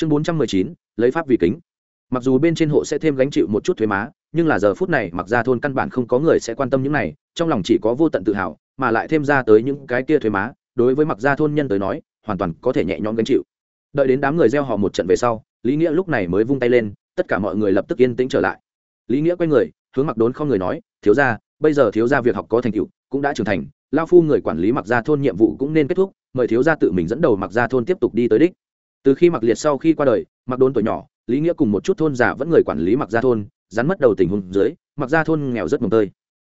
chương bốn trăm mười chín, lấy pháp vì kính. Mặc dù bên trên hộ sẽ thêm gánh chịu một chút thuế má, nhưng là giờ phút này mặc ra thôn căn bản không có người sẽ quan tâm những này, trong lòng chỉ có vô tận tự hào, mà lại thêm ra tới những cái kia thuế má, đối với mặc gia thôn nhân tới nói, hoàn toàn có thể nhẹ nhõm gánh chịu. Đợi đến đám người gieo họ một trận về sau, lý nghĩa lúc này mới vung tay lên, tất cả mọi người lập tức yên tĩnh trở lại. Lý nghĩa quay người, hướng mặc đốn không người nói, thiếu ra bây giờ thiếu ra việc học có thành tựu, cũng đã trưởng thành lao phu người quản lý mặc gia thôn nhiệm vụ cũng nên kết thúc, mời thiếu gia tự mình dẫn đầu mặc gia thôn tiếp tục đi tới đích từ khi mặc liệt sau khi qua đời mặc đốn tuổi nhỏ, lý nghĩa cùng một chút thôn giả vẫn người quản lý mặc gia thôn, rắn mất đầu tình huống dưới mặc gia thôn nghèo rất mồng tơi.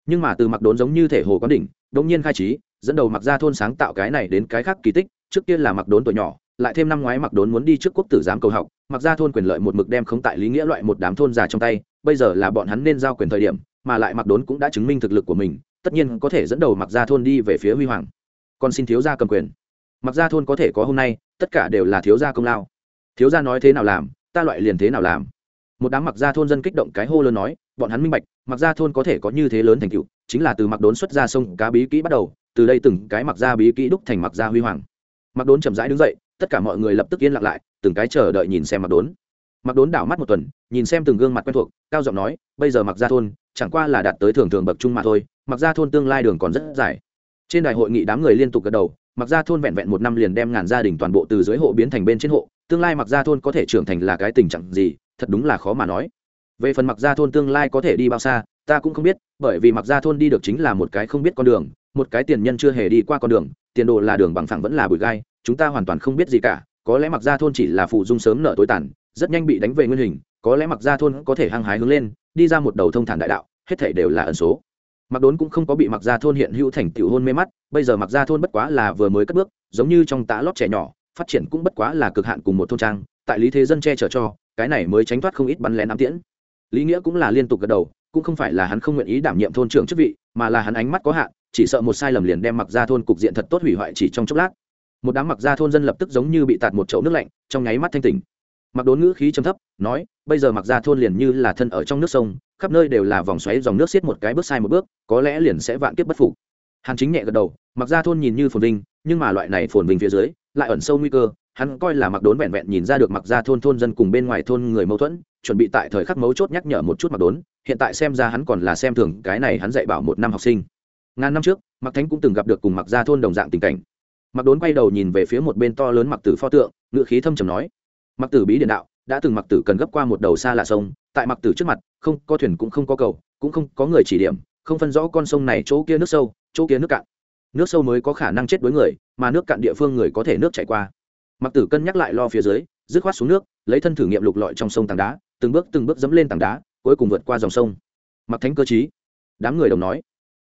Nhưng mà từ mặc đốn giống như thể hồ quán đỉnh đống nhiên khai trí, dẫn đầu mặc gia thôn sáng tạo cái này đến cái khác kỳ tích, trước kia là mặc đốn tuổi nhỏ, lại thêm năm ngoái mặc đốn muốn đi trước quốc tử giám cầu học mặc gia thôn quyền lợi một mực đem không tại lý nghĩa loại một đám thôn già trong tay, bây giờ là bọn hắn nên giao quyền thời điểm, mà lại mặc đốn cũng đã chứng minh thực lực của mình, tất nhiên có thể dẫn đầu mặc gia thôn đi về phía huy hoàng. Còn xin thiếu gia cầm quyền mặc gia thôn có thể có hôm nay, tất cả đều là thiếu gia công lao. Thiếu gia nói thế nào làm, ta loại liền thế nào làm. Một đám mặc gia thôn dân kích động cái hô lớn nói, bọn hắn minh bạch, mặc gia thôn có thể có như thế lớn thành tựu, chính là từ mặc đốn xuất ra sông cá bí kỹ bắt đầu, từ đây từng cái mặc gia bí kỹ đúc thành mặc gia huy hoàng. Mặc đốn chậm rãi đứng dậy, tất cả mọi người lập tức yên lặng lại, từng cái chờ đợi nhìn xem mặc đốn. Mặc đốn đảo mắt một tuần, nhìn xem từng gương mặt quen thuộc, cao giọng nói, bây giờ mặc gia thôn, chẳng qua là đạt tới thường thường bậc trung mà thôi, mặc gia thôn tương lai đường còn rất dài. Trên đại hội nghị đám người liên tục gật đầu mặc gia thôn vẹn vẹn một năm liền đem ngàn gia đình toàn bộ từ dưới hộ biến thành bên trên hộ, tương lai mặc gia thôn có thể trưởng thành là cái tình trạng gì, thật đúng là khó mà nói. Về phần mặc gia thôn tương lai có thể đi bao xa, ta cũng không biết, bởi vì mặc gia thôn đi được chính là một cái không biết con đường, một cái tiền nhân chưa hề đi qua con đường, tiền đồ là đường bằng phẳng vẫn là bụi gai, chúng ta hoàn toàn không biết gì cả, có lẽ mặc gia thôn chỉ là phụ dung sớm nợ tối tàn, rất nhanh bị đánh về nguyên hình, có lẽ mặc gia thôn có thể hăng hái hướng lên, đi ra một đầu thông thản đại đạo, hết thể đều là ẩn số mặc đốn cũng không có bị mặc gia thôn hiện hữu thành tiểu hôn mê mắt, bây giờ mặc gia thôn bất quá là vừa mới cất bước, giống như trong tá lót trẻ nhỏ, phát triển cũng bất quá là cực hạn cùng một thôn trang, tại lý thế dân che chở cho, cái này mới tránh thoát không ít bắn lén ám tiễn. Lý nghĩa cũng là liên tục gật đầu, cũng không phải là hắn không nguyện ý đảm nhiệm thôn trưởng chức vị, mà là hắn ánh mắt có hạn, chỉ sợ một sai lầm liền đem mặc ra thôn cục diện thật tốt hủy hoại chỉ trong chốc lát. Một đám mặc ra thôn dân lập tức giống như bị tạt một chậu nước lạnh, trong nháy mắt thanh tỉnh mặc đốn ngữ khí trầm thấp, nói, bây giờ mặc ra thôn liền như là thân ở trong nước sông, khắp nơi đều là vòng xoáy dòng nước xiết một cái bước sai một bước, có lẽ liền sẽ vạn kiếp bất phục. Hàn chính nhẹ gật đầu, mặc ra thôn nhìn như phồn vinh, nhưng mà loại này phồn vinh phía dưới, lại ẩn sâu nguy cơ, hắn coi là mặc đốn vẹn vẹn nhìn ra được mặc ra thôn thôn dân cùng bên ngoài thôn người mâu thuẫn, chuẩn bị tại thời khắc mấu chốt nhắc nhở một chút mặc đốn, hiện tại xem ra hắn còn là xem thường cái này hắn dạy bảo một năm học sinh. Ngàn năm trước mặc thánh cũng từng gặp được cùng mặc ra thôn đồng dạng tình cảnh. Mặc đốn quay đầu nhìn về phía một bên to lớn mặc tử pho tượng ngựa khí thâm trầm nói mặc tử bí điện đạo đã từng mặc tử cần gấp qua một đầu xa lạ sông, tại mặc tử trước mặt, không, có thuyền cũng không có cầu, cũng không có người chỉ điểm, không phân rõ con sông này chỗ kia nước sâu, chỗ kia nước cạn. Nước sâu mới có khả năng chết đối người, mà nước cạn địa phương người có thể nước chảy qua. Mặc tử cân nhắc lại lo phía dưới, dứt khoát xuống nước, lấy thân thử nghiệm lục lọi trong sông tảng đá, từng bước từng bước dẫm lên tảng đá, cuối cùng vượt qua dòng sông. Mặc thánh cơ chí, đám người đồng nói.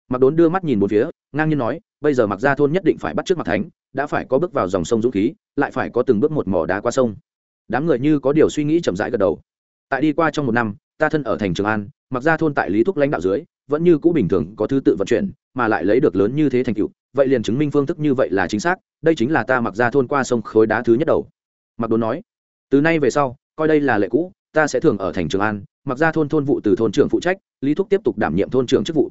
Mặc đốn đưa mắt nhìn một phía, ngang nhiên nói, bây giờ mặc ra thôn nhất định phải bắt trước mặc thánh, đã phải có bước vào dòng sông dũng khí, lại phải có từng bước một mỏ đá qua sông đám người như có điều suy nghĩ chậm rãi gật đầu. Tại đi qua trong một năm, ta thân ở thành trường an, mặc ra thôn tại lý thúc lãnh đạo dưới, vẫn như cũ bình thường, có thứ tự vận chuyển, mà lại lấy được lớn như thế thành tựu, vậy liền chứng minh phương thức như vậy là chính xác, đây chính là ta mặc ra thôn qua sông khối đá thứ nhất đầu. Mặc đốn nói, từ nay về sau, coi đây là lệ cũ, ta sẽ thường ở thành trường an, mặc ra thôn thôn vụ từ thôn trưởng phụ trách, lý thúc tiếp tục đảm nhiệm thôn trưởng chức vụ.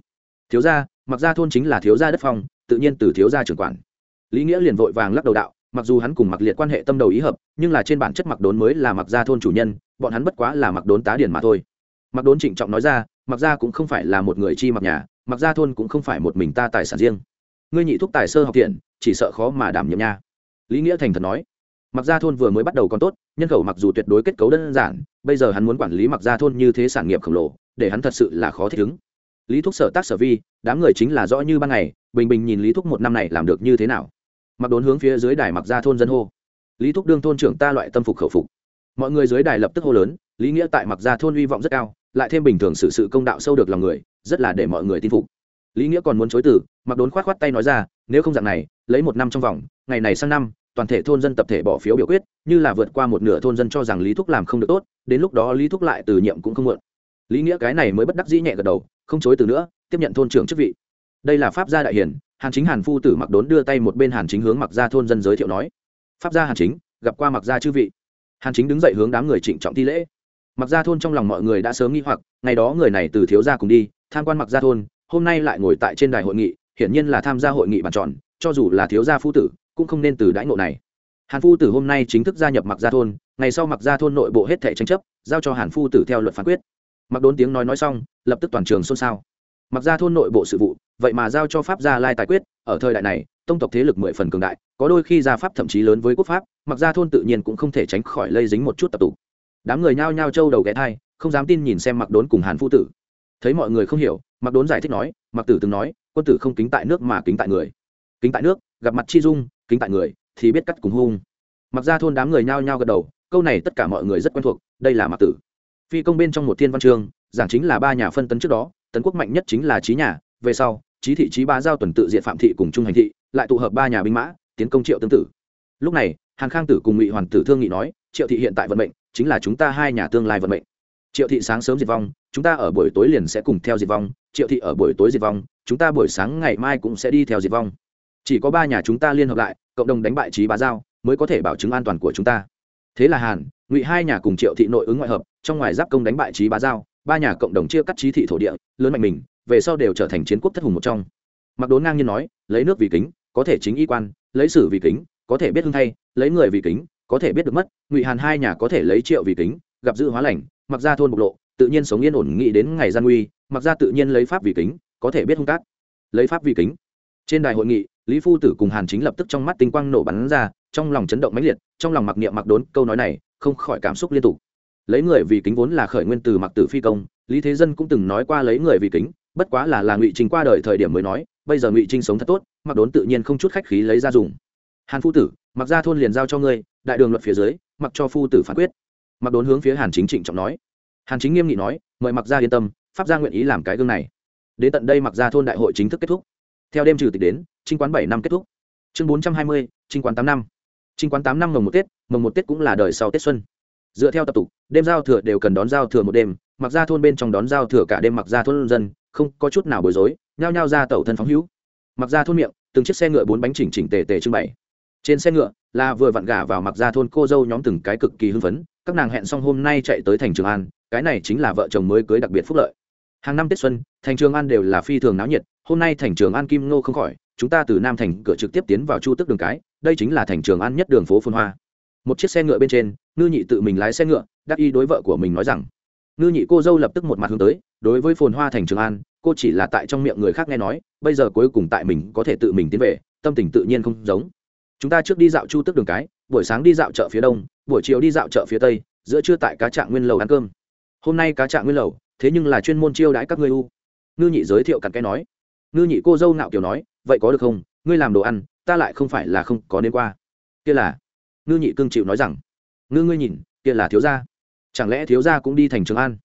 Thiếu gia, mặc ra thôn chính là thiếu gia đất phong, tự nhiên từ thiếu gia trưởng quản. Lý nghĩa liền vội vàng lắc đầu đạo mặc dù hắn cùng mặc liệt quan hệ tâm đầu ý hợp, nhưng là trên bản chất mặc đốn mới là mặc gia thôn chủ nhân, bọn hắn bất quá là mặc đốn tá điển mà thôi. Mặc đốn trịnh trọng nói ra, mặc gia cũng không phải là một người chi mặc nhà, mặc gia thôn cũng không phải một mình ta tài sản riêng. Ngươi nhị thúc tài sơ học thiện, chỉ sợ khó mà đảm nhiệm nha. Lý nghĩa thành thật nói, mặc gia thôn vừa mới bắt đầu còn tốt, nhân khẩu mặc dù tuyệt đối kết cấu đơn giản, bây giờ hắn muốn quản lý mặc gia thôn như thế sản nghiệp khổng lồ, để hắn thật sự là khó thích ứng. Lý thúc sở tác sở vi, đám người chính là rõ như ban ngày, bình bình nhìn lý thúc một năm này làm được như thế nào mặc đốn hướng phía dưới đài mặc gia thôn dân hô. Lý thúc đương thôn trưởng ta loại tâm phục khẩu phục. Mọi người dưới đài lập tức hô lớn, lý nghĩa tại mặc gia thôn hy vọng rất cao, lại thêm bình thường sự sự công đạo sâu được lòng người, rất là để mọi người tin phục. Lý nghĩa còn muốn chối từ, mặc đốn khoát khoát tay nói ra, nếu không dạng này, lấy một năm trong vòng, ngày này sang năm, toàn thể thôn dân tập thể bỏ phiếu biểu quyết, như là vượt qua một nửa thôn dân cho rằng lý thúc làm không được tốt, đến lúc đó lý thúc lại từ nhiệm cũng không muộn. Lý nghĩa cái này mới bất đắc dĩ nhẹ gật đầu, không chối từ nữa, tiếp nhận thôn trưởng chức vị đây là pháp gia đại hiển hàn chính hàn phu tử mặc đốn đưa tay một bên hàn chính hướng mặc gia thôn dân giới thiệu nói, pháp gia hàn chính, gặp qua mặc gia chư vị. Hàn chính đứng dậy hướng đám người trịnh trọng thi lễ. Mặc gia thôn trong lòng mọi người đã sớm nghi hoặc, ngày đó người này từ thiếu gia cùng đi, tham quan mặc gia thôn, hôm nay lại ngồi tại trên đài hội nghị, hiển nhiên là tham gia hội nghị bàn tròn, cho dù là thiếu gia phu tử, cũng không nên từ đãi ngộ này. Hàn phu tử hôm nay chính thức gia nhập mặc gia thôn, ngày sau mặc gia thôn nội bộ hết thể tranh chấp, giao cho hàn phu tử theo luật phán quyết. Mặc đốn tiếng nói nói xong, lập tức toàn trường xôn xao. Mặc gia thôn nội bộ sự vụ vậy mà giao cho pháp gia lai tài quyết, ở thời đại này, tông tộc thế lực mười phần cường đại, có đôi khi gia pháp thậm chí lớn với quốc pháp, mặc ra thôn tự nhiên cũng không thể tránh khỏi lây dính một chút tập tục đám người nhao nhao trâu đầu ghé thai, không dám tin nhìn xem mặc đốn cùng hàn phu tử. Thấy mọi người không hiểu mặc đốn giải thích nói mặc tử từng nói, quân tử không kính tại nước mà kính tại người. Kính tại nước, gặp mặt chi dung, kính tại người, thì biết cắt cùng hung. Mặc ra thôn đám người nhao nhao gật đầu, câu này tất cả mọi người rất quen thuộc, đây là mặc tử. Phi công bên trong một thiên văn chương giảng chính là ba nhà phân tấn trước đó, tấn quốc mạnh nhất chính là trí nhà, về sau trí thị trí ba giao tuần tự diện phạm thị cùng trung hành thị, lại tụ hợp ba nhà binh mã, tiến công triệu tương tử. Lúc này, hàn khang tử cùng ngụy hoàn tử thương nghị nói, triệu thị hiện tại vận mệnh, chính là chúng ta hai nhà tương lai vận mệnh. Triệu thị sáng sớm diệt vong, chúng ta ở buổi tối liền sẽ cùng theo diệt vong. Triệu thị ở buổi tối diệt vong, chúng ta buổi sáng ngày mai cũng sẽ đi theo diệt vong. Chỉ có ba nhà chúng ta liên hợp lại, cộng đồng đánh bại trí bá giao, mới có thể bảo chứng an toàn của chúng ta. Thế là hàn, ngụy hai nhà cùng triệu thị nội ứng ngoại hợp, trong ngoài giáp công đánh bại trí bá giao, ba nhà cộng đồng chia cắt trí thị thổ địa, lớn mạnh mình về sau đều trở thành chiến quốc thất hùng một trong. Mặc đốn ngang nhiên nói, lấy nước vì kính, có thể chính y quan, lấy sử vì kính, có thể biết hưng thay, lấy người vì kính, có thể biết được mất, ngụy hàn hai nhà có thể lấy triệu vì kính, gặp dự hóa lành mặc ra thôn bộc lộ, tự nhiên sống yên ổn, nghĩ đến ngày gian nguy mặc ra tự nhiên lấy pháp vì kính, có thể biết hung cát. Lấy pháp vì kính. Trên đài hội nghị, lý phu tử cùng hàn chính lập tức trong mắt tinh quang nổ bắn ra, trong lòng chấn động mãnh liệt, trong lòng mặc niệm mặc đốn, câu nói này, không khỏi cảm xúc liên tục. Lấy người vì kính vốn là khởi nguyên từ mặc tử phi công, lý thế dân cũng từng nói qua lấy người vì kính bất quá là là ngụy trinh qua đời thời điểm mới nói, bây giờ ngụy trinh sống thật tốt mặc đốn tự nhiên không chút khách khí lấy ra dùng. Hàn phu tử mặc ra thôn liền giao cho ngươi, đại đường luật phía dưới, mặc cho phu tử phán quyết. Mặc đốn hướng phía hàn chính trịnh trọng nói. Hàn chính nghiêm nghị nói, mời mặc ra yên tâm, pháp gia nguyện ý làm cái gương này. Đến tận đây mặc ra thôn đại hội chính thức kết thúc. Theo đêm trừ tịch đến, trinh quán bảy năm kết thúc. Chương bốn trăm hai mươi, trinh quán tám năm. Trinh quán tám năm mồng một tết, mồng một tết cũng là đời sau tết xuân. Dựa theo tập tục, đêm giao thừa đều cần đón giao thừa một đêm mặc ra thôn bên trong đón giao thừa cả đêm mặc ra thôn dân không có chút nào bối rối, nhao nhao ra tẩu thân phóng hữu. Mặc ra thôn miệng, từng chiếc xe ngựa bốn bánh chỉnh chỉnh tề tề trưng bày. Trên xe ngựa, là vừa vặn gả vào mặc ra thôn cô dâu nhóm từng cái cực kỳ hưng phấn, các nàng hẹn xong hôm nay chạy tới thành trường an, cái này chính là vợ chồng mới cưới đặc biệt phúc lợi. Hàng năm tết xuân, thành trường an đều là phi thường náo nhiệt, hôm nay thành trường an kim ngô không khỏi, chúng ta từ nam thành cửa trực tiếp tiến vào chu tức đường cái, đây chính là thành trường an nhất đường phố phun hoa. Một chiếc xe ngựa bên trên, ngư nhị tự mình lái xe ngựa, đắc y đối vợ của mình nói rằng, ngư nhị cô dâu lập tức một mặt hướng tới đối với phồn hoa thành trường an, cô chỉ là tại trong miệng người khác nghe nói, bây giờ cuối cùng tại mình có thể tự mình tiến về, tâm tình tự nhiên không giống. Chúng ta trước đi dạo chu tức đường cái, buổi sáng đi dạo chợ phía đông, buổi chiều đi dạo chợ phía tây, giữa trưa tại cá trạng nguyên lầu ăn cơm. Hôm nay cá trạng nguyên lầu, thế nhưng là chuyên môn chiêu đãi các ngươi u. Ngư nhị giới thiệu cặn cái nói. Ngư nhị cô dâu nạo kiểu nói, vậy có được không? Ngươi làm đồ ăn, ta lại không phải là không có nên qua. Kia là, ngư nhị cương chịu nói rằng, ngư, ngươi nhìn, kia là thiếu gia. Chẳng lẽ thiếu gia cũng đi thành trường an?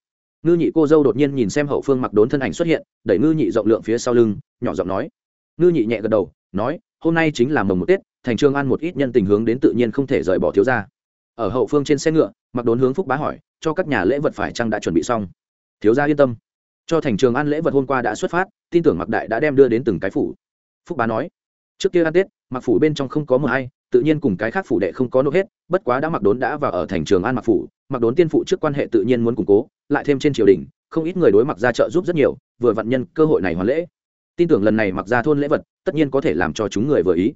Ngư nhị cô dâu đột nhiên nhìn xem hậu phương mặc đốn thân ảnh xuất hiện, đẩy ngư nhị rộng lượng phía sau lưng, nhỏ giọng nói. Ngư nhị nhẹ gật đầu, nói, hôm nay chính là mồng một tết, thành trường an một ít nhân tình hướng đến tự nhiên không thể rời bỏ thiếu gia. Ở hậu phương trên xe ngựa, mặc đốn hướng phúc bá hỏi, cho các nhà lễ vật phải chăng đã chuẩn bị xong? Thiếu gia yên tâm. Cho thành trường an lễ vật hôm qua đã xuất phát, tin tưởng mặc đại đã đem đưa đến từng cái phủ. Phúc bá nói, trước kia ăn tết, mặc phủ bên trong không có mờ hay tự nhiên cùng cái khác phủ đệ không có nộp hết, bất quá đã mặc đốn đã vào ở thành trường an mặc phủ, mặc đốn tiên phụ trước quan hệ tự nhiên muốn củng cố lại thêm trên triều đình không ít người đối mặc ra trợ giúp rất nhiều vừa vặn nhân cơ hội này hoàn lễ. Tin tưởng lần này mặc ra thôn lễ vật tất nhiên có thể làm cho chúng người vừa ý.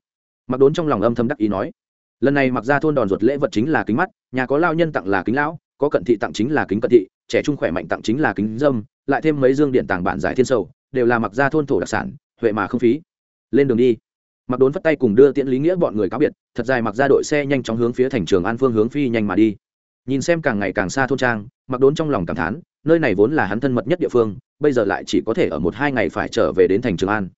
Mặc đốn trong lòng âm thầm đắc ý nói lần này mặc ra thôn đòn ruột lễ vật chính là kính mắt nhà có lao nhân tặng là kính lão có cận thị tặng chính là kính cận thị trẻ trung khỏe mạnh tặng chính là kính dâm lại thêm mấy dương điện tàng bản giải thiên sầu, đều là mặc ra thôn thổ đặc sản huệ mà không phí. Lên đường đi mặc đốn phất tay cùng đưa tiễn lý nghĩa bọn người cáo biệt thật dài mặc ra đội xe nhanh chóng hướng phía thành trường an phương hướng phi nhanh mà đi nhìn xem càng ngày càng xa thôn trang, mặc đốn trong lòng cảm thán, nơi này vốn là hắn thân mật nhất địa phương, bây giờ lại chỉ có thể ở một hai ngày phải trở về đến thành trường an.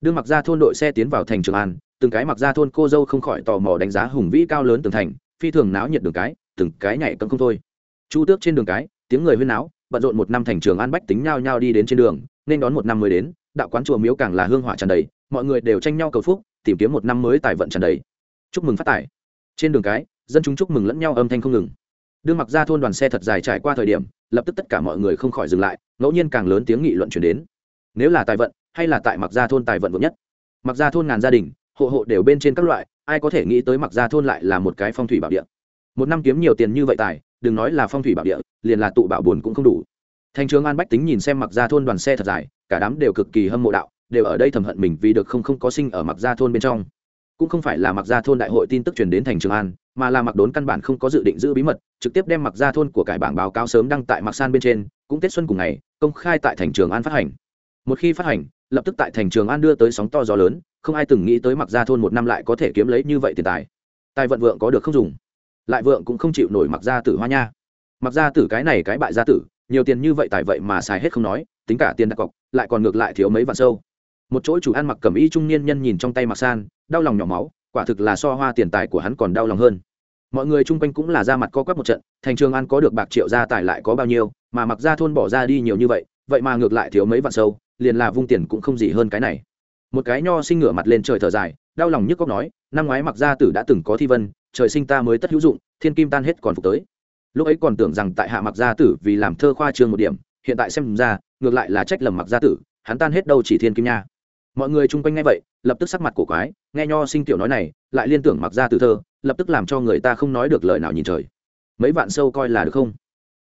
Đưa mặc ra thôn đội xe tiến vào thành trường an, từng cái mặc ra thôn cô dâu không khỏi tò mò đánh giá hùng vĩ cao lớn từng thành, phi thường náo nhiệt đường cái, từng cái nhảy cấm không thôi. Chu tước trên đường cái, tiếng người huyên náo, bận rộn một năm thành trường an bách tính nhao nhao đi đến trên đường, nên đón một năm mới đến, đạo quán chùa miếu càng là hương hỏa tràn đầy, mọi người đều tranh nhau cầu phúc, tìm kiếm một năm mới tài vận tràn đầy. Chúc mừng phát tài. Trên đường cái, dân chúng chúc mừng lẫn nhau âm thanh không ngừng đưa mặc ra thôn đoàn xe thật dài trải qua thời điểm, lập tức tất cả mọi người không khỏi dừng lại, ngẫu nhiên càng lớn tiếng nghị luận chuyển đến. Nếu là tài vận, hay là tại mặc ra thôn tài vận vượng nhất? Mặc ra thôn ngàn gia đình, hộ hộ đều bên trên các loại, ai có thể nghĩ tới mặc ra thôn lại là một cái phong thủy bảo địa? Một năm kiếm nhiều tiền như vậy tài, đừng nói là phong thủy bảo địa, liền là tụ bảo buồn cũng không đủ. Thành trường an bách tính nhìn xem mặc ra thôn đoàn xe thật dài, cả đám đều cực kỳ hâm mộ đạo, đều ở đây thầm hận mình vì được không không có sinh ở mặc ra thôn bên trong cũng không phải là mặc gia thôn đại hội tin tức truyền đến thành trường an, mà là mặc đốn căn bản không có dự định giữ bí mật, trực tiếp đem mặc gia thôn của cải bảng báo cáo sớm đăng tại mặc san bên trên, cũng tết xuân cùng ngày, công khai tại thành trường an phát hành. Một khi phát hành, lập tức tại thành trường an đưa tới sóng to gió lớn, không ai từng nghĩ tới mặc gia thôn một năm lại có thể kiếm lấy như vậy tiền tài. Tài vận vượng có được không dùng, lại vượng cũng không chịu nổi mặc gia tử hoa nha. Mặc gia tử cái này cái bại gia tử, nhiều tiền như vậy tài vậy mà xài hết không nói, tính cả tiền đặt cọc, lại còn ngược lại thiếu mấy vạn sâu. Một chỗ chủ ăn mặc cầm y trung niên nhân nhìn trong tay mặc san đau lòng nhỏ máu, quả thực là so hoa tiền tài của hắn còn đau lòng hơn. Mọi người chung quanh cũng là ra mặt co quắp một trận, thành trường an có được bạc triệu gia tài lại có bao nhiêu, mà mặc ra thôn bỏ ra đi nhiều như vậy vậy mà ngược lại thiếu mấy vạn sâu, liền là vung tiền cũng không gì hơn cái này. Một cái nho sinh ngửa mặt lên trời thở dài, đau lòng nhức cóc nói, năm ngoái mặc gia tử đã từng có thi vân, trời sinh ta mới tất hữu dụng, thiên kim tan hết còn phục tới. Lúc ấy còn tưởng rằng tại hạ mặc gia tử vì làm thơ khoa trương một điểm, hiện tại xem ra, ngược lại là trách lầm mặc gia tử, hắn tan hết đâu chỉ thiên kim nha. Mọi người chung quanh nghe vậy lập tức sắc mặt cổ quái, nghe nho sinh tiểu nói này, lại liên tưởng mặc ra từ thơ, lập tức làm cho người ta không nói được lời nào nhìn trời. Mấy vạn sâu coi là được không?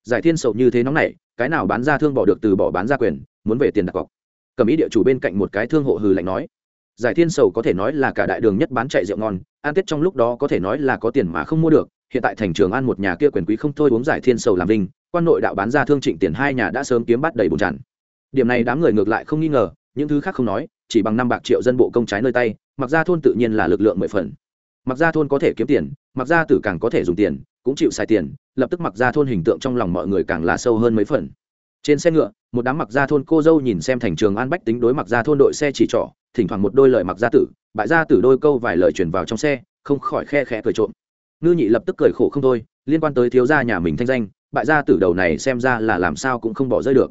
Giải thiên sầu như thế nóng này cái nào bán ra thương bỏ được từ bỏ bán ra quyền, muốn về tiền đặt cọc. Cầm ý địa chủ bên cạnh một cái thương hộ hừ lạnh nói, giải thiên sầu có thể nói là cả đại đường nhất bán chạy rượu ngon an tết trong lúc đó có thể nói là có tiền mà không mua được, hiện tại thành trường an một nhà kia quyền quý không thôi uống giải thiên sầu làm vinh, quan nội đạo bán ra thương trịnh tiền hai nhà đã sớm kiếm bắt đầy bùn tràn. Điểm này đám người ngược lại không nghi ngờ, những thứ khác không nói chỉ bằng năm bạc triệu dân bộ công trái nơi tay, mặc ra thôn tự nhiên là lực lượng mười phần. Mặc ra thôn có thể kiếm tiền, mặc ra tử càng có thể dùng tiền, cũng chịu xài tiền, lập tức mặc ra thôn hình tượng trong lòng mọi người càng là sâu hơn mấy phần. Trên xe ngựa, một đám mặc ra thôn cô dâu nhìn xem thành trường an bách tính đối mặc ra thôn đội xe chỉ trỏ, thỉnh thoảng một đôi lời mặc ra tử, bại ra tử đôi câu vài lời chuyển vào trong xe, không khỏi khe khẽ cười trộm. Ngư nhị lập tức cười khổ không thôi, liên quan tới thiếu gia nhà mình thanh danh, bại gia tử đầu này xem ra là làm sao cũng không bỏ rơi được.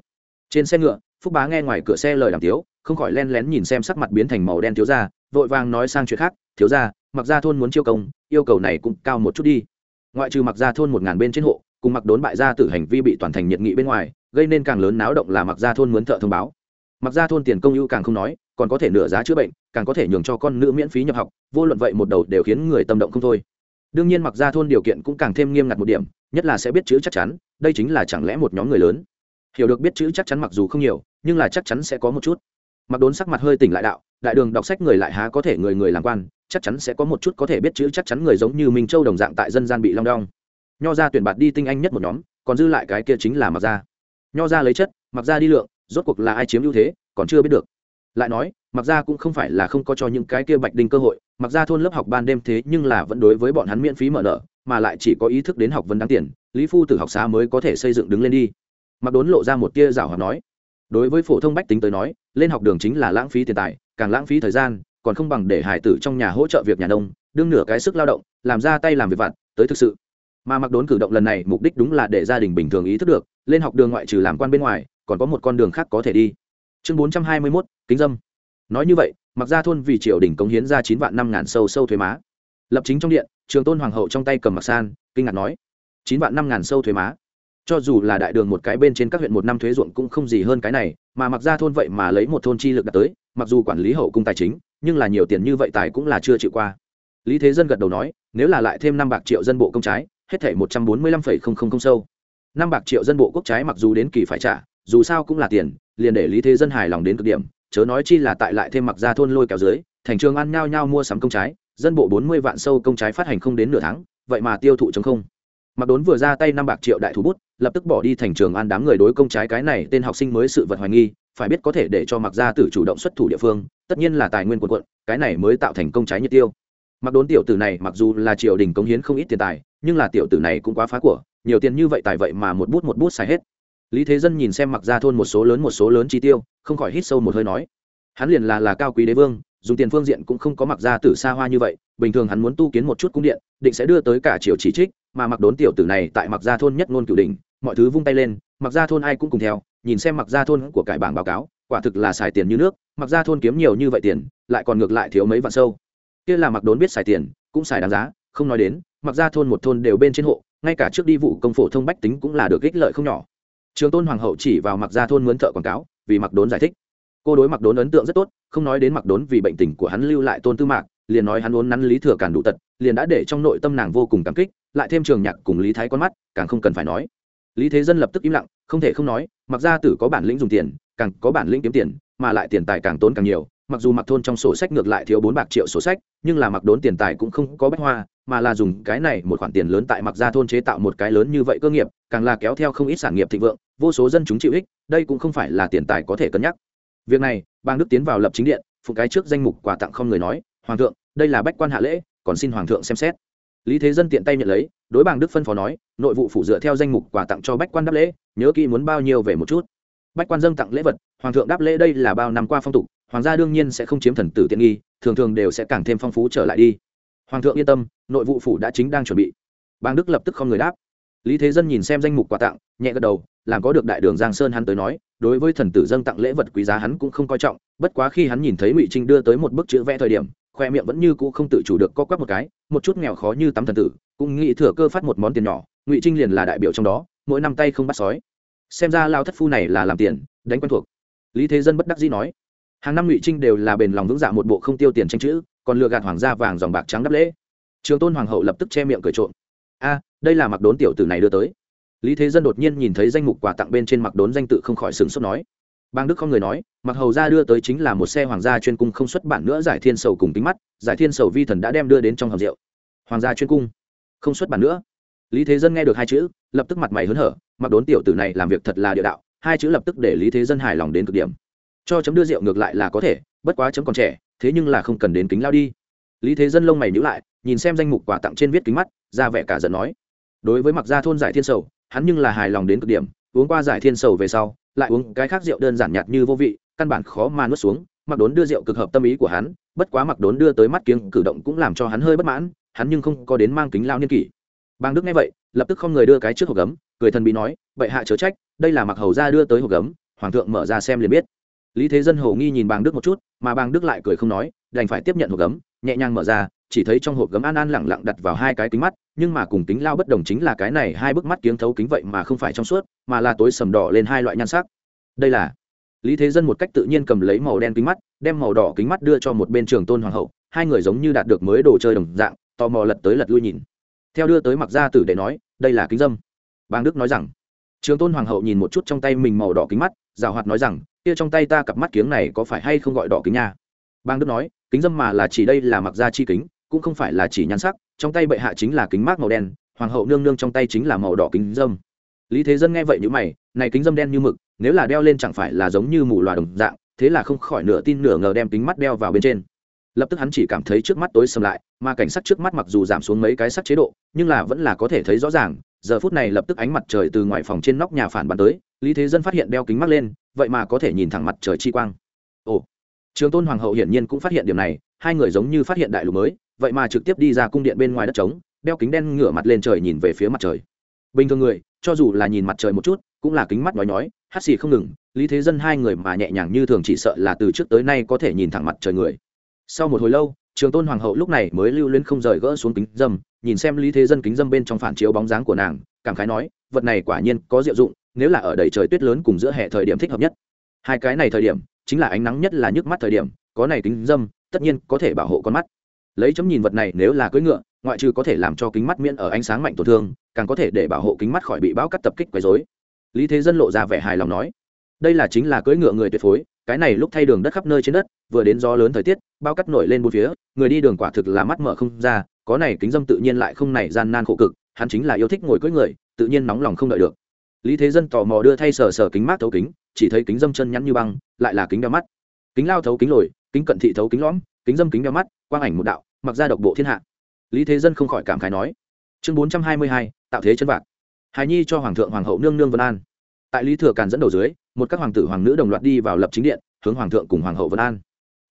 Trên xe ngựa, phúc bá nghe ngoài cửa xe lời đàm tiếu không khỏi len lén nhìn xem sắc mặt biến thành màu đen thiếu gia, vội vàng nói sang chuyện khác, thiếu gia, mặc gia thôn muốn chiêu công, yêu cầu này cũng cao một chút đi. Ngoại trừ mặc gia thôn một ngàn bên trên hộ, cùng mặc đốn bại gia tử hành vi bị toàn thành nhiệt nghị bên ngoài, gây nên càng lớn náo động là mặc gia thôn muốn thợ thông báo. Mặc gia thôn tiền công ưu càng không nói, còn có thể nửa giá chữa bệnh, càng có thể nhường cho con nữ miễn phí nhập học, vô luận vậy một đầu đều khiến người tâm động không thôi. Đương nhiên mặc gia thôn điều kiện cũng càng thêm nghiêm ngặt một điểm, nhất là sẽ biết chữ chắc chắn, đây chính là chẳng lẽ một nhóm người lớn. Hiểu được biết chữ chắc chắn mặc dù không nhiều, nhưng là chắc chắn sẽ có một chút mặc đốn sắc mặt hơi tỉnh lại đạo, đại đường đọc sách người lại há có thể người người làm quan, chắc chắn sẽ có một chút có thể biết chữ chắc chắn người giống như minh châu đồng dạng tại dân gian bị long đong. Nho ra tuyển bạt đi tinh anh nhất một nhóm, còn dư lại cái kia chính là mặc gia. Nho ra lấy chất mặc gia đi lượng, rốt cuộc là ai chiếm ưu thế, còn chưa biết được. Lại nói mặc gia cũng không phải là không có cho những cái kia bạch đinh cơ hội mặc gia thôn lớp học ban đêm thế nhưng là vẫn đối với bọn hắn miễn phí mở nợ, mà lại chỉ có ý thức đến học vấn đáng tiền, lý phu từ học xá mới có thể xây dựng đứng lên đi. Mặc đốn lộ ra một tia rào hòa nói đối với phổ thông bách tính tới nói, lên học đường chính là lãng phí tiền tài, càng lãng phí thời gian, còn không bằng để hải tử trong nhà hỗ trợ việc nhà nông, đương nửa cái sức lao động, làm ra tay làm việc vặt, tới thực sự. Mà mặc đốn cử động lần này, mục đích đúng là để gia đình bình thường ý thức được, lên học đường ngoại trừ làm quan bên ngoài, còn có một con đường khác có thể đi. Chương bốn trăm hai mươi mốt, kính dâm. Nói như vậy, mặc ra thôn vì triều đình cống hiến ra chín vạn năm ngàn sâu sâu thuế má. Lập chính trong điện, trường tôn hoàng hậu trong tay cầm mặc san, kinh ngạc nói, chín vạn năm ngàn sâu thuế má cho dù là đại đường một cái bên trên các huyện một năm thuế ruộng cũng không gì hơn cái này, mà mặc ra thôn vậy mà lấy một thôn chi lực đạt tới, mặc dù quản lý hậu cung tài chính, nhưng là nhiều tiền như vậy tài cũng là chưa chịu qua. Lý thế dân gật đầu nói, nếu là lại thêm năm bạc triệu dân bộ công trái, hết thể một trăm bốn mươi lăm phẩy không không không sâu. Năm bạc triệu dân bộ quốc trái mặc dù đến kỳ phải trả, dù sao cũng là tiền, liền để lý thế dân hài lòng đến cực điểm, chớ nói chi là tại lại thêm mặc ra thôn lôi kéo dưới, thành trường ăn nhao nhao mua sắm công trái, dân bộ bốn mươi vạn sâu công trái phát hành không đến nửa tháng, vậy mà tiêu thụ chống không mặc đốn vừa ra tay năm bạc triệu đại thủ bút, lập tức bỏ đi thành trường an đám người đối công trái cái này tên học sinh mới sự vật hoài nghi, phải biết có thể để cho mặc gia tử chủ động xuất thủ địa phương, tất nhiên là tài nguyên quần quận cái này mới tạo thành công trái nhiệt tiêu. Mặc đốn tiểu tử này mặc dù là triều đình cống hiến không ít tiền tài, nhưng là tiểu tử này cũng quá phá của, nhiều tiền như vậy tài vậy mà một bút một bút xài hết. Lý thế dân nhìn xem mặc gia thôn một số lớn một số lớn chi tiêu, không khỏi hít sâu một hơi nói, hắn liền là là cao quý đế vương, dùng tiền phương diện cũng không có mặc gia tử xa hoa như vậy, bình thường hắn muốn tu kiến một chút cung điện, định sẽ đưa tới cả triều chỉ trích mà mặc đốn tiểu tử này tại mặc gia thôn nhất ngôn cửu đỉnh, mọi thứ vung tay lên mặc gia thôn ai cũng cùng theo nhìn xem mặc gia thôn của cải bảng báo cáo quả thực là xài tiền như nước mặc gia thôn kiếm nhiều như vậy tiền lại còn ngược lại thiếu mấy vạn sâu. Kia là mặc đốn biết xài tiền cũng xài đáng giá không nói đến mặc gia thôn một thôn đều bên trên hộ ngay cả trước đi vụ công phổ thông bách tính cũng là được ích lợi không nhỏ. Trường tôn hoàng hậu chỉ vào mặc gia thôn mướn thợ quảng cáo vì mặc đốn giải thích. Cô đối mặc đốn ấn tượng rất tốt không nói đến mặc đốn vì bệnh tình của hắn lưu lại tôn tư mạc liền nói hắn uốn nắn lý thừa càn đủ tật liền đã để trong nội tâm nàng vô cùng cảm kích lại thêm trường nhạc cùng lý thái con mắt, càng không cần phải nói. Lý thế dân lập tức im lặng, không thể không nói, mặc gia tử có bản lĩnh dùng tiền, càng có bản lĩnh kiếm tiền, mà lại tiền tài càng tốn càng nhiều. Mặc dù mặc thôn trong sổ sách ngược lại thiếu bốn bạc triệu sổ sách, nhưng là mặc đốn tiền tài cũng không có bách hoa, mà là dùng cái này một khoản tiền lớn tại mặc gia thôn chế tạo một cái lớn như vậy cơ nghiệp, càng là kéo theo không ít sản nghiệp thịnh vượng, vô số dân chúng chịu ích, đây cũng không phải là tiền tài có thể cân nhắc. Việc này, bang đức tiến vào lập chính điện, phụ cái trước danh mục quà tặng không người nói, hoàng thượng, đây là bách quan hạ lễ, còn xin hoàng thượng xem xét lý thế dân tiện tay nhận lấy, đối bang đức phân phó nói, nội vụ phủ dựa theo danh mục quà tặng cho bách quan đáp lễ, nhớ kỹ muốn bao nhiêu về một chút. Bách quan dâng tặng lễ vật, hoàng thượng đáp lễ đây là bao năm qua phong tục, hoàng gia đương nhiên sẽ không chiếm thần tử tiện nghi, thường thường đều sẽ càng thêm phong phú trở lại đi. Hoàng thượng yên tâm, nội vụ phủ đã chính đang chuẩn bị. Bang đức lập tức không người đáp. Lý thế dân nhìn xem danh mục quà tặng, nhẹ gật đầu, làm có được đại đường giang sơn hắn tới nói, đối với thần tử dâng tặng lễ vật quý giá hắn cũng không coi trọng, bất quá khi hắn nhìn thấy ngụy trinh đưa tới một bức chữ vẽ thời điểm khoe miệng vẫn như cũ không tự chủ được co quắp một cái, một chút nghèo khó như tắm thần tử, cũng nghĩ thừa cơ phát một món tiền nhỏ, ngụy trinh liền là đại biểu trong đó, mỗi năm tay không bắt sói. Xem ra lao thất phu này là làm tiền, đánh quen thuộc. Lý thế dân bất đắc dĩ nói, hàng năm ngụy trinh đều là bền lòng vững dạ một bộ không tiêu tiền tranh chữ, còn lừa gạt hoàng gia vàng dòng bạc trắng đắp lễ. Trường tôn hoàng hậu lập tức che miệng cười trộm. A, đây là mặc đốn tiểu tử này đưa tới. Lý thế dân đột nhiên nhìn thấy danh mục quà tặng bên trên mặc đốn danh tự không khỏi sửng sốt nói bang đức không người nói, mặc hầu ra đưa tới chính là một xe hoàng gia chuyên cung không xuất bản nữa giải thiên sầu cùng tính mắt, giải thiên sầu vi thần đã đem đưa đến trong hầm rượu. Hoàng gia chuyên cung, không xuất bản nữa. Lý thế dân nghe được hai chữ, lập tức mặt mày hớn hở, mặc đốn tiểu tử này làm việc thật là địa đạo, hai chữ lập tức để lý thế dân hài lòng đến cực điểm. Cho chấm đưa rượu ngược lại là có thể, bất quá chấm còn trẻ, thế nhưng là không cần đến kính lao đi. Lý thế dân lông mày nhữ lại, nhìn xem danh mục quà tặng trên viết kính mắt, ra vẻ cả giận nói, đối với mặc gia thôn giải thiên sầu, hắn nhưng là hài lòng đến cực điểm uống qua giải thiên sầu về sau, lại uống cái khác rượu đơn giản nhạt như vô vị, căn bản khó mà nuốt xuống, mặc đốn đưa rượu cực hợp tâm ý của hắn, bất quá mặc đốn đưa tới mắt kiếng cử động cũng làm cho hắn hơi bất mãn, hắn nhưng không có đến mang kính lao niên kỷ. Bang đức nghe vậy, lập tức không người đưa cái trước hộp gấm, cười thần bí nói vậy hạ chớ trách, đây là mặc hầu ra đưa tới hộp gấm, hoàng thượng mở ra xem liền biết. Lý thế dân hầu nghi nhìn bang đức một chút, mà bang đức lại cười không nói, đành phải tiếp nhận hộp gấm, nhẹ nhàng mở ra chỉ thấy trong hộp gấm an an lẳng lặng đặt vào hai cái kính mắt, nhưng mà cùng kính lao bất đồng chính là cái này hai bức mắt kiếng thấu kính vậy mà không phải trong suốt, mà là tối sầm đỏ lên hai loại nhan sắc. Đây là lý thế dân một cách tự nhiên cầm lấy màu đen kính mắt, đem màu đỏ kính mắt đưa cho một bên trường tôn hoàng hậu, hai người giống như đạt được mới đồ chơi đồng dạng, tò mò lật tới lật lui nhìn. Theo đưa tới mặc gia tử để nói, đây là kính dâm. Bang đức nói rằng. Trường tôn hoàng hậu nhìn một chút trong tay mình màu đỏ kính mắt rào hoạt nói rằng, kia trong tay ta cặp mắt kiếng này có phải hay không gọi đỏ kính nha? Bang đức nói, kính dâm mà là chỉ đây là mặc gia chi kính cũng không phải là chỉ nhan sắc, trong tay bệ hạ chính là kính mát màu đen, hoàng hậu nương nương trong tay chính là màu đỏ kính dâm. Lý thế dân nghe vậy như mày, này kính dâm đen như mực, nếu là đeo lên chẳng phải là giống như mù loà đồng dạng, thế là không khỏi nửa tin nửa ngờ đem kính mắt đeo vào bên trên. Lập tức hắn chỉ cảm thấy trước mắt tối sầm lại, mà cảnh sắc trước mắt mặc dù giảm xuống mấy cái sắc chế độ, nhưng là vẫn là có thể thấy rõ ràng, giờ phút này lập tức ánh mặt trời từ ngoài phòng trên nóc nhà phản bắn tới, lý thế dân phát hiện đeo kính mắt lên, vậy mà có thể nhìn thẳng mặt trời chi quang. Ồ, trường tôn hoàng hậu hiển nhiên cũng phát hiện điểm này hai người giống như phát hiện đại lục mới, vậy mà trực tiếp đi ra cung điện bên ngoài đất trống, đeo kính đen ngửa mặt lên trời nhìn về phía mặt trời. Bình thường người, cho dù là nhìn mặt trời một chút, cũng là kính mắt nói nói hắt xì không ngừng, lý thế dân hai người mà nhẹ nhàng như thường chỉ sợ là từ trước tới nay có thể nhìn thẳng mặt trời người. Sau một hồi lâu, trường tôn hoàng hậu lúc này mới lưu luyến không rời gỡ xuống kính dâm, nhìn xem lý thế dân kính dâm bên trong phản chiếu bóng dáng của nàng, cảm khái nói, vật này quả nhiên có diệu dụng, nếu là ở đầy trời tuyết lớn cùng giữa hệ thời điểm thích hợp nhất. Hai cái này thời điểm, chính là ánh nắng nhất là nhức mắt thời điểm, có này kính dâm tất nhiên có thể bảo hộ con mắt. Lấy chấm nhìn vật này nếu là cưỡi ngựa, ngoại trừ có thể làm cho kính mắt miễn ở ánh sáng mạnh tổn thương, càng có thể để bảo hộ kính mắt khỏi bị bão cắt tập kích quấy dối lý thế dân lộ ra vẻ hài lòng nói, đây là chính là cưỡi ngựa người tuyệt phối, cái này lúc thay đường đất khắp nơi trên đất, vừa đến gió lớn thời tiết bao cắt nổi lên bốn phía, người đi đường quả thực là mắt mở không ra, có này kính dâm tự nhiên lại không này gian nan khổ cực, hắn chính là yêu thích ngồi cưỡi người, tự nhiên nóng lòng không đợi được. Lý thế dân tò mò đưa thay sờ sờ kính mát thấu kính, chỉ thấy kính dâm chân nhắn như băng, lại là kính đeo mắt. Kính lao thấu kính lồi kính cận thị thấu kính lõm, kính dâm kính đeo mắt, quang ảnh một đạo, mặc ra độc bộ thiên hạ. Lý thế dân không khỏi cảm khái nói, chương bốn trăm hai mươi hai, tạo thế chân vạc. Hài nhi cho hoàng thượng, hoàng hậu nương nương vân an. Tại lý thừa càn dẫn đầu dưới, một các hoàng tử, hoàng nữ đồng loạt đi vào lập chính điện, hướng hoàng thượng cùng hoàng hậu vân an.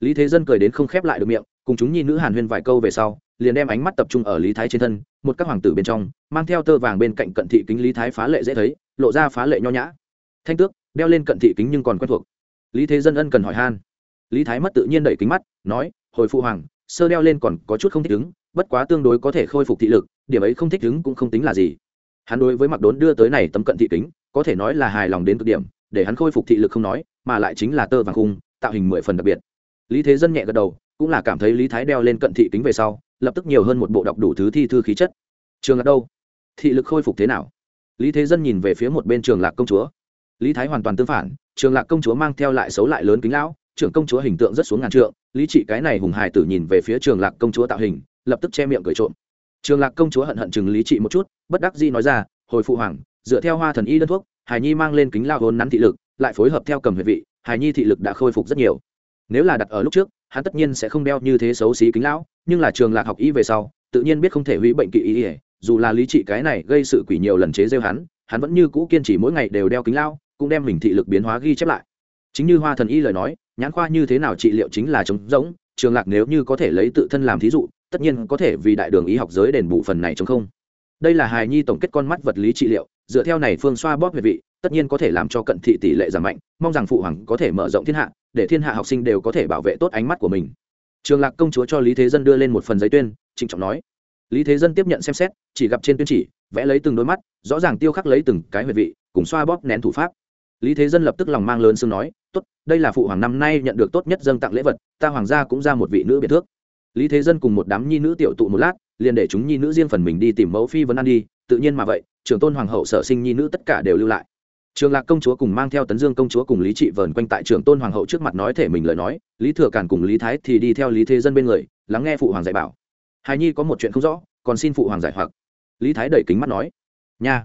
Lý thế dân cười đến không khép lại được miệng, cùng chúng nhi nữ hàn huyên vài câu về sau, liền đem ánh mắt tập trung ở lý thái trên thân, một các hoàng tử bên trong, mang theo tơ vàng bên cạnh cận thị kính lý thái phá lệ dễ thấy, lộ ra phá lệ nho nhã. Thanh tước, đeo lên cận thị kính nhưng còn quen thuộc. Lý thế dân ân cần hỏi han lý thái mất tự nhiên đẩy kính mắt, nói, hồi phụ hoàng, sơ đeo lên còn có chút không thích ứng, bất quá tương đối có thể khôi phục thị lực, điểm ấy không thích ứng cũng không tính là gì. Hắn đối với mặc đốn đưa tới này tấm cận thị kính, có thể nói là hài lòng đến cực điểm, để hắn khôi phục thị lực không nói, mà lại chính là tơ vàng khung, tạo hình mười phần đặc biệt. Lý thế dân nhẹ gật đầu, cũng là cảm thấy lý thái đeo lên cận thị kính về sau, lập tức nhiều hơn một bộ đọc đủ thứ thi thư khí chất. Trường ở đâu? Thị lực khôi phục thế nào? Lý thế dân nhìn về phía một bên trường lạc công chúa. Lý thái hoàn toàn tương phản, trường lạc công chúa mang theo lại xấu lại lớn kính lão trưởng công chúa hình tượng rất xuống ngàn trượng, lý trị cái này hùng hài tử nhìn về phía trường lạc công chúa tạo hình, lập tức che miệng cười trộm. Trường lạc công chúa hận hận chừng lý trị một chút, bất đắc dĩ nói ra, hồi phụ hoàng, dựa theo hoa thần y đơn thuốc, hài nhi mang lên kính lao hôn nắn thị lực, lại phối hợp theo cầm huyệt vị, hài nhi thị lực đã khôi phục rất nhiều. Nếu là đặt ở lúc trước, hắn tất nhiên sẽ không đeo như thế xấu xí kính lão, nhưng là trường lạc học y về sau, tự nhiên biết không thể hủy bệnh kỵ y dù là lý trị cái này gây sự quỷ nhiều lần chế rêu hắn hắn vẫn như cũ kiên trì mỗi ngày đều đeo kính lao cũng đem mình thị lực biến hóa ghi chép lại chính như hoa thần y lời nói, nhãn khoa như thế nào trị liệu chính là trống rỗng, trường lạc nếu như có thể lấy tự thân làm thí dụ, tất nhiên có thể vì đại đường y học giới đền bù phần này chống không. Đây là hài nhi tổng kết con mắt vật lý trị liệu, dựa theo này phương xoa bóp huyệt vị, tất nhiên có thể làm cho cận thị tỷ lệ giảm mạnh, mong rằng phụ hoàng có thể mở rộng thiên hạ, để thiên hạ học sinh đều có thể bảo vệ tốt ánh mắt của mình. Trường lạc công chúa cho lý thế dân đưa lên một phần giấy tuyên, trịnh trọng nói. Lý thế dân tiếp nhận xem xét, chỉ gặp trên tuyên chỉ, vẽ lấy từng đôi mắt, rõ ràng tiêu khắc lấy từng cái huyệt vị, cùng xoa bóp nén thủ pháp lý thế dân lập tức lòng mang lớn xương nói, tốt, đây là phụ hoàng năm nay nhận được tốt nhất dâng tặng lễ vật, ta hoàng gia cũng ra một vị nữ biệt thước. Lý thế dân cùng một đám nhi nữ tiểu tụ một lát, liền để chúng nhi nữ riêng phần mình đi tìm mẫu phi vấn ăn đi, tự nhiên mà vậy, trưởng tôn hoàng hậu sở sinh nhi nữ tất cả đều lưu lại. Trường lạc công chúa cùng mang theo tấn dương công chúa cùng lý trị vờn quanh tại Trường tôn hoàng hậu trước mặt nói thể mình lời nói, lý thừa càn cùng lý thái thì đi theo lý thế dân bên người, lắng nghe phụ hoàng dạy bảo. Hài nhi có một chuyện không rõ, còn xin phụ hoàng giải hoặc. Lý thái đẩy kính mắt nói, nha,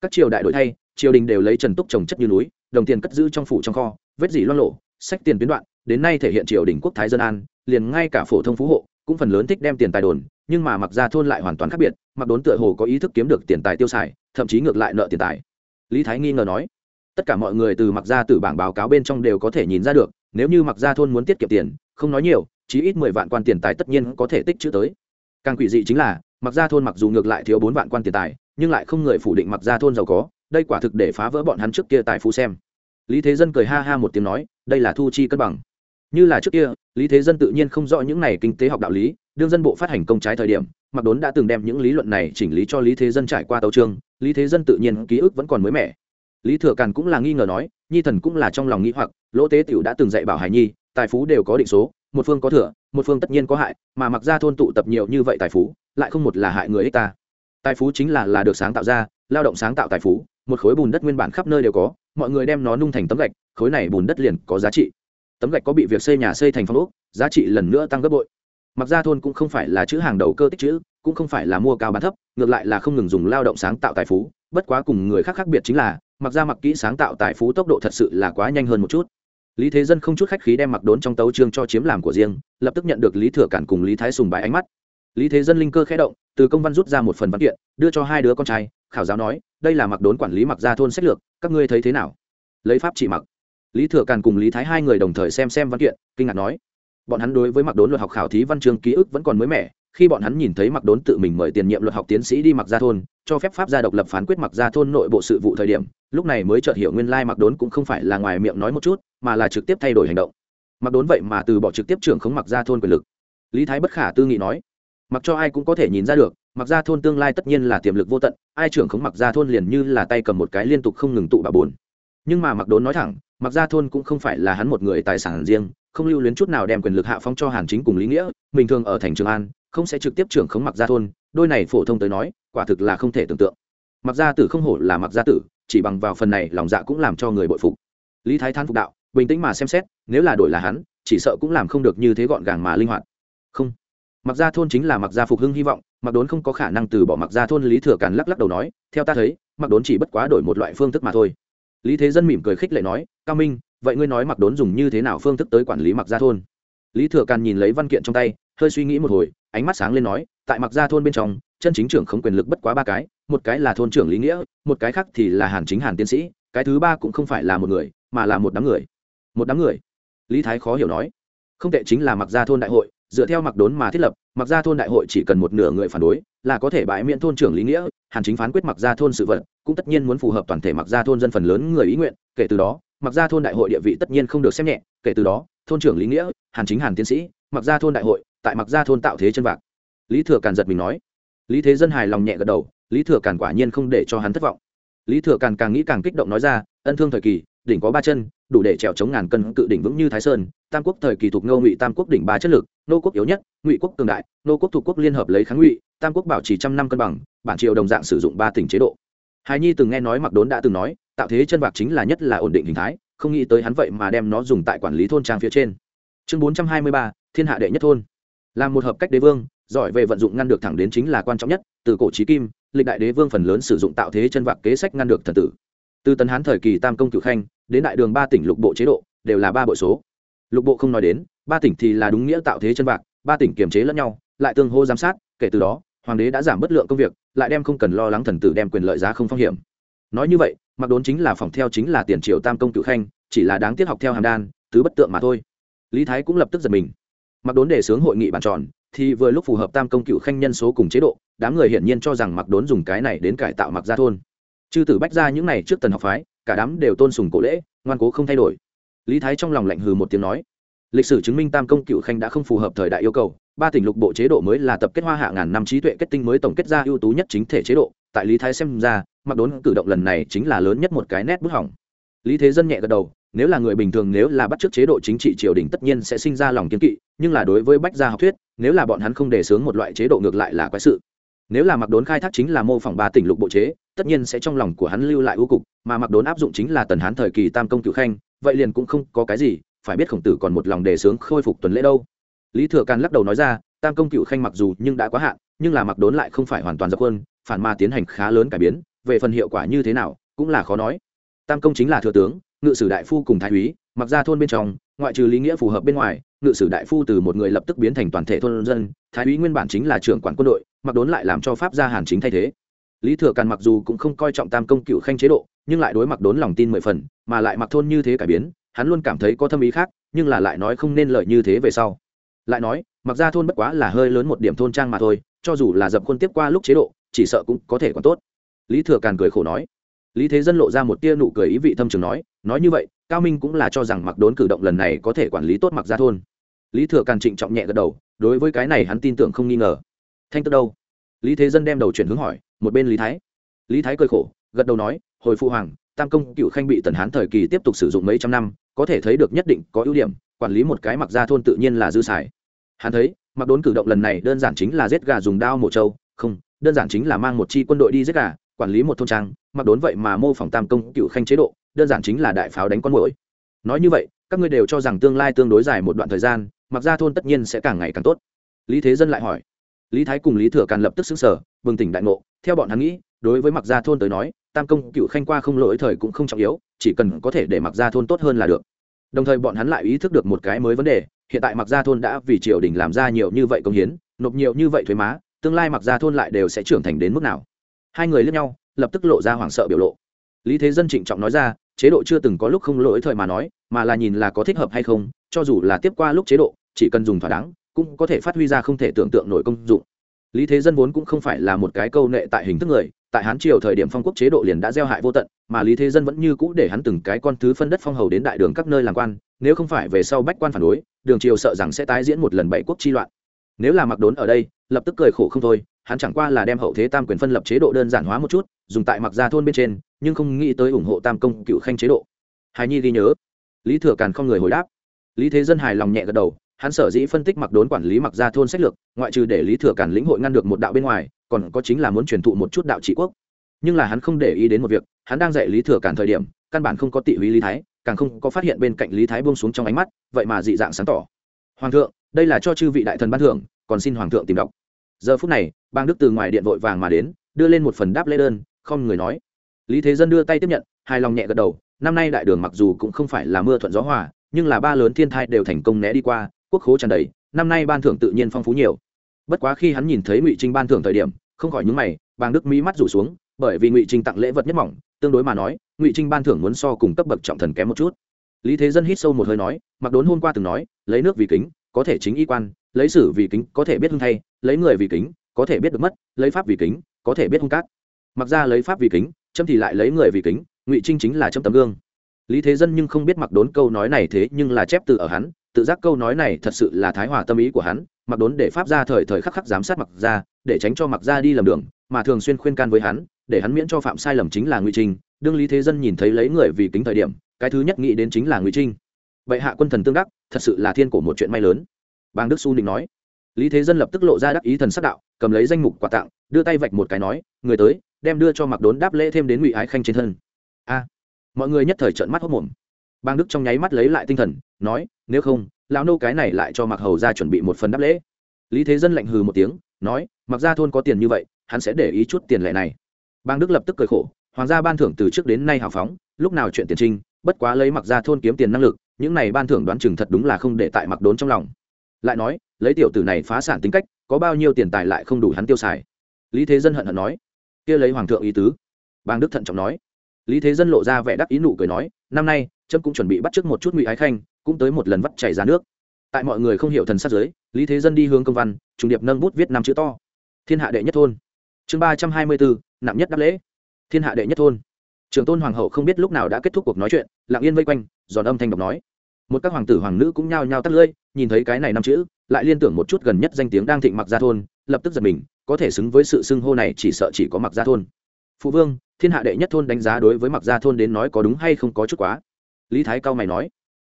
các triều đại đổi thay, triều đình đều lấy trần túc trồng chất như núi đồng tiền cất giữ trong phủ trong kho, vết dỉ loan lộ sách tiền tuyến đoạn, đến nay thể hiện triều đình quốc thái dân an, liền ngay cả phổ thông phú hộ cũng phần lớn thích đem tiền tài đồn, nhưng mà mặc ra thôn lại hoàn toàn khác biệt, mặc đốn tựa hồ có ý thức kiếm được tiền tài tiêu xài, thậm chí ngược lại nợ tiền tài. Lý thái nghi ngờ nói, tất cả mọi người từ mặc ra từ bảng báo cáo bên trong đều có thể nhìn ra được, nếu như mặc ra thôn muốn tiết kiệm tiền, không nói nhiều, chí ít mười vạn quan tiền tài tất nhiên có thể tích chữ tới. Càng quỷ dị chính là, mặc ra thôn mặc dù ngược lại thiếu bốn vạn quan tiền tài, nhưng lại không người phủ định mặc ra thôn giàu có đây quả thực để phá vỡ bọn hắn trước kia tài phú xem. Lý thế dân cười ha ha một tiếng nói, đây là thu chi cân bằng. Như là trước kia, lý thế dân tự nhiên không rõ những này kinh tế học đạo lý, đương dân bộ phát hành công trái thời điểm mặc đốn đã từng đem những lý luận này chỉnh lý cho lý thế dân trải qua tấu trương lý thế dân tự nhiên ký ức vẫn còn mới mẻ. Lý thừa càn cũng là nghi ngờ nói, nhi thần cũng là trong lòng nghĩ hoặc, lỗ tế tiểu đã từng dạy bảo hải nhi, tài phú đều có định số, một phương có thừa, một phương tất nhiên có hại, mà mặc ra thôn tụ tập nhiều như vậy tài phú, lại không một là hại người ích ta. Tài phú chính là là được sáng tạo ra, lao động sáng tạo tài phú một khối bùn đất nguyên bản khắp nơi đều có, mọi người đem nó nung thành tấm gạch, khối này bùn đất liền có giá trị. Tấm gạch có bị việc xây nhà xây thành phong ốc, giá trị lần nữa tăng gấp bội. Mặc ra thôn cũng không phải là chữ hàng đầu cơ tích chữ, cũng không phải là mua cao bán thấp, ngược lại là không ngừng dùng lao động sáng tạo tài phú, bất quá cùng người khác khác biệt chính là, mặc ra mặc kỹ sáng tạo tài phú tốc độ thật sự là quá nhanh hơn một chút. Lý thế dân không chút khách khí đem mặc đốn trong tấu trương cho chiếm làm của riêng, lập tức nhận được lý thừa cản cùng lý thái sùng bái ánh mắt. Lý thế dân linh cơ khẽ động, từ công văn rút ra một phần văn kiện, đưa cho hai đứa con trai, khảo giáo nói đây là mặc đốn quản lý mặc gia thôn sách lược, các ngươi thấy thế nào? Lấy pháp chỉ mặc. Lý thừa càn cùng lý thái hai người đồng thời xem xem văn kiện, kinh ngạc nói, bọn hắn đối với mặc đốn luật học khảo thí văn chương ký ức vẫn còn mới mẻ, khi bọn hắn nhìn thấy mặc đốn tự mình mời tiền nhiệm luật học tiến sĩ đi mặc gia thôn, cho phép pháp gia độc lập phán quyết mặc gia thôn nội bộ sự vụ thời điểm, lúc này mới chợt hiểu nguyên lai mặc đốn cũng không phải là ngoài miệng nói một chút, mà là trực tiếp thay đổi hành động. Mặc đốn vậy mà từ bỏ trực tiếp trưởng khống mặc gia thôn quyền lực. Lý thái bất khả tư nghị nói mặc cho ai cũng có thể nhìn ra được, mặc gia thôn tương lai tất nhiên là tiềm lực vô tận, ai trưởng khống mặc gia thôn liền như là tay cầm một cái liên tục không ngừng tụ bà bồn. Nhưng mà mặc đốn nói thẳng, mặc gia thôn cũng không phải là hắn một người tài sản riêng, không lưu luyến chút nào đem quyền lực hạ phong cho hàn chính cùng lý nghĩa, bình thường ở thành trường an, không sẽ trực tiếp trưởng khống mặc gia thôn, đôi này phổ thông tới nói, quả thực là không thể tưởng tượng. Mặc gia tử không hổ là mặc gia tử, chỉ bằng vào phần này lòng dạ cũng làm cho người bội phục. Lý thái thán phục đạo, bình tĩnh mà xem xét, nếu là đổi là hắn, chỉ sợ cũng làm không được như thế gọn gàng mà linh hoạt. Không mặc gia thôn chính là mặc gia phục hưng hy vọng, mặc đốn không có khả năng từ bỏ mặc gia thôn, lý thừa càn lắc lắc đầu nói, theo ta thấy, mặc đốn chỉ bất quá đổi một loại phương thức mà thôi. Lý thế dân mỉm cười khích lệ nói, cao minh, vậy ngươi nói mặc đốn dùng như thế nào phương thức tới quản lý mặc gia thôn? Lý thừa càn nhìn lấy văn kiện trong tay, hơi suy nghĩ một hồi, ánh mắt sáng lên nói, tại mặc gia thôn bên trong, chân chính trưởng không quyền lực bất quá ba cái, một cái là thôn trưởng lý nghĩa, một cái khác thì là hàn chính hàn tiến sĩ, cái thứ ba cũng không phải là một người, mà là một đám người. Một đám người? Lý thái khó hiểu nói. Không tệ chính là mặc gia thôn đại hội dựa theo mặc đốn mà thiết lập, mặc gia thôn đại hội chỉ cần một nửa người phản đối, là có thể bãi miễn thôn trưởng lý nghĩa, hàn chính phán quyết mặc gia thôn sự vật, cũng tất nhiên muốn phù hợp toàn thể mặc gia thôn dân phần lớn người ý nguyện, kể từ đó, mặc gia thôn đại hội địa vị tất nhiên không được xem nhẹ, kể từ đó, thôn trưởng lý nghĩa, hàn chính hàn tiến sĩ, mặc gia thôn đại hội, tại mặc gia thôn tạo thế chân vạc. Lý thừa càn giật mình nói. Lý thế dân hài lòng nhẹ gật đầu, lý thừa càn quả nhiên không để cho hắn thất vọng. Lý thừa càn càng nghĩ càng kích động nói ra, ân thương thời kỳ, đỉnh có ba chân, đủ để trèo chống ngàn cân cự đỉnh vững như thái sơn, tam quốc thời kỳ thuộc ngô ngụy tam quốc đỉnh ba chất lực nô quốc yếu nhất, ngụy quốc cường đại, nô quốc thuộc quốc liên hợp lấy kháng ngụy, tam quốc bảo trì trăm năm cân bằng, bản triều đồng dạng sử dụng ba tỉnh chế độ. Hài nhi từng nghe nói mặc đốn đã từng nói, tạo thế chân bạc chính là nhất là ổn định hình thái, không nghĩ tới hắn vậy mà đem nó dùng tại quản lý thôn trang phía trên. Chương bốn trăm hai mươi ba, thiên hạ đệ nhất thôn. Là một hợp cách đế vương, giỏi về vận dụng ngăn được thẳng đến chính là quan trọng nhất, từ cổ trí kim, lịch đại đế vương phần lớn sử dụng tạo thế chân vạc kế sách ngăn được thần tử. Từ tấn hán thời kỳ tam công cửu khanh, đến đại đường ba tỉnh lục bộ chế độ, đều là ba bội số. Lục bộ không nói đến ba tỉnh thì là đúng nghĩa tạo thế chân vạc, ba tỉnh kiềm chế lẫn nhau, lại tương hô giám sát, kể từ đó, hoàng đế đã giảm bất lượng công việc, lại đem không cần lo lắng thần tử đem quyền lợi giá không phong hiểm. Nói như vậy, mặc đốn chính là phòng theo chính là tiền triều tam công cựu khanh, chỉ là đáng tiếc học theo hàm đan, tứ bất tượng mà thôi. Lý thái cũng lập tức giật mình. Mặc đốn đề xướng hội nghị bàn tròn, thì vừa lúc phù hợp tam công cựu khanh nhân số cùng chế độ, đám người hiển nhiên cho rằng mặc đốn dùng cái này đến cải tạo mặc gia thôn. Chư tử bách ra những này trước tần học phái, cả đám đều tôn sùng cổ lễ, ngoan cố không thay đổi. Lý thái trong lòng lạnh hừ một tiếng nói lịch sử chứng minh tam công cựu khanh đã không phù hợp thời đại yêu cầu, ba tỉnh lục bộ chế độ mới là tập kết hoa hạ ngàn năm trí tuệ kết tinh mới tổng kết ra ưu tú nhất chính thể chế độ. Tại lý thái xem ra, mặc đốn cử động lần này chính là lớn nhất một cái nét bức hỏng. Lý thế dân nhẹ gật đầu, nếu là người bình thường nếu là bắt t chế độ chính trị triều đình tất nhiên sẽ sinh ra lòng kiên kỵ, nhưng là đối với bách gia học thuyết, nếu là bọn hắn không đề xướng một loại chế độ ngược lại là quái sự. Nếu là mặc đốn khai thác chính là mô phỏng ba tỉnh lục bộ chế, tất nhiên sẽ trong lòng của hắn lưu lại ưu cục, mà mặc đốn áp dụng chính là tần hán thời kỳ tam công cựu khanh, vậy liền cũng không có cái gì phải biết khổng tử còn một lòng đề sướng khôi phục tuần lễ đâu. Lý thừa càn lắc đầu nói ra, tam công cựu khanh mặc dù nhưng đã quá hạn, nhưng là mặc đốn lại không phải hoàn toàn dập hơn phản ma tiến hành khá lớn cải biến, về phần hiệu quả như thế nào cũng là khó nói. Tam công chính là thừa tướng, ngự sử đại phu cùng thái úy, mặc ra thôn bên trong, ngoại trừ lý nghĩa phù hợp bên ngoài, ngự sử đại phu từ một người lập tức biến thành toàn thể thôn dân, thái úy nguyên bản chính là trưởng quản quân đội, mặc đốn lại làm cho pháp gia hàn chính thay thế. Lý thừa càn mặc dù cũng không coi trọng tam công cựu khanh chế độ, nhưng lại đối mặc đốn lòng tin mười phần, mà lại mặc thôn như thế cải biến hắn luôn cảm thấy có thâm ý khác, nhưng là lại nói không nên lợi như thế về sau. Lại nói, mặc ra thôn bất quá là hơi lớn một điểm thôn trang mà thôi, cho dù là dập khuôn tiếp qua lúc chế độ, chỉ sợ cũng có thể còn tốt. Lý thừa càn cười khổ nói. Lý thế dân lộ ra một tia nụ cười ý vị thâm trường nói nói như vậy, cao minh cũng là cho rằng mặc đốn cử động lần này có thể quản lý tốt mặc ra thôn. Lý thừa càn trịnh trọng nhẹ gật đầu, đối với cái này hắn tin tưởng không nghi ngờ. Thanh tức đâu? Lý thế dân đem đầu chuyển hướng hỏi, một bên lý thái. Lý thái cười khổ, gật đầu nói, hồi phụ hoàng tam công cựu khanh bị tần hán thời kỳ tiếp tục sử dụng mấy trăm năm, có thể thấy được nhất định có ưu điểm, quản lý một cái mặc ra thôn tự nhiên là dư xài. Hắn thấy, mặc đốn cử động lần này đơn giản chính là giết gà dùng đao mổ trâu, không, đơn giản chính là mang một chi quân đội đi giết gà, quản lý một thôn trang, mặc đốn vậy mà mô phỏng tam công cựu khanh chế độ, đơn giản chính là đại pháo đánh con mũi nói như vậy, các ngươi đều cho rằng tương lai tương đối dài một đoạn thời gian, mặc ra thôn tất nhiên sẽ càng ngày càng tốt. Lý thế dân lại hỏi. Lý thái cùng lý thừa càn lập tức xứng sở bừng tỉnh đại ngộ. Theo bọn hắn nghĩ, đối với mặc gia thôn tới nói tam công cựu khanh qua không lỗi thời cũng không trọng yếu, chỉ cần có thể để mặc gia thôn tốt hơn là được. Đồng thời bọn hắn lại ý thức được một cái mới vấn đề, hiện tại mặc gia thôn đã vì triều đình làm ra nhiều như vậy công hiến, nộp nhiều như vậy thuế má, tương lai mặc gia thôn lại đều sẽ trưởng thành đến mức nào. Hai người lướt nhau, lập tức lộ ra hoảng sợ biểu lộ. Lý thế dân trịnh trọng nói ra, chế độ chưa từng có lúc không lỗi thời mà nói, mà là nhìn là có thích hợp hay không, cho dù là tiếp qua lúc chế độ, chỉ cần dùng thỏa đáng, cũng có thể phát huy ra không thể tưởng tượng nổi công dụng. Lý thế dân vốn cũng không phải là một cái câu nệ tại hình thức người tại hán triều thời điểm phong quốc chế độ liền đã gieo hại vô tận, mà lý thế dân vẫn như cũ để hắn từng cái con thứ phân đất phong hầu đến đại đường các nơi làm quan, nếu không phải về sau bách quan phản đối, đường triều sợ rằng sẽ tái diễn một lần bảy quốc chi loạn. Nếu là mặc đốn ở đây, lập tức cười khổ không thôi, hắn chẳng qua là đem hậu thế tam quyền phân lập chế độ đơn giản hóa một chút, dùng tại mặc gia thôn bên trên, nhưng không nghĩ tới ủng hộ tam công cựu khanh chế độ. Hài nhi ghi nhớ. Lý thừa càn không người hồi đáp. Lý thế dân hài lòng nhẹ gật đầu, hắn sở dĩ phân tích mặc đốn quản lý mặc gia thôn sách lược, ngoại trừ để lý thừa càn lĩnh hội ngăn được một đạo bên ngoài còn có chính là muốn truyền thụ một chút đạo trị quốc. Nhưng là hắn không để ý đến một việc, hắn đang dạy lý thừa cản thời điểm, căn bản không có tị húy lý thái, càng không có phát hiện bên cạnh lý thái buông xuống trong ánh mắt, vậy mà dị dạng sáng tỏ. Hoàng thượng, đây là cho chư vị đại thần ban thưởng, còn xin hoàng thượng tìm đọc. Giờ phút này, bang đức từ ngoài điện vội vàng mà đến, đưa lên một phần đáp lễ đơn, không người nói. Lý thế dân đưa tay tiếp nhận, hài lòng nhẹ gật đầu, năm nay đại đường mặc dù cũng không phải là mưa thuận gió hòa, nhưng là ba lớn thiên thai đều thành công né đi qua, quốc khố tràn đầy, năm nay ban thưởng tự nhiên phong phú nhiều bất quá khi hắn nhìn thấy ngụy trinh ban thưởng thời điểm, không khỏi nhúng mày bang đức mỹ mắt rủ xuống, bởi vì ngụy trinh tặng lễ vật nhất mỏng, tương đối mà nói, ngụy trinh ban thưởng muốn so cùng cấp bậc trọng thần kém một chút. Lý thế dân hít sâu một hơi nói, mặc đốn hôm qua từng nói, lấy nước vì kính, có thể chính y quan, lấy sử vì kính, có thể biết hưng thay, lấy người vì kính, có thể biết được mất, lấy pháp vì kính, có thể biết hung cát. Mặc ra lấy pháp vì kính châm thì lại lấy người vì kính, ngụy trinh chính là châm tấm gương. Lý thế dân nhưng không biết mặc đốn câu nói này thế nhưng là chép từ ở hắn, tự giác câu nói này thật sự là thái hòa tâm ý của hắn mặc đốn để pháp ra thời thời khắc khắc giám sát mặc ra để tránh cho mặc ra đi lầm đường, mà thường xuyên khuyên can với hắn, để hắn miễn cho phạm sai lầm chính là ngụy trinh đương lý thế dân nhìn thấy lấy người vì kính thời điểm, cái thứ nhất nghĩ đến chính là ngụy trinh vậy hạ quân thần tương đắc, thật sự là thiên cổ một chuyện may lớn. Bang đức su định nói. Lý thế dân lập tức lộ ra đắc ý thần sắc đạo, cầm lấy danh mục quà tặng, đưa tay vạch một cái nói, người tới, đem đưa cho mặc đốn đáp lễ thêm đến ngụy ái khanh trên thân. A. Mọi người nhất thời trợn mắt hốc mồm bang đức trong nháy mắt lấy lại tinh thần, nói, nếu không lão nô cái này lại cho mặc hầu ra chuẩn bị một phần đáp lễ. Lý thế dân lạnh hừ một tiếng, nói mặc ra thôn có tiền như vậy, hắn sẽ để ý chút tiền lệ này. Bang đức lập tức cười khổ, hoàng gia ban thưởng từ trước đến nay hào phóng, lúc nào chuyện tiền trinh, bất quá lấy mặc ra thôn kiếm tiền năng lực, những này ban thưởng đoán chừng thật đúng là không để tại mặc đốn trong lòng. Lại nói, lấy tiểu tử này phá sản tính cách, có bao nhiêu tiền tài lại không đủ hắn tiêu xài? Lý thế dân hận hận nói, kia lấy hoàng thượng ý tứ. Bang đức thận trọng nói, lý thế dân lộ ra vẻ đắc ý nụ cười nói, năm nay trâm cũng chuẩn bị bắt t một chút ngụy ái khanh cũng tới một lần vắt chảy ra nước. Tại mọi người không hiểu thần sát giới, lý thế dân đi hướng công văn, trùng điệp nâng bút viết năm chữ to. Thiên hạ đệ nhất thôn. Chương ba trăm hai mươi bốn, nặng nhất đáp lễ. Thiên hạ đệ nhất thôn. Trường tôn hoàng hậu không biết lúc nào đã kết thúc cuộc nói chuyện, lặng yên vây quanh, giòn âm thanh đọc nói. Một các hoàng tử hoàng nữ cũng nhao nhao tắt lưỡi, nhìn thấy cái này năm chữ, lại liên tưởng một chút gần nhất danh tiếng đang thịnh mặc gia thôn, lập tức giật mình, có thể xứng với sự xưng hô này chỉ sợ chỉ có mặc gia thôn. Phụ vương, thiên hạ đệ nhất thôn đánh giá đối với mặc gia thôn đến nói có đúng hay không có chút quá. Lý thái cao mày nói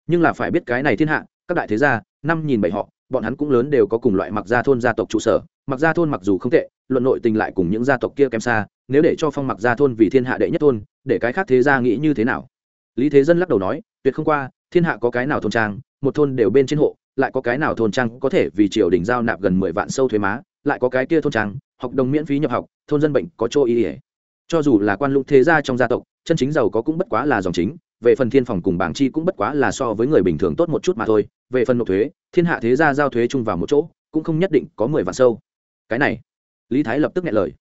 nhưng là phải biết cái này thiên hạ, các đại thế gia, năm nhìn bảy họ, bọn hắn cũng lớn đều có cùng loại mặc gia thôn gia tộc trụ sở, mặc gia thôn mặc dù không tệ, luận nội tình lại cùng những gia tộc kia kém xa, nếu để cho phong mặc gia thôn vì thiên hạ đệ nhất thôn, để cái khác thế gia nghĩ như thế nào? Lý thế dân lắc đầu nói, tuyệt không qua, thiên hạ có cái nào thôn trang, một thôn đều bên trên hộ, lại có cái nào thôn trang có thể vì triều đình giao nạp gần mười vạn sâu thuế má, lại có cái kia thôn trang, học đồng miễn phí nhập học, thôn dân bệnh có chỗ ý ỉa cho dù là quan lũng thế gia trong gia tộc, chân chính giàu có cũng bất quá là dòng chính về phần thiên phòng cùng bảng chi cũng bất quá là so với người bình thường tốt một chút mà thôi. Về phần nộp thuế, thiên hạ thế gia giao thuế chung vào một chỗ, cũng không nhất định có mười vạn sâu. Cái này, lý thái lập tức nghe lời.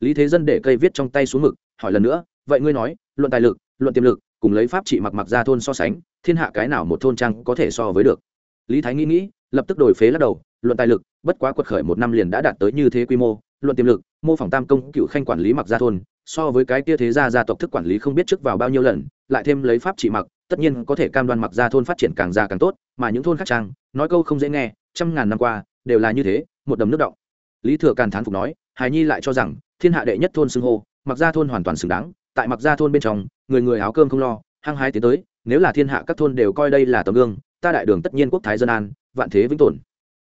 Lý thế dân để cây viết trong tay xuống mực, hỏi lần nữa, vậy ngươi nói, luận tài lực, luận tiềm lực, cùng lấy pháp trị mặc mặc ra thôn so sánh, thiên hạ cái nào một thôn trang có thể so với được? Lý thái nghĩ nghĩ, lập tức đổi phế lắc đầu, luận tài lực, bất quá quật khởi một năm liền đã đạt tới như thế quy mô, luận tiềm lực, mô phỏng tam công cựu khanh quản lý mặc gia thôn, so với cái kia thế gia gia tộc thức quản lý không biết trước vào bao nhiêu lần lại thêm lấy pháp trị mặc, tất nhiên có thể cam đoan mặc gia thôn phát triển càng già càng tốt, mà những thôn khác trang, nói câu không dễ nghe, trăm ngàn năm qua, đều là như thế, một đầm nước động. Lý thừa càn thán phục nói hài nhi lại cho rằng, thiên hạ đệ nhất thôn xưng hô, mặc gia thôn hoàn toàn xứng đáng, tại mặc gia thôn bên trong, người người áo cơm không lo, hăng hái tiến tới, nếu là thiên hạ các thôn đều coi đây là tấm gương, ta đại đường tất nhiên quốc thái dân an, vạn thế vĩnh tồn.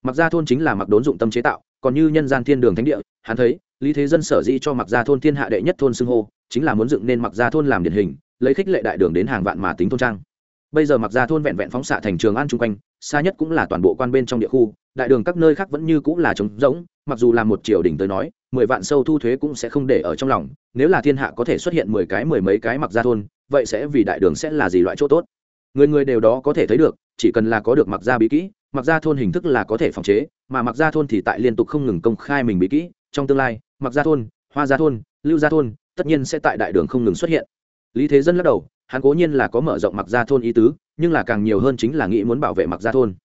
Mặc gia thôn chính là mặc đốn dụng tâm chế tạo, còn như nhân gian thiên đường thánh địa, hắn thấy, lý thế dân sở dĩ cho mặc gia thôn thiên hạ đệ nhất thôn xưng hô, chính là muốn dựng nên mặc gia thôn làm điển hình lấy khích lệ đại đường đến hàng vạn mà tính thôn trang. Bây giờ mặc gia thôn vẹn vẹn phóng xạ thành trường an chung quanh, xa nhất cũng là toàn bộ quan bên trong địa khu, đại đường các nơi khác vẫn như cũng là trống rỗng, mặc dù là một triều đình tới nói, mười vạn sâu thu thuế cũng sẽ không để ở trong lòng, nếu là thiên hạ có thể xuất hiện mười cái mười mấy cái mặc gia thôn, vậy sẽ vì đại đường sẽ là gì loại chỗ tốt? Người người đều đó có thể thấy được, chỉ cần là có được mặc gia bí kỹ, mặc gia thôn hình thức là có thể phòng chế, mà mặc gia thôn thì tại liên tục không ngừng công khai mình bí kỹ, trong tương lai, mặc gia thôn, hoa gia thôn, lưu gia thôn, tất nhiên sẽ tại đại đường không ngừng xuất hiện lý thế dân lắc đầu, hắn cố nhiên là có mở rộng mặc gia thôn ý tứ, nhưng là càng nhiều hơn chính là nghĩ muốn bảo vệ mặc gia thôn.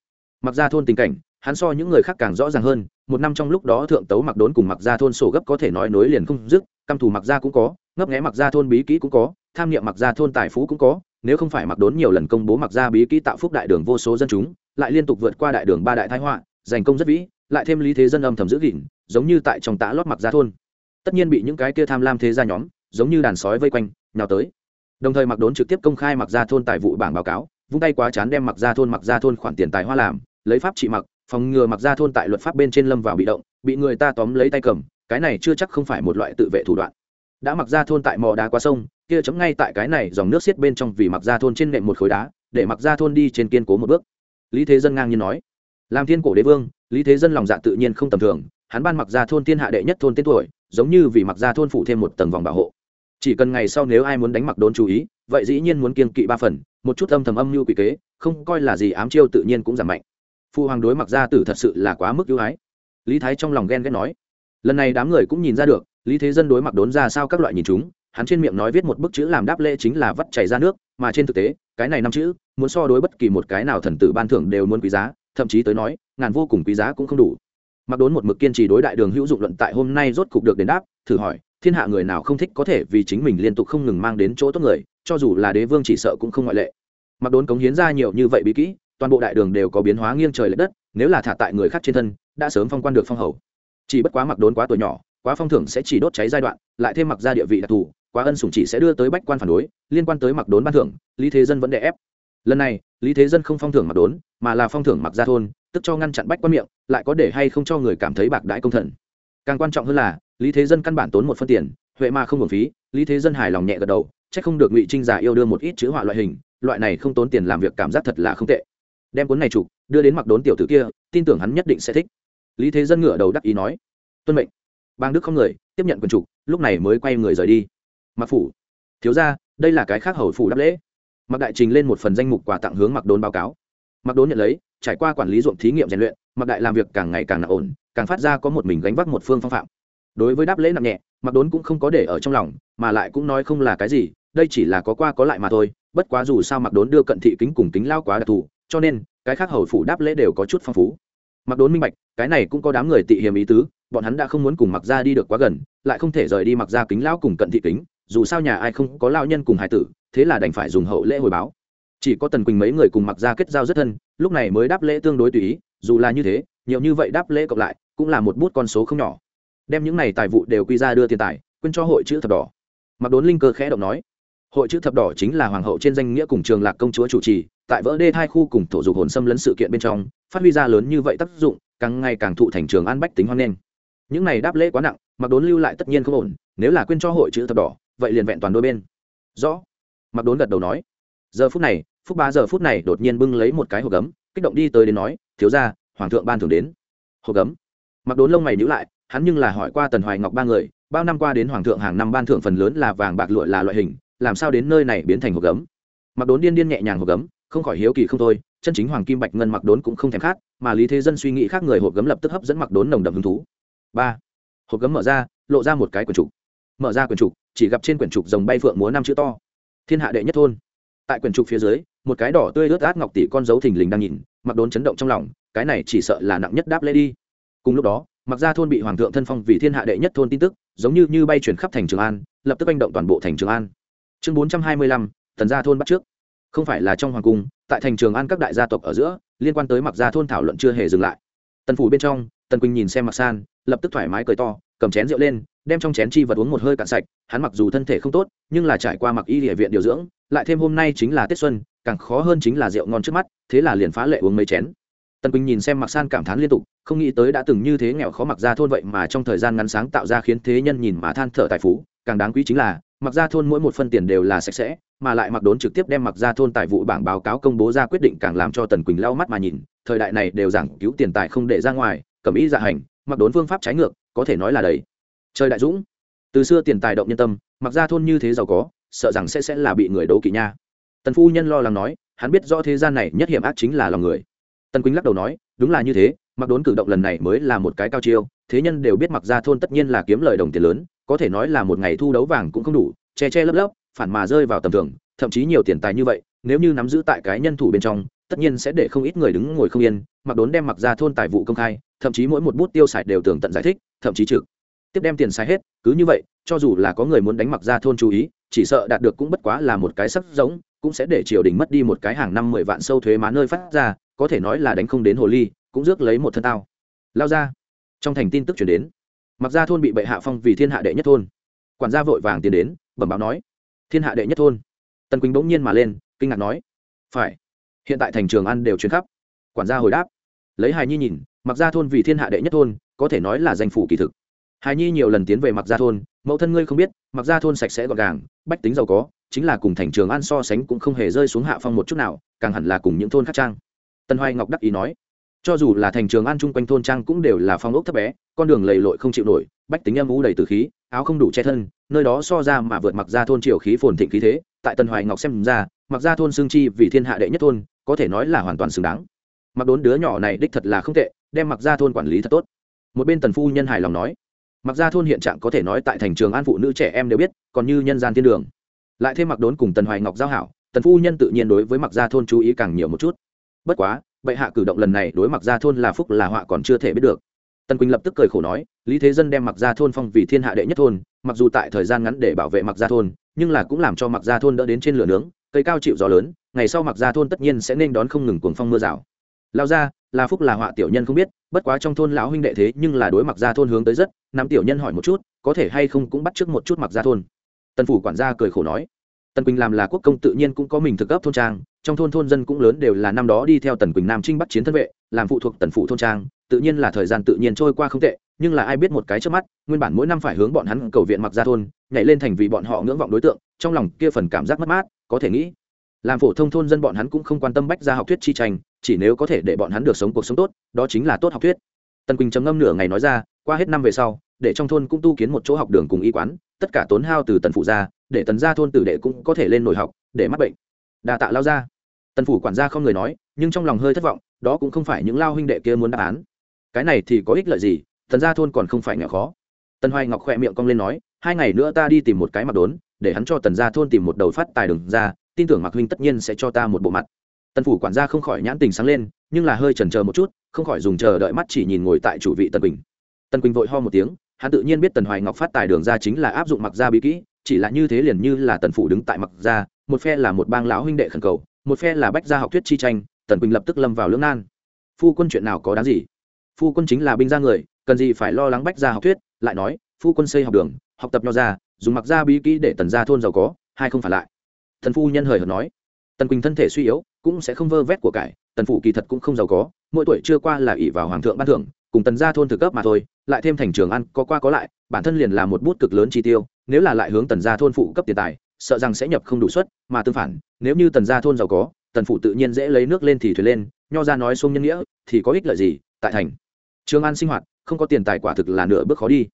Mặc gia thôn tình cảnh, hắn so những người khác càng rõ ràng hơn, một năm trong lúc đó thượng tấu mặc đốn cùng mặc gia thôn sổ gấp có thể nói nối liền không dứt, căm thù mặc gia cũng có, ngấp nghé mặc gia thôn bí kỹ cũng có, tham niệm mặc gia thôn tài phú cũng có, nếu không phải mặc đốn nhiều lần công bố mặc gia bí kỹ tạo phúc đại đường vô số dân chúng, lại liên tục vượt qua đại đường ba đại thái họa, giành công rất vĩ, lại thêm lý thế dân âm thầm giữ gìn, giống như tại trong tã lót mặc gia thôn. Tất nhiên bị những cái kia tham lam thế gia nhóm, giống như đàn sói vây quanh nhào tới. Đồng thời mặc đốn trực tiếp công khai mặc gia thôn tài vụ bảng báo cáo, vung tay quá chán đem mặc gia thôn mặc gia thôn khoản tiền tài hoa làm, lấy pháp trị mặc, phòng ngừa mặc gia thôn tại luật pháp bên trên lâm vào bị động, bị người ta tóm lấy tay cầm, cái này chưa chắc không phải một loại tự vệ thủ đoạn. Đã mặc gia thôn tại mò đá qua sông, kia chấm ngay tại cái này dòng nước xiết bên trong vì mặc gia thôn trên nệm một khối đá, để mặc gia thôn đi trên kiên cố một bước. Lý thế dân ngang nhiên nói, làm thiên cổ đế vương, lý thế dân lòng dạ tự nhiên không tầm thường, hắn ban mặc gia thôn thiên hạ đệ nhất thôn tên tuổi, giống như vì mặc gia thôn phụ thêm một tầng vòng bảo hộ chỉ cần ngày sau nếu ai muốn đánh mặc đốn chú ý, vậy dĩ nhiên muốn kiên kỵ ba phần, một chút âm thầm âm mưu quỷ kế, không coi là gì ám chiêu tự nhiên cũng giảm mạnh. Phu hoàng đối mặc gia tử thật sự là quá mức ưu ái. Lý thái trong lòng ghen ghét nói, lần này đám người cũng nhìn ra được, lý thế dân đối mặc đốn ra sao các loại nhìn chúng, hắn trên miệng nói viết một bức chữ làm đáp lễ chính là vắt chảy ra nước, mà trên thực tế, cái này năm chữ, muốn so đối bất kỳ một cái nào thần tử ban thưởng đều muốn quý giá, thậm chí tới nói, ngàn vô cùng quý giá cũng không đủ. Mặc đốn một mực kiên trì đối đại đường hữu dụng luận tại hôm nay rốt cục được đền đáp, thử hỏi thiên hạ người nào không thích có thể vì chính mình liên tục không ngừng mang đến chỗ tốt người, cho dù là đế vương chỉ sợ cũng không ngoại lệ. Mặc đốn cống hiến ra nhiều như vậy bí kỹ, toàn bộ đại đường đều có biến hóa nghiêng trời l ệ đất, nếu là thả tại người khác trên thân, đã sớm phong quan được phong hầu. Chỉ bất quá mặc đốn quá tuổi nhỏ, quá phong thưởng sẽ chỉ đốt cháy giai đoạn, lại thêm mặc ra địa vị đặc thù, quá ân sủng chỉ sẽ đưa tới bách quan phản đối, liên quan tới mặc đốn ban thưởng, lý thế dân vẫn đè ép. Lần này, lý thế dân không phong thưởng mặc đốn, mà là phong thưởng mặc gia thôn, tức cho ngăn chặn bách quan miệng, lại có để hay không cho người cảm thấy bạc đãi công thần càng quan trọng hơn là, lý thế dân căn bản tốn một phân tiền, huệ mà không hưởng phí, lý thế dân hài lòng nhẹ gật đầu c h ắ c không được ngụy trinh giả yêu đưa một ít chữ họa loại hình, loại này không tốn tiền làm việc cảm giác thật là không tệ. Đem cuốn này chụp, đưa đến mặc đốn tiểu tử kia, tin tưởng hắn nhất định sẽ thích. Lý thế dân ngửa đầu đắc ý nói, tuân mệnh. Bang đức không người, tiếp nhận quần trục lúc này mới quay người rời đi. Mặc phủ, thiếu ra đây là cái khác hầu phủ đáp lễ. Mặc đại trình lên một phần danh mục quà tặng hướng mặc đốn báo cáo. Mặc đốn nhận lấy, trải qua quản lý ruộng thí nghiệm rèn luyện mặc đại làm việc càng ngày càng nặng ổn càng phát ra có một mình gánh vác một phương phong phạm. Đối với đáp lễ nặng nhẹ mặc đốn cũng không có để ở trong lòng, mà lại cũng nói không là cái gì, đây chỉ là có qua có lại mà thôi, bất quá dù sao mặc đốn đưa cận thị kính cùng kính lao quá đặc thù, cho nên, cái khác hầu phủ đáp lễ đều có chút phong phú. Mặc đốn minh bạch, cái này cũng có đám người tị hiềm ý tứ, bọn hắn đã không muốn cùng mặc ra đi được quá gần, lại không thể rời đi mặc ra kính lão cùng cận thị kính, dù sao nhà ai không có lao nhân cùng hải tử, thế là đành phải dùng hậu lễ hồi báo. Chỉ có tần quỳnh mấy người cùng mặc ra kết giao rất thân, lúc này mới đáp lễ tương đối tùy ý, dù là như thế, nhiều như vậy đáp lễ cộng lại cũng là một bút con số không nhỏ. Đem những này tài vụ đều quy ra đưa tiền tài quyên cho hội chữ thập đỏ. Mặc đốn linh cơ khẽ động nói, hội chữ thập đỏ chính là hoàng hậu trên danh nghĩa cùng trường lạc công chúa chủ trì, tại vỡ đê hai khu cùng thổ dục hồn xâm lấn sự kiện bên trong, phát huy ra lớn như vậy tác dụng, càng ngày càng thụ thành trường an bách tính hoan nghênh. Những này đáp lễ quá nặng, mặc đốn lưu lại tất nhiên không ổn, nếu là quyên cho hội chữ thập đỏ, vậy liền vẹn toàn đôi bên. Rõ. Mặc đốn gật đầu nói. Giờ phút này, phúc ba giờ phút này đột nhiên bưng lấy một cái hộp gấm, kích động đi tới đến nói, thiếu ra hoàng thượng ban thường đến. Hộp gấm mặc đốn lông mày nhữ lại hắn nhưng là hỏi qua tần hoài ngọc ba người bao năm qua đến hoàng thượng hàng năm ban thượng phần lớn là vàng bạc lụa là loại hình làm sao đến nơi này biến thành hộp gấm? Mặc đốn điên điên nhẹ nhàng hộp gấm không khỏi hiếu kỳ không thôi chân chính hoàng kim bạch ngân mặc đốn cũng không thèm khát, mà lý thế dân suy nghĩ khác người hộp gấm lập tức hấp dẫn mặc đốn nồng đậm hứng thú. Ba hộp gấm mở ra lộ ra một cái quyển trục. Mở ra quyển trục chỉ gặp trên quyển trục dòng bay phượng múa năm chữ to. Thiên hạ đệ nhất thôn. Tại quyển trục phía dưới một cái đỏ tươi ướt át ngọc tỷ con dấu thình lình đang nhìn mặc đốn chấn động trong lòng cái này chỉ sợ là nặng nhất đáp lễ đi cùng lúc đó, mặc ra thôn bị hoàng thượng thân phong vì thiên hạ đệ nhất thôn tin tức, giống như như bay chuyển khắp thành trường an, lập tức manh động toàn bộ thành trường an. Chương bốn trăm hai mươi lăm tần gia thôn bắt trước. Không phải là trong hoàng cung, tại thành trường an các đại gia tộc ở giữa, liên quan tới mặc gia thôn thảo luận chưa hề dừng lại. Tần phủ bên trong, tần quỳnh nhìn xem mặc san, lập tức thoải mái cười to, cầm chén rượu lên, đem trong chén chi vật uống một hơi cạn sạch, hắn mặc dù thân thể không tốt, nhưng là trải qua mặc y địa viện điều dưỡng, lại thêm hôm nay chính là tết xuân, càng khó hơn chính là rượu ngon trước mắt, thế là liền phá lệ uống mấy chén tần quỳnh nhìn xem mặc san cảm thán liên tục, không nghĩ tới đã từng như thế nghèo khó mặc ra thôn vậy mà trong thời gian ngắn sáng tạo ra khiến thế nhân nhìn mà than thở tài phú, càng đáng quý chính là mặc ra thôn mỗi một phân tiền đều là sạch sẽ, mà lại mặc đốn trực tiếp đem mặc ra thôn tài vụ bảng báo cáo công bố ra quyết định càng làm cho tần quỳnh lau mắt mà nhìn, thời đại này đều giảng cứu tiền tài không để ra ngoài, cầm ý dạ hành mặc đốn phương pháp trái ngược, có thể nói là đầy. Trời đại dũng. Từ xưa tiền tài động nhân tâm mặc ra thôn như thế giàu có, sợ rằng sẽ sẽ là bị người đấu kỵ nha. Tần phu nhân lo lắng nói, hắn biết rõ thế gian này nhất hiểm ác chính là lòng người tần quỳnh lắc đầu nói, đúng là như thế, mặc đốn cử động lần này mới là một cái cao chiêu, thế nhân đều biết mặc ra thôn tất nhiên là kiếm lời đồng tiền lớn, có thể nói là một ngày thu đấu vàng cũng không đủ, che che lấp lấp, phản mà rơi vào tầm thường, thậm chí nhiều tiền tài như vậy, nếu như nắm giữ tại cái nhân thủ bên trong, tất nhiên sẽ để không ít người đứng ngồi không yên, mặc đốn đem mặc ra thôn tài vụ công khai, thậm chí mỗi một bút tiêu xài đều tường tận giải thích, thậm chí trực tiếp đem tiền xài hết, cứ như vậy, cho dù là có người muốn đánh mặc ra thôn chú ý, chỉ sợ đạt được cũng bất quá là một cái sắc giống, cũng sẽ để triều đình mất đi một cái hàng năm mười vạn sâu thuế má nơi phát ra có thể nói là đánh không đến hồ ly, cũng rước lấy một thân tao. Lao ra. Trong thành tin tức chuyển đến, mặc ra thôn bị bệ hạ phong vì thiên hạ đệ nhất thôn. Quản gia vội vàng tiến đến, bẩm báo nói, thiên hạ đệ nhất thôn. Tần quỳnh bỗng nhiên mà lên, kinh ngạc nói, phải, hiện tại thành trường ăn đều chuyển khắp. Quản gia hồi đáp, lấy hài nhi nhìn, mặc ra thôn vì thiên hạ đệ nhất thôn, có thể nói là danh phủ kỳ thực. Hài nhi nhiều lần tiến về mặc ra thôn, mẫu thân ngươi không biết, mặc ra thôn sạch sẽ gọn gàng, bách tính giàu có, chính là cùng thành trường an so sánh cũng không hề rơi xuống hạ phong một chút nào, càng hẳn là cùng những thôn khác trang tân hoài ngọc đắc ý nói, cho dù là thành trường an chung quanh thôn trang cũng đều là phong ốc thấp bé, con đường lầy lội không chịu nổi, bách tính âm u đầy từ khí, áo không đủ che thân, nơi đó so ra mà vượt mặc ra thôn triều khí phồn thịnh khí thế, tại tân hoài ngọc xem ra, mặc ra thôn xương chi vì thiên hạ đệ nhất thôn, có thể nói là hoàn toàn xứng đáng. Mặc đốn đứa nhỏ này đích thật là không tệ, đem mặc ra thôn quản lý thật tốt. Một bên tần phu nhân hài lòng nói, mặc ra thôn hiện trạng có thể nói tại thành trường an phụ nữ trẻ em đều biết, còn như nhân gian thiên đường. Lại thêm mặc đốn cùng tần hoài ngọc giao hảo, tần phu nhân tự nhiên đối với mặc gia thôn chú ý càng nhiều một chút bất quá, bệ hạ cử động lần này đối mặc gia thôn là phúc là họa còn chưa thể biết được. Tần quỳnh lập tức cười khổ nói, lý thế dân đem mặc gia thôn phong vì thiên hạ đệ nhất thôn, mặc dù tại thời gian ngắn để bảo vệ mặc gia thôn, nhưng là cũng làm cho mặc gia thôn đỡ đến trên lửa nướng, cây cao chịu gió lớn, ngày sau mặc gia thôn tất nhiên sẽ nên đón không ngừng cuồng phong mưa rào. Lao ra là phúc là họa tiểu nhân không biết, bất quá trong thôn lão huynh đệ thế nhưng là đối mặc gia thôn hướng tới rất, nắm tiểu nhân hỏi một chút, có thể hay không cũng bắt trước một chút mặc gia thôn. Tần phủ quản gia cười khổ nói tần quỳnh làm là quốc công tự nhiên cũng có mình thực cấp thôn trang, trong thôn thôn dân cũng lớn đều là năm đó đi theo tần quỳnh nam trinh bắt chiến thân vệ, làm phụ thuộc tần phụ thôn trang, tự nhiên là thời gian tự nhiên trôi qua không tệ, nhưng là ai biết một cái trước mắt, nguyên bản mỗi năm phải hướng bọn hắn cầu viện mặc ra thôn, nhảy lên thành vì bọn họ ngưỡng vọng đối tượng, trong lòng kia phần cảm giác mất mát, có thể nghĩ. Làm phổ thông thôn dân bọn hắn cũng không quan tâm bách ra học thuyết chi tranh, chỉ nếu có thể để bọn hắn được sống cuộc sống tốt, đó chính là tốt học thuyết. Tần quỳnh trầm ngâm nửa ngày nói ra, qua hết năm về sau, để trong thôn cũng tu kiến một chỗ học đường cùng y quán, tất cả tốn hao từ tần phụ ra để tần gia thôn tử đệ cũng có thể lên nổi học, để mắc bệnh. Đà tạ lao ra tần phủ quản gia không người nói, nhưng trong lòng hơi thất vọng, đó cũng không phải những lao huynh đệ kia muốn đáp án. Cái này thì có ích lợi gì, tần gia thôn còn không phải nghèo khó. Tần hoài ngọc khỏe miệng cong lên nói, hai ngày nữa ta đi tìm một cái mặt đốn, để hắn cho tần gia thôn tìm một đầu phát tài đường ra, tin tưởng mạc huynh tất nhiên sẽ cho ta một bộ mặt. Tần phủ quản gia không khỏi nhãn tình sáng lên, nhưng là hơi chần chờ một chút, không khỏi dùng chờ đợi mắt chỉ nhìn ngồi tại chủ vị tần quỳnh. Tần quỳnh vội ho một tiếng, hắn tự nhiên biết tần hoài ngọc phát tài đường ra chính là áp dụng mặc gia bí kỹ chỉ là như thế liền như là tần phủ đứng tại mặc gia một phe là một bang lão huynh đệ khẩn cầu, một phe là bách gia học thuyết chi tranh, tần quỳnh lập tức lâm vào lưỡng nan. Phu quân chuyện nào có đáng gì? Phu quân chính là binh gia người, cần gì phải lo lắng bách gia học thuyết? Lại nói, phu quân xây học đường, học tập nho ra dùng mặc gia bí kỹ để tần gia thôn giàu có hay không phản lại. Thần phu nhân hời hợt nói, tần quỳnh thân thể suy yếu, cũng sẽ không vơ vét của cải, tần phụ kỳ thật cũng không giàu có, mỗi tuổi chưa qua là ỷ vào hoàng thượng ban thưởng, cùng tần gia thôn thực cấp mà thôi, lại thêm thành trường ăn có qua có lại, bản thân liền là một bút cực lớn chi tiêu nếu là lại hướng tần gia thôn phụ cấp tiền tài, sợ rằng sẽ nhập không đủ suất, mà tương phản, nếu như tần gia thôn giàu có, tần phụ tự nhiên dễ lấy nước lên thì thuyền lên, nho ra nói xung nhân nghĩa, thì có ích lợi gì, tại thành. Trường an sinh hoạt, không có tiền tài quả thực là nửa bước khó đi.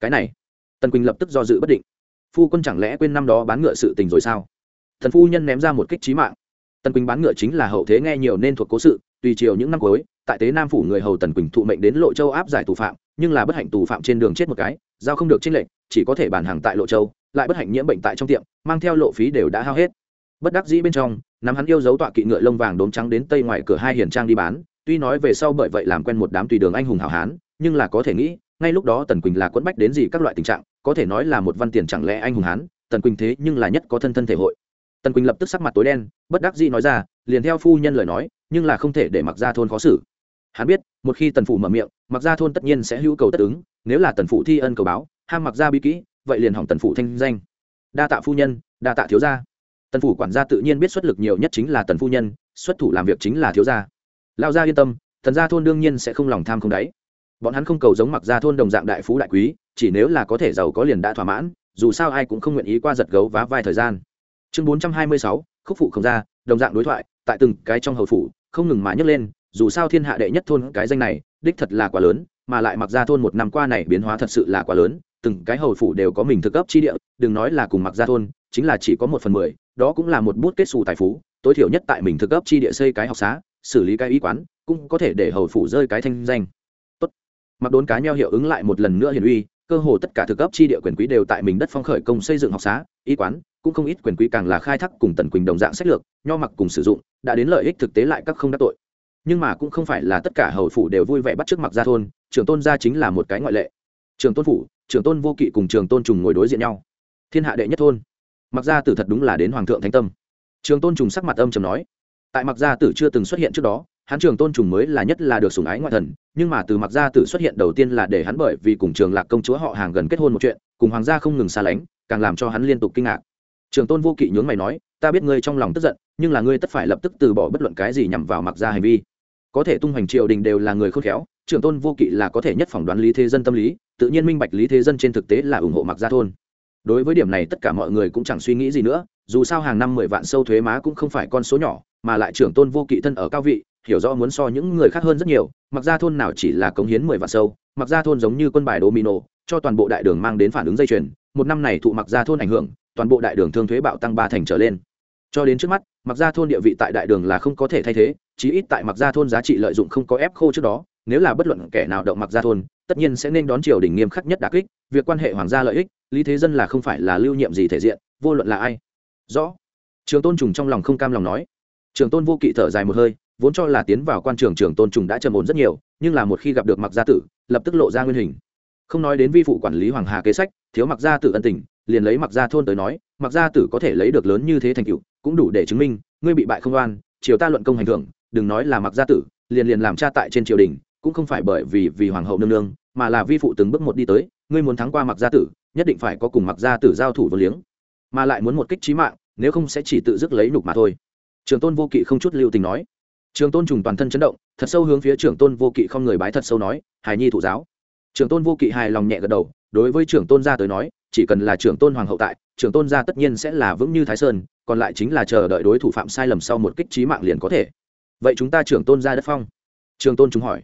Cái này, tần quỳnh lập tức do dự bất định. Phu quân chẳng lẽ quên năm đó bán ngựa sự tình rồi sao? Thần phu nhân ném ra một kích trí mạng. Tần quỳnh bán ngựa chính là hậu thế nghe nhiều nên thuộc cố sự, tùy chiều những năm cuối, tại tế nam phủ người hầu tần quỳnh thụ mệnh đến lộ châu áp giải tù phạm, nhưng là bất hạnh tù phạm trên đường chết một cái, giao không được tranh lệnh chỉ có thể bàn hàng tại lộ châu, lại bất hạnh nhiễm bệnh tại trong tiệm, mang theo lộ phí đều đã hao hết. Bất đắc dĩ bên trong, nắm hắn yêu dấu tọa kỵ ngựa lông vàng đốm trắng đến tây ngoài cửa hai hiền trang đi bán, tuy nói về sau bởi vậy làm quen một đám tùy đường anh hùng hảo hán, nhưng là có thể nghĩ, ngay lúc đó tần quỳnh là quẫn bách đến gì các loại tình trạng, có thể nói là một văn tiền chẳng lẽ anh hùng hán, tần quỳnh thế nhưng là nhất có thân thân thể hội. Tần quỳnh lập tức sắc mặt tối đen, bất đắc dĩ nói ra, liền theo phu nhân lời nói, nhưng là không thể để mặc ra thôn khó xử. Hắn biết, một khi tần phụ mở miệng mặc ra thôn tất nhiên sẽ hữu cầu tất ứng, nếu là tần phụ thi ân cầu báo ham mặc ra bí kỹ, vậy liền hỏng tần phủ thanh danh. Đa tạ phu nhân, đa tạ thiếu gia. Tần phủ quản gia tự nhiên biết xuất lực nhiều nhất chính là tần phu nhân, xuất thủ làm việc chính là thiếu gia. Lao gia yên tâm, tần gia thôn đương nhiên sẽ không lòng tham không đáy. Bọn hắn không cầu giống mặc gia thôn đồng dạng đại phú đại quý, chỉ nếu là có thể giàu có liền đã thỏa mãn, dù sao ai cũng không nguyện ý qua giật gấu vá vai thời gian. Chương bốn trăm hai mươi sáu, khúc phụ không ra, đồng dạng đối thoại, tại từng cái trong hầu phủ, không ngừng mà nhấc lên, dù sao thiên hạ đệ nhất thôn cái danh này, đích thật là quá lớn, mà lại mặc ra thôn một năm qua này biến hóa thật sự là quá lớn từng cái hầu phủ đều có mình thực cấp chi địa, đừng nói là cùng mặc gia thôn, chính là chỉ có một phần mười, đó cũng là một bút kết xù tài phú, tối thiểu nhất tại mình thực cấp chi địa xây cái học xá, xử lý cái y quán, cũng có thể để hầu phủ rơi cái thanh danh. Tốt. mặc đốn cá nheo hiệu ứng lại một lần nữa hiển uy, cơ hồ tất cả thực cấp chi địa quyền quý đều tại mình đất phong khởi công xây dựng học xá, y quán, cũng không ít quyền quý càng là khai thác cùng tần quỳnh đồng dạng sách lược, nho mặc cùng sử dụng, đã đến lợi ích thực tế lại các không đắc tội. Nhưng mà cũng không phải là tất cả hầu phủ đều vui vẻ bắt trước mặc gia thôn, trưởng tôn gia chính là một cái ngoại lệ. Trưởng tôn phủ trưởng tôn vô kỵ cùng trường tôn trùng ngồi đối diện nhau. Thiên hạ đệ nhất thôn. Mặc gia tử thật đúng là đến hoàng thượng thánh tâm. Trường tôn trùng sắc mặt âm trầm nói, tại mặc gia tử chưa từng xuất hiện trước đó, hắn trường tôn trùng mới là nhất là được sủng ái ngoại thần, nhưng mà từ mặc gia tử xuất hiện đầu tiên là để hắn bởi vì cùng trường lạc công chúa họ hàng gần kết hôn một chuyện, cùng hoàng gia không ngừng xa lánh, càng làm cho hắn liên tục kinh ngạc. Trường tôn vô kỵ nhướng mày nói, ta biết ngươi trong lòng tức giận, nhưng là ngươi tất phải lập tức từ bỏ bất luận cái gì nhằm vào mặc gia hành vi. Có thể tung hoành triều đình đều là người khôn khéo, trường tôn vô kỵ là có thể nhất phỏng đoán lý thế dân tâm lý tự nhiên minh bạch lý thế dân trên thực tế là ủng hộ mặc gia thôn. Đối với điểm này tất cả mọi người cũng chẳng suy nghĩ gì nữa, dù sao hàng năm mười vạn sâu thuế má cũng không phải con số nhỏ, mà lại trưởng tôn vô kỵ thân ở cao vị, hiểu rõ muốn so những người khác hơn rất nhiều mặc ra thôn nào chỉ là cống hiến mười vạn sâu mặc ra thôn giống như quân bài domino, cho toàn bộ đại đường mang đến phản ứng dây chuyền, một năm này thụ mặc ra thôn ảnh hưởng, toàn bộ đại đường thương thuế bạo tăng ba thành trở lên. Cho đến trước mắt mặc ra thôn địa vị tại đại đường là không có thể thay thế, chí ít tại mặc ra thôn giá trị lợi dụng không có ép khô trước đó, nếu là bất luận kẻ nào động mặc ra thôn tất nhiên sẽ nên đón triều đình nghiêm khắc nhất đà kích, việc quan hệ hoàng gia lợi ích, lý thế dân là không phải là lưu nhiệm gì thể diện, vô luận là ai. Rõ. Trường tôn trùng trong lòng không cam lòng nói. Trường tôn vô kỵ thở dài một hơi, vốn cho là tiến vào quan trường trường tôn trùng đã trầm ổn rất nhiều, nhưng là một khi gặp được mặc gia tử, lập tức lộ ra nguyên hình. Không nói đến vi phụ quản lý hoàng hà kế sách, thiếu mặc gia tử ân tình, liền lấy mặc gia thôn tới nói mặc gia tử có thể lấy được lớn như thế thành tựu, cũng đủ để chứng minh, ngươi bị bại không oan, triều ta luận công hành thưởng, đừng nói là mặc gia tử, liền liền làm cha tại trên triều đình cũng không phải bởi vì vì hoàng hậu nương nương, mà là vi phụ từng bước một đi tới, ngươi muốn thắng qua mặc gia tử, nhất định phải có cùng mặc gia tử giao thủ vô liếng. Mà lại muốn một kích trí mạng, nếu không sẽ chỉ tự dứt lấy nhục mà thôi. Trường tôn vô kỵ không chút lưu tình nói. Trường tôn trùng toàn thân chấn động, thật sâu hướng phía trường tôn vô kỵ không người bái thật sâu nói hài nhi thụ giáo. Trường tôn vô kỵ hài lòng nhẹ gật đầu, đối với trường tôn gia tới nói, chỉ cần là trường tôn hoàng hậu tại, trường tôn gia tất nhiên sẽ là vững như thái sơn, còn lại chính là chờ đợi đối thủ phạm sai lầm sau một kích trí mạng liền có thể. Vậy chúng ta trưởng tôn gia đất phong? Trường tôn chúng hỏi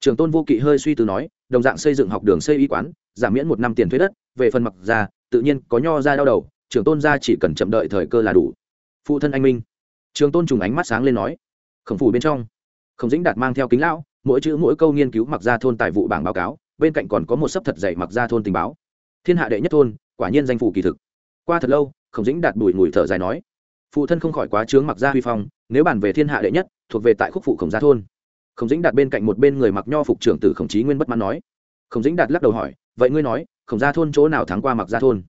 trường tôn vô kỵ hơi suy tư nói, đồng dạng xây dựng học đường xây y quán, giảm miễn một năm tiền thuế đất, về phần mặc ra tự nhiên có nho ra đau đầu, trường tôn gia chỉ cần chậm đợi thời cơ là đủ. Phụ thân anh minh. Trường tôn trùng ánh mắt sáng lên nói, khổng phủ bên trong, khổng dĩnh đạt mang theo kính lão, mỗi chữ mỗi câu nghiên cứu mặc ra thôn tài vụ bảng báo cáo, bên cạnh còn có một sấp thật dày mặc ra thôn tình báo. Thiên hạ đệ nhất thôn, quả nhiên danh phủ kỳ thực. Qua thật lâu, khổng dĩnh đạt bùi ngùi thở dài nói, phụ thân không khỏi quá trướng mặc ra huy phong, nếu bàn về thiên hạ đệ nhất, thuộc về tại khúc phụ khổng gia thôn khổng dĩnh đạt bên cạnh một bên người mặc nho phục trưởng tử khổng chí nguyên bất mãn nói. Khổng dĩnh đạt lắc đầu hỏi, vậy ngươi nói, khổng gia thôn chỗ nào thắng qua mặc gia thôn?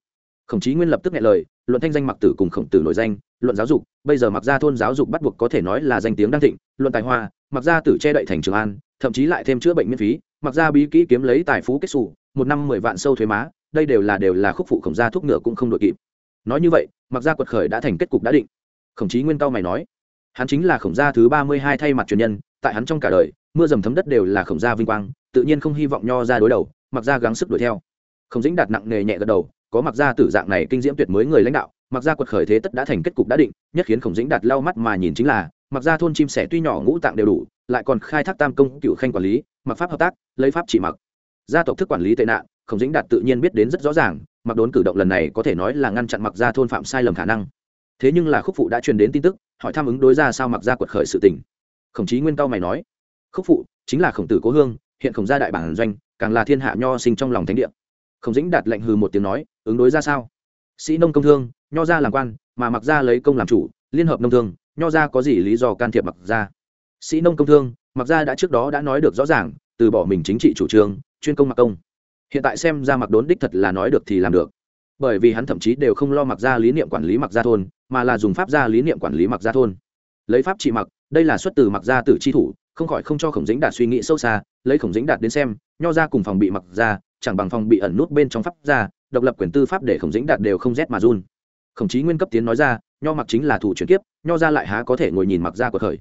Khổng chí nguyên lập tức nghe lời, luận thanh danh mặc tử cùng khổng tử nổi danh, luận giáo dục, bây giờ mặc gia thôn giáo dục bắt buộc có thể nói là danh tiếng đang thịnh, luận tài hoa mặc gia tử che đậy thành trường an, thậm chí lại thêm chữa bệnh miễn phí mặc gia bí kỹ kiếm lấy tài phú kết xù, một năm mười vạn sâu thuế má, đây đều là đều là khúc phụ khổng gia thuốc ngựa cũng không đội kịp. Nói như vậy mặc gia quật khởi đã thành kết cục đã định. Khổng chí nguyên cao mày nói, hắn chính là khổng gia thứ ba mươi hai thay mặt truyền nhân tại hắn trong cả đời, mưa dầm thấm đất đều là khổng gia vinh quang, tự nhiên không hy vọng nho ra đối đầu, mặc ra gắng sức đuổi theo. Khổng dĩnh đạt nặng nề nhẹ gật đầu, có mặc ra tử dạng này kinh diễm tuyệt mới người lãnh đạo, mặc ra quật khởi thế tất đã thành kết cục đã định, nhất khiến khổng dĩnh đạt lau mắt mà nhìn chính là, mặc ra thôn chim sẻ tuy nhỏ ngũ tạng đều đủ, lại còn khai thác tam công cựu khanh quản lý, mặc pháp hợp tác, lấy pháp chỉ mặc. Gia tộc thức quản lý tệ nạn, khổng dĩnh đạt tự nhiên biết đến rất rõ ràng, mặc đốn cử động lần này có thể nói là ngăn chặn mặc ra thôn phạm sai lầm khả năng. Thế nhưng là khúc phụ đã truyền đến tin tức, hỏi tham ứng đối ra sao mặc ra quật khởi sự tình khổng chí nguyên cao mày nói, khúc phụ, chính là khổng tử cố hương, hiện khổng gia đại bản doanh, càng là thiên hạ nho sinh trong lòng thánh địa. Khổng dĩnh đạt lệnh hừ một tiếng nói, ứng đối ra sao? Sĩ nông công thương, nho gia làm quan, mà mặc gia lấy công làm chủ, liên hợp nông thương, nho gia có gì lý do can thiệp mặc gia? Sĩ nông công thương, mặc gia đã trước đó đã nói được rõ ràng, từ bỏ mình chính trị chủ trương, chuyên công mặc công. Hiện tại xem ra mặc đốn đích thật là nói được thì làm được. Bởi vì hắn thậm chí đều không lo mặc gia lý niệm quản lý mặc gia thôn, mà là dùng pháp gia lý niệm quản lý mặc gia thôn. Lấy pháp trị mặc đây là xuất từ mặc gia tử chi thủ, không khỏi không cho khổng dĩnh đạt suy nghĩ sâu xa, lấy khổng dĩnh đạt đến xem, nho ra cùng phòng bị mặc ra chẳng bằng phòng bị ẩn nút bên trong pháp ra độc lập quyền tư pháp để khổng dĩnh đạt đều không rét mà run. Khổng chí nguyên cấp tiến nói ra, nho mặc chính là thủ chuyển kiếp, nho ra lại há có thể ngồi nhìn mặc ra của thời.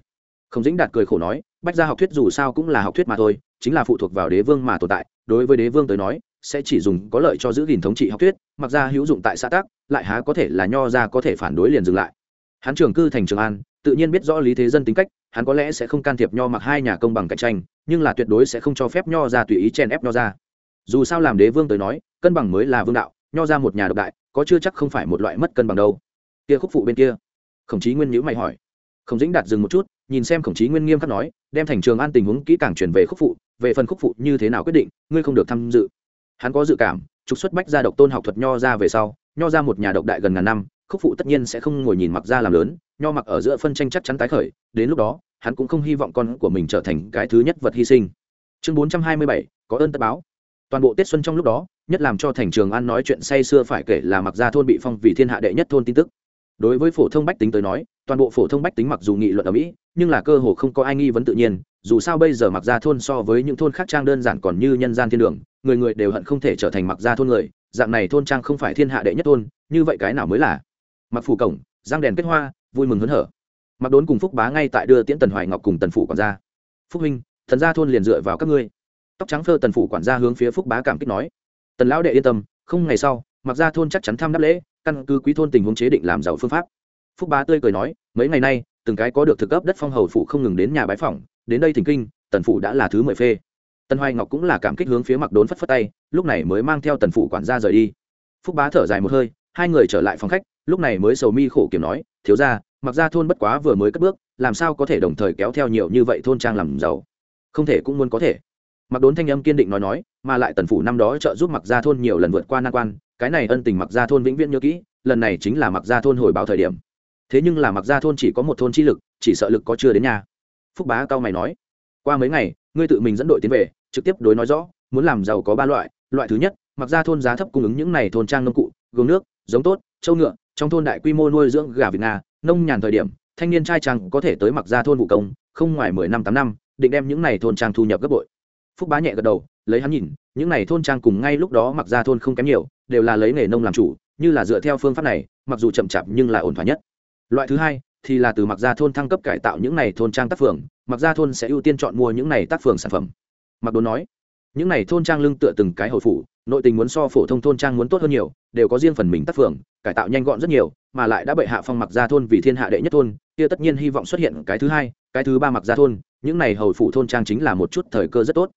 Khổng dĩnh đạt cười khổ nói, bách gia học thuyết dù sao cũng là học thuyết mà thôi, chính là phụ thuộc vào đế vương mà tồn tại, đối với đế vương tới nói, sẽ chỉ dùng có lợi cho giữ gìn thống trị học thuyết, mặc ra hữu dụng tại xã tác, lại há có thể là nho ra có thể phản đối liền dừng lại. Hán trường cư thành trường an tự nhiên biết rõ lý thế dân tính cách, hắn có lẽ sẽ không can thiệp nho mặc hai nhà công bằng cạnh tranh, nhưng là tuyệt đối sẽ không cho phép nho ra tùy ý chèn ép nho ra. Dù sao làm đế vương tới nói, cân bằng mới là vương đạo, nho ra một nhà độc đại, có chưa chắc không phải một loại mất cân bằng đâu. Kia khúc phụ bên kia. Khổng chí nguyên nhữ mày hỏi. Khổng dĩnh đạt dừng một chút, nhìn xem khổng chí nguyên nghiêm khắc nói, đem thành trường an tình huống kỹ càng truyền về khúc phụ, về phần khúc phụ như thế nào quyết định, ngươi không được tham dự. Hắn có dự cảm, trục xuất bách gia độc tôn học thuật nho ra về sau, nho ra một nhà độc đại gần ngàn năm, khúc phụ tất nhiên sẽ không ngồi nhìn mặc ra làm lớn nho mặc ở giữa phân tranh chắc chắn tái khởi, đến lúc đó, hắn cũng không hy vọng con của mình trở thành cái thứ nhất vật hy sinh. Chương bốn trăm hai mươi bảy, có ơn tất báo. Toàn bộ tết xuân trong lúc đó, nhất làm cho thành trường an nói chuyện say sưa phải kể là mặc ra thôn bị phong vì thiên hạ đệ nhất thôn tin tức. Đối với phổ thông bách tính tới nói, toàn bộ phổ thông bách tính mặc dù nghị luận ở mỹ, nhưng là cơ hồ không có ai nghi vấn tự nhiên, dù sao bây giờ mặc ra thôn so với những thôn khác trang đơn giản còn như nhân gian thiên đường, người người đều hận không thể trở thành mặc ra thôn người, dạng này thôn trang không phải thiên hạ đệ nhất thôn, như vậy cái nào mới là? Mặc phủ cổng giang đèn kết hoa, vui mừng hớn hở. Mặc đốn cùng phúc bá ngay tại đưa tiễn tần hoài ngọc cùng tần phủ quản gia. Phúc huynh, thần gia thôn liền dựa vào các ngươi. Tóc trắng phơ tần phủ quản gia hướng phía phúc bá cảm kích nói. Tần lão đệ yên tâm, không ngày sau, mặc ra thôn chắc chắn tham đáp lễ, căn cứ quý thôn tình huống chế định làm giàu phương pháp. Phúc bá tươi cười nói, mấy ngày nay, từng cái có được thực cấp đất phong hầu phủ không ngừng đến nhà bái phỏng, đến đây thỉnh kinh, tần phủ đã là thứ mười phê. Tần hoài ngọc cũng là cảm kích hướng phía mặc đốn phất phất tay, lúc này mới mang theo tần phủ quản gia rời đi. Phúc bá thở dài một hơi hai người trở lại phòng khách, lúc này mới sầu mi khổ kiểm nói, thiếu ra mặc ra thôn bất quá vừa mới cất bước, làm sao có thể đồng thời kéo theo nhiều như vậy thôn trang làm giàu? Không thể cũng muốn có thể. Mặc đốn thanh âm kiên định nói nói, mà lại tần phủ năm đó trợ giúp mặc ra thôn nhiều lần vượt qua nan quan, cái này ân tình mặc ra thôn vĩnh viễn nhớ kỹ, lần này chính là mặc ra thôn hồi báo thời điểm. Thế nhưng là mặc ra thôn chỉ có một thôn chi lực, chỉ sợ lực có chưa đến nhà. Phúc bá cao mày nói, qua mấy ngày, ngươi tự mình dẫn đội tiến về, trực tiếp đối nói rõ, muốn làm giàu có ba loại loại thứ nhất, mặc ra thôn giá thấp cung ứng những này thôn trang nông cụ gương nước, giống tốt châu ngựa, trong thôn đại quy mô nuôi dưỡng gà việt nga nông nhàn thời điểm, thanh niên trai trang có thể tới mặc ra thôn vụ công, không ngoài mười năm tám năm, định đem những này thôn trang thu nhập gấp bội. Phúc bá nhẹ gật đầu, lấy hắn nhìn, những này thôn trang cùng ngay lúc đó mặc ra thôn không kém nhiều, đều là lấy nghề nông làm chủ, như là dựa theo phương pháp này, mặc dù chậm chạp nhưng là ổn thỏa nhất. Loại thứ hai, thì là từ mặc ra thôn thăng cấp cải tạo những này thôn trang tác phường, mặc ra thôn sẽ ưu tiên chọn mua những này tác phường sản phẩm. Mặc đồn nói, những này thôn trang lưng tựa từng cái hồi phủ, nội tình muốn so phổ thông thôn trang muốn tốt hơn nhiều đều có riêng phần mình tác phường, cải tạo nhanh gọn rất nhiều, mà lại đã bệ hạ phong mặc gia thôn vì thiên hạ đệ nhất thôn, kia tất nhiên hy vọng xuất hiện cái thứ hai, cái thứ ba mặc gia thôn, những này hầu phủ thôn trang chính là một chút thời cơ rất tốt.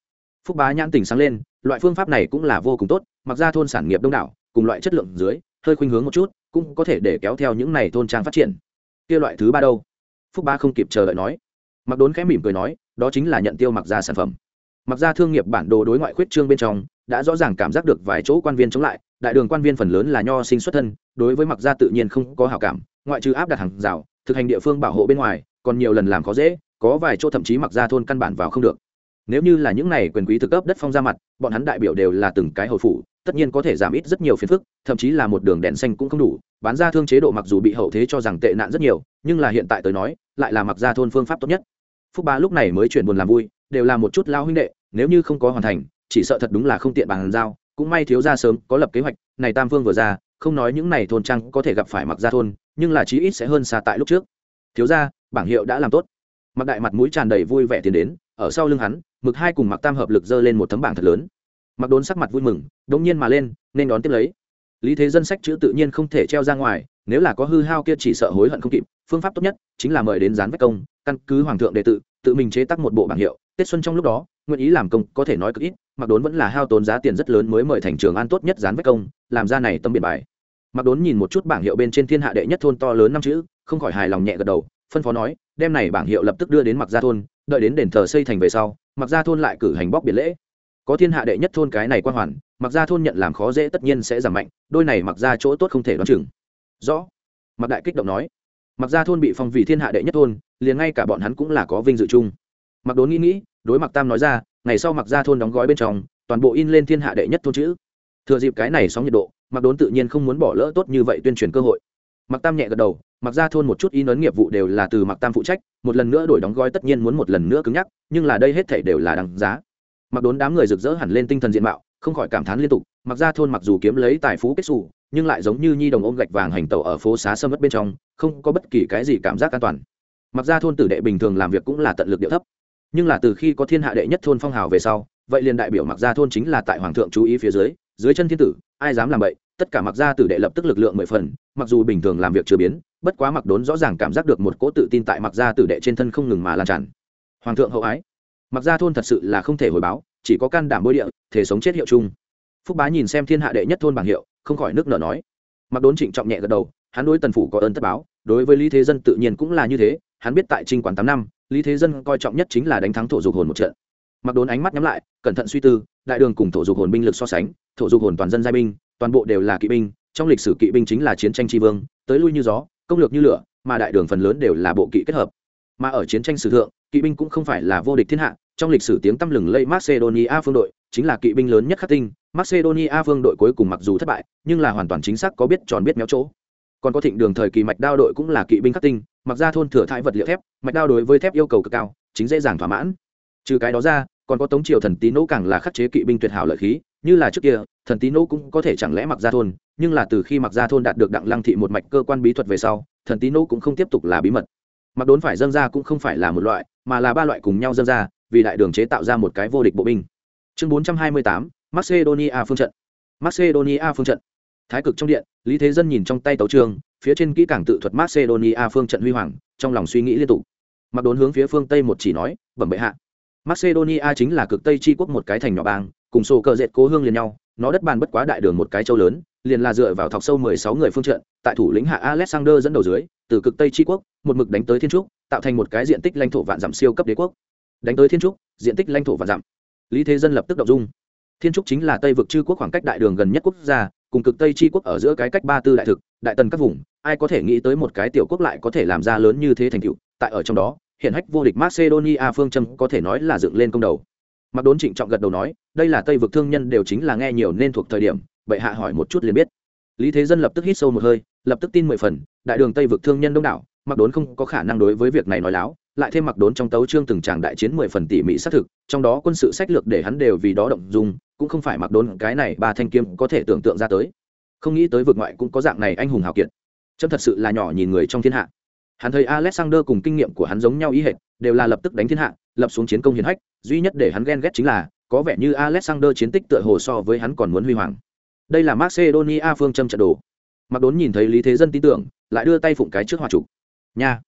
Phúc bá nhãn tình sáng lên, loại phương pháp này cũng là vô cùng tốt, mặc gia thôn sản nghiệp đông đảo, cùng loại chất lượng dưới, hơi khuynh hướng một chút, cũng có thể để kéo theo những này thôn trang phát triển. Kia loại thứ ba đâu? Phúc bá không kịp chờ đợi nói. Mặc đốn khẽ mỉm cười nói, đó chính là nhận tiêu mặc gia sản phẩm. Mặc gia thương nghiệp bản đồ đối ngoại khuyết trương bên trong, đã rõ ràng cảm giác được vài chỗ quan viên chống lại đại đường quan viên phần lớn là nho sinh xuất thân, đối với mặc gia tự nhiên không có hảo cảm, ngoại trừ áp đặt hàng rào, thực hành địa phương bảo hộ bên ngoài, còn nhiều lần làm khó dễ, có vài chỗ thậm chí mặc gia thôn căn bản vào không được. Nếu như là những này quyền quý thực cấp đất phong ra mặt, bọn hắn đại biểu đều là từng cái hồi phủ, tất nhiên có thể giảm ít rất nhiều phiền phức, thậm chí là một đường đèn xanh cũng không đủ, bán ra thương chế độ mặc dù bị hậu thế cho rằng tệ nạn rất nhiều, nhưng là hiện tại tới nói, lại là mặc gia thôn phương pháp tốt nhất. Phúc ba lúc này mới chuyển buồn làm vui, đều là một chút lao huynh đệ, nếu như không có hoàn thành, chỉ sợ thật đúng là không tiện bàn giao cũng may thiếu gia sớm có lập kế hoạch, này tam vương vừa ra, không nói những này thôn trang có thể gặp phải mặc gia thôn, nhưng là chí ít sẽ hơn xa tại lúc trước. Thiếu gia, bảng hiệu đã làm tốt. Mặc đại mặt mũi tràn đầy vui vẻ tiến đến, ở sau lưng hắn, mực hai cùng mặc tam hợp lực dơ lên một tấm bảng thật lớn. Mặc đốn sắc mặt vui mừng, đống nhiên mà lên, nên đón tiếp lấy. Lý thế dân sách chữ tự nhiên không thể treo ra ngoài, nếu là có hư hao kia chỉ sợ hối hận không kịp, phương pháp tốt nhất chính là mời đến gián vách công, căn cứ hoàng thượng đệ tự tự mình chế tác một bộ bảng hiệu tết xuân trong lúc đó, nguyện ý làm công có thể nói cực ít mặc đốn vẫn là hao tốn giá tiền rất lớn mới mời thành trường an tốt nhất dán vách công, làm ra này tâm biện bài. Mặc đốn nhìn một chút bảng hiệu bên trên thiên hạ đệ nhất thôn to lớn năm chữ, không khỏi hài lòng nhẹ gật đầu, phân phó nói, đem này bảng hiệu lập tức đưa đến mặc gia thôn, đợi đến đền thờ xây thành về sau mặc gia thôn lại cử hành bóc biệt lễ. Có thiên hạ đệ nhất thôn cái này quan hoàn mặc gia thôn nhận làm khó dễ tất nhiên sẽ giảm mạnh, đôi này mặc ra chỗ tốt không thể đoán chừng. Rõ. Mặc đại kích động nói. Mặc gia thôn bị phong vì thiên hạ đệ nhất thôn, liền ngay cả bọn hắn cũng là có vinh dự chung mặc đốn nghĩ nghĩ, đối mặc tam nói ra, ngày sau mặc gia thôn đóng gói bên trong, toàn bộ in lên thiên hạ đệ nhất thôn chữ. Thừa dịp cái này sóng nhiệt độ mặc đốn tự nhiên không muốn bỏ lỡ tốt như vậy tuyên truyền cơ hội. Mặc tam nhẹ gật đầu mặc ra thôn một chút in ấn nghiệp vụ đều là từ mặc tam phụ trách, một lần nữa đổi đóng gói tất nhiên muốn một lần nữa cứng nhắc, nhưng là đây hết thể đều là đằng giá. Mặc đốn đám người rực rỡ hẳn lên tinh thần diện mạo, không khỏi cảm thán liên tục mặc ra thôn mặc dù kiếm lấy tài phú kết xù, nhưng lại giống như nhi đồng ôm gạch vàng hành tàu ở phố xá sâm mất bên trong, không có bất kỳ cái gì cảm giác an toàn. Mặc ra thôn tử đệ bình thường làm việc cũng là tận lực điệu thấp nhưng là từ khi có thiên hạ đệ nhất thôn phong hào về sau, vậy liền đại biểu mặc gia thôn chính là tại hoàng thượng chú ý phía dưới dưới chân thiên tử, ai dám làm vậy tất cả mặc gia tử đệ lập tức lực lượng mười phần, mặc dù bình thường làm việc chưa biến, bất quá mặc đốn rõ ràng cảm giác được một cỗ tự tin tại mặc gia tử đệ trên thân không ngừng mà lan tràn. Hoàng thượng hậu ái. Mặc gia thôn thật sự là không thể hồi báo, chỉ có can đảm bôi địa, thể sống chết hiệu chung. Phúc bá nhìn xem thiên hạ đệ nhất thôn bảng hiệu, không khỏi nước nở nói. Mặc đốn trịnh trọng nhẹ gật đầu, hắn đối tần phủ có ơn tất báo, đối với lý thế dân tự nhiên cũng là như thế, hắn biết tại trinh quản tám năm lý thế dân coi trọng nhất chính là đánh thắng thổ dục hồn một trận. Mặc đốn ánh mắt nhắm lại, cẩn thận suy tư, đại đường cùng thổ dục hồn binh lực so sánh, thổ dục hồn toàn dân giai binh, toàn bộ đều là kỵ binh, trong lịch sử kỵ binh chính là chiến tranh tri vương, tới lui như gió, công lược như lửa, mà đại đường phần lớn đều là bộ kỵ kết hợp. Mà ở chiến tranh sử thượng, kỵ binh cũng không phải là vô địch thiên hạ, trong lịch sử tiếng tăm lừng lây macedonia phương đội, chính là kỵ binh lớn nhất khắc tinh. Macedonia phương đội cuối cùng mặc dù thất bại, nhưng là hoàn toàn chính xác có biết tròn biết méo chỗ còn có thịnh đường thời kỳ mạch đao đội cũng là kỵ binh khắc tinh, mặc ra thôn thừa thái vật liệu thép, mạch đao đối với thép yêu cầu cực cao, chính dễ dàng thỏa mãn. Trừ cái đó ra, còn có tống triều thần tí nỗ càng là khắc chế kỵ binh tuyệt hảo lợi khí, như là trước kia, thần tí nỗ cũng có thể chẳng lẽ mặc ra thôn, nhưng là từ khi mặc ra thôn đạt được đặng lăng thị một mạch cơ quan bí thuật về sau, thần tí nỗ cũng không tiếp tục là bí mật. Mặc đốn phải dâng ra cũng không phải là một loại, mà là ba loại cùng nhau dâng ra, vì đại đường chế tạo ra một cái vô địch bộ binh. Chương bốn trăm hai mươi tám, macedonia phương trận. Macedonia phương trận thái cực trong điện, lý thế dân nhìn trong tay tấu trường, phía trên kỹ cảng tự thuật macedonia phương trận huy hoàng, trong lòng suy nghĩ liên tục. Mặc đốn hướng phía phương tây một chỉ nói, bẩm bệ hạ. Macedonia chính là cực tây tri quốc một cái thành nhỏ bang, cùng sổ cờ dệt cố hương liền nhau, nó đất bàn bất quá đại đường một cái châu lớn, liền là dựa vào thọc sâu mười sáu người phương trận, tại thủ lĩnh hạ alexander dẫn đầu dưới, từ cực tây tri quốc, một mực đánh tới thiên trúc, tạo thành một cái diện tích lãnh thổ vạn dặm siêu cấp đế quốc. Đánh tới thiên trúc, diện tích lãnh thổ vạn dặm. Lý thế dân lập tức đọc dung. Thiên trúc chính là tây vực chư quốc khoảng cách đại đường gần nhất quốc gia cùng cực tây tri quốc ở giữa cái cách ba tư đại thực, đại tần các vùng, ai có thể nghĩ tới một cái tiểu quốc lại có thể làm ra lớn như thế thành tựu, tại ở trong đó hiện hách vô địch macedonia phương châm có thể nói là dựng lên công đầu. Mặc đốn trịnh trọng gật đầu nói, đây là tây vực thương nhân đều chính là nghe nhiều nên thuộc thời điểm, bệ hạ hỏi một chút liền biết. Lý thế dân lập tức hít sâu một hơi, lập tức tin mười phần, đại đường tây vực thương nhân đông đảo mặc đốn không có khả năng đối với việc này nói láo lại thêm mặc đốn trong tấu trương từng tràng đại chiến mười phần tỉ mỉ xác thực, trong đó quân sự sách lược để hắn đều vì đó động dung, cũng không phải mặc đốn cái này ba thanh kiếm có thể tưởng tượng ra tới. Không nghĩ tới vực ngoại cũng có dạng này anh hùng hào kiệt. Trâm thật sự là nhỏ nhìn người trong thiên hạ. Hắn thấy alexander cùng kinh nghiệm của hắn giống nhau ý hệt, đều là lập tức đánh thiên hạ, lập xuống chiến công hiển hách, duy nhất để hắn ghen ghét chính là, có vẻ như alexander chiến tích tựa hồ so với hắn còn muốn huy hoàng. Đây là macedonia phương châm trận đồ. Mặc đốn nhìn thấy lý thế dân tin tưởng, lại đưa tay phụng cái trước hòa trục nha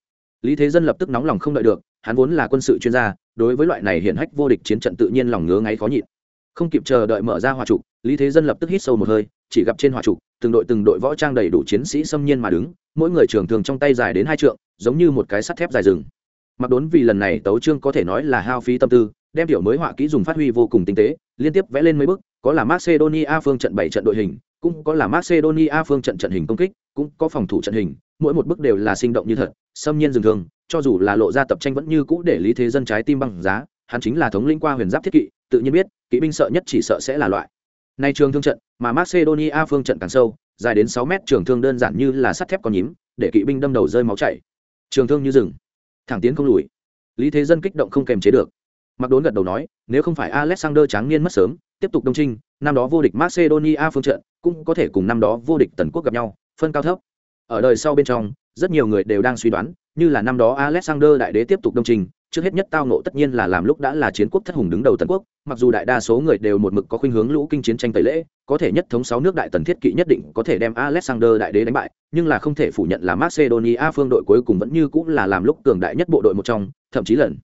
lý thế dân lập tức nóng lòng không đợi được, hắn vốn là quân sự chuyên gia, đối với loại này hiện hách vô địch chiến trận tự nhiên lòng ngứa ngáy khó nhịn. Không kịp chờ đợi mở ra hòa trục lý thế dân lập tức hít sâu một hơi, chỉ gặp trên hòa trục từng đội từng đội võ trang đầy đủ chiến sĩ xâm nhiên mà đứng, mỗi người trường thường trong tay dài đến hai trượng, giống như một cái sắt thép dài rừng. Mặc đốn vì lần này tấu trương có thể nói là hao phí tâm tư, đem tiểu mới họa kỹ dùng phát huy vô cùng tinh tế, liên tiếp vẽ lên mấy bức có là macedonia phương trận bảy trận đội hình, cũng có là macedonia phương trận trận hình công kích, cũng có phòng thủ trận hình mỗi một bức đều là sinh động như thật, xâm nhiên rừng thường, cho dù là lộ ra tập tranh vẫn như cũ để lý thế dân trái tim bằng giá, hắn chính là thống linh qua huyền giáp thiết kỵ, tự nhiên biết, kỵ binh sợ nhất chỉ sợ sẽ là loại. Nay trường thương trận, mà macedonia phương trận càng sâu, dài đến sáu mét, trường thương đơn giản như là sắt thép con nhím, để kỵ binh đâm đầu rơi máu chảy. Trường thương như rừng, thẳng tiến không lùi. Lý thế dân kích động không kềm chế được. Mặc đốn gật đầu nói, nếu không phải alexander tráng niên mất sớm, tiếp tục đông trinh, năm đó vô địch macedonia phương trận cũng có thể cùng năm đó vô địch tần quốc gặp nhau, phân cao thấp ở đời sau bên trong rất nhiều người đều đang suy đoán như là năm đó alexander đại đế tiếp tục đông trình, trước hết nhất tao nộ tất nhiên là làm lúc đã là chiến quốc thất hùng đứng đầu tần quốc mặc dù đại đa số người đều một mực có khuynh hướng lũ kinh chiến tranh tẩy lễ có thể nhất thống sáu nước đại tần thiết kỵ nhất định có thể đem alexander đại đế đánh bại nhưng là không thể phủ nhận là macedonia phương đội cuối cùng vẫn như cũng là làm lúc cường đại nhất bộ đội một trong thậm chí lần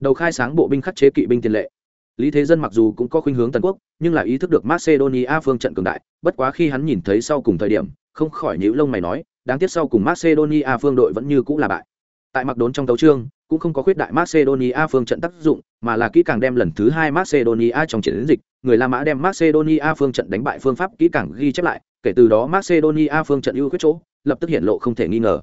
đầu khai sáng bộ binh khắc chế kỵ binh tiền lệ. Lý thế dân mặc dù cũng có khuynh hướng tần quốc nhưng là ý thức được macedonia phương trận cường đại bất quá khi hắn nhìn thấy sau cùng thời điểm không khỏi nhíu lông mày nói đáng tiếc sau cùng macedonia phương đội vẫn như cũng là bại. Tại mặc đốn trong tấu trương cũng không có khuyết đại macedonia phương trận tác dụng, mà là kỹ càng đem lần thứ hai macedonia trong chiến dịch, người la mã đem macedonia phương trận đánh bại phương pháp kỹ càng ghi chép lại, kể từ đó macedonia phương trận ưu khuyết chỗ, lập tức hiện lộ không thể nghi ngờ.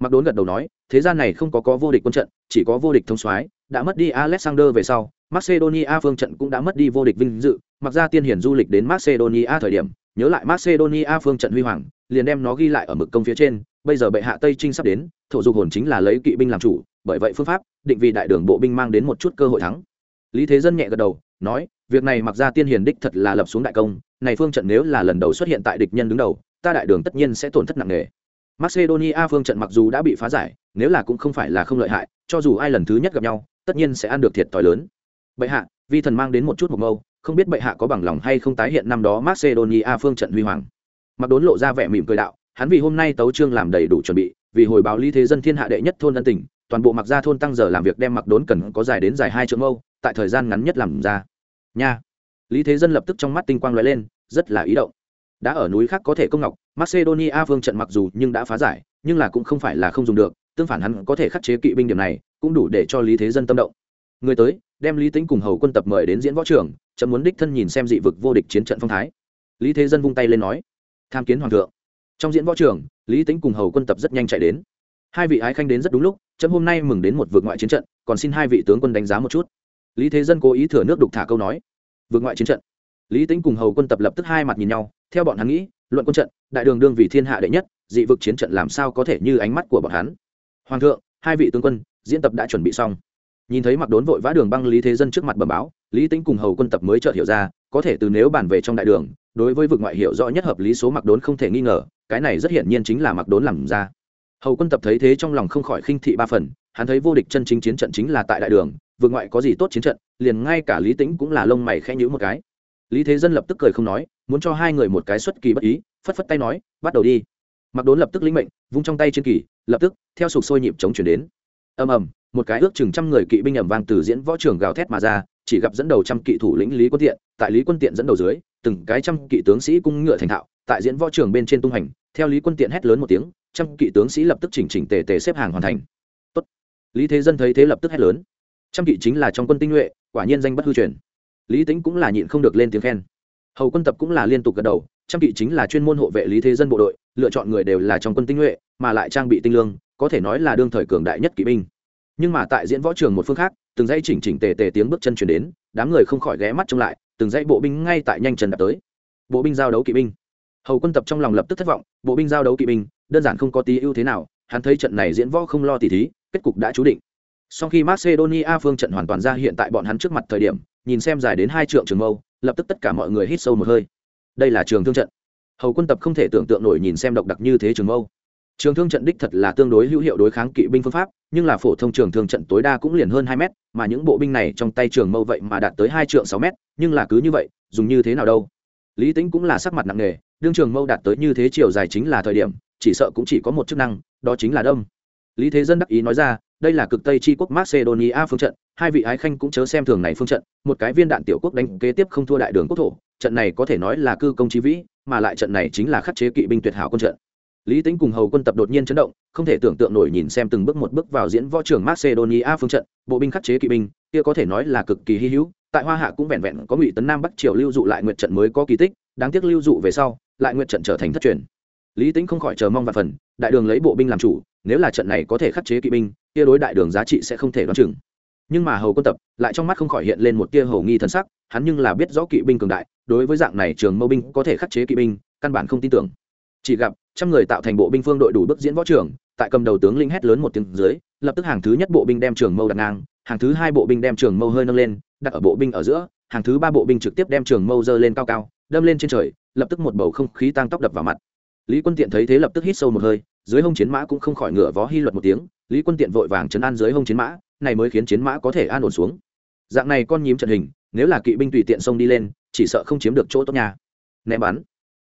Mặc đốn gật đầu nói, thế gian này không có có vô địch quân trận, chỉ có vô địch thông soái, đã mất đi alexander về sau, macedonia phương trận cũng đã mất đi vô địch vinh dự, mặc ra tiên hiển du lịch đến macedonia thời điểm, nhớ lại macedonia phương trận huy hoàng liền đem nó ghi lại ở mực công phía trên, bây giờ bệ hạ tây trinh sắp đến, thổ dục hồn chính là lấy kỵ binh làm chủ, bởi vậy phương pháp, định vị đại đường bộ binh mang đến một chút cơ hội thắng. Lý thế dân nhẹ gật đầu, nói, việc này mặc ra tiên hiền đích thật là lập xuống đại công, này phương trận nếu là lần đầu xuất hiện tại địch nhân đứng đầu, ta đại đường tất nhiên sẽ tổn thất nặng nề. Macedonia phương trận mặc dù đã bị phá giải, nếu là cũng không phải là không lợi hại, cho dù ai lần thứ nhất gặp nhau, tất nhiên sẽ ăn được thiệt thòi lớn. Bệ hạ, vi thần mang đến một chút một mâu, không biết bệ hạ có bằng lòng hay không tái hiện năm đó macedonia phương trận huy hoàng mặc đốn lộ ra vẻ mỉm cười đạo, hắn vì hôm nay tấu trương làm đầy đủ chuẩn bị, vì hồi báo lý thế dân thiên hạ đệ nhất thôn ân tình, toàn bộ mặc ra thôn tăng giờ làm việc đem mặc đốn cần có dài đến dài hai triệu mâu, tại thời gian ngắn nhất làm ra. Nha. Lý thế dân lập tức trong mắt tinh quang lóe lên, rất là ý động. Đã ở núi khác có thể công ngọc, macedonia vương trận mặc dù nhưng đã phá giải, nhưng là cũng không phải là không dùng được, tương phản hắn có thể khắc chế kỵ binh điểm này, cũng đủ để cho lý thế dân tâm động. Người tới, đem lý tính cùng hầu quân tập mời đến diễn võ trường chậm muốn đích thân nhìn xem dị vực vô địch chiến trận phong thái. Lý thế dân vung tay lên nói tham kiến hoàng thượng. Trong diễn võ trường, lý tính cùng hầu quân tập rất nhanh chạy đến. Hai vị ái khanh đến rất đúng lúc, chấm hôm nay mừng đến một vượt ngoại chiến trận, còn xin hai vị tướng quân đánh giá một chút. Lý thế dân cố ý thừa nước đục thả câu nói. Vượt ngoại chiến trận. Lý tính cùng hầu quân tập lập tức hai mặt nhìn nhau, theo bọn hắn nghĩ, luận quân trận, đại đường đương vì thiên hạ đệ nhất, dị vực chiến trận làm sao có thể như ánh mắt của bọn hắn. Hoàng thượng, hai vị tướng quân, diễn tập đã chuẩn bị xong. Nhìn thấy mặc đốn vội vã đường băng lý thế dân trước mặt bẩm báo, lý tính cùng hầu quân tập mới chợt hiểu ra, có thể từ nếu bàn về trong đại đường đối với vực ngoại hiệu rõ nhất hợp lý số mặc đốn không thể nghi ngờ, cái này rất hiển nhiên chính là mặc đốn làm ra. Hầu quân tập thấy thế trong lòng không khỏi khinh thị ba phần, hắn thấy vô địch chân chính chiến trận chính là tại đại đường, vực ngoại có gì tốt chiến trận, liền ngay cả lý tính cũng là lông mày khẽ nhữ một cái. Lý thế dân lập tức cười không nói, muốn cho hai người một cái xuất kỳ bất ý, phất phất tay nói, bắt đầu đi. Mặc đốn lập tức lĩnh mệnh, vung trong tay trên kỳ, lập tức, theo sục sôi nhịp chống chuyển đến. Ầm ầm, một cái ước chừng trăm người kỵ binh ẩm vang từ diễn võ trường gào thét mà ra, chỉ gặp dẫn đầu trăm kỵ thủ lĩnh lý quân tiện, tại lý quân tiện dẫn đầu dưới từng cái trăm kỵ tướng sĩ cung ngựa thành thạo, tại diễn võ trường bên trên tung hành, theo lý quân tiện hét lớn một tiếng, trăm kỵ tướng sĩ lập tức chỉnh chỉnh tề tề xếp hàng hoàn thành. Tốt. lý thế dân thấy thế lập tức hét lớn. Trăm kỵ chính là trong quân tinh nhuệ, quả nhiên danh bất hư truyền. Lý tính cũng là nhịn không được lên tiếng khen. Hầu quân tập cũng là liên tục gật đầu, trăm kỵ chính là chuyên môn hộ vệ lý thế dân bộ đội, lựa chọn người đều là trong quân tinh nhuệ, mà lại trang bị tinh lương, có thể nói là đương thời cường đại nhất kỵ binh. Nhưng mà tại diễn võ trường một phương khác, từng dây chỉnh chỉnh tề tề tiếng bước chân chuyển đến, đám người không khỏi ghé mắt trông lại từng dãy bộ binh ngay tại nhanh chân đạp tới. Bộ binh giao đấu kỵ binh. Hầu quân tập trong lòng lập tức thất vọng, bộ binh giao đấu kỵ binh, đơn giản không có tí ưu thế nào, hắn thấy trận này diễn võ không lo tỉ thí, kết cục đã chú định. Sau khi macedonia phương trận hoàn toàn ra hiện tại bọn hắn trước mặt thời điểm, nhìn xem dài đến hai trượng trường mâu, lập tức tất cả mọi người hít sâu một hơi. Đây là trường thương trận. Hầu quân tập không thể tưởng tượng nổi nhìn xem độc đặc như thế trường mâu. Trường thương trận đích thật là tương đối hữu hiệu đối kháng kỵ binh phương pháp nhưng là phổ thông trường thương trận tối đa cũng liền hơn hai mét, mà những bộ binh này trong tay trường mâu vậy mà đạt tới hai trượng sáu mét, nhưng là cứ như vậy, dùng như thế nào đâu. Lý tĩnh cũng là sắc mặt nặng nề, đương trường mâu đạt tới như thế chiều dài chính là thời điểm, chỉ sợ cũng chỉ có một chức năng, đó chính là đông lý thế dân đắc ý nói ra, đây là cực tây chi quốc macedonia phương trận, hai vị ái khanh cũng chớ xem thường này phương trận, một cái viên đạn tiểu quốc đánh kế tiếp không thua đại đường quốc thổ, trận này có thể nói là cư công trí vĩ, mà lại trận này chính là khắc chế kỵ binh tuyệt hảo quân trận lý tính cùng hầu quân tập đột nhiên chấn động, không thể tưởng tượng nổi nhìn xem từng bước một bước vào diễn võ trường macedonia phương trận, bộ binh khắc chế kỵ binh, kia có thể nói là cực kỳ hy hữu, tại hoa hạ cũng vẹn vẹn có ngụy tấn nam bắc triều lưu dụ lại nguyện trận mới có kỳ tích, đáng tiếc lưu dụ về sau, lại nguyện trận trở thành thất truyền. Lý tính không khỏi chờ mong và phần, đại đường lấy bộ binh làm chủ, nếu là trận này có thể khắc chế kỵ binh, kia đối đại đường giá trị sẽ không thể đoán chừng. Nhưng mà hầu quân tập lại trong mắt không khỏi hiện lên một tia hầu nghi thân sắc, hắn nhưng là biết rõ kỵ binh cường đại, đối với dạng này trường mâu binh có thể khắc chế kỵ binh, căn bản không tin tưởng. Chỉ gặp trăm người tạo thành bộ binh phương đội đủ bước diễn võ trưởng tại cầm đầu tướng linh hét lớn một tiếng dưới, lập tức hàng thứ nhất bộ binh đem trường mâu đặt ngang, hàng thứ hai bộ binh đem trường mâu hơi nâng lên, đặt ở bộ binh ở giữa, hàng thứ ba bộ binh trực tiếp đem trường mâu dơ lên cao cao, đâm lên trên trời, lập tức một bầu không khí tăng tóc đập vào mặt. Lý quân tiện thấy thế lập tức hít sâu một hơi, dưới hông chiến mã cũng không khỏi ngựa vó hy luật một tiếng, lý quân tiện vội vàng chấn an dưới hông chiến mã, này mới khiến chiến mã có thể an ổn xuống. Dạng này con nhím trận hình, nếu là kỵ binh tùy tiện xông đi lên, chỉ sợ không chiếm được chỗ tốt nhà ném bắn.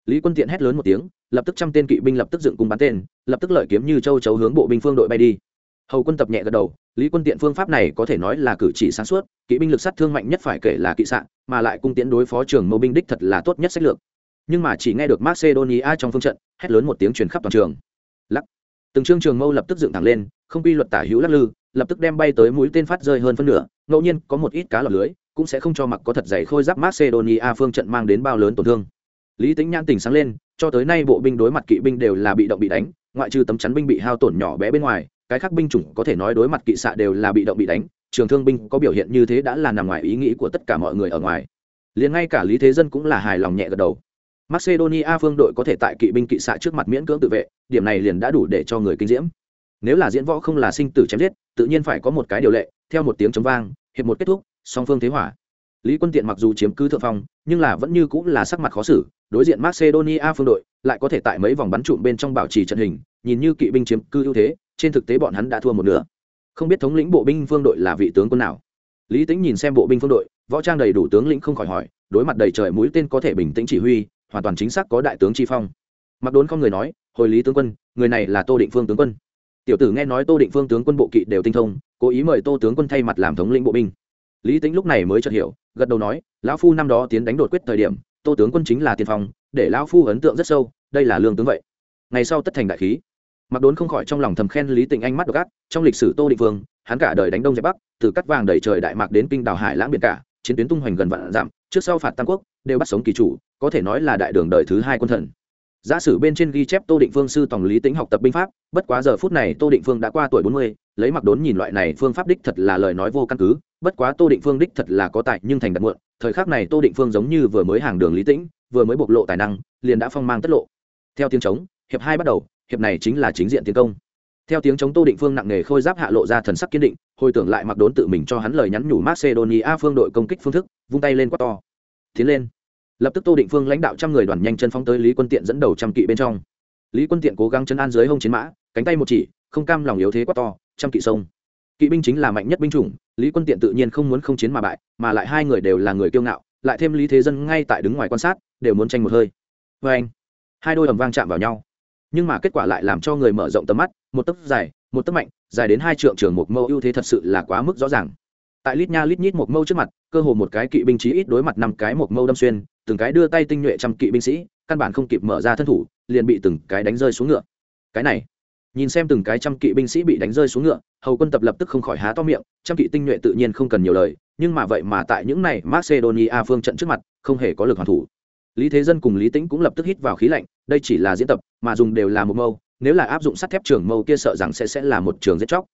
Lý quân tiện hét lớn một tiếng lập tức trăm tên kỵ binh lập tức dựng cung bắn tên, lập tức lợi kiếm như châu chấu hướng bộ binh phương đội bay đi. Hầu quân tập nhẹ gật đầu, lý quân tiện phương pháp này có thể nói là cử chỉ sáng suốt, kỵ binh lực sát thương mạnh nhất phải kể là kỵ sạn, mà lại cung tiễn đối phó trường mâu binh đích thật là tốt nhất sách lược. Nhưng mà chỉ nghe được macedonia trong phương trận, hét lớn một tiếng truyền khắp toàn trường. Lắc. Từng chương trường mâu lập tức dựng thẳng lên, không quy luật tả hữu lắc lư, lập tức đem bay tới mũi tên phát rơi hơn phân nửa, ngẫu nhiên có một ít cá lọt lưới, cũng sẽ không cho mặc có thật dày khôi giáp macedonia phương trận mang đến bao lớn tổn thương. Lý tính nhãn tình sáng lên cho tới nay bộ binh đối mặt kỵ binh đều là bị động bị đánh, ngoại trừ tấm chắn binh bị hao tổn nhỏ bé bên ngoài, cái khác binh chủng có thể nói đối mặt kỵ xạ đều là bị động bị đánh, trường thương binh có biểu hiện như thế đã là nằm ngoài ý nghĩ của tất cả mọi người ở ngoài. Liền ngay cả lý thế dân cũng là hài lòng nhẹ gật đầu. Macedonia phương đội có thể tại kỵ binh kỵ xạ trước mặt miễn cưỡng tự vệ, điểm này liền đã đủ để cho người kinh diễm. Nếu là diễn võ không là sinh tử chém giết, tự nhiên phải có một cái điều lệ, theo một tiếng chống vang, hiệp một kết thúc, song phương thế hỏa lý quân tiện mặc dù chiếm cứ thượng phong, nhưng là vẫn như cũng là sắc mặt khó xử, đối diện macedonia phương đội, lại có thể tại mấy vòng bắn trụm bên trong bảo trì trận hình, nhìn như kỵ binh chiếm cứ ưu thế, trên thực tế bọn hắn đã thua một nửa. Không biết thống lĩnh bộ binh phương đội là vị tướng quân nào. Lý tính nhìn xem bộ binh phương đội, võ trang đầy đủ tướng lĩnh không khỏi hỏi, đối mặt đầy trời mũi tên có thể bình tĩnh chỉ huy, hoàn toàn chính xác có đại tướng tri phong. Mặc đốn không người nói, hồi lý tướng quân, người này là tô định phương tướng quân. Tiểu tử nghe nói tô định phương tướng quân bộ kỵ đều tinh thông, cố ý mời tô tướng quân thay mặt làm thống lĩnh bộ binh. Lý tính lúc này mới chợt hiểu gật đầu nói, lão phu năm đó tiến đánh đột quyết thời điểm, tô tướng quân chính là tiền phong, để lão phu ấn tượng rất sâu, đây là lương tướng vậy. Ngày sau tất thành đại khí. Mặc đốn không khỏi trong lòng thầm khen lý tình anh mắt độc ác, trong lịch sử tô định vương, hắn cả đời đánh đông dẹp bắc, từ cắt vàng đẩy trời đại mạc đến kinh đảo hải lãng biển cả, chiến tuyến tung hoành gần vạn dặm, trước sau phạt tam quốc, đều bắt sống kỳ chủ, có thể nói là đại đường đời thứ hai quân thần. Giả sử bên trên ghi chép tô định phương sư tổng lý tính học tập binh pháp, bất quá giờ phút này tô định phương đã qua tuổi bốn mươi, lấy mặc đốn nhìn loại này phương pháp đích thật là lời nói vô căn cứ bất quá tô định phương đích thật là có tài nhưng thành đặt muộn, thời khắc này tô định phương giống như vừa mới hàng đường lý tĩnh, vừa mới bộc lộ tài năng, liền đã phong mang tất lộ. Theo tiếng trống, hiệp hai bắt đầu, hiệp này chính là chính diện tiến công. Theo tiếng chống tô định phương nặng nề khôi giáp hạ lộ ra thần sắc kiên định, hồi tưởng lại mặc đốn tự mình cho hắn lời nhắn nhủ macedonia phương đội công kích phương thức, vung tay lên quá to. Tiến lên. Lập tức tô định phương lãnh đạo trăm người đoàn nhanh chân phóng tới lý quân tiện dẫn đầu trăm kỵ bên trong. Lý quân tiện cố gắng chân an dưới hông chiến mã, cánh tay một chỉ, không cam lòng yếu thế quá to, trăm kỵ sông kỵ binh chính là mạnh nhất binh chủng, lý quân tiện tự nhiên không muốn không chiến mà bại, mà lại hai người đều là người kiêu ngạo, lại thêm lý thế dân ngay tại đứng ngoài quan sát, đều muốn tranh một hơi. Vê anh. Hai đôi ầm vang chạm vào nhau. Nhưng mà kết quả lại làm cho người mở rộng tầm mắt, một tấc dài, một tấc mạnh, dài đến hai trượng trường một mâu ưu thế thật sự là quá mức rõ ràng. Tại lít nha lít nhít một mâu trước mặt, cơ hồ một cái kỵ binh chí ít đối mặt năm cái một mâu đâm xuyên, từng cái đưa tay tinh nhuệ trăm kỵ binh sĩ, căn bản không kịp mở ra thân thủ, liền bị từng cái đánh rơi xuống ngựa. Cái này nhìn xem từng cái trăm kỵ binh sĩ bị đánh rơi xuống ngựa, hầu quân tập lập tức không khỏi há to miệng, trăm kỵ tinh nhuệ tự nhiên không cần nhiều lời, nhưng mà vậy mà tại những này macedonia phương trận trước mặt, không hề có lực hoàn thủ. Lý thế dân cùng lý tĩnh cũng lập tức hít vào khí lạnh, đây chỉ là diễn tập, mà dùng đều là một mâu, nếu là áp dụng sắt thép trường mâu kia sợ rằng sẽ sẽ là một trường giết chóc.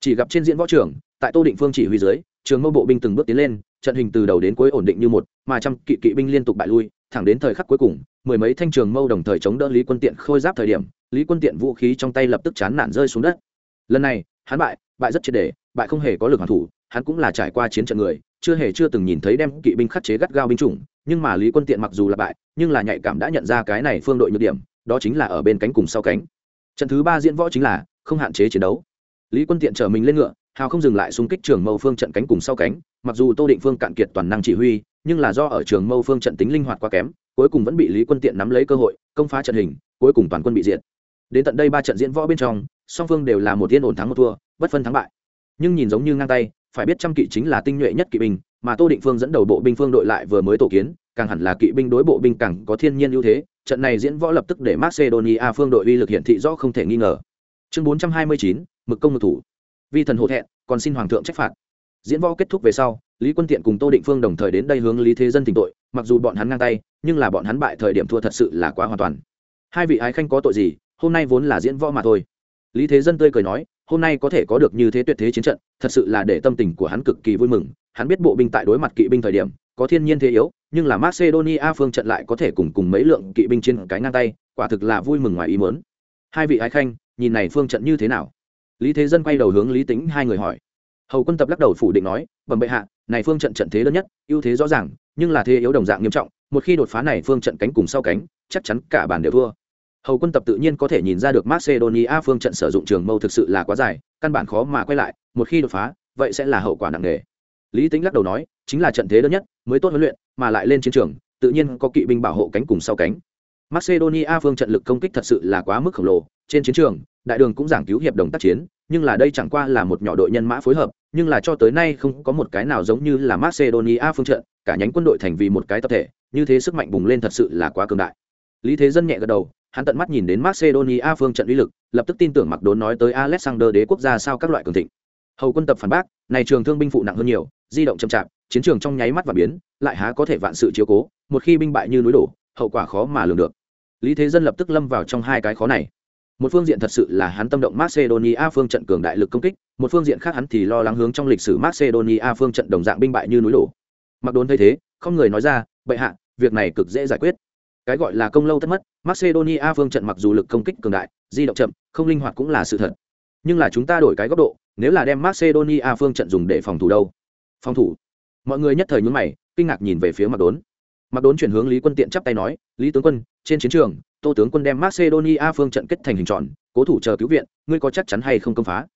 Chỉ gặp trên diễn võ trường, tại tô định phương chỉ huy dưới, trường mâu bộ binh từng bước tiến lên, trận hình từ đầu đến cuối ổn định như một, mà trăm kỵ kỵ binh liên tục bại lui thẳng đến thời khắc cuối cùng, mười mấy thanh trường mâu đồng thời chống đỡ lý quân tiện khôi giáp thời điểm, lý quân tiện vũ khí trong tay lập tức chán nản rơi xuống đất. Lần này, hắn bại bại rất triệt đề bại không hề có lực hoàn thủ, hắn cũng là trải qua chiến trận người, chưa hề chưa từng nhìn thấy đem kỵ binh khắc chế gắt gao binh chủng, nhưng mà lý quân tiện mặc dù là bại, nhưng là nhạy cảm đã nhận ra cái này phương đội nhược điểm, đó chính là ở bên cánh cùng sau cánh. Trận thứ ba diễn võ chính là không hạn chế chiến đấu. Lý quân tiện chở mình lên ngựa hào không dừng lại xung kích trường mâu phương trận cánh cùng sau cánh, mặc dù tô định phương cạn kiệt toàn năng chỉ huy, nhưng là do ở trường mâu phương trận tính linh hoạt quá kém, cuối cùng vẫn bị lý quân tiện nắm lấy cơ hội, công phá trận hình, cuối cùng toàn quân bị diệt. Đến tận đây ba trận diễn võ bên trong, song phương đều là một yên ổn thắng một thua, bất phân thắng bại. Nhưng nhìn giống như ngang tay, phải biết trăm kỵ chính là tinh nhuệ nhất kỵ binh, mà tô định phương dẫn đầu bộ binh phương đội lại vừa mới tổ kiến, càng hẳn là kỵ binh đối bộ binh càng có thiên nhiên ưu thế, trận này diễn võ lập tức để macedonia phương đội uy lực hiển thị rõ không thể nghi ngờ. Chương bốn trăm hai mươi chín, mực công mực thủ vi thần hổ thẹn, còn xin hoàng thượng trách phạt. Diễn võ kết thúc về sau, lý quân tiện cùng tô định phương đồng thời đến đây hướng lý thế dân tỉnh tội, mặc dù bọn hắn ngang tay, nhưng là bọn hắn bại thời điểm thua thật sự là quá hoàn toàn. Hai vị ái khanh có tội gì, hôm nay vốn là diễn võ mà thôi. Lý thế dân tươi cười nói, hôm nay có thể có được như thế tuyệt thế chiến trận, thật sự là để tâm tình của hắn cực kỳ vui mừng. Hắn biết bộ binh tại đối mặt kỵ binh thời điểm, có thiên nhiên thế yếu, nhưng là macedonia phương trận lại có thể cùng cùng mấy lượng kỵ binh trên cái ngang tay, quả thực là vui mừng ngoài ý mớn hai vị ái khanh, nhìn này phương trận như thế nào? Lý thế dân quay đầu hướng lý tính hai người hỏi. Hầu quân tập lắc đầu phủ định nói, bẩm bệ hạ, này phương trận trận thế lớn nhất, ưu thế rõ ràng, nhưng là thế yếu đồng dạng nghiêm trọng, một khi đột phá này phương trận cánh cùng sau cánh, chắc chắn cả bàn đều thua. Hầu quân tập tự nhiên có thể nhìn ra được macedonia phương trận sử dụng trường mâu thực sự là quá dài, căn bản khó mà quay lại, một khi đột phá, vậy sẽ là hậu quả nặng nề. Lý tính lắc đầu nói, chính là trận thế lớn nhất, mới tốt huấn luyện, mà lại lên chiến trường, tự nhiên có kỵ binh bảo hộ cánh cùng sau cánh macedonia phương trận lực công kích thật sự là quá mức khổng lồ. Trên chiến trường, đại đường cũng giảng cứu hiệp đồng tác chiến, nhưng là đây chẳng qua là một nhỏ đội nhân mã phối hợp, nhưng là cho tới nay không có một cái nào giống như là macedonia phương trận, cả nhánh quân đội thành vì một cái tập thể, như thế sức mạnh bùng lên thật sự là quá cường đại. Lý thế dân nhẹ gật đầu, hắn tận mắt nhìn đến macedonia phương trận uy lực, lập tức tin tưởng mặc đốn nói tới alexander đế quốc gia sao các loại cường thịnh. Hầu quân tập phản bác, này trường thương binh phụ nặng hơn nhiều, di động chậm chạp, chiến trường trong nháy mắt và biến, lại há có thể vạn sự chiếu cố, một khi binh bại như núi đổ, hậu quả khó mà lường được lý thế dân lập tức lâm vào trong hai cái khó này. Một phương diện thật sự là hắn tâm động macedonia phương trận cường đại lực công kích, một phương diện khác hắn thì lo lắng hướng trong lịch sử macedonia phương trận đồng dạng binh bại như núi đổ. Mặc đốn thấy thế, không người nói ra, bệ hạ, việc này cực dễ giải quyết. Cái gọi là công lâu tất mất, macedonia phương trận mặc dù lực công kích cường đại, di động chậm, không linh hoạt cũng là sự thật. Nhưng là chúng ta đổi cái góc độ, nếu là đem macedonia phương trận dùng để phòng thủ đâu? Phòng thủ? Mọi người nhất thời nhún mày, kinh ngạc nhìn về phía mặc đốn. Mặc đốn chuyển hướng lý quân tiện chắp tay nói, lý tướng quân trên chiến trường, tô tướng quân đem macedonia phương trận kết thành hình tròn, cố thủ chờ cứu viện, ngươi có chắc chắn hay không công phá?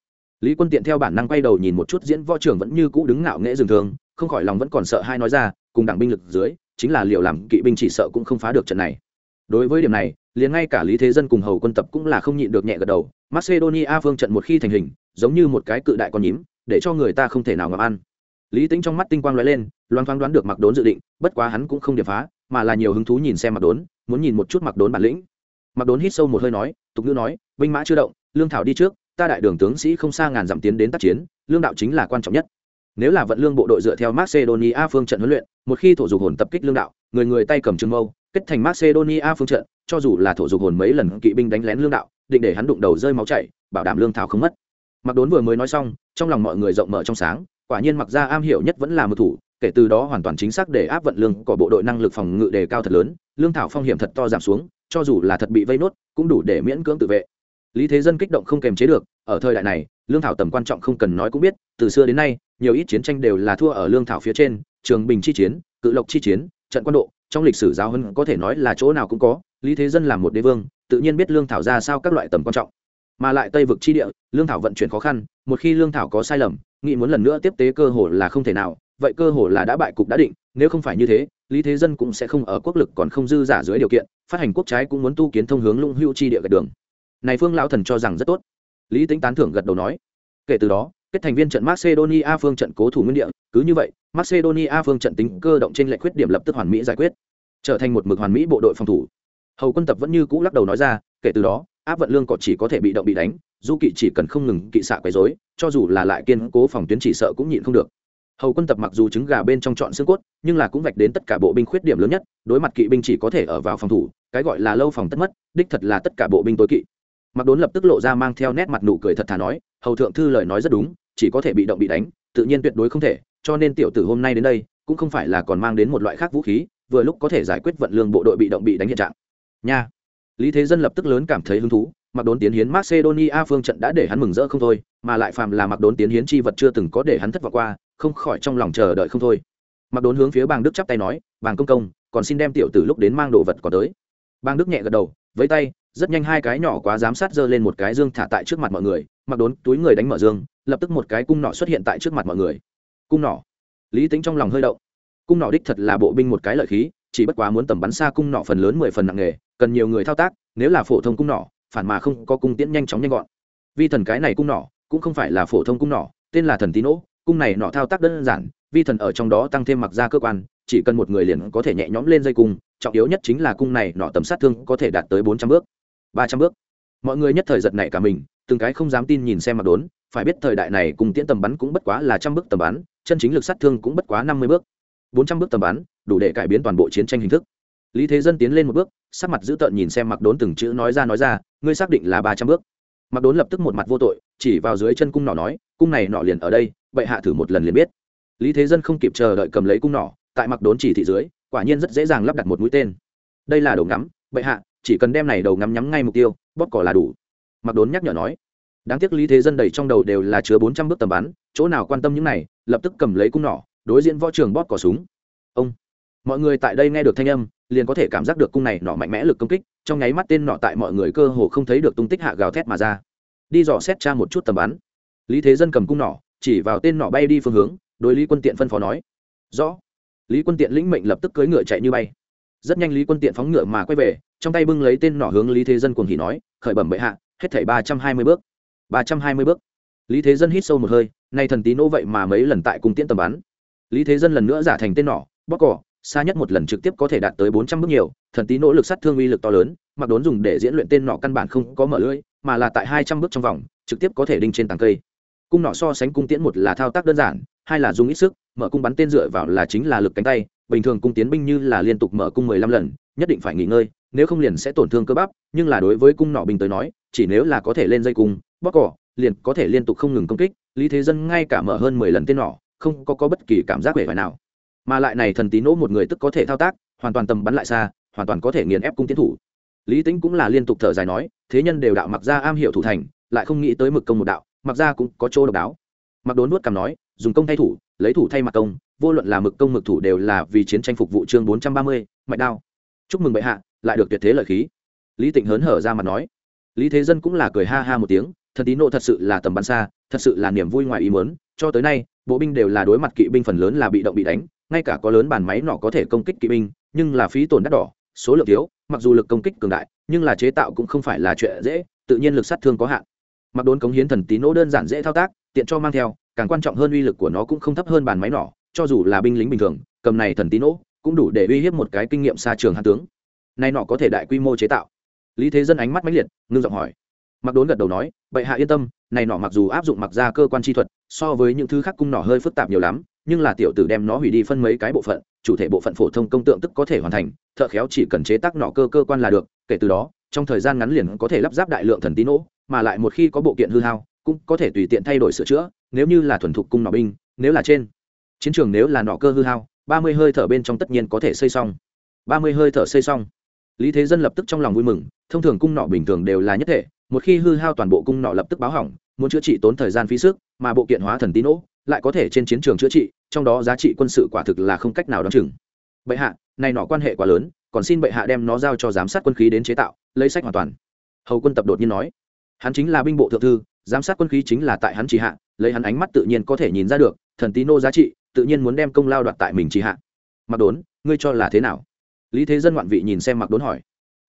Lý quân tiện theo bản năng quay đầu nhìn một chút diễn võ trưởng vẫn như cũ đứng ngạo nghễ dường thường, không khỏi lòng vẫn còn sợ hai nói ra, cùng đảng binh lực dưới, chính là liệu làm kỵ binh chỉ sợ cũng không phá được trận này. Đối với điểm này, liền ngay cả lý thế dân cùng hầu quân tập cũng là không nhịn được nhẹ gật đầu, macedonia phương trận một khi thành hình, giống như một cái cự đại con nhím, để cho người ta không thể nào ngậm ăn. Lý tính trong mắt tinh quang lóe lên, loan thoáng đoán được mặc đốn dự định, bất quá hắn cũng không điệp phá, mà là nhiều hứng thú nhìn xem mặc đốn muốn nhìn một chút mặc đốn bản lĩnh. Mặc đốn hít sâu một hơi nói, tục ngữ nói, binh mã chưa động, lương thảo đi trước, ta đại đường tướng sĩ không xa ngàn dặm tiến đến tác chiến, lương đạo chính là quan trọng nhất. Nếu là vận lương bộ đội dựa theo macedonia phương trận huấn luyện, một khi thổ dục hồn tập kích lương đạo, người người tay cầm trường mâu, kết thành macedonia phương trận, cho dù là thổ dục hồn mấy lần kỵ binh đánh lén lương đạo, định để hắn đụng đầu rơi máu chảy, bảo đảm lương thảo không mất. Mặc đốn vừa mới nói xong, trong lòng mọi người rộng mở trong sáng, quả nhiên mặc ra am hiểu nhất vẫn là một thủ kể từ đó hoàn toàn chính xác để áp vận lương của bộ đội năng lực phòng ngự đề cao thật lớn, lương thảo phong hiểm thật to giảm xuống, cho dù là thật bị vây nốt, cũng đủ để miễn cưỡng tự vệ. Lý thế dân kích động không kềm chế được, ở thời đại này, lương thảo tầm quan trọng không cần nói cũng biết, từ xưa đến nay, nhiều ít chiến tranh đều là thua ở lương thảo phía trên, trường bình chi chiến, cự lộc chi chiến, trận quân độ, trong lịch sử giáo hơn có thể nói là chỗ nào cũng có, lý thế dân là một đế vương, tự nhiên biết lương thảo ra sao các loại tầm quan trọng. Mà lại tây vực chi địa, lương thảo vận chuyển khó khăn, một khi lương thảo có sai lầm, nghĩ muốn lần nữa tiếp tế cơ hội là không thể nào vậy cơ hồ là đã bại cục đã định, nếu không phải như thế, lý thế dân cũng sẽ không ở quốc lực còn không dư giả dưới điều kiện, phát hành quốc trái cũng muốn tu kiến thông hướng lũng hưu chi địa gạch đường. Này phương lão thần cho rằng rất tốt. Lý tính tán thưởng gật đầu nói. Kể từ đó, kết thành viên trận macedonia phương trận cố thủ nguyên địa, cứ như vậy, macedonia phương trận tính cơ động trên lệ khuyết điểm lập tức hoàn mỹ giải quyết, trở thành một mực hoàn mỹ bộ đội phòng thủ. Hầu quân tập vẫn như cũ lắc đầu nói ra, kể từ đó, áp vận lương cọ chỉ có thể bị động bị đánh, du kỵ chỉ cần không ngừng kỵ xạ quấy dối cho dù là lại kiên cố phòng tuyến chỉ sợ cũng nhịn không được hầu quân tập mặc dù trứng gà bên trong chọn xương cốt, nhưng là cũng vạch đến tất cả bộ binh khuyết điểm lớn nhất, đối mặt kỵ binh chỉ có thể ở vào phòng thủ, cái gọi là lâu phòng tất mất, đích thật là tất cả bộ binh tối kỵ. Mặc đốn lập tức lộ ra mang theo nét mặt nụ cười thật thà nói, hầu thượng thư lời nói rất đúng, chỉ có thể bị động bị đánh, tự nhiên tuyệt đối không thể, cho nên tiểu tử hôm nay đến đây, cũng không phải là còn mang đến một loại khác vũ khí, vừa lúc có thể giải quyết vận lương bộ đội bị động bị đánh hiện trạng. Nha. Lý thế dân lập tức lớn cảm thấy hứng thú, mặc đốn tiến hiến macedonia phương trận đã để hắn mừng rỡ không thôi, mà lại phàm là mặc đốn tiến hiến chi vật chưa từng có để hắn thất vọng qua không khỏi trong lòng chờ đợi không thôi. Mặc đốn hướng phía bàng đức chắp tay nói, bàng công công, còn xin đem tiểu tử lúc đến mang đồ vật còn tới. Bàng đức nhẹ gật đầu với tay, rất nhanh hai cái nhỏ quá giám sát giơ lên một cái dương thả tại trước mặt mọi người. Mặc đốn túi người đánh mở dương, lập tức một cái cung nọ xuất hiện tại trước mặt mọi người. Cung nọ lý tính trong lòng hơi đậu cung nọ đích thật là bộ binh một cái lợi khí, chỉ bất quá muốn tầm bắn xa cung nọ phần lớn mười phần nặng nghề, cần nhiều người thao tác, nếu là phổ thông cung nọ phản mà không có cung tiễn nhanh chóng nhanh gọn. Vi thần cái này cung nọ cũng không phải là phổ thông cung nọ tên là thần tín nỗ cung này nọ thao tác đơn giản, vi thần ở trong đó tăng thêm mặc ra cơ quan, chỉ cần một người liền có thể nhẹ nhõm lên dây cung, trọng yếu nhất chính là cung này nọ tầm sát thương có thể đạt tới bốn trăm bước, ba trăm bước. Mọi người nhất thời giật này cả mình, từng cái không dám tin nhìn xem mặc đốn, phải biết thời đại này cùng tiễn tầm bắn cũng bất quá là trăm bước tầm bắn, chân chính lực sát thương cũng bất quá năm mươi bước. bốn trăm bước tầm bắn, đủ để cải biến toàn bộ chiến tranh hình thức. Lý thế dân tiến lên một bước, sắc mặt dữ tợn nhìn xem mặc đốn từng chữ nói ra nói ra, ngươi xác định là ba trăm bước. Mặc đốn lập tức một mặt vô tội, chỉ vào dưới chân cung nọ nói, cung này nọ liền ở đây bệ hạ thử một lần liền biết. Lý thế dân không kịp chờ đợi cầm lấy cung nỏ, tại mặc đốn chỉ thị dưới, quả nhiên rất dễ dàng lắp đặt một mũi tên. Đây là đầu ngắm, bệ hạ, chỉ cần đem này đầu ngắm nhắm ngay mục tiêu, bóp cỏ là đủ. Mặc đốn nhắc nhở nói. Đáng tiếc lý thế dân đầy trong đầu đều là chứa bốn trăm bước tầm bắn, chỗ nào quan tâm những này, lập tức cầm lấy cung nỏ, đối diện võ trường bóp cỏ súng. Ông, mọi người tại đây nghe được thanh âm, liền có thể cảm giác được cung này nọ mạnh mẽ lực công kích, trong nháy mắt tên nọ tại mọi người cơ hồ không thấy được tung tích hạ gào thét mà ra. Đi dò xét tra một chút tầm bắn. Lý thế dân cầm cung nỏ chỉ vào tên nọ bay đi phương hướng, đối lý quân tiện phân phó nói. Rõ. Lý quân tiện lĩnh mệnh lập tức cưỡi ngựa chạy như bay. Rất nhanh lý quân tiện phóng ngựa mà quay về, trong tay bưng lấy tên nỏ hướng lý thế dân cuồng hỉ nói, khởi bẩm bệ hạ, hết thảy ba trăm hai mươi bước. Ba trăm hai mươi bước. Lý thế dân hít sâu một hơi, nay thần tí nỗ vậy mà mấy lần tại cung tiễn tầm bắn. Lý thế dân lần nữa giả thành tên nỏ bóc cỏ, xa nhất một lần trực tiếp có thể đạt tới bốn trăm bước nhiều, thần tí nỗ lực sát thương uy lực to lớn, mặc đốn dùng để diễn luyện tên nỏ căn bản không có mở lưỡi, mà là tại hai trăm bước trong vòng, trực tiếp có thể đinh trên tàng cây cung nỏ so sánh cung tiễn một là thao tác đơn giản hai là dùng ít sức mở cung bắn tên dựa vào là chính là lực cánh tay bình thường cung tiến binh như là liên tục mở cung mười lăm lần nhất định phải nghỉ ngơi nếu không liền sẽ tổn thương cơ bắp nhưng là đối với cung nỏ bình tới nói chỉ nếu là có thể lên dây cung bóc cỏ liền có thể liên tục không ngừng công kích lý thế dân ngay cả mở hơn mười lần tên nỏ không có, có bất kỳ cảm giác vẻ vải nào. Mà lại này thần tí nỗ một người tức có thể thao tác hoàn toàn tầm bắn lại xa hoàn toàn có thể nghiền ép cung tiến thủ. Lý tính cũng là liên tục thở dài nói thế nhân đều đạo mặc ra am hiểu thủ thành lại không nghĩ tới mực công một đạo mặc ra cũng có chỗ độc đáo. Mặc đốn nuốt cằm nói, dùng công thay thủ, lấy thủ thay mặt công, vô luận là mực công mực thủ đều là vì chiến tranh phục vụ chương bốn trăm ba mươi, mạch đao. Chúc mừng bệ hạ, lại được tuyệt thế lợi khí. Lý tịnh hớn hở ra mặt nói. Lý thế dân cũng là cười ha ha một tiếng, thần tín nộ thật sự là tầm bắn xa, thật sự là niềm vui ngoài ý mớn cho tới nay, bộ binh đều là đối mặt kỵ binh phần lớn là bị động bị đánh, ngay cả có lớn bàn máy nọ có thể công kích kỵ binh, nhưng là phí tổn đắt đỏ, số lượng thiếu, mặc dù lực công kích cường đại, nhưng là chế tạo cũng không phải là chuyện dễ, tự nhiên lực sát thương có hạn mặc đốn cống hiến thần tín nỗ đơn giản dễ thao tác, tiện cho mang theo, càng quan trọng hơn uy lực của nó cũng không thấp hơn bàn máy nỏ, cho dù là binh lính bình thường, cầm này thần tín nỗ cũng đủ để uy hiếp một cái kinh nghiệm xa trường hạt tướng. Nay nọ có thể đại quy mô chế tạo. Lý thế dân ánh mắt mãnh liệt, ngưng giọng hỏi. Mặc đốn gật đầu nói, bệ hạ yên tâm, này nọ mặc dù áp dụng mặc ra cơ quan chi thuật, so với những thứ khác cung nỏ hơi phức tạp nhiều lắm, nhưng là tiểu tử đem nó hủy đi phân mấy cái bộ phận, chủ thể bộ phận phổ thông công tượng tức có thể hoàn thành, thợ khéo chỉ cần chế tác nọ cơ cơ quan là được, kể từ đó, trong thời gian ngắn liền có thể lắp ráp đại lượng thần tín nỗ mà lại một khi có bộ kiện hư hao, cũng có thể tùy tiện thay đổi sửa chữa, nếu như là thuần thục cung nỏ binh, nếu là trên chiến trường nếu là nọ cơ hư hao, ba mươi hơi thở bên trong tất nhiên có thể xây xong. Ba mươi hơi thở xây xong. Lý thế dân lập tức trong lòng vui mừng, thông thường cung nọ bình thường đều là nhất thể, một khi hư hao toàn bộ cung nọ lập tức báo hỏng, muốn chữa trị tốn thời gian phí sức, mà bộ kiện hóa thần tín ỗ lại có thể trên chiến trường chữa trị, trong đó giá trị quân sự quả thực là không cách nào đ o chừng. Bệ hạ, này nọ quan hệ quá lớn, còn xin bệ hạ đem nó giao cho giám sát quân khí đến chế tạo, lấy sách hoàn toàn. Hầu quân tập đột nhiên nói hắn chính là binh bộ thượng thư, giám sát quân khí chính là tại hắn chỉ hạ, lấy hắn ánh mắt tự nhiên có thể nhìn ra được, thần tí nô giá trị, tự nhiên muốn đem công lao đoạt tại mình chỉ hạ. Mặc đốn, ngươi cho là thế nào? Lý thế dân ngoạn vị nhìn xem mặc đốn hỏi.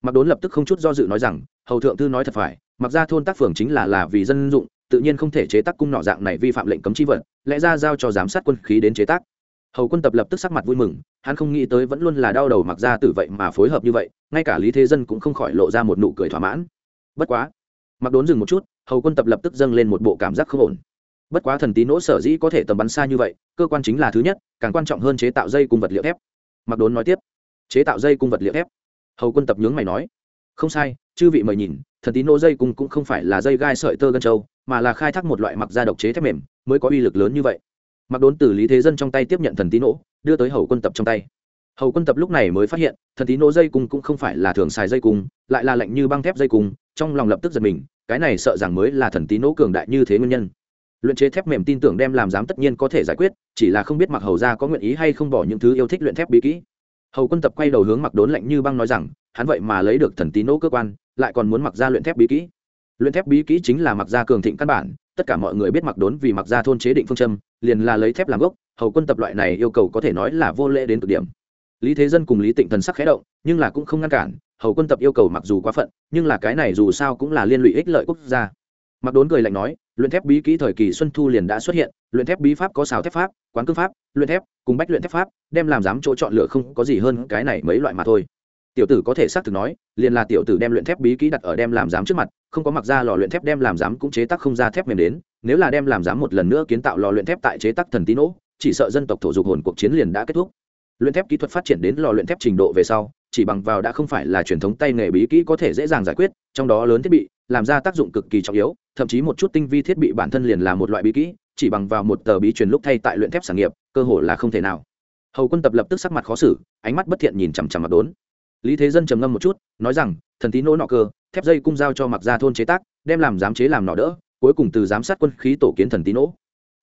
Mặc đốn lập tức không chút do dự nói rằng, hầu thượng thư nói thật phải, mặc ra thôn tác phường chính là là vì dân dụng, tự nhiên không thể chế tác cung nọ dạng này vi phạm lệnh cấm chi vật, lẽ ra giao cho giám sát quân khí đến chế tác. Hầu quân tập lập tức sắc mặt vui mừng, hắn không nghĩ tới vẫn luôn là đau đầu mặc ra từ vậy mà phối hợp như vậy, ngay cả lý thế dân cũng không khỏi lộ ra một nụ cười thỏa mãn. Bất quá mặc đốn dừng một chút, hầu quân tập lập tức dâng lên một bộ cảm giác không ổn. Bất quá thần tí nỗ sở dĩ có thể tầm bắn xa như vậy, cơ quan chính là thứ nhất, càng quan trọng hơn chế tạo dây cung vật liệu thép. Mặc đốn nói tiếp. Chế tạo dây cung vật liệu thép. Hầu quân tập nhướng mày nói. Không sai, chư vị mời nhìn, thần tí nỗ dây cung cũng không phải là dây gai sợi tơ gân trâu, mà là khai thác một loại mặc da độc chế thép mềm, mới có uy lực lớn như vậy. Mặc đốn từ lý thế dân trong tay tiếp nhận thần tí nỗ, đưa tới hầu quân tập trong tay hầu quân tập lúc này mới phát hiện, thần tín nỗ dây cung cũng không phải là thường xài dây cung, lại là lạnh như băng thép dây cung, trong lòng lập tức giật mình, cái này sợ rằng mới là thần tín nỗ cường đại như thế nguyên nhân. Luyện chế thép mềm tin tưởng đem làm dám tất nhiên có thể giải quyết, chỉ là không biết mặc hầu ra có nguyện ý hay không bỏ những thứ yêu thích luyện thép bí kỹ. Hầu quân tập quay đầu hướng mặc đốn lạnh như băng nói rằng, hắn vậy mà lấy được thần tín nỗ cơ quan, lại còn muốn mặc ra luyện thép bí kỹ. Luyện thép bí kỹ chính là mặc ra cường thịnh căn bản, tất cả mọi người biết mặc đốn vì mặc ra thôn chế định phương châm, liền là lấy thép làm gốc, hầu quân tập loại này yêu cầu có thể nói là vô lễ đến cực điểm lý thế dân cùng lý tịnh thần sắc khẽ động, nhưng là cũng không ngăn cản, hầu quân tập yêu cầu mặc dù quá phận, nhưng là cái này dù sao cũng là liên lụy ích lợi quốc gia. Mặc đốn cười lạnh nói, luyện thép bí kỹ thời kỳ xuân thu liền đã xuất hiện, luyện thép bí pháp có xào thép pháp, quán cương pháp, luyện thép, cùng bách luyện thép pháp, đem làm dám chỗ chọn lựa không có gì hơn cái này mấy loại mà thôi. Tiểu tử có thể xác thực nói, liền là tiểu tử đem luyện thép bí kỹ đặt ở đem làm dám trước mặt, không có mặc ra lò luyện thép đem làm dám cũng chế tác không ra thép mềm đến, nếu là đem làm dám một lần nữa kiến tạo lò luyện thép tại chế tác thần tín nỗ chỉ sợ dân tộc thổ dục hồn cuộc chiến liền đã kết thúc luyện thép kỹ thuật phát triển đến lò luyện thép trình độ về sau, chỉ bằng vào đã không phải là truyền thống tay nghề bí kỹ có thể dễ dàng giải quyết, trong đó lớn thiết bị, làm ra tác dụng cực kỳ trọng yếu, thậm chí một chút tinh vi thiết bị bản thân liền là một loại bí kỹ, chỉ bằng vào một tờ bí truyền lúc thay tại luyện thép sản nghiệp, cơ hội là không thể nào. Hầu quân tập lập tức sắc mặt khó xử, ánh mắt bất thiện nhìn chằm chằm mặt đốn. Lý thế dân trầm ngâm một chút, nói rằng, thần tí nỗ nọ cơ, thép dây cung giao cho mặc ra thôn chế tác, đem làm giám chế làm nọ đỡ, cuối cùng từ giám sát quân khí tổ kiến thần tí nỗ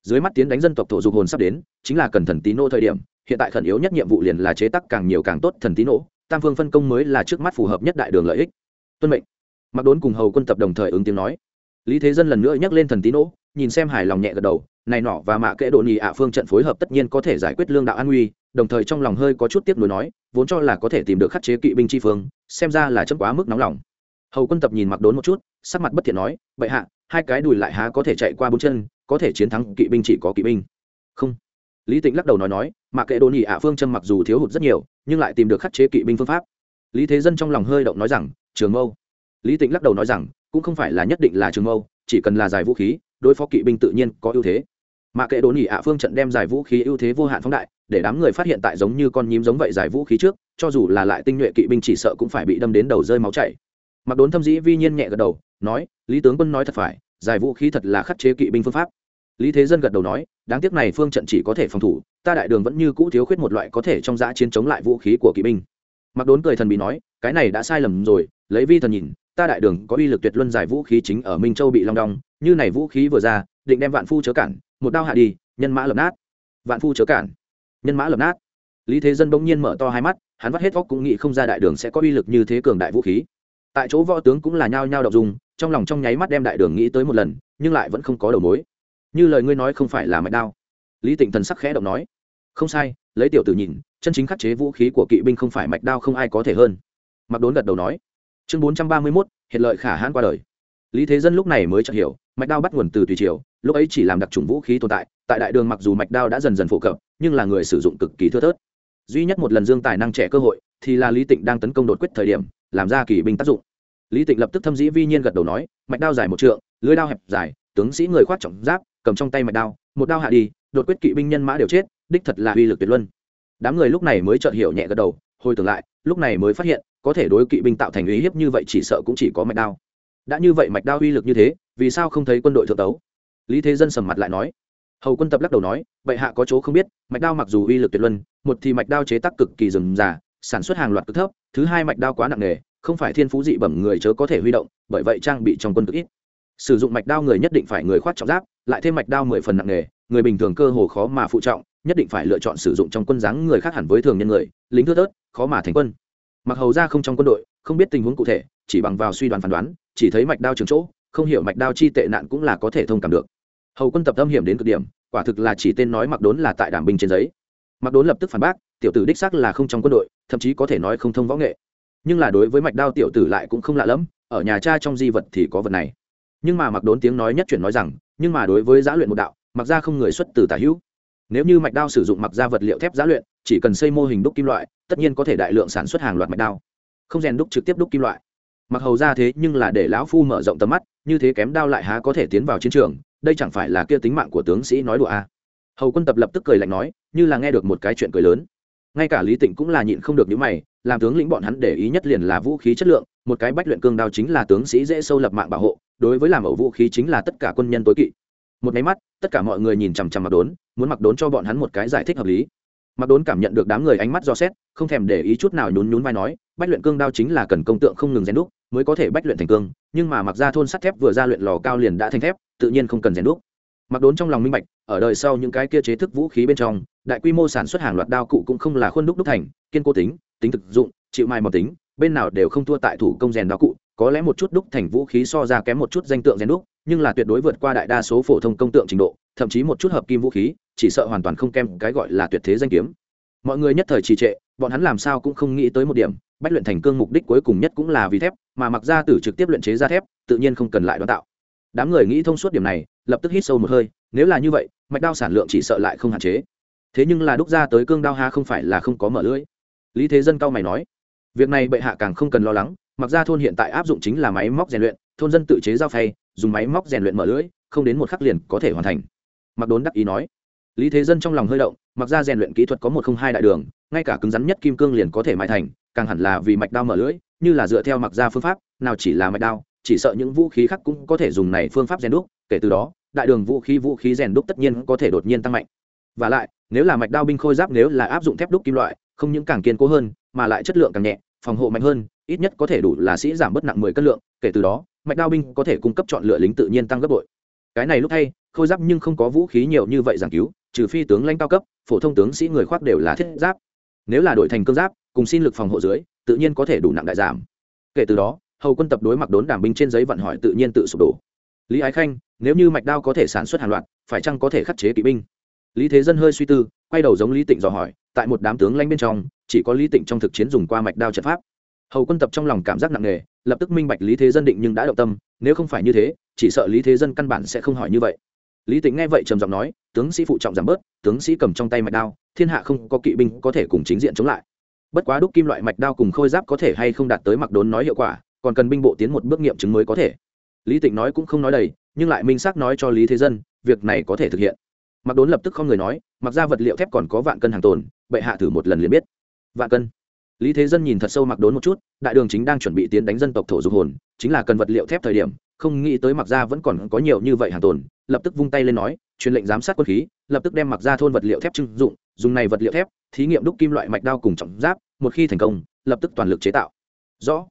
dưới mắt tiến đánh dân tộc thổ dục hồn sắp đến, chính là cần thần tí nỗ thời điểm hiện tại khẩn yếu nhất nhiệm vụ liền là chế tác càng nhiều càng tốt thần tí nổ, tam phương phân công mới là trước mắt phù hợp nhất đại đường lợi ích. Tuân mệnh. Mặc đốn cùng hầu quân tập đồng thời ứng tiếng nói. Lý thế dân lần nữa nhắc lên thần tí nổ, nhìn xem hài lòng nhẹ gật đầu, này nọ và mạ kệ độ nhì ạ phương trận phối hợp tất nhiên có thể giải quyết lương đạo an nguy đồng thời trong lòng hơi có chút tiếc nuối nói, vốn cho là có thể tìm được khắc chế kỵ binh chi phương, xem ra là chấm quá mức nóng lòng. Hầu quân tập nhìn mặc đốn một chút, sắc mặt bất thiện nói vậy hạ, hai cái đùi lại há có thể chạy qua bốn chân, có thể chiến thắng kỵ binh chỉ có kỵ binh. Không lý tịnh lắc đầu nói nói, mà kệ đồ nhị ạ phương châm mặc dù thiếu hụt rất nhiều, nhưng lại tìm được khắc chế kỵ binh phương pháp. Lý thế dân trong lòng hơi động nói rằng, trường mâu. Lý tịnh lắc đầu nói rằng, cũng không phải là nhất định là trường mâu, chỉ cần là giải vũ khí, đối phó kỵ binh tự nhiên có ưu thế. Mà kệ đồ nhị ạ phương trận đem giải vũ khí ưu thế vô hạn phóng đại, để đám người phát hiện tại giống như con nhím giống vậy giải vũ khí trước, cho dù là lại tinh nhuệ kỵ binh chỉ sợ cũng phải bị đâm đến đầu rơi máu chảy. Mặc đốn thâm dĩ vi nhiên nhẹ gật đầu, nói, lý tướng quân nói thật phải, giải vũ khí thật là khắc chế kỵ binh phương pháp lý thế dân gật đầu nói, đáng tiếc này phương trận chỉ có thể phòng thủ, ta đại đường vẫn như cũ thiếu khuyết một loại có thể trong giã chiến chống lại vũ khí của kỵ binh. Mặc đốn cười thần bị nói, cái này đã sai lầm rồi, lấy vi thần nhìn, ta đại đường có uy lực tuyệt luân giải vũ khí chính ở minh châu bị long đong, như này vũ khí vừa ra, định đem vạn phu chớ cản, một đao hạ đi, nhân mã lập nát. Vạn phu chớ cản, nhân mã lập nát. Lý thế dân bỗng nhiên mở to hai mắt, hắn vắt hết góc cũng nghĩ không ra đại đường sẽ có uy lực như thế cường đại vũ khí. Tại chỗ võ tướng cũng là nhao nhao đọc dùng trong lòng trong nháy mắt đem đại đường nghĩ tới một lần, nhưng lại vẫn không có đầu mối như lời ngươi nói không phải là mạch đao. Lý tịnh thần sắc khẽ động nói, không sai, lấy tiểu tử nhìn, chân chính khắc chế vũ khí của kỵ binh không phải mạch đao không ai có thể hơn. Mặc đốn gật đầu nói, chương bốn trăm ba mươi mốt, hiện lợi khả hãn qua đời. Lý thế dân lúc này mới chợt hiểu, mạch đao bắt nguồn từ tùy triều, lúc ấy chỉ làm đặc trùng vũ khí tồn tại tại đại đường mặc dù mạch đao đã dần dần phổ cập, nhưng là người sử dụng cực kỳ thưa thớt. Duy nhất một lần dương tài năng trẻ cơ hội, thì là lý tịnh đang tấn công đột quyết thời điểm, làm ra kỳ binh tác dụng. Lý tịnh lập tức thâm dĩ vi nhiên gật đầu nói, mạch đao dài một trượng, lưới đao hẹp dài, tướng sĩ người khoác trọng giáp cầm trong tay mạch đao, một đao hạ đi, đột quyết kỵ binh nhân mã đều chết, đích thật là uy lực tuyệt luân. Đám người lúc này mới chợt hiểu nhẹ gật đầu, hồi tưởng lại, lúc này mới phát hiện, có thể đối kỵ binh tạo thành uy hiếp như vậy chỉ sợ cũng chỉ có mạch đao. Đã như vậy mạch đao uy lực như thế, vì sao không thấy quân đội thượng tấu? Lý thế dân sầm mặt lại nói. Hầu quân tập lắc đầu nói vậy hạ có chỗ không biết, mạch đao mặc dù uy lực tuyệt luân, một thì mạch đao chế tác cực kỳ rườm rà, sản xuất hàng loạt cực thấp, thứ hai mạch đao quá nặng nề, không phải thiên phú dị bẩm người chớ có thể huy động, bởi vậy trang bị trong quân cực ít. Sử dụng mạch đao người nhất định phải người khoát trọng giáp lại thêm mạch đao mười phần nặng nghề người bình thường cơ hồ khó mà phụ trọng, nhất định phải lựa chọn sử dụng trong quân dáng người khác hẳn với thường nhân người, lính thưa thớt, khó mà thành quân. Mặc hầu ra không trong quân đội, không biết tình huống cụ thể, chỉ bằng vào suy đoán phán đoán, chỉ thấy mạch đao trường chỗ, không hiểu mạch đao chi tệ nạn cũng là có thể thông cảm được. Hầu quân tập tâm hiểm đến cực điểm, quả thực là chỉ tên nói mặc đốn là tại đảm binh trên giấy. Mặc đốn lập tức phản bác, tiểu tử đích xác là không trong quân đội, thậm chí có thể nói không thông võ nghệ. Nhưng là đối với mạch đao tiểu tử lại cũng không lạ lẫm, ở nhà cha trong di vật thì có vật này. Nhưng mà mặc đốn tiếng nói nhất chuyển nói rằng nhưng mà đối với giã luyện một đạo, mặc ra không người xuất từ tả hữu. Nếu như mạch đao sử dụng mặc ra vật liệu thép giã luyện, chỉ cần xây mô hình đúc kim loại, tất nhiên có thể đại lượng sản xuất hàng loạt mạch đao. Không rèn đúc trực tiếp đúc kim loại. Mặc hầu ra thế nhưng là để lão phu mở rộng tầm mắt, như thế kém đao lại há có thể tiến vào chiến trường, đây chẳng phải là kia tính mạng của tướng sĩ nói đùa à. hầu quân tập lập tức cười lạnh nói, như là nghe được một cái chuyện cười lớn. Ngay cả lý tịnh cũng là nhịn không được những mày, làm tướng lĩnh bọn hắn để ý nhất liền là vũ khí chất lượng, một cái bách luyện cương đao chính là tướng sĩ dễ sâu lập mạng bảo hộ đối với làm ẩu vũ khí chính là tất cả quân nhân tối kỵ. Một máy mắt, tất cả mọi người nhìn chằm chằm mặc đốn, muốn mặc đốn cho bọn hắn một cái giải thích hợp lý. Mặc đốn cảm nhận được đám người ánh mắt do xét, không thèm để ý chút nào nhún nhún vai nói, bách luyện cương đao chính là cần công tượng không ngừng rèn đúc, mới có thể bách luyện thành cương, nhưng mà mặc ra thôn sắt thép vừa ra luyện lò cao liền đã thành thép, tự nhiên không cần rèn đúc. Mặc đốn trong lòng minh bạch, ở đời sau những cái kia chế thức vũ khí bên trong, đại quy mô sản xuất hàng loạt đao cụ cũng không là khuôn đúc đúc thành, kiên cố tính tính thực dụng, chịu mai màu tính, bên nào đều không thua tại thủ công rèn đao cụ có lẽ một chút đúc thành vũ khí so ra kém một chút danh tượng rèn đúc, nhưng là tuyệt đối vượt qua đại đa số phổ thông công tượng trình độ, thậm chí một chút hợp kim vũ khí, chỉ sợ hoàn toàn không kém cái gọi là tuyệt thế danh kiếm. Mọi người nhất thời trì trệ, bọn hắn làm sao cũng không nghĩ tới một điểm, bách luyện thành cương mục đích cuối cùng nhất cũng là vì thép, mà mặc ra tử trực tiếp luyện chế ra thép, tự nhiên không cần lại đón tạo. Đám người nghĩ thông suốt điểm này, lập tức hít sâu một hơi, nếu là như vậy, mạch đao sản lượng chỉ sợ lại không hạn chế. Thế nhưng là đúc ra tới cương đao ha không phải là không có mở lưỡi. Lý thế dân cao mày nói, việc này bệ hạ càng không cần lo lắng mặc ra thôn hiện tại áp dụng chính là máy móc rèn luyện, thôn dân tự chế dao phay, dùng máy móc rèn luyện mở lưỡi, không đến một khắc liền có thể hoàn thành. Mặc đốn đắc ý nói. Lý thế dân trong lòng hơi động, mặc ra rèn luyện kỹ thuật có một không hai đại đường, ngay cả cứng rắn nhất kim cương liền có thể mãi thành, càng hẳn là vì mạch đao mở lưỡi, như là dựa theo mặc ra phương pháp, nào chỉ là mạch đao, chỉ sợ những vũ khí khác cũng có thể dùng này phương pháp rèn đúc, kể từ đó, đại đường vũ khí vũ khí rèn đúc tất nhiên có thể đột nhiên tăng mạnh. Và lại, nếu là mạch đao binh khôi giáp nếu là áp dụng thép đúc kim loại, không những càng kiên cố hơn, mà lại chất lượng càng nhẹ, phòng hộ mạnh hơn ít nhất có thể đủ là sĩ giảm bớt nặng mười cân lượng, kể từ đó, mạch đao binh có thể cung cấp chọn lựa lính tự nhiên tăng gấp bội. Cái này lúc thay khôi giáp nhưng không có vũ khí nhiều như vậy giảng cứu, trừ phi tướng lãnh cao cấp, phổ thông tướng sĩ người khoác đều là thiết giáp. Nếu là đổi thành cương giáp, cùng xin lực phòng hộ dưới, tự nhiên có thể đủ nặng đại giảm. Kể từ đó, hầu quân tập đối mặc đốn đảm binh trên giấy vận hỏi tự nhiên tự sụp đổ. Lý ái khanh, nếu như mạch đao có thể sản xuất hàng loạt, phải chăng có thể khắc chế kỵ binh? Lý thế dân hơi suy tư, quay đầu giống lý tịnh dò hỏi, tại một đám tướng lãnh bên trong, chỉ có lý tịnh trong thực chiến dùng qua mạch đao trận pháp hầu quân tập trong lòng cảm giác nặng nề, lập tức minh bạch lý thế dân định nhưng đã động tâm, nếu không phải như thế, chỉ sợ lý thế dân căn bản sẽ không hỏi như vậy. Lý tịnh nghe vậy trầm giọng nói, tướng sĩ phụ trọng giảm bớt, tướng sĩ cầm trong tay mạch đao, thiên hạ không có kỵ binh có thể cùng chính diện chống lại. Bất quá đúc kim loại mạch đao cùng khôi giáp có thể hay không đạt tới mặc đốn nói hiệu quả, còn cần binh bộ tiến một bước nghiệm chứng mới có thể. Lý tịnh nói cũng không nói đầy, nhưng lại minh xác nói cho lý thế dân, việc này có thể thực hiện. Mặc đốn lập tức không người nói, mặc ra vật liệu thép còn có vạn cân hàng tồn, bệ hạ thử một lần liền biết. Vạn cân lý thế dân nhìn thật sâu mặc đốn một chút, đại đường chính đang chuẩn bị tiến đánh dân tộc thổ dục hồn, chính là cần vật liệu thép thời điểm, không nghĩ tới mặc gia vẫn còn có nhiều như vậy hàng tồn, lập tức vung tay lên nói, truyền lệnh giám sát quân khí, lập tức đem mặc gia thôn vật liệu thép trưng dụng, dùng này vật liệu thép, thí nghiệm đúc kim loại mạch đao cùng trọng giáp, một khi thành công, lập tức toàn lực chế tạo. Rõ.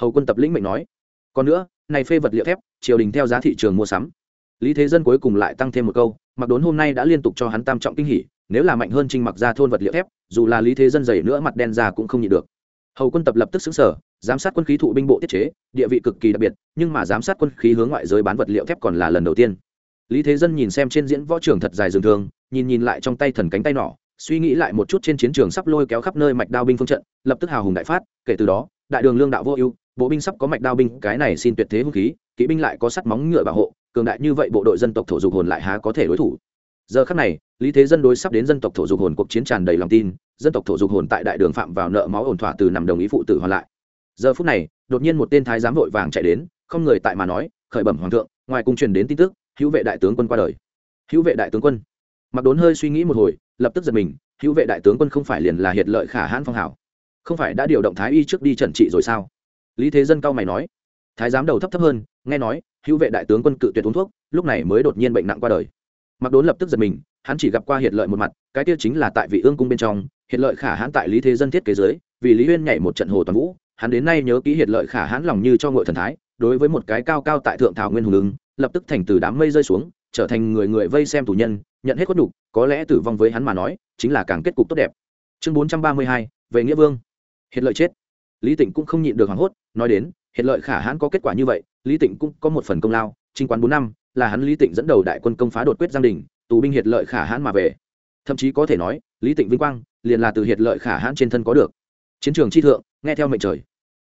Hầu quân tập lĩnh mệnh nói. Còn nữa, này phê vật liệu thép, triều đình theo giá thị trường mua sắm. Lý thế dân cuối cùng lại tăng thêm một câu mặc đốn hôm nay đã liên tục cho hắn tam trọng kinh hỉ nếu là mạnh hơn trinh mặc ra thôn vật liệu thép, dù là lý thế dân dày nữa mặt đen ra cũng không nhịn được. Hầu quân tập lập tức xứng sở, giám sát quân khí thụ binh bộ tiết chế, địa vị cực kỳ đặc biệt, nhưng mà giám sát quân khí hướng ngoại giới bán vật liệu thép còn là lần đầu tiên. Lý thế dân nhìn xem trên diễn võ trường thật dài dường thường, nhìn nhìn lại trong tay thần cánh tay nỏ suy nghĩ lại một chút trên chiến trường sắp lôi kéo khắp nơi mạch đao binh phương trận, lập tức hào hùng đại phát, kể từ đó, đại đường lương đạo vô ưu, bộ binh sắp có mạch đao binh, cái này xin tuyệt thế hung khí, kỵ binh lại có sắt móng ngựa bảo hộ, cường đại như vậy bộ đội dân tộc thổ dục hồn lại há có thể đối thủ giờ khắc này, lý thế dân đối sắp đến dân tộc thổ dục hồn cuộc chiến tràn đầy lòng tin, dân tộc thổ dục hồn tại đại đường phạm vào nợ máu ổn thỏa từ nằm đồng ý phụ tử hoàn lại. Giờ phút này, đột nhiên một tên thái giám vội vàng chạy đến, không người tại mà nói, khởi bẩm hoàng thượng, ngoài cung truyền đến tin tức, hữu vệ đại tướng quân qua đời. Hữu vệ đại tướng quân. Mặc đốn hơi suy nghĩ một hồi, lập tức giật mình, hữu vệ đại tướng quân không phải liền là hiệt lợi khả hãn phong hảo không phải đã điều động thái y trước đi trần trị rồi sao? Lý thế dân cao mày nói. Thái giám đầu thấp thấp hơn, nghe nói, hữu vệ đại tướng quân cự tuyệt uống thuốc, lúc này mới đột nhiên bệnh nặng qua đời mặc đốn lập tức giật mình, hắn chỉ gặp qua hiện lợi một mặt, cái tiêu chính là tại vị ương cung bên trong hiện lợi khả hãn tại lý thế dân thiết kế giới vì lý huyên nhảy một trận hồ toàn vũ, hắn đến nay nhớ ký hiện lợi khả hãn lòng như cho ngội thần thái, đối với một cái cao cao tại thượng thảo nguyên hùng ứng, lập tức thành từ đám mây rơi xuống, trở thành người người vây xem tù nhân, nhận hết khuất nhục, có lẽ tử vong với hắn mà nói, chính là càng kết cục tốt đẹp. Chương bốn trăm ba mươi hai, về nghĩa vương. Hiện lợi chết. Lý tịnh cũng không nhịn được hoảng hốt, nói đến hiện lợi khả hãn có kết quả như vậy, lý tịnh cũng có một phần công lao trinh quán bốn năm là hắn lý tịnh dẫn đầu đại quân công phá đột quyết giang đình, tù binh hiệt lợi khả hãn mà về. Thậm chí có thể nói, lý tịnh vinh quang, liền là từ hiệt lợi khả hãn trên thân có được. Chiến trường chi thượng, nghe theo mệnh trời.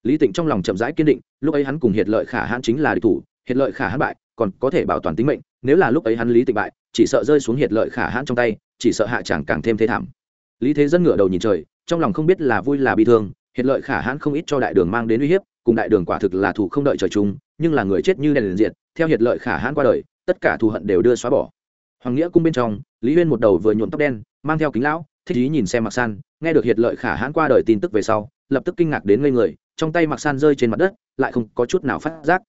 Lý tịnh trong lòng chậm rãi kiên định, lúc ấy hắn cùng hiệt lợi khả hãn chính là địch thủ, hiệt lợi khả hãn bại, còn có thể bảo toàn tính mệnh, nếu là lúc ấy hắn lý tịnh bại, chỉ sợ rơi xuống hiệt lợi khả hãn trong tay, chỉ sợ hạ chẳng càng thêm thế thảm. Lý thế dân ngửa đầu nhìn trời, trong lòng không biết là vui là bi thương, hiệt lợi khả hãn không ít cho đại đường mang đến uy hiếp, cùng đại đường quả thực là thủ không đợi trời chung, nhưng là người chết như đèn liền diện theo hiệt lợi khả hãn qua đời, tất cả thù hận đều đưa xóa bỏ. Hoàng nghĩa cung bên trong, lý huyên một đầu vừa nhuộm tóc đen, mang theo kính lão, thích ý nhìn xem mặc san, nghe được hiệt lợi khả hãn qua đời tin tức về sau, lập tức kinh ngạc đến ngây người, trong tay mặc san rơi trên mặt đất, lại không có chút nào phát giác.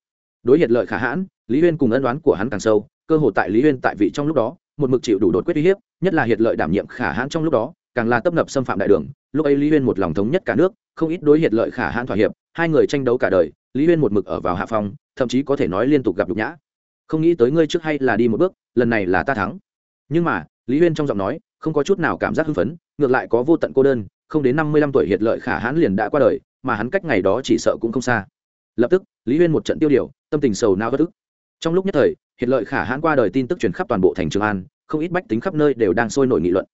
Đối hiệt lợi khả hãn, lý huyên cùng ân đoán của hắn càng sâu, cơ hội tại lý huyên tại vị trong lúc đó, một mực chịu đủ đột quyết uy hiếp, nhất là hiệt lợi đảm nhiệm khả hãn trong lúc đó, càng là tấp nập xâm phạm đại đường. Lúc ấy lý huyên một lòng thống nhất cả nước, không ít đối hiệt lợi khả hãn thỏa hiệp, hai người tranh đấu cả đời, lý huyên một mực ở vào hạ phòng thậm chí có thể nói liên tục gặp nhục nhã. Không nghĩ tới ngươi trước hay là đi một bước, lần này là ta thắng. Nhưng mà, lý huyên trong giọng nói, không có chút nào cảm giác hưng phấn, ngược lại có vô tận cô đơn, không đến năm mươi lăm tuổi hiệt lợi khả hãn liền đã qua đời, mà hắn cách ngày đó chỉ sợ cũng không xa. Lập tức, lý huyên một trận tiêu điều, tâm tình sầu nao bất ức. Trong lúc nhất thời, hiệt lợi khả hãn qua đời tin tức truyền khắp toàn bộ thành trường an, không ít bách tính khắp nơi đều đang sôi nổi nghị luận.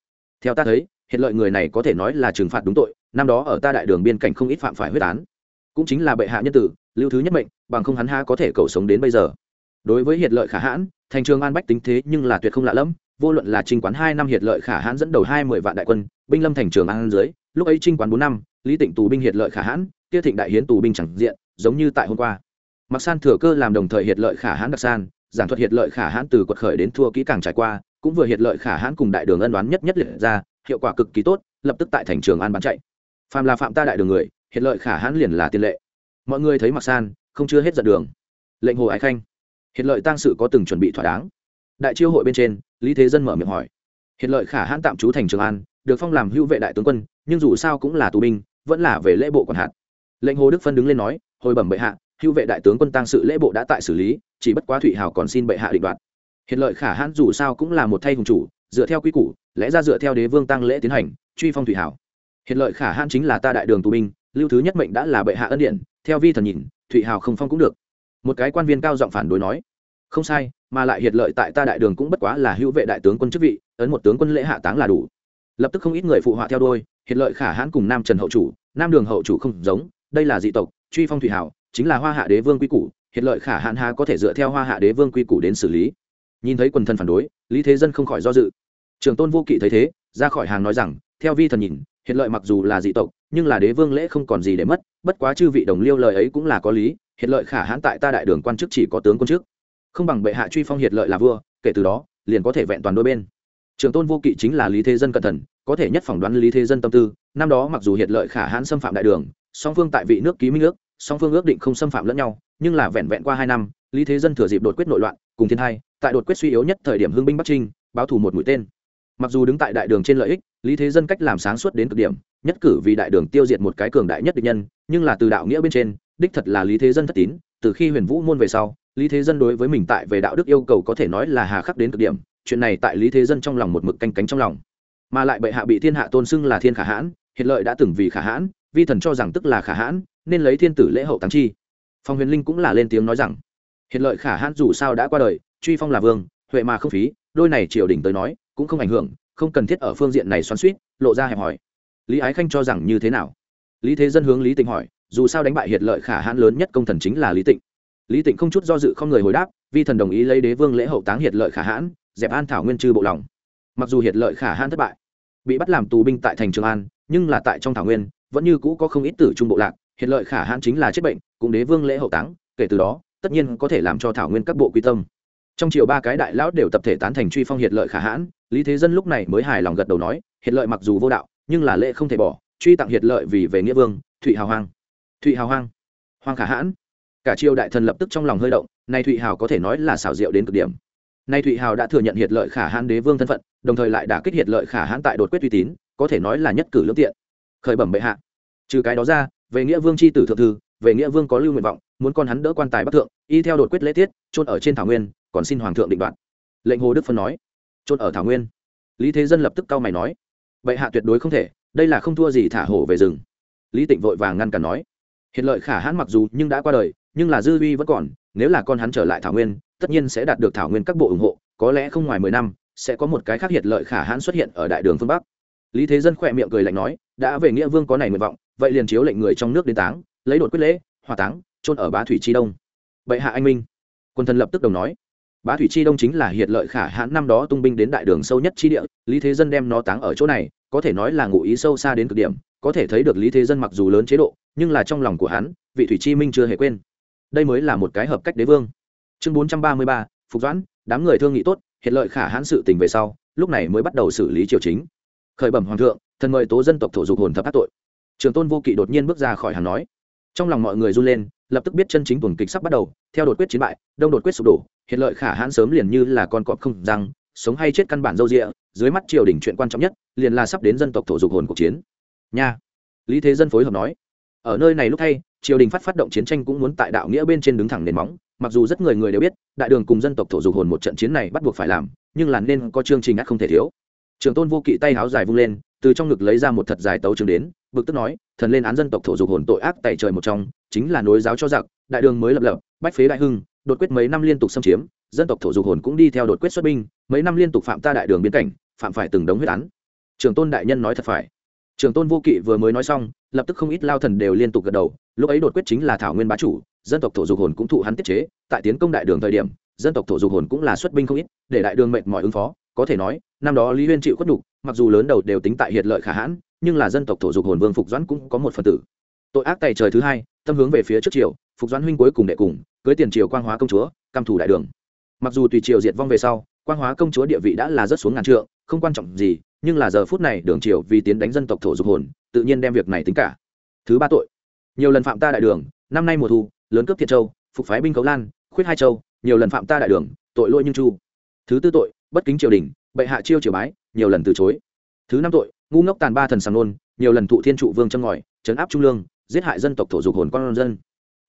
Theo ta thấy, hiệt lợi người này có thể nói là trừng phạt đúng tội, năm đó ở ta đại đường biên cảnh không ít phạm phải huyết án cũng chính là bệ hạ nhân tử, lưu thứ nhất mệnh, bằng không hắn ha có thể cầu sống đến bây giờ. Đối với hiệt lợi khả hãn, thành trường an bách tính thế nhưng là tuyệt không lạ lẫm, vô luận là trinh quán hai năm hiệt lợi khả hãn dẫn đầu hai mươi vạn đại quân, binh lâm thành trường an dưới, lúc ấy trinh quán bốn năm, lý tịnh tù binh hiệt lợi khả hãn, kia thịnh đại hiến tù binh chẳng diện, giống như tại hôm qua. Mặc san thừa cơ làm đồng thời hiệt lợi khả hãn đặc san, giảng thuật hiệt lợi khả hãn từ quật khởi đến thua kỹ càng trải qua, cũng vừa hiệt lợi khả hãn cùng đại đường ân đoán nhất nhất liệt ra, hiệu quả cực kỳ tốt, lập tức tại thành trường an bán chạy. Phàm là phạm ta đại đường người Hiện lợi khả hãn liền là tiền lệ. Mọi người thấy mặc san, không chưa hết giận đường. Lệnh hồ ái khanh. Hiện lợi tăng sự có từng chuẩn bị thỏa đáng. Đại chiêu hội bên trên, lý thế dân mở miệng hỏi. Hiện lợi khả hãn tạm trú thành trường an, được phong làm hữu vệ đại tướng quân, nhưng dù sao cũng là tù binh, vẫn là về lễ bộ còn hạn. lệnh hồ đức phân đứng lên nói, hồi bẩm bệ hạ, hữu vệ đại tướng quân tăng sự lễ bộ đã tại xử lý, chỉ bất quá thụy hào còn xin bệ hạ định đoạt. Hiện lợi khả hãn dù sao cũng là một thay hùng chủ, dựa theo quy củ, lẽ ra dựa theo đế vương tăng lễ tiến hành, truy phong thụy hào. Hiện lợi khả hãn chính là ta đại đường tù binh lưu thứ nhất mệnh đã là bệ hạ ân điện theo vi thần nhìn, thụy hào không phong cũng được. Một cái quan viên cao giọng phản đối nói, không sai, mà lại hiệt lợi tại ta đại đường cũng bất quá là hữu vệ đại tướng quân chức vị, ấn một tướng quân lễ hạ táng là đủ. Lập tức không ít người phụ họa theo đôi, hiệt lợi khả hãn cùng nam trần hậu chủ, nam đường hậu chủ không giống, đây là dị tộc, truy phong thủy hảo chính là hoa hạ đế vương quy củ, hiệt lợi khả hãn há có thể dựa theo hoa hạ đế vương quy củ đến xử lý. Nhìn thấy quần thân phản đối, lý thế dân không khỏi do dự. Trường tôn vô kỵ thấy thế, ra khỏi hàng nói rằng, theo vi thần nhìn, hiệt lợi mặc dù là dị tộc nhưng là đế vương lễ không còn gì để mất bất quá chư vị đồng liêu lời ấy cũng là có lý hiện lợi khả hãn tại ta đại đường quan chức chỉ có tướng quân trước, không bằng bệ hạ truy phong hiệt lợi là vua kể từ đó liền có thể vẹn toàn đôi bên. Trường tôn vô kỵ chính là lý thế dân cẩn thận có thể nhất phỏng đoán lý thế dân tâm tư năm đó mặc dù hiệt lợi khả hãn xâm phạm đại đường song phương tại vị nước ký minh nước song phương ước định không xâm phạm lẫn nhau nhưng là vẹn vẹn qua hai năm lý thế dân thừa dịp đột quyết nội loạn cùng thiên hai tại đột quyết suy yếu nhất thời điểm hưng binh bắc trinh báo thủ một mũi tên mặc dù đứng tại đại đường trên lợi ích, lý thế dân cách làm sáng suốt đến cực điểm, nhất cử vì đại đường tiêu diệt một cái cường đại nhất địch nhân, nhưng là từ đạo nghĩa bên trên, đích thật là lý thế dân thất tín, từ khi huyền vũ môn về sau, lý thế dân đối với mình tại về đạo đức yêu cầu có thể nói là hà khắc đến cực điểm, chuyện này tại lý thế dân trong lòng một mực canh cánh trong lòng. Mà lại bệ hạ bị thiên hạ tôn xưng là thiên khả hãn, hiện lợi đã từng vì khả hãn, vi thần cho rằng tức là khả hãn, nên lấy thiên tử lễ hậu tăng chi. Phong huyền linh cũng là lên tiếng nói rằng, hiện lợi khả hãn dù sao đã qua đời, truy phong là vương, huệ mà không phí, đôi này triều đình tới nói cũng không ảnh hưởng, không cần thiết ở phương diện này xoắn suýt, lộ ra hẹp hỏi lý ái khanh cho rằng như thế nào? Lý thế dân hướng lý tịnh hỏi, dù sao đánh bại hiệt lợi khả hãn lớn nhất công thần chính là lý tịnh. Lý tịnh không chút do dự không người hồi đáp, vi thần đồng ý lấy đế vương lễ hậu táng hiệt lợi khả hãn, dẹp an thảo nguyên trư bộ lòng. Mặc dù hiệt lợi khả hãn thất bại, bị bắt làm tù binh tại thành trường an, nhưng là tại trong thảo nguyên, vẫn như cũ có không ít tử trung bộ lạc, hiệt lợi khả hãn chính là chết bệnh, cùng đế vương lễ hậu táng, kể từ đó, tất nhiên có thể làm cho thảo nguyên các bộ quy tâm trong chiều ba cái đại lão đều tập thể tán thành truy phong hiệt lợi khả hãn, lý thế dân lúc này mới hài lòng gật đầu nói, hiệt lợi mặc dù vô đạo, nhưng là lễ không thể bỏ, truy tặng hiệt lợi vì về nghĩa vương, thụy hào hoang. Thụy hào hoang. Hoang khả hãn. Cả triều đại thần lập tức trong lòng hơi động, nay thụy hào có thể nói là xảo diệu đến cực điểm. Nay thụy hào đã thừa nhận hiệt lợi khả hãn đế vương thân phận, đồng thời lại đã kích hiệt lợi khả hãn tại đột quyết uy tín, có thể nói là nhất cử lương tiện. Khởi bẩm bệ hạ. Trừ cái đó ra, về nghĩa vương c h i tử thượng thư về nghĩa vương có lưu nguyện vọng, muốn con hắn đỡ quan tài bắc thượng, y theo đột quyết lễ tiết trôn ở trên thảo nguyên, còn xin hoàng thượng định đoạt. Lệnh hồ đức phân nói trôn ở thảo nguyên. Lý thế dân lập tức cau mày nói, bệ hạ tuyệt đối không thể, đây là không thua gì thả hổ về rừng. Lý tịnh vội vàng ngăn cản nói, hiện lợi khả hãn mặc dù nhưng đã qua đời, nhưng là dư uy vẫn còn, nếu là con hắn trở lại thảo nguyên, tất nhiên sẽ đạt được thảo nguyên các bộ ủng hộ, có lẽ không ngoài mười năm, sẽ có một cái khác hiện lợi khả hãn xuất hiện ở đại đường phương bắc. Lý thế dân khỏe miệng cười lạnh nói, đã về nghĩa vương có này nguyện vọng, vậy liền chiếu lệnh người trong nước đến táng lấy đột quyết lễ hòa táng trôn ở bá thủy chi đông. Bệ hạ anh minh. Quân thần lập tức đồng nói. Bá thủy chi đông chính là hiện lợi khả hãn năm đó tung binh đến đại đường sâu nhất chi địa, lý thế dân đem nó táng ở chỗ này, có thể nói là ngụ ý sâu xa đến cực điểm, có thể thấy được lý thế dân mặc dù lớn chế độ, nhưng là trong lòng của hắn, vị thủy chi minh chưa hề quên. Đây mới là một cái hợp cách đế vương. Chương bốn trăm ba mươi ba, phục doãn, đám người thương nghị tốt hiện lợi khả hãn sự tình về sau, lúc này mới bắt đầu xử lý triều chính. Khởi bẩm hoàng thượng, thần mời tố dân tộc thổ dục hồn thập ác tội. Trường tôn vô kỵ đột nhiên bước ra khỏi hàng nói trong lòng mọi người run lên, lập tức biết chân chính tuần kịch sắp bắt đầu, theo đột quyết chiến bại, đông đột quyết sụp đổ, hiện lợi khả hãn sớm liền như là con cọp không răng, sống hay chết căn bản dâu rịa dưới mắt triều đình chuyện quan trọng nhất, liền là sắp đến dân tộc thổ dục hồn cuộc chiến. Nha. Lý thế dân phối hợp nói. Ở nơi này lúc thay, triều đình phát phát động chiến tranh cũng muốn tại đạo nghĩa bên trên đứng thẳng nền móng, mặc dù rất người người đều biết, đại đường cùng dân tộc thổ dục hồn một trận chiến này bắt buộc phải làm, nhưng là nên có chương trình ắt không thể thiếu. Trường tôn vô kỵ tay háo dài vung lên, từ trong ngực lấy ra một thật dài tấu trường đến, bực tức nói thần lên án dân tộc thổ dục hồn tội ác tại trời một trong, chính là nối giáo cho giặc, đại đường mới lập lập, bách phế đại hưng, đột quyết mấy năm liên tục xâm chiếm, dân tộc thổ dục hồn cũng đi theo đột quyết xuất binh, mấy năm liên tục phạm ta đại đường biên cảnh, phạm phải từng đống huyết án. Trường tôn đại nhân nói thật phải. Trường tôn vô kỵ vừa mới nói xong, lập tức không ít lao thần đều liên tục gật đầu, lúc ấy đột quyết chính là thảo nguyên bá chủ, dân tộc thổ dục hồn cũng thụ hắn tiết chế, tại tiến công đại đường thời điểm, dân tộc thổ dục hồn cũng là xuất binh không ít, để đại đường mệt mỏi ứng phó, có thể nói, năm đó lý huyên chịu khuất nhục, mặc dù lớn đầu đều tính tại hiệt lợi khả hãn nhưng là dân tộc thổ dục hồn vương phục doãn cũng có một phần tử. Tội ác tài trời thứ hai, tâm hướng về phía trước triều, phục doãn huynh cuối cùng đệ cùng, cưới tiền triều quang hóa công chúa, căm thủ đại đường. Mặc dù tùy triều diệt vong về sau, quang hóa công chúa địa vị đã là rất xuống ngàn trượng, không quan trọng gì, nhưng là giờ phút này đường triều vì tiến đánh dân tộc thổ dục hồn, tự nhiên đem việc này tính cả. Thứ ba tội. Nhiều lần phạm ta đại đường, năm nay mùa thu, lớn cướp thiệt châu, phục phái binh cấu lan, khuyết hai châu, nhiều lần phạm ta đại đường, tội lỗi như chu. Thứ tư tội, bất kính triều đình, bệ hạ chiêu triều bái, nhiều lần từ chối. Thứ năm tội ngu ngốc tàn ba thần sàng nôn, nhiều lần thụ thiên trụ vương châm ngòi, trấn áp trung lương, giết hại dân tộc thổ dục hồn con dân.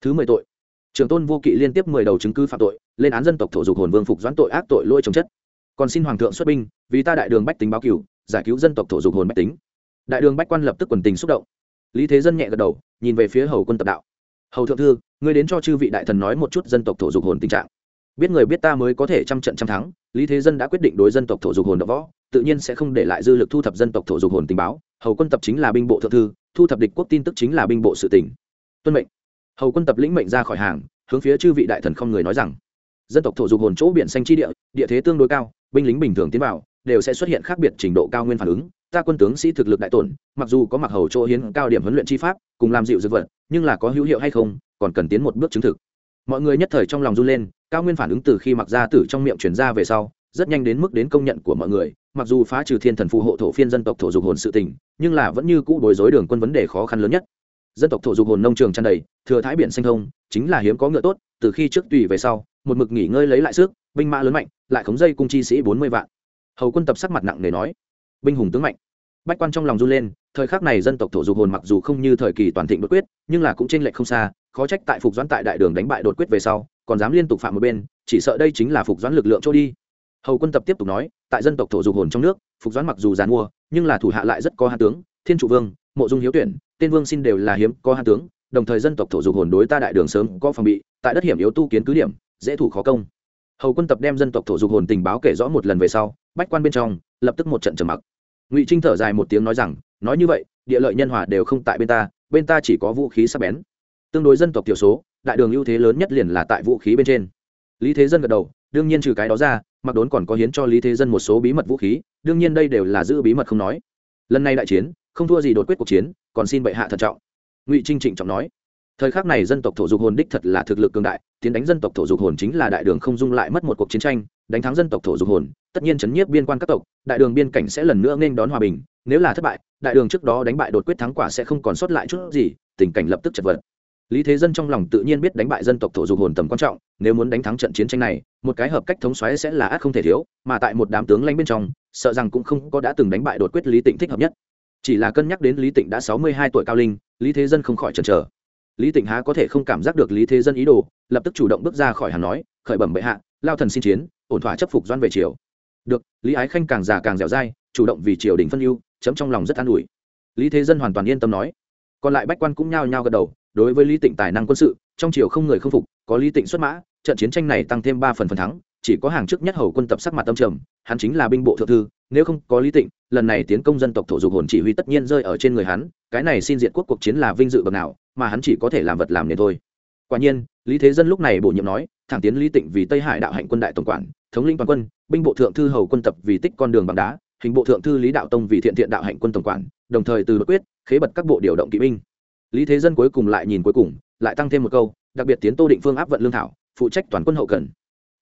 Thứ mười tội. Trường tôn vô kỵ liên tiếp mười đầu chứng cứ phạm tội, lên án dân tộc thổ dục hồn vương phục doãn tội ác tội lỗi trồng chất. Còn xin hoàng thượng xuất binh, vì ta đại đường bách tính báo cửu, giải cứu dân tộc thổ dục hồn bách tính. Đại đường bách quan lập tức quần tình xúc động. Lý thế dân nhẹ gật đầu, nhìn về phía hầu quân tập đạo. Hầu thượng thư người đến cho chư vị đại thần nói một chút dân tộc thổ dục hồn tình trạng. Biết người biết ta mới có thể trăm trận trăm thắng, lý thế dân đã quyết định đối dân tộc thổ dục hồn đ võ tự nhiên sẽ không để lại dư lực thu thập dân tộc thổ dục hồn tình báo. Hầu quân tập chính là binh bộ thượng thư, thu thập địch quốc tin tức chính là binh bộ sự tỉnh. Tuân mệnh. Hầu quân tập lĩnh mệnh ra khỏi hàng, hướng phía chư vị đại thần không người nói rằng, dân tộc thổ dục hồn chỗ biển xanh chi địa địa thế tương đối cao, binh lính bình thường tiến vào, đều sẽ xuất hiện khác biệt trình độ cao nguyên phản ứng. Ta quân tướng sĩ thực lực đại tổn, mặc dù có mặc hầu chỗ hiến cao điểm huấn luyện chi pháp, cùng làm dịu dược vật, nhưng là có hữu hiệu hay không, còn cần tiến một bước chứng thực. Mọi người nhất thời trong lòng run lên, cao nguyên phản ứng từ khi mặc ra tử trong miệng chuyển ra về sau rất nhanh đến mức đến công nhận của mọi người, mặc dù phá trừ thiên thần phù hộ thổ phiên dân tộc thổ dục hồn sự tình, nhưng là vẫn như cũ đối rối đường quân vấn đề khó khăn lớn nhất. Dân tộc thổ dục hồn nông trường tràn đầy, thừa thái biển xanh thông, chính là hiếm có ngựa tốt, từ khi trước tùy về sau, một mực nghỉ ngơi lấy lại sức, binh mã lớn mạnh, lại khống dây cung chi sĩ bốn mươi vạn. Hầu quân tập sắc mặt nặng nề nói, binh hùng tướng mạnh. Bách quan trong lòng run lên, thời khắc này dân tộc thổ dục hồn mặc dù không như thời kỳ toàn thịnh đột quyết, nhưng là cũng t r ê n lệch không xa, khó trách tại phục doãn tại đại đường đánh bại đột quyết về sau, còn dám liên tục phạm một bên, chỉ sợ đây chính là phục doãn lực lượng trôi đi hầu quân tập tiếp tục nói, tại dân tộc thổ dục hồn trong nước, phục doãn mặc dù g i mua nhưng là thủ hạ lại rất có hạ tướng, thiên trụ vương, mộ dung hiếu tuyển, tên vương xin đều là hiếm, có hạ tướng, đồng thời dân tộc thổ dục hồn đối ta đại đường sớm có phòng bị, tại đất hiểm yếu tu kiến cứ điểm, dễ thủ khó công. Hầu quân tập đem dân tộc thổ dục hồn tình báo kể rõ một lần về sau, bách quan bên trong, lập tức một trận trầm mặc. Ngụy trinh thở dài một tiếng nói rằng, nói như vậy, địa lợi nhân hòa đều không tại bên ta bên ta chỉ có vũ khí sắc bén. Tương đối dân tộc thiểu số, đại đường ưu thế lớn nhất liền là tại vũ khí bên trên. Lý thế dân gật đầu, đương nhiên trừ cái đó ra mặc đốn còn có hiến cho lý thế dân một số bí mật vũ khí, đương nhiên đây đều là giữ bí mật không nói. Lần này đại chiến, không thua gì đột quyết cuộc chiến, còn xin bệ hạ thận trọng. Ngụy trinh trịnh trọng nói. Thời khắc này dân tộc thổ dục hồn đích thật là thực lực cường đại, tiến đánh dân tộc thổ dục hồn chính là đại đường không dung lại mất một cuộc chiến tranh, đánh thắng dân tộc thổ dục hồn, tất nhiên chấn nhiếp biên quan các tộc, đại đường biên cảnh sẽ lần nữa nên đón hòa bình, nếu là thất bại, đại đường trước đó đánh bại đột quyết thắng quả sẽ không còn sót lại chút gì, tình cảnh lập tức chật vật. Lý thế dân trong lòng tự nhiên biết đánh bại dân tộc thổ dục hồn tầm quan trọng nếu muốn đánh thắng trận chiến tranh này, một cái hợp cách thống xoáy sẽ là ác không thể thiếu, mà tại một đám tướng lãnh bên trong, sợ rằng cũng không có đã từng đánh bại đột quyết lý tịnh thích hợp nhất. Chỉ là cân nhắc đến lý tịnh đã sáu mươi hai tuổi cao linh, lý thế dân không khỏi chần chờ. Lý tịnh há có thể không cảm giác được lý thế dân ý đồ, lập tức chủ động bước ra khỏi hàng nói, khởi bẩm bệ hạ, lao thần xin chiến, ổn thỏa chấp phục doan về triều. Được, lý ái khanh càng già càng dẻo dai, chủ động vì triều đình phân ưu, chấm trong lòng rất an ủi. Lý thế dân hoàn toàn yên tâm nói. Còn lại bách quan cũng nhao nhao gật đầu, đối với lý tịnh tài năng quân sự, trong triều không người không phục có lý tịnh xuất mã, trận chiến tranh này tăng thêm ba phần phần thắng, chỉ có hàng trước nhất hầu quân tập sắc mặt tâm trầm, hắn chính là binh bộ thượng thư, nếu không có lý tịnh, lần này tiến công dân tộc thổ dục hồn chỉ huy tất nhiên rơi ở trên người hắn, cái này xin diện quốc cuộc chiến là vinh dự bậc nào, mà hắn chỉ có thể làm vật làm nền thôi. Quả nhiên, lý thế dân lúc này bổ nhiệm nói, thẳng tiến lý tịnh vì tây hải đạo hạnh quân đại tổng quản, thống lĩnh toàn quân, binh bộ thượng thư hầu quân tập vì tích con đường bằng đá, hình bộ thượng thư lý đạo tông vì thiện thiện đạo hạnh quân tổng quản, đồng thời từ bất quyết, khế bật các bộ điều động kỵ binh. Lý thế dân cuối cùng lại nhìn cuối cùng, lại tăng thêm một câu đặc biệt tiến tô định phương áp vận lương thảo, phụ trách toàn quân hậu cần.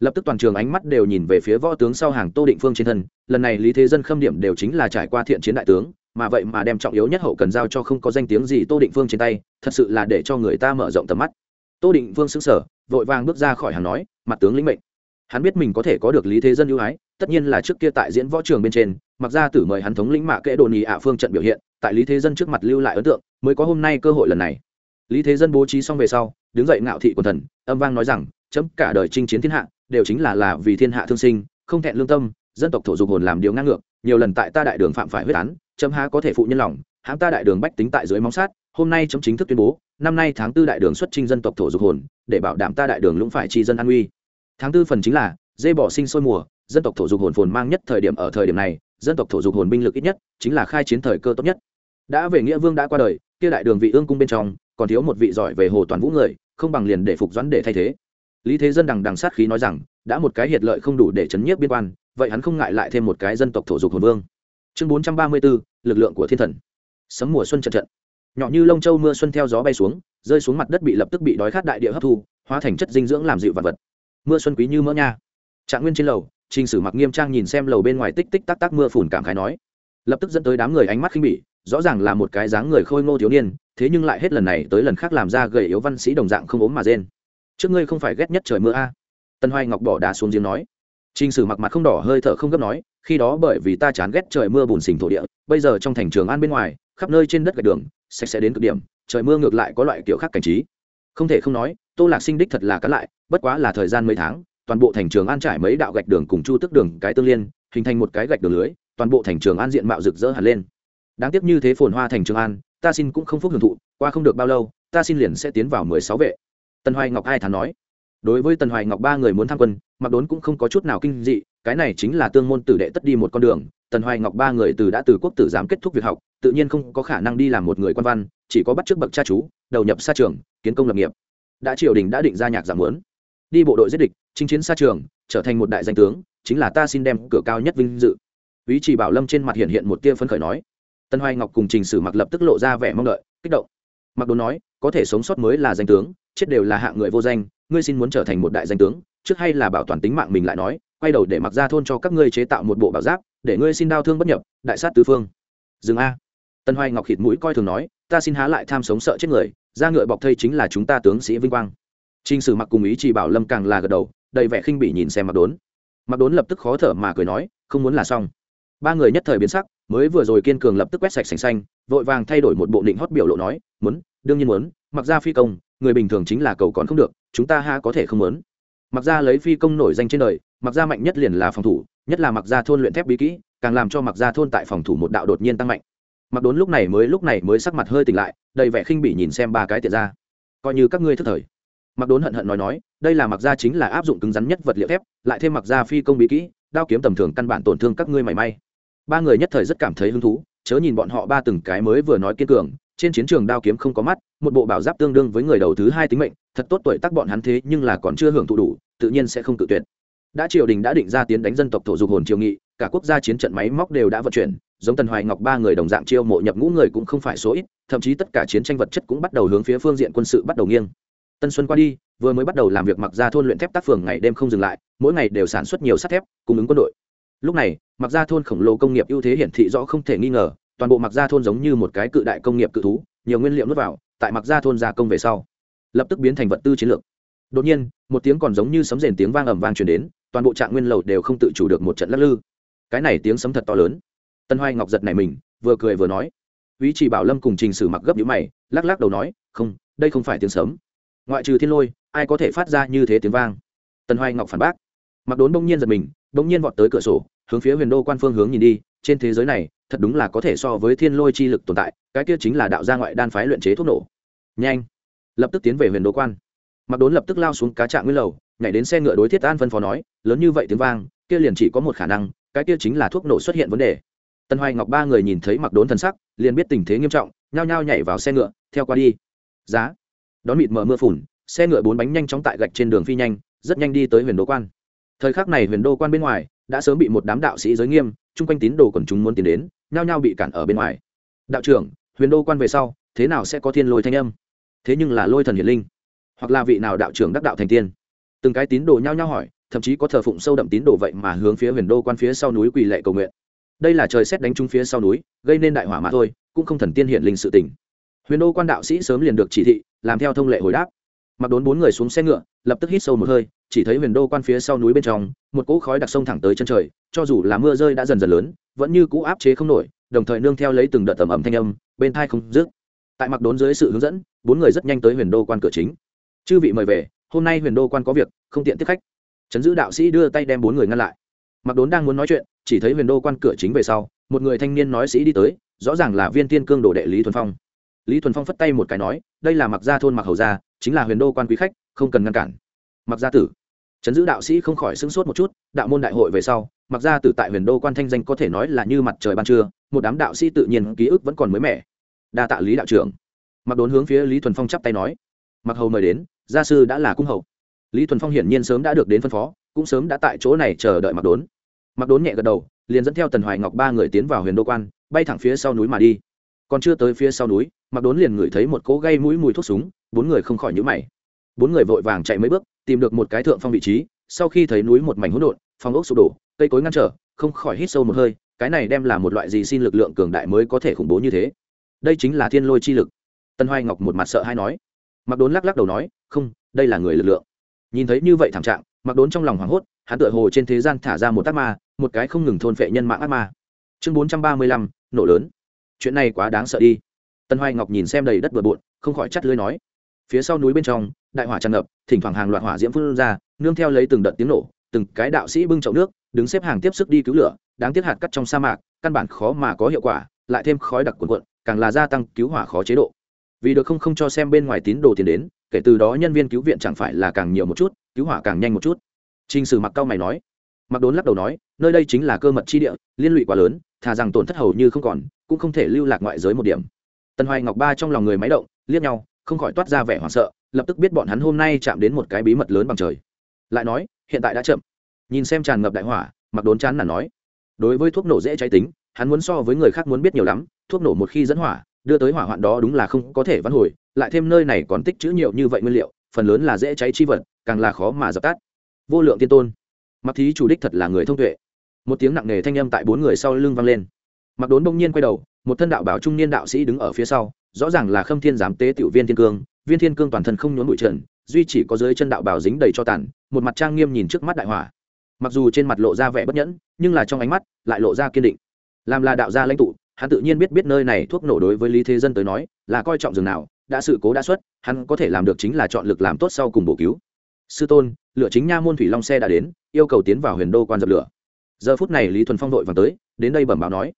Lập tức toàn trường ánh mắt đều nhìn về phía võ tướng sau hàng tô định phương trên thân, lần này lý thế dân khâm điểm đều chính là trải qua thiện chiến đại tướng, mà vậy mà đem trọng yếu nhất hậu cần giao cho không có danh tiếng gì tô định phương trên tay, thật sự là để cho người ta mở rộng tầm mắt. Tô định phương xứng sở vội vàng bước ra khỏi hàng nói, mặt tướng lĩnh mệnh. Hắn biết mình có thể có được lý thế dân ưu ái, tất nhiên là trước kia tại diễn võ trường bên trên, mặc ra tử mời hắn thống lĩnh mạ kệ đồn ì ạ phương trận biểu hiện, tại lý thế dân trước mặt lưu lại ấn tượng, mới có hôm nay cơ hội lần này. Lý thế dân bố trí xong về sau đứng dậy ngạo thị của thần, âm vang nói rằng, chấm cả đời chinh chiến thiên hạ, đều chính là là vì thiên hạ thương sinh, không thẹn lương tâm, dân tộc thổ dục hồn làm điều ngang ngược, nhiều lần tại ta đại đường phạm phải huyết án, chấm há có thể phụ nhân lòng hãng ta đại đường bách tính tại dưới móng sát, hôm nay chấm chính thức tuyên bố, năm nay tháng tư đại đường xuất trinh dân tộc thổ dục hồn, để bảo đảm ta đại đường lũng phải tri dân an uy. Tháng tư phần chính là, dê bỏ sinh sôi mùa, dân tộc thổ dục hồn phồn mang nhất thời điểm ở thời điểm này, dân tộc thổ dục hồn binh lực ít nhất, chính là khai chiến thời cơ tốt nhất. Đã về nghĩa vương đã qua đời, kia đại đường vị ương cung bên trong còn thiếu một vị giỏi về hồ toàn vũ người, không bằng liền để phục doãn để thay thế. Lý thế dân đằng đằng sát khí nói rằng, đã một cái hiệt lợi không đủ để chấn nhiếp biên quan, vậy hắn không ngại lại thêm một cái dân tộc thổ dục hồn vương. Chương bốn trăm ba mươi bốn lực lượng của thiên thần. Sấm mùa xuân trận trận. Nhỏ như lông châu mưa xuân theo gió bay xuống, rơi xuống mặt đất bị lập tức bị đói khát đại địa hấp thu, hóa thành chất dinh dưỡng làm dịu vật vật. Mưa xuân quý như mỡ nha. Trạng nguyên trên lầu, trình sử mặc nghiêm trang nhìn xem lầu bên ngoài tích tích tắc tắc mưa phùn cảm khái nói. Lập tức dẫn tới đám người ánh mắt khinh bỉ, rõ ràng là một cái dáng người khôi ngô thiếu niên thế nhưng lại hết lần này tới lần khác làm ra gầy yếu văn sĩ đồng dạng không ốm mà rên trước ngươi không phải ghét nhất trời mưa a à. tân hoài ngọc bỏ đá xuống giếng nói Trình Sử mặc mặt không đỏ hơi thở không gấp nói, khi đó bởi vì ta chán ghét trời mưa bùn xình thổ địa, bây giờ trong thành trường an bên ngoài, khắp nơi trên đất gạch đường, sạch sẽ đến cực điểm, trời mưa ngược lại có loại kiểu khác cảnh trí. Không thể không nói, Tô Lạc Sinh đích thật là cắn lại, bất quá là thời gian mấy tháng, toàn bộ thành trường an trải mấy đạo gạch đường cùng chu tức đường cái tương liên, hình thành một cái gạch đường lưới, toàn bộ thành trường an diện mạo rực rỡ hẳn lên. Đáng tiếc như thế phồn hoa thành trường an, ta xin cũng không phúc hưởng thụ, qua không được bao lâu, ta xin liền sẽ tiến vào mười sáu vệ. Tần Hoài Ngọc ai thán nói. Đối với Tần Hoài Ngọc ba người muốn tham quân, mặc đốn cũng không có chút nào kinh dị cái này chính là tương môn tử đệ tất đi một con đường tần hoài ngọc ba người từ đã từ quốc tử giám kết thúc việc học tự nhiên không có khả năng đi làm một người quan văn chỉ có bắt t bậc cha chú đầu nhập xa trường kiến công lập nghiệp đã triều đình đã định ra nhạc giảm lớn đi bộ đội giết địch chinh chiến xa trường trở thành một đại danh tướng chính là ta xin đem cửa cao nhất vinh dự ý chỉ bảo lâm trên mặt hiện hiện một tia phấn khởi nói tân hoài ngọc cùng trình sử mặc lập tức lộ ra vẻ mong đợi, kích động. Mặc đồn nói, có thể sống sót mới là danh tướng, chết đều là hạng người vô danh, ngươi xin muốn trở thành một đại danh tướng, trước hay là bảo toàn tính mạng mình lại nói, quay đầu để mặc ra thôn cho các ngươi chế tạo một bộ bảo giáp, để ngươi xin đau thương bất nhập, đại sát tứ phương. Dừng a. Tân hoài ngọc khịt mũi coi thường nói, ta xin há lại tham sống sợ chết người ra ngựa bọc thây chính là chúng ta tướng sĩ vinh quang. Trình sử mặc cùng ý chỉ bảo lâm càng là gật đầu, đầy vẻ khinh bỉ nhìn xem mặc đốn. Mặc đốn lập tức khó thở mà cười nói, không muốn là xong. Ba người nhất thời biến sắc mới vừa rồi kiên cường lập tức quét sạch sành xanh, vội vàng thay đổi một bộ định hót biểu lộ nói, muốn, đương nhiên muốn, mặc ra phi công, người bình thường chính là cầu còn không được, chúng ta ha có thể không muốn. Mặc ra lấy phi công nổi danh trên đời, mặc ra mạnh nhất liền là phòng thủ, nhất là mặc ra thôn luyện thép bí kỹ, càng làm cho mặc ra thôn tại phòng thủ một đạo đột nhiên tăng mạnh. Mặc đốn lúc này mới lúc này mới sắc mặt hơi tỉnh lại, đầy vẻ khinh bỉ nhìn xem ba cái tiện ra coi như các ngươi thức thời. Mặc đốn hận hận nói nói, đây là mặc ra chính là áp dụng cứng rắn nhất vật liệu thép, lại thêm mặc ra phi công bí kỹ, đao kiếm tầm thường căn bản tổn thương các ngươi mảy may ba người nhất thời rất cảm thấy hứng thú, chớ nhìn bọn họ ba từng cái mới vừa nói kiên cường, trên chiến trường đao kiếm không có mắt, một bộ bảo giáp tương đương với người đầu thứ hai tính mệnh, thật tốt tuổi tác bọn hắn thế nhưng là còn chưa hưởng thụ đủ, tự nhiên sẽ không tự tuyệt. Đã triều đình đã định ra tiến đánh dân tộc thổ dục hồn triều nghị, cả quốc gia chiến trận máy móc đều đã vận chuyển, giống tần hoài ngọc ba người đồng dạng chiêu mộ nhập ngũ người cũng không phải số ít, thậm chí tất cả chiến tranh vật chất cũng bắt đầu hướng phía phương diện quân sự bắt đầu nghiêng. Tân xuân qua đi, vừa mới bắt đầu làm việc mặc ra thôn luyện thép tác phường ngày đêm không dừng lại, mỗi ngày đều sản xuất nhiều sắt thép, cung ứng quân đội lúc này mặc ra thôn khổng lồ công nghiệp ưu thế hiển thị rõ không thể nghi ngờ, toàn bộ mặc ra thôn giống như một cái cự đại công nghiệp cự thú, nhiều nguyên liệu nước vào, tại mặc ra thôn gia công về sau, lập tức biến thành vật tư chiến lược. Đột nhiên, một tiếng còn giống như sấm rền tiếng vang ầm vang truyền đến, toàn bộ trạng nguyên lầu đều không tự chủ được một trận lắc lư. Cái này tiếng sấm thật to lớn. Tân hoai ngọc giật này mình, vừa cười vừa nói. Ý chỉ bảo lâm cùng trình sử mặc gấp nhũ mày, lắc lắc đầu nói, không, đây không phải tiếng sấm. Ngoại trừ thiên lôi, ai có thể phát ra như thế tiếng vang? Tân hoai ngọc phản bác mặc đốn bỗng nhiên giật mình, bỗng nhiên vọt tới cửa sổ, hướng phía huyền đô quan phương hướng nhìn đi, trên thế giới này, thật đúng là có thể so với thiên lôi chi lực tồn tại, cái kia chính là đạo gia ngoại đan phái luyện chế thuốc nổ. Nhanh! Lập tức tiến về huyền đô quan. Mặc đốn lập tức lao xuống cá trạng nguyên lầu, nhảy đến xe ngựa đối thiết an phân phó nói, lớn như vậy tiếng vang, kia liền chỉ có một khả năng, cái kia chính là thuốc nổ xuất hiện vấn đề. Tân hoài ngọc ba người nhìn thấy mặc đốn thân sắc, liền biết tình thế nghiêm trọng, nhao nhao nhảy vào xe ngựa, theo qua đi. Giá! Đón mịt mở mưa phùn, xe ngựa bốn bánh nhanh chóng tại gạch trên đường phi nhanh, rất nhanh đi tới huyền đô quan thời khắc này huyền đô quan bên ngoài, đã sớm bị một đám đạo sĩ giới nghiêm, chung quanh tín đồ còn chúng muốn tiến đến, nhao nhao bị cản ở bên ngoài. Đạo trưởng, huyền đô quan về sau, thế nào sẽ có thiên lôi thanh âm? Thế nhưng là lôi thần hiển linh. Hoặc là vị nào đạo trưởng đắc đạo thành tiên? Từng cái tín đồ nhao nhao hỏi, thậm chí có thờ phụng sâu đậm tín đồ vậy mà hướng phía huyền đô quan phía sau núi quỳ lệ cầu nguyện. Đây là trời xét đánh trúng phía sau núi, gây nên đại hỏa mà thôi, cũng không thần tiên hiển linh sự tình. Huyền đô quan đạo sĩ sớm liền được chỉ thị, làm theo thông lệ hồi đáp. Mặc đốn bốn người xuống xe ngựa, lập tức hít sâu một hơi chỉ thấy huyền đô quan phía sau núi bên trong, một cỗ khói đặc sông thẳng tới chân trời, cho dù là mưa rơi đã dần dần lớn, vẫn như cũ áp chế không nổi, đồng thời nương theo lấy từng đợt tầm ẩm thanh âm, bên thai không dứt. Tại mặc đốn dưới sự hướng dẫn, bốn người rất nhanh tới huyền đô quan cửa chính. Chư vị mời về, hôm nay huyền đô quan có việc, không tiện tiếp khách. Trấn giữ đạo sĩ đưa tay đem bốn người ngăn lại. Mặc đốn đang muốn nói chuyện, chỉ thấy huyền đô quan cửa chính về sau, một người thanh niên nói sĩ đi tới, rõ ràng là viên tiên cương đồ đệ lý thuần phong. Lý thuần phong phất tay một cái nói, đây là mặc gia thôn mặc hầu gia, chính là huyền đô quan quý khách, không cần ngăn cản mặc gia tử. Chấn giữ đạo sĩ không khỏi sững sốt một chút, đạo môn đại hội về sau, mặc gia tử tại huyền đô quan thanh danh có thể nói là như mặt trời ban trưa, một đám đạo sĩ tự nhiên ký ức vẫn còn mới mẻ. Đa tạ lý đạo trưởng. Mặc đốn hướng phía lý thuần phong chắp tay nói, mặc hầu mời đến, gia sư đã là cung hầu. Lý thuần phong hiển nhiên sớm đã được đến phân phó, cũng sớm đã tại chỗ này chờ đợi mặc đốn. Mặc đốn nhẹ gật đầu, liền dẫn theo tần hoài ngọc ba người tiến vào huyền đô quan, bay thẳng phía sau núi mà đi. Còn chưa tới phía sau núi, mặc đốn liền ngửi thấy một cỗ gây mũi mùi thuốc súng, bốn người không khỏi nhữ mày. Bốn người vội vàng chạy mấy bước tìm được một cái thượng phong vị trí, sau khi thấy núi một mảnh hỗn độn, phong ốc sụp đổ, cây cối ngăn trở, không khỏi hít sâu một hơi, cái này đem là một loại gì xin lực lượng cường đại mới có thể khủng bố như thế? Đây chính là thiên lôi chi lực. Tân hoài ngọc một mặt sợ hay nói. Mặc đốn lắc lắc đầu nói, không, đây là người lực lượng. Nhìn thấy như vậy thảm trạng mặc đốn trong lòng hoảng hốt, hắn tựa hồ trên thế gian thả ra một ác ma, một cái không ngừng thôn phệ nhân mạng ác ma. Chương bốn trăm ba mươi lăm, nổ lớn. Chuyện này quá đáng sợ đi. Tân hoài ngọc nhìn xem đầy đất bừa bộn, không khỏi chắt lưới nói. Phía sau núi bên trong đại hỏa tràn ngập thỉnh thoảng hàng loạt hỏa diễm phun ra nương theo lấy từng đợt tiếng nổ từng cái đạo sĩ bưng chậu nước đứng xếp hàng tiếp sức đi cứu lửa đáng tiếc hạt cắt trong sa mạc căn bản khó mà có hiệu quả lại thêm khói đặc cuộn cuộn càng là gia tăng cứu hỏa khó chế độ vì được không không cho xem bên ngoài tín đồ tiền đến kể từ đó nhân viên cứu viện chẳng phải là càng nhiều một chút cứu hỏa càng nhanh một chút Trình Sử Mặc cao mày nói, Mặc Đốn lắc đầu nói, nơi đây chính là cơ mật chi địa, liên lụy quá lớn, thà rằng tổn thất hầu như không còn, cũng không thể lưu lạc ngoại giới một điểm. Tần Hoài Ngọc ba trong lòng người máy động, liếc nhau, không khỏi toát ra vẻ hoảng sợ, lập tức biết bọn hắn hôm nay chạm đến một cái bí mật lớn bằng trời. Lại nói, hiện tại đã chậm. Nhìn xem tràn ngập đại hỏa, Mặc Đốn chán là nói, đối với thuốc nổ dễ cháy tính, hắn muốn so với người khác muốn biết nhiều lắm, thuốc nổ một khi dẫn hỏa, đưa tới hỏa hoạn đó đúng là không có thể vãn hồi, lại thêm nơi này còn tích trữ nhiều như vậy nguyên liệu, phần lớn là dễ cháy chi vật, càng là khó mà dập tắt. Vô lượng tiên tôn. Mặc thí chủ đích thật là người thông tuệ. Một tiếng nặng nề thanh âm tại bốn người sau lưng vang lên. Mặc đốn bỗng nhiên quay đầu một thân đạo bảo trung niên đạo sĩ đứng ở phía sau rõ ràng là khâm thiên giám tế tiểu viên thiên cương viên thiên cương toàn thân không nhốn bụi trần, duy chỉ có dưới chân đạo bảo dính đầy cho tàn, một mặt trang nghiêm nhìn trước mắt đại hỏa. Mặc dù trên mặt lộ ra vẻ bất nhẫn, nhưng là trong ánh mắt lại lộ ra kiên định. Làm là đạo gia lãnh tụ, hắn tự nhiên biết biết nơi này thuốc nổ đối với lý thế dân tới nói, là coi trọng rừng nào, đã sự cố đã xuất, hắn có thể làm được chính là chọn lực làm tốt sau cùng bổ cứu. Sư tôn lựa chính nha môn thủy long xe đã đến, yêu cầu tiến vào huyền đô quan dập lửa. Giờ phút này lý thuần phong đội vàng tới, đến đây bẩm báo nói.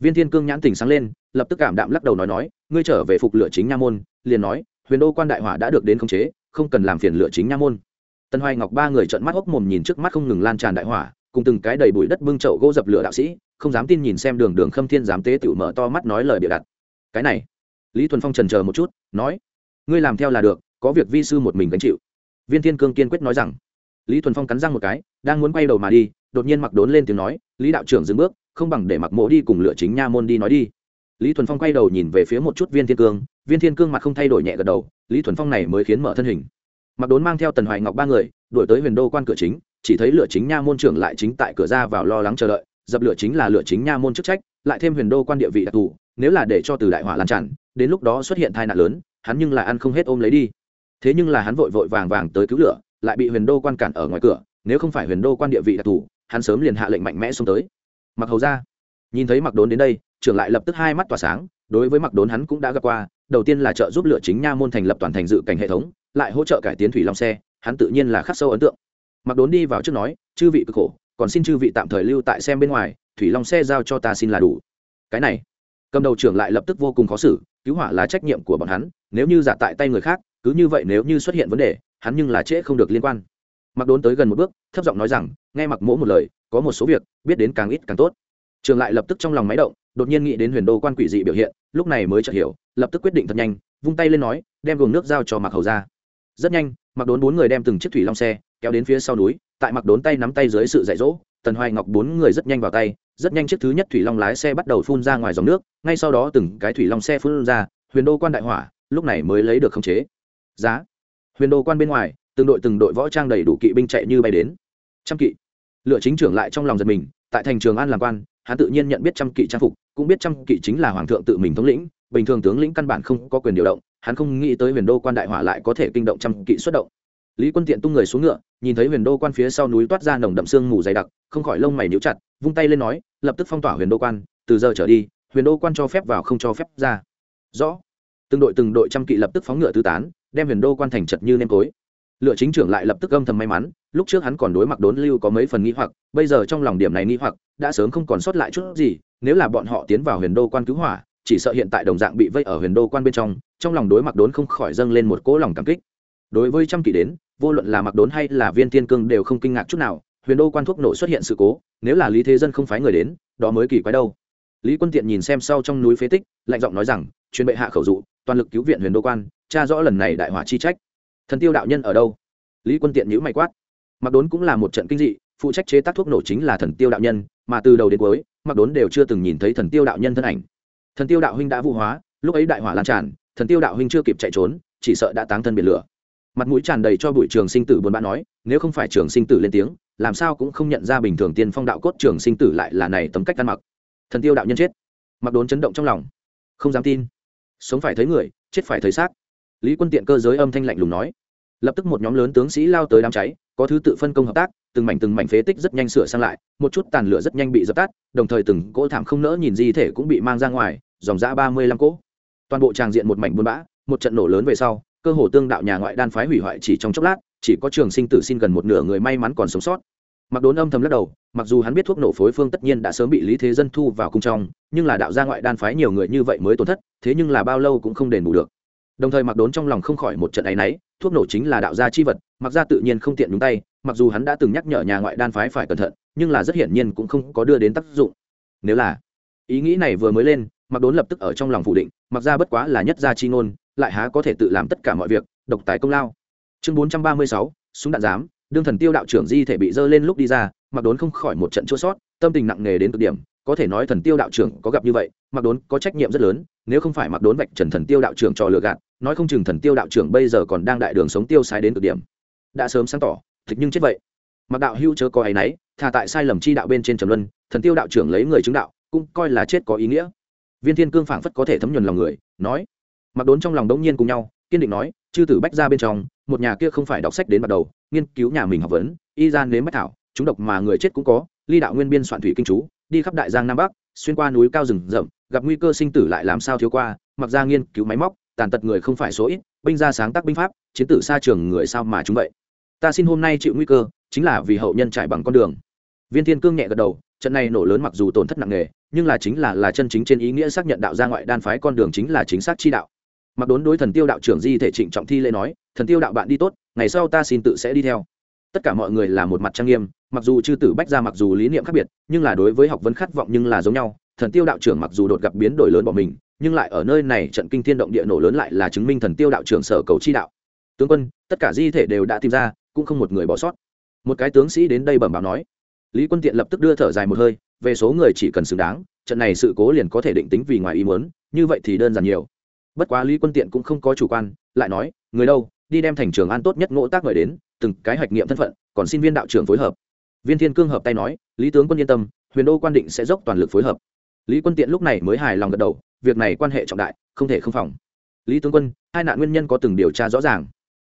Viên thiên cương nhãn tình sáng lên, lập tức cảm đạm lắc đầu nói nói, ngươi trở về phục lựa chính nha môn, liền nói huyền đô quan đại hỏa đã được đến khống chế, không cần làm phiền lựa chính nha môn. Tân hoài ngọc ba người trợn mắt hốc mồm nhìn trước mắt không ngừng lan tràn đại hỏa, cùng từng cái đầy bụi đất bưng chậu gỗ dập lửa đạo sĩ, không dám tin nhìn xem đường đường khâm thiên giám tế tiểu mở to mắt nói lời bịa đặt. Cái này, lý thuần phong trần chờ một chút, nói, ngươi làm theo là được, có việc vi sư một mình gánh chịu. Viên thiên cương kiên quyết nói rằng. Lý thuần phong cắn răng một cái, đang muốn quay đầu mà đi, đột nhiên mặc đốn lên tiếng nói, lý đạo trưởng dừng bước, không bằng để mặc mộ đi cùng lựa chính nha môn đi nói đi lý thuần phong quay đầu nhìn về phía một chút viên thiên cương, viên thiên cương mặt không thay đổi nhẹ gật đầu, lý thuần phong này mới khiến mở thân hình. Mặc đốn mang theo tần hoài ngọc ba người, đuổi tới huyền đô quan cửa chính, chỉ thấy Lửa chính nha môn trưởng lại chính tại cửa ra vào lo lắng chờ đợi, dập lửa chính là Lửa chính nha môn chức trách, lại thêm huyền đô quan địa vị đặc thù, nếu là để cho từ đại hỏa lan tràn, đến lúc đó xuất hiện tai nạn lớn, hắn nhưng là ăn không hết ôm lấy đi. Thế nhưng là hắn vội vội vàng vàng tới cứu lửa, lại bị huyền đô quan cản ở ngoài cửa, nếu không phải huyền đô quan địa vị đặc thù, hắn sớm liền hạ lệnh mạnh mẽ xông tới. Mặc hầu ra, nhìn thấy mặc đốn đến đây trưởng lại lập tức hai mắt tỏa sáng, đối với mặc đốn hắn cũng đã gặp qua, đầu tiên là trợ giúp lựa chính nha môn thành lập toàn thành dự cảnh hệ thống, lại hỗ trợ cải tiến thủy long xe, hắn tự nhiên là khắc sâu ấn tượng. Mặc đốn đi vào trước nói, chư vị cực khổ, còn xin chư vị tạm thời lưu tại xem bên ngoài, thủy long xe giao cho ta xin là đủ. Cái này, cầm đầu trưởng lại lập tức vô cùng khó xử, cứu hỏa là trách nhiệm của bọn hắn, nếu như giả tại tay người khác, cứ như vậy nếu như xuất hiện vấn đề, hắn nhưng là trễ không được liên quan. Mặc đốn tới gần một bước, thấp giọng nói rằng, nghe mặc mỗ một lời, có một số việc, biết đến càng ít càng tốt trường lại lập tức trong lòng máy động, đột nhiên nghĩ đến huyền đô quan quỷ dị biểu hiện, lúc này mới chợt hiểu, lập tức quyết định thật nhanh, vung tay lên nói, đem gồm nước giao cho mặc hầu ra rất nhanh mặc đốn bốn người đem từng chiếc thủy long xe kéo đến phía sau núi, tại mặc đốn tay nắm tay dưới sự dạy dỗ, tần hoài ngọc bốn người rất nhanh vào tay, rất nhanh chiếc thứ nhất thủy long lái xe bắt đầu phun ra ngoài dòng nước, ngay sau đó từng cái thủy long xe phun ra, huyền đô quan đại hỏa, lúc này mới lấy được khống chế. Giá. Huyền đô quan bên ngoài, từng đội từng đội võ trang đầy đủ kỵ binh chạy như bay đến. Trăm kỵ. Lựa chính trưởng lại trong lòng giật mình, tại thành trường an làm quan hắn tự nhiên nhận biết trăm kỵ trang phục, cũng biết trăm kỵ chính là hoàng thượng tự mình thống lĩnh, bình thường tướng lĩnh căn bản không có quyền điều động, hắn không nghĩ tới huyền đô quan đại hỏa lại có thể kinh động trăm kỵ xuất động. Lý quân tiện tung người xuống ngựa, nhìn thấy huyền đô quan phía sau núi toát ra nồng đậm sương mù dày đặc, không khỏi lông mày níu chặt, vung tay lên nói, lập tức phong tỏa huyền đô quan, từ giờ trở đi, huyền đô quan cho phép vào không cho phép ra. Rõ. Từng đội từng đội trăm kỵ lập tức phóng ngựa tứ tán, đem huyền đô quan thành chật như nêm tối lựa chính trưởng lại lập tức âm thầm may mắn, lúc trước hắn còn đối mặt đốn lưu có mấy phần nghi hoặc, bây giờ trong lòng điểm này nghi hoặc, đã sớm không còn sót lại chút gì, nếu là bọn họ tiến vào huyền đô quan cứu hỏa, chỉ sợ hiện tại đồng dạng bị vây ở huyền đô quan bên trong trong lòng đối mặt đốn không khỏi dâng lên một cỗ lòng cảm kích. Đối với trăm kỷ đến, vô luận là mặc đốn hay là viên tiên cương đều không kinh ngạc chút nào, huyền đô quan thuốc nổ xuất hiện sự cố, nếu là lý thế dân không phái người đến, đó mới kỳ quái đâu. Lý quân tiện nhìn xem sau trong núi phế tích, lạnh giọng nói rằng chuyên bệ hạ khẩu dụ, toàn lực cứu viện huyền đô quan, tra rõ lần này đại hỏa chi trách thần tiêu đạo nhân ở đâu? Lý quân tiện nhữ mày quát. Mặc đốn cũng là một trận kinh dị, phụ trách chế tác thuốc nổ chính là thần tiêu đạo nhân, mà từ đầu đến cuối mặc đốn đều chưa từng nhìn thấy thần tiêu đạo nhân thân ảnh. Thần tiêu đạo huynh đã vũ hóa, lúc ấy đại hỏa lan tràn, thần tiêu đạo huynh chưa kịp chạy trốn, chỉ sợ đã táng thân biệt lửa. Mặt mũi tràn đầy cho bụi trường sinh tử buồn bã nói, nếu không phải trường sinh tử lên tiếng, làm sao cũng không nhận ra bình thường tiên phong đạo cốt trường sinh tử lại là này tấm cách ăn mặc. Thần tiêu đạo nhân chết. Mặc đốn chấn động trong lòng. Không dám tin. Sống phải thấy người, chết phải thấy xác lý quân tiện cơ giới âm thanh lạnh lùng nói. Lập tức một nhóm lớn tướng sĩ lao tới đám cháy, có thứ tự phân công hợp tác, từng mảnh từng mảnh phế tích rất nhanh sửa sang lại, một chút tàn lửa rất nhanh bị dập tắt, đồng thời từng cỗ thảm không nỡ nhìn di thể cũng bị mang ra ngoài, dòng dã ba mươi lăm cỗ. Toàn bộ tràng diện một mảnh buôn bã, một trận nổ lớn về sau, cơ hồ tương đạo nhà ngoại đan phái hủy hoại chỉ trong chốc lát, chỉ có trường sinh tử xin gần một nửa người may mắn còn sống sót. Mặc đốn âm thầm lắc đầu, mặc dù hắn biết thuốc nổ phối phương tất nhiên đã sớm bị lý thế dân thu vào cung trong, nhưng là đạo gia ngoại đan phái nhiều người như vậy mới tổn thất, thế nhưng là bao lâu cũng không đền bù được đồng thời mặc đốn trong lòng không khỏi một trận áy náy, thuốc nổ chính là đạo gia chi vật mặc ra tự nhiên không tiện đúng tay, mặc dù hắn đã từng nhắc nhở nhà ngoại đan phái phải cẩn thận, nhưng là rất hiển nhiên cũng không có đưa đến tác dụng. Nếu là ý nghĩ này vừa mới lên mặc đốn lập tức ở trong lòng phủ định mặc ra bất quá là nhất gia chi ngôn, lại há có thể tự làm tất cả mọi việc, độc tài công lao. Chương bốn trăm ba mươi sáu, súng đạn giám, đương thần tiêu đạo trưởng di thể bị dơ lên lúc đi ra mặc đốn không khỏi một trận chua sót, tâm tình nặng nề đến cực điểm có thể nói thần tiêu đạo trưởng có gặp như vậy mặc đốn có trách nhiệm rất lớn, nếu không phải mặc đốn vạch trần thần tiêu đạo trưởng trò lừa gạt, nói không chừng thần tiêu đạo trưởng bây giờ còn đang đại đường sống tiêu sai đến cực điểm. Đã sớm sáng tỏ thực nhưng chết vậy. Mặc đạo hưu chớ có áy náy thà tại sai lầm chi đạo bên trên trầm luân, thần tiêu đạo trưởng lấy người chứng đạo, cũng coi là chết có ý nghĩa. Viên thiên cương phảng phất có thể thấm nhuần lòng người, nói. Mặc đốn trong lòng đống nhiên cùng nhau, kiên định nói, chư tử bách ra bên trong, một nhà kia không phải đọc sách đến bắt đầu, nghiên cứu nhà mình học vấn, y gian nếm bách thảo, chúng độc mà người chết cũng có, ly đạo nguyên biên soạn thủy kinh chú đi khắp đại giang nam bắc, xuyên qua núi cao rừng rậm, gặp nguy cơ sinh tử lại làm sao thiếu qua, mặc ra nghiên cứu máy móc, tàn tật người không phải số ít, binh ra sáng tác binh pháp, chiến tử xa trường người sao mà chúng vậy? Ta xin hôm nay chịu nguy cơ, chính là vì hậu nhân trải bằng con đường. Viên thiên cương nhẹ gật đầu, trận này nổ lớn mặc dù tổn thất nặng nề, nhưng là chính là là chân chính trên ý nghĩa xác nhận đạo gia ngoại đan phái con đường chính là chính xác chi đạo. Mặc đốn đối thần tiêu đạo trưởng di thể trịnh trọng thi lễ nói, thần tiêu đạo bạn đi tốt, ngày sau ta xin tự sẽ đi theo tất cả mọi người là một mặt trang nghiêm, mặc dù chư tử bách ra mặc dù lý niệm khác biệt, nhưng là đối với học vấn khát vọng nhưng là giống nhau. Thần tiêu đạo trưởng mặc dù đột gặp biến đổi lớn bỏ mình, nhưng lại ở nơi này trận kinh thiên động địa nổ lớn lại là chứng minh thần tiêu đạo trưởng sở cầu chi đạo. Tướng quân, tất cả di thể đều đã tìm ra, cũng không một người bỏ sót. Một cái tướng sĩ đến đây bẩm báo nói. Lý quân tiện lập tức đưa thở dài một hơi, về số người chỉ cần xứng đáng, trận này sự cố liền có thể định tính vì ngoài ý muốn, như vậy thì đơn giản nhiều. Bất quá lý quân tiện cũng không có chủ quan, lại nói, người đâu đi đem thành trường an tốt nhất ngỗ tác mời đến, từng cái hạch nghiệm thân phận, còn xin viên đạo trưởng phối hợp. Viên thiên cương hợp tay nói, lý tướng quân yên tâm, huyền đô quan định sẽ dốc toàn lực phối hợp. Lý quân tiện lúc này mới hài lòng gật đầu, việc này quan hệ trọng đại, không thể không phòng. Lý tướng quân, hai nạn nguyên nhân có từng điều tra rõ ràng.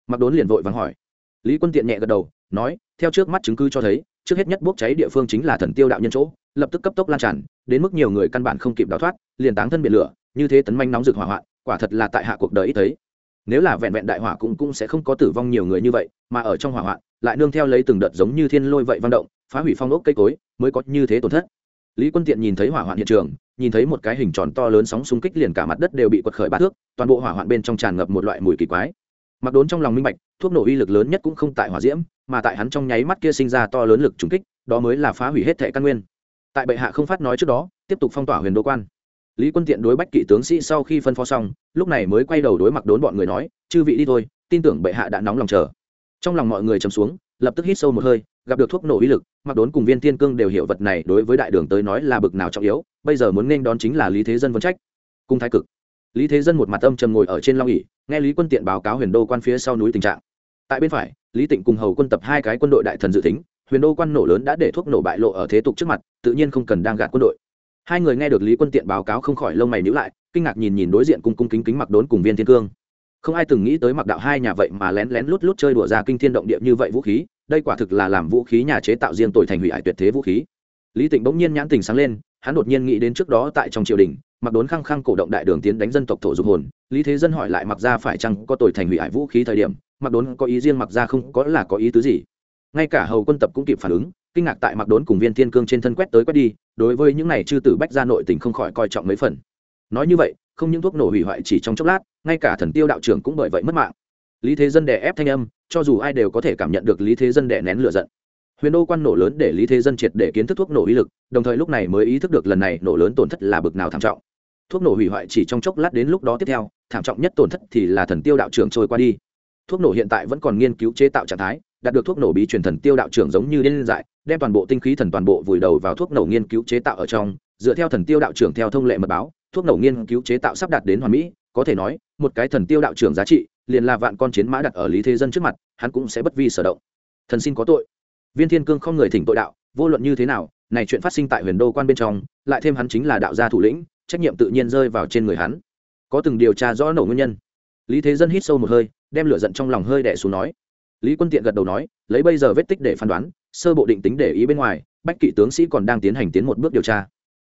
Mặc đốn liền vội vắng hỏi. Lý quân tiện nhẹ gật đầu, nói, theo trước mắt chứng cứ cho thấy, trước hết nhất bốc cháy địa phương chính là thần tiêu đạo nhân chỗ, lập tức cấp tốc lan tràn, đến mức nhiều người căn bản không kịp đào thoát, liền táng thân biển lửa, như thế tấn manh nóng rực hỏa hoạn, quả thật là tại hạ cuộc đời ít thấy nếu là vẹn vẹn đại hỏa cũng cũng sẽ không có tử vong nhiều người như vậy, mà ở trong hỏa hoạn, lại nương theo lấy từng đợt giống như thiên lôi vậy vang động, phá hủy phong ốc cây cối, mới có như thế tổn thất. Lý quân tiện nhìn thấy hỏa hoạn hiện trường, nhìn thấy một cái hình tròn to lớn sóng xung kích liền cả mặt đất đều bị quật khởi bát thước, toàn bộ hỏa hoạn bên trong tràn ngập một loại mùi kỳ quái. Mặc đốn trong lòng minh bạch, thuốc nổ uy lực lớn nhất cũng không tại hỏa diễm, mà tại hắn trong nháy mắt kia sinh ra to lớn lực trùng kích, đó mới là phá hủy hết thệ căn nguyên. Tại bệ hạ không phát nói trước đó, tiếp tục phong tỏa huyền đô quan lý quân tiện đối bách kỵ tướng sĩ sau khi phân phó xong, lúc này mới quay đầu đối mặt đốn bọn người nói, chư vị đi thôi, tin tưởng bệ hạ đã nóng lòng chờ. Trong lòng mọi người chầm xuống, lập tức hít sâu một hơi, gặp được thuốc nổ uy lực, mặc đốn cùng viên thiên cương đều hiểu vật này đối với đại đường tới nói là bực nào trọng yếu, bây giờ muốn nên đón chính là lý thế dân vân trách. Cung thái cực. Lý thế dân một mặt âm trầm ngồi ở trên long ỉ nghe lý quân tiện báo cáo huyền đô quan phía sau núi tình trạng. Tại bên phải, lý tịnh cùng hầu quân tập hai cái quân đội đại thần dự tính, huyền đô quan nổ lớn đã để thuốc nổ bại lộ ở thế tục trước mặt, tự nhiên không cần đang gạt quân đội hai người nghe được lý quân tiện báo cáo không khỏi lông mày nhữ lại, kinh ngạc nhìn nhìn đối diện cung cung kính kính mặc đốn cùng viên thiên cương. Không ai từng nghĩ tới mặc đạo hai nhà vậy mà lén lén lút lút chơi đùa ra kinh thiên động địa như vậy vũ khí, đây quả thực là làm vũ khí nhà chế tạo riêng tội thành hủy ải tuyệt thế vũ khí. Lý tịnh bỗng nhiên nhãn tình sáng lên, hắn đột nhiên nghĩ đến trước đó tại trong triều đình, mặc đốn khăng khăng cổ động đại đường tiến đánh dân tộc thổ dục hồn, lý thế dân hỏi lại mặc ra phải chăng có tội thành hủy ải vũ khí thời điểm, mặc đốn có ý riêng mặc ra không có là có ý tứ gì. Ngay cả hầu quân tập cũng kịp phản ứng kinh ngạc tại mặc đốn cùng viên thiên cương trên thân quét tới quét đi, đối với những này chư tử bách ra nội tình không khỏi coi trọng mấy phần. Nói như vậy, không những thuốc nổ hủy hoại chỉ trong chốc lát, ngay cả thần tiêu đạo trưởng cũng bởi vậy mất mạng. Lý thế dân đè ép thanh âm, cho dù ai đều có thể cảm nhận được lý thế dân đè nén lửa giận. Huyền đô quan nổ lớn để lý thế dân triệt để kiến thức thuốc nổ uy lực, đồng thời lúc này mới ý thức được lần này nổ lớn tổn thất là bực nào thảm trọng. Thuốc nổ hủy hoại chỉ trong chốc lát đến lúc đó tiếp theo, thảm trọng nhất tổn thất thì là thần tiêu đạo trưởng trôi qua đi. Thuốc nổ hiện tại vẫn còn nghiên cứu chế tạo trạng thái đạt được thuốc nổ bí truyền thần tiêu đạo trưởng giống như điên dại, đem toàn bộ tinh khí thần toàn bộ vùi đầu vào thuốc nổ nghiên cứu chế tạo ở trong, dựa theo thần tiêu đạo trưởng theo thông lệ mật báo, thuốc nổ nghiên cứu chế tạo sắp đạt đến hoàn mỹ, có thể nói, một cái thần tiêu đạo trưởng giá trị, liền là vạn con chiến mã đặt ở lý thế dân trước mặt, hắn cũng sẽ bất vi sở động. Thần xin có tội. Viên thiên cương không người thỉnh tội đạo, vô luận như thế nào, này chuyện phát sinh tại huyền đô quan bên trong, lại thêm hắn chính là đạo gia thủ lĩnh, trách nhiệm tự nhiên rơi vào trên người hắn. Có từng điều tra rõ nổ nguyên nhân. Lý thế dân hít sâu một hơi, đem lửa giận trong lòng hơi đẻ xuống nói lý quân tiện gật đầu nói, lấy bây giờ vết tích để phán đoán, sơ bộ định tính để ý bên ngoài, bách kỵ tướng sĩ còn đang tiến hành tiến một bước điều tra.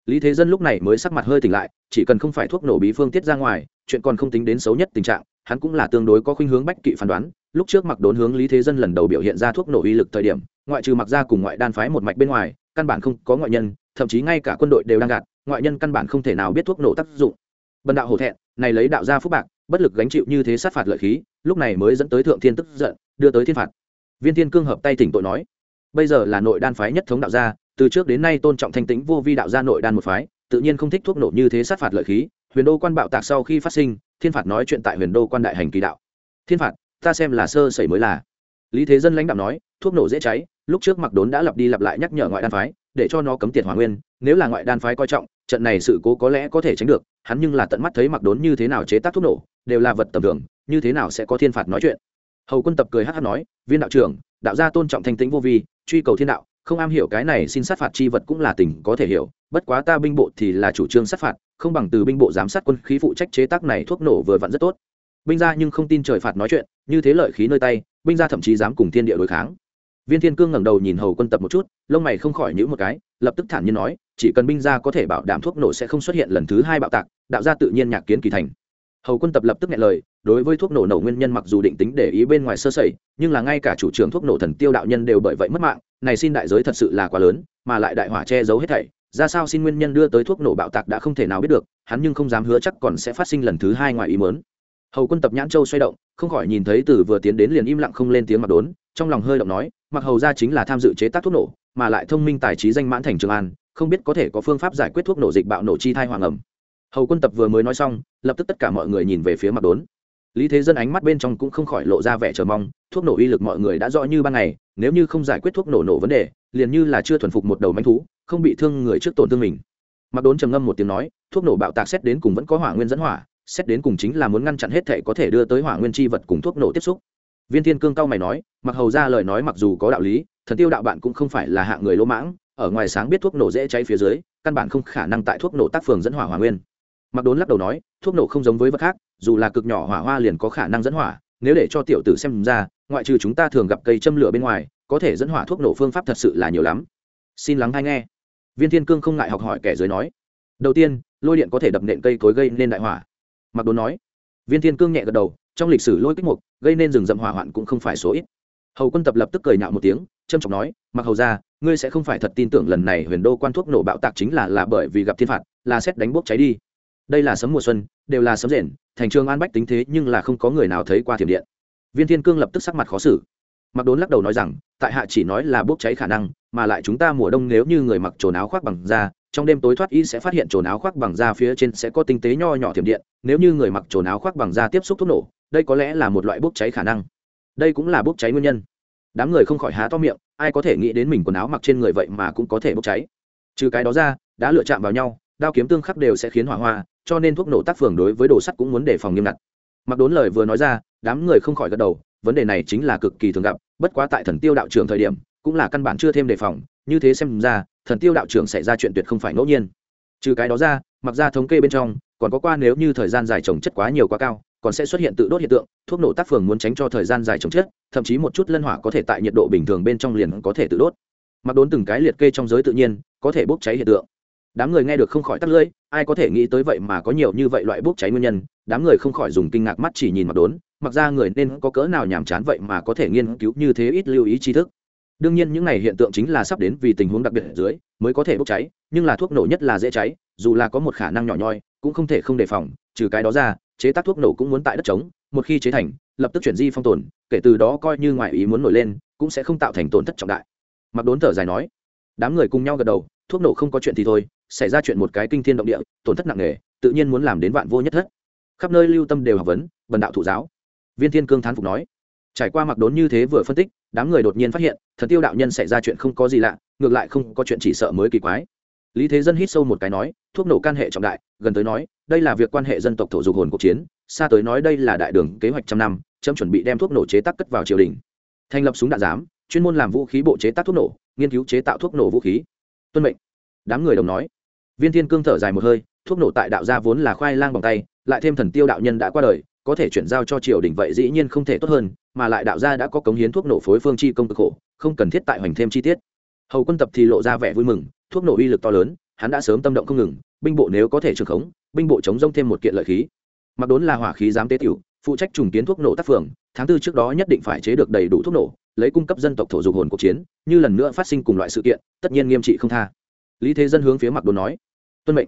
Lý thế dân lúc này mới sắc mặt hơi tỉnh lại, chỉ cần không phải thuốc nổ bí phương tiết ra ngoài, chuyện còn không tính đến xấu nhất tình trạng, hắn cũng là tương đối có khuynh hướng bách kỵ phán đoán. Lúc trước mặc đốn hướng lý thế dân lần đầu biểu hiện ra thuốc nổ uy lực thời điểm, ngoại trừ mặc ra cùng ngoại đan phái một mạch bên ngoài, căn bản không có ngoại nhân, thậm chí ngay cả quân đội đều đang gạt, ngoại nhân căn bản không thể nào biết thuốc nổ tác dụng. Bần đạo hổ thẹn, này lấy đạo gia phúc bạc, bất lực gánh chịu như thế sát phạt lợi khí lúc này mới dẫn tới thượng thiên tức giận, đưa tới thiên phạt. Viên thiên cương hợp tay tỉnh tội nói, bây giờ là nội đan phái nhất thống đạo gia, từ trước đến nay tôn trọng thanh tĩnh vô vi đạo gia nội đan một phái, tự nhiên không thích thuốc nổ như thế sát phạt lợi khí, huyền đô quan bạo tạc sau khi phát sinh, thiên phạt nói chuyện tại huyền đô quan đại hành kỳ đạo. Thiên phạt, ta xem là sơ sẩy mới là. Lý thế dân lãnh đạo nói, thuốc nổ dễ cháy, lúc trước mặc đốn đã lặp đi lặp lại nhắc nhở ngoại đan phái, để cho nó cấm tiệt hỏa nguyên, nếu là ngoại đan phái coi trọng, trận này sự cố có lẽ có thể tránh được, hắn nhưng là tận mắt thấy mặc đốn như thế nào chế tác thuốc nổ, đều là vật tầm thường như thế nào sẽ có thiên phạt nói chuyện? Hầu quân tập cười hát hát nói, viên đạo trưởng, đạo gia tôn trọng thanh tĩnh vô vi, truy cầu thiên đạo, không am hiểu cái này xin sát phạt chi vật cũng là tình có thể hiểu, bất quá ta binh bộ thì là chủ trương sát phạt, không bằng từ binh bộ giám sát quân khí phụ trách chế tác này thuốc nổ vừa vặn rất tốt. Binh gia nhưng không tin trời phạt nói chuyện, như thế lợi khí nơi tay, binh gia thậm chí dám cùng thiên địa đối kháng. Viên thiên cương ngẩng đầu nhìn hầu quân tập một chút, lông mày không khỏi nhữ một cái, lập tức thản nhiên nói, chỉ cần binh gia có thể bảo đảm thuốc nổ sẽ không xuất hiện lần thứ hai bạo tạc, đạo gia tự nhiên nhạc kiến kỳ thành hầu quân tập lập tức nghe lời, đối với thuốc nổ nổ nguyên nhân mặc dù định tính để ý bên ngoài sơ sẩy, nhưng là ngay cả chủ trưởng thuốc nổ thần tiêu đạo nhân đều bởi vậy mất mạng, này xin đại giới thật sự là quá lớn, mà lại đại hỏa che giấu hết thảy. Ra sao xin nguyên nhân đưa tới thuốc nổ bạo tạc đã không thể nào biết được, hắn nhưng không dám hứa chắc còn sẽ phát sinh lần thứ hai ngoài ý mớn hầu quân tập nhãn châu xoay động, không khỏi nhìn thấy từ vừa tiến đến liền im lặng không lên tiếng mặc đốn, trong lòng hơi động nói, mặc hầu ra chính là tham dự chế tác thuốc nổ, mà lại thông minh tài trí danh mãn thành trường an, không biết có thể có phương pháp giải quyết thuốc nổ dịch bạo nổ chi thai hoàng ẩm hầu quân tập vừa mới nói xong, lập tức tất cả mọi người nhìn về phía mặc đốn. Lý thế dân ánh mắt bên trong cũng không khỏi lộ ra vẻ chờ mong, thuốc nổ uy lực mọi người đã rõ như ban ngày, nếu như không giải quyết thuốc nổ nổ vấn đề, liền như là chưa thuần phục một đầu manh thú, không bị thương người trước tổn thương mình. Mặc đốn trầm ngâm một tiếng nói, thuốc nổ bạo tạc xét đến cùng vẫn có hỏa nguyên dẫn hỏa, xét đến cùng chính là muốn ngăn chặn hết thể có thể đưa tới hỏa nguyên chi vật cùng thuốc nổ tiếp xúc. Viên thiên cương cao mày nói mặc hầu ra lời nói mặc dù có đạo lý, thần tiêu đạo bạn cũng không phải là hạng người lỗ mãng, ở ngoài sáng biết thuốc nổ dễ cháy phía dưới, căn bản không khả năng tại thuốc nổ tác phường dẫn hỏa hỏa nguyên mặc đốn lắc đầu nói, thuốc nổ không giống với vật khác, dù là cực nhỏ hỏa hoa liền có khả năng dẫn hỏa, nếu để cho tiểu tử xem ra, ngoại trừ chúng ta thường gặp cây châm lửa bên ngoài, có thể dẫn hỏa thuốc nổ phương pháp thật sự là nhiều lắm. Xin lắng hay nghe. Viên thiên cương không ngại học hỏi kẻ dưới nói. Đầu tiên, lôi điện có thể đập nện cây cối gây nên đại hỏa. Mặc đốn nói. Viên thiên cương nhẹ gật đầu, trong lịch sử lôi kích mục, gây nên rừng rậm hỏa hoạn cũng không phải số ít. Hầu quân tập lập tức cười nhạo một tiếng trâm trọng nói mặc hầu ra ngươi sẽ không phải thật tin tưởng lần này huyền đô quan thuốc nổ bạo tạc chính là là bởi vì gặp thiên phạt, là xét đánh bốc cháy đi đây là sấm mùa xuân, đều là sấm rền, thành trường an bách tính thế nhưng là không có người nào thấy qua thiểm điện. Viên thiên cương lập tức sắc mặt khó xử. Mặc đốn lắc đầu nói rằng, tại hạ chỉ nói là bốc cháy khả năng, mà lại chúng ta mùa đông nếu như người mặc trồn áo khoác bằng da, trong đêm tối thoát y sẽ phát hiện trồn áo khoác bằng da phía trên sẽ có tinh tế nho nhỏ thiểm điện, nếu như người mặc trồn áo khoác bằng da tiếp xúc thuốc nổ, đây có lẽ là một loại bốc cháy khả năng. Đây cũng là bốc cháy nguyên nhân. Đám người không khỏi há to miệng, ai có thể nghĩ đến mình quần áo mặc trên người vậy mà cũng có thể bốc cháy. Trừ cái đó ra đã lựa chạm vào nhau, đao kiếm tương khắc đều sẽ khiến hỏa hoa cho nên thuốc nổ tác phường đối với đồ sắt cũng muốn đề phòng nghiêm ngặt. Mặc đốn lời vừa nói ra, đám người không khỏi gật đầu, vấn đề này chính là cực kỳ thường gặp, bất quá tại thần tiêu đạo trưởng thời điểm, cũng là căn bản chưa thêm đề phòng, như thế xem ra, thần tiêu đạo trưởng xảy ra chuyện tuyệt không phải ngẫu nhiên. Trừ cái đó ra, mặc ra thống kê bên trong, còn có qua nếu như thời gian dài trồng chất quá nhiều quá cao, còn sẽ xuất hiện tự đốt hiện tượng, thuốc nổ tác phường muốn tránh cho thời gian dài trồng chất, thậm chí một chút lân hỏa có thể tại nhiệt độ bình thường bên trong liền có thể tự đốt. Mặc đốn từng cái liệt kê trong giới tự nhiên, có thể bốc cháy hiện tượng. Đám người nghe được không khỏi tắt lưỡi ai có thể nghĩ tới vậy mà có nhiều như vậy loại bốc cháy nguyên nhân, đám người không khỏi dùng kinh ngạc mắt chỉ nhìn mặc đốn, mặc ra người nên có cỡ nào nhàm chán vậy mà có thể nghiên cứu như thế ít lưu ý tri thức. Đương nhiên những này hiện tượng chính là sắp đến vì tình huống đặc biệt ở dưới mới có thể bốc cháy, nhưng là thuốc nổ nhất là dễ cháy, dù là có một khả năng nhỏ nhoi, cũng không thể không đề phòng, trừ cái đó ra, chế tác thuốc nổ cũng muốn tại đất trống, một khi chế thành, lập tức chuyển di phong tồn, kể từ đó coi như ngoại ý muốn nổi lên, cũng sẽ không tạo thành tổn thất trọng đại. Mặc đốn thở dài nói, đám người cùng nhau gật đầu, thuốc nổ không có chuyện thì thôi xảy ra chuyện một cái kinh thiên động địa, tổn thất nặng nề, tự nhiên muốn làm đến vạn vô nhất thất. Khắp nơi lưu tâm đều học vấn, bần đạo thụ giáo. Viên thiên cương thán phục nói, trải qua mặc đốn như thế vừa phân tích, đám người đột nhiên phát hiện, thần tiêu đạo nhân xảy ra chuyện không có gì lạ, ngược lại không có chuyện chỉ sợ mới kỳ quái. Lý thế dân hít sâu một cái nói, thuốc nổ can hệ trọng đại, gần tới nói, đây là việc quan hệ dân tộc thổ dục hồn cuộc chiến, xa tới nói đây là đại đường kế hoạch trăm năm, chấm chuẩn bị đem thuốc nổ chế tác cất vào triều đình. Thành lập súng đạn giám, chuyên môn làm vũ khí bộ chế tác thuốc nổ, nghiên cứu chế tạo thuốc nổ vũ khí. Tuân mệnh. Đám người đồng nói viên thiên cương thở dài một hơi, thuốc nổ tại đạo gia vốn là khoai lang bằng tay, lại thêm thần tiêu đạo nhân đã qua đời, có thể chuyển giao cho triều đình vậy dĩ nhiên không thể tốt hơn, mà lại đạo gia đã có cống hiến thuốc nổ phối phương chi công cực khổ, không cần thiết tại hoành thêm chi tiết. Hầu quân tập thì lộ ra vẻ vui mừng, thuốc nổ uy lực to lớn, hắn đã sớm tâm động không ngừng, binh bộ nếu có thể trường khống, binh bộ chống rông thêm một kiện lợi khí. Mặc đốn là hỏa khí giám tế tiểu, phụ trách trùng kiến thuốc nổ tác phường, tháng tư trước đó nhất định phải chế được đầy đủ thuốc nổ, lấy cung cấp dân tộc thổ dục hồn cuộc chiến, như lần nữa phát sinh cùng loại sự kiện, tất nhiên nghiêm trị không tha lý thế dân hướng phía mặc đốn nói, tuân mệnh.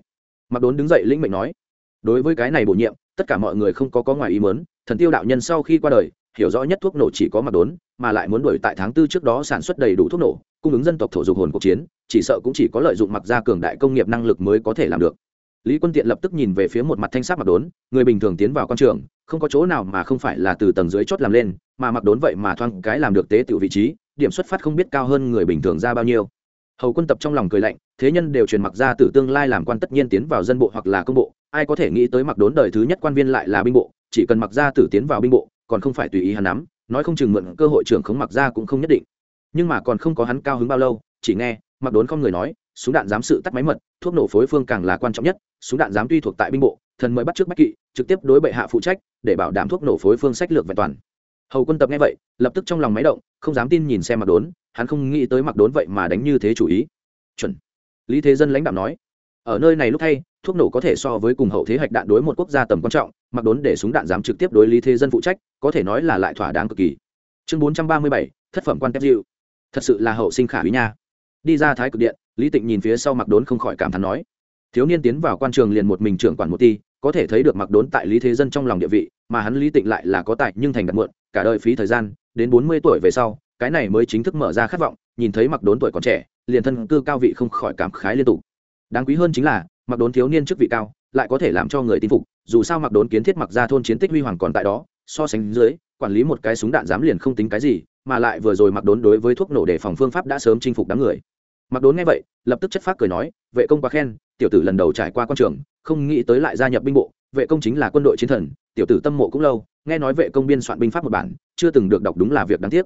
Mặc đốn đứng dậy lĩnh mệnh nói, đối với cái này bổ nhiệm, tất cả mọi người không có có ngoài ý mớn thần tiêu đạo nhân sau khi qua đời, hiểu rõ nhất thuốc nổ chỉ có mặc đốn, mà lại muốn đuổi tại tháng tư trước đó sản xuất đầy đủ thuốc nổ, cung ứng dân tộc thổ dục hồn cuộc chiến, chỉ sợ cũng chỉ có lợi dụng mặc ra cường đại công nghiệp năng lực mới có thể làm được. Lý quân tiện lập tức nhìn về phía một mặt thanh sắc mặc đốn, người bình thường tiến vào con trường, không có chỗ nào mà không phải là từ tầng dưới chót làm lên, mà mặc đốn vậy mà thoang cái làm được tế tiểu vị trí, điểm xuất phát không biết cao hơn người bình thường ra bao nhiêu hầu quân tập trong lòng cười lạnh, thế nhân đều truyền mặc ra từ tương lai làm quan tất nhiên tiến vào dân bộ hoặc là công bộ, ai có thể nghĩ tới mặc đốn đời thứ nhất quan viên lại là binh bộ, chỉ cần mặc ra tử tiến vào binh bộ, còn không phải tùy ý hắn nắm, nói không chừng mượn cơ hội trưởng khống mặc ra cũng không nhất định. Nhưng mà còn không có hắn cao hứng bao lâu, chỉ nghe, mặc đốn không người nói, súng đạn giám sự tắt máy mật, thuốc nổ phối phương càng là quan trọng nhất, súng đạn giám tuy thuộc tại binh bộ, thần mới bắt trước bách kỵ, trực tiếp đối bệ hạ phụ trách, để bảo đảm thuốc nổ phối phương sách lược vẹn toàn. Hầu quân tập nghe vậy, lập tức trong lòng máy động, không dám tin nhìn xem mặc đốn hắn không nghĩ tới mặc đốn vậy mà đánh như thế chủ ý. Chuẩn. Lý thế dân lãnh đạo nói, ở nơi này lúc thay thuốc nổ có thể so với cùng hậu thế hạch đạn đối một quốc gia tầm quan trọng, mặc đốn để súng đạn dám trực tiếp đối lý thế dân phụ trách, có thể nói là lại thỏa đáng cực kỳ. Chương bốn trăm ba mươi bảy, thất phẩm quan tép dịu. thật sự là hậu sinh khả úy nha. Đi ra thái cực điện, lý tịnh nhìn phía sau mặc đốn không khỏi cảm thán nói, thiếu niên tiến vào quan trường liền một mình trưởng quản một ti, có thể thấy được mặc đốn tại lý thế dân trong lòng địa vị, mà hắn lý tịnh lại là có tài nhưng thành đặt muộn, cả đời phí thời gian, đến bốn mươi tuổi về sau cái này mới chính thức mở ra khát vọng, nhìn thấy mặc đốn tuổi còn trẻ, liền thân cư cao vị không khỏi cảm khái liên tục. Đáng quý hơn chính là mặc đốn thiếu niên chức vị cao, lại có thể làm cho người tin phục, dù sao mặc đốn kiến thiết mặc ra thôn chiến tích huy hoàng còn tại đó, so sánh dưới, quản lý một cái súng đạn dám liền không tính cái gì, mà lại vừa rồi mặc đốn đối với thuốc nổ để phòng phương pháp đã sớm chinh phục đám người. Mặc đốn nghe vậy, lập tức chất phát cười nói, vệ công quá khen, tiểu tử lần đầu trải qua quan trường, không nghĩ tới lại gia nhập binh bộ, vệ công chính là quân đội chiến thần, tiểu tử tâm mộ cũng lâu, nghe nói vệ công biên soạn binh pháp một bản, chưa từng được đọc đúng là việc đáng tiếc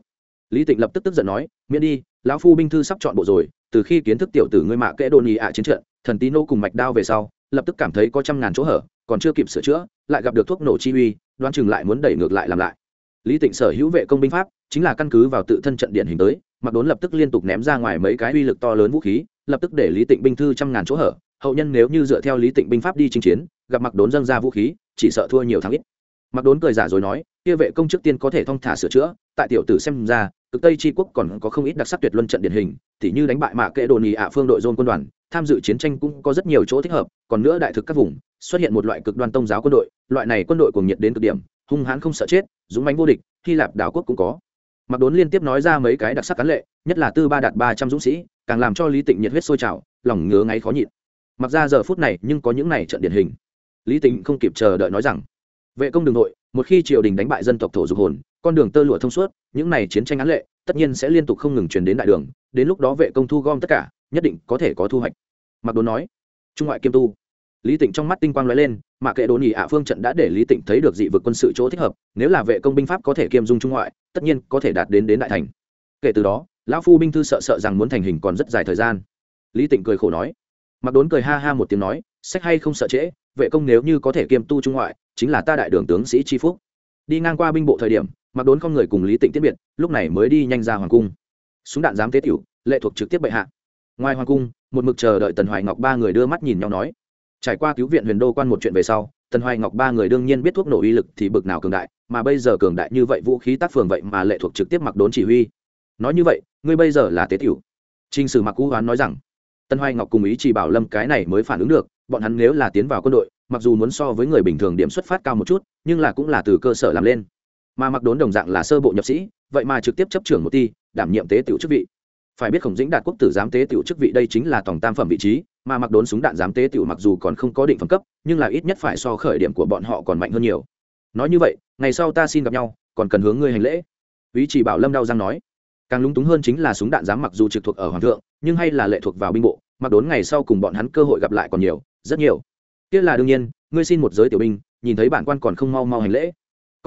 lý tịnh lập tức tức giận nói, miễn đi, lão phu binh thư sắp chọn bộ rồi, từ khi kiến thức tiểu tử ngươi mạ kẽ đồn nhị ạ chiến trận, thần tí nô cùng mạch đao về sau, lập tức cảm thấy có trăm ngàn chỗ hở, còn chưa kịp sửa chữa, lại gặp được thuốc nổ chi uy đoan chừng lại muốn đẩy ngược lại làm lại. Lý tịnh sở hữu vệ công binh pháp, chính là căn cứ vào tự thân trận điển hình tới, mặc đốn lập tức liên tục ném ra ngoài mấy cái uy lực to lớn vũ khí, lập tức để lý tịnh binh thư trăm ngàn chỗ hở. Hậu nhân nếu như dựa theo lý tịnh binh pháp đi chinh chiến, gặp mặc đốn dâng ra vũ khí, chỉ sợ thua nhiều thắng ít. Mặc đốn cười giả rồi nói, kia vệ công trước tiên có thể thong thả sửa chữa, tại tiểu tử xem ra cực tây tri quốc còn có không ít đặc sắc tuyệt luân trận điển hình, tỉ như đánh bại mạ kệ đồn ì ạ phương đội dôn quân đoàn, tham dự chiến tranh cũng có rất nhiều chỗ thích hợp, còn nữa đại thực các vùng, xuất hiện một loại cực đoan tông giáo quân đội, loại này quân đội cuồng nhiệt đến cực điểm, hung hãn không sợ chết, dũng mãnh vô địch, hy lạp đảo quốc cũng có. Mặc đốn liên tiếp nói ra mấy cái đặc sắc cán lệ, nhất là tư ba đạt ba trăm dũng sĩ, càng làm cho lý tịnh nhiệt huyết sôi trào, lòng ngứa ngáy khó nhịn. Mặc ra giờ phút này nhưng có những này trận điển hình. Lý tịnh không kịp chờ đợi nói rằng, vệ công đường nội, một khi triều đình đánh bại dân tộc thổ dục hồn con đường tơ lụa thông suốt, những này chiến tranh án lệ, tất nhiên sẽ liên tục không ngừng truyền đến đại đường, đến lúc đó vệ công thu gom tất cả, nhất định có thể có thu hoạch. Mặc đốn nói. Trung ngoại kiêm tu. Lý tịnh trong mắt tinh quang lóe lên mà kệ đồn ỉ ạ, phương trận đã để lý tịnh thấy được dị vực quân sự chỗ thích hợp, nếu là vệ công binh pháp có thể kiêm dung trung ngoại, tất nhiên có thể đạt đến đến đại thành. Kể từ đó, lão phu binh thư sợ sợ rằng muốn thành hình còn rất dài thời gian. Lý tịnh cười khổ nói. Mặc đốn cười ha ha một tiếng nói, sách hay không sợ trễ, vệ công nếu như có thể kiêm tu trung ngoại, chính là ta đại đường tướng sĩ tri phúc. Đi ngang qua binh bộ thời điểm mặc đốn không người cùng lý tịnh tiết biệt, lúc này mới đi nhanh ra hoàng cung. Súng đạn giám tế tiểu, lệ thuộc trực tiếp bệ hạ. Ngoài hoàng cung, một mực chờ đợi tần hoài ngọc ba người đưa mắt nhìn nhau nói. Trải qua cứu viện huyền đô quan một chuyện về sau, tần hoài ngọc ba người đương nhiên biết thuốc nổ uy lực thì bực nào cường đại, mà bây giờ cường đại như vậy vũ khí tác phường vậy mà lệ thuộc trực tiếp mặc đốn chỉ huy. Nói như vậy, ngươi bây giờ là tế tiểu. Trình sử mặc cú hoán nói rằng tân hoài ngọc cùng ý chỉ bảo lâm cái này mới phản ứng được, bọn hắn nếu là tiến vào quân đội, mặc dù muốn so với người bình thường điểm xuất phát cao một chút, nhưng là cũng là từ cơ sở làm lên mà mặc đốn đồng dạng là sơ bộ nhập sĩ, vậy mà trực tiếp chấp trưởng một ty đảm nhiệm tế tiểu chức vị. Phải biết khổng dĩnh đạt quốc tử giám tế tiểu chức vị đây chính là tổng tam phẩm vị trí, mà mặc đốn súng đạn giám tế tiểu mặc dù còn không có định phẩm cấp, nhưng là ít nhất phải so khởi điểm của bọn họ còn mạnh hơn nhiều. Nói như vậy, ngày sau ta xin gặp nhau, còn cần hướng ngươi hành lễ. Ý chỉ bảo lâm đau giang nói. Càng lúng túng hơn chính là súng đạn giám mặc dù trực thuộc ở hoàng thượng, nhưng hay là lệ thuộc vào binh bộ, mặc đốn ngày sau cùng bọn hắn cơ hội gặp lại còn nhiều, rất nhiều. Tiếc là đương nhiên, ngươi xin một giới tiểu binh, nhìn thấy bản quan còn không mau mau hành lễ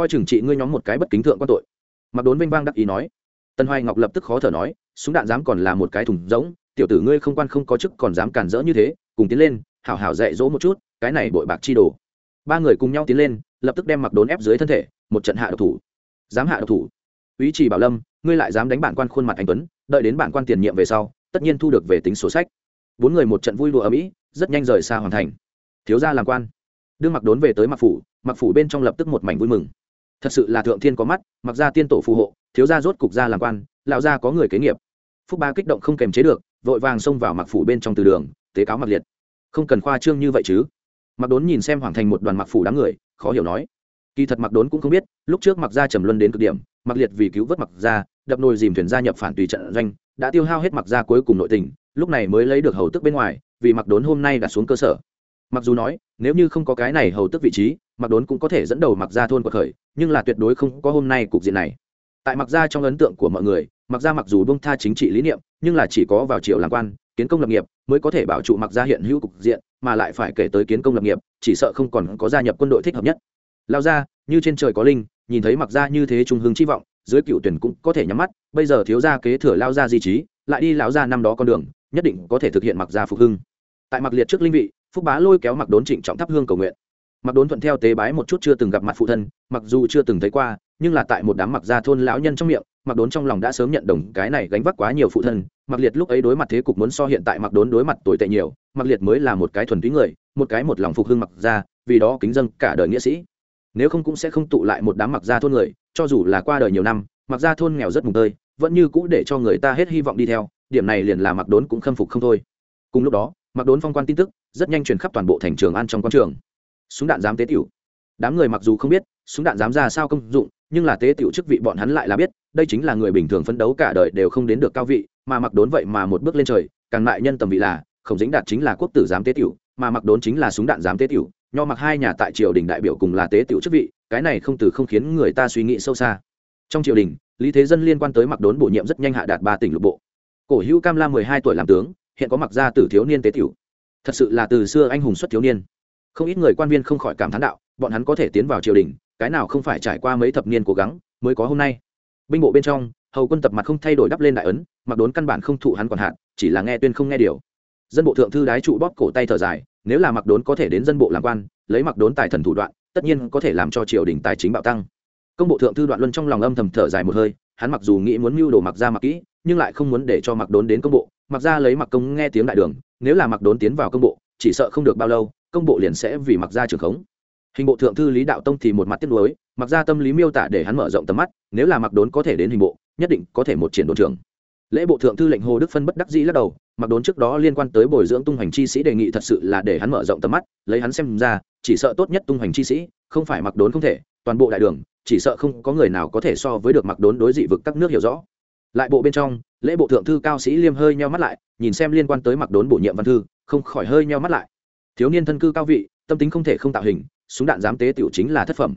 coi chừng trị ngươi nhóm một cái bất kính thượng quan tội. Mặc đốn vinh vang đắc ý nói. Tân hoài ngọc lập tức khó thở nói, súng đạn dám còn là một cái thùng rỗng, tiểu tử ngươi không quan không có chức còn dám cản rỡ như thế, cùng tiến lên, hảo hảo dạy dỗ một chút, cái này bội bạc chi đồ. Ba người cùng nhau tiến lên, lập tức đem mặc đốn ép dưới thân thể, một trận hạ độc thủ. Dám hạ độc thủ. Ý chỉ bảo lâm, ngươi lại dám đánh bản quan khuôn mặt anh tuấn, đợi đến bản quan tiền nhiệm về sau, tất nhiên thu được về tính sổ sách. Bốn người một trận vui đùa ở mỹ rất nhanh rời xa hoàn thành. Thiếu gia làm quan. Đương mặc đốn về tới mặc phủ mặc phủ bên trong lập tức một mảnh vui mừng thật sự là thượng thiên có mắt mặc ra tiên tổ phù hộ thiếu gia rốt cục ra làm quan lão gia có người kế nghiệp. Phúc ba kích động không kềm chế được vội vàng xông vào mặc phủ bên trong từ đường tế cáo mặc liệt. Không cần khoa trương như vậy chứ. Mặc đốn nhìn xem hoàng thành một đoàn mặc phủ đám người khó hiểu nói. Kỳ thật mặc đốn cũng không biết lúc trước mặc gia trầm luân đến cực điểm mặc liệt vì cứu vớt mặc gia, đập nồi dìm thuyền gia nhập phản tùy trận doanh đã tiêu hao hết mặc gia cuối cùng nội tình lúc này mới lấy được hầu tức bên ngoài vì mặc đốn hôm nay đã xuống cơ sở. Mặc dù nói nếu như không có cái này hầu tức vị trí mặc đốn cũng có thể dẫn đầu mặc ra thôn cuộc khởi, nhưng là tuyệt đối không có hôm nay cục diện này. Tại mặc ra trong ấn tượng của mọi người mặc ra mặc dù bông tha chính trị lý niệm, nhưng là chỉ có vào triều làm quan, kiến công lập nghiệp mới có thể bảo trụ mặc ra hiện hữu cục diện, mà lại phải kể tới kiến công lập nghiệp, chỉ sợ không còn có gia nhập quân đội thích hợp nhất. Lao ra như trên trời có linh, nhìn thấy mặc ra như thế trung hương chi vọng, dưới cựu tuyển cũng có thể nhắm mắt, bây giờ thiếu gia kế thừa lao ra di trí, lại đi lão ra năm đó con đường, nhất định có thể thực hiện mặc ra phục hưng. Tại mặc liệt trước linh vị, phúc bá lôi kéo mặc đốn trịnh trọng thắp hương cầu nguyện mặc đốn thuận theo tế bái một chút chưa từng gặp mặt phụ thân, mặc dù chưa từng thấy qua, nhưng là tại một đám mặc gia thôn lão nhân trong miệng, mặc đốn trong lòng đã sớm nhận đồng cái này gánh vác quá nhiều phụ thân, mặc liệt lúc ấy đối mặt thế cục muốn so hiện tại mặc đốn đối mặt tồi tệ nhiều, mặc liệt mới là một cái thuần túy người, một cái một lòng phục hưng mặc gia, vì đó kính dân cả đời nghĩa sĩ. Nếu không cũng sẽ không tụ lại một đám mặc gia thôn người, cho dù là qua đời nhiều năm, mặc gia thôn nghèo rất mùng tơi, vẫn như cũ để cho người ta hết hy vọng đi theo, điểm này liền là mặc đốn cũng khâm phục không thôi. Cùng lúc đó, mặc đốn phong quan tin tức, rất nhanh truyền khắp toàn bộ thành trường an trong quan trường súng đạn dám tế tiểu. Đám người mặc dù không biết, súng đạn dám ra sao công dụng, nhưng là tế tiểu chức vị bọn hắn lại là biết, đây chính là người bình thường phấn đấu cả đời đều không đến được cao vị, mà mặc đốn vậy mà một bước lên trời, càng lại nhân tầm vị là, khổng dính đạt chính là quốc tử giám tế tiểu, mà mặc đốn chính là súng đạn giám tế tiểu, nho mặc hai nhà tại triều đình đại biểu cùng là tế tiểu chức vị, cái này không từ không khiến người ta suy nghĩ sâu xa. Trong triều đình, lý thế dân liên quan tới mặc đốn bổ nhiệm rất nhanh hạ đạt ba tỉnh lục bộ. Cổ hữu cam la mười hai tuổi làm tướng, hiện có mặc gia tử thiếu niên tế tiểu. Thật sự là từ xưa anh hùng xuất thiếu niên không ít người quan viên không khỏi cảm thán đạo, bọn hắn có thể tiến vào triều đình, cái nào không phải trải qua mấy thập niên cố gắng mới có hôm nay. Binh bộ bên trong, hầu quân tập mặt không thay đổi đắp lên đại ấn, mặc đốn căn bản không thụ hắn còn hạn, chỉ là nghe tuyên không nghe điều. Dân bộ thượng thư đái trụ bóp cổ tay thở dài, nếu là mặc đốn có thể đến dân bộ làm quan, lấy mặc đốn tài thần thủ đoạn, tất nhiên có thể làm cho triều đình tài chính bạo tăng. Công bộ thượng thư đoạn luân trong lòng âm thầm thở dài một hơi, hắn mặc dù nghĩ muốn mưu đồ mặc ra mặc kỹ, nhưng lại không muốn để cho mặc đốn đến công bộ, mặc ra lấy mặc công nghe tiếng đại đường, nếu là mặc đốn tiến vào công bộ, chỉ sợ không được bao lâu công bộ liền sẽ vì mặc gia trường khống. Hình bộ thượng thư lý đạo tông thì một mặt tiếc nuối, mặc gia tâm lý miêu tả để hắn mở rộng tầm mắt, nếu là mặc đốn có thể đến hình bộ, nhất định có thể một triển đồn trưởng. Lễ bộ thượng thư lệnh hồ đức phân bất đắc dĩ lắc đầu, mặc đốn trước đó liên quan tới bồi dưỡng tung hoành chi sĩ đề nghị thật sự là để hắn mở rộng tầm mắt, lấy hắn xem ra, chỉ sợ tốt nhất tung hoành chi sĩ, không phải mặc đốn không thể, toàn bộ đại đường, chỉ sợ không có người nào có thể so với được mặc đốn đối dị vực các nước hiểu rõ. Lại bộ bên trong, lễ bộ thượng thư cao sĩ liêm hơi nheo mắt lại, nhìn xem liên quan tới mặc đốn bổ nhiệm văn thư, không khỏi hơi nheo mắt lại thiếu niên thân cư cao vị, tâm tính không thể không tạo hình, súng đạn giám tế tiểu chính là thất phẩm.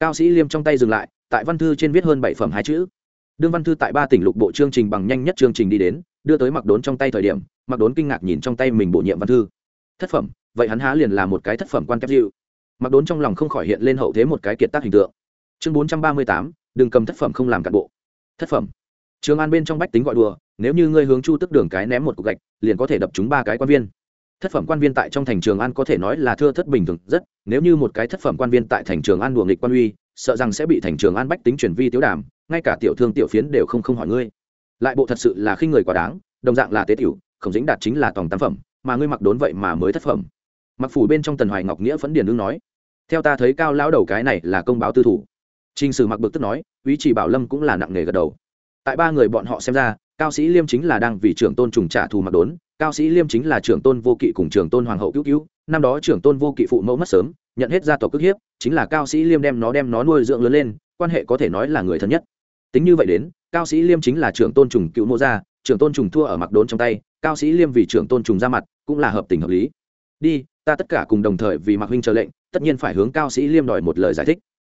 Cao sĩ liêm trong tay dừng lại, tại văn thư trên viết hơn bảy phẩm hai chữ. Đương văn thư tại ba tỉnh lục bộ chương trình bằng nhanh nhất chương trình đi đến, đưa tới mặc đốn trong tay thời điểm mặc đốn kinh ngạc nhìn trong tay mình bổ nhiệm văn thư. Thất phẩm, vậy hắn há liền là một cái thất phẩm quan kép dịu. Mặc đốn trong lòng không khỏi hiện lên hậu thế một cái kiệt tác hình tượng. Chương bốn trăm ba mươi tám, đừng cầm thất phẩm không làm cán bộ. Thất phẩm. Trường an bên trong bách tính gọi đùa, nếu như ngươi hướng chu tức đường cái ném một cục gạch, liền có thể đập chúng ba cái quan viên thất phẩm quan viên tại trong thành trường an có thể nói là thưa thất bình thường rất, nếu như một cái thất phẩm quan viên tại thành trường an đùa nghịch quan uy, sợ rằng sẽ bị thành trường an bách tính truyền vi tiếu đàm, ngay cả tiểu thương tiểu phiến đều không không hỏi ngươi. Lại bộ thật sự là khi người quá đáng, đồng dạng là tế tiểu không dính đạt chính là tòng tam phẩm, mà ngươi mặc đốn vậy mà mới thất phẩm. Mặc phủ bên trong tần hoài ngọc nghĩa phấn điền đương nói, theo ta thấy cao lão đầu cái này là công báo tư thủ. Trình sử mặc bực tức nói ý chỉ bảo lâm cũng là nặng nề gật đầu. Tại ba người bọn họ xem ra, cao sĩ liêm chính là đang vì trưởng tôn trùng trả thù mặc đốn cao sĩ liêm chính là trưởng tôn vô kỵ cùng trưởng tôn hoàng hậu cứu cứu, năm đó trưởng tôn vô kỵ phụ mẫu mất sớm, nhận hết gia tộc cước hiếp, chính là cao sĩ liêm đem nó đem nó nuôi dưỡng lớn lên, quan hệ có thể nói là người thân nhất. Tính như vậy đến, cao sĩ liêm chính là trưởng tôn trùng cựu mô gia, trưởng tôn trùng thua ở mặc đốn trong tay, cao sĩ liêm vì trưởng tôn trùng ra mặt cũng là hợp tình hợp lý. Đi, ta tất cả cùng đồng thời vì mặc huynh chờ lệnh, tất nhiên phải hướng cao sĩ liêm đòi một lời giải thích.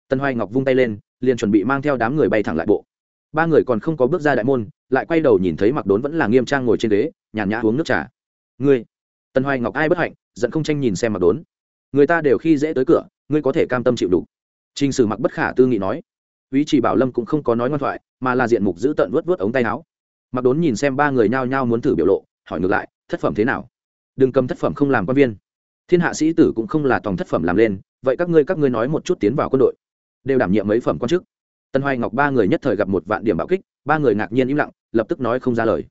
Tân hoài ngọc vung tay lên, liền chuẩn bị mang theo đám người bay thẳng lại bộ ba người còn không có bước ra đại môn, lại quay đầu nhìn thấy mặc đốn vẫn là nghiêm trang ngồi trên ghế, nhàn nhã uống nước trà. Ngươi? Tân hoài ngọc ai bất hạnh, giận không tranh nhìn xem mặc đốn. Người ta đều khi dễ tới cửa, ngươi có thể cam tâm chịu đủ. Trình sử mặc bất khả tư nghị nói. Ý chỉ bảo lâm cũng không có nói ngoan thoại, mà là diện mục giữ tận vớt vớt ống tay áo. Mặc đốn nhìn xem ba người nhao nhao muốn thử biểu lộ, hỏi ngược lại, thất phẩm thế nào? Đừng cầm thất phẩm không làm quan viên. Thiên hạ sĩ tử cũng không là tòng thất phẩm làm lên, vậy các ngươi các ngươi nói một chút tiến vào quân đội, đều đảm nhiệm mấy phẩm quan chức tân hoài ngọc ba người nhất thời gặp một vạn điểm bạo kích, ba người ngạc nhiên im lặng, lập tức nói không ra lời.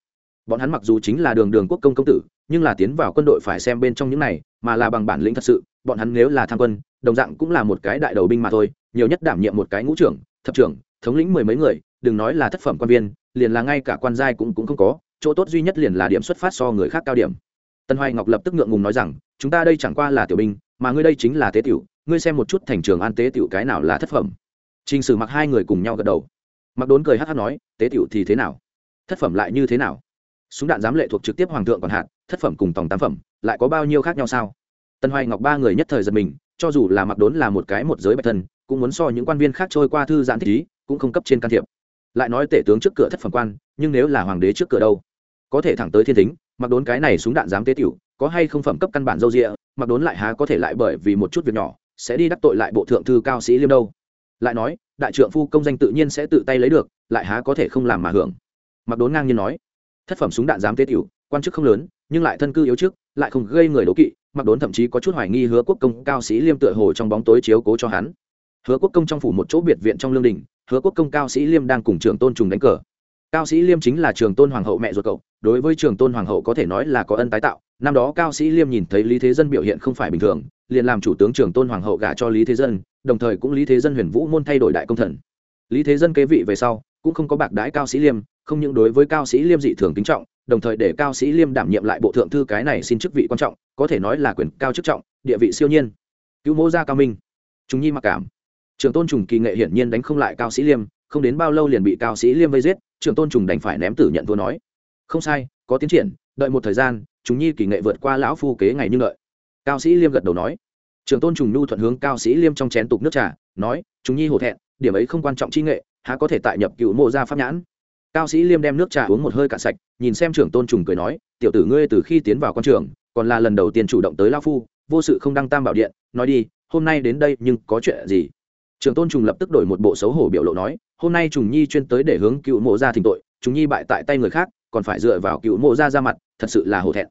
Bọn hắn mặc dù chính là đường đường quốc công công tử, nhưng là tiến vào quân đội phải xem bên trong những này, mà là bằng bản lĩnh thật sự, bọn hắn nếu là tham quân, đồng dạng cũng là một cái đại đầu binh mà thôi, nhiều nhất đảm nhiệm một cái ngũ trưởng, thập trưởng, thống lĩnh mười mấy người, đừng nói là thất phẩm quan viên, liền là ngay cả quan giai cũng cũng không có, chỗ tốt duy nhất liền là điểm xuất phát so người khác cao điểm. Tân hoài ngọc lập tức ngượng ngùng nói rằng, chúng ta đây chẳng qua là tiểu binh, mà ngươi đây chính là tế tiểu, ngươi xem một chút thành trường an tế tiểu cái nào là thất phẩm trình sử mặc hai người cùng nhau gật đầu. Mặc đốn cười hắc hắc nói tế tiểu thì thế nào? Thất phẩm lại như thế nào? Súng đạn giám lệ thuộc trực tiếp hoàng thượng còn hạn thất phẩm cùng tổng tám phẩm lại có bao nhiêu khác nhau sao? Tân hoài ngọc ba người nhất thời giật mình cho dù là mặc đốn là một cái một giới bạch thân cũng muốn so những quan viên khác trôi qua thư giãn thích ý cũng không cấp trên can thiệp. Lại nói tể tướng trước cửa thất phẩm quan nhưng nếu là hoàng đế trước cửa đâu? Có thể thẳng tới thiên tính mặc đốn cái này súng đạn giám tế tiểu có hay không phẩm cấp căn bản dâu dịa, mặc đốn lại há có thể lại bởi vì một chút việc nhỏ sẽ đi đắc tội lại bộ thượng thư cao sĩ liêm đâu? Lại nói, đại trượng phu công danh tự nhiên sẽ tự tay lấy được, lại há có thể không làm mà hưởng. Mặc đốn ngang nhiên nói, thất phẩm súng đạn dám tế tiểu, quan chức không lớn, nhưng lại thân cư yếu trước, lại không gây người đố kỵ mặc đốn thậm chí có chút hoài nghi hứa quốc công cao sĩ liêm tựa hồ trong bóng tối chiếu cố cho hắn. Hứa quốc công trong phủ một chỗ biệt viện trong lương đình, hứa quốc công cao sĩ liêm đang cùng trường tôn trùng đánh cờ. Cao sĩ liêm chính là trường tôn hoàng hậu mẹ ruột cậu, đối với trường tôn hoàng hậu có thể nói là có ân tái tạo, năm đó cao sĩ liêm nhìn thấy lý thế dân biểu hiện không phải bình thường liền làm chủ tướng trưởng tôn hoàng hậu gả cho lý thế dân, đồng thời cũng lý thế dân huyền vũ môn thay đổi đại công thần. Lý thế dân kế vị về sau, cũng không có bạc đái cao sĩ liêm, không những đối với cao sĩ liêm dị thường kính trọng, đồng thời để cao sĩ liêm đảm nhiệm lại bộ thượng thư cái này xin chức vị quan trọng, có thể nói là quyền cao chức trọng, địa vị siêu nhiên. Cứu mẫu gia cao minh. Chúng nhi mặc cảm. Trường tôn trùng kỳ nghệ hiển nhiên đánh không lại cao sĩ liêm, không đến bao lâu liền bị cao sĩ liêm vây giết trường tôn trùng đành phải ném tử nhận thua nói. Không sai, có tiến triển, đợi một thời gian, chúng nhi kỳ nghệ vượt qua lão phu kế ngày như lợi cao sĩ liêm gật đầu nói. Trường tôn trùng nhu thuận hướng cao sĩ liêm trong chén tục nước trà, nói chúng nhi hổ thẹn, điểm ấy không quan trọng chi nghệ, há có thể tại nhập cựu mộ gia pháp nhãn. Cao sĩ liêm đem nước trà uống một hơi cạn sạch, nhìn xem trưởng tôn trùng cười nói, tiểu tử ngươi từ khi tiến vào con trường, còn là lần đầu tiên chủ động tới lao phu, vô sự không đăng tam bảo điện, nói đi, hôm nay đến đây nhưng có chuyện gì? Trưởng tôn trùng lập tức đổi một bộ xấu hổ biểu lộ nói, hôm nay trùng nhi chuyên tới để hướng cựu mộ gia thỉnh tội, trùng nhi bại tại tay người khác, còn phải dựa vào cựu mộ gia ra mặt, thật sự là hổ thẹn.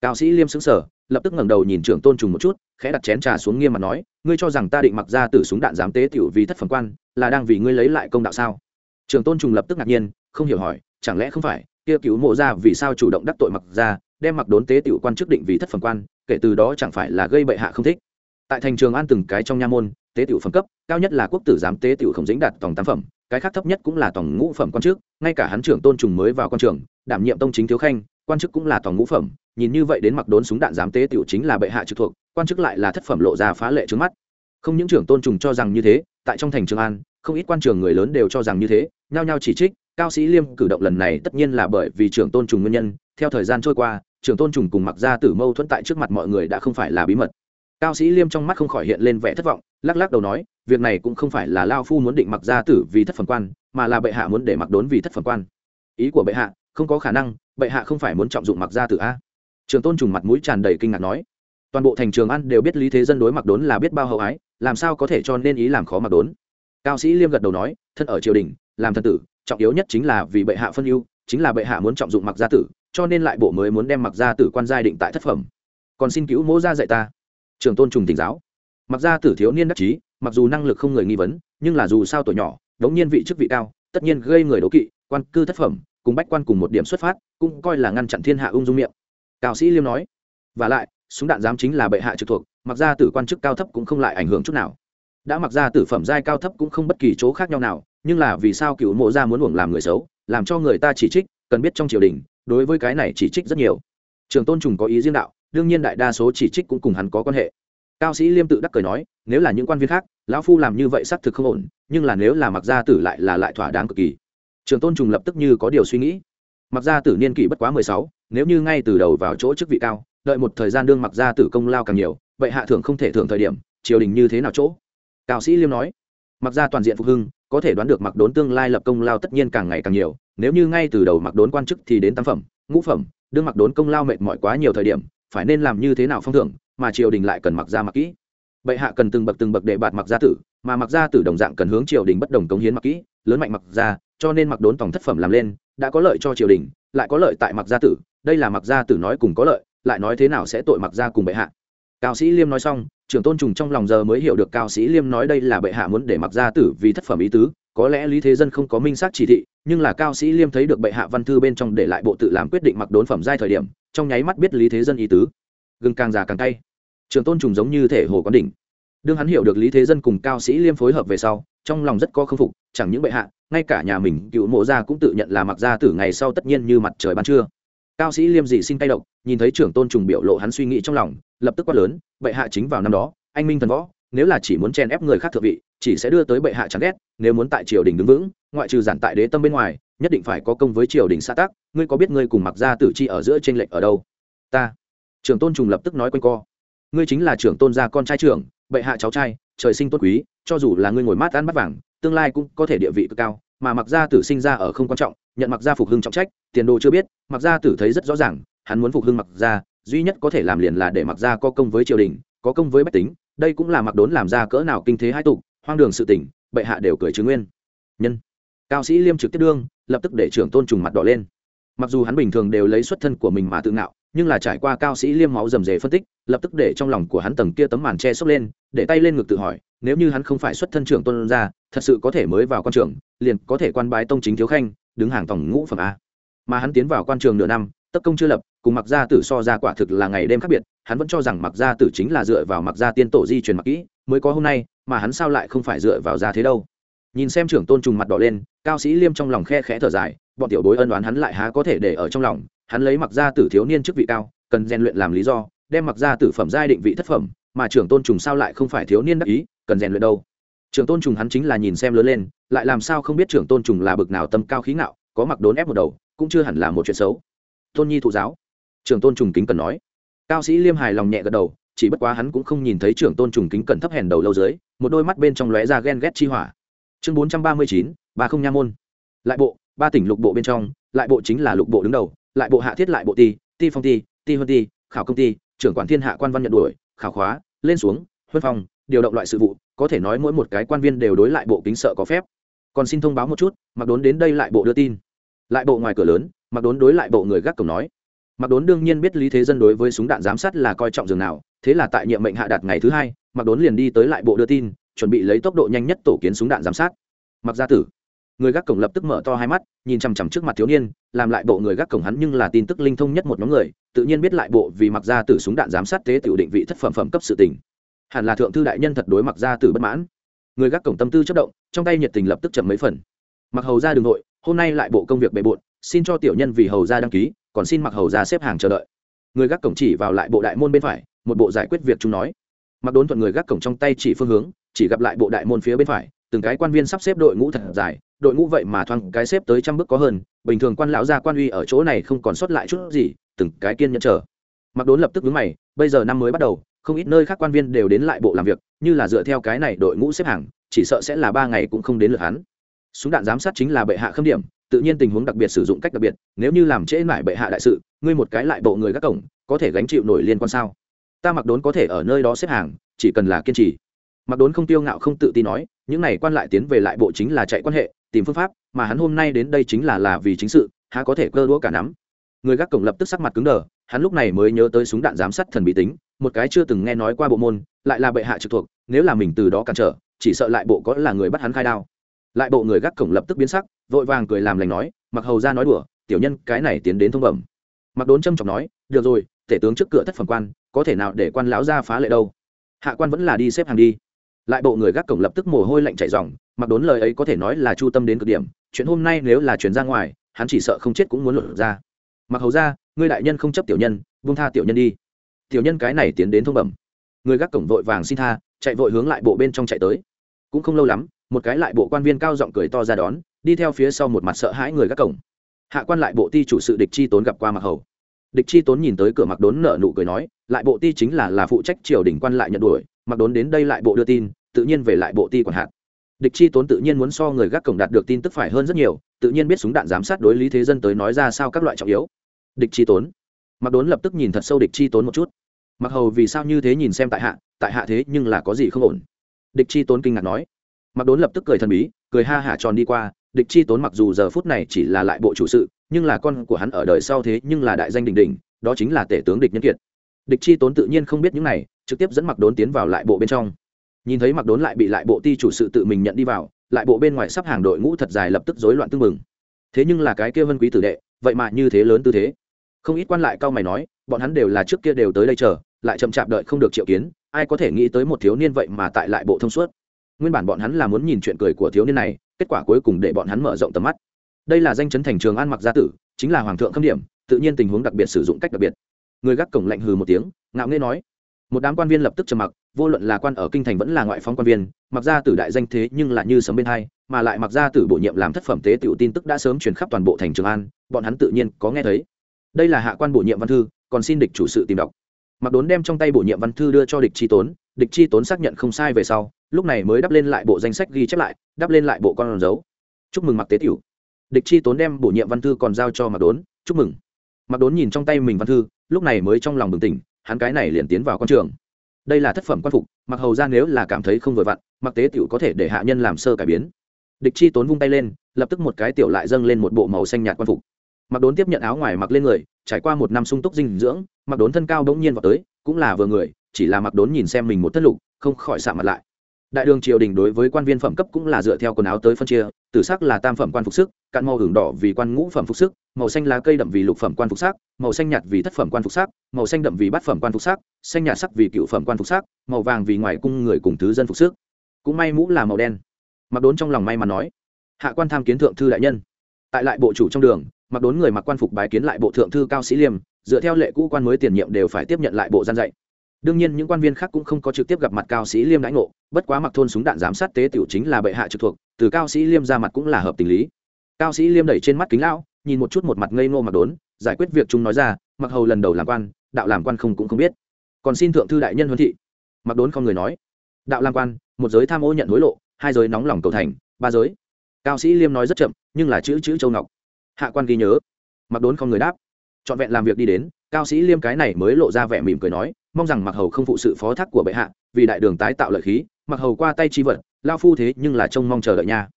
Cao sĩ liêm xứng sở lập tức ngẩng đầu nhìn trưởng tôn trùng một chút, khẽ đặt chén trà xuống nghiêm mặt nói, ngươi cho rằng ta định mặc ra từ súng đạn giám tế tiểu vì thất phẩm quan, là đang vì ngươi lấy lại công đạo sao? Trưởng tôn trùng lập tức ngạc nhiên, không hiểu hỏi, chẳng lẽ không phải, kia cứu mộ ra vì sao chủ động đắc tội mặc ra, đem mặc đốn tế tiểu quan chức định vì thất phẩm quan, kể từ đó chẳng phải là gây bệ hạ không thích? Tại thành trường an từng cái trong nha môn, tế tiểu phẩm cấp, cao nhất là quốc tử giám tế tiểu khổng dính đạt tổng tam phẩm, cái khác thấp nhất cũng là tổng ngũ phẩm quan chức ngay cả hắn trưởng tôn trùng mới vào quan trường, đảm nhiệm tông chính thiếu khanh quan chức cũng là toàn ngũ phẩm, nhìn như vậy đến mặc đốn súng đạn giám tế tiểu chính là bệ hạ trực thuộc, quan chức lại là thất phẩm lộ ra phá lệ trước mắt. Không những trưởng tôn trùng cho rằng như thế, tại trong thành trường an, không ít quan trường người lớn đều cho rằng như thế, nhao nhao chỉ trích, cao sĩ liêm cử động lần này tất nhiên là bởi vì trưởng tôn trùng nguyên nhân, theo thời gian trôi qua, trưởng tôn trùng cùng mặc ra tử mâu thuẫn tại trước mặt mọi người đã không phải là bí mật. Cao sĩ liêm trong mắt không khỏi hiện lên vẻ thất vọng, lắc lắc đầu nói, việc này cũng không phải là lao phu muốn định mặc gia tử vì thất phẩm quan, mà là bệ hạ muốn để mặc đốn vì thất phẩm quan. Ý của bệ hạ không có khả năng, bệ hạ không phải muốn trọng dụng mặc gia tử a. Trường tôn trùng mặt mũi tràn đầy kinh ngạc nói. Toàn bộ thành trường ăn đều biết lý thế dân đối mặc đốn là biết bao hậu ái, làm sao có thể cho nên ý làm khó mặc đốn? Cao sĩ liêm gật đầu nói, thân ở triều đình, làm thân tử, trọng yếu nhất chính là vì bệ hạ phân ưu, chính là bệ hạ muốn trọng dụng mặc gia tử, cho nên lại bộ mới muốn đem mặc gia tử quan giai định tại thất phẩm. Còn xin cứu mỗ ra dạy ta. Trường tôn trùng tỉnh giáo. Mặc gia tử thiếu niên đắc chí, mặc dù năng lực không người nghi vấn, nhưng là dù sao tuổi nhỏ, đống nhiên vị chức vị cao, tất nhiên gây người đố kỵ, quan cư thất phẩm cùng bách quan cùng một điểm xuất phát, cũng coi là ngăn chặn thiên hạ ung dung miệng. Cao sĩ liêm nói, và lại, súng đạn giám chính là bệ hạ trực thuộc, mặc ra tử quan chức cao thấp cũng không lại ảnh hưởng chút nào. Đã mặc ra tử phẩm giai cao thấp cũng không bất kỳ chỗ khác nhau nào, nhưng là vì sao cựu mộ ra muốn uổng làm người xấu, làm cho người ta chỉ trích, cần biết trong triều đình, đối với cái này chỉ trích rất nhiều. Trường tôn trùng có ý riêng đạo, đương nhiên đại đa số chỉ trích cũng cùng hắn có quan hệ. Cao sĩ liêm tự đắc cười nói, nếu là những quan viên khác, lão phu làm như vậy xác thực không ổn, nhưng là nếu là mặc gia tử lại là lại thỏa đáng cực kỳ trường tôn trùng lập tức như có điều suy nghĩ. Mặc gia tử niên kỷ bất quá mười sáu, nếu như ngay từ đầu vào chỗ chức vị cao, đợi một thời gian đương mặc gia tử công lao càng nhiều, vậy hạ thưởng không thể thưởng thời điểm, triều đình như thế nào chỗ? Cao sĩ liêm nói. Mặc gia toàn diện phục hưng, có thể đoán được mặc đốn tương lai lập công lao tất nhiên càng ngày càng nhiều, nếu như ngay từ đầu mặc đốn quan chức thì đến tam phẩm, ngũ phẩm, đương mặc đốn công lao mệt mỏi quá nhiều thời điểm, phải nên làm như thế nào phong thưởng, mà triều đình lại cần mặc ra mặc kỹ. Bệ hạ cần từng bậc từng bậc để bạt mặc gia tử, mà mặc gia tử đồng dạng cần hướng triều đình bất đồng cống hiến mặc kỹ lớn mạnh mặc gia, cho nên mặc đốn tổng thất phẩm làm lên, đã có lợi cho triều đình, lại có lợi tại mặc gia tử, đây là mặc gia tử nói cùng có lợi, lại nói thế nào sẽ tội mặc gia cùng bệ hạ. Cao sĩ liêm nói xong, trưởng tôn trùng trong lòng giờ mới hiểu được cao sĩ liêm nói đây là bệ hạ muốn để mặc gia tử vì thất phẩm ý tứ, có lẽ lý thế dân không có minh xác chỉ thị, nhưng là cao sĩ liêm thấy được bệ hạ văn thư bên trong để lại bộ tự làm quyết định mặc đốn phẩm giai thời điểm, trong nháy mắt biết lý thế dân ý tứ. Gừng càng già càng cay. Trường tôn trùng giống như thể hồ quán đỉnh đương hắn hiểu được lý thế dân cùng cao sĩ liêm phối hợp về sau, trong lòng rất có khâm phục, chẳng những bệ hạ, ngay cả nhà mình, cựu mộ gia cũng tự nhận là mặc gia tử ngày sau tất nhiên như mặt trời ban trưa. Cao sĩ liêm dị sinh tay độc, nhìn thấy trưởng tôn trùng biểu lộ hắn suy nghĩ trong lòng, lập tức quát lớn, bệ hạ chính vào năm đó, anh minh thần võ, nếu là chỉ muốn chen ép người khác thượng vị, chỉ sẽ đưa tới bệ hạ chán ghét, nếu muốn tại triều đình đứng vững, ngoại trừ giản tại đế tâm bên ngoài, nhất định phải có công với triều đình xã tác ngươi có biết ngươi cùng mặc gia tử chi ở giữa tranh lệch ở đâu? Ta. Trưởng tôn trùng lập tức nói quanh co. Ngươi chính là trưởng tôn gia con trai trưởng bệ hạ cháu trai, trời sinh tốt quý, cho dù là ngươi ngồi mát ăn bắt vàng, tương lai cũng có thể địa vị cực cao, mà mặc gia tử sinh ra ở không quan trọng, nhận mặc gia phục hưng trọng trách, tiền đồ chưa biết mặc gia tử thấy rất rõ ràng, hắn muốn phục hưng mặc gia, duy nhất có thể làm liền là để mặc gia có công với triều đình, có công với bách tính, đây cũng là mặc đốn làm ra cỡ nào kinh thế hai tục, hoang đường sự tỉnh bệ hạ đều cười chứng nguyên. Nhân, cao sĩ liêm trực tiếp đương, lập tức để trưởng tôn trùng mặt đỏ lên. Mặc dù hắn bình thường đều lấy xuất thân của mình mà tự ngạo nhưng là trải qua cao sĩ liêm máu rầm rề phân tích, lập tức để trong lòng của hắn tầng kia tấm màn che sốc lên, để tay lên ngực tự hỏi, nếu như hắn không phải xuất thân trưởng tôn ra thật sự có thể mới vào quan trường, liền có thể quan bái tông chính thiếu khanh, đứng hàng tổng ngũ phẩm a. Mà hắn tiến vào quan trường nửa năm, tất công chưa lập, cùng mặc gia tử so ra quả thực là ngày đêm khác biệt, hắn vẫn cho rằng mặc gia tử chính là dựa vào mặc gia tiên tổ di truyền mặc kỹ, mới có hôm nay, mà hắn sao lại không phải dựa vào gia thế đâu. Nhìn xem trưởng tôn trùng mặt đỏ lên, cao sĩ liêm trong lòng khe khẽ thở dài, bọn tiểu bối ân đoán hắn lại há có thể để ở trong lòng hắn lấy mặc gia tử thiếu niên chức vị cao, cần rèn luyện làm lý do, đem mặc gia tử phẩm giai định vị thất phẩm, mà trưởng tôn trùng sao lại không phải thiếu niên đắc ý, cần rèn luyện đâu? Trưởng tôn trùng hắn chính là nhìn xem lớn lên, lại làm sao không biết trưởng tôn trùng là bực nào tâm cao khí ngạo, có mặc đốn ép một đầu, cũng chưa hẳn là một chuyện xấu. Tôn nhi thụ giáo. Trưởng tôn trùng kính cần nói. Cao sĩ liêm hài lòng nhẹ gật đầu, chỉ bất quá hắn cũng không nhìn thấy trưởng tôn trùng kính cần thấp hèn đầu lâu dưới, một đôi mắt bên trong lóe ra ghen ghét chi hỏa. Chương bốn trăm ba mươi chín, ba không nha môn. Lại bộ, ba tỉnh lục bộ bên trong, lại bộ chính là lục bộ đứng đầu lại bộ hạ thiết lại bộ ti ti phong ti ti huân ti, khảo công ty trưởng quản thiên hạ quan văn nhận đuổi, khảo khóa, lên xuống, huân phong, điều động loại sự vụ, có thể nói mỗi một cái quan viên đều đối lại bộ kính sợ có phép. Còn xin thông báo một chút mặc đốn đến đây lại bộ đưa tin. Lại bộ ngoài cửa lớn mặc đốn đối lại bộ người gác cổng nói. Mặc đốn đương nhiên biết lý thế dân đối với súng đạn giám sát là coi trọng dường nào, thế là tại nhiệm mệnh hạ đạt ngày thứ hai mặc đốn liền đi tới lại bộ đưa tin, chuẩn bị lấy tốc độ nhanh nhất tổ kiến súng đạn giám sát. Mặc gia tử người gác cổng lập tức mở to hai mắt, nhìn chằm chằm trước mặt thiếu niên, làm lại bộ người gác cổng hắn nhưng là tin tức linh thông nhất một nhóm người, tự nhiên biết lại bộ vì mặc gia tử súng đạn giám sát tế tiểu định vị thất phẩm phẩm cấp sự tình. Hẳn là thượng thư đại nhân thật đối mặc gia tử bất mãn. Người gác cổng tâm tư chất động, trong tay nhiệt tình lập tức chậm mấy phần. Mặc hầu ra đường nội hôm nay lại bộ công việc bề bộn, xin cho tiểu nhân vì hầu ra đăng ký, còn xin mặc hầu ra xếp hàng chờ đợi. Người gác cổng chỉ vào lại bộ đại môn bên phải, một bộ giải quyết việc chúng nói. Mặc đốn thuận người gác cổng trong tay chỉ phương hướng, chỉ gặp lại bộ đại môn phía bên phải từng cái quan viên sắp xếp đội ngũ thật dài, đội ngũ vậy mà thoáng cái xếp tới trăm bước có hơn, bình thường quan lão gia quan uy ở chỗ này không còn sót lại chút gì, từng cái kiên nhẫn chờ. Mặc đốn lập tức vướng mày, bây giờ năm mới bắt đầu, không ít nơi khác quan viên đều đến lại bộ làm việc, như là dựa theo cái này đội ngũ xếp hàng, chỉ sợ sẽ là ba ngày cũng không đến lượt hắn. Súng đạn giám sát chính là bệ hạ khâm điểm, tự nhiên tình huống đặc biệt sử dụng cách đặc biệt, nếu như làm trễ mãi bệ hạ đại sự, ngươi một cái lại bộ người gác cổng, có thể gánh chịu nổi liên quan sao? Ta mặc đốn có thể ở nơi đó xếp hàng, chỉ cần là kiên trì. Mặc đốn không tiêu ngạo không tự tin nói những này quan lại tiến về lại bộ chính là chạy quan hệ, tìm phương pháp, mà hắn hôm nay đến đây chính là là vì chính sự, há có thể cơ đũa cả nắm. Người gác cổng lập tức sắc mặt cứng đờ, hắn lúc này mới nhớ tới súng đạn giám sát thần bí tính, một cái chưa từng nghe nói qua bộ môn, lại là bệ hạ trực thuộc, nếu là mình từ đó cản trở, chỉ sợ lại bộ có là người bắt hắn khai đao. Lại bộ người gác cổng lập tức biến sắc, vội vàng cười làm lành nói, mặc hầu ra nói đùa, tiểu nhân, cái này tiến đến thông bẩm. Mặc đốn trâm trọng nói, được rồi, tể tướng trước cửa thất phẩm quan, có thể nào để quan lão ra phá lệ đâu? Hạ quan vẫn là đi xếp hàng đi lại bộ người gác cổng lập tức mồ hôi lạnh chảy dòng mặc đốn lời ấy có thể nói là chu tâm đến cực điểm, chuyện hôm nay nếu là chuyển ra ngoài, hắn chỉ sợ không chết cũng muốn luận ra. Mặc hầu ra, ngươi đại nhân không chấp tiểu nhân vung tha tiểu nhân đi. Tiểu nhân cái này tiến đến thông bẩm. Người gác cổng vội vàng xin tha, chạy vội hướng lại bộ bên trong chạy tới. Cũng không lâu lắm, một cái lại bộ quan viên cao giọng cười to ra đón, đi theo phía sau một mặt sợ hãi người gác cổng. Hạ quan lại bộ ti chủ sự địch chi tốn gặp qua mặc hầu. Địch chi tốn nhìn tới cửa mặc đốn nợ nụ cười nói, lại bộ ti chính là là phụ trách triều đình quan lại nhận đuổi mặc đốn đến đây lại bộ đưa tin, tự nhiên về lại bộ ti quản hạt. Địch chi tốn tự nhiên muốn so người gác cổng đạt được tin tức phải hơn rất nhiều, tự nhiên biết súng đạn giám sát đối lý thế dân tới nói ra sao các loại trọng yếu. Địch chi tốn. Mặc đốn lập tức nhìn thật sâu địch chi tốn một chút. Mặc hầu vì sao như thế nhìn xem tại hạ tại hạ thế nhưng là có gì không ổn? Địch chi tốn kinh ngạc nói. Mặc đốn lập tức cười thần bí, cười ha hả tròn đi qua, địch chi tốn mặc dù giờ phút này chỉ là lại bộ chủ sự, nhưng là con của hắn ở đời sau thế nhưng là đại danh đình đình đó chính là tể tướng địch nhân kiệt địch chi tốn tự nhiên không biết những này, trực tiếp dẫn mặc đốn tiến vào lại bộ bên trong. Nhìn thấy mặc đốn lại bị lại bộ ti chủ sự tự mình nhận đi vào, lại bộ bên ngoài sắp hàng đội ngũ thật dài lập tức rối loạn tưng mừng thế nhưng là cái kia vân quý tử đệ, vậy mà như thế lớn tư thế. Không ít quan lại cao mày nói, bọn hắn đều là trước kia đều tới đây chờ, lại chậm chạp đợi không được triệu kiến, ai có thể nghĩ tới một thiếu niên vậy mà tại lại bộ thông suốt. Nguyên bản bọn hắn là muốn nhìn chuyện cười của thiếu niên này, kết quả cuối cùng để bọn hắn mở rộng tầm mắt. Đây là danh chấn thành trường an mặc gia tử, chính là hoàng thượng khâm điểm, tự nhiên tình huống đặc biệt sử dụng cách đặc biệt người gác cổng lạnh hừ một tiếng, ngạo nghễ nói, một đám quan viên lập tức trầm mặc, vô luận là quan ở kinh thành vẫn là ngoại phóng quan viên, mặc ra tử đại danh thế nhưng là như sấm bên hai, mà lại mặc ra tử bổ nhiệm làm thất phẩm tế tiểu tin tức đã sớm truyền khắp toàn bộ thành trường an, bọn hắn tự nhiên có nghe thấy. Đây là hạ quan bổ nhiệm văn thư, còn xin địch chủ sự tìm đọc. Mặc đốn đem trong tay bổ nhiệm văn thư đưa cho địch chi tốn, địch chi tốn xác nhận không sai về sau, lúc này mới đắp lên lại bộ danh sách ghi chép lại, đắp lên lại bộ con dấu. Chúc mừng mặc tế tiểu. Địch chi tốn đem bổ nhiệm văn thư còn giao cho mặc đốn, chúc mừng mặc đốn nhìn trong tay mình văn thư, lúc này mới trong lòng bừng tỉnh, hắn cái này liền tiến vào con trường. Đây là thất phẩm quan phục, mặc hầu ra nếu là cảm thấy không vừa vặn, mặc tế tiểu có thể để hạ nhân làm sơ cải biến. Địch chi tốn vung tay lên, lập tức một cái tiểu lại dâng lên một bộ màu xanh nhạt quan phục. Mặc đốn tiếp nhận áo ngoài mặc lên người, trải qua một năm sung túc dinh dưỡng, mặc đốn thân cao bỗng nhiên vào tới, cũng là vừa người, chỉ là mặc đốn nhìn xem mình một thất lục, không khỏi xạ mặt lại đại đường triều đình đối với quan viên phẩm cấp cũng là dựa theo quần áo tới phân chia, tử sắc là tam phẩm quan phục sức, cạn màu hưởng đỏ vì quan ngũ phẩm phục sức, màu xanh lá cây đậm vì lục phẩm quan phục sắc, màu xanh nhạt vì thất phẩm quan phục sắc, màu xanh đậm vì bát phẩm quan phục sắc, xanh nhạt sắc vì cựu phẩm quan phục sắc, màu vàng vì ngoài cung người cùng thứ dân phục sức. Cũng may mũ là màu đen. Mặc đốn trong lòng may mà nói, hạ quan tham kiến thượng thư đại nhân. Tại lại bộ chủ trong đường, mặc đốn người mặc quan phục bái kiến lại bộ thượng thư cao sĩ liêm, dựa theo lệ cũ quan mới tiền nhiệm đều phải tiếp nhận lại bộ gian dạy đương nhiên những quan viên khác cũng không có trực tiếp gặp mặt cao sĩ liêm đãi ngộ, bất quá mặc thôn súng đạn giám sát tế tiểu chính là bệ hạ trực thuộc, từ cao sĩ liêm ra mặt cũng là hợp tình lý. Cao sĩ liêm đẩy trên mắt kính lão, nhìn một chút một mặt ngây ngô mặc đốn, giải quyết việc chúng nói ra, mặc hầu lần đầu làm quan, đạo làm quan không cũng không biết. Còn xin thượng thư đại nhân huân thị. Mặc đốn không người nói. Đạo làm quan, một giới tham ô nhận hối lộ, hai giới nóng lòng cầu thành, ba giới. Cao sĩ liêm nói rất chậm, nhưng là chữ chữ châu ngọc. Hạ quan ghi nhớ. Mặc đốn không người đáp. Trọn vẹn làm việc đi đến, cao sĩ liêm cái này mới lộ ra vẻ mỉm cười nói mong rằng mặc hầu không phụ sự phó thác của bệ hạ, vì đại đường tái tạo lợi khí mặc hầu qua tay chi vật, lao phu thế nhưng là trông mong chờ đợi nha.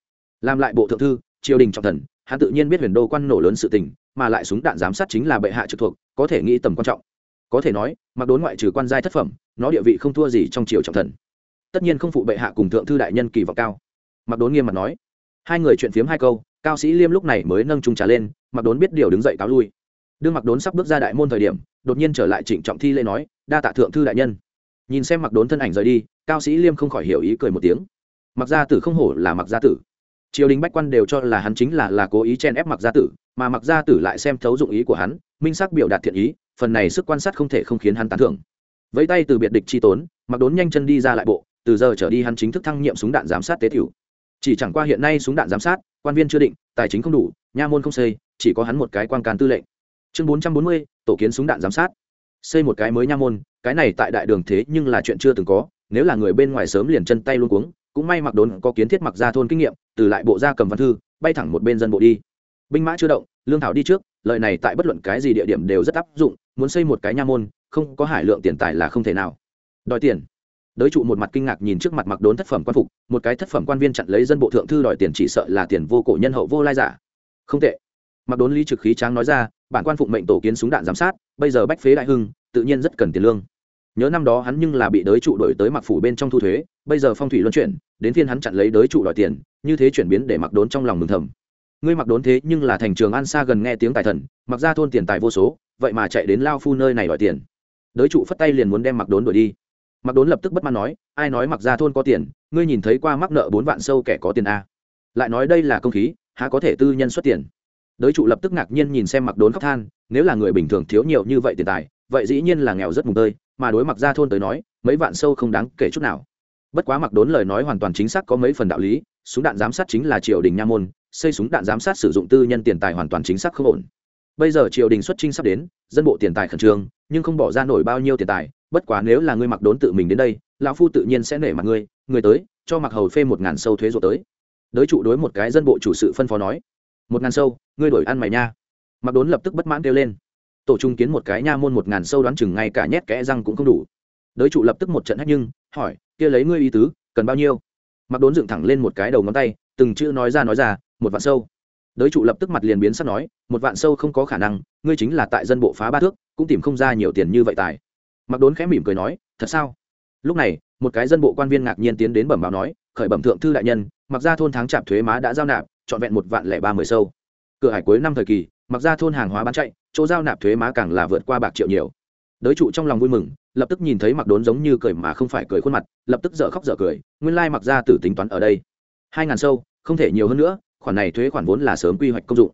Làm lại bộ thượng thư, triều đình trọng thần, hắn tự nhiên biết huyền đô quan nổ lớn sự tình, mà lại súng đạn giám sát chính là bệ hạ trực thuộc, có thể nghĩ tầm quan trọng. Có thể nói mặc đốn ngoại trừ quan giai thất phẩm, nó địa vị không thua gì trong triều trọng thần. Tất nhiên không phụ bệ hạ cùng thượng thư đại nhân kỳ vọng cao. Mặc đốn nghiêm mặt nói. Hai người chuyện phiếm hai câu, cao sĩ liêm lúc này mới nâng trung trà lên mặc đốn biết điều đứng dậy cáo lui đương mặc đốn sắp bước ra đại môn thời điểm, đột nhiên trở lại trịnh trọng thi lễ nói, đa tạ thượng thư đại nhân. Nhìn xem mặc đốn thân ảnh rời đi, cao sĩ liêm không khỏi hiểu ý cười một tiếng. Mặc gia tử không hổ là mặc gia tử. Triều đình bách quan đều cho là hắn chính là là cố ý chen ép mặc gia tử, mà mặc gia tử lại xem thấu dụng ý của hắn, minh sắc biểu đạt thiện ý, phần này sức quan sát không thể không khiến hắn tán thưởng. Vẫy tay từ biệt địch chi tốn mặc đốn nhanh chân đi ra lại bộ, từ giờ trở đi hắn chính thức thăng nhiệm súng đạn giám sát tế tiểu. Chỉ chẳng qua hiện nay súng đạn giám sát, quan viên chưa định, tài chính không đủ, nha môn không xây, chỉ có hắn một cái quan can tư lệnh chương bốn trăm bốn mươi, tổ kiến súng đạn giám sát. Xây một cái mới nha môn, cái này tại đại đường thế nhưng là chuyện chưa từng có, nếu là người bên ngoài sớm liền chân tay luôn cuống, cũng may mặc đốn có kiến thiết mặc ra thôn kinh nghiệm, từ lại bộ ra cầm văn thư, bay thẳng một bên dân bộ đi. Binh mã chưa động, lương thảo đi trước, lợi này tại bất luận cái gì địa điểm đều rất áp dụng, muốn xây một cái nha môn, không có hải lượng tiền tài là không thể nào. Đòi tiền. Đới trụ một mặt kinh ngạc nhìn trước mặt mặc đốn thất phẩm quan phục, một cái thất phẩm quan viên chặn lấy dân bộ thượng thư đòi tiền chỉ sợ là tiền vô cổ nhân hậu vô lai giả. Không tệ mặc đốn lý trực khí tráng nói ra, bản quan phụng mệnh tổ kiến súng đạn giám sát, bây giờ bách phế đại hưng, tự nhiên rất cần tiền lương. Nhớ năm đó hắn nhưng là bị đới trụ đổi tới mặc phủ bên trong thu thuế, bây giờ phong thủy luân chuyển, đến phiên hắn chặn lấy đới trụ đòi tiền, như thế chuyển biến để mặc đốn trong lòng mừng thầm. Ngươi mặc đốn thế nhưng là thành trường an xa gần nghe tiếng tài thần, mặc ra thôn tiền tài vô số, vậy mà chạy đến lao phu nơi này đòi tiền. Đới trụ phất tay liền muốn đem mặc đốn đuổi đi. Mặc đốn lập tức bất mãn nói, ai nói mặc ra thôn có tiền, ngươi nhìn thấy qua mắc nợ bốn vạn sâu kẻ có tiền a. Lại nói đây là công khí, há có thể tư nhân xuất tiền đới trụ lập tức ngạc nhiên nhìn xem mặc đốn khóc than, nếu là người bình thường thiếu nhiều như vậy tiền tài, vậy dĩ nhiên là nghèo rất mùng tơi, mà đối mặc ra thôn tới nói, mấy vạn sâu không đáng kể chút nào. Bất quá mặc đốn lời nói hoàn toàn chính xác có mấy phần đạo lý, súng đạn giám sát chính là triều đình nha môn, xây súng đạn giám sát sử dụng tư nhân tiền tài hoàn toàn chính xác không ổn. Bây giờ triều đình xuất trinh sắp đến, dân bộ tiền tài khẩn trương, nhưng không bỏ ra nổi bao nhiêu tiền tài, bất quá nếu là ngươi mặc đốn tự mình đến đây, lão phu tự nhiên sẽ nể mặt ngươi, người tới, cho mặc hầu phê một ngàn sâu thuế ruột tới. Đới trụ đối một cái dân bộ chủ sự phân phó nói một ngàn sâu, ngươi đổi ăn mày nha. Mặc đốn lập tức bất mãn kêu lên. Tổ trung kiến một cái nha môn một ngàn sâu đoán chừng ngay cả nhét kẽ răng cũng không đủ. Đới trụ lập tức một trận hách nhưng, hỏi, kia lấy ngươi ý tứ, cần bao nhiêu? Mặc đốn dựng thẳng lên một cái đầu ngón tay, từng chữ nói ra nói ra, một vạn sâu. Đới trụ lập tức mặt liền biến sắp nói, một vạn sâu không có khả năng, ngươi chính là tại dân bộ phá ba thước, cũng tìm không ra nhiều tiền như vậy tài. Mặc đốn khẽ mỉm cười nói, thật sao? Lúc này, một cái dân bộ quan viên ngạc nhiên tiến đến bẩm báo nói, khởi bẩm thượng thư đại nhân, mặc ra thôn tháng chạp thuế má đã giao nạp trọn vẹn một vạn lẻ ba mươi sâu. Cửa hải cuối năm thời kỳ, mặc ra thôn hàng hóa bán chạy, chỗ giao nạp thuế má càng là vượt qua bạc triệu nhiều. Đới trụ trong lòng vui mừng, lập tức nhìn thấy mặc đốn giống như cười mà không phải cười khuôn mặt, lập tức dở khóc dở cười, nguyên lai mặc ra tử tính toán ở đây. Hai ngàn sâu, không thể nhiều hơn nữa, khoản này thuế khoản vốn là sớm quy hoạch công dụng.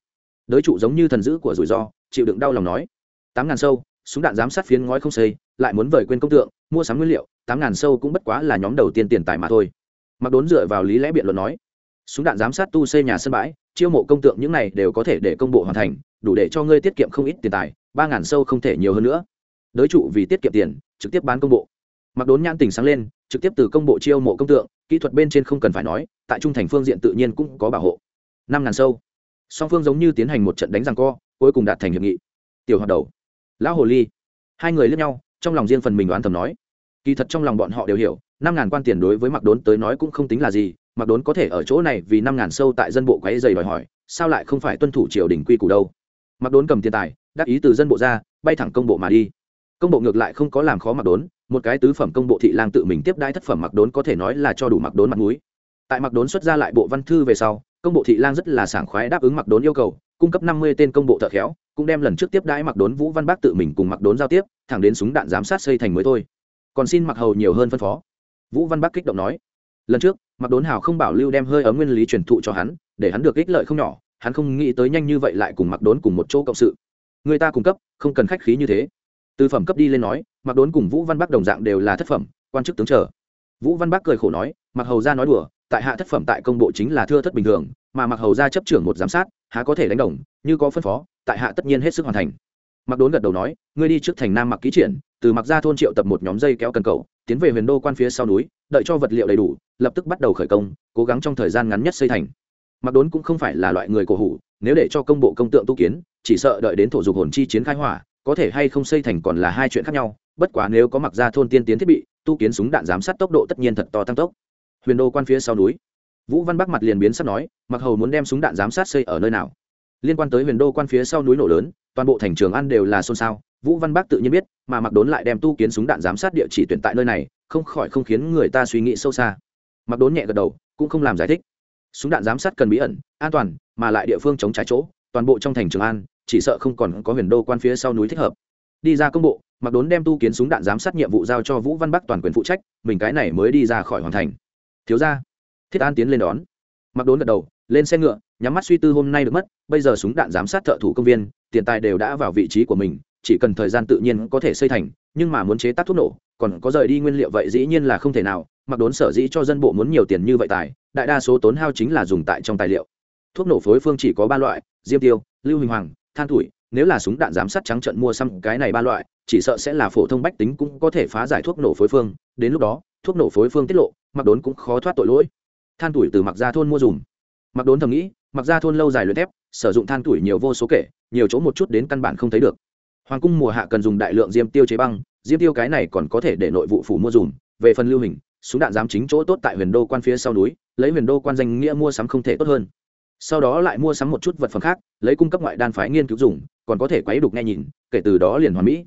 Đới trụ giống như thần dữ của rủi ro, chịu đựng đau lòng nói, tám ngàn sâu, súng đạn giám sát phiến ngói không xây, lại muốn vời quên công tượng, mua sắm nguyên liệu, tám ngàn sâu cũng bất quá là nhóm đầu tiên tiền tài mà thôi. Mặc đốn dựa vào lý lẽ biện luận nói súng đạn giám sát tu xây nhà sân bãi, chiêu mộ công tượng những này đều có thể để công bộ hoàn thành, đủ để cho ngươi tiết kiệm không ít tiền tài, ba ngàn sâu không thể nhiều hơn nữa. Đối trụ vì tiết kiệm tiền, trực tiếp bán công bộ. Mặc đốn nhãn tình sáng lên, trực tiếp từ công bộ chiêu mộ công tượng, kỹ thuật bên trên không cần phải nói, tại trung thành phương diện tự nhiên cũng có bảo hộ. Năm ngàn sâu. Song phương giống như tiến hành một trận đánh rằng co, cuối cùng đạt thành hiệp nghị. Tiểu hoạt đầu, lão hồ ly. Hai người lướt nhau, trong lòng riêng phần mình đoán thầm nói. Kỳ thật trong lòng bọn họ đều hiểu, năm ngàn quan tiền đối với mặc đốn tới nói cũng không tính là gì mặc đốn có thể ở chỗ này vì năm ngàn sâu tại dân bộ quấy dày đòi hỏi, sao lại không phải tuân thủ triều đình quy củ đâu? Mặc đốn cầm tiền tài, đắc ý từ dân bộ ra, bay thẳng công bộ mà đi. Công bộ ngược lại không có làm khó mặc đốn, một cái tứ phẩm công bộ thị lang tự mình tiếp đãi thất phẩm mặc đốn có thể nói là cho đủ mặc đốn mặt mũi. Tại mặc đốn xuất ra lại bộ văn thư về sau, công bộ thị lang rất là sảng khoái đáp ứng mặc đốn yêu cầu, cung cấp năm mươi tên công bộ thợ khéo, cũng đem lần trước tiếp đãi mặc đốn vũ văn bác tự mình cùng mặc đốn giao tiếp, thẳng đến súng đạn giám sát xây thành mới thôi. Còn xin mặc hầu nhiều hơn phân phó. Vũ văn bác kích động nói, lần trước mặc đốn hào không bảo lưu đem hơi ấm nguyên lý truyền thụ cho hắn, để hắn được ích lợi không nhỏ, hắn không nghĩ tới nhanh như vậy lại cùng mặc đốn cùng một chỗ cộng sự. Người ta cung cấp, không cần khách khí như thế. Từ phẩm cấp đi lên nói, mặc đốn cùng vũ văn bắc đồng dạng đều là thất phẩm, quan chức tướng trở vũ văn bắc cười khổ nói, mặc hầu ra nói đùa, tại hạ thất phẩm tại công bộ chính là thưa thất bình thường, mà mặc hầu ra chấp trưởng một giám sát, há có thể đánh đồng, như có phân phó, tại hạ tất nhiên hết sức hoàn thành. Mặc đốn gật đầu nói, ngươi đi trước thành nam mặc ký triển, từ mặc ra thôn triệu tập một nhóm dây kéo cần cầu tiến về huyền đô quan phía sau núi, đợi cho vật liệu đầy đủ, lập tức bắt đầu khởi công, cố gắng trong thời gian ngắn nhất xây thành. Mặc đốn cũng không phải là loại người cổ hủ, nếu để cho công bộ công tượng tu kiến, chỉ sợ đợi đến thổ dục hồn chi chiến khai hỏa, có thể hay không xây thành còn là hai chuyện khác nhau, bất quá nếu có mặc ra thôn tiên tiến thiết bị, tu kiến súng đạn giám sát tốc độ tất nhiên thật to tăng tốc. Huyền đô quan phía sau núi, vũ văn bắc mặt liền biến sắp nói, mặc hầu muốn đem súng đạn giám sát xây ở nơi nào? Liên quan tới huyền đô quan phía sau núi nổ lớn, toàn bộ thành trường ăn đều là xôn xao vũ văn bắc tự nhiên biết, mà mặc đốn lại đem tu kiến súng đạn giám sát địa chỉ tuyển tại nơi này, không khỏi không khiến người ta suy nghĩ sâu xa. Mặc đốn nhẹ gật đầu, cũng không làm giải thích. Súng đạn giám sát cần bí ẩn, an toàn, mà lại địa phương chống trái chỗ, toàn bộ trong thành trường an, chỉ sợ không còn có huyền đô quan phía sau núi thích hợp. Đi ra công bộ mặc đốn đem tu kiến súng đạn giám sát nhiệm vụ giao cho vũ văn bắc toàn quyền phụ trách, mình cái này mới đi ra khỏi hoàn thành. Thiếu ra thiết an tiến lên đón. Mặc đốn gật đầu, lên xe ngựa, nhắm mắt suy tư hôm nay được mất, bây giờ súng đạn giám sát thợ thủ công viên, tiền tài đều đã vào vị trí của mình chỉ cần thời gian tự nhiên có thể xây thành, nhưng mà muốn chế tác thuốc nổ, còn có rời đi nguyên liệu vậy dĩ nhiên là không thể nào, mặc đốn sở dĩ cho dân bộ muốn nhiều tiền như vậy tài, đại đa số tốn hao chính là dùng tại trong tài liệu. Thuốc nổ phối phương chỉ có ba loại, diêm tiêu, lưu huỳnh hoàng, than thủy nếu là súng đạn giám sát trắng trận mua xăm cái này ba loại, chỉ sợ sẽ là phổ thông bách tính cũng có thể phá giải thuốc nổ phối phương, đến lúc đó, thuốc nổ phối phương tiết lộ, mặc đốn cũng khó thoát tội lỗi. Than tuổi từ mặc gia thôn mua dùng. Mặc đốn thầm nghĩ, mặc gia thôn lâu dài luyện thép, sử dụng than tuổi nhiều vô số kể, nhiều chỗ một chút đến căn bản không thấy được hoàng cung mùa hạ cần dùng đại lượng diêm tiêu chế băng, diêm tiêu cái này còn có thể để nội vụ phủ mua dùng. Về phần lưu hình, súng đạn giám chính chỗ tốt tại huyền đô quan phía sau núi, lấy huyền đô quan danh nghĩa mua sắm không thể tốt hơn. Sau đó lại mua sắm một chút vật phẩm khác, lấy cung cấp ngoại đan phái nghiên cứu dùng, còn có thể quấy đục nghe nhìn, kể từ đó liền hoàn mỹ.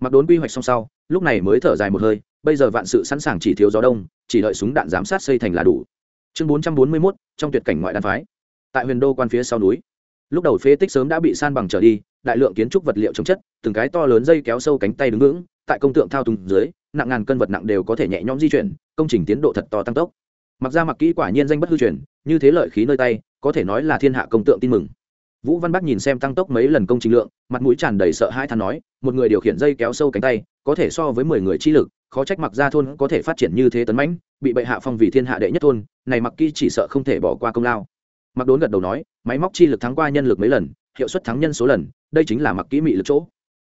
Mặc đốn quy hoạch xong sau, lúc này mới thở dài một hơi, bây giờ vạn sự sẵn sàng chỉ thiếu gió đông, chỉ đợi súng đạn giám sát xây thành là đủ. Chương bốn trăm bốn mươi mốt, trong tuyệt cảnh ngoại đan phái. Tại huyền đô quan phía sau núi, lúc đầu phế tích sớm đã bị san bằng trở đi đại lượng kiến trúc vật liệu chống chất, từng cái to lớn dây kéo sâu cánh tay đứng vững, tại công tượng thao túng dưới, nặng ngàn cân vật nặng đều có thể nhẹ nhõm di chuyển, công trình tiến độ thật to tăng tốc. Mặc ra mặc kỹ quả nhiên danh bất hư truyền, như thế lợi khí nơi tay, có thể nói là thiên hạ công tượng tin mừng. Vũ văn bắc nhìn xem tăng tốc mấy lần công trình lượng, mặt mũi tràn đầy sợ hãi than nói, một người điều khiển dây kéo sâu cánh tay, có thể so với mười người chi lực, khó trách mặc ra thôn có thể phát triển như thế tấn mãnh, bị bệ hạ phong vì thiên hạ đệ nhất thôn, này mặc kỹ chỉ sợ không thể bỏ qua công lao. Mặc đốn gật đầu nói, máy móc chi lực thắng qua nhân lực mấy lần hiệu suất thắng nhân số lần, đây chính là mặc kỹ mị lực chỗ.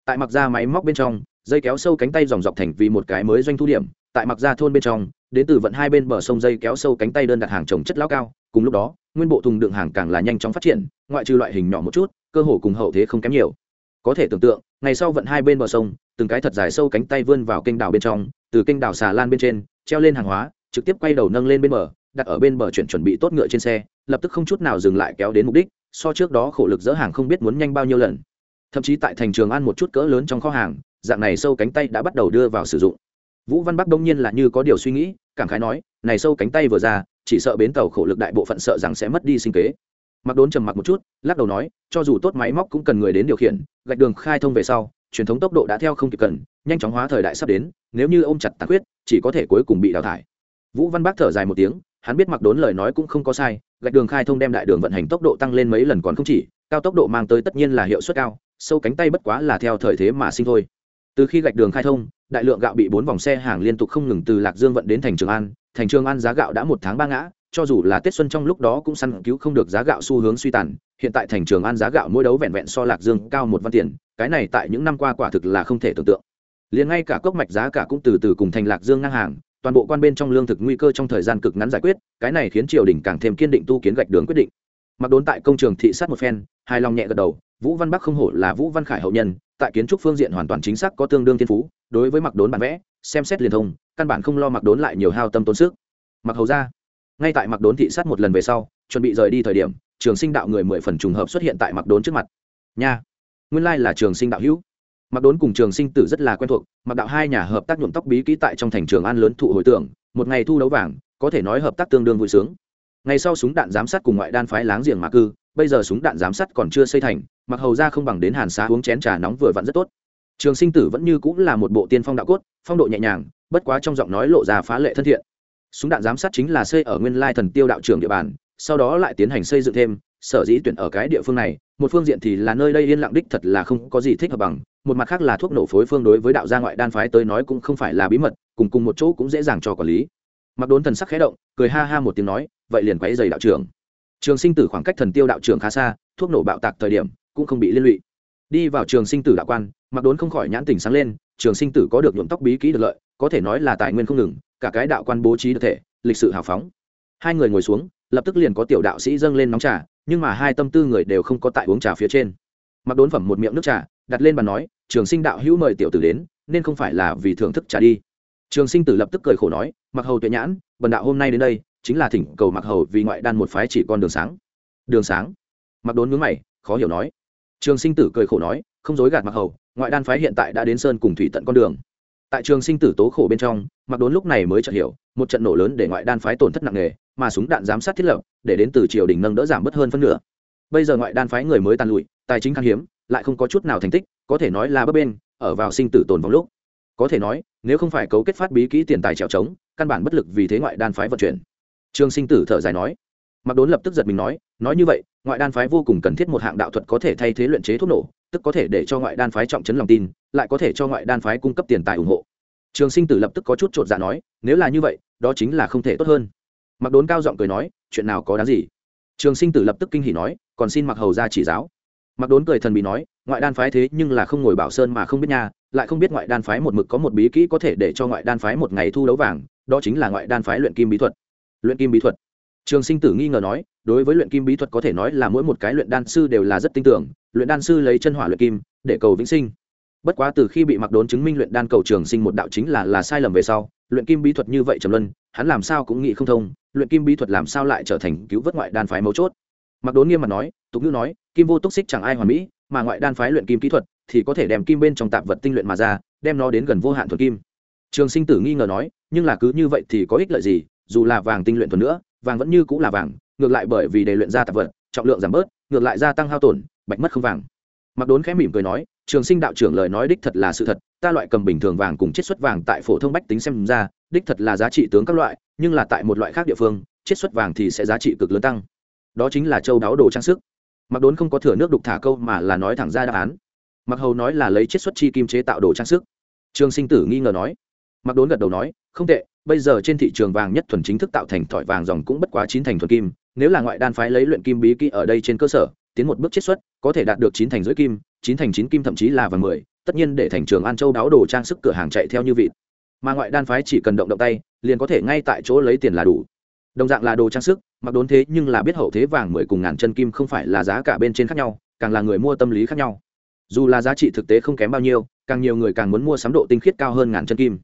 Tại mặc ra máy móc bên trong, dây kéo sâu cánh tay dòng dọc thành vì một cái mới doanh thu điểm. Tại mặc ra thôn bên trong, đến từ vận hai bên bờ sông dây kéo sâu cánh tay đơn đặt hàng trồng chất lao cao. Cùng lúc đó, nguyên bộ thùng đựng hàng càng là nhanh chóng phát triển, ngoại trừ loại hình nhỏ một chút, cơ hồ cùng hậu thế không kém nhiều. Có thể tưởng tượng, ngày sau vận hai bên bờ sông, từng cái thật dài sâu cánh tay vươn vào kênh đảo bên trong, từ kênh đảo xà lan bên trên, treo lên hàng hóa, trực tiếp quay đầu nâng lên bên bờ, đặt ở bên bờ chuyển chuẩn bị tốt ngựa trên xe, lập tức không chút nào dừng lại kéo đến mục đích so trước đó khổ lực dỡ hàng không biết muốn nhanh bao nhiêu lần. Thậm chí tại thành trường ăn một chút cỡ lớn trong kho hàng, dạng này sâu cánh tay đã bắt đầu đưa vào sử dụng. Vũ văn bắc đông nhiên là như có điều suy nghĩ, cảm khái nói, này sâu cánh tay vừa ra, chỉ sợ bến tàu khổ lực đại bộ phận sợ rằng sẽ mất đi sinh kế. Mặc đốn trầm mặc một chút, lắc đầu nói, cho dù tốt máy móc cũng cần người đến điều khiển, gạch đường khai thông về sau, truyền thống tốc độ đã theo không kịp cần, nhanh chóng hóa thời đại sắp đến, nếu như ôm chặt tàn quyết chỉ có thể cuối cùng bị đào thải. Vũ văn bác thở dài một tiếng hắn biết mặc đốn lời nói cũng không có sai, gạch đường khai thông đem đại đường vận hành tốc độ tăng lên mấy lần còn không chỉ, cao tốc độ mang tới tất nhiên là hiệu suất cao, sâu cánh tay bất quá là theo thời thế mà sinh thôi. Từ khi gạch đường khai thông, đại lượng gạo bị bốn vòng xe hàng liên tục không ngừng từ lạc dương vận đến thành trường an, thành trường an giá gạo đã một tháng ba ngã, cho dù là tết xuân trong lúc đó cũng săn cứu không được giá gạo xu hướng suy tàn, hiện tại thành trường an giá gạo mỗi đấu vẹn vẹn so lạc dương cao một văn tiền, cái này tại những năm qua quả thực là không thể tưởng tượng. Liền ngay cả cốc mạch giá cả cũng từ từ cùng thành lạc dương ngang hàng toàn bộ quan bên trong lương thực nguy cơ trong thời gian cực ngắn giải quyết, cái này khiến triều đình càng thêm kiên định tu kiến gạch đường quyết định. Mặc đốn tại công trường thị sát một phen, hài lòng nhẹ gật đầu, vũ văn bắc không hổ là vũ văn khải hậu nhân, tại kiến trúc phương diện hoàn toàn chính xác có tương đương thiên phú, đối với mặc đốn bản vẽ, xem xét liền thông, căn bản không lo mặc đốn lại nhiều hao tâm tốn sức. Mặc hầu ra, ngay tại mặc đốn thị sát một lần về sau, chuẩn bị rời đi thời điểm, trường sinh đạo người mười phần trùng hợp xuất hiện tại mặc đốn trước mặt. Nha, nguyên lai là trường sinh đạo hữu mặc đốn cùng trường sinh tử rất là quen thuộc mặc đạo hai nhà hợp tác nhuộm tóc bí kỹ tại trong thành trường an lớn thụ hồi tưởng, một ngày thu đấu vàng, có thể nói hợp tác tương đương vui sướng. Ngày sau súng đạn giám sát cùng ngoại đan phái láng giềng mà cư, bây giờ súng đạn giám sát còn chưa xây thành mặc hầu ra không bằng đến hàn xá uống chén trà nóng vừa vặn rất tốt. Trường sinh tử vẫn như cũng là một bộ tiên phong đạo cốt, phong độ nhẹ nhàng, bất quá trong giọng nói lộ ra phá lệ thân thiện. Súng đạn giám sát chính là xây ở nguyên lai thần tiêu đạo trường địa bàn, sau đó lại tiến hành xây dựng thêm sở dĩ tuyển ở cái địa phương này, một phương diện thì là nơi đây yên lặng đích thật là không có gì thích hợp bằng, một mặt khác là thuốc nổ phối phương đối với đạo gia ngoại đan phái tới nói cũng không phải là bí mật, cùng cùng một chỗ cũng dễ dàng cho quản lý. Mặc đốn thần sắc khẽ động, cười ha ha một tiếng nói, vậy liền quấy dày đạo trưởng. Trường sinh tử khoảng cách thần tiêu đạo trưởng khá xa, thuốc nổ bạo tạc thời điểm cũng không bị liên lụy. Đi vào trường sinh tử đạo quan, mặc đốn không khỏi nhãn tỉnh sáng lên, trường sinh tử có được nhuộm tóc bí kỹ được lợi, có thể nói là tài nguyên không ngừng, cả cái đạo quan bố trí được thể, lịch sự hào phóng. Hai người ngồi xuống, lập tức liền có tiểu đạo sĩ dâng lên nóng trà nhưng mà hai tâm tư người đều không có tại uống trà phía trên. Mặc đốn phẩm một miệng nước trà, đặt lên bàn nói, trường sinh đạo hữu mời tiểu tử đến, nên không phải là vì thưởng thức trà đi. Trường sinh tử lập tức cười khổ nói, mặc hầu tuệ nhãn, bần đạo hôm nay đến đây, chính là thỉnh cầu mặc hầu vì ngoại đan một phái chỉ con đường sáng. Đường sáng? Mặc đốn ngứa mày, khó hiểu nói. Trường sinh tử cười khổ nói, không dối gạt mặc hầu, ngoại đan phái hiện tại đã đến sơn cùng thủy tận con đường. Tại trường sinh tử tố khổ bên trong, mặc đốn lúc này mới chợt hiểu, một trận nổ lớn để ngoại đan phái tổn thất nặng nề mà súng đạn giám sát thiết lập, để đến từ triều đình nâng đỡ giảm bớt hơn phân nửa. Bây giờ ngoại đan phái người mới tàn lụi, tài chính khan hiếm, lại không có chút nào thành tích, có thể nói là bấp bên ở vào sinh tử tồn vòng lúc. Có thể nói, nếu không phải cấu kết phát bí kỹ tiền tài trèo trống, căn bản bất lực vì thế ngoại đan phái vận chuyển. Trương sinh tử thở dài nói. Mặc đốn lập tức giật mình nói nói như vậy, ngoại đan phái vô cùng cần thiết một hạng đạo thuật có thể thay thế luyện chế thuốc nổ, tức có thể để cho ngoại đan phái trọng chấn lòng tin, lại có thể cho ngoại đan phái cung cấp tiền tài ủng hộ. Trường sinh tử lập tức có chút t r ộ t dạ nói, nếu là như vậy, đó chính là không thể tốt hơn mặc đốn cao giọng cười nói, chuyện nào có đáng gì? Trường sinh tử lập tức kinh hỉ nói, còn xin mặc hầu ra chỉ giáo. Mặc đốn cười thần bị nói, ngoại đan phái thế nhưng là không ngồi bảo sơn mà không biết nha, lại không biết ngoại đan phái một mực có một bí kỹ có thể để cho ngoại đan phái một ngày thu đấu vàng, đó chính là ngoại đan phái luyện kim bí thuật. Luyện kim bí thuật. Trường sinh tử nghi ngờ nói, đối với luyện kim bí thuật có thể nói là mỗi một cái luyện đan sư đều là rất tin tưởng, luyện đan sư lấy chân hỏa luyện kim để cầu vĩnh sinh bất quá từ khi bị mặc đốn chứng minh luyện đan cầu trường sinh một đạo chính là là sai lầm về sau, luyện kim bí thuật như vậy trầm luân, hắn làm sao cũng nghĩ không thông, luyện kim bí thuật làm sao lại trở thành cứu vớt ngoại đan phái mấu chốt. Mặc đốn nghiêm mặt nói, tục ngữ nói, kim vô túc xích chẳng ai hoàn mỹ, mà ngoại đan phái luyện kim kỹ thuật thì có thể đem kim bên trong tạp vật tinh luyện mà ra, đem nó đến gần vô hạn thuật kim. Trường sinh tử nghi ngờ nói, nhưng là cứ như vậy thì có ích lợi gì, dù là vàng tinh luyện thuần nữa, vàng vẫn như cũng là vàng, ngược lại bởi vì để luyện ra tạp vật, trọng lượng giảm bớt, ngược lại gia tăng hao tổn, bạch mất không vàng. Mặc đốn khẽ mỉm cười nói trường sinh đạo trưởng lời nói đích thật là sự thật, ta loại cầm bình thường vàng cùng chiết xuất vàng tại phổ thông bách tính xem ra, đích thật là giá trị tướng các loại, nhưng là tại một loại khác địa phương, chiết xuất vàng thì sẽ giá trị cực lớn tăng. Đó chính là châu đáo đồ trang sức. Mặc đốn không có thừa nước đục thả câu mà là nói thẳng ra đáp án. Mặc hầu nói là lấy chiết xuất chi kim chế tạo đồ trang sức. Trường sinh tử nghi ngờ nói. Mặc đốn gật đầu nói, không tệ, bây giờ trên thị trường vàng nhất thuần chính thức tạo thành thỏi vàng dòng cũng bất quá chín thành thuần kim, nếu là ngoại đan phái lấy luyện kim bí kỹ ở đây trên cơ sở tiến một bước chiết xuất, có thể đạt được chín thành rưỡi kim, chín thành chín kim thậm chí là vàng mười, tất nhiên để thành trường an châu đáo đồ trang sức cửa hàng chạy theo như vịt. Mà ngoại đan phái chỉ cần động động tay, liền có thể ngay tại chỗ lấy tiền là đủ. Đồng dạng là đồ trang sức, mặc đốn thế nhưng là biết hậu thế vàng mười cùng ngàn chân kim không phải là giá cả bên trên khác nhau, càng là người mua tâm lý khác nhau. Dù là giá trị thực tế không kém bao nhiêu, càng nhiều người càng muốn mua sắm độ tinh khiết cao hơn ngàn chân kim.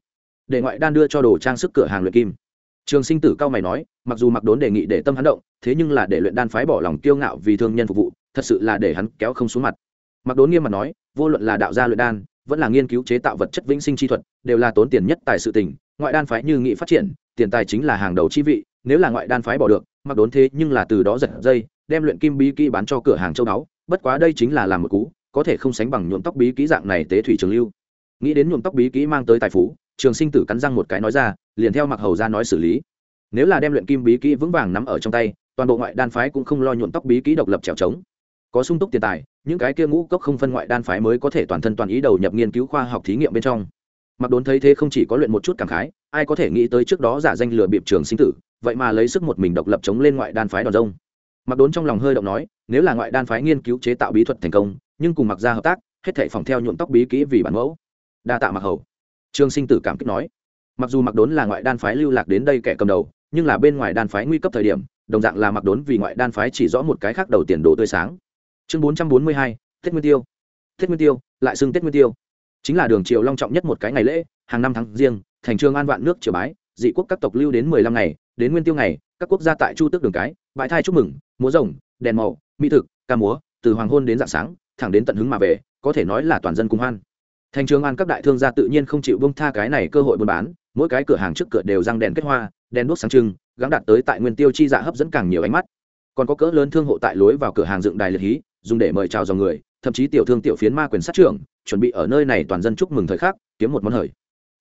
Để ngoại đan đưa cho đồ trang sức cửa hàng luyện kim trường sinh tử cao mày nói, mặc dù mặc đốn đề nghị để tâm hắn động, thế nhưng là để luyện đan phái bỏ lòng kiêu ngạo vì thương nhân phục vụ, thật sự là để hắn kéo không xuống mặt. Mặc đốn nghiêm mặt nói, vô luận là đạo gia luyện đan, vẫn là nghiên cứu chế tạo vật chất vĩnh sinh chi thuật, đều là tốn tiền nhất tài sự tình, ngoại đan phái như nghị phát triển, tiền tài chính là hàng đầu chi vị, nếu là ngoại đan phái bỏ được mặc đốn thế nhưng là từ đó giật dây, đem luyện kim bí kỹ bán cho cửa hàng châu đáo bất quá đây chính là làm một cú, có thể không sánh bằng nhuộm tóc bí kỹ dạng này tế thủy trường lưu. Nghĩ đến nhuộm tóc bí kỹ mang tới tài phú trường sinh tử cắn răng một cái nói ra, liền theo mặc hầu ra nói xử lý. Nếu là đem luyện kim bí kỹ vững vàng nắm ở trong tay, toàn bộ ngoại đan phái cũng không lo nhuộm tóc bí kỹ độc lập trèo trống. Có sung túc tiền tài, những cái kia ngũ cốc không phân ngoại đan phái mới có thể toàn thân toàn ý đầu nhập nghiên cứu khoa học thí nghiệm bên trong. Mặc đốn thấy thế không chỉ có luyện một chút cảm khái, ai có thể nghĩ tới trước đó giả danh lừa bịp trường sinh tử, vậy mà lấy sức một mình độc lập chống lên ngoại đan phái đòn rông. Mặc đốn trong lòng hơi động nói, nếu là ngoại đan phái nghiên cứu chế tạo bí thuật thành công, nhưng cùng mặc ra hợp tác, hết thể phòng theo nhuộm tóc bí kỹ vì bản mẫu. Đa tạ mặc hầu. Trương sinh tử cảm kích nói, mặc dù mặc đốn là ngoại đan phái lưu lạc đến đây kẻ cầm đầu, nhưng là bên ngoài đan phái nguy cấp thời điểm, đồng dạng là mặc đốn vì ngoại đan phái chỉ rõ một cái khác đầu tiền đồ tươi sáng. Chương bốn trăm bốn mươi hai, tết nguyên tiêu. Tết nguyên tiêu, lại xưng tết nguyên tiêu. Chính là đường triều long trọng nhất một cái ngày lễ, hàng năm tháng riêng, thành trường an vạn nước triều bái, dị quốc các tộc lưu đến mười lăm ngày, đến nguyên tiêu ngày, các quốc gia tại chu tước đường cái, bãi thai chúc mừng, múa rồng, đèn màu, mỹ thực, ca múa, từ hoàng hôn đến dạng sáng, thẳng đến tận hứng mà về, có thể nói là toàn dân cùng hoan thành trường an các đại thương gia tự nhiên không chịu bông tha cái này cơ hội buôn bán, mỗi cái cửa hàng trước cửa đều răng đèn kết hoa, đèn đuốc sáng trưng gắn đạt tới tại nguyên tiêu chi dạ hấp dẫn càng nhiều ánh mắt. Còn có cỡ lớn thương hộ tại lối vào cửa hàng dựng đài liệt hí, dùng để mời chào dòng người, thậm chí tiểu thương tiểu phiến ma quyền sát trưởng, chuẩn bị ở nơi này toàn dân chúc mừng thời khắc, kiếm một món hời.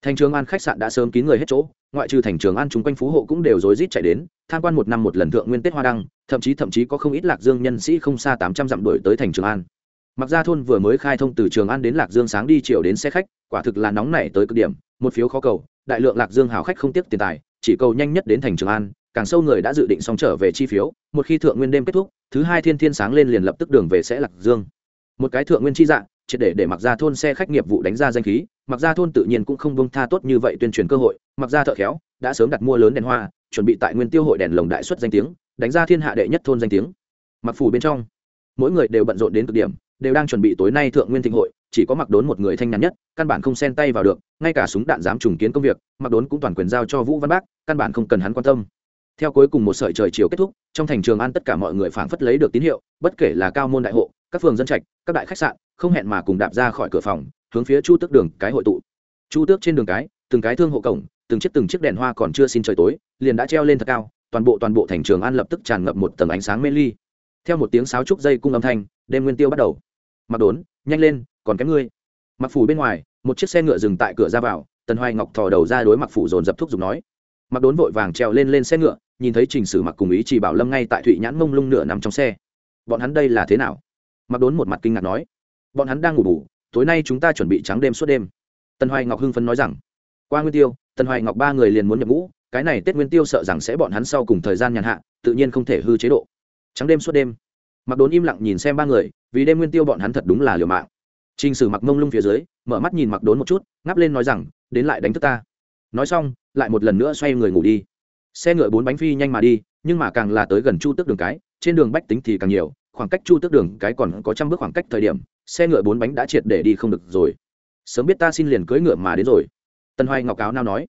Thành trường an khách sạn đã sớm kín người hết chỗ, ngoại trừ thành trường an chung quanh phú hộ cũng đều rối rít chạy đến, tham quan một năm một lần thượng nguyên tết hoa đăng, thậm chí thậm chí có không ít lạc dương nhân sĩ không xa tám trăm dặm đuổi tới thành trường an mặc ra thôn vừa mới khai thông từ trường an đến lạc dương sáng đi chiều đến xe khách, quả thực là nóng nảy tới cực điểm, một phiếu khó cầu, đại lượng lạc dương hào khách không tiếc tiền tài, chỉ cầu nhanh nhất đến thành trường an, càng sâu người đã dự định xong trở về chi phiếu, một khi thượng nguyên đêm kết thúc, thứ hai thiên thiên sáng lên liền lập tức đường về sẽ lạc dương. Một cái thượng nguyên chi dạng, triệt để để mặc ra thôn xe khách nghiệp vụ đánh ra danh khí, mặc ra thôn tự nhiên cũng không bông tha tốt như vậy tuyên truyền cơ hội, mặc ra thợ khéo, đã sớm đặt mua lớn đèn hoa, chuẩn bị tại nguyên tiêu hội đèn lồng đại xuất danh tiếng, đánh ra thiên hạ đệ nhất thôn danh tiếng. Mặc phủ bên trong, mỗi người đều bận rộn đến cực điểm đều đang chuẩn bị tối nay thượng nguyên thịnh hội, chỉ có mặc đốn một người thanh nhàn nhất, căn bản không xen tay vào được, ngay cả súng đạn dám trùng kiến công việc, mặc đốn cũng toàn quyền giao cho vũ văn bác, căn bản không cần hắn quan tâm. Theo cuối cùng một sợi trời chiều kết thúc, trong thành trường an tất cả mọi người phảng phất lấy được tín hiệu, bất kể là cao môn đại hộ, các phường dân trạch, các đại khách sạn, không hẹn mà cùng đạp ra khỏi cửa phòng, hướng phía chu tước đường cái hội tụ. Chu tước trên đường cái, từng cái thương hộ cổng, từng chiếc từng chiếc đèn hoa còn chưa xin trời tối, liền đã treo lên thật cao, toàn bộ toàn bộ thành trường an lập tức tràn ngập một tầng ánh sáng mê ly. Theo một tiếng sáo trúc dây cung âm thanh, đêm nguyên tiêu bắt đầu mặc đốn, nhanh lên, còn kém ngươi. Mặc phủ bên ngoài, một chiếc xe ngựa dừng tại cửa ra vào, tần hoài ngọc thò đầu ra đối mặc phủ dồn dập thuốc dùng nói. Mặc đốn vội vàng trèo lên lên xe ngựa, nhìn thấy trình sử mặc cùng ý chỉ bảo lâm ngay tại thụy nhãn mông lung nửa nằm trong xe. Bọn hắn đây là thế nào? Mặc đốn một mặt kinh ngạc nói. Bọn hắn đang ngủ bù, tối nay chúng ta chuẩn bị trắng đêm suốt đêm. Tần hoài ngọc hưng phấn nói rằng. Qua nguyên tiêu, tần hoài ngọc ba người liền muốn nhập ngũ, cái này tết nguyên tiêu sợ rằng sẽ bọn hắn sau cùng thời gian nhàn hạ, tự nhiên không thể hư chế độ. Trắng đêm suốt đêm mặc đốn im lặng nhìn xem ba người, vì đêm nguyên tiêu bọn hắn thật đúng là liều mạng. T r ì n h sử mặc mông lung phía dưới, mở mắt nhìn mặc đốn một chút, ngáp lên nói rằng, đến lại đánh thức ta. Nói xong, lại một lần nữa xoay người ngủ đi. Xe ngựa bốn bánh phi nhanh mà đi, nhưng mà càng là tới gần chu tước đường cái, trên đường bách tính thì càng nhiều, khoảng cách chu tước đường cái còn có trăm bước khoảng cách thời điểm, xe ngựa bốn bánh đã triệt để đi không được rồi. Sớm biết ta xin liền cưỡi ngựa mà đến rồi. Tân hoài ngọc cáo nao nói.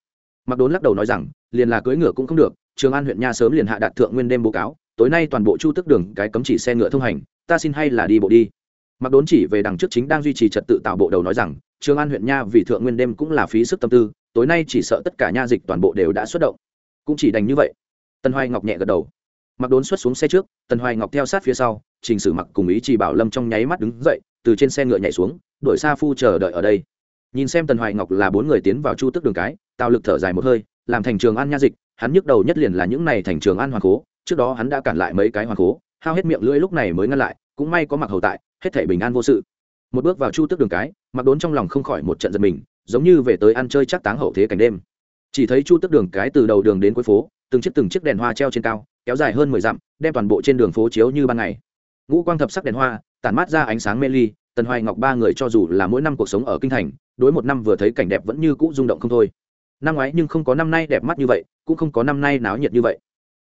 Mặc đốn lắc đầu nói rằng, liền là cưỡi ngựa cũng không được, trường an huyện nha sớm liền hạ đạt thượng nguyên đêm báo cáo tối nay toàn bộ chu tức đường, cái cấm chỉ xe ngựa thông hành, ta xin hay là đi bộ đi. Mặc đốn chỉ về đằng trước chính đang duy trì trật tự tạo bộ đầu nói rằng, trường an huyện nha vì thượng nguyên đêm cũng là phí sức tâm tư, tối nay chỉ sợ tất cả nha dịch toàn bộ đều đã xuất động. Cũng chỉ đành như vậy. Tân hoài ngọc nhẹ gật đầu. Mặc đốn xuất xuống xe trước tần hoài ngọc theo sát phía sau, trình sử mặc cùng ý chỉ bảo lâm trong nháy mắt đứng dậy, từ trên xe ngựa nhảy xuống, đuổi xa phu chờ đợi ở đây. Nhìn xem tần hoài ngọc là bốn người tiến vào chu tức đường cái, tạo lực thở dài một hơi, làm thành trường an nha dịch, hắn nhức đầu nhất liền là những này thành trường an hoàng cố trước đó hắn đã cản lại mấy cái hoàng cố, hao hết miệng lưỡi lúc này mới ngăn lại, cũng may có mặc hầu tại, hết thể bình an vô sự. Một bước vào chu tức đường cái, mặc đốn trong lòng không khỏi một trận giật mình, giống như về tới ăn chơi chắc táng hậu thế cảnh đêm. Chỉ thấy chu tức đường cái từ đầu đường đến cuối phố, từng chiếc từng chiếc đèn hoa treo trên cao, kéo dài hơn mười dặm, đem toàn bộ trên đường phố chiếu như ban ngày. Ngũ quang thập sắc đèn hoa, tản mát ra ánh sáng mê ly, tần hoài ngọc ba người cho dù là mỗi năm cuộc sống ở kinh thành, đối một năm vừa thấy cảnh đẹp vẫn như cũ rung động không thôi. Năm ngoái nhưng không có năm nay đẹp mắt như vậy, cũng không có năm nay náo nhiệt như vậy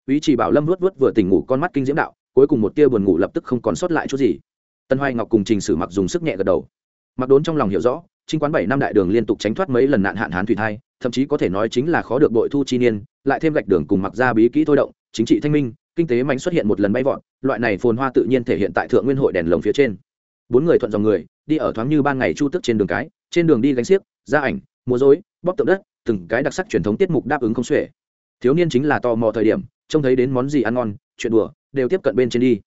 ý chỉ bảo lâm luốt luốt vừa tỉnh ngủ con mắt kinh diễm đạo cuối cùng một tia buồn ngủ lập tức không còn sót lại chút gì. Tân hoài ngọc cùng trình sử mặc dùng sức nhẹ gật đầu. Mặc đốn trong lòng hiểu rõ chính quán bảy năm đại đường liên tục tránh thoát mấy lần nạn hạn hán thủy thai thậm chí có thể nói chính là khó được đội thu chi niên lại thêm gạch đường cùng mặc ra bí kỹ thôi động chính trị thanh minh kinh tế mạnh xuất hiện một lần bay vọt loại này phồn hoa tự nhiên thể hiện tại thượng nguyên hội đèn lồng phía trên. Bốn người thuận dòng người đi ở thoáng như ban ngày chu tức trên đường cái trên đường đi gánh xiếc ra ảnh múa rối, bóp tượng đất từng cái đặc sắc truyền thống tiết mục đáp ứng không xuể thiếu niên chính là tò mò thời điểm, trông thấy đến món gì ăn ngon, chuyện đùa, đều tiếp cận bên trên đi.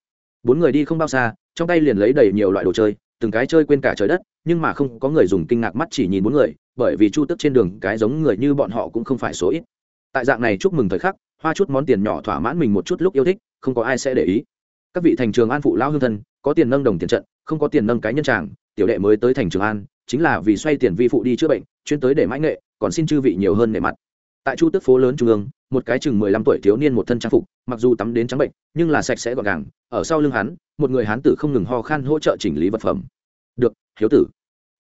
Bốn người đi không bao xa, trong tay liền lấy đầy nhiều loại đồ chơi, từng cái chơi quên cả trời đất, nhưng mà không có người dùng kinh ngạc mắt chỉ nhìn bốn người, bởi vì chu tức trên đường cái giống người như bọn họ cũng không phải số ít. Tại dạng này chúc mừng thời khắc, hoa chút món tiền nhỏ thỏa mãn mình một chút lúc yêu thích, không có ai sẽ để ý. Các vị thành trường an phụ lao hương thân, có tiền nâng đồng tiền trận, không có tiền nâng cái nhân tràng, tiểu đệ mới tới thành trường an, chính là vì xoay tiền vi phụ đi chữa bệnh, chuyên tới để mãi nghệ, còn xin chư vị nhiều hơn nể mặt. Tại chu tức phố lớn trung ương một cái chừng mười lăm tuổi thiếu niên một thân trang phục, mặc dù tắm đến trắng bệnh, nhưng là sạch sẽ gọn gàng, ở sau lưng hắn, một người hán tử không ngừng ho khan hỗ trợ chỉnh lý vật phẩm. Được, hiếu tử.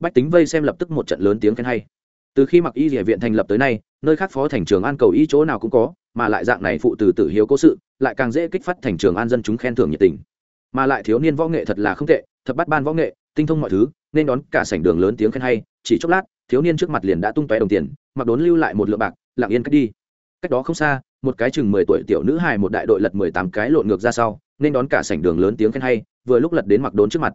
Bách tính vây xem lập tức một trận lớn tiếng khen hay. Từ khi mặc y địa viện thành lập tới nay, nơi khác phó thành trường an cầu y chỗ nào cũng có, mà lại dạng này phụ từ tử hiếu cố sự, lại càng dễ kích phát thành trường an dân chúng khen thưởng nhiệt tình. Mà lại thiếu niên võ nghệ thật là không tệ, thập bắt ban võ nghệ, tinh thông mọi thứ, nên đón cả sảnh đường lớn tiếng khen hay. Chỉ chốc lát, thiếu niên trước mặt liền đã tung tóe đồng tiền, mặc đốn lưu lại một lượng bạc, lặng yên cất đi cách đó không xa, một cái chừng mười tuổi tiểu nữ hài một đại đội lật mười tám cái lộn ngược ra sau, nên đón cả sảnh đường lớn tiếng khen hay, vừa lúc lật đến mặc đốn trước mặt.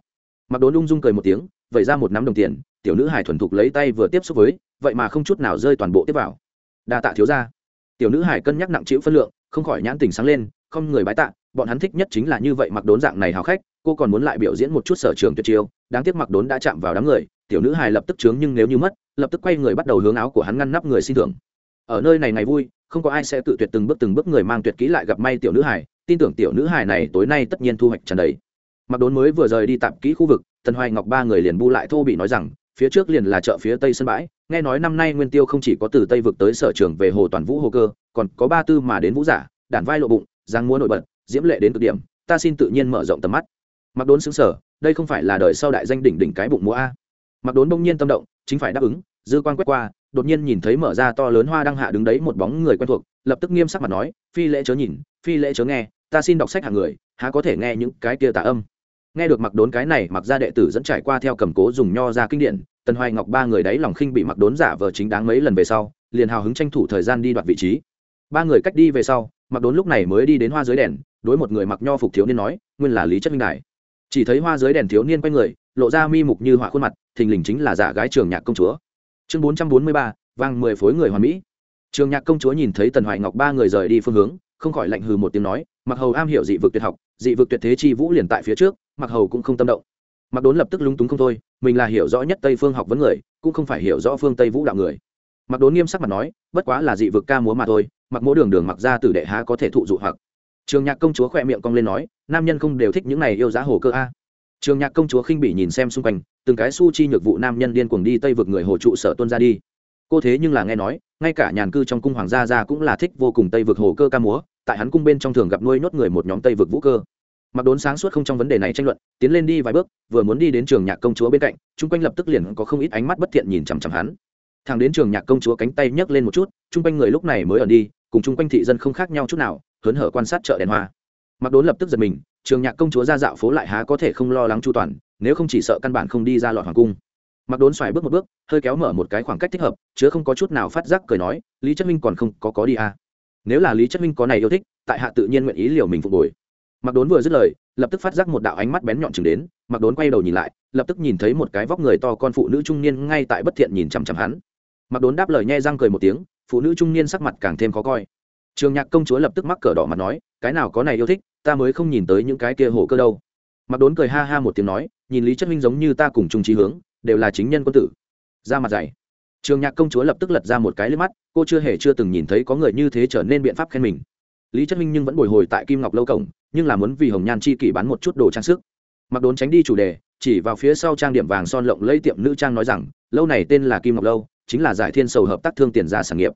Mặc đốn ung dung cười một tiếng vẩy ra một nắm đồng tiền, tiểu nữ hài thuần thục lấy tay vừa tiếp xúc với, vậy mà không chút nào rơi toàn bộ tiếp vào. Đa tạ thiếu ra tiểu nữ hài cân nhắc nặng chịu phân lượng, không khỏi nhãn tình sáng lên, không người bái tạ, bọn hắn thích nhất chính là như vậy mặc đốn dạng này hào khách, cô còn muốn lại biểu diễn một chút sở trường tuyệt chiêu, đáng tiếc mặc đốn đã chạm vào đám người, tiểu nữ hài lập tức trướng nhưng nếu như mất, lập tức quay người bắt đầu hướng áo của hắn ngăn nắp người xin thưởng. Ở nơi này ngày vui không có ai sẽ tự tuyệt từng bước từng bước người mang tuyệt kỹ lại gặp may tiểu nữ hải tin tưởng tiểu nữ hải này tối nay tất nhiên thu hoạch tràn đầy. Mặc đốn mới vừa rời đi tạm kỹ khu vực, tần hoài ngọc ba người liền bu lại thô bị nói rằng, phía trước liền là chợ phía tây sân bãi, nghe nói năm nay nguyên tiêu không chỉ có từ tây vực tới sở trường về hồ toàn vũ hồ cơ, còn có ba tư mà đến vũ giả, đản vai lộ bụng, giang múa nổi bật, diễm lệ đến cực điểm, ta xin tự nhiên mở rộng tầm mắt. Mặc đốn xứng sở, đây không phải là đời sau đại danh đỉnh đỉnh cái bụng múa a. Mặc đốn bỗng nhiên tâm động, chính phải đáp ứng, dư quan quét qua đột nhiên nhìn thấy mở ra to lớn hoa đăng hạ đứng đấy một bóng người quen thuộc, lập tức nghiêm sắc mặt nói, phi lễ chớ nhìn, phi lễ chớ nghe, ta xin đọc sách hàng người, há có thể nghe những cái kia tà âm. Nghe được mặc đốn cái này mặc ra đệ tử dẫn trải qua theo cầm cố dùng nho ra kinh điển, tần hoài ngọc ba người đấy lòng khinh bị mặc đốn giả vờ chính đáng mấy lần về sau, liền hào hứng tranh thủ thời gian đi đoạt vị trí. Ba người cách đi về sau mặc đốn lúc này mới đi đến hoa dưới đèn, đối một người mặc nho phục thiếu niên nói, nguyên là lý chất minh đại chỉ thấy hoa dưới đèn thiếu niên quay người, lộ ra mi mục như họa khuôn mặt, thình lình chính là giả gái trường nhạc công chúa chương bốn trăm bốn mươi ba, vang mười phối người hoàn mỹ. Trường nhạc công chúa nhìn thấy tần hoài ngọc ba người rời đi phương hướng, không khỏi lạnh hừ một tiếng nói, mặc hầu am hiểu dị vực tuyệt học, dị vực tuyệt thế chi vũ liền tại phía trước, mặc hầu cũng không tâm động. Mặc đốn lập tức lúng túng không thôi, mình là hiểu rõ nhất tây phương học vấn người, cũng không phải hiểu rõ phương tây vũ đạo người. Mặc đốn nghiêm sắc mặt nói, bất quá là dị vực ca múa mà thôi, mặc mỗi đường đường mặc ra tử đệ há có thể thụ dụ hoặc. Trường nhạc công chúa khỏe miệng cong lên nói, nam nhân không đều thích những này yêu giá hồ cơ a trường nhạc công chúa khinh bỉ nhìn xem xung quanh, từng cái su chi nhược vụ nam nhân điên cuồng đi tây vực người hồ trụ sở tuân ra đi. Cô thế nhưng là nghe nói, ngay cả nhàn cư trong cung hoàng gia gia cũng là thích vô cùng tây vực hồ cơ ca múa, tại hắn cung bên trong thường gặp nuôi nhốt người một nhóm tây vực vũ cơ. Mặc đốn sáng suốt không trong vấn đề này tranh luận, tiến lên đi vài bước, vừa muốn đi đến trường nhạc công chúa bên cạnh, chung quanh lập tức liền có không ít ánh mắt bất thiện nhìn chằm chằm hắn. Thằng đến trường nhạc công chúa cánh tay nhấc lên một chút, chung quanh người lúc này mới ở đi, cùng chung quanh thị dân không khác nhau chút nào, hớn hở quan sát chợ đèn hoa. Mặc đốn lập tức giật mình trường nhạc công chúa ra dạo phố lại há có thể không lo lắng chu toàn, nếu không chỉ sợ căn bản không đi ra lọt hoàng cung. Mặc đốn xoài bước một bước, hơi kéo mở một cái khoảng cách thích hợp, chứa không có chút nào phát giác cười nói, lý chất minh còn không có có đi à. nếu là lý chất minh có này yêu thích, tại hạ tự nhiên nguyện ý liều mình phục hồi. Mặc đốn vừa dứt lời, lập tức phát giác một đạo ánh mắt bén nhọn chừng đến, mặc đốn quay đầu nhìn lại, lập tức nhìn thấy một cái vóc người to con phụ nữ trung niên ngay tại bất thiện nhìn chằm chằm hắn. Mặc đốn đáp lời nhai răng cười một tiếng, phụ nữ trung niên sắc mặt càng thêm khó coi. Trường nhạc công chúa lập tức mắc cờ đỏ mặt nói, cái nào có này yêu thích ta mới không nhìn tới những cái kia hồ cơ đâu. Mặc đốn cười ha ha một tiếng nói, nhìn lý chất minh giống như ta cùng chung trí hướng, đều là chính nhân quân tử. Ra mặt dày. Trường nhạc công chúa lập tức lật ra một cái lên mắt, cô chưa hề chưa từng nhìn thấy có người như thế trở nên biện pháp khen mình. Lý chất minh nhưng vẫn bồi hồi tại kim ngọc lâu cổng, nhưng là muốn vì hồng nhan chi kỷ bán một chút đồ trang sức. Mặc đốn tránh đi chủ đề, chỉ vào phía sau trang điểm vàng son lộng lấy tiệm nữ trang nói rằng, lâu này tên là kim ngọc lâu, chính là giải thiên sầu hợp tác thương tiền gia sản nghiệp.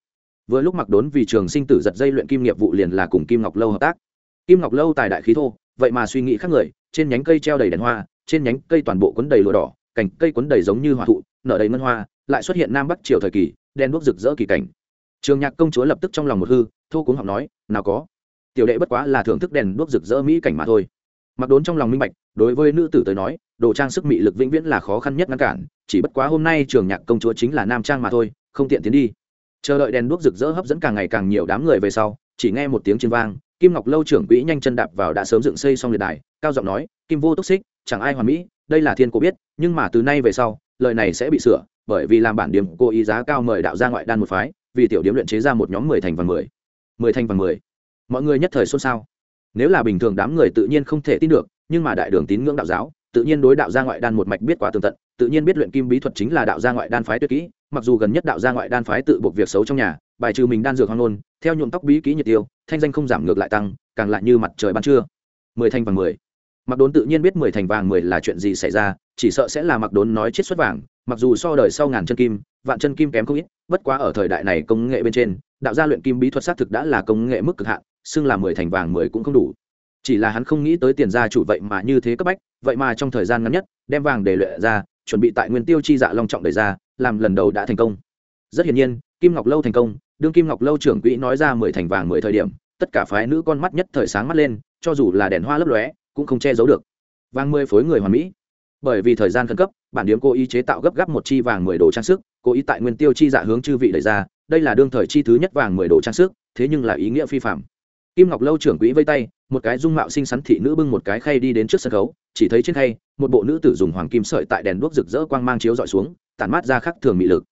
Vừa lúc mặc đốn vì trường sinh tử giật dây luyện kim nghiệp vụ liền là cùng kim ngọc lâu hợp tác kim ngọc lâu tài đại khí thô, vậy mà suy nghĩ khác người, trên nhánh cây treo đầy đèn hoa, trên nhánh cây toàn bộ quấn đầy lụa đỏ, cành cây quấn đầy giống như hoa thụ, nở đầy ngân hoa, lại xuất hiện nam bắc triều thời kỳ, đen đuốc rực rỡ kỳ cảnh. Trường nhạc công chúa lập tức trong lòng một hư, thô cuống học nói, nào có. Tiểu đệ bất quá là thưởng thức đèn đuốc rực rỡ mỹ cảnh mà thôi. Mặc đốn trong lòng minh bạch, đối với nữ tử tới nói, đồ trang sức mị lực vĩnh viễn là khó khăn nhất ngăn cản, chỉ bất quá hôm nay trường nhạc công chúa chính là nam trang mà thôi, không tiện tiến đi. Chờ đợi đèn đuốc rực rỡ hấp dẫn càng ngày càng nhiều đám người về sau, chỉ nghe một tiếng chiên vang kim ngọc lâu trưởng quỹ nhanh chân đạp vào đã sớm dựng xây xong liệt đài, cao giọng nói, kim vô túc xích, chẳng ai hoàn mỹ, đây là thiên cổ biết, nhưng mà từ nay về sau, lời này sẽ bị sửa, bởi vì làm bản điểm cô ý giá cao mời đạo gia ngoại đan một phái, vì tiểu điếm luyện chế ra một nhóm mười thành vàng mười. Mười thành vàng mười. Mọi người nhất thời xôn xao. Nếu là bình thường đám người tự nhiên không thể tin được, nhưng mà đại đường tín ngưỡng đạo giáo, tự nhiên đối đạo gia ngoại đan một mạch biết quá tường tận, tự nhiên biết luyện kim bí thuật chính là đạo gia ngoại đan phái tuyệt kỹ, mặc dù gần nhất đạo gia ngoại đan phái tự buộc việc xấu trong nhà bài trừ mình đan dược hoang nôn theo nhuộm tóc bí kỹ nhiệt tiêu, thanh danh không giảm ngược lại tăng, càng lại như mặt trời ban trưa. Mười thành vàng mười. Mặc đốn tự nhiên biết mười thành vàng mười là chuyện gì xảy ra, chỉ sợ sẽ là mặc đốn nói chết xuất vàng, mặc dù so đời sau ngàn chân kim, vạn chân kim kém không ít, bất quá ở thời đại này công nghệ bên trên, đạo gia luyện kim bí thuật xác thực đã là công nghệ mức cực hạn, xưng là mười thành vàng mười cũng không đủ. Chỉ là hắn không nghĩ tới tiền gia chủ vậy mà như thế cấp bách, vậy mà trong thời gian ngắn nhất, đem vàng để luyện ra, chuẩn bị tại nguyên tiêu chi dạ long trọng đề ra, làm lần đầu đã thành công. Rất hiển nhiên, kim ngọc lâu thành công đương kim ngọc lâu trưởng quỹ nói ra mười thành vàng mười thời điểm, tất cả phái nữ con mắt nhất thời sáng mắt lên, cho dù là đèn hoa lấp lóe, cũng không che giấu được. Vàng mười phối người hoàn mỹ. Bởi vì thời gian khẩn cấp, bản điếm cố ý chế tạo gấp gáp một chi vàng mười đồ trang sức cố ý tại nguyên tiêu chi dạ hướng chư vị đẩy ra, đây là đương thời chi thứ nhất vàng mười đồ trang sức, thế nhưng là ý nghĩa phi phạm kim ngọc lâu trưởng quỹ vây tay, một cái dung mạo xinh xắn thị nữ bưng một cái khay đi đến trước sân khấu, chỉ thấy trên khay, một bộ nữ tử dùng hoàng kim sợi tại đèn đuốc rực rỡ quang mang chiếu dọi xuống, tản mát ra khắc thường mị lực.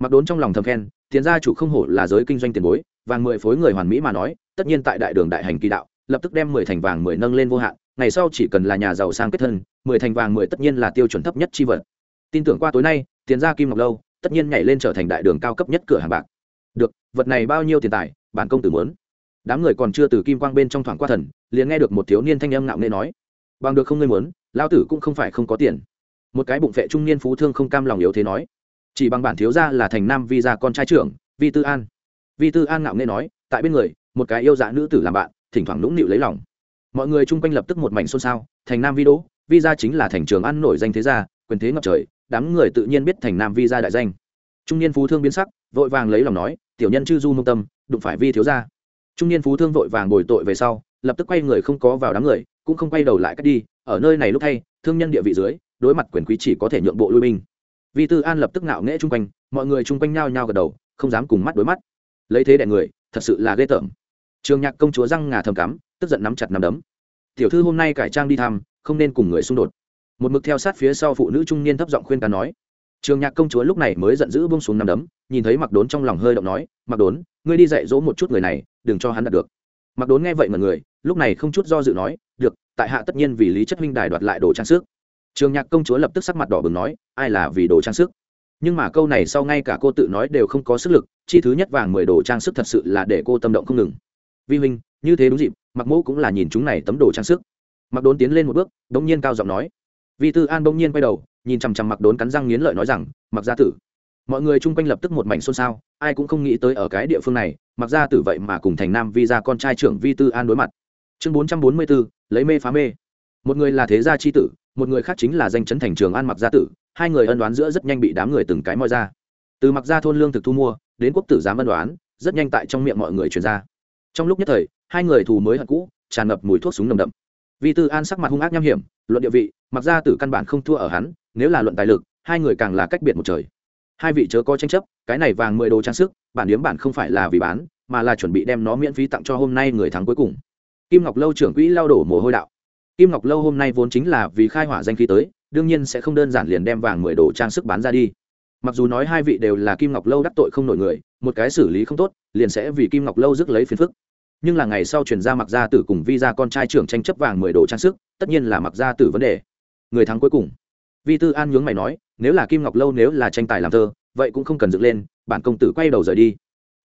Mặc đốn trong lòng thầm khen tiền gia chủ không hổ là giới kinh doanh tiền bối, vàng mười phối người hoàn mỹ mà nói, tất nhiên tại đại đường đại hành kỳ đạo, lập tức đem mười thành vàng mười nâng lên vô hạn, ngày sau chỉ cần là nhà giàu sang kết thân, mười thành vàng mười tất nhiên là tiêu chuẩn thấp nhất chi vật. Tin tưởng qua tối nay tiền gia kim ngọc lâu, tất nhiên nhảy lên trở thành đại đường cao cấp nhất cửa hàng bạc. Được, vật này bao nhiêu tiền tài, bản công tử muốn. Đám người còn chưa từ kim quang bên trong thoảng qua thần, liền nghe được một thiếu niên thanh âm ngạo nghễ nói, bằng được không ngươi muốn lao tử cũng không phải không có tiền. Một cái bụng phệ trung niên phú thương không cam lòng yếu thế nói chỉ bằng bản thiếu gia là thành nam vi gia con trai trưởng, vi tư an. Vi tư an ngạo nghễ nói, tại bên người, một cái yêu dạ nữ tử làm bạn, thỉnh thoảng nũng nịu lấy lòng. Mọi người chung quanh lập tức một mảnh xôn xao, thành nam vi đỗ, vi gia chính là thành trường ăn nổi danh thế gia, quyền thế ngập trời, đám người tự nhiên biết thành nam vi gia đại danh. Trung niên phú thương biến sắc, vội vàng lấy lòng nói, tiểu nhân chư du mông tâm, đụng phải vi thiếu gia. Trung niên phú thương vội vàng bồi tội về sau, lập tức quay người không có vào đám người, cũng không quay đầu lại cách đi, ở nơi này lúc thay, thương nhân địa vị dưới, đối mặt quyền quý chỉ có thể nhượng bộ lui binh vi tư an lập tức ngạo nghễ chung quanh, mọi người chung quanh nhao nhao gật đầu, không dám cùng mắt đối mắt. Lấy thế đẻ người, thật sự là ghê tởm. Trường nhạc công chúa răng ngà thầm cắm, tức giận nắm chặt nắm đấm. Tiểu thư hôm nay cải trang đi thăm, không nên cùng người xung đột. Một mực theo sát phía sau phụ nữ trung niên thấp giọng khuyên can nói. Trường nhạc công chúa lúc này mới giận dữ bông xuống nắm đấm, nhìn thấy mặc đốn trong lòng hơi động nói mặc đốn, ngươi đi dạy dỗ một chút người này, đừng cho hắn đạt được. Mặc đốn nghe vậy mà người, lúc này không chút do dự nói, được, tại hạ tất nhiên vì lý chất minh đài đoạt lại đồ trang sức trường nhạc công chúa lập tức sắc mặt đỏ bừng nói, ai là vì đồ trang sức? Nhưng mà câu này sau ngay cả cô tự nói đều không có sức lực, chi thứ nhất vàng mười đồ trang sức thật sự là để cô tâm động không ngừng. Vi huynh, như thế đúng dịp mặc mẫu cũng là nhìn chúng này tấm đồ trang sức. Mặc đốn tiến lên một bước đ ỗ n g nhiên cao giọng nói. Vi tư an bỗng nhiên quay đầu, nhìn chằm chằm mặc đốn cắn răng nghiến lợi nói rằng mặc gia tử, mọi người chung quanh lập tức một mảnh xôn xao, ai cũng không nghĩ tới ở cái địa phương này mặc gia tử vậy mà cùng thành nam vi ra con trai trưởng vi tư an đối mặt. Chương bốn trăm bốn mươi bốn, lấy mê phá mê. Một người là thế gia c h i tử một người khác chính là danh chấn thành trường an mặc gia tử, hai người ân đoán giữa rất nhanh bị đám người từng cái moi ra. Từ mặc gia thôn lương thực thu mua, đến quốc tử giám ân đoán, rất nhanh tại trong miệng mọi người truyền ra. Trong lúc nhất thời, hai người thù mới hận cũ, tràn ngập mùi thuốc súng nồng đậm. Vì tư an sắc mặt hung ác nham hiểm, luận địa vị, mặc gia tử căn bản không thua ở hắn, nếu là luận tài lực, hai người càng là cách biệt một trời. Hai vị chớ có tranh chấp, cái này vàng mười đồ trang sức, bản điếm bản không phải là vì bán, mà là chuẩn bị đem nó miễn phí tặng cho hôm nay người thắng cuối cùng. Kim ngọc lâu trưởng quỹ lao đổ mồ hôi đạo kim ngọc lâu hôm nay vốn chính là vì khai hỏa danh khí tới, đương nhiên sẽ không đơn giản liền đem vàng mười đồ trang sức bán ra đi. Mặc dù nói hai vị đều là kim ngọc lâu đắc tội không nổi người, một cái xử lý không tốt, liền sẽ vì kim ngọc lâu rước lấy phiền phức. Nhưng là ngày sau chuyển ra mặc gia tử cùng vi ra con trai trưởng tranh chấp vàng mười đồ trang sức, tất nhiên là mặc gia tử vấn đề. Người thắng cuối cùng. Vi tư an nhướng mày nói, nếu là kim ngọc lâu nếu là tranh tài làm thơ, vậy cũng không cần dựng lên, bản công tử quay đầu rời đi.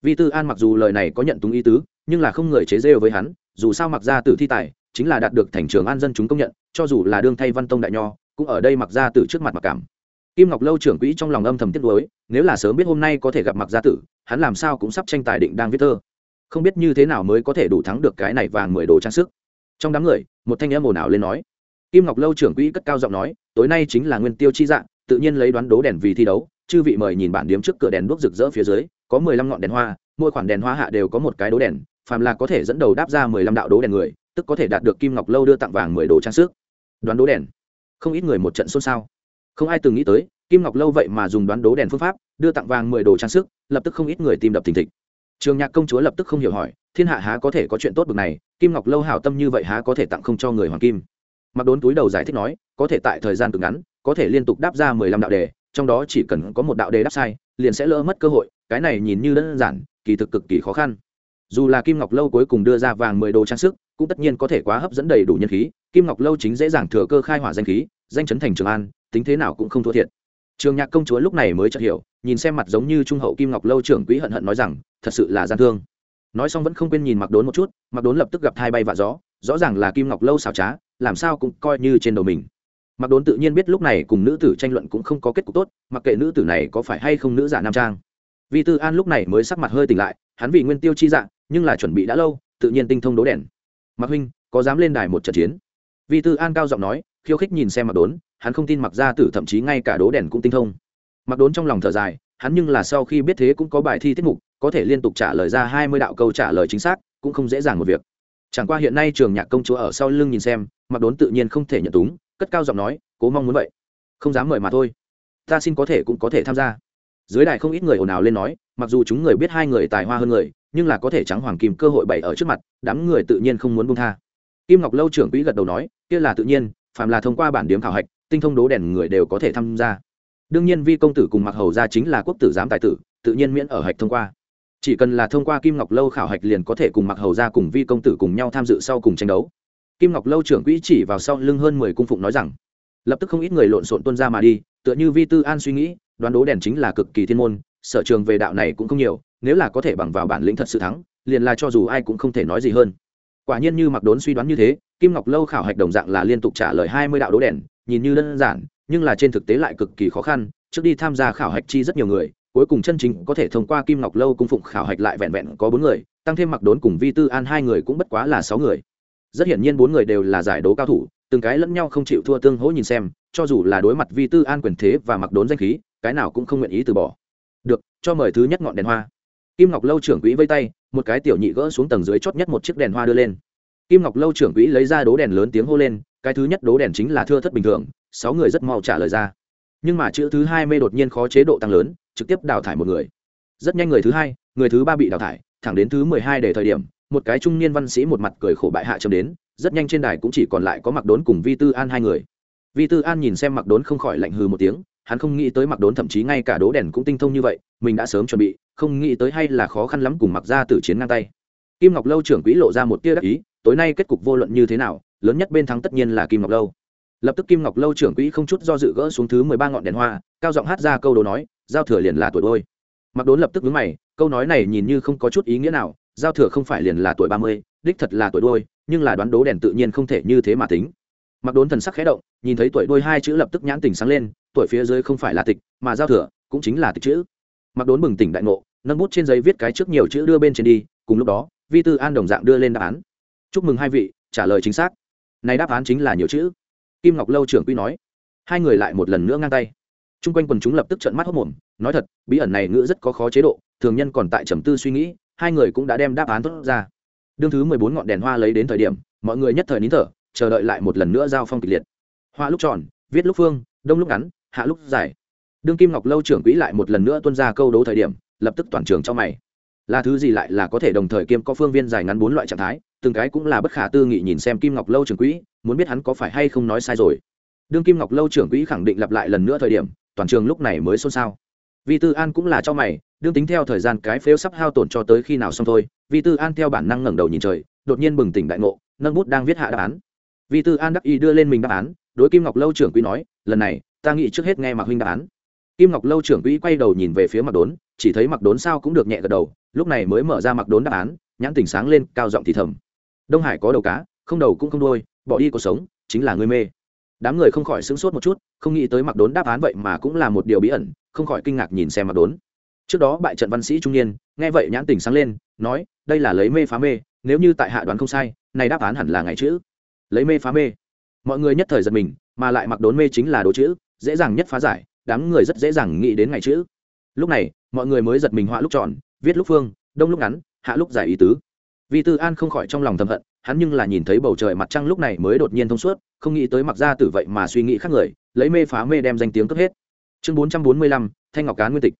Vi tư an mặc dù lời này có nhận túng ý tứ, nhưng là không người chế rêu với hắn, dù sao mặc gia tử thi tài chính là đạt được thành trường an dân chúng công nhận, cho dù là đương thay văn tông đại nho, cũng ở đây mặc gia tử trước mặt mặc cảm. Kim ngọc lâu trưởng quỹ trong lòng âm thầm tiếc nuối, nếu là sớm biết hôm nay có thể gặp mặc gia tử, hắn làm sao cũng sắp tranh tài định đang viết thơ. Không biết như thế nào mới có thể đủ thắng được cái này vàng mười đồ trang sức. Trong đám người, một thanh em ồn ào lên nói. Kim ngọc lâu trưởng quỹ cất cao giọng nói, tối nay chính là nguyên tiêu chi dạng, tự nhiên lấy đoán đố đèn vì thi đấu, chư vị mời nhìn bản điếm trước cửa đèn đuốc rực rỡ phía dưới, có mười lăm ngọn đèn hoa, mỗi khoản đèn hoa hạ đều có một cái đố đèn, phàm là có thể dẫn đầu đáp ra mười lăm đạo đố đèn người tức có thể đạt được kim ngọc lâu đưa tặng vàng mười đồ trang sức. Đoán đố đèn. Không ít người một trận xôn xao. Không ai từng nghĩ tới, kim ngọc lâu vậy mà dùng đoán đố đèn phương pháp, đưa tặng vàng mười đồ trang sức, lập tức không ít người tìm đập thình thịch. Trường nhạc công chúa lập tức không hiểu hỏi, thiên hạ há có thể có chuyện tốt bực này, kim ngọc lâu hảo tâm như vậy há có thể tặng không cho người hoàng kim? Mặc đốn túi đầu giải thích nói, có thể tại thời gian cực ngắn, có thể liên tục đáp ra mười lăm đạo đề, trong đó chỉ cần có một đạo đề đáp sai, liền sẽ lỡ mất cơ hội, cái này nhìn như đơn giản, kỳ thực cực kỳ khó khăn. Dù là kim ngọc lâu cuối cùng đưa ra vàng mười đồ trang sức cũng tất nhiên có thể quá hấp dẫn đầy đủ nhân khí, kim ngọc lâu chính dễ dàng thừa cơ khai hỏa danh khí, danh chấn thành trường an, tính thế nào cũng không thua thiệt. Trường nhạc công chúa lúc này mới chợt hiểu, nhìn xem mặt giống như trung hậu kim ngọc lâu trưởng quỹ hận hận nói rằng, thật sự là gian thương. Nói xong vẫn không quên nhìn mặc đốn một chút mặc đốn lập tức gặp thai bay vạ gió, rõ ràng là kim ngọc lâu xảo trá, làm sao cũng coi như trên đầu mình. Mặc đốn tự nhiên biết lúc này cùng nữ tử tranh luận cũng không có kết cục tốt, mặc kệ nữ tử này có phải hay không nữ giả nam trang. Vi tư an lúc này mới sắc mặt hơi tỉnh lại, hắn vì nguyên tiêu chi dạng, nhưng là chuẩn bị đã lâu, tự nhiên tinh thông đố đèn. Mạc huynh, có dám lên đài một trận chiến? Vi tư an cao giọng nói, khiêu khích nhìn xem mặc đốn, hắn không tin mặc gia tử thậm chí ngay cả đố đèn cũng tinh thông. Mặc đốn trong lòng thở dài, hắn nhưng là sau khi biết thế cũng có bài thi tiết mục, có thể liên tục trả lời ra hai mươi đạo câu trả lời chính xác, cũng không dễ dàng một việc. Chẳng qua hiện nay trường nhạc công chúa ở sau lưng nhìn xem mặc đốn tự nhiên không thể nhận túng, cất cao giọng nói, cố mong muốn vậy. Không dám mời mà thôi. Ta xin có thể cũng có thể tham gia. Dưới đài không ít người ồn ào lên nói, mặc dù chúng người biết hai người tài hoa hơn người nhưng là có thể trắng hoàng kim cơ hội bày ở trước mặt, đám người tự nhiên không muốn buông tha. Kim ngọc lâu trưởng quỹ gật đầu nói, kia là tự nhiên, phàm là thông qua bản điểm khảo hạch, tinh thông đố đèn người đều có thể tham gia. Đương nhiên vi công tử cùng mặc hầu ra chính là quốc tử giám tài tử, tự nhiên miễn ở hạch thông qua. Chỉ cần là thông qua kim ngọc lâu khảo hạch liền có thể cùng mặc hầu ra cùng vi công tử cùng nhau tham dự sau cùng tranh đấu. Kim ngọc lâu trưởng quỹ chỉ vào sau lưng hơn mười cung phụng nói rằng, lập tức không ít người lộn xộn tuân ra mà đi, tựa như vi tư an suy nghĩ, đoán đố đèn chính là cực kỳ thiên môn, sở trường về đạo này cũng không nhiều nếu là có thể bằng vào bản lĩnh thật sự thắng, liền là cho dù ai cũng không thể nói gì hơn. Quả nhiên như mặc đốn suy đoán như thế, kim ngọc lâu khảo hạch đồng dạng là liên tục trả lời hai mươi đạo đố đèn, nhìn như đơn giản, nhưng là trên thực tế lại cực kỳ khó khăn, trước đi tham gia khảo hạch chi rất nhiều người, cuối cùng chân chính có thể thông qua kim ngọc lâu cung phụng khảo hạch lại vẹn vẹn có bốn người, tăng thêm mặc đốn cùng vi tư an hai người cũng bất quá là sáu người. Rất hiển nhiên bốn người đều là giải đấu cao thủ, từng cái lẫn nhau không chịu thua tương hỗ nhìn xem, cho dù là đối mặt vi tư an quyền thế và mặc đốn danh khí, cái nào cũng không nguyện ý từ bỏ. Được, cho mời thứ nhất ngọn đèn hoa kim ngọc lâu trưởng quỹ vây tay, một cái tiểu nhị gỡ xuống tầng dưới chót nhất một chiếc đèn hoa đưa lên. Kim ngọc lâu trưởng quỹ lấy ra đố đèn lớn tiếng hô lên, cái thứ nhất đố đèn chính là thưa thất bình thường, sáu người rất mau trả lời ra. Nhưng mà chữ thứ hai mê đột nhiên khó chế độ tăng lớn, trực tiếp đào thải một người. Rất nhanh người thứ hai, người thứ ba bị đào thải, thẳng đến thứ mười hai để thời điểm, một cái trung niên văn sĩ một mặt cười khổ bại hạ chấm đến, rất nhanh trên đài cũng chỉ còn lại có mặc đốn cùng vi tư an hai người. Vi tư an nhìn xem mặc đốn không khỏi lạnh hừ một tiếng hắn không nghĩ tới mặc đốn thậm chí ngay cả đố đèn cũng tinh thông như vậy, mình đã sớm chuẩn bị, không nghĩ tới hay là khó khăn lắm cùng mặc ra tử chiến ngang tay. Kim ngọc lâu trưởng quỹ lộ ra một tia đắc ý, tối nay kết cục vô luận như thế nào, lớn nhất bên thắng tất nhiên là kim ngọc lâu. Lập tức kim ngọc lâu trưởng quỹ không chút do dự gỡ xuống thứ mười ba ngọn đèn hoa, cao giọng hát ra câu đồ nói, giao thừa liền là tuổi đôi mặc đốn lập tức vướng mày, câu nói này nhìn như không có chút ý nghĩa nào, giao thừa không phải liền là tuổi ba mươi, đích thật là tuổi đôi nhưng là đoán đố đèn tự nhiên không thể như thế mà tính. Mặc đốn thần sắc khẽ động, nhìn thấy tuổi đôi hai chữ lập tức nhãn tình sáng lên tuổi phía dưới không phải là tịch, mà giao thừa, cũng chính là tịch chữ. Mặc đốn bừng tỉnh đại ngộ, nâng bút trên giấy viết cái trước nhiều chữ đưa bên trên đi, cùng lúc đó, vi tư an đồng dạng đưa lên đáp án. Chúc mừng hai vị, trả lời chính xác. Này đáp án chính là nhiều chữ. Kim ngọc lâu trưởng quy nói. Hai người lại một lần nữa ngang tay. T r u n g quanh quần chúng lập tức trợn mắt hốc mồm, nói thật, bí ẩn này ngữ rất có khó chế độ, thường nhân còn tại trầm tư suy nghĩ, hai người cũng đã đem đáp án tốt ra. Đương thứ mười bốn ngọn đèn hoa lấy đến thời điểm, mọi người nhất thời nín thở, chờ đợi lại một lần nữa giao phong kịch liệt. Hoa lúc tròn, viết lúc phương, đông lúc ngắn hạ lúc giải, đương kim ngọc lâu trưởng quỹ lại một lần nữa tuân ra câu đấu thời điểm lập tức toàn trường cho mày. Là thứ gì lại là có thể đồng thời kiêm có phương viên dài ngắn bốn loại trạng thái từng cái cũng là bất khả tư nghị nhìn xem kim ngọc lâu trưởng quỹ muốn biết hắn có phải hay không nói sai rồi. Đương kim ngọc lâu trưởng quỹ khẳng định lặp lại lần nữa thời điểm toàn trường lúc này mới xôn xao. Vi tư an cũng là cho mày đương tính theo thời gian cái phếu sắp hao tổn cho tới khi nào xong thôi vi tư an theo bản năng ngẩng đầu nhìn trời đột nhiên bừng tỉnh đại ngộ nâng bút đang viết hạ đáp án. Vi tư an đắc y đưa lên mình đáp án đối kim ngọc lâu trưởng quỹ nói lần này ta nghĩ trước hết nghe mạc huynh đáp án. Kim ngọc lâu trưởng quỹ quay đầu nhìn về phía mặc đốn, chỉ thấy mặc đốn sao cũng được nhẹ gật đầu, lúc này mới mở ra mặc đốn đáp án, nhãn tỉnh sáng lên, cao giọng thì thầm. Đông hải có đầu cá, không đầu cũng không đôi bỏ đi cuộc sống, chính là người mê. Đám người không khỏi sững sốt một chút, không nghĩ tới mặc đốn đáp án vậy mà cũng là một điều bí ẩn, không khỏi kinh ngạc nhìn xem mặc đốn. Trước đó bại trận văn sĩ trung niên, nghe vậy nhãn tỉnh sáng lên, nói, đây là lấy mê phá mê, nếu như tại hạ đoán không sai, này đáp án hẳn là ngày chữ. Lấy mê phá mê. Mọi người nhất thời giật mình, mà lại mặc đốn mê chính là đố chữ dễ dàng nhất phá giải, đám người rất dễ dàng nghĩ đến ngày chữ. Lúc này, mọi người mới giật mình họa lúc tròn, viết lúc phương, đông lúc ngắn, hạ lúc giải ý tứ. Vì tư an không khỏi trong lòng thầm hận, hắn nhưng là nhìn thấy bầu trời mặt trăng lúc này mới đột nhiên thông suốt, không nghĩ tới mặc ra tử vậy mà suy nghĩ khác người, lấy mê phá mê đem danh tiếng cướp hết. Chương bốn trăm bốn mươi lăm, thanh ngọc cán nguyên tịch.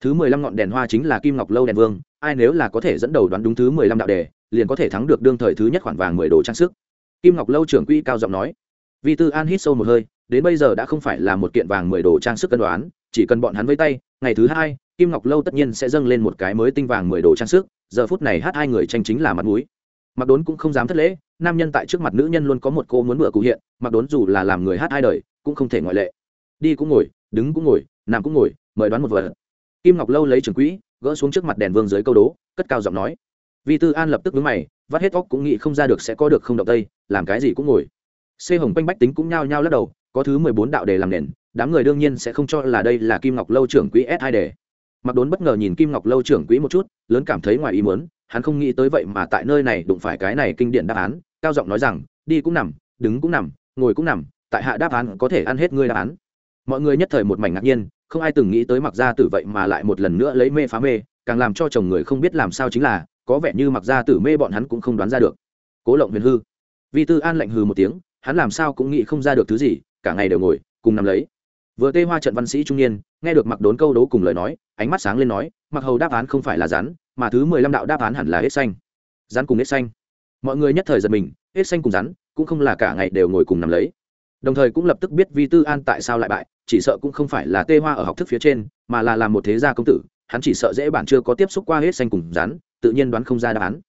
Thứ mười lăm ngọn đèn hoa chính là kim ngọc lâu đèn vương, ai nếu là có thể dẫn đầu đoán đúng thứ mười lăm đạo đề, liền có thể thắng được đương thời thứ nhất khoản vàng mười đồ trang sức. Kim ngọc lâu trưởng quỹ cao giọng nói. Vi tư an hít sâu một hơi đến bây giờ đã không phải là một kiện vàng mười đồ trang sức cân đoán, chỉ cần bọn hắn với tay, ngày thứ hai, kim ngọc lâu tất nhiên sẽ dâng lên một cái mới tinh vàng mười đồ trang sức, giờ phút này hát hai người tranh chính là mặt mũi. Mặc đốn cũng không dám thất lễ, nam nhân tại trước mặt nữ nhân luôn có một cô muốn bựa cụ hiện, mặc đốn dù là làm người hát hai đời, cũng không thể ngoại lệ. Đi cũng ngồi, đứng cũng ngồi, nằm cũng ngồi, mời đoán một vật kim ngọc lâu lấy trường quỹ, gỡ xuống trước mặt đèn vương dưới câu đố, cất cao giọng nói. Vi tư an lập tức vướng mày, vắt hết óc cũng nghĩ không ra được sẽ có được không động tây, làm cái gì cũng ngồi. Xê hồng quanh bách tính cũng nhao nhao lắc đầu có thứ mười bốn đạo đề làm nền, đám người đương nhiên sẽ không cho là đây là kim ngọc lâu trưởng quỹ s hai đề mặc đốn bất ngờ nhìn kim ngọc lâu trưởng quỹ một chút, lớn cảm thấy ngoài ý muốn, hắn không nghĩ tới vậy mà tại nơi này đụng phải cái này kinh điển đáp án, cao giọng nói rằng, đi cũng nằm, đứng cũng nằm, ngồi cũng nằm, tại hạ đáp án có thể ăn hết ngươi đáp án. Mọi người nhất thời một mảnh ngạc nhiên, không ai từng nghĩ tới mặc gia tử vậy mà lại một lần nữa lấy mê phá mê, càng làm cho chồng người không biết làm sao chính là, có vẻ như mặc gia tử mê bọn hắn cũng không đoán ra được. Cố lộng huyền hư. Vi tư an lạnh hừ một tiếng, hắn làm sao cũng nghĩ không ra được thứ gì cả ngày đều ngồi, cùng nằm lấy. Vừa tê hoa trận văn sĩ trung niên, nghe được mặc đốn câu đố cùng lời nói, ánh mắt sáng lên nói mặc hầu đáp án không phải là rắn, mà thứ mười lăm đạo đáp án hẳn là hết xanh. Rắn cùng hết xanh. Mọi người nhất thời giật mình, hết xanh cùng rắn, cũng không là cả ngày đều ngồi cùng nằm lấy. Đồng thời cũng lập tức biết vi tư an tại sao lại bại, chỉ sợ cũng không phải là tê hoa ở học thức phía trên, mà là làm một thế gia công tử, hắn chỉ sợ dễ bản chưa có tiếp xúc qua hết xanh cùng rắn, tự nhiên đoán không ra đáp án.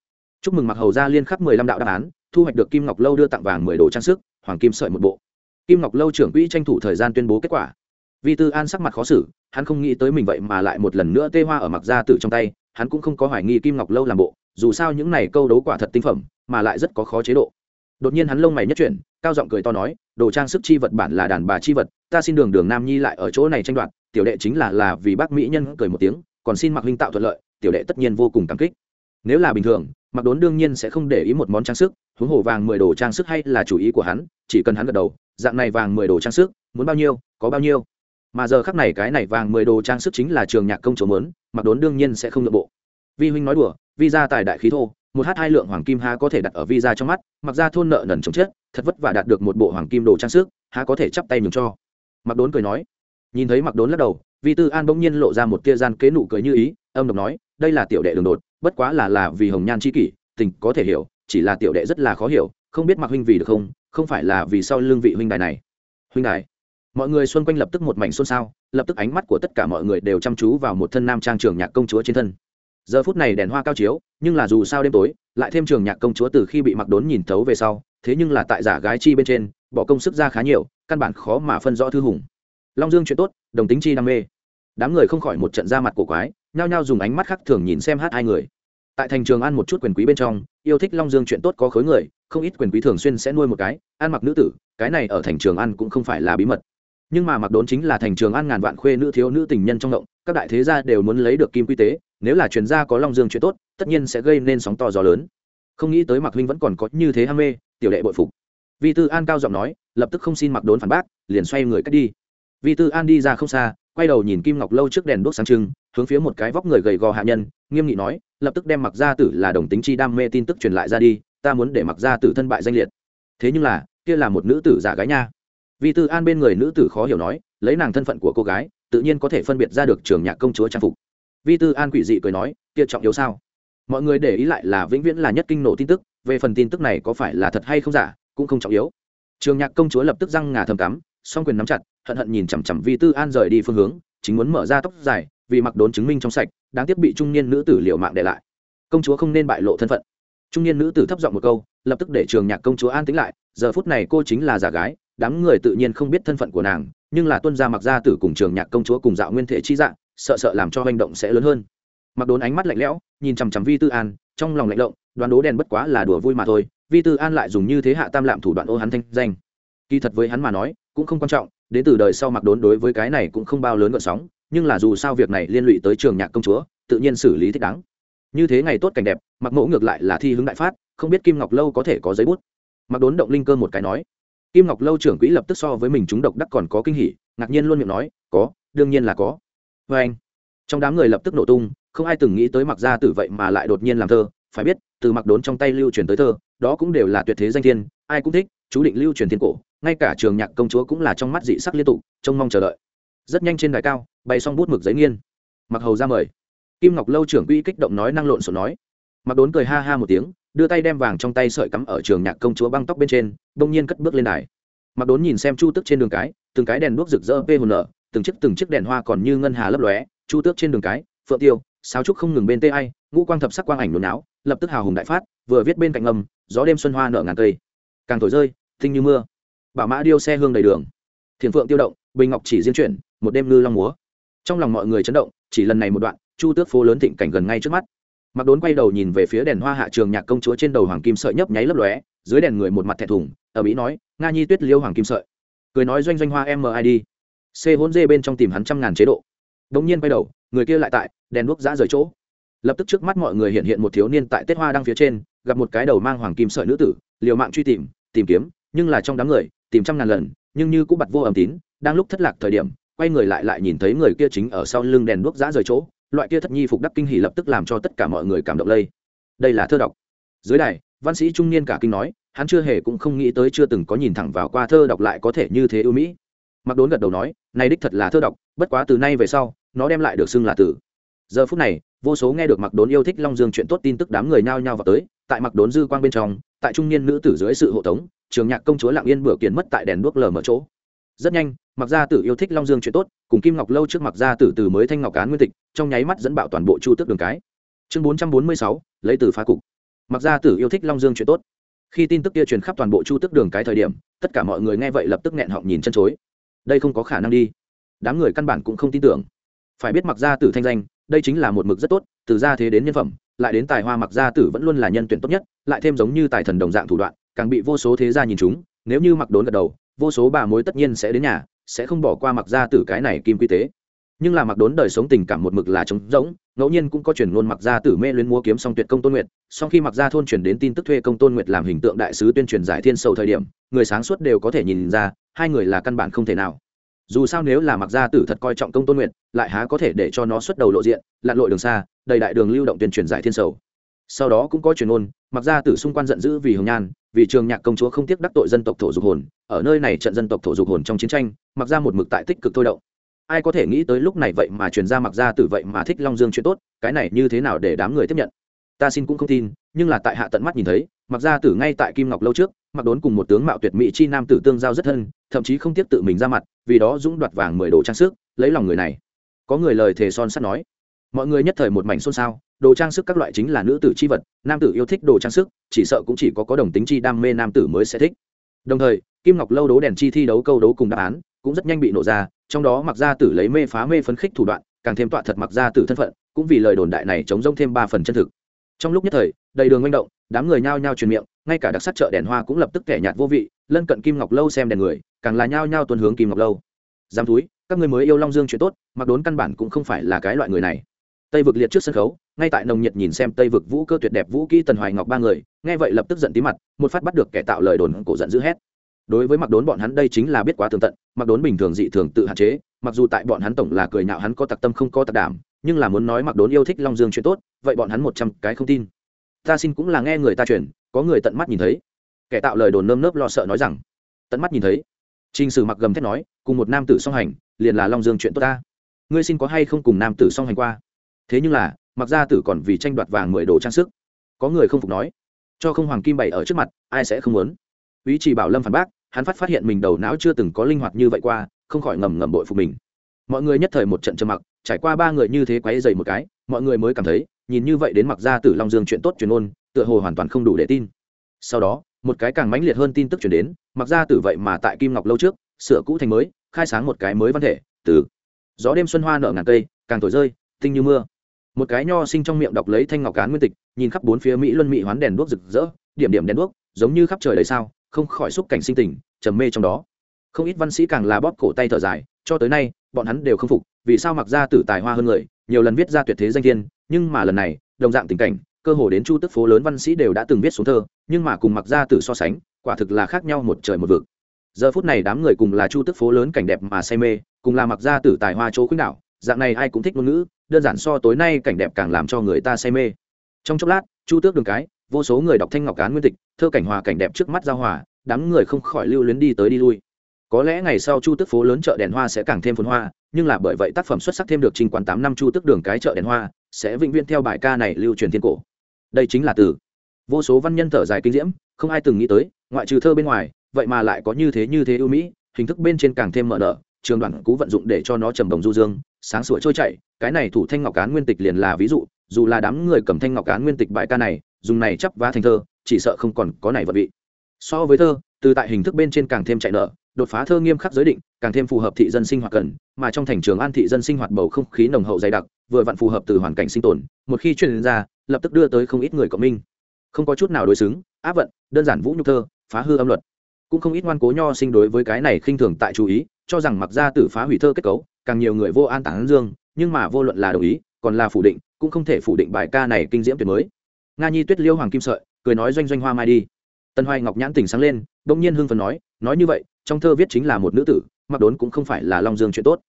Chúc mừng mặc hầu gia liên khắc mười lăm đạo đáp án, thu hoạch được kim ngọc lâu đưa tặng vàng mười đồ trang sức, hoàng kim sợi một bộ kim ngọc lâu trưởng quỹ tranh thủ thời gian tuyên bố kết quả. Vi tư an sắc mặt khó xử, hắn không nghĩ tới mình vậy mà lại một lần nữa tê hoa ở mặc gia tử trong tay, hắn cũng không có hoài nghi kim ngọc lâu làm bộ, dù sao những này câu đấu quả thật tinh phẩm, mà lại rất có khó chế độ. Đột nhiên hắn lông mày nhất chuyển, cao giọng cười to nói, đồ trang sức chi vật bản là đàn bà chi vật, ta xin đường đường nam nhi lại ở chỗ này tranh đoạt, tiểu đệ chính là là vì bác mỹ nhân cười một tiếng, còn xin mặc huynh tạo thuận lợi, tiểu đệ tất nhiên vô cùng cảm kích. Nếu là bình thường mặc đốn đương nhiên sẽ không để ý một món trang sức, huống hồ vàng mười đồ trang sức hay là chủ ý của hắn, chỉ cần hắn gật đầu dạng này vàng mười đồ trang sức, muốn bao nhiêu, có bao nhiêu. Mà giờ khắc này cái này vàng mười đồ trang sức chính là trường nhạc công chỗ mớn mặc đốn đương nhiên sẽ không nội bộ. Vi huynh nói đùa, vi ra tài đại khí thô, một h hai lượng hoàng kim ha có thể đặt ở vi ra trong mắt, mặc ra thôn nợ nần chống chết, thật vất vả đạt được một bộ hoàng kim đồ trang sức, há có thể chắp tay mừng cho. Mặc đốn cười nói, nhìn thấy mặc đốn lắc đầu, vi tư an bỗng nhiên lộ ra một tia gian kế nụ cười như ý, âm độc nói, đây là tiểu đệ đường đột, bất quá là là vì hồng nhan c h i kỷ, tình có thể hiểu, chỉ là tiểu đệ rất là khó hiểu không biết mặc huynh vì được không không phải là vì sau lương vị huynh đài này. Huynh đài. Mọi người xung quanh lập tức một mảnh xôn xao, lập tức ánh mắt của tất cả mọi người đều chăm chú vào một thân nam trang trường nhạc công chúa trên thân. Giờ phút này đèn hoa cao chiếu, nhưng là dù sao đêm tối, lại thêm trường nhạc công chúa từ khi bị mặc đốn nhìn thấu về sau, thế nhưng là tại giả gái chi bên trên, bỏ công sức ra khá nhiều, căn bản khó mà phân rõ thư hùng. Long dương chuyện tốt, đồng tính chi đam mê. Đám người không khỏi một trận ra mặt cổ quái, nhao nhao dùng ánh mắt khác thường nhìn xem hát hai người tại thành trường ăn một chút quyền quý bên trong, yêu thích long dương chuyện tốt có khối người, không ít quyền quý thường xuyên sẽ nuôi một cái, ăn mặc nữ tử, cái này ở thành trường ăn cũng không phải là bí mật. Nhưng mà mặc đốn chính là thành trường ăn ngàn vạn khuê nữ thiếu nữ tình nhân trong động, các đại thế gia đều muốn lấy được kim quy tế, nếu là truyền gia có long dương chuyện tốt, tất nhiên sẽ gây nên sóng to gió lớn. Không nghĩ tới mặc huynh vẫn còn có như thế ham mê, tiểu đệ bội phục. Vi tư an cao giọng nói, lập tức không xin mặc đốn phản bác, liền xoay người cách đi. Vi tư an đi ra không xa, quay đầu nhìn kim ngọc lâu trước đèn đuốc sáng trưng, hướng phía một cái vóc người gầy gò hạ nhân, nghiêm nghị nói lập tức đem mặc gia tử là đồng tính chi đam mê tin tức truyền lại ra đi, ta muốn để mặc gia tử thân bại danh liệt. Thế nhưng là, kia là một nữ tử giả gái nha. Vì tư an bên người nữ tử khó hiểu nói, lấy nàng thân phận của cô gái, tự nhiên có thể phân biệt ra được trường nhạc công chúa trang phục. Vi tư an quỷ dị cười nói, kia trọng yếu sao? Mọi người để ý lại là vĩnh viễn là nhất kinh nổ tin tức, về phần tin tức này có phải là thật hay không giả, cũng không trọng yếu. Trường nhạc công chúa lập tức răng ngà thầm cắm, song quyền nắm chặt, hận hận nhìn chằm chằm vi tư an rời đi phương hướng, chính muốn mở ra tóc dài, vì mặc đốn chứng minh trong sạch đáng tiếc bị trung niên nữ tử liệu mạng để lại. Công chúa không nên bại lộ thân phận. Trung niên nữ tử thấp giọng một câu, lập tức để trường nhạc công chúa an tĩnh lại, giờ phút này cô chính là giả gái, đám người tự nhiên không biết thân phận của nàng, nhưng là tuân gia mặc gia tử cùng trường nhạc công chúa cùng dạo nguyên thể chi dạng, sợ sợ làm cho hành động sẽ lớn hơn. Mặc đốn ánh mắt lạnh lẽo, nhìn chằm chằm vi tư an, trong lòng lạnh động, đoán đố đèn bất quá là đùa vui mà thôi, vi tư an lại dùng như thế hạ tam lạm thủ đoạn ô hắn thanh danh. Kỳ thật với hắn mà nói, cũng không quan trọng, đến từ đời sau mặc đốn đối với cái này cũng không bao lớn gợn sóng nhưng là dù sao việc này liên lụy tới trường nhạc công chúa, tự nhiên xử lý thích đáng. Như thế ngày tốt cảnh đẹp mặc mẫu ngược lại là thi hướng đại phát, không biết kim ngọc lâu có thể có giấy bút. Mặc đốn động linh cơ một cái nói. Kim ngọc lâu trưởng quỹ lập tức so với mình chúng độc đắc còn có kinh hỉ, ngạc nhiên luôn miệng nói, có, đương nhiên là có. Vê anh, trong đám người lập tức nổ tung, không ai từng nghĩ tới mặc gia tử vậy mà lại đột nhiên làm thơ. Phải biết, từ mặc đốn trong tay lưu truyền tới thơ, đó cũng đều là tuyệt thế danh thiên, ai cũng thích, chú định lưu truyền thiên cổ, ngay cả trường nhạc công chúa cũng là trong mắt dị sắc liên tục, trông mong chờ đợi rất nhanh trên đài cao, bày xong bút mực giấy nghiên. Mặc hầu ra mời. Kim ngọc lâu trưởng quỹ kích động nói năng lộn xộn nói. Mặc đốn cười ha ha một tiếng, đưa tay đem vàng trong tay sợi cắm ở trường nhạc công chúa băng tóc bên trên, bỗng nhiên cất bước lên đài. Mặc đốn nhìn xem chu tức trên đường cái, từng cái đèn đuốc rực rỡ vê hồn nở, từng chiếc từng chiếc đèn hoa còn như ngân hà lấp lóe, chu tước trên đường cái, phượng tiêu, sáo trúc không ngừng bên tê ai, ngũ quang thập sắc quang ảnh nôn não lập tức hào hùng đại phát, vừa viết bên cạnh ngầm, gió đêm xuân hoa nở ngàn cây. Càng thổi rơi tinh như mưa. Bảo mã điêu xe hương đầy đường. Thiền phượng tiêu động, bình ngọc chỉ diên chuyển một đêm ngư long múa. Trong lòng mọi người chấn động, chỉ lần này một đoạn, chu tước phố lớn thịnh cảnh gần ngay trước mắt. Mặc đốn quay đầu nhìn về phía đèn hoa hạ trường nhạc công chúa trên đầu hoàng kim sợi nhấp nháy lấp lóe, dưới đèn người một mặt thẹn thùng ở mỹ nói, nga nhi tuyết liêu hoàng kim sợi. Cười nói doanh doanh hoa mid c hôn dê bên trong tìm hắn trăm ngàn chế độ. Đống nhiên quay đầu, người kia lại tại, đèn đuốc giã rời chỗ. Lập tức trước mắt mọi người hiện hiện một thiếu niên tại tết hoa đang phía trên, gặp một cái đầu mang hoàng kim sợi nữ tử, liều mạng truy tìm tìm kiếm, nhưng là trong đám người, tìm trăm ngàn lần, nhưng như cũng bật vô âm tín, đang lúc thất lạc thời điểm quay người lại lại nhìn thấy người kia chính ở sau lưng đèn đuốc giã rời chỗ, loại kia thất nhi phục đắc kinh hỉ lập tức làm cho tất cả mọi người cảm động lây. Đây là thơ đọc. Dưới đài, văn sĩ trung niên cả kinh nói, hắn chưa hề cũng không nghĩ tới chưa từng có nhìn thẳng vào qua thơ đọc lại có thể như thế ưu mỹ. Mặc đốn gật đầu nói, này đích thật là thơ đọc, bất quá từ nay về sau, nó đem lại được xưng là tử giờ phút này, vô số nghe được mặc đốn yêu thích long dương chuyện tốt tin tức đám người nhao nhao vào tới, tại mặc đốn dư quang bên trong, tại trung niên nữ tử dưới sự hộ tống, trường nhạc công chúa lặng yên bửa kiến mất tại đèn đuốc lờ mở chỗ rất nhanh mặc gia tử yêu thích long dương chuyện tốt, cùng kim ngọc lâu trước mặc gia tử từ mới thanh ngọc cán nguyên tịch, trong nháy mắt dẫn bạo toàn bộ chu tước đường cái. Chương bốn trăm bốn mươi sáu, lấy từ phá cục. Mặc gia tử yêu thích long dương chuyện tốt. Khi tin tức kia truyền khắp toàn bộ chu tước đường cái thời điểm, tất cả mọi người nghe vậy lập tức nghẹn họng nhìn chân chối. Đây không có khả năng đi. Đám người căn bản cũng không tin tưởng. Phải biết mặc gia tử thanh danh, đây chính là một mực rất tốt, từ gia thế đến nhân phẩm, lại đến tài hoa mặc gia tử vẫn luôn là nhân tuyển tốt nhất, lại thêm giống như tài thần đồng dạng thủ đoạn, càng bị vô số thế gia nhìn chúng, nếu như mặc đốn gật đầu vô số bà mối tất nhiên sẽ đến nhà, sẽ không bỏ qua mặc gia tử cái này kim quy tế. Nhưng là mặc đốn đời sống tình cảm một mực là trống rỗng, ngẫu nhiên cũng có chuyển ngôn mặc gia tử mê luyến mua kiếm song tuyệt công tôn nguyệt. Sau khi mặc gia thôn chuyển đến tin tức thuê công tôn nguyệt làm hình tượng đại sứ tuyên truyền giải thiên sầu thời điểm, người sáng suốt đều có thể nhìn ra, hai người là căn bản không thể nào. Dù sao nếu là mặc gia tử thật coi trọng công tôn nguyệt, lại há có thể để cho nó xuất đầu lộ diện, lặn lội đường xa, đầy đại đường lưu động tuyên truyền giải thiên sầu. Sau đó cũng có truyền ôn mặc gia tử xung quanh giận dữ vì hồng nhan vì trường nhạc công chúa không tiếc đắc tội dân tộc thổ dục hồn, ở nơi này trận dân tộc thổ dục hồn trong chiến tranh, mặc ra một mực tại tích cực thôi động. Ai có thể nghĩ tới lúc này vậy mà truyền ra mặc ra từ vậy mà thích long dương chuyện tốt, cái này như thế nào để đám người tiếp nhận? Ta xin cũng không tin, nhưng là tại hạ tận mắt nhìn thấy, mặc ra tử ngay tại kim ngọc lâu trước, mặc đốn cùng một tướng mạo tuyệt mỹ chi nam tử tương giao rất thân, thậm chí không tiếp tự mình ra mặt, vì đó dũng đoạt vàng mười đồ trang sức, lấy lòng người này. Có người lời thề son sắt nói mọi người nhất thời một mảnh xôn xao, đồ trang sức các loại chính là nữ tử chi vật, nam tử yêu thích đồ trang sức, chỉ sợ cũng chỉ có có đồng tính chi đam mê nam tử mới sẽ thích. Đồng thời, kim ngọc lâu đố đèn chi thi đấu câu đấu cùng đáp án, cũng rất nhanh bị nổ ra, trong đó mặc gia tử lấy mê phá mê phấn khích thủ đoạn, càng thêm tọa thật mặc gia tử thân phận, cũng vì lời đồn đại này chống rông thêm ba phần chân thực. Trong lúc nhất thời, đầy đường manh động, đám người nhao nhao truyền miệng, ngay cả đặc sắc chợ đèn hoa cũng lập tức kẻ nhạt vô vị, lân cận kim ngọc lâu xem đèn người, càng là nhao nhao tuần hướng kim ngọc lâu. Dám túi, các người mới yêu long dương chuyện tốt mặc đốn căn bản cũng không phải là cái loại người này tây vực liệt trước sân khấu, ngay tại nồng nhiệt nhìn xem tây vực vũ cơ tuyệt đẹp vũ kỹ tần hoài ngọc ba người, nghe vậy lập tức giận tí mặt, một phát bắt được kẻ tạo lời đồn cổ giận dữ hét. Đối với mặc đốn bọn hắn đây chính là biết quá tường tận, mặc đốn bình thường dị thường tự hạn chế, mặc dù tại bọn hắn tổng là cười nhạo hắn có tặc tâm không có tặc đảm, nhưng là muốn nói mặc đốn yêu thích long dương chuyện tốt, vậy bọn hắn một trăm cái không tin. Ta xin cũng là nghe người ta truyền có người tận mắt nhìn thấy. Kẻ tạo lời đồn nơm nớp lo sợ nói rằng. Tận mắt nhìn thấy. T r ì n h sử mặc gầm thét nói, cùng một nam tử song hành, liền là long dương chuyện tốt ta. Ngươi xin có hay không cùng nam tử song hành qua? Thế nhưng là, mặc gia tử còn vì tranh đoạt vàng mười đồ trang sức. Có người không phục nói, cho không hoàng kim bày ở trước mặt, ai sẽ không muốn? Ý chỉ bảo lâm phản bác, hắn phát phát hiện mình đầu não chưa từng có linh hoạt như vậy qua, không khỏi ngầm ngầm bội phục mình. Mọi người nhất thời một trận trầm mặc, trải qua ba người như thế quấy dày một cái, mọi người mới cảm thấy, nhìn như vậy đến mặc gia tử long dương chuyện tốt truyền ôn, tựa hồ hoàn toàn không đủ để tin. Sau đó, một cái càng mãnh liệt hơn tin tức chuyển đến, mặc ra tử vậy mà tại kim ngọc lâu trước, sửa cũ thành mới, khai sáng một cái mới văn thể, từ gió đêm xuân hoa nở ngàn cây, càng thổi rơi, tinh như mưa một cái nho sinh trong miệng đọc lấy thanh ngọc cán nguyên tịch, nhìn khắp bốn phía mỹ luân mỹ hoán đèn đuốc rực rỡ, điểm điểm đèn đuốc, giống như khắp trời đầy sao, không khỏi xúc cảnh sinh tình, trầm mê trong đó. Không ít văn sĩ càng là bóp cổ tay thở dài, cho tới nay, bọn hắn đều không phục, vì sao mặc ra tử tài hoa hơn người, nhiều lần viết ra tuyệt thế danh thiên, nhưng mà lần này, đồng dạng tình cảnh, cơ hồ đến chu tức phố lớn văn sĩ đều đã từng viết xuống thơ, nhưng mà cùng mặc ra tử so sánh, quả thực là khác nhau một trời một vực. Giờ phút này đám người cùng là chu tức phố lớn cảnh đẹp mà say mê, cùng là mặc ra tử tài hoa chỗ khuynh đảo dạng này ai cũng thích ngôn ngữ, đơn giản so tối nay cảnh đẹp càng làm cho người ta say mê. Trong chốc lát, chu tước đường cái, vô số người đọc thanh ngọc cán nguyên tịch, thơ cảnh hòa cảnh đẹp trước mắt giao hòa, đám người không khỏi lưu luyến đi tới đi lui. Có lẽ ngày sau chu tước phố lớn chợ đèn hoa sẽ càng thêm phồn hoa, nhưng là bởi vậy tác phẩm xuất sắc thêm được trình quán tám năm chu tước đường cái chợ đèn hoa, sẽ vĩnh viễn theo bài ca này lưu truyền thiên cổ. Đây chính là từ vô số văn nhân thở dài kinh diễm, không ai từng nghĩ tới, ngoại trừ thơ bên ngoài, vậy mà lại có như thế như thế ưu mỹ, hình thức bên trên càng thêm mở nở, trường đoạn cú vận dụng để cho nó trầm đồng du dương sáng sủa trôi chảy, cái này thủ thanh ngọc cán nguyên tịch liền là ví dụ, dù là đám người cầm thanh ngọc cán nguyên tịch bài ca này, dùng này chắp vá thành thơ, chỉ sợ không còn có này vật vị. So với thơ, từ tại hình thức bên trên càng thêm chạy nở, đột phá thơ nghiêm khắc giới định, càng thêm phù hợp thị dân sinh hoạt cần, mà trong thành trường an thị dân sinh hoạt bầu không khí nồng hậu dày đặc, vừa vặn phù hợp từ hoàn cảnh sinh tồn, một khi truyền ra, lập tức đưa tới không ít người cộng minh. Không có chút nào đối xứng, áp vận, đơn giản vũ nhục thơ, phá hư âm luật. Cũng không ít ngoan cố nho sinh đối với cái này khinh thường tại chú ý, cho rằng mặc ra tử phá hủy thơ kết cấu càng nhiều người vô an tán dương nhưng mà vô luận là đồng ý còn là phủ định cũng không thể phủ định bài ca này kinh diễm tuyệt mới nga nhi tuyết liêu hoàng kim sợi cười nói doanh doanh hoa mai đi tân hoài ngọc nhãn tỉnh sáng lên đông nhiên hưng phần nói nói như vậy trong thơ viết chính là một nữ tử mặc đốn cũng không phải là long dương chuyện tốt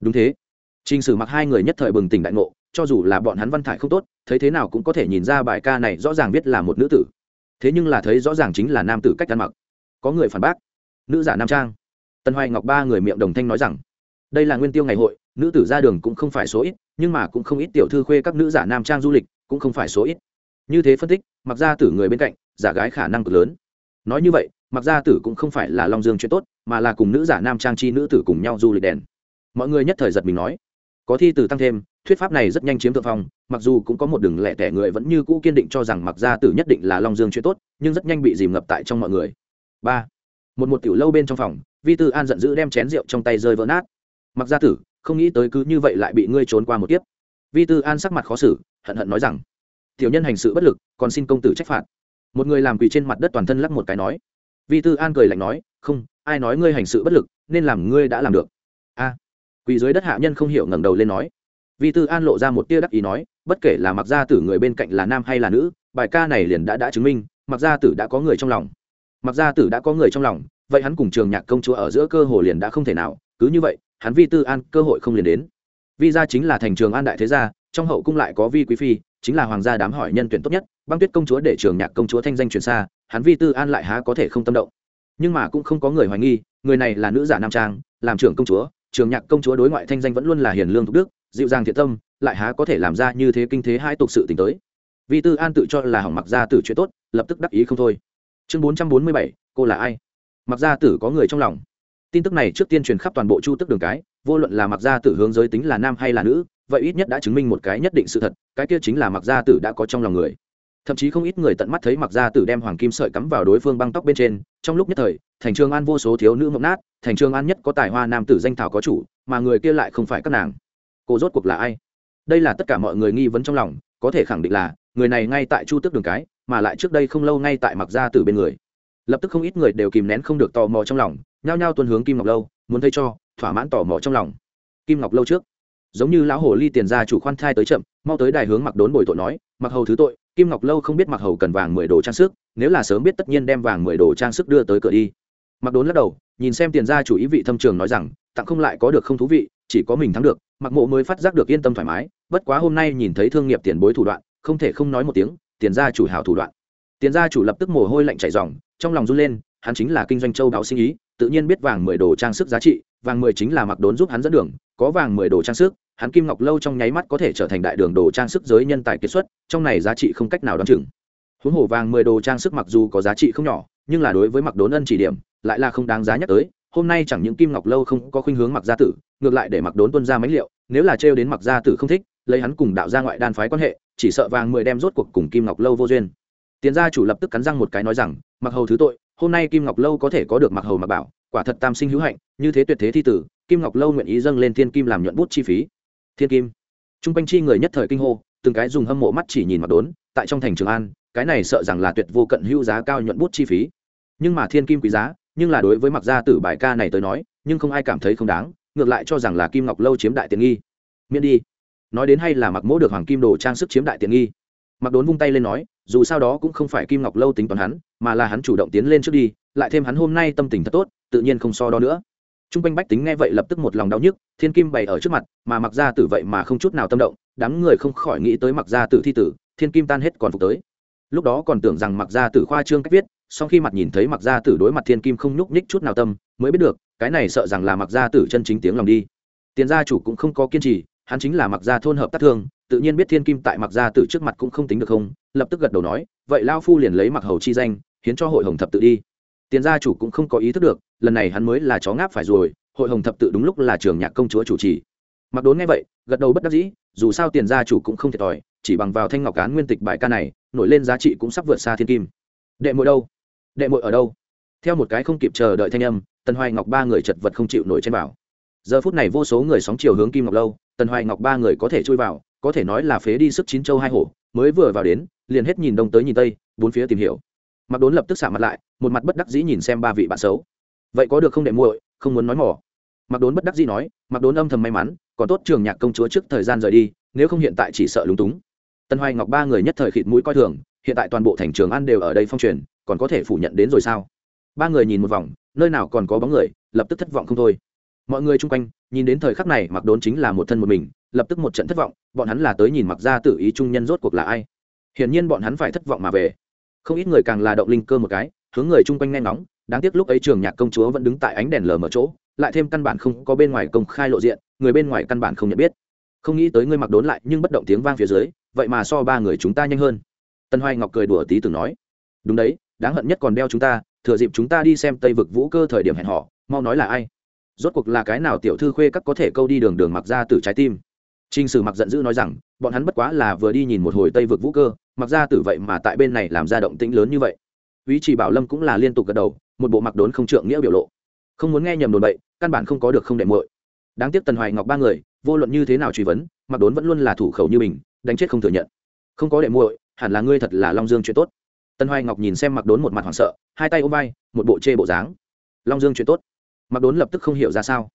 đúng thế Trình sử mặc hai người nhất thời bừng tỉnh đại ngộ, cho dù là bọn hắn văn thải không tốt, thấy thế nào cũng có thể nhìn ra bài ca này rõ ràng viết là một nữ tử. Thế nhưng là thấy rõ ràng chính là nam tử cách ăn mặc. Có người phản bác, nữ giả nam trang. Tân Hoài Ngọc ba người miệng đồng thanh nói rằng, đây là nguyên tiêu ngày hội, nữ tử ra đường cũng không phải số ít, nhưng mà cũng không ít tiểu thư khuê các nữ giả nam trang du lịch, cũng không phải số ít. Như thế phân tích, mặc ra tử người bên cạnh, giả gái khả năng cực lớn. Nói như vậy, mặc ra tử cũng không phải là long dương chuyện tốt, mà là cùng nữ giả nam trang chi nữ tử cùng nhau du lịch đèn. Mọi người nhất thời giật mình nói, có thi từ tăng thêm thuyết pháp này rất nhanh chiếm thượng phong mặc dù cũng có một đường lẻ tẻ người vẫn như cũ kiên định cho rằng mặc gia tử nhất định là long dương chuyện tốt nhưng rất nhanh bị dìm ngập tại trong mọi người ba một một tiểu lâu bên trong phòng vi tư an giận dữ đem chén rượu trong tay rơi vỡ nát mặc gia tử, không nghĩ tới cứ như vậy lại bị ngươi trốn qua một tiếp vi tư an sắc mặt khó xử, hận hận nói rằng, tiểu nhân hành sự bất lực, còn xin công tử trách phạt. Một người làm quỳ trên mặt đất toàn thân lắc một cái nói. Vi tư an cười lạnh nói, không, ai nói ngươi hành sự bất lực, nên làm ngươi đã làm được. A. Quỳ dưới đất hạ nhân không hiểu ngẩng đầu lên nói. Vi tư an lộ ra một tia đắc ý nói, bất kể là mặc gia tử người bên cạnh là nam hay là nữ, bài ca này liền đã đã chứng minh, mặc gia tử đã có người trong lòng. Mặc gia tử đã có người trong lòng, vậy hắn cùng trường nhạc công chúa ở giữa cơ hồ liền đã không thể nào, cứ như vậy hắn vi tư an cơ hội không liền đến. Vi gia chính là thành trường an đại thế gia, trong hậu cung lại có vi quý phi, chính là hoàng gia đám hỏi nhân tuyển tốt nhất, băng tuyết công chúa để trường nhạc công chúa thanh danh truyền xa, hắn vi tư an lại há có thể không tâm động. Nhưng mà cũng không có người hoài nghi, người này là nữ giả nam trang, làm trưởng công chúa, trường nhạc công chúa đối ngoại thanh danh vẫn luôn là hiền lương thục đức, dịu dàng thiện tâm, lại há có thể làm ra như thế kinh thế hai tục sự t tới. Vi tư an tự cho là hỏng mặc gia tử chuyện tốt, lập tức đắc ý không thôi. Chương bốn trăm bốn mươi bảy, cô là ai? Mặc gia tử có người trong lòng tin tức này trước tiên truyền khắp toàn bộ chu tức đường cái, vô luận là mặc gia tử hướng giới tính là nam hay là nữ, vậy ít nhất đã chứng minh một cái nhất định sự thật, cái kia chính là mặc gia tử đã có trong lòng người. Thậm chí không ít người tận mắt thấy mặc gia tử đem hoàng kim sợi cắm vào đối phương băng tóc bên trên, trong lúc nhất thời, thành trường an vô số thiếu nữ mộng nát, thành trường an nhất có tài hoa nam tử danh thảo có chủ, mà người kia lại không phải các nàng. Cô rốt cuộc là ai? Đây là tất cả mọi người nghi vấn trong lòng, có thể khẳng định là, người này ngay tại chu tước đường cái, mà lại trước đây không lâu ngay tại mặc gia tử bên người lập tức không ít người đều kìm nén không được tò mò trong lòng, nhao nhao tuân hướng kim ngọc lâu, muốn thấy cho, thỏa mãn tò mò trong lòng. Kim ngọc lâu trước, giống như lão hồ ly tiền gia chủ khoan thai tới chậm, mau tới đài hướng mặc đốn bồi tội nói mặc hầu thứ tội, kim ngọc lâu không biết mặc hầu cần vàng mười đồ trang sức, nếu là sớm biết tất nhiên đem vàng mười đồ trang sức đưa tới cửa đi. Mặc đốn lắc đầu, nhìn xem tiền gia chủ ý vị thâm trường nói rằng, tặng không lại có được không thú vị, chỉ có mình thắng được mặc mộ mới phát giác được yên tâm thoải mái, bất quá hôm nay nhìn thấy thương nghiệp tiền bối thủ đoạn, không thể không nói một tiếng, tiền gia chủ hào thủ đoạn. Tiền gia chủ lập tức mồ hôi lạnh chảy ròng trong lòng run lên, hắn chính là kinh doanh châu báo sinh ý, tự nhiên biết vàng mười đồ trang sức giá trị, vàng mười chính là mặc đốn giúp hắn dẫn đường, có vàng mười đồ trang sức, hắn kim ngọc lâu trong nháy mắt có thể trở thành đại đường đồ trang sức giới nhân tài kiệt xuất, trong này giá trị không cách nào đ o á n chừng. Huống hồ vàng mười đồ trang sức mặc dù có giá trị không nhỏ, nhưng là đối với mặc đốn ân chỉ điểm, lại là không đáng giá nhắc tới, hôm nay chẳng những kim ngọc lâu không có khuynh hướng mặc gia tử, ngược lại để mặc đốn tuân ra mánh liệu, nếu là trêu đến mặc gia tử không thích, lấy hắn cùng đạo gia ngoại đan phái quan hệ, chỉ sợ vàng mười đem rốt cuộc cùng kim ngọc lâu vô duyên tiền gia chủ lập tức cắn răng một cái nói rằng, mặc hầu thứ tội, hôm nay kim ngọc lâu có thể có được mặc hầu mặc bảo, quả thật tam sinh hữu hạnh, như thế tuyệt thế thi tử, kim ngọc lâu nguyện ý dâng lên thiên kim làm nhuận bút chi phí. Thiên kim. Trung quanh chi người nhất thời kinh hô, từng cái dùng hâm mộ mắt chỉ nhìn mặc đốn, tại trong thành trường an, cái này sợ rằng là tuyệt vô cận hữu giá cao nhuận bút chi phí. Nhưng mà thiên kim quý giá, nhưng là đối với mặc gia tử bài ca này tới nói, nhưng không ai cảm thấy không đáng, ngược lại cho rằng là kim ngọc lâu chiếm đại tiện nghi. Miễn đi. Nói đến hay là mặc mỗ được hoàng kim đồ trang sức chiếm đại tiện nghi. Mặc đốn vung tay lên nói dù sao đó cũng không phải kim ngọc lâu tính toán hắn, mà là hắn chủ động tiến lên trước đi, lại thêm hắn hôm nay tâm tình thật tốt, tự nhiên không so đo nữa. T r u n g quanh bách tính nghe vậy lập tức một lòng đau nhức, thiên kim bày ở trước mặt, mà mặc ra tử vậy mà không chút nào tâm động, đám người không khỏi nghĩ tới mặc ra tử thi tử, thiên kim tan hết còn phục tới. Lúc đó còn tưởng rằng mặc ra tử khoa trương cách viết sau khi mặt nhìn thấy mặc ra tử đối mặt thiên kim không nhúc nhích chút nào tâm, mới biết được, cái này sợ rằng là mặc ra tử chân chính tiếng lòng đi. Tiền gia chủ cũng không có kiên trì hắn chính là mặc gia thôn hợp tác thương, tự nhiên biết thiên kim tại mặc gia tử trước mặt cũng không tính được không, lập tức gật đầu nói, vậy lao phu liền lấy mặc hầu chi danh, hiến cho hội hồng thập tự đi. Tiền gia chủ cũng không có ý thức được, lần này hắn mới là chó ngáp phải rồi, hội hồng thập tự đúng lúc là trường nhạc công chúa chủ trì. Mặc đốn nghe vậy, gật đầu bất đắc dĩ, dù sao tiền gia chủ cũng không thiệt thòi, chỉ bằng vào thanh ngọc cán nguyên tịch bài ca này, nổi lên giá trị cũng sắp vượt xa thiên kim. Đệ mội đâu? Đệ mội ở đâu? Theo một cái không kịp chờ đợi thanh âm tân hoài ngọc ba người chật vật không chịu nổi trên bảo. Giờ phút này vô số người sóng chiều hướng kim ngọc lâu tần hoài ngọc ba người có thể chui vào, có thể nói là phế đi sức chín châu hai hổ, mới vừa vào đến, liền hết nhìn đông tới nhìn tây, bốn phía tìm hiểu. Mặc đốn lập tức xả mặt lại, một mặt bất đắc dĩ nhìn xem ba vị bạn xấu. Vậy có được không để muội, không muốn nói mỏ. Mặc đốn bất đắc dĩ nói, mặc đốn âm thầm may mắn, còn tốt trường nhạc công chúa trước thời gian rời đi, nếu không hiện tại chỉ sợ lúng túng. Tần hoài ngọc ba người nhất thời khịt mũi coi thường, hiện tại toàn bộ thành trường ăn đều ở đây phong truyền, còn có thể phủ nhận đến rồi sao? Ba người nhìn một vòng, nơi nào còn có bóng người, lập tức thất vọng không thôi mọi người chung quanh, nhìn đến thời khắc này mặc đốn chính là một thân một mình, lập tức một trận thất vọng, bọn hắn là tới nhìn mặc ra tự ý trung nhân rốt cuộc là ai. Hiển nhiên bọn hắn phải thất vọng mà về. Không ít người càng là động linh cơ một cái, hướng người chung quanh nghe ngóng, đáng tiếc lúc ấy trường nhạc công chúa vẫn đứng tại ánh đèn lờ mở chỗ, lại thêm căn bản không có bên ngoài công khai lộ diện, người bên ngoài căn bản không nhận biết. Không nghĩ tới ngươi mặc đốn lại nhưng bất động tiếng vang phía dưới, vậy mà so ba người chúng ta nhanh hơn. Tân hoài ngọc cười đùa tí từng nói. Đúng đấy, đáng hận nhất còn đeo chúng ta, thừa dịp chúng ta đi xem tây vực vũ cơ thời điểm hẹn họ mau nói là ai rốt cuộc là cái nào tiểu thư khuê các có thể câu đi đường đường mặc ra từ trái tim Trình Sử Mặc giận dữ nói rằng, bọn hắn bất quá là vừa đi nhìn một hồi Tây vực vũ cơ, mặc ra tử vậy mà tại bên này làm ra động tĩnh lớn như vậy. Úy Chỉ Bảo Lâm cũng là liên tục gật đầu, một bộ mặc đốn không trượng nghĩa biểu lộ. Không muốn nghe nhầm đồn bậy, căn bản không có được không đệ muội. Đáng tiếc Tần Hoài Ngọc ba người, vô luận như thế nào truy vấn, mặc đốn vẫn luôn là thủ khẩu như mình, đánh chết không thừa nhận. Không có đệ muội, hẳn là ngươi thật là Long Dương chuyện tốt. Tần Hoài Ngọc nhìn xem mặc đốn một mặt hoảng sợ, hai tay ôm vai, một bộ chê bộ dáng. Long Dương chuyện tốt mặc đốn lập tức không hiểu ra sao.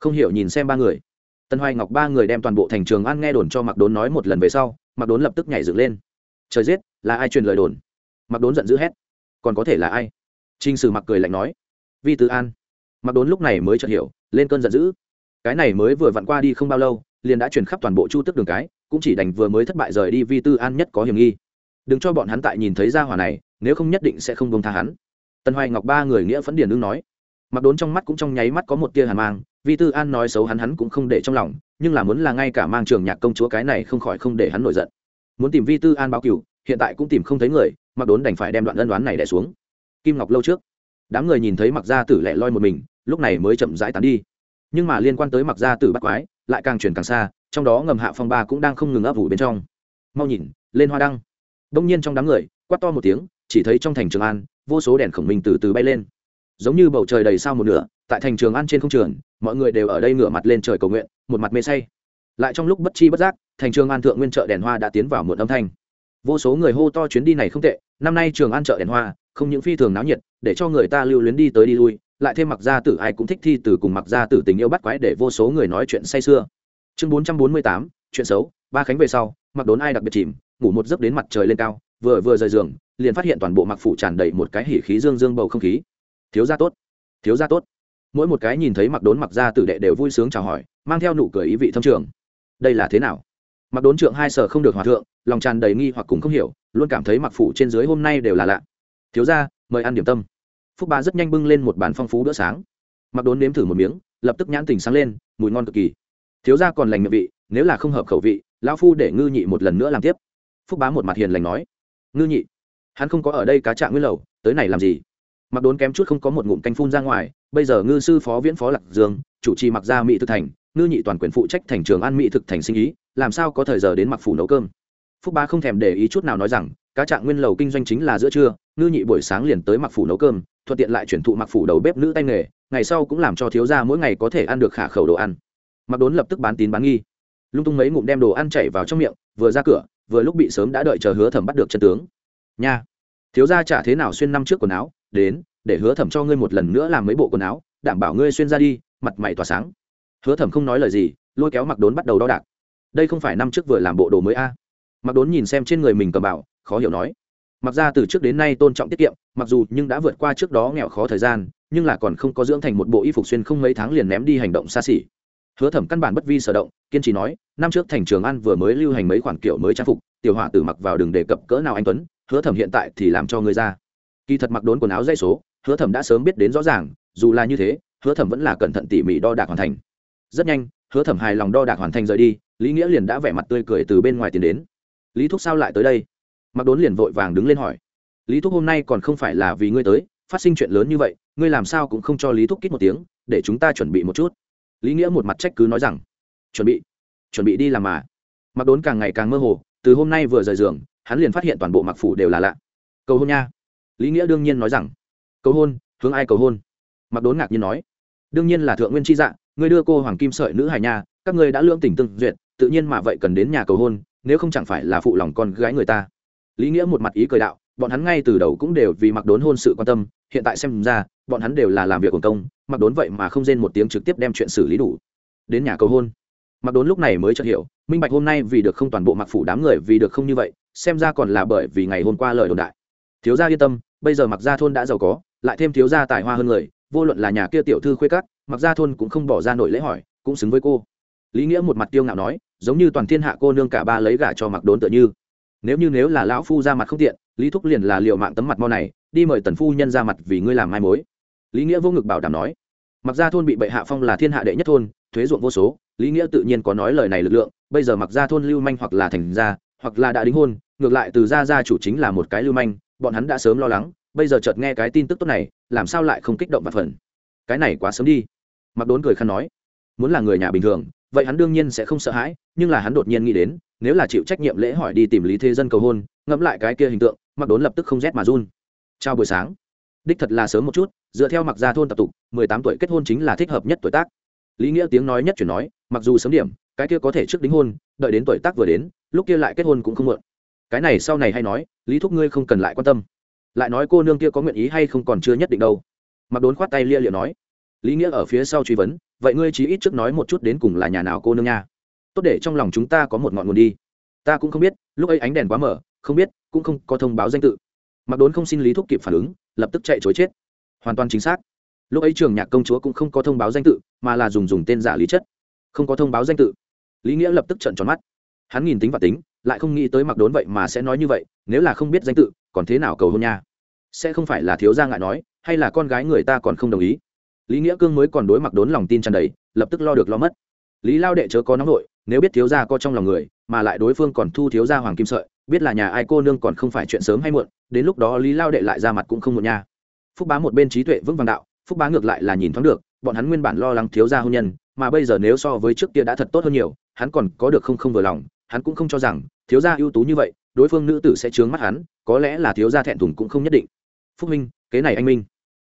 Không hiểu nhìn xem ba người. Tân hoài ngọc ba người đem toàn bộ thành trường an nghe đồn cho mặc đốn nói một lần về sau, mặc đốn lập tức nhảy dựng lên. Trời giết, là ai truyền lời đồn? Mặc đốn giận dữ hét. Còn có thể là ai? T r i n h sử mặc cười lạnh nói. Vi tứ an. Mặc đốn lúc này mới chợt hiểu, lên cơn giận dữ. Cái này mới vừa vặn qua đi không bao lâu, liền đã truyền khắp toàn bộ chu tức đường cái, cũng chỉ đành vừa mới thất bại rời đi vi tư an nhất có hiểm nghi. Đừng cho bọn hắn tại nhìn thấy ra hỏa này, nếu không nhất định sẽ không bông tha hắn. Tân hoài ngọc ba người nghĩa phấn điền ưng nói mặc đốn trong mắt cũng trong nháy mắt có một tia hàn mang, vi tư an nói xấu hắn hắn cũng không để trong lòng, nhưng là muốn là ngay cả mang trường nhạc công chúa cái này không khỏi không để hắn nổi giận. Muốn tìm vi tư an báo cửu, hiện tại cũng tìm không thấy người, mặc đốn đành phải đem đoạn ân đoán này đẻ xuống. Kim ngọc lâu trước, đám người nhìn thấy mặc gia tử lẻ loi một mình, lúc này mới chậm rãi tán đi. Nhưng mà liên quan tới mặc gia tử bắt quái, lại càng chuyển càng xa, trong đó ngầm hạ phong ba cũng đang không ngừng ấp ủ bên trong. Mau nhìn, lên hoa đăng. Đông nhiên trong đám người, quát to một tiếng, chỉ thấy trong thành trường an, vô số đèn khổng minh từ từ bay lên giống như bầu trời đầy sao một nửa, tại thành trường ăn trên không trường, mọi người đều ở đây ngửa mặt lên trời cầu nguyện, một mặt mê say. Lại trong lúc bất chi bất giác, thành trường an thượng nguyên chợ đèn hoa đã tiến vào một âm thanh. Vô số người hô to chuyến đi này không tệ, năm nay trường an chợ đèn hoa, không những phi thường náo nhiệt, để cho người ta lưu luyến đi tới đi lui, lại thêm mặc gia tử ai cũng thích thi từ cùng mặc gia tử tình yêu bắt quái để vô số người nói chuyện say sưa. Chương bốn trăm bốn mươi tám, chuyện xấu, ba khánh về sau, mặc đốn ai đặc biệt chìm, ngủ một giấc đến mặt trời lên cao, vừa vừa rời giường, liền phát hiện toàn bộ mặc phủ tràn đầy một cái hỉ khí dương dương bầu không khí thiếu gia tốt, thiếu gia tốt. Mỗi một cái nhìn thấy mặc đốn mặc ra tử đệ đều vui sướng chào hỏi, mang theo nụ cười ý vị thâm trường. Đây là thế nào? Mặc đốn trượng hai sở không được hòa thượng, lòng tràn đầy nghi hoặc cùng không hiểu, luôn cảm thấy mặc phủ trên dưới hôm nay đều là lạ. Thiếu gia, mời ăn điểm tâm. Phúc ba rất nhanh bưng lên một bàn phong phú bữa sáng. Mặc đốn nếm thử một miếng, lập tức nhãn tình sáng lên, mùi ngon cực kỳ. Thiếu gia còn lành miệng vị, nếu là không hợp khẩu vị, lão phu để ngư nhị một lần nữa làm tiếp. Phúc bá một mặt hiền lành nói, ngư nhị, hắn không có ở đây cá trạng nguyên lầu, tới này làm gì? Mặc đốn kém chút không có một ngụm canh phun ra ngoài, bây giờ ngư sư phó viễn phó lạc dương, chủ trì mặc gia mỹ thực thành, ngư nhị toàn quyền phụ trách thành trường an mỹ thực thành sinh ý, làm sao có thời giờ đến mặc phủ nấu cơm? Phúc ba không thèm để ý chút nào nói rằng, cá trạng nguyên lầu kinh doanh chính là giữa trưa, ngư nhị buổi sáng liền tới mặc phủ nấu cơm, thuận tiện lại chuyển thụ mặc phủ đầu bếp nữ tay nghề, ngày sau cũng làm cho thiếu gia mỗi ngày có thể ăn được khả khẩu đồ ăn. Mặc đốn lập tức bán tín bán nghi. Lung tung mấy ngụm đem đồ ăn chảy vào trong miệng, vừa ra cửa, vừa lúc bị sớm đã đợi chờ hứa thẩm bắt được chân tướng. Nha! Thiếu gia trả thế nào xuyên năm trước quần áo đến, để hứa thẩm cho ngươi một lần nữa làm mấy bộ quần áo, đảm bảo ngươi xuyên ra đi, mặt mày tỏa sáng. Hứa thẩm không nói lời gì, lôi kéo mặc đốn bắt đầu đo đạc. Đây không phải năm trước vừa làm bộ đồ mới a? À. mặc đốn nhìn xem trên người mình cầm bảo, khó hiểu nói. Mặc ra từ trước đến nay tôn trọng tiết kiệm, mặc dù nhưng đã vượt qua trước đó nghèo khó thời gian, nhưng là còn không có dưỡng thành một bộ y phục xuyên không mấy tháng liền ném đi hành động xa xỉ. Hứa thẩm căn bản bất vi sở động, kiên trì nói, năm trước thành trường ăn vừa mới lưu hành mấy khoản kiểu mới trang phục, tiểu họa tử mặc vào đường đề cập cỡ nào anh tuấn, hứa thẩm hiện tại thì làm cho ngươi ra kỳ thật mặc đốn quần áo dây số, hứa thẩm đã sớm biết đến rõ ràng, dù là như thế, hứa thẩm vẫn là cẩn thận tỉ mỉ đo đạc hoàn thành. Rất nhanh, hứa thẩm hài lòng đo đạc hoàn thành rời đi, lý nghĩa liền đã vẻ mặt tươi cười từ bên ngoài tiến đến. Lý thúc sao lại tới đây? Mặc đốn liền vội vàng đứng lên hỏi. Lý thúc hôm nay còn không phải là vì ngươi tới, phát sinh chuyện lớn như vậy, ngươi làm sao cũng không cho lý thúc kít một tiếng, để chúng ta chuẩn bị một chút. Lý nghĩa một mặt trách cứ nói rằng, chuẩn bị chuẩn bị đi làm mà. Mặc đốn càng ngày càng mơ hồ, từ hôm nay vừa rời giường, hắn liền phát hiện toàn bộ mặc phủ đều là lạ. Cầu hôn nha lý nghĩa đương nhiên nói rằng, cầu hôn, hướng ai cầu hôn? Mặc đốn ngạc nhiên nói, đương nhiên là thượng nguyên tri dạ ngươi đưa cô hoàng kim sợi nữ hài nha, các ngươi đã lương tình tương duyệt, tự nhiên mà vậy cần đến nhà cầu hôn, nếu không chẳng phải là phụ lòng con gái người ta. Lý nghĩa một mặt ý cười đạo, bọn hắn ngay từ đầu cũng đều vì mặc đốn hôn sự quan tâm, hiện tại xem ra, bọn hắn đều là làm việc quần công mặc đốn vậy mà không rên một tiếng trực tiếp đem chuyện xử lý đủ. Đến nhà cầu hôn. Mặc đốn lúc này mới chợt hiểu, minh bạch hôm nay vì được không toàn bộ mặc phủ đám người vì được không như vậy, xem ra còn là bởi vì ngày hôm qua lời đồn đại thiếu gia yên tâm, bây giờ mặc gia thôn đã giàu có, lại thêm thiếu gia tài hoa hơn người, vô luận là nhà kia tiểu thư khuê cắt mặc gia thôn cũng không bỏ ra nổi lễ hỏi, cũng xứng với cô. Lý nghĩa một mặt tiêu ngạo nói, giống như toàn thiên hạ cô nương cả ba lấy gả cho mặc đốn tựa như. Nếu như nếu là lão phu ra mặt không tiện, lý thúc liền là liệu mạng tấm mặt mau này, đi mời tần phu nhân ra mặt vì ngươi làm mai mối. Lý nghĩa vô ngực bảo đảm nói, mặc gia thôn bị bệ hạ phong là thiên hạ đệ nhất thôn, thuế ruộng vô số, lý nghĩa tự nhiên có nói lời này lực lượng, bây giờ mặc gia thôn lưu manh hoặc là thành gia, hoặc là đã đính hôn, ngược lại từ gia gia chủ chính là một cái lưu manh bọn hắn đã sớm lo lắng, bây giờ chợt nghe cái tin tức tốt này, làm sao lại không kích động và phần? Cái này quá sớm đi. Mặc đốn cười khăn nói, muốn là người nhà bình thường, vậy hắn đương nhiên sẽ không sợ hãi, nhưng là hắn đột nhiên nghĩ đến, nếu là chịu trách nhiệm lễ hỏi đi tìm lý thế dân cầu hôn, ngẫm lại cái kia hình tượng mặc đốn lập tức không rét mà run. Chào buổi sáng. Đích thật là sớm một chút, dựa theo mặc gia thôn tập tục, mười tám tuổi kết hôn chính là thích hợp nhất tuổi tác. Lý nghĩa tiếng nói nhất chuyển nói, mặc dù sớm điểm, cái kia có thể trước đính hôn, đợi đến tuổi tác vừa đến, lúc kia lại kết hôn cũng không muộn cái này sau này hay nói, lý thúc ngươi không cần lại quan tâm. Lại nói cô nương kia có nguyện ý hay không còn chưa nhất định đâu. Mặc đốn khoát tay lia liệu nói, lý nghĩa ở phía sau truy vấn, vậy ngươi chỉ ít trước nói một chút đến cùng là nhà nào cô nương nha. Tốt để trong lòng chúng ta có một ngọn nguồn đi. Ta cũng không biết, lúc ấy ánh đèn quá mở, không biết, cũng không có thông báo danh tự. Mặc đốn không xin lý thúc kịp phản ứng, lập tức chạy chối chết. Hoàn toàn chính xác. Lúc ấy trường nhạc công chúa cũng không có thông báo danh tự, mà là dùng dùng tên giả lý chất. Không có thông báo danh tự. Lý nghĩa lập tức trận tròn mắt. Hắn nhìn tính và tính lại không nghĩ tới mặc đốn vậy mà sẽ nói như vậy, nếu là không biết danh tự, còn thế nào cầu hôn nha? Sẽ không phải là thiếu gia ngại nói, hay là con gái người ta còn không đồng ý? Lý nghĩa cương mới còn đối mặc đốn lòng tin tràn đầy, lập tức lo được lo mất. Lý lao đệ chớ có nóng nội nếu biết thiếu gia có trong lòng người, mà lại đối phương còn thu thiếu gia hoàng kim sợi, biết là nhà ai cô nương còn không phải chuyện sớm hay muộn, đến lúc đó lý lao đệ lại ra mặt cũng không muộn nha. Phúc bá một bên trí tuệ vững vàng đạo, phúc bá ngược lại là nhìn thoáng được, bọn hắn nguyên bản lo lắng thiếu gia hôn nhân, mà bây giờ nếu so với trước kia đã thật tốt hơn nhiều, hắn còn có được không không vừa lòng hắn cũng không cho rằng thiếu gia ưu tú như vậy, đối phương nữ tử sẽ trướng mắt hắn, có lẽ là thiếu gia thẹn thùng cũng không nhất định. Phúc minh, kế này anh minh.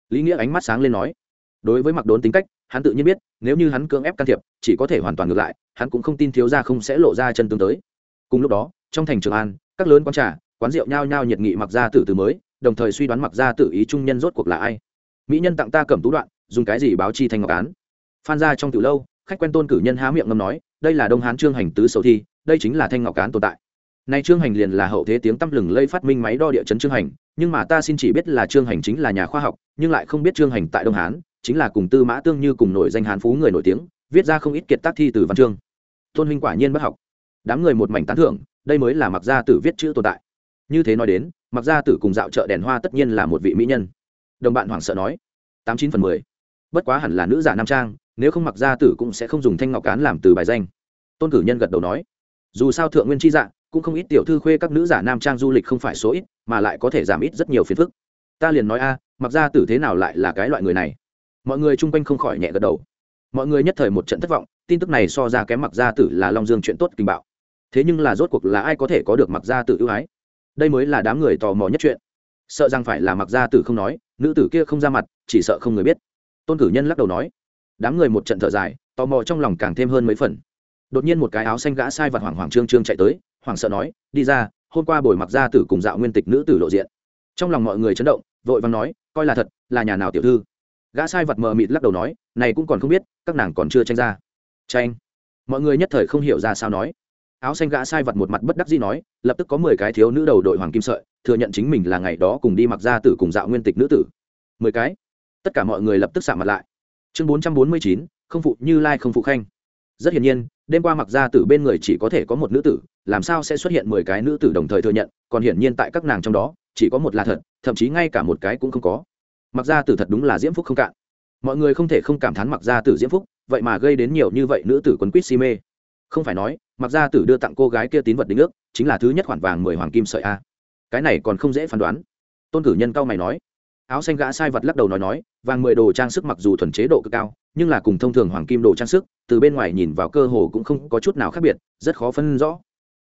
Lý nghĩa ánh mắt sáng lên nói. Đối với mặc đốn tính cách, hắn tự nhiên biết, nếu như hắn cưỡng ép can thiệp, chỉ có thể hoàn toàn ngược lại, hắn cũng không tin thiếu gia không sẽ lộ ra chân tương tới. Cùng lúc đó, trong thành trường an, các lớn quán trà, quán rượu nhao nhao nhiệt nghị mặc gia tử từ mới, đồng thời suy đoán mặc gia tử ý trung nhân rốt cuộc là ai. Mỹ nhân tặng ta cầm tú đoạn, dùng cái gì báo chi thành ngọc án? Phan ra trong từ lâu, khách quen tôn cử nhân há miệng ngâm nói, đây là đông hán trương hành tứ sầu thi đây chính là thanh ngọc cán tồn tại. Nay trương hành liền là hậu thế tiếng tăm lừng lây phát minh máy đo địa chấn trương hành, nhưng mà ta xin chỉ biết là trương hành chính là nhà khoa học, nhưng lại không biết trương hành tại đông hán, chính là cùng tư mã tương như cùng nổi danh hán phú người nổi tiếng, viết ra không ít kiệt tác thi từ văn chương. Tôn huynh quả nhiên bất học. Đám người một mảnh tán thưởng, đây mới là mặc gia tử viết chữ tồn tại. Như thế nói đến mặc gia tử cùng dạo chợ đèn hoa tất nhiên là một vị mỹ nhân. Đồng bạn hoảng sợ nói, tám chín phần mười. Bất quá hẳn là nữ giả nam trang, nếu không mặc gia tử cũng sẽ không dùng thanh ngọc cán làm từ bài danh. Tôn cử nhân gật đầu nói dù sao thượng nguyên tri dạ cũng không ít tiểu thư khuê các nữ giả nam trang du lịch không phải số ít, mà lại có thể giảm ít rất nhiều phiền phức. Ta liền nói a, mặc gia tử thế nào lại là cái loại người này? Mọi người chung quanh không khỏi nhẹ gật đầu. Mọi người nhất thời một trận thất vọng, tin tức này so ra kém mặc gia tử là long dương chuyện tốt kinh bạo. Thế nhưng là rốt cuộc là ai có thể có được mặc gia tử ưu ái? Đây mới là đám người tò mò nhất chuyện. Sợ rằng phải là mặc gia tử không nói, nữ tử kia không ra mặt, chỉ sợ không người biết. Tôn cử nhân lắc đầu nói. Đám người một trận thở dài, tò mò trong lòng càng thêm hơn mấy phần đột nhiên một cái áo xanh gã sai vặt hoảng hoảng trương trương chạy tới, hoảng sợ nói, đi ra, hôm qua buổi mặc gia tử cùng dạo nguyên tịch nữ tử lộ diện. Trong lòng mọi người chấn động, vội vàng nói, coi là thật, là nhà nào tiểu thư? Gã sai vật mờ mịt lắc đầu nói, này cũng còn không biết, các nàng còn chưa tranh ra. Tranh? Mọi người nhất thời không hiểu ra sao nói. Áo xanh gã sai vật một mặt bất đắc dĩ nói, lập tức có mười cái thiếu nữ đầu đội hoàng kim sợi, thừa nhận chính mình là ngày đó cùng đi mặc gia tử cùng dạo nguyên tịch nữ tử. Mười cái? Tất cả mọi người lập tức xả mặt lại. Chương bốn trăm bốn mươi chín, không phụ như lai không phụ khanh. Rất hiển nhiên đêm qua mặc gia tử bên người chỉ có thể có một nữ tử, làm sao sẽ xuất hiện mười cái nữ tử đồng thời thừa nhận, còn hiển nhiên tại các nàng trong đó, chỉ có một là thật, thậm chí ngay cả một cái cũng không có. Mặc gia tử thật đúng là diễm phúc không cạn. Mọi người không thể không cảm thán mặc gia tử diễm phúc, vậy mà gây đến nhiều như vậy nữ tử quấn quýt si mê. Không phải nói, mặc gia tử đưa tặng cô gái kia tín vật đính ước, chính là thứ nhất khoản vàng mười hoàng kim sợi a. Cái này còn không dễ phán đoán. Tôn cử nhân cao mày nói áo xanh gã sai vật lắc đầu nói nói, vàng mười đồ trang sức mặc dù thuần chế độ cực cao, nhưng là cùng thông thường hoàng kim đồ trang sức, từ bên ngoài nhìn vào cơ hồ cũng không có chút nào khác biệt, rất khó phân rõ.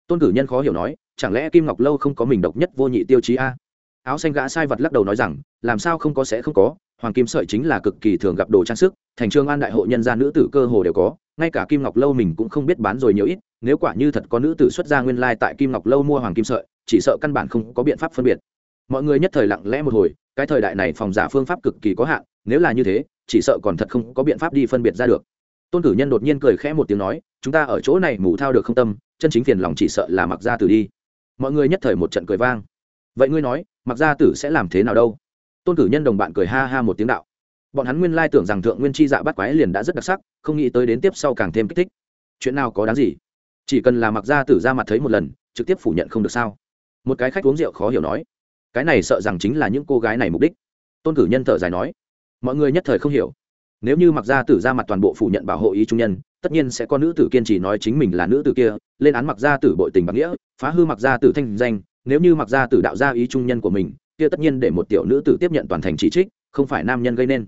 Tôn cử nhân khó hiểu nói, chẳng lẽ kim ngọc lâu không có mình độc nhất vô nhị tiêu chí a? Áo xanh gã sai vật lắc đầu nói rằng, làm sao không có sẽ không có, hoàng kim sợi chính là cực kỳ thường gặp đồ trang sức, thành trường an đại hội nhân gia nữ tử cơ hồ đều có, ngay cả kim ngọc lâu mình cũng không biết bán rồi nhiều ít, nếu quả như thật có nữ tử xuất gia nguyên lai tại kim ngọc lâu mua hoàng kim sợi, chỉ sợ căn bản không có biện pháp phân biệt. Mọi người nhất thời lặng lẽ một hồi cái thời đại này phòng giả phương pháp cực kỳ có hạn, nếu là như thế, chỉ sợ còn thật không có biện pháp đi phân biệt ra được. Tôn cử nhân đột nhiên cười khẽ một tiếng nói, chúng ta ở chỗ này mù thao được không tâm, chân chính phiền lòng chỉ sợ là mặc gia tử đi. Mọi người nhất thời một trận cười vang. Vậy ngươi nói mặc gia tử sẽ làm thế nào đâu? Tôn cử nhân đồng bạn cười ha ha một tiếng đạo. Bọn hắn nguyên lai tưởng rằng thượng nguyên chi dạ bắt quái liền đã rất đặc sắc, không nghĩ tới đến tiếp sau càng thêm kích thích. Chuyện nào có đáng gì? Chỉ cần là mặc gia tử ra mặt thấy một lần, trực tiếp phủ nhận không được sao? Một cái khách uống rượu khó hiểu nói cái này sợ rằng chính là những cô gái này mục đích. Tôn cử nhân thở dài nói, mọi người nhất thời không hiểu. Nếu như mặc gia tử ra mặt toàn bộ phủ nhận bảo hộ ý trung nhân, tất nhiên sẽ có nữ tử kiên trì nói chính mình là nữ tử kia, lên án mặc gia tử bội tình bạc nghĩa, phá hư mặc gia tử thanh danh. Nếu như mặc gia tử đạo ra ý trung nhân của mình, kia tất nhiên để một tiểu nữ tử tiếp nhận toàn thành chỉ trích, không phải nam nhân gây nên.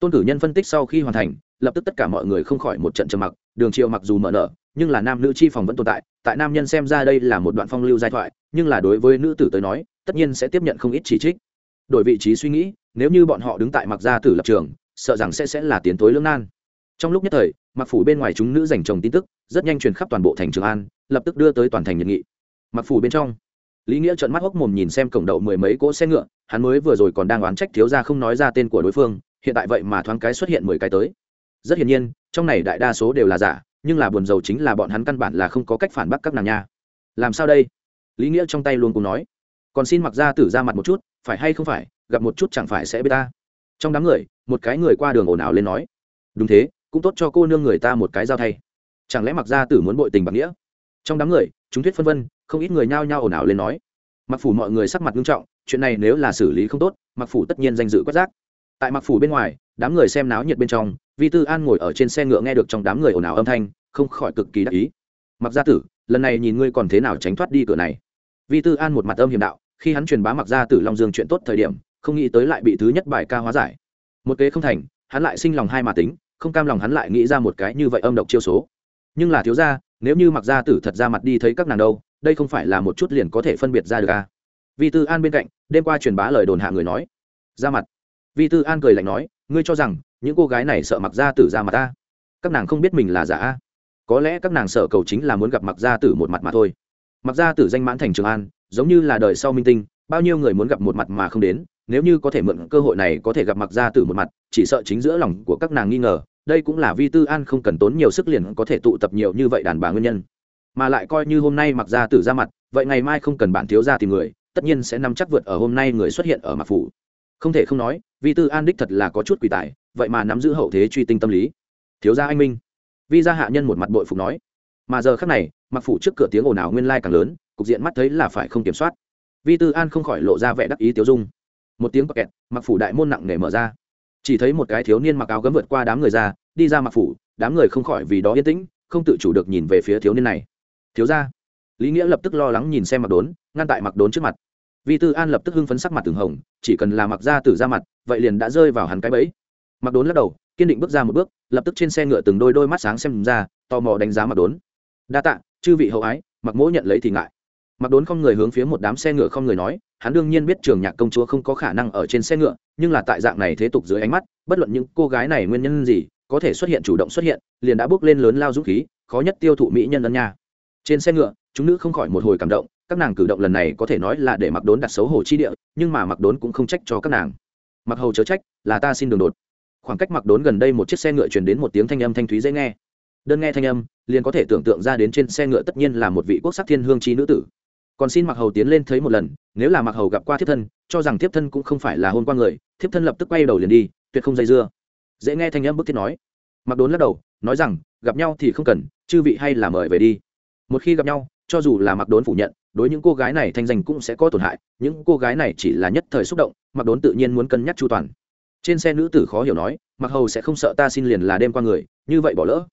Tôn cử nhân phân tích sau khi hoàn thành, lập tức tất cả mọi người không khỏi một trận trầm mặc, đường triều mặc dù mở nở nhưng là nam nữ chi phòng vẫn tồn tại tại nam nhân xem ra đây là một đoạn phong lưu giai thoại, nhưng là đối với nữ tử tới nói tất nhiên sẽ tiếp nhận không ít chỉ trích. Đổi vị trí suy nghĩ, nếu như bọn họ đứng tại mặc gia tử lập trường, sợ rằng sẽ sẽ là tiến tối lưỡng nan. Trong lúc nhất thời mặc phủ bên ngoài chúng nữ dành chồng tin tức, rất nhanh truyền khắp toàn bộ thành trường an, lập tức đưa tới toàn thành nhiệt nghị. Mặc phủ bên trong, lý nghĩa trợn mắt hốc mồm nhìn xem cổng đậu mười mấy cỗ xe ngựa, hắn mới vừa rồi còn đang oán trách thiếu ra không nói ra tên của đối phương, hiện tại vậy mà thoáng cái xuất hiện mười cái tới. Rất hiển nhiên, trong này đại đa số đều là giả, nhưng là buồn giàu chính là bọn hắn căn bản là không có cách phản bác các nàng nha. Làm sao đây? Lý nghĩa trong tay luôn cùng nói còn xin mặc ra tử ra mặt một chút, phải hay không phải, gặp một chút chẳng phải sẽ bê ta. Trong đám người, một cái người qua đường ồn ào lên nói, đúng thế, cũng tốt cho cô nương người ta một cái giao thay. Chẳng lẽ mặc ra tử muốn bội tình bằng nghĩa? Trong đám người, chúng thuyết phân vân, không ít người nhao nhao ồn ào lên nói mặc phủ mọi người sắc mặt nghiêm trọng, chuyện này nếu là xử lý không tốt mặc phủ tất nhiên danh dự quất giác tại mặc phủ bên ngoài, đám người xem náo nhiệt bên trong, vi tư an ngồi ở trên xe ngựa nghe được trong đám người ồn ào âm thanh, không khỏi cực kỳ đắc ý. Mặc gia tử, lần này nhìn ngươi còn thế nào tránh thoát đi cửa này? Vi tư an một mặt âm hiểm đạo khi hắn truyền bá mặc gia tử long dương chuyện tốt thời điểm, không nghĩ tới lại bị thứ nhất bài ca hóa giải. Một kế không thành, hắn lại sinh lòng hai mà tính, không cam lòng hắn lại nghĩ ra một cái như vậy âm độc chiêu số. Nhưng là thiếu gia, nếu như mặc gia tử thật ra mặt đi thấy các nàng đâu, đây không phải là một chút liền có thể phân biệt ra được à. vi tư an bên cạnh, đêm qua truyền bá lời đồn hạ người nói, ra mặt. Vi tư an cười lạnh nói, ngươi cho rằng, những cô gái này sợ mặc gia tử ra mặt ta các nàng không biết mình là giả a có lẽ các nàng sợ cầu chính là muốn gặp mặc gia tử một mặt mà thôi. Mặc gia tử danh mãn thành trường an giống như là đời sau minh tinh, bao nhiêu người muốn gặp một mặt mà không đến, nếu như có thể mượn cơ hội này có thể gặp mặc gia tử một mặt, chỉ sợ chính giữa lòng của các nàng nghi ngờ, đây cũng là vi tư an không cần tốn nhiều sức liền có thể tụ tập nhiều như vậy đàn bà nguyên nhân. Mà lại coi như hôm nay mặc gia tử ra mặt, vậy ngày mai không cần bạn thiếu gia tìm người, tất nhiên sẽ nắm chắc vượt ở hôm nay người xuất hiện ở mặt phủ. Không thể không nói, vi tư an đích thật là có chút quỷ tài, vậy mà nắm giữ hậu thế truy tinh tâm lý. Thiếu gia anh minh. Vi gia hạ nhân một mặt bội phục nói. Mà giờ khác này mặc phủ trước cửa tiếng ồn ào nguyên lai càng lớn, cục diện mắt thấy là phải không kiểm soát. Vi tư an không khỏi lộ ra vẻ đắc ý tiêu dung. Một tiếng kẹt, mặc phủ đại môn nặng nề mở ra. Chỉ thấy một cái thiếu niên mặc áo gấm vượt qua đám người ra, đi ra mặc phủ, đám người không khỏi vì đó yên tĩnh, không tự chủ được nhìn về phía thiếu niên này. Thiếu ra lý nghĩa lập tức lo lắng nhìn xem mặc đốn, ngăn tại mặc đốn trước mặt. Vi tư an lập tức hưng phấn sắc mặt từng hồng, chỉ cần là mặc ra từ ra mặt, vậy liền đã rơi vào hắn cái bẫy. Mặc đốn lắc đầu, kiên định bước ra một bước, lập tức trên xe ngựa từng đôi đôi mắt sáng xem ra, tò mò đánh giá mặc đốn. Đa tạ chư vị hậu ái, mặc mỗ nhận lấy thì ngại. Mặc đốn không người hướng phía một đám xe ngựa không người nói, hắn đương nhiên biết trường nhạc công chúa không có khả năng ở trên xe ngựa, nhưng là tại dạng này thế tục dưới ánh mắt, bất luận những cô gái này nguyên nhân gì, có thể xuất hiện chủ động xuất hiện, liền đã bước lên lớn lao dũng khí, khó nhất tiêu thụ mỹ nhân ân nha. Trên xe ngựa, chúng nữ không khỏi một hồi cảm động, các nàng cử động lần này có thể nói là để mặc đốn đặt xấu hổ chi địa, nhưng mà mặc đốn cũng không trách cho các nàng. Mặc hầu chớ trách, là ta xin đường đột. Khoảng cách mặc đốn gần đây một chiếc xe ngựa truyền đến một tiếng thanh âm thanh thúy dễ nghe đơn nghe thanh âm, liền có thể tưởng tượng ra đến trên xe ngựa tất nhiên là một vị quốc sắc thiên hương chi nữ tử. Còn xin mặc hầu tiến lên thấy một lần, nếu là mặc hầu gặp qua thiếp thân, cho rằng thiếp thân cũng không phải là hôn qua người, thiếp thân lập tức quay đầu liền đi, tuyệt không dây dưa. Dễ nghe thanh âm bức thiết nói. Mặc đốn lắc đầu, nói rằng, gặp nhau thì không cần, chư vị hay là mời về đi. Một khi gặp nhau, cho dù là mặc đốn phủ nhận, đối những cô gái này thanh danh cũng sẽ có tổn hại, những cô gái này chỉ là nhất thời xúc động, mặc đốn tự nhiên muốn cân nhắc chu toàn. Trên xe nữ tử khó hiểu nói, mặc hầu sẽ không sợ ta xin liền là đêm qua người, như vậy bỏ lỡ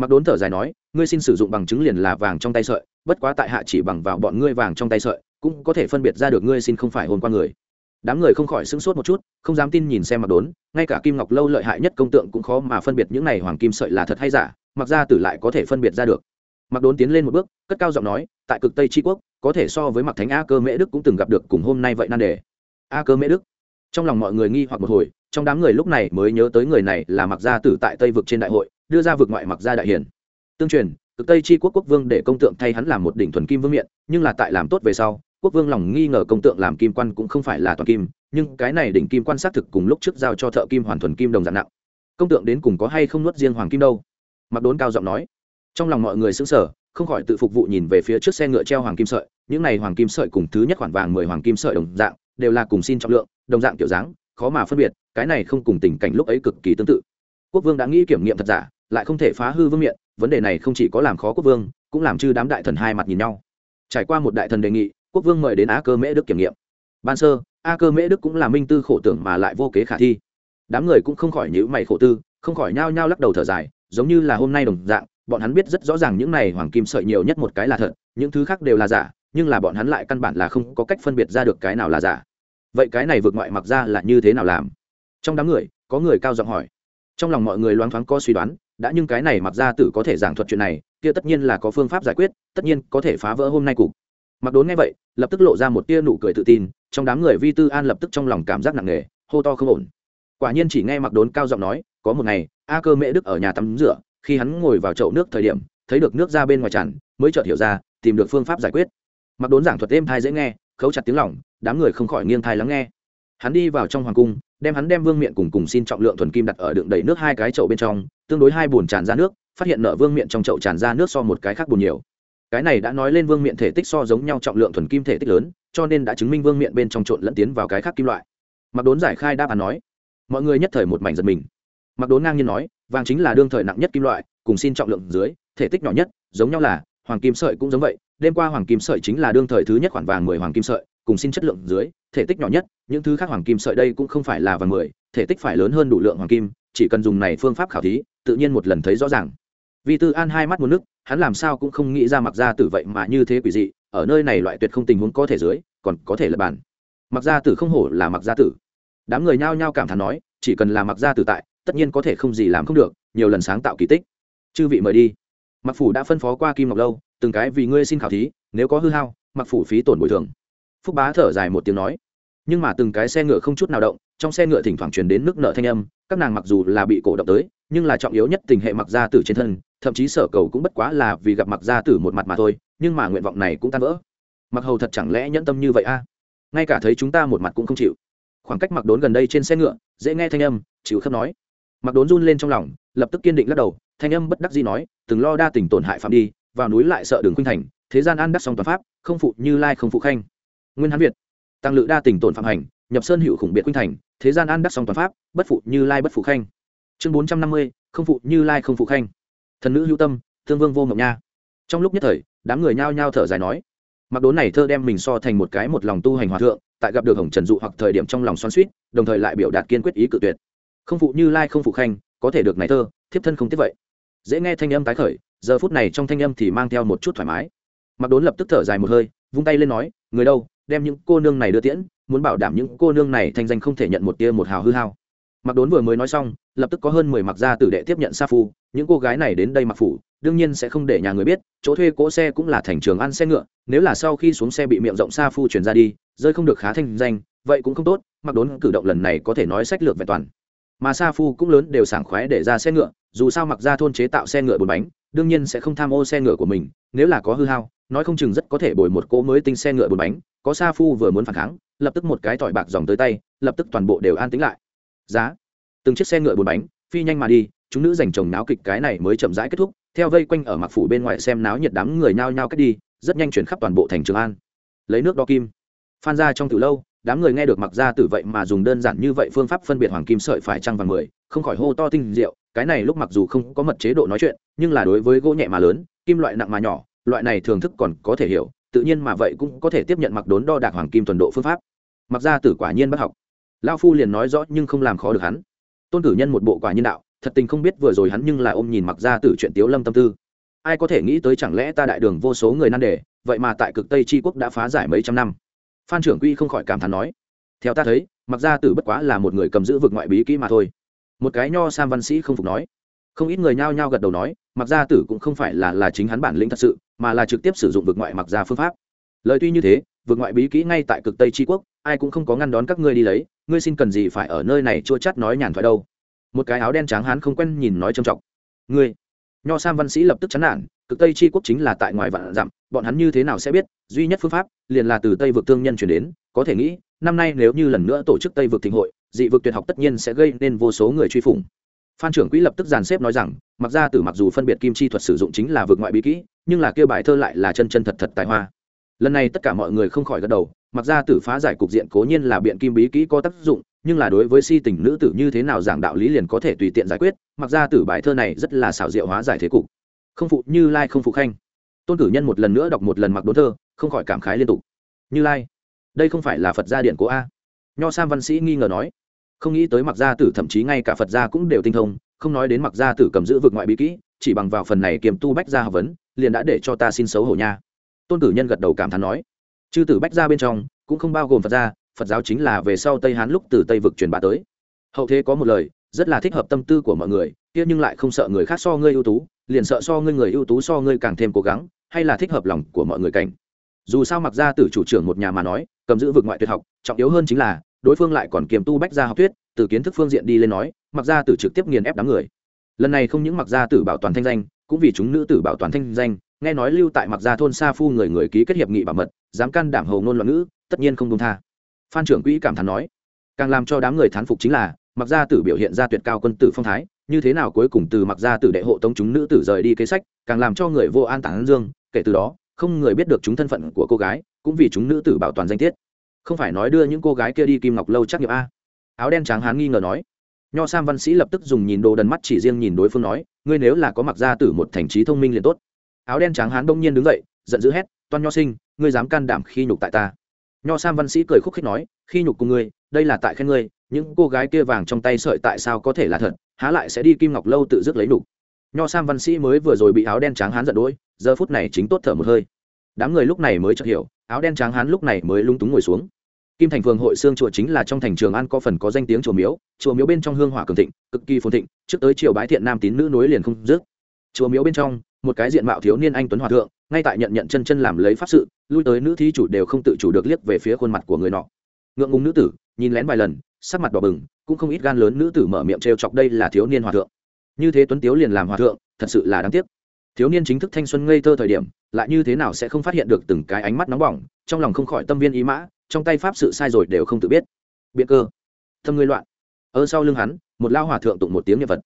mặc đốn thở dài nói, ngươi xin sử dụng bằng chứng liền là vàng trong tay sợi, bất quá tại hạ chỉ bằng vào bọn ngươi vàng trong tay sợi, cũng có thể phân biệt ra được ngươi xin không phải hôn qua người. Đám người không khỏi sững sốt một chút, không dám tin nhìn xem mặc đốn, ngay cả kim ngọc lâu lợi hại nhất công tượng cũng khó mà phân biệt những này hoàng kim sợi là thật hay giả, mặc ra tử lại có thể phân biệt ra được. Mặc đốn tiến lên một bước, cất cao giọng nói, tại cực tây tri quốc, có thể so với mặc thánh a cơ mễ đức cũng từng gặp được cùng hôm nay vậy nan đề. A cơ mễ đức. Trong lòng mọi người nghi hoặc một hồi, trong đám người lúc này mới nhớ tới người này là mặc gia tử tại tây vực trên đại hội đưa ra vực ngoại mặc gia đại hiển tương truyền, cực tây chi quốc quốc vương để công tượng thay hắn làm một đỉnh thuần kim vương miện, nhưng là tại làm tốt về sau, quốc vương lòng nghi ngờ công tượng làm kim quan cũng không phải là toàn kim, nhưng cái này đỉnh kim quan xác thực cùng lúc trước giao cho thợ kim hoàn thuần kim đồng dạng nặng. Công tượng đến cùng có hay không nuốt riêng hoàng kim đâu? Mặc đốn cao giọng nói. Trong lòng mọi người xứng sở không khỏi tự phục vụ nhìn về phía trước xe ngựa treo hoàng kim sợi, những này hoàng kim sợi cùng thứ nhất khoản vàng mười hoàng kim sợi đồng dạng, đều là cùng xin trọng lượng, đồng dạng kiểu dáng, khó mà phân biệt, cái này không cùng tình cảnh lúc ấy cực kỳ tương tự. Quốc vương đã nghĩ kiểm nghiệm thật giả lại không thể phá hư vương miện, vấn đề này không chỉ có làm khó quốc vương, cũng làm chư đám đại thần hai mặt nhìn nhau. Trải qua một đại thần đề nghị, quốc vương mời đến á cơ mễ đức kiểm nghiệm. Ban sơ, a cơ mễ đức cũng là minh tư khổ tưởng mà lại vô kế khả thi. Đám người cũng không khỏi nhữ mày khổ tư, không khỏi nhao nhao lắc đầu thở dài, giống như là hôm nay đồng dạng, bọn hắn biết rất rõ ràng những này hoàng kim sợi nhiều nhất một cái là thật, những thứ khác đều là giả, nhưng là bọn hắn lại căn bản là không có cách phân biệt ra được cái nào là giả. Vậy cái này vượt ngoại mặc ra là như thế nào làm? Trong đám người, có người cao giọng hỏi. Trong lòng mọi người loáng thoáng có suy đoán đã nhưng cái này mặc ra tử có thể giảng thuật chuyện này, kia tất nhiên là có phương pháp giải quyết, tất nhiên có thể phá vỡ hôm nay cục. Mặc đốn nghe vậy, lập tức lộ ra một tia nụ cười tự tin, trong đám người vi tư an lập tức trong lòng cảm giác nặng nề, hô to không ổn. Quả nhiên chỉ nghe mặc đốn cao giọng nói, có một ngày, a cơ mễ đức ở nhà tắm rửa, khi hắn ngồi vào chậu nước thời điểm, thấy được nước ra bên ngoài tràn, mới chợt hiểu ra, tìm được phương pháp giải quyết. Mặc đốn giảng thuật êm thai dễ nghe, khấu chặt tiếng lỏng đám người không khỏi nghiêng thai lắng nghe. Hắn đi vào trong hoàng cung, đem hắn đem vương miện cùng cùng xin trọng lượng thuần kim đặt ở đựng đầy nước hai cái chậu bên trong tương đối hai bùn tràn ra nước, phát hiện nợ vương miện trong chậu tràn ra nước so một cái khác bùn nhiều. Cái này đã nói lên vương miện thể tích so giống nhau trọng lượng thuần kim thể tích lớn, cho nên đã chứng minh vương miện bên trong trộn lẫn tiến vào cái khác kim loại. Mặc đốn giải khai đáp án nói, mọi người nhất thời một mảnh giật mình. Mặc đốn ngang nhiên nói, vàng chính là đương thời nặng nhất kim loại, cùng xin trọng lượng dưới, thể tích nhỏ nhất, giống nhau là, hoàng kim sợi cũng giống vậy, đêm qua hoàng kim sợi chính là đương thời thứ nhất khoản vàng mười hoàng kim sợi, cùng xin chất lượng dưới, thể tích nhỏ nhất, những thứ khác hoàng kim sợi đây cũng không phải là vàng mười, thể tích phải lớn hơn đủ lượng hoàng kim chỉ cần dùng này phương pháp khảo thí, tự nhiên một lần thấy rõ ràng. Vì tư an hai mắt muốn nước, hắn làm sao cũng không nghĩ ra mặc ra tử vậy mà như thế quỷ dị, ở nơi này loại tuyệt không tình huống có thể dưới, còn có thể là bản. mặc gia tử không hổ là mặc gia tử. Đám người nhao nhao cảm thán nói, chỉ cần là mặc gia tử tại, tất nhiên có thể không gì làm không được, nhiều lần sáng tạo kỳ tích. Chư vị mời đi. Mặc phủ đã phân phó qua kim ngọc lâu, từng cái vì ngươi xin khảo thí, nếu có hư hao mặc phủ phí tổn bồi thường. Phúc bá thở dài một tiếng nói, nhưng mà từng cái xe ngựa không chút nào động trong xe ngựa thỉnh thoảng truyền đến nước nợ thanh âm, các nàng mặc dù là bị cổ động tới, nhưng là trọng yếu nhất tình hệ mặc gia tử trên thân, thậm chí sở cầu cũng bất quá là vì gặp mặc gia tử một mặt mà thôi, nhưng mà nguyện vọng này cũng tan vỡ. Mặc hầu thật chẳng lẽ nhẫn tâm như vậy a? Ngay cả thấy chúng ta một mặt cũng không chịu. Khoảng cách mặc đốn gần đây trên xe ngựa, dễ nghe thanh âm, chịu khớp nói. Mặc đốn run lên trong lòng, lập tức kiên định lắc đầu, thanh âm bất đắc gì nói, từng lo đa tình tổn hại phạm đi, vào núi lại sợ đường khuynh thành, thế gian an đắc song toàn pháp, không phụ như lai không phụ khanh. Nguyên hán việt, tăng lự đa tình tổn phạm hành nhập sơn hữu khủng biệt khuynh thành, thế gian an đắc song toàn pháp, bất phụ như lai bất phụ khanh. Chương bốn trăm năm mươi, không phụ như lai không phụ khanh. Thần nữ hữu tâm, thương vương vô mộng nha. Trong lúc nhất thời, đám người nhao nhao thở dài nói, mặc đốn này thơ đem mình so thành một cái một lòng tu hành hòa thượng, tại gặp được hồng trần dụ hoặc thời điểm trong lòng xoan suýt đồng thời lại biểu đạt kiên quyết ý cự tuyệt. Không phụ như lai không phụ khanh, có thể được này thơ, thiếp thân không tiếp vậy. Dễ nghe thanh âm tái khởi, giờ phút này trong thanh âm thì mang theo một chút thoải mái. Mặc đốn lập tức thở dài một hơi, vung tay lên nói, người đâu, đem những cô nương này đưa tiễn muốn bảo đảm những cô nương này thanh danh không thể nhận một tia một hào hư hao. Mặc đốn vừa mới nói xong, lập tức có hơn mười mặc gia tử đệ tiếp nhận sa phu, những cô gái này đến đây mặc phủ, đương nhiên sẽ không để nhà người biết, chỗ thuê cỗ xe cũng là thành trường ăn xe ngựa, nếu là sau khi xuống xe bị miệng rộng sa phu chuyển ra đi, rơi không được khá thanh danh, vậy cũng không tốt, mặc đốn cử động lần này có thể nói sách lược vẹn toàn. Mà sa phu cũng lớn đều sảng khoái để ra xe ngựa, dù sao mặc ra thôn chế tạo xe ngựa bốn bánh, đương nhiên sẽ không tham ô xe ngựa của mình, nếu là có hư hao, nói không chừng rất có thể bồi một cỗ mới tinh xe ngựa bốn bánh, có sa phu vừa muốn phản kháng lập tức một cái tỏi bạc dòng tới tay, lập tức toàn bộ đều an tính lại. Giá. Từng chiếc xe ngựa bốn bánh, phi nhanh mà đi, chúng nữ giành chồng náo kịch cái này mới chậm rãi kết thúc, theo vây quanh ở mặc phủ bên ngoài xem náo nhiệt đám người nhao nhao cách đi, rất nhanh chuyển khắp toàn bộ thành trường an. Lấy nước đo kim. Phan ra trong từ lâu, đám người nghe được mặc ra từ vậy mà dùng đơn giản như vậy phương pháp phân biệt hoàng kim sợi phải trăng vàng mười, không khỏi hô to tinh diệu, cái này lúc mặc dù không có mật chế độ nói chuyện, nhưng là đối với gỗ nhẹ mà lớn, kim loại nặng mà nhỏ, loại này thường thức còn có thể hiểu, tự nhiên mà vậy cũng có thể tiếp nhận mặc đốn đo đạc hoàng kim tuần độ phương pháp mặc ra tử quả nhiên bất học. Lao phu liền nói rõ nhưng không làm khó được hắn. Tôn cử nhân một bộ quả nhiên đạo, thật tình không biết vừa rồi hắn nhưng là ôm nhìn mặc ra tử chuyện tiếu lâm tâm tư. Ai có thể nghĩ tới chẳng lẽ ta đại đường vô số người nan đề, vậy mà tại cực tây tri quốc đã phá giải mấy trăm năm. Phan trưởng quy không khỏi cảm thán nói, theo ta thấy, mặc ra tử bất quá là một người cầm giữ vực ngoại bí kỹ mà thôi. Một cái nho sam văn sĩ không phục nói. Không ít người nhao nhao gật đầu nói, mặc gia tử cũng không phải là là chính hắn bản lĩnh thật sự, mà là trực tiếp sử dụng vực ngoại mặc gia phương pháp. Lời tuy như thế, vực ngoại bí kỹ ngay tại cực tây tri quốc ai cũng không có ngăn đón các ngươi đi lấy, ngươi xin cần gì phải ở nơi này chua chát nói nhàn thoại đâu. Một cái áo đen trắng hắn không quen nhìn nói trầm trọng. Ngươi, nho sam văn sĩ lập tức chán nản, cực tây tri quốc chính là tại ngoài vạn dặm, bọn hắn như thế nào sẽ biết, duy nhất phương pháp, liền là từ tây vực thương nhân chuyển đến, có thể nghĩ, năm nay nếu như lần nữa tổ chức tây vực thịnh hội, dị vực tuyệt học tất nhiên sẽ gây nên vô số người truy phủng. Phan trưởng quỹ lập tức dàn xếp nói rằng, mặc ra từ mặc dù phân biệt kim chi thuật sử dụng chính là vượt ngoại bí kỹ, nhưng là kêu bài thơ lại là chân chân thật thật tài hoa lần này tất cả mọi người không khỏi gật đầu, mặc ra tử phá giải cục diện cố nhiên là biện kim bí kỹ có tác dụng, nhưng là đối với si tình nữ tử như thế nào giảng đạo lý liền có thể tùy tiện giải quyết, mặc ra tử bài thơ này rất là xảo diệu hóa giải thế cục. Không phụ như lai, không phụ khanh. Tôn cử nhân một lần nữa đọc một lần mặc đốn thơ, không khỏi cảm khái liên tục. Như lai, đây không phải là phật gia điện của a. Nho sam văn sĩ nghi ngờ nói. Không nghĩ tới mặc gia tử thậm chí ngay cả phật gia cũng đều tinh thông, không nói đến mặc gia tử cầm giữ vực ngoại bí kỹ, chỉ bằng vào phần này kiềm tu bách gia học vấn, liền đã để cho ta xin xấu hổ nha tôn cử nhân gật đầu cảm thán nói, chư tử bách gia bên trong cũng không bao gồm phật gia, phật giáo chính là về sau tây hán lúc từ tây vực truyền bá tới. Hậu thế có một lời, rất là thích hợp tâm tư của mọi người, kia nhưng lại không sợ người khác so ngươi ưu tú, liền sợ so ngươi người ưu tú so ngươi càng thêm cố gắng, hay là thích hợp lòng của mọi người cảnh. Dù sao mặc gia tử chủ trưởng một nhà mà nói, cầm giữ vực ngoại tuyệt học, trọng yếu hơn chính là, đối phương lại còn kiềm tu bách gia học thuyết, từ kiến thức phương diện đi lên nói, mặc gia tử trực tiếp nghiền ép đám người. Lần này không những mặc gia tử bảo toàn thanh danh, cũng vì chúng nữ tử bảo toàn thanh danh nghe nói lưu tại mặc gia thôn sa phu người người ký kết hiệp nghị bảo mật, dám can đảm hầu ngôn loạn ngữ, tất nhiên không công tha. Phan trưởng quỹ cảm thán nói, càng làm cho đám người thán phục chính là, mặc gia tử biểu hiện ra tuyệt cao quân tử phong thái, như thế nào cuối cùng từ mặc gia tử đệ hộ tống chúng nữ tử rời đi kế sách, càng làm cho người vô an tản dương, kể từ đó, không người biết được chúng thân phận của cô gái, cũng vì chúng nữ tử bảo toàn danh tiết. Không phải nói đưa những cô gái kia đi kim ngọc lâu chắc nghiệp a. Áo đen trắng hán nghi ngờ nói, nho sam văn sĩ lập tức dùng nhìn đồ đần mắt chỉ riêng nhìn đối phương nói, ngươi nếu là có mặc Gia tử một thành trí thông minh liền tốt áo đen trắng hán đông nhiên đứng dậy, giận dữ hét, toan nho sinh, ngươi dám can đảm khi nhục tại ta? Nho sam văn sĩ cười khúc khích nói, khi nhục cùng ngươi, đây là tại khen ngươi, những cô gái kia vàng trong tay sợi tại sao có thể là thật, há lại sẽ đi kim ngọc lâu tự dứt lấy nhục. Nho sam văn sĩ mới vừa rồi bị áo đen trắng hán giận đỗi giờ phút này chính tốt thở một hơi. Đám người lúc này mới chợt hiểu, áo đen trắng hán lúc này mới lung túng ngồi xuống. Kim thành phường hội xương chùa chính là trong thành trường an có phần có danh tiếng chùa miếu chùa miếu bên trong hương hỏa cường thịnh, cực kỳ phồn thịnh, trước tới triều bái thiện nam tín nữ nối liền không dứt. Chùa miếu bên trong một cái diện mạo thiếu niên anh tuấn hòa thượng, ngay tại nhận nhận chân chân làm lấy pháp sự, lui tới nữ thí chủ đều không tự chủ được liếc về phía khuôn mặt của người nọ. Ngượng ngùng nữ tử, nhìn lén vài lần, sắc mặt đỏ bừng, cũng không ít gan lớn nữ tử mở miệng trêu chọc đây là thiếu niên hòa thượng. Như thế tuấn tiếu liền làm hòa thượng, thật sự là đáng tiếc. Thiếu niên chính thức thanh xuân ngây thơ thời điểm, lại như thế nào sẽ không phát hiện được từng cái ánh mắt nóng bỏng, trong lòng không khỏi tâm viên ý mã, trong tay pháp sự sai rồi đều không tự biết. Biện cơ. Thâm ngươi loạn. Ở sau lưng hắn, một lao hòa thượng tụng một tiếng nhân vật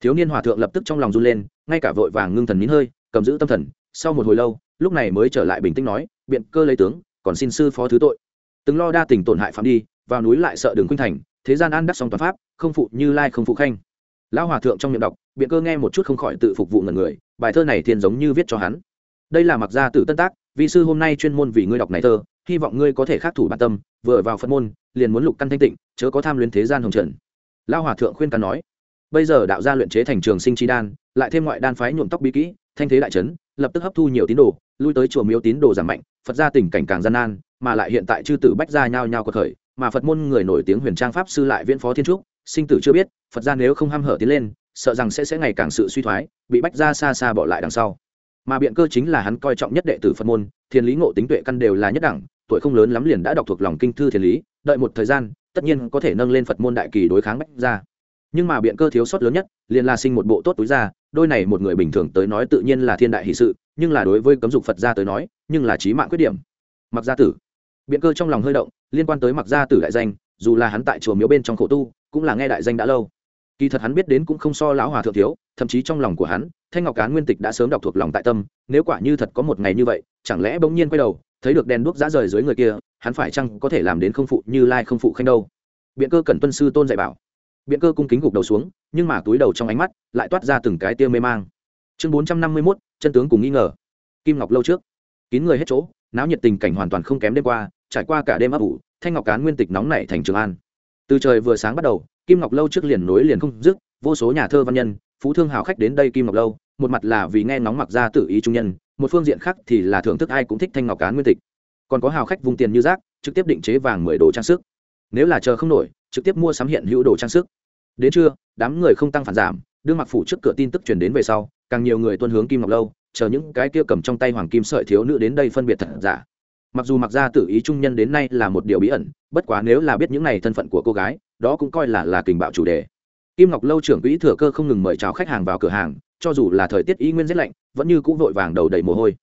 thiếu niên hòa thượng lập tức trong lòng run lên ngay cả vội vàng ngưng thần nín hơi, cầm giữ tâm thần. Sau một hồi lâu, lúc này mới trở lại bình tĩnh nói, biện cơ lấy tướng, còn xin sư phó thứ tội. Từng lo đa tình tổn hại phạm đi, vào núi lại sợ đường khuynh thành, thế gian an đắc song toàn pháp, không phụ như lai, không phụ khanh. Lão hòa thượng trong miệng đọc, biện cơ nghe một chút không khỏi tự phục vụ ngần người, bài thơ này thiên giống như viết cho hắn. Đây là mặc gia tử tân tác vị sư hôm nay chuyên môn vì ngươi đọc này thơ, hy vọng ngươi có thể khắc thủ bản tâm, vừa vào phân môn, liền muốn lục căn thanh tịnh, chớ có tham luyến thế gian hồng trần. Lão hòa thượng khuyên cắn nói bây giờ đạo gia luyện chế thành trường sinh chi đan, lại thêm ngoại đan phái nhuộm tóc bí kỹ, thanh thế đại trấn lập tức hấp thu nhiều tín đồ, lui tới chùa miếu tín đồ giảm mạnh, phật gia tình cảnh càng gian nan, mà lại hiện tại chư tử bách gia nhao nhao cuộc khởi, mà phật môn người nổi tiếng huyền trang pháp sư lại viễn phó thiên trúc, sinh tử chưa biết, phật ra nếu không ham hở tiến lên, sợ rằng sẽ sẽ ngày càng sự suy thoái, bị bách ra xa xa bỏ lại đằng sau. Mà biện cơ chính là hắn coi trọng nhất đệ tử phật môn thiên lý ngộ tính tuệ căn đều là nhất đẳng, tuổi không lớn lắm liền đã đọc thuộc lòng kinh thư thiên lý, đợi một thời gian, tất nhiên có thể nâng lên phật môn đại kỳ đối kháng bách ra nhưng mà biện cơ thiếu sót lớn nhất, liền là sinh một bộ tốt túi ra đôi này một người bình thường tới nói tự nhiên là thiên đại hỷ sự, nhưng là đối với cấm dục phật gia tới nói, nhưng là trí mạng khuyết điểm. Mặc gia tử. Biện cơ trong lòng hơi động, liên quan tới mặc gia tử đại danh, dù là hắn tại chùa miếu bên trong khổ tu, cũng là nghe đại danh đã lâu. Kỳ thật hắn biết đến cũng không so lão hòa thượng thiếu, thậm chí trong lòng của hắn, thanh ngọc cán nguyên tịch đã sớm đọc thuộc lòng tại tâm, nếu quả như thật có một ngày như vậy, chẳng lẽ bỗng nhiên quay đầu, thấy được đèn đuốc giã rời dưới người kia, hắn phải chăng có thể làm đến không phụ như lai không phụ khanh đâu? Biện cơ cần tuân sư tôn dạy bảo biện cơ cung kính gục đầu xuống, nhưng mà túi đầu trong ánh mắt lại toát ra từng cái tia mê mang. Chương bốn trăm năm mươi mốt, chân tướng cùng nghi ngờ. Kim ngọc lâu trước. Kín người hết chỗ, náo nhiệt tình cảnh hoàn toàn không kém đêm qua, trải qua cả đêm ấp ủ, thanh ngọc cán nguyên tịch nóng nảy thành trường an. Từ trời vừa sáng bắt đầu, kim ngọc lâu trước liền nối liền không dứt, vô số nhà thơ văn nhân, phú thương hào khách đến đây kim ngọc lâu, một mặt là vì nghe nóng mặc ra tự ý trung nhân, một phương diện khác thì là thưởng thức ai cũng thích thanh ngọc cán nguyên tịch. Còn có hào khách vùng tiền như rác, trực tiếp định chế vàng mười đồ trang sức. Nếu là chờ không nổi, trực tiếp mua sắm hiện hữu đồ trang sức đến trưa, đám người không tăng phản giảm, đưa mặc phủ trước cửa tin tức truyền đến về sau, càng nhiều người tuân hướng kim ngọc lâu, chờ những cái kia cầm trong tay hoàng kim sợi thiếu nữ đến đây phân biệt thật giả. Mặc dù mặc ra tự ý trung nhân đến nay là một điều bí ẩn, bất quá nếu là biết những này thân phận của cô gái, đó cũng coi là là kình bạo chủ đề. Kim ngọc lâu trưởng quỹ thừa cơ không ngừng mời chào khách hàng vào cửa hàng, cho dù là thời tiết y nguyên rét lạnh, vẫn như cũng vội vàng đầu đầy mồ hôi.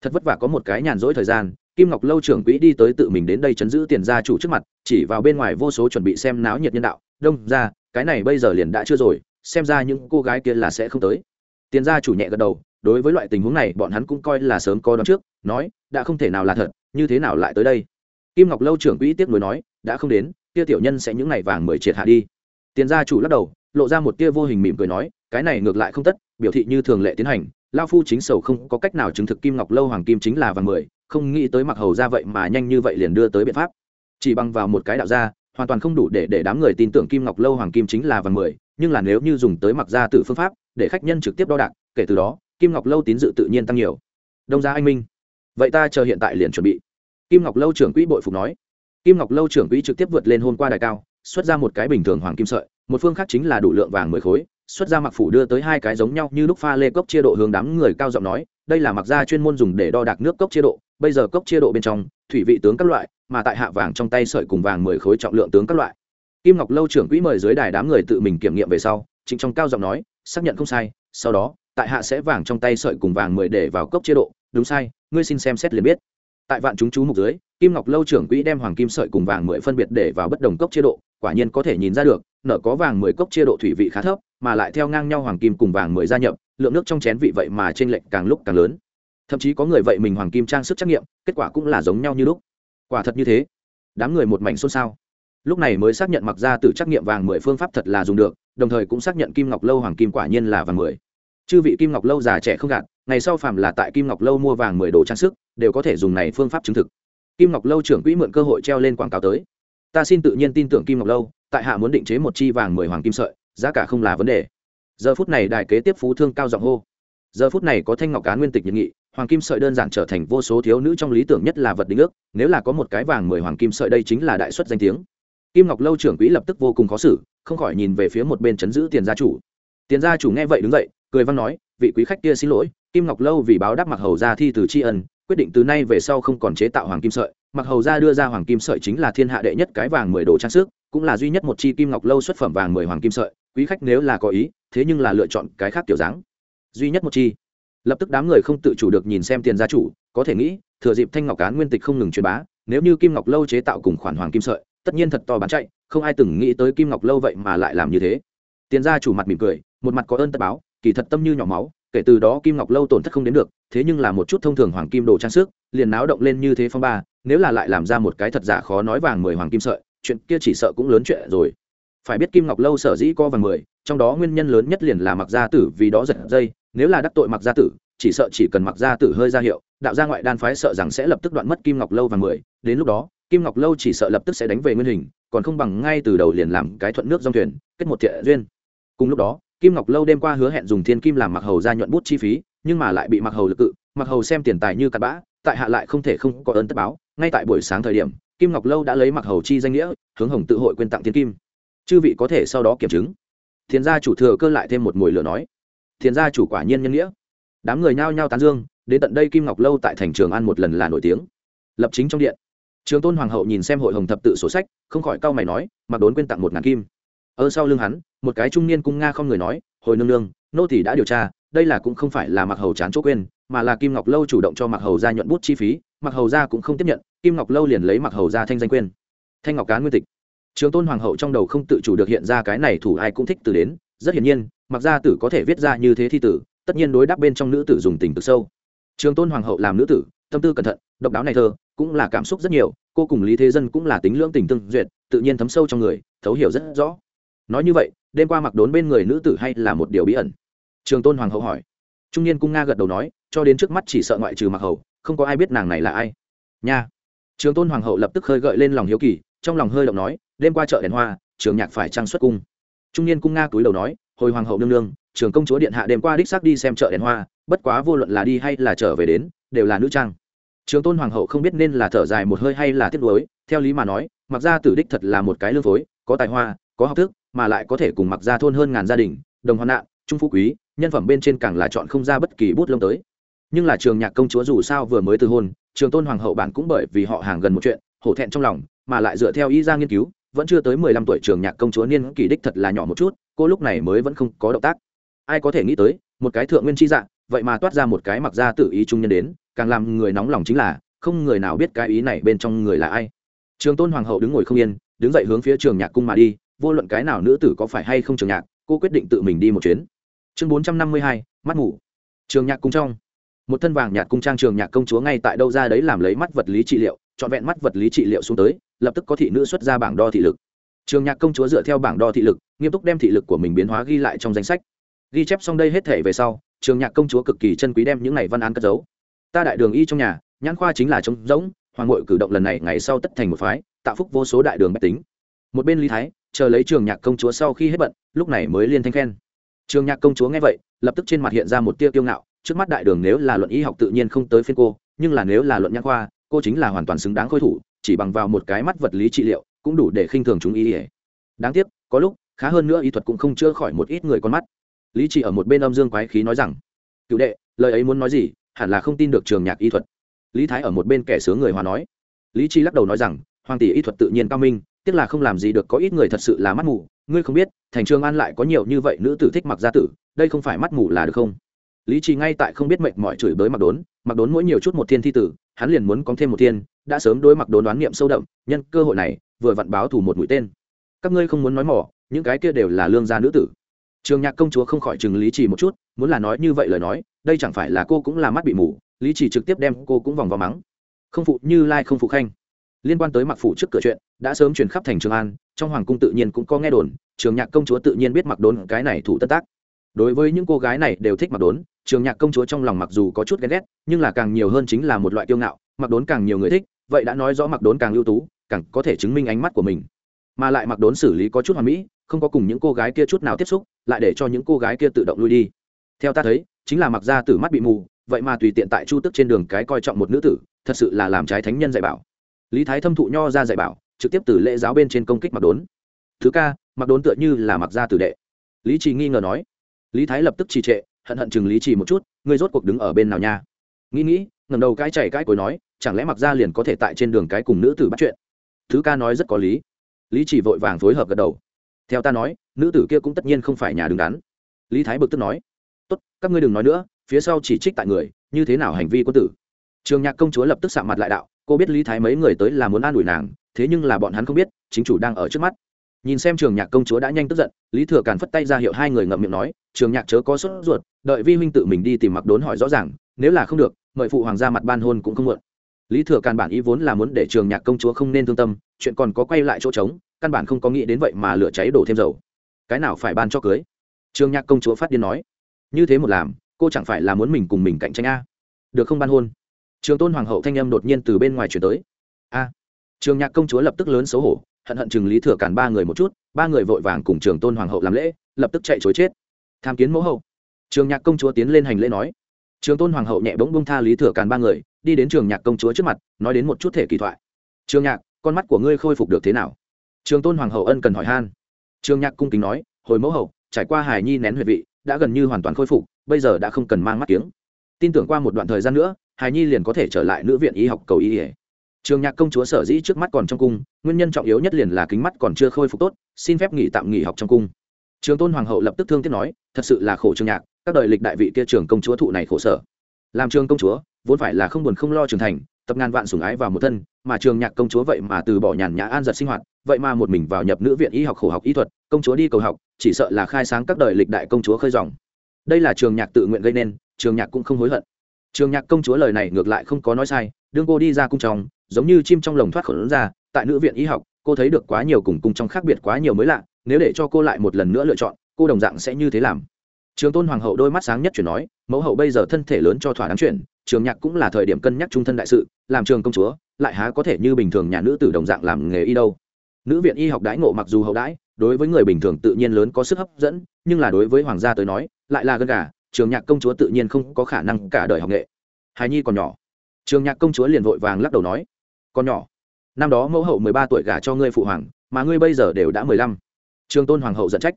Thật vất vả có một cái nhàn rỗi thời gian, kim ngọc lâu trưởng quỹ đi tới tự mình đến đây chấn giữ tiền gia chủ trước mặt, chỉ vào bên ngoài vô số chuẩn bị xem náo nhiệt nhân đạo đông ra, cái này bây giờ liền đã chưa rồi, xem ra những cô gái kia là sẽ không tới. Tiền gia chủ nhẹ gật đầu, đối với loại tình huống này bọn hắn cũng coi là sớm có đón trước, nói, đã không thể nào là thật, như thế nào lại tới đây? Kim ngọc lâu trưởng quỹ tiếp nối nói, đã không đến, kia tiểu nhân sẽ những ngày vàng mười triệt hạ đi. Tiền gia chủ lắc đầu, lộ ra một tia vô hình mỉm cười nói, cái này ngược lại không tất, biểu thị như thường lệ tiến hành, lao phu chính sầu không có cách nào chứng thực kim ngọc lâu hoàng kim chính là vàng mười, không nghĩ tới mặc hầu ra vậy mà nhanh như vậy liền đưa tới biện pháp. Chỉ bằng vào một cái đạo ra hoàn toàn không đủ để để đám người tin tưởng kim ngọc lâu hoàng kim chính là vàng mười, nhưng là nếu như dùng tới mặc gia tử phương pháp, để khách nhân trực tiếp đo đạc, kể từ đó, kim ngọc lâu tín dự tự nhiên tăng nhiều. Đông gia anh minh. Vậy ta chờ hiện tại liền chuẩn bị. Kim ngọc lâu trưởng quỹ bội phục nói. Kim ngọc lâu trưởng quỹ trực tiếp vượt lên hôm qua đài cao, xuất ra một cái bình thường hoàng kim sợi, một phương khác chính là đủ lượng vàng mười khối, xuất ra mặc phủ đưa tới hai cái giống nhau như lúc pha lê cốc chia độ hướng đám người cao giọng nói đây là mặc gia chuyên môn dùng để đo đạc nước cốc chia độ, bây giờ cốc chia độ bên trong, thủy vị tướng các loại, mà tại hạ vàng trong tay sợi cùng vàng mười khối trọng lượng tướng các loại. Kim ngọc lâu trưởng quỹ mời dưới đài đám người tự mình kiểm nghiệm về sau chính trong cao giọng nói, xác nhận không sai, sau đó, tại hạ sẽ vàng trong tay sợi cùng vàng mười để vào cốc chia độ. Đúng sai, ngươi xin xem xét liền biết. Tại vạn chúng chú mục dưới, kim ngọc lâu trưởng quỹ đem hoàng kim sợi cùng vàng mười phân biệt để vào bất đồng cốc chia độ, quả nhiên có thể nhìn ra được nở có vàng mười cốc chia độ thủy vị khá thấp, mà lại theo ngang nhau hoàng kim cùng vàng mười gia nhập lượng nước trong chén vị vậy mà t r ê n lệch càng lúc càng lớn. Thậm chí có người vậy mình hoàng kim trang sức trắc nghiệm, kết quả cũng là giống nhau như lúc. Quả thật như thế. Đám người một mảnh xôn xao. Lúc này mới xác nhận mặc ra từ trắc nghiệm vàng mười phương pháp thật là dùng được, đồng thời cũng xác nhận kim ngọc lâu hoàng kim quả nhiên là vàng mười. Chư vị kim ngọc lâu già trẻ không gạt, ngày sau phàm là tại kim ngọc lâu mua vàng mười đồ trang sức, đều có thể dùng này phương pháp chứng thực. Kim ngọc lâu trưởng quỹ mượn cơ hội treo lên quảng cáo tới. Ta xin tự nhiên tin tưởng kim ngọc lâu, tại hạ muốn định chế một chi vàng mười hoàng kim sợi, giá cả không là vấn đề giờ phút này đài kế tiếp phú thương cao giọng hô. Giờ phút này có thanh ngọc cá nguyên tịch nhiệt nghị, hoàng kim sợi đơn giản trở thành vô số thiếu nữ trong lý tưởng nhất là vật đính ước, nếu là có một cái vàng mười hoàng kim sợi đây chính là đại xuất danh tiếng. Kim ngọc lâu trưởng quỹ lập tức vô cùng khó xử, không khỏi nhìn về phía một bên chấn giữ tiền gia chủ. Tiền gia chủ nghe vậy đứng dậy, cười văn nói, vị quý khách kia xin lỗi, kim ngọc lâu vì báo đáp mặc hầu ra thi từ tri ân, quyết định từ nay về sau không còn chế tạo hoàng kim sợi. Mặc hầu ra đưa ra hoàng kim sợi chính là thiên hạ đệ nhất cái vàng mười đồ trang sức, cũng là duy nhất một chi kim ngọc lâu xuất phẩm vàng mười hoàng kim sợi. Quý khách nếu là có ý thế nhưng là lựa chọn cái khác kiểu dáng. Duy nhất một chi. Lập tức đám người không tự chủ được nhìn xem tiền gia chủ, có thể nghĩ, thừa dịp thanh ngọc cán nguyên tịch không ngừng truyền bá, nếu như kim ngọc lâu chế tạo cùng khoản hoàng kim sợi, tất nhiên thật to bán chạy, không ai từng nghĩ tới kim ngọc lâu vậy mà lại làm như thế. Tiền gia chủ mặt mỉm cười, một mặt có ơn tất báo, kỳ thật tâm như nhỏ máu, kể từ đó kim ngọc lâu tổn thất không đến được, thế nhưng là một chút thông thường hoàng kim đồ trang sức, liền náo động lên như thế phong ba, nếu là lại làm ra một cái thật giả khó nói vàng mười hoàng kim sợi, chuyện kia chỉ sợ cũng lớn chuyện rồi phải biết kim ngọc lâu sở dĩ có vàng mười, trong đó nguyên nhân lớn nhất liền là mặc gia tử vì đó giật dây, nếu là đắc tội mặc gia tử, chỉ sợ chỉ cần mặc gia tử hơi ra hiệu, đạo gia ngoại đan phái sợ rằng sẽ lập tức đoạn mất kim ngọc lâu vàng mười, đến lúc đó, kim ngọc lâu chỉ sợ lập tức sẽ đánh về nguyên hình, còn không bằng ngay từ đầu liền làm cái thuận nước dòng thuyền, kết một thiện duyên. Cùng lúc đó, kim ngọc lâu đêm qua hứa hẹn dùng thiên kim làm mặc hầu ra nhuận bút chi phí, nhưng mà lại bị mặc hầu lực cự, mặc hầu xem tiền tài như cặn bã, tại hạ lại không thể không có ơn tất báo. Ngay tại buổi sáng thời điểm, kim ngọc lâu đã lấy mặc hầu chi danh nghĩa, hướng hồng tự hội quyên tặng thiên kim chư vị có thể sau đó kiểm chứng. Thiền gia chủ thừa cơ lại thêm một mùi lửa nói. Thiền gia chủ quả nhiên nhân nghĩa. Đám người nhao nhao tán dương, đến tận đây kim ngọc lâu tại thành trường an một lần là nổi tiếng. Lập chính trong điện, trường tôn hoàng hậu nhìn xem hội hồng thập tự sổ sách, không khỏi cau mày nói, mặc đốn quên tặng một ngàn kim. Ở sau lưng hắn, một cái trung niên cung nga không người nói, hồi nương nương, nô tỷ đã điều tra, đây là cũng không phải là mặc hầu chán chỗ quên, mà là kim ngọc lâu chủ động cho mặc hầu ra nhuận bút chi phí, mặc hầu ra cũng không tiếp nhận, kim ngọc lâu liền lấy mặc hầu ra thanh danh quên. Thanh ngọc cá nguyên tịch trường tôn hoàng hậu trong đầu không tự chủ được hiện ra cái này thủ ai cũng thích từ đến. Rất hiển nhiên mặc gia tử có thể viết ra như thế thi tử tất nhiên đối đáp bên trong nữ tử dùng tình cực sâu. Trường tôn hoàng hậu làm nữ tử tâm tư cẩn thận độc đáo này thơ cũng là cảm xúc rất nhiều cô cùng lý thế dân cũng là tính lưỡng tình tương duyệt tự nhiên thấm sâu trong người thấu hiểu rất rõ. Nói như vậy đêm qua mặc đốn bên người nữ tử hay là một điều bí ẩn? Trường tôn hoàng hậu hỏi. Trung niên cung nga gật đầu nói cho đến trước mắt chỉ sợ ngoại trừ mặc hầu, không có ai biết nàng này là ai. Nha. Trường tôn hoàng hậu lập tức khơi gợi lên lòng hiếu kỳ trong lòng hơi động nói, đêm qua chợ đèn hoa, trường nhạc phải trang xuất cung. Trung niên cung nga túi đầu nói, hồi hoàng hậu nương nương, trường công chúa điện hạ đêm qua đích xác đi xem chợ đèn hoa, bất quá vô luận là đi hay là trở về đến, đều là nữ trang. Trường tôn hoàng hậu không biết nên là thở dài một hơi hay là tiếc nuối, theo lý mà nói, mặc ra tử đích thật là một cái lương phối, có tài hoa, có học thức, mà lại có thể cùng mặc ra thôn hơn ngàn gia đình, đồng hoạn nạn, trung phú quý, nhân phẩm bên trên càng là chọn không ra bất kỳ bút lông tới. Nhưng là trường nhạc công chúa dù sao vừa mới từ hôn, trường tôn hoàng hậu bản cũng bởi vì họ hàng gần một chuyện, hổ thẹn trong lòng mà lại dựa theo y ra nghiên cứu, vẫn chưa tới mười lăm tuổi trường nhạc công chúa niên kỷ đích thật là nhỏ một chút, cô lúc này mới vẫn không có động tác. Ai có thể nghĩ tới, một cái thượng nguyên chi dạng vậy mà toát ra một cái mặc ra tự ý trung nhân đến, càng làm người nóng lòng chính là, không người nào biết cái ý này bên trong người là ai. Trường tôn hoàng hậu đứng ngồi không yên, đứng dậy hướng phía trường nhạc cung mà đi, vô luận cái nào nữ tử có phải hay không trường nhạc, cô quyết định tự mình đi một chuyến. Chương bốn trăm năm mươi hai, mắt ngủ. Trường nhạc cung trong. Một thân vàng nhạt cung trang trường nhạc công chúa ngay tại đâu ra đấy làm lấy mắt vật lý trị liệu, trọn vẹn mắt vật lý trị liệu xuống tới lập tức có thị nữ xuất ra bảng đo thị lực. Trường nhạc công chúa dựa theo bảng đo thị lực, nghiêm túc đem thị lực của mình biến hóa ghi lại trong danh sách. Ghi chép xong đây hết thể về sau, trường nhạc công chúa cực kỳ chân quý đem những ngày văn án cất giấu. Ta đại đường y trong nhà, nhãn khoa chính là trống rỗng, hoàng ngội cử động lần này ngày sau tất thành một phái, tạo phúc vô số đại đường bách tính. Một bên lý thái, chờ lấy trường nhạc công chúa sau khi hết bận, lúc này mới liên thanh khen. Trường nhạc công chúa nghe vậy, lập tức trên mặt hiện ra một tia kiêu ngạo, trước mắt đại đường nếu là luận y học tự nhiên không tới phiên cô, nhưng là nếu là luận nhãn khoa, cô chính là hoàn toàn xứng đáng khôi thủ chỉ bằng vào một cái mắt vật lý trị liệu, cũng đủ để khinh thường chúng y ỉa đáng tiếc, có lúc, khá hơn nữa y thuật cũng không chữa khỏi một ít người con mắt. Lý trị ở một bên âm dương quái khí nói rằng, cựu đệ, lời ấy muốn nói gì, hẳn là không tin được trường nhạc y thuật. Lý thái ở một bên kẻ sướng người hòa nói. Lý chi lắc đầu nói rằng, hoàng tỷ y thuật tự nhiên cao minh, tiếc là không làm gì được có ít người thật sự là mắt mù. Ngươi không biết, thành trường an lại có nhiều như vậy nữ tử thích mặc gia tử, đây không phải mắt mù là được không? Lý trì ngay tại không biết mệnh mọi chửi bới mặc đốn. Mặc đốn mỗi nhiều chút một thiên thi tử hắn liền muốn có thêm một thiên, đã sớm đối mặt đốn đoán niệm sâu đậm, nhân cơ hội này, vừa vặn báo thủ một mũi tên. Các ngươi không muốn nói mỏ, những cái kia đều là lương gia nữ tử. Trường nhạc công chúa không khỏi chừng lý trì một chút, muốn là nói như vậy lời nói, đây chẳng phải là cô cũng là mắt bị mù, lý trì trực tiếp đem cô cũng vòng vào mắng. Không phụ như lai, không phụ khanh. Liên quan tới mặc phủ trước cửa chuyện, đã sớm truyền khắp thành trường an, trong hoàng cung tự nhiên cũng có nghe đồn, trường nhạc công chúa tự nhiên biết mặc đốn cái này thủ tất tác đối với những cô gái này đều thích mặc đốn, trường nhạc công chúa trong lòng mặc dù có chút ghen ghét, nhưng là càng nhiều hơn chính là một loại kiêu ngạo mặc đốn càng nhiều người thích, vậy đã nói rõ mặc đốn càng ưu tú, càng có thể chứng minh ánh mắt của mình. Mà lại mặc đốn xử lý có chút hoàn mỹ, không có cùng những cô gái kia chút nào tiếp xúc, lại để cho những cô gái kia tự động lui đi. Theo ta thấy, chính là mặc ra từ mắt bị mù, vậy mà tùy tiện tại chu tức trên đường cái coi trọng một nữ tử, thật sự là làm trái thánh nhân dạy bảo. Lý thái thâm thụ nho ra dạy bảo, trực tiếp từ lễ giáo bên trên công kích mặc đốn. Thứ ca mặc đốn tựa như là mặc ra tử đệ. Lý trì nghi ngờ nói lý thái lập tức trì trệ, hận hận chừng lý trì một chút, ngươi rốt cuộc đứng ở bên nào nha? Nghĩ nghĩ ngầm đầu cái chảy cái cối nói, chẳng lẽ mặc ra liền có thể tại trên đường cái cùng nữ tử bắt chuyện? Thứ ca nói rất có lý. Lý trì vội vàng phối hợp gật đầu. Theo ta nói, nữ tử kia cũng tất nhiên không phải nhà đứng đắn. Lý thái bực tức nói, tốt, các ngươi đừng nói nữa, phía sau chỉ trích tại người, như thế nào hành vi quân tử? Trường nhạc công chúa lập tức sạ mặt lại đạo, cô biết lý thái mấy người tới là muốn an ủi nàng, thế nhưng là bọn hắn không biết, chính chủ đang ở trước mắt nhìn xem trường nhạc công chúa đã nhanh tức giận, lý thừa càn phất tay ra hiệu hai người ngậm miệng nói, trường nhạc chớ có sốt ruột, đợi vi huynh tự mình đi tìm mặc đốn hỏi rõ ràng, nếu là không được, mời phụ hoàng ra mặt ban hôn cũng không mượn lý thừa càn bản ý vốn là muốn để trường nhạc công chúa không nên thương tâm, chuyện còn có quay lại chỗ trống, căn bản không có nghĩ đến vậy mà lửa cháy đổ thêm dầu. Cái nào phải ban cho cưới? Trường nhạc công chúa phát điên nói. Như thế một làm, cô chẳng phải là muốn mình cùng mình cạnh tranh a? Được không ban hôn? Trường tôn hoàng hậu thanh âm đột nhiên từ bên ngoài chuyển tới. A trường nhạc công chúa lập tức lớn xấu hổ, hận hận chừng lý thừa cản ba người một chút, ba người vội vàng cùng trường tôn hoàng hậu làm lễ, lập tức chạy chối chết. Tham kiến mẫu hậu. Trường nhạc công chúa tiến lên hành lễ nói. Trường tôn hoàng hậu nhẹ bỗng bông tha lý thừa càn ba người, đi đến trường nhạc công chúa trước mặt, nói đến một chút thể kỳ thoại. Trường nhạc, con mắt của ngươi khôi phục được thế nào? Trường tôn hoàng hậu ân cần hỏi han. Trường nhạc cung kính nói, hồi mẫu hậu, trải qua hài nhi nén huyệt vị, đã gần như hoàn toàn khôi phục, bây giờ đã không cần mang mắt kiếng. Tin tưởng qua một đoạn thời gian nữa, hài nhi liền có thể trở lại nữ viện y học cầu y ỉa trường nhạc công chúa sở dĩ trước mắt còn trong cung, nguyên nhân trọng yếu nhất liền là kính mắt còn chưa khôi phục tốt, xin phép nghỉ tạm nghỉ học trong cung. Trường tôn hoàng hậu lập tức thương tiếc nói, thật sự là khổ trường nhạc, các đời lịch đại vị kia trường công chúa thụ này khổ sở. Làm trường công chúa, vốn phải là không buồn không lo trưởng thành, tập ngàn vạn sủng ái vào một thân, mà trường nhạc công chúa vậy mà từ bỏ nhàn nhã an giật sinh hoạt, vậy mà một mình vào nhập nữ viện y học khổ học y thuật, công chúa đi cầu học, chỉ sợ là khai sáng các đời lịch đại công chúa khơi dòng. Đây là trường nhạc tự nguyện gây nên, trường nhạc cũng không hối hận. Trường nhạc công chúa lời này ngược lại không có nói sai, đương cô đi ra cung trong giống như chim trong lồng thoát khổ ra, tại nữ viện y học, cô thấy được quá nhiều cùng cung trong khác biệt quá nhiều mới lạ, nếu để cho cô lại một lần nữa lựa chọn, cô đồng dạng sẽ như thế làm. Trường tôn hoàng hậu đôi mắt sáng nhất chuyển nói, mẫu hậu bây giờ thân thể lớn cho thỏa đáng chuyển, trường nhạc cũng là thời điểm cân nhắc trung thân đại sự, làm trường công chúa, lại há có thể như bình thường nhà nữ tử đồng dạng làm nghề y đâu. Nữ viện y học đãi ngộ mặc dù hậu đãi, đối với người bình thường tự nhiên lớn có sức hấp dẫn, nhưng là đối với hoàng gia tới nói, lại là gân gà, trường nhạc công chúa tự nhiên không có khả năng cả đời học nghệ. Hài nhi còn nhỏ. Trường nhạc công chúa liền vội vàng lắc đầu nói con nhỏ. Năm đó mẫu hậu mười ba tuổi gả cho ngươi phụ hoàng, mà ngươi bây giờ đều đã mười lăm. Trường tôn hoàng hậu giận trách.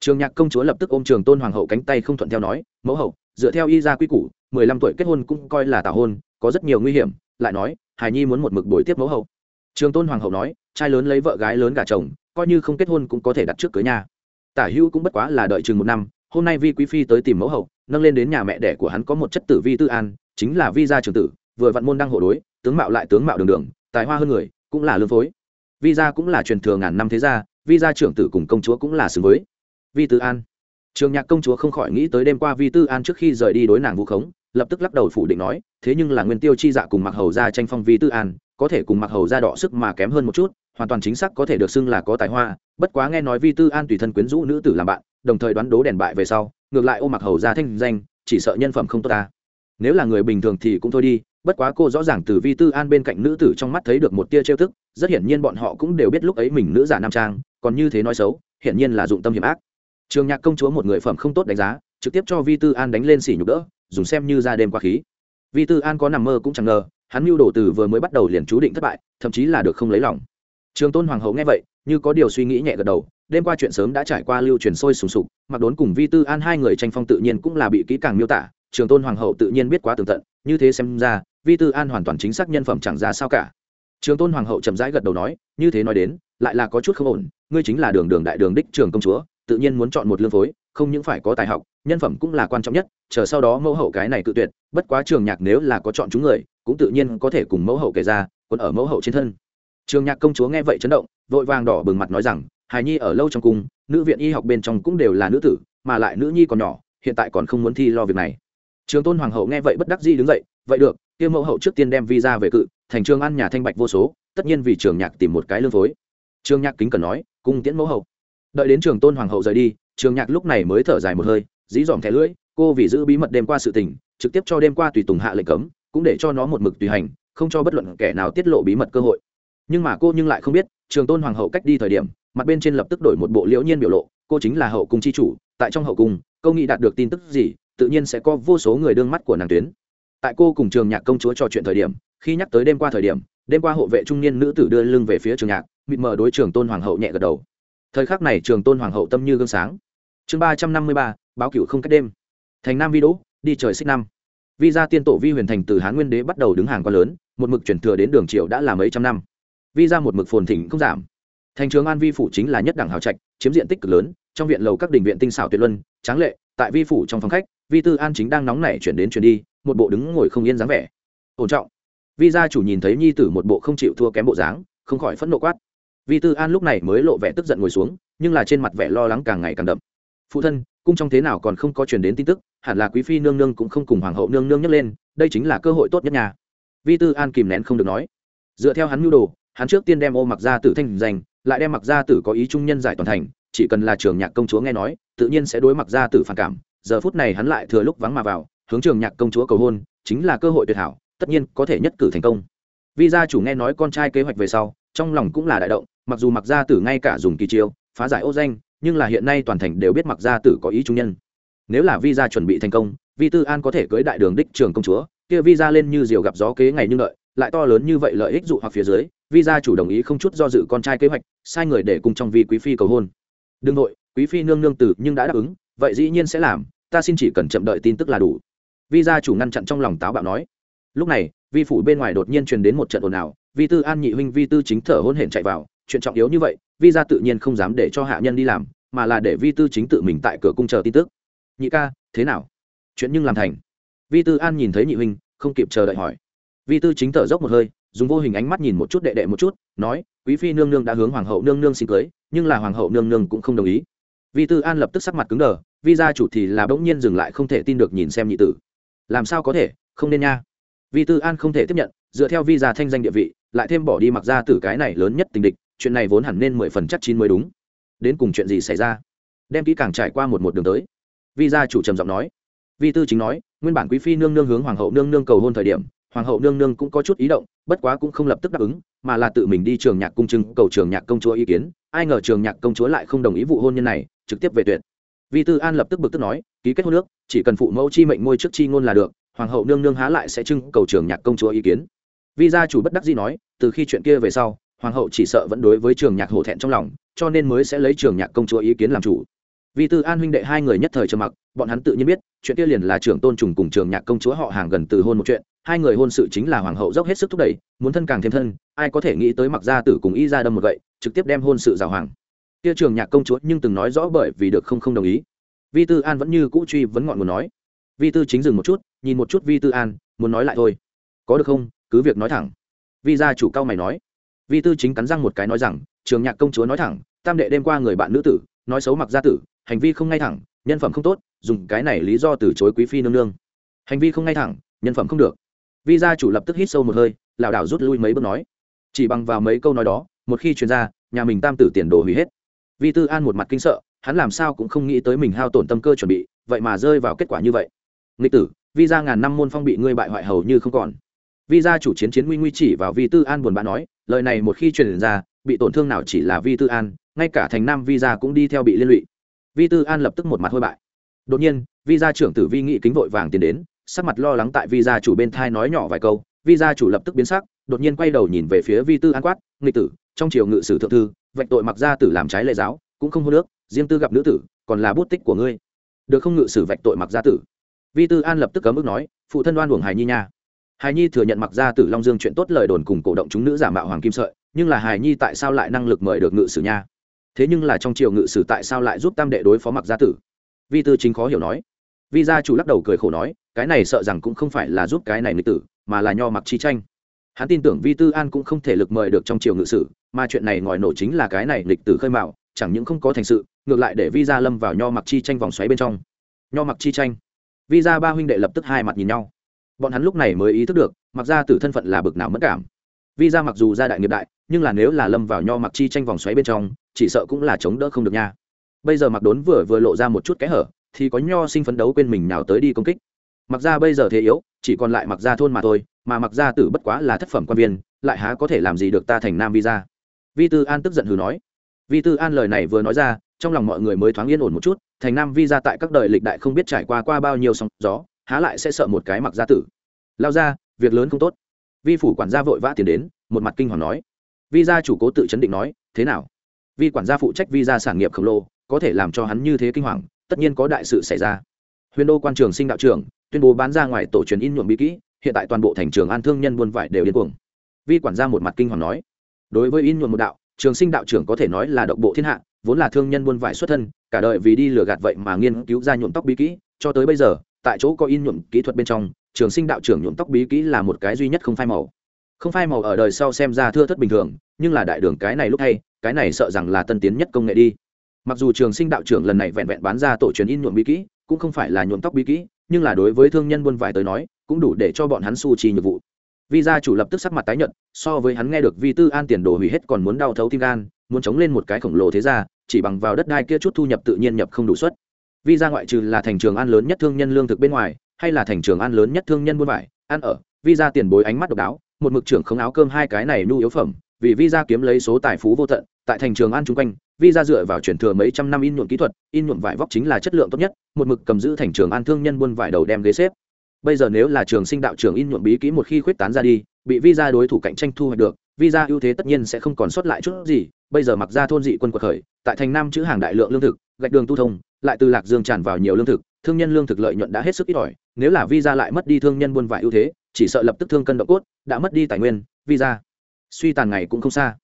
Trường nhạc công chúa lập tức ôm trường tôn hoàng hậu cánh tay không thuận theo nói, mẫu hậu, dựa theo y gia quy củ, mười lăm tuổi kết hôn cũng coi là tảo hôn, có rất nhiều nguy hiểm. Lại nói, hài nhi muốn một mực bồi tiếp mẫu hậu. Trường tôn hoàng hậu nói, trai lớn lấy vợ gái lớn gả chồng, coi như không kết hôn cũng có thể đặt trước cưới nhà. Tả hữu cũng bất quá là đợi chừng một năm, hôm nay vi quý phi tới tìm mẫu hậu, nâng lên đến nhà mẹ đẻ của hắn có một chất tử vi tư an, chính là vi gia trường tử, vừa vạn môn đang hộ đối, tướng mạo lại tướng mạo đường đường tài hoa hơn người, cũng là lương phối. Vi gia cũng là truyền thừa ngàn năm thế gia vi gia trưởng tử cùng công chúa cũng là xứng với vi tư an. Trường nhạc công chúa không khỏi nghĩ tới đêm qua vi tư an trước khi rời đi đối nàng vũ khống, lập tức lắc đầu phủ định nói, thế nhưng là nguyên tiêu chi dạ cùng mặc hầu Gia tranh phong vi tư an, có thể cùng mặc hầu Gia đọ sức mà kém hơn một chút, hoàn toàn chính xác có thể được xưng là có tài hoa, bất quá nghe nói vi tư an tùy thân quyến rũ nữ tử làm bạn, đồng thời đoán đố đèn bại về sau, ngược lại ô mặc hầu Gia thanh danh, chỉ sợ nhân phẩm không tốt ta. Nếu là người bình thường thì cũng thôi đi bất quá cô rõ ràng từ vi tư an bên cạnh nữ tử trong mắt thấy được một tia trêu thức rất hiển nhiên bọn họ cũng đều biết lúc ấy mình nữ giả nam trang, còn như thế nói xấu, hiển nhiên là dụng tâm hiểm ác. Trường nhạc công chúa một người phẩm không tốt đánh giá, trực tiếp cho vi tư an đánh lên xỉ nhục đỡ, dùng xem như ra đêm qua khí. Vi tư an có nằm mơ cũng chẳng ngờ, hắn mưu đồ từ vừa mới bắt đầu liền chú định thất bại, thậm chí là được không lấy lòng. Trường tôn hoàng hậu nghe vậy, như có điều suy nghĩ nhẹ gật đầu, đêm qua chuyện sớm đã trải qua lưu truyền sôi sùng sục, mặc đốn cùng vi tư an hai người tranh phong tự nhiên cũng là bị kỹ càng miêu tả trường tôn hoàng hậu tự nhiên biết quá tường tận, như thế xem ra, vi tư an hoàn toàn chính xác nhân phẩm chẳng ra sao cả. Trường tôn hoàng hậu chậm rãi gật đầu nói, như thế nói đến, lại là có chút không ổn, ngươi chính là đường đường đại đường đích trường công chúa, tự nhiên muốn chọn một lương phối, không những phải có tài học, nhân phẩm cũng là quan trọng nhất, chờ sau đó mẫu hậu cái này cự tuyệt, bất quá trường nhạc nếu là có chọn chúng người, cũng tự nhiên có thể cùng mẫu hậu kể ra còn ở mẫu hậu trên thân. Trường nhạc công chúa nghe vậy chấn động, vội vàng đỏ bừng mặt nói rằng, hài nhi ở lâu trong cung, nữ viện y học bên trong cũng đều là nữ tử, mà lại nữ nhi còn nhỏ, hiện tại còn không muốn thi lo việc này trường tôn hoàng hậu nghe vậy bất đắc dĩ đứng dậy, vậy được, kia mẫu hậu trước tiên đem visa về cự, thành trường ăn nhà thanh bạch vô số, tất nhiên vì trường nhạc tìm một cái lương phối. Trường nhạc kính cần nói, cung tiễn mẫu hậu. Đợi đến trường tôn hoàng hậu rời đi, trường nhạc lúc này mới thở dài một hơi, dí dỏm thẻ lưỡi, cô vì giữ bí mật đêm qua sự tình, trực tiếp cho đêm qua tùy tùng hạ lệnh cấm, cũng để cho nó một mực tùy hành, không cho bất luận kẻ nào tiết lộ bí mật cơ hội. Nhưng mà cô nhưng lại không biết, trường tôn hoàng hậu cách đi thời điểm, mặt bên trên lập tức đổi một bộ liễu nhiên biểu lộ, cô chính là hậu cung chi chủ, tại trong hậu cung câu nghĩ đạt được tin tức gì tự nhiên sẽ có vô số người đương mắt của nàng tuyến. Tại cô cùng trường nhạc công chúa trò chuyện thời điểm, khi nhắc tới đêm qua thời điểm, đêm qua hộ vệ trung niên nữ tử đưa lưng về phía trường nhạc, mịt mờ đối trường tôn hoàng hậu nhẹ gật đầu. Thời khắc này trường tôn hoàng hậu tâm như gương sáng. Chương ba trăm năm mươi ba, báo cựu không cách đêm. Thành nam vi đỗ, đi trời xích năm. Vi gia tiên tổ vi huyền thành từ hán nguyên đế bắt đầu đứng hàng quá lớn, một mực chuyển thừa đến đường triệu đã là mấy trăm năm. Vi ra một mực phồn thịnh không giảm. Thành trường an vi phủ chính là nhất đẳng hào trạch, chiếm diện tích cực lớn, trong viện lầu các đình viện tinh xảo tuyệt luân, tráng lệ, tại vi phủ trong phòng khách vi tư an chính đang nóng nảy chuyển đến chuyển đi, một bộ đứng ngồi không yên dáng vẻ. Ổn trọng. Vi gia chủ nhìn thấy nhi tử một bộ không chịu thua kém bộ dáng, không khỏi phẫn nộ quát. Vi tư an lúc này mới lộ vẻ tức giận ngồi xuống, nhưng là trên mặt vẻ lo lắng càng ngày càng đậm. Phụ thân, cung trong thế nào còn không có truyền đến tin tức, hẳn là quý phi nương nương cũng không cùng hoàng hậu nương nương nhắc lên, đây chính là cơ hội tốt nhất nhà vi tư an kìm nén không được nói. Dựa theo hắn mưu đồ, hắn trước tiên đem ô mặc gia tử thanh danh lại đem mặc gia tử có ý trung nhân giải toàn thành, chỉ cần là trường nhạc công chúa nghe nói, tự nhiên sẽ đối mặc gia tử phản cảm giờ phút này hắn lại thừa lúc vắng mà vào, hướng trường nhạc công chúa cầu hôn, chính là cơ hội tuyệt hảo, tất nhiên có thể nhất cử thành công. Vì gia chủ nghe nói con trai kế hoạch về sau, trong lòng cũng là đại động, mặc dù mặc gia tử ngay cả dùng kỳ chiêu, phá giải ô danh, nhưng là hiện nay toàn thành đều biết mặc gia tử có ý trung nhân. Nếu là vi gia chuẩn bị thành công, vi tư an có thể cưới đại đường đích trường công chúa, kia vi gia lên như diều gặp gió kế ngày như lợi lại to lớn như vậy lợi ích dụ hoặc phía dưới, Vi gia chủ đồng ý không chút do dự con trai kế hoạch, sai người để cùng trong vi quý phi cầu hôn. Đương nội quý phi nương nương tử nhưng đã đáp ứng vậy dĩ nhiên sẽ làm, ta xin chỉ cần chậm đợi tin tức là đủ. Vi gia chủ ngăn chặn trong lòng táo bạo nói. Lúc này, vi phủ bên ngoài đột nhiên truyền đến một trận ồn ào, vi tư an nhị huynh vi tư chính thở hôn hển chạy vào, chuyện trọng yếu như vậy vi gia tự nhiên không dám để cho hạ nhân đi làm, mà là để vi tư chính tự mình tại cửa cung chờ tin tức. Nhị ca, thế nào? Chuyện nhưng làm thành. Vi tư an nhìn thấy nhị huynh, không kịp chờ đợi hỏi. Vi tư chính thở dốc một hơi, dùng vô hình ánh mắt nhìn một chút đệ đệ một chút, nói, quý phi nương nương đã hướng hoàng hậu nương nương xin cưới, nhưng là hoàng hậu nương nương cũng không đồng ý vi tư an lập tức sắc mặt cứng đờ, vi gia chủ thì là bỗng nhiên dừng lại không thể tin được nhìn xem nhị tử. Làm sao có thể, không nên nha. Vi tư an không thể tiếp nhận, dựa theo vi gia thanh danh địa vị, lại thêm bỏ đi mặc ra tử cái này lớn nhất tình địch, chuyện này vốn hẳn nên mười phần chắc chín mới đúng. Đến cùng chuyện gì xảy ra? Đem kỹ càng trải qua một một đường tới. Vi gia chủ trầm giọng nói. Vi tư chính nói, nguyên bản quý phi nương nương hướng hoàng hậu nương nương cầu hôn thời điểm, hoàng hậu nương nương cũng có chút ý động, bất quá cũng không lập tức đáp ứng, mà là tự mình đi trường nhạc cung trưng, cầu trường nhạc công chúa ý kiến ai ngờ trường nhạc công chúa lại không đồng ý vụ hôn nhân này, trực tiếp về tuyệt vi tư an lập tức bực tức nói, ký kết hôn nước chỉ cần phụ mẫu chi mệnh ngôi trước chi ngôn là được, hoàng hậu nương nương há lại sẽ trưng cầu trường nhạc công chúa ý kiến vi gia chủ bất đắc dĩ nói, từ khi chuyện kia về sau, hoàng hậu chỉ sợ vẫn đối với trường nhạc hổ thẹn trong lòng, cho nên mới sẽ lấy trường nhạc công chúa ý kiến làm chủ vì tư an huynh đệ hai người nhất thời trầm mặc, bọn hắn tự nhiên biết, chuyện kia liền là trưởng tôn trùng cùng trường nhạc công chúa họ hàng gần từ hôn một chuyện, hai người hôn sự chính là hoàng hậu dốc hết sức thúc đẩy, muốn thân càng thêm thân, ai có thể nghĩ tới mặc gia tử cùng y ra đâm một vậy? Trực tiếp đem hôn sự rào hoàng. Kia trường nhạc công chúa nhưng từng nói rõ bởi vì được không không đồng ý. Vi tư an vẫn như cũ truy vấn ngọn nguồn nói. Vi tư chính dừng một chút, nhìn một chút vi tư an, muốn nói lại thôi. Có được không? Cứ việc nói thẳng. Vi gia chủ cao mày nói. Vi tư chính cắn răng một cái nói rằng, trường nhạc công chúa nói thẳng, tam đệ đêm qua người bạn nữ tử, nói xấu mặc gia tử, hành vi không ngay thẳng, nhân phẩm không tốt, dùng cái này lý do từ chối quý phi nương nương. Hành vi không ngay thẳng, nhân phẩm không được. Vi gia chủ lập tức hít sâu một hơi, lảo đảo rút lui mấy bước nói. Chỉ bằng vào mấy câu nói đó một khi chuyên ra nhà mình tam tử tiền đồ hủy hết. Vi tư an một mặt kinh sợ, hắn làm sao cũng không nghĩ tới mình hao tổn tâm cơ chuẩn bị, vậy mà rơi vào kết quả như vậy. Nghịch tử, vi ra ngàn năm môn phong bị ngươi bại hoại hầu như không còn. Vi gia chủ chiến chiến nguy nguy chỉ vào vi tư an buồn bã nói, lời này một khi truyền ra, bị tổn thương nào chỉ là vi tư an, ngay cả thành nam vi gia cũng đi theo bị liên lụy. Vi tư an lập tức một mặt hôi bại. Đột nhiên, vi gia trưởng tử vi nghị kính vội vàng tiến đến, sắc mặt lo lắng tại vi gia chủ bên thai nói nhỏ vài câu, vi gia chủ lập tức biến sắc, đột nhiên quay đầu nhìn về phía vi tư an quát, nghịch tử trong triều ngự sử thượng thư, vạch tội mặc gia tử làm trái lệ giáo, cũng không hô nước, riêng tư gặp nữ tử, còn là bút tích của ngươi. Được không ngự sử vạch tội mặc gia tử? Vi tư an lập tức cấm ức nói, phụ thân đoan uổng hài nhi nha. Hài nhi thừa nhận mặc gia tử long dương chuyện tốt lời đồn cùng cổ động chúng nữ giả mạo hoàng kim sợi, nhưng là hài nhi tại sao lại năng lực mời được ngự sử nha? Thế nhưng là trong triều ngự sử tại sao lại giúp tam đệ đối phó mặc gia tử? Vi tư chính khó hiểu nói. Vi gia chủ lắc đầu cười khổ nói, cái này sợ rằng cũng không phải là giúp cái này nữ tử, mà là nho mặc chi tranh. Hắn tin tưởng vi tư an cũng không thể lực mời được trong triều ngự sử mà chuyện này ngòi nổ chính là cái này lịch tử khơi mạo, chẳng những không có thành sự, ngược lại để vi gia lâm vào nho mặc chi tranh vòng xoáy bên trong. Nho mặc chi tranh. Vi gia ba huynh đệ lập tức hai mặt nhìn nhau. Bọn hắn lúc này mới ý thức được, mặc ra từ thân phận là bực nào mất cảm. Vi gia mặc dù gia đại nghiệp đại, nhưng là nếu là lâm vào nho mặc chi tranh vòng xoáy bên trong, chỉ sợ cũng là chống đỡ không được nha. Bây giờ mặc đốn vừa vừa lộ ra một chút kẽ hở, thì có nho sinh phấn đấu quên mình nào tới đi công kích. Mặc ra bây giờ thế yếu, chỉ còn lại mặc ra thôn mà thôi, mà mặc ra tử bất quá là thất phẩm quan viên, lại há có thể làm gì được ta thành nam vi ra vi tư an tức giận hừ nói. Vi tư an lời này vừa nói ra, trong lòng mọi người mới thoáng yên ổn một chút, thành nam vi ra tại các đời lịch đại không biết trải qua qua bao nhiêu sóng gió, há lại sẽ sợ một cái mặc gia tử. Lao ra, việc lớn không tốt. Vi phủ quản gia vội vã tiền đến, một mặt kinh hoàng nói. Vi gia chủ cố tự chấn định nói, thế nào? Vi quản gia phụ trách vi gia sản nghiệp khổng lồ, có thể làm cho hắn như thế kinh hoàng, tất nhiên có đại sự xảy ra. Huyền đô quan trường sinh đạo trưởng, tuyên bố bán ra ngoài tổ truyền in nhuộm bí kỹ, hiện tại toàn bộ thành trường an thương nhân buôn vải đều điên cuồng. Vi quản gia một mặt kinh hoàng nói đối với in nhuộm một đạo, trường sinh đạo trưởng có thể nói là độc bộ thiên hạ, vốn là thương nhân buôn vải xuất thân, cả đời vì đi lừa gạt vậy mà nghiên cứu ra nhuộm tóc bí kỹ, cho tới bây giờ, tại chỗ có in nhuộm kỹ thuật bên trong, trường sinh đạo trưởng nhuộm tóc bí kỹ là một cái duy nhất không phai màu. Không phai màu ở đời sau xem ra thưa thất bình thường, nhưng là đại đường cái này lúc hay, cái này sợ rằng là tân tiến nhất công nghệ đi. Mặc dù trường sinh đạo trưởng lần này vẹn vẹn bán ra tổ truyền in nhuộm bí kỹ, cũng không phải là nhuộm tóc bí kỹ, nhưng là đối với thương nhân buôn vải tới nói, cũng đủ để cho bọn hắn su trì nhiệm vụ. Vi gia chủ lập tức sắc mặt tái nhợt, so với hắn nghe được vi tư an tiền đồ hủy hết còn muốn đau thấu tim gan, muốn chống lên một cái khổng lồ thế ra chỉ bằng vào đất đai kia chút thu nhập tự nhiên nhập không đủ suất. Vi gia ngoại trừ là thành trường an lớn nhất thương nhân lương thực bên ngoài, hay là thành trường an lớn nhất thương nhân buôn vải, ăn ở, Vi gia tiền bối ánh mắt độc đáo, một mực trưởng không áo cơm hai cái này nhu yếu phẩm, vì vi gia kiếm lấy số tài phú vô tận, tại thành trường an chung quanh, vi gia dựa vào chuyển thừa mấy trăm năm in nhuộm kỹ thuật, in nhuộm vải vóc chính là chất lượng tốt nhất, một mực cầm giữ thành trường an thương nhân buôn vải đầu đem ghế xếp bây giờ nếu là trường sinh đạo trường in nhuộm bí kỹ một khi khuyết tán ra đi, bị vi đối thủ cạnh tranh thu hoạch được, visa ưu thế tất nhiên sẽ không còn sót lại chút gì. Bây giờ mặc ra thôn dị quân quật khởi, tại thành nam chữ hàng đại lượng lương thực, gạch đường tu thông, lại từ lạc dương tràn vào nhiều lương thực, thương nhân lương thực lợi nhuận đã hết sức ít ỏi, nếu là visa lại mất đi thương nhân buôn vải ưu thế, chỉ sợ lập tức thương cân độ cốt, đã mất đi tài nguyên, visa suy tàn ngày cũng không xa.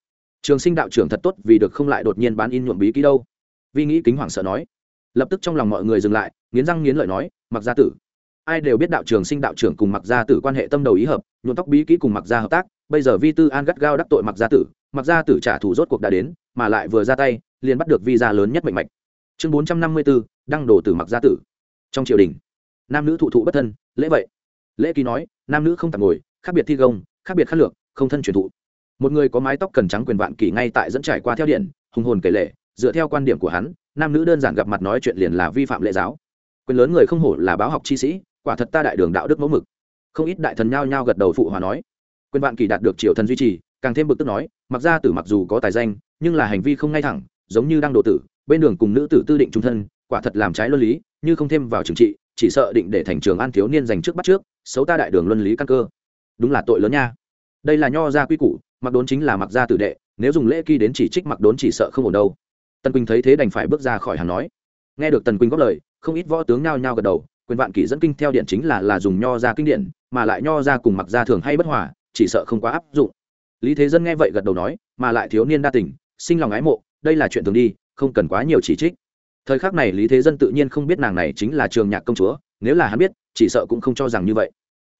Trường sinh đạo trưởng thật tốt vì được không lại đột nhiên bán in nhuộm bí ký đâu. Vi nghĩ kính hoảng sợ nói. Lập tức trong lòng mọi người dừng lại, nghiến răng nghiến lợi nói, mặc gia tử ai đều biết đạo trường sinh đạo trưởng cùng mặc gia tử quan hệ tâm đầu ý hợp, nhuộm tóc bí kỹ cùng mặc gia hợp tác, bây giờ vi tư an gắt gao đắc tội mặc gia tử mặc gia tử trả thù rốt cuộc đã đến, mà lại vừa ra tay, liền bắt được Vi gia lớn nhất mạnh mạch. Chương bốn trăm năm mươi bốn đăng đồ tử mặc gia tử. Trong triều đình, nam nữ thụ thụ bất thân, lễ vậy. Lễ ký nói, nam nữ không tạm ngồi, khác biệt thi công, khác biệt khắc lược, không thân truyền thụ. Một người có mái tóc cần trắng quyền vạn kỷ ngay tại dẫn trải qua theo điện, hùng hồn kể lệ, dựa theo quan điểm của hắn, nam nữ đơn giản gặp mặt nói chuyện liền là vi phạm lễ giáo. Quyền lớn người không hổ là báo học chi sĩ quả thật ta đại đường đạo đức mẫu mực. Không ít đại thần nhao nhao gật đầu phụ hòa nói. Quyền vạn kỳ đạt được triều thần duy trì, càng thêm bực tức nói, mặc ra tử mặc dù có tài danh, nhưng là hành vi không ngay thẳng, giống như đang độ tử, bên đường cùng nữ tử tư định trung thân, quả thật làm trái luân lý, như không thêm vào trừng trị, chỉ sợ định để thành trường an thiếu niên dành trước bắt trước, xấu ta đại đường luân lý căn cơ. Đúng là tội lớn nha. Đây là nho gia quy củ, mặc đốn chính là mặc gia tử đệ, nếu dùng lễ kỳ đến chỉ trích mặc đốn chỉ sợ không ổn đâu. Tần quỳnh thấy thế đành phải bước ra khỏi hàng nói. Nghe được tần quỳnh góp lời, không ít võ tướng nhao nhao gật đầu quyền vạn kỷ dẫn kinh theo điện chính là là dùng nho ra kinh điển mà lại nho ra cùng mặc ra thường hay bất hòa, chỉ sợ không quá áp dụng. Lý thế dân nghe vậy gật đầu nói, mà lại thiếu niên đa tình, sinh lòng ái mộ, đây là chuyện thường đi, không cần quá nhiều chỉ trích. Thời khắc này lý thế dân tự nhiên không biết nàng này chính là trường nhạc công chúa, nếu là hắn biết, chỉ sợ cũng không cho rằng như vậy.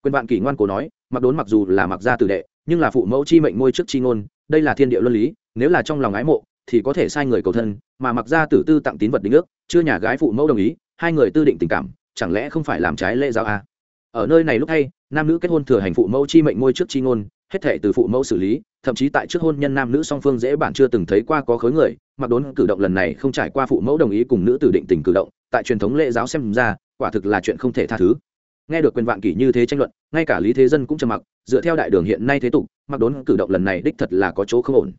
Quyền vạn kỷ ngoan cố nói, mặc đốn mặc dù là mặc gia tử đệ, nhưng là phụ mẫu chi mệnh ngôi trước chi ngôn, đây là thiên địa luân lý, nếu là trong lòng ái mộ, thì có thể sai người cầu thân, mà mặc gia tử tư tặng tín vật đính ước, chưa nhà gái phụ mẫu đồng ý, hai người tư định tình cảm chẳng lẽ không phải làm trái lễ giáo à? ở nơi này lúc hay, nam nữ kết hôn thừa hành phụ mẫu chi mệnh ngôi trước chi ngôn, hết thể từ phụ mẫu xử lý, thậm chí tại trước hôn nhân nam nữ song phương dễ bản chưa từng thấy qua có khối người, mặc đốn cử động lần này không trải qua phụ mẫu đồng ý cùng nữ tử định tình cử động, tại truyền thống lễ giáo xem ra, quả thực là chuyện không thể tha thứ. Nghe được quyền vạn kỷ như thế tranh luận, ngay cả lý thế dân cũng trầm mặc, dựa theo đại đường hiện nay thế tục, mặc đốn cử động lần này đích thật là có chỗ không ổn.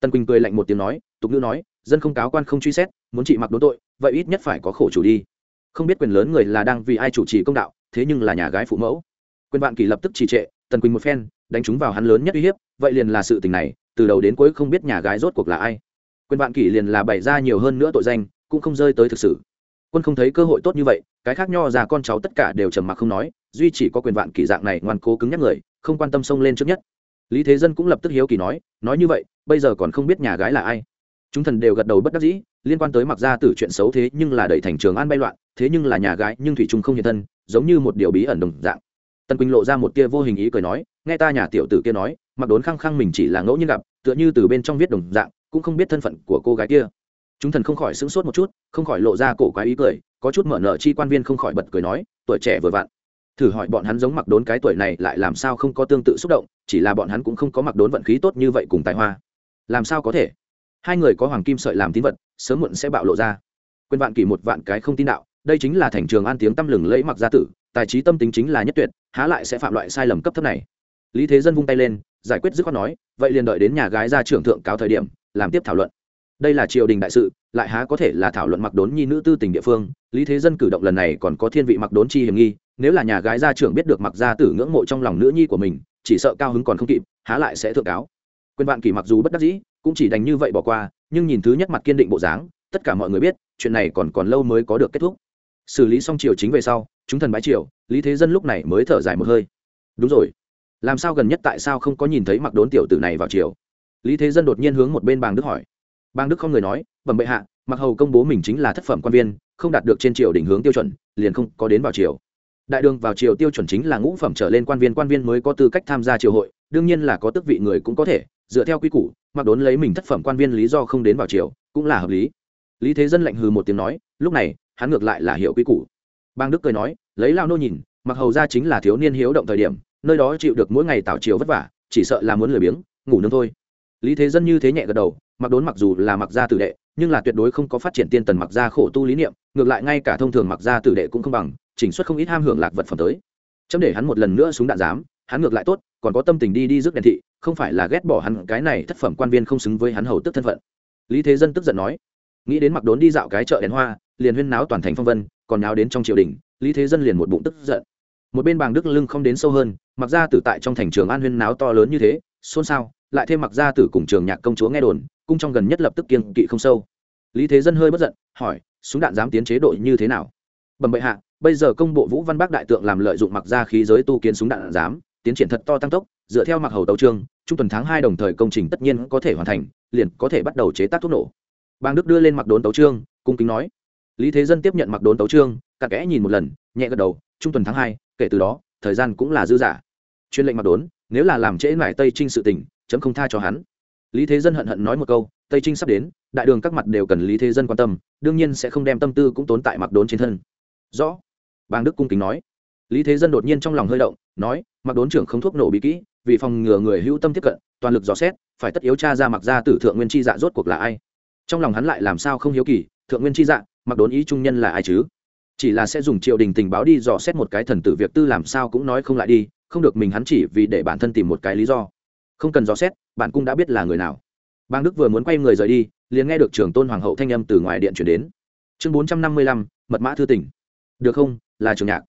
Tân quỳnh cười lạnh một tiếng nói, tục nữ nói, dân không cáo quan không truy xét, muốn trị mặc đốn tội, vậy ít nhất phải có khổ chủ đi không biết quyền lớn người là đang vì ai chủ trì công đạo, thế nhưng là nhà gái phụ mẫu. Quyền vạn kỳ lập tức trì trệ, tần quỳnh một phen, đánh chúng vào hắn lớn nhất uy hiếp, vậy liền là sự tình này, từ đầu đến cuối không biết nhà gái rốt cuộc là ai. Quyền vạn kỳ liền là bày ra nhiều hơn nữa tội danh, cũng không rơi tới thực sự. Quân không thấy cơ hội tốt như vậy, cái khác nho ra con cháu tất cả đều trầm mặc không nói, duy chỉ có quyền vạn kỳ dạng này ngoan cố cứng nhắc người, không quan tâm xông lên trước nhất. Lý thế dân cũng lập tức hiếu kỳ nói nói như vậy, bây giờ còn không biết nhà gái là ai. Chúng thần đều gật đầu bất đắc dĩ liên quan tới mặc gia tử chuyện xấu thế nhưng là đẩy thành trường an bay loạn, thế nhưng là nhà gái nhưng thủy trung không hiện thân, giống như một điều bí ẩn đồng dạng. Tần quỳnh lộ ra một tia vô hình ý cười nói, nghe ta nhà tiểu tử kia nói, mặc đốn khăng khăng mình chỉ là ngẫu nhiên gặp, tựa như từ bên trong viết đồng dạng, cũng không biết thân phận của cô gái kia. Chúng thần không khỏi sững sốt một chút, không khỏi lộ ra cổ quái ý cười, có chút mở nợ chi quan viên không khỏi bật cười nói, tuổi trẻ vừa vặn. Thử hỏi bọn hắn giống mặc đốn cái tuổi này lại làm sao không có tương tự xúc động, chỉ là bọn hắn cũng không có mặc đốn vận khí tốt như vậy cùng tài hoa. Làm sao có thể? Hai người có hoàng kim sợi làm tín vật, sớm muộn sẽ bạo lộ ra. Quên vạn kỷ một vạn cái không tin đạo, đây chính là thành trường an tiếng tăm lừng lẫy mặc gia tử, tài trí tâm tính chính là nhất tuyệt, há lại sẽ phạm loại sai lầm cấp thấp này. Lý thế dân vung tay lên, giải quyết dứt khoát nói, vậy liền đợi đến nhà gái ra trưởng thượng cáo thời điểm, làm tiếp thảo luận. Đây là triều đình đại sự, lại há có thể là thảo luận mặc đốn nhi nữ tư tình địa phương, lý thế dân cử động lần này còn có thiên vị mặc đốn chi hiểm nghi, nếu là nhà gái gia trưởng biết được mặc gia tử ngưỡng mộ trong lòng nữ nhi của mình, chỉ sợ cao hứng còn không kịp, há lại sẽ thượng cáo quyền vạn kỷ mặc dù bất đắc dĩ, cũng chỉ đành như vậy bỏ qua, nhưng nhìn thứ nhất mặt kiên định bộ dáng, tất cả mọi người biết, chuyện này còn còn lâu mới có được kết thúc. Xử lý xong triều chính về sau, chúng thần bái triều, lý thế dân lúc này mới thở dài một hơi. Đúng rồi. Làm sao gần nhất tại sao không có nhìn thấy mặc đốn tiểu tử này vào triều? Lý thế dân đột nhiên hướng một bên bàng đức hỏi. Bàng đức không người nói, bẩm bệ hạ, mặc hầu công bố mình chính là thất phẩm quan viên, không đạt được trên triều định hướng tiêu chuẩn, liền không có đến vào triều. Đại đường vào triều tiêu chuẩn chính là ngũ phẩm trở lên quan viên quan viên mới có tư cách tham gia triều hội, đương nhiên là có tước vị người cũng có thể dựa theo quy củ, mặc đốn lấy mình thất phẩm quan viên lý do không đến vào triều, cũng là hợp lý. Lý thế dân lạnh hừ một tiếng nói, lúc này, hắn ngược lại là hiệu quy củ. Bang đức cười nói, lấy lao nô nhìn, mặc hầu ra chính là thiếu niên hiếu động thời điểm, nơi đó chịu được mỗi ngày tạo chiều vất vả, chỉ sợ là muốn lười biếng, ngủ nương thôi. Lý thế dân như thế nhẹ gật đầu, mặc đốn mặc dù là mặc gia tử đệ, nhưng là tuyệt đối không có phát triển tiên tần mặc gia khổ tu lý niệm, ngược lại ngay cả thông thường mặc gia tử đệ cũng không bằng, chỉnh xuất không ít ham hưởng lạc vật phẩm tới. Chấm để hắn một lần nữa súng đạn dám hắn ngược lại tốt, còn có tâm tình đi đi rước đèn thị, không phải là ghét bỏ hắn, cái này thất phẩm quan viên không xứng với hắn hầu tức thân phận. Lý thế dân tức giận nói, nghĩ đến mặc đốn đi dạo cái chợ đèn hoa, liền huyên náo toàn thành phong vân, còn náo đến trong triều đình, lý thế dân liền một bụng tức giận. Một bên bàng đức lưng không đến sâu hơn, mặc ra tử tại trong thành trường an huyên náo to lớn như thế, xôn xao, lại thêm mặc gia tử cùng trường nhạc công chúa nghe đồn, cung trong gần nhất lập tức kiên kỵ không sâu. Lý thế dân hơi bất giận, hỏi, súng đạn dám tiến chế độ như thế nào? Bẩm bệ hạ, bây giờ công bộ vũ văn bác đại tượng làm lợi dụng mặc ra khí giới tu kiến súng đạn dám tiến triển thật to tăng tốc, dựa theo mặc hầu tàu trương trung tuần tháng hai đồng thời công trình tất nhiên có thể hoàn thành, liền có thể bắt đầu chế tác thuốc nổ. Bang đức đưa lên mặc đốn tấu trương cung kính nói. Lý thế dân tiếp nhận mặc đốn tấu trương cặn kẽ nhìn một lần, nhẹ gật đầu, trung tuần tháng hai, kể từ đó, thời gian cũng là dư giả chuyên lệnh mặc đốn, nếu là làm trễ mải tây trinh sự tình, chấm không tha cho hắn. Lý thế dân hận hận nói một câu, tây trinh sắp đến, đại đường các mặt đều cần lý thế dân quan tâm, đương nhiên sẽ không đem tâm tư cũng tốn tại mặc đốn trên thân. Rõ. Bang đức cung kính nói lý thế dân đột nhiên trong lòng hơi động, nói, mặc đốn trưởng không thuốc nổ bị kỹ, vì phòng ngừa người hữu tâm tiếp cận, toàn lực dò xét, phải tất yếu tra ra mặc ra tử thượng nguyên chi dạ rốt cuộc là ai. Trong lòng hắn lại làm sao không hiếu kỳ, thượng nguyên chi dạ mặc đốn ý trung nhân là ai chứ? Chỉ là sẽ dùng triều đình tình báo đi dò xét một cái thần tử việc tư làm sao cũng nói không lại đi, không được mình hắn chỉ vì để bản thân tìm một cái lý do. Không cần dò xét bản cung đã biết là người nào. Bang đức vừa muốn quay người rời đi, liền nghe được trưởng tôn hoàng hậu thanh âm từ ngoài điện chuyển đến. Chương bốn trăm năm mươi lăm, mật mã thư tỉnh. Được không, là trường nhạc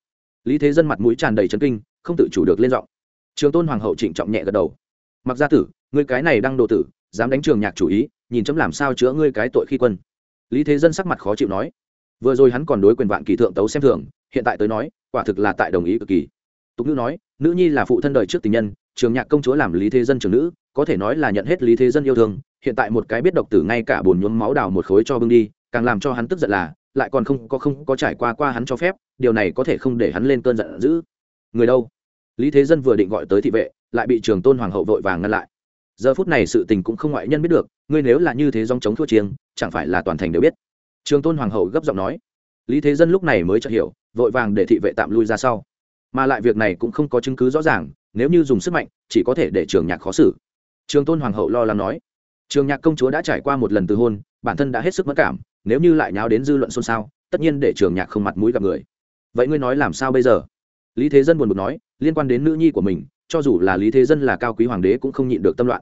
lý thế dân mặt mũi tràn đầy trấn kinh, không tự chủ được lên giọng. Trường tôn hoàng hậu trịnh trọng nhẹ gật đầu. Mặc gia tử, ngươi cái này đang đồ tử, dám đánh trường nhạc chủ ý, nhìn chấm làm sao chữa ngươi cái tội khi quân. Lý thế dân sắc mặt khó chịu nói. Vừa rồi hắn còn đối quyền vạn kỳ thượng tấu xem thường, hiện tại tới nói, quả thực là tại đồng ý cực kỳ. Tục nữ nói, nữ nhi là phụ thân đời trước tình nhân, trường nhạc công chúa làm lý thế dân trường nữ, có thể nói là nhận hết lý thế dân yêu thương, hiện tại một cái biết độc tử ngay cả bồn nhuốm máu đào một khối cho bưng đi, càng làm cho hắn tức giận là lại còn không có không có trải qua qua hắn cho phép, điều này có thể không để hắn lên cơn giận dữ. Người đâu? Lý thế dân vừa định gọi tới thị vệ, lại bị trường tôn hoàng hậu vội vàng ngăn lại. Giờ phút này sự tình cũng không ngoại nhân biết được, ngươi nếu là như thế dòng chống thua chiêng, chẳng phải là toàn thành đều biết. Trường tôn hoàng hậu gấp giọng nói. Lý thế dân lúc này mới chợt hiểu, vội vàng để thị vệ tạm lui ra sau. Mà lại việc này cũng không có chứng cứ rõ ràng, nếu như dùng sức mạnh, chỉ có thể để trường nhạc khó xử. Trường tôn hoàng hậu lo lắng nói. Trường nhạc công chúa đã trải qua một lần từ hôn, bản thân đã hết sức mất cảm nếu như lại nháo đến dư luận xôn xao, tất nhiên để trường nhạc không mặt mũi gặp người. Vậy ngươi nói làm sao bây giờ? Lý thế dân buồn bực nói, liên quan đến nữ nhi của mình, cho dù là lý thế dân là cao quý hoàng đế cũng không nhịn được tâm loạn.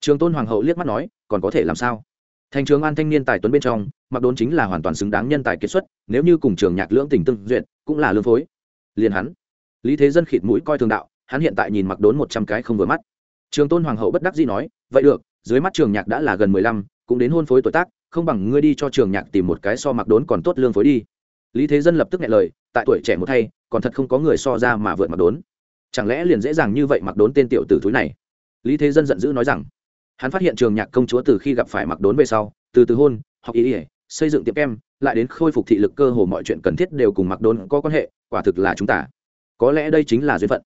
Trường tôn hoàng hậu liếc mắt nói, còn có thể làm sao? Thành trường an thanh niên tài tuấn bên trong, mặc đốn chính là hoàn toàn xứng đáng nhân tài kiệt xuất, nếu như cùng trường nhạc lưỡng tình tương duyệt, cũng là lương phối. Liền hắn. Lý thế dân khịt mũi coi thường đạo, hắn hiện tại nhìn mặc đốn một trăm cái không vừa mắt. Trường tôn hoàng hậu bất đắc dĩ nói, vậy được, dưới mắt trường nhạc đã là gần mười lăm, cũng đến hôn phối tuổi tác không bằng ngươi đi cho trường nhạc tìm một cái so mặc đốn còn tốt lương phối đi. Lý thế dân lập tức nghe lời, tại tuổi trẻ một thay, còn thật không có người so ra mà vượt mặc đốn. Chẳng lẽ liền dễ dàng như vậy mặc đốn tên tiểu tử thúi này? Lý thế dân giận dữ nói rằng, hắn phát hiện trường nhạc công chúa từ khi gặp phải mặc đốn về sau, từ từ hôn, học ý ỉa xây dựng tiệm kem, lại đến khôi phục thị lực cơ hồ mọi chuyện cần thiết đều cùng mặc đốn có quan hệ, quả thực là chúng ta. Có lẽ đây chính là duyên phận.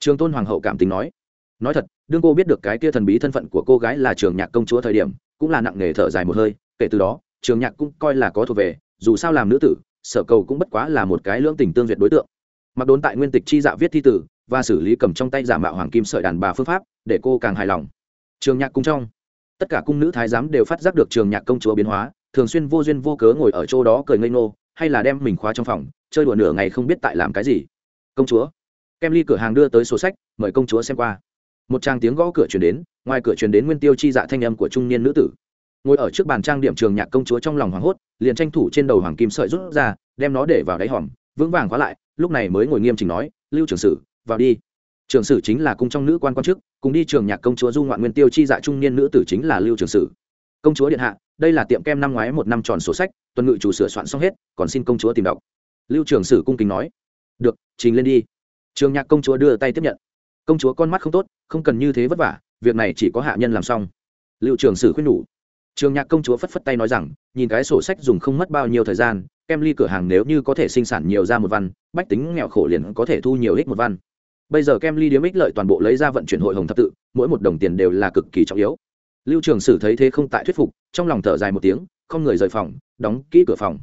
Trường tôn hoàng hậu cảm tính nói nói thật, đương cô biết được cái kia thần bí thân phận của cô gái là trường nhạc công chúa thời điểm, cũng là nặng nề thở dài một hơi kể từ đó, trường nhạc cũng coi là có thuộc về, dù sao làm nữ tử, sở cầu cũng bất quá là một cái lưỡng tình tương duyệt đối tượng. Mặc đốn tại nguyên tịch chi dạ viết thi tử, và xử lý cầm trong tay giả mạo hoàng kim sợi đàn bà phương pháp, để cô càng hài lòng. Trường nhạc cung trong, tất cả cung nữ thái giám đều phát giác được trường nhạc công chúa biến hóa, thường xuyên vô duyên vô cớ ngồi ở chỗ đó cười ngây ngô, hay là đem mình khóa trong phòng, chơi đùa nửa ngày không biết tại làm cái gì. Công chúa, kem ly cửa hàng đưa tới sổ sách, mời công chúa xem qua. Một tràng tiếng gõ cửa truyền đến, ngoài cửa truyền đến nguyên tiêu chi dạ thanh âm của trung niên nữ tử ngồi ở trước bàn trang điểm trường nhạc công chúa trong lòng hoảng hốt, liền tranh thủ trên đầu hoàng kim sợi rút ra, đem nó để vào đáy hòm, vững vàng khóa lại, lúc này mới ngồi nghiêm chỉnh nói, lưu trường sử, vào đi. Trường sử chính là cung trong nữ quan quan chức, cùng đi trường nhạc công chúa du ngoạn nguyên tiêu chi dạ trung niên nữ tử chính là lưu trường sử. Công chúa điện hạ, đây là tiệm kem năm ngoái một năm tròn sổ sách, tuần ngự chủ sửa soạn xong hết, còn xin công chúa tìm đọc. Lưu trường sử cung kính nói, được, trình lên đi. Trường nhạc công chúa đưa tay tiếp nhận. Công chúa con mắt không tốt, không cần như thế vất vả, việc này chỉ có hạ nhân làm xong. Lưu trường sử khuyên nhủ trường nhạc công chúa phất phất tay nói rằng, nhìn cái sổ sách dùng không mất bao nhiêu thời gian, kem ly cửa hàng nếu như có thể sinh sản nhiều ra một văn, bách tính nghèo khổ liền có thể thu nhiều ích một văn. Bây giờ kem ly điếm ích lợi toàn bộ lấy ra vận chuyển hội hồng thập tự, mỗi một đồng tiền đều là cực kỳ trọng yếu. Lưu trường sử thấy thế không tại thuyết phục, trong lòng thở dài một tiếng, không người rời phòng, đóng kỹ cửa phòng.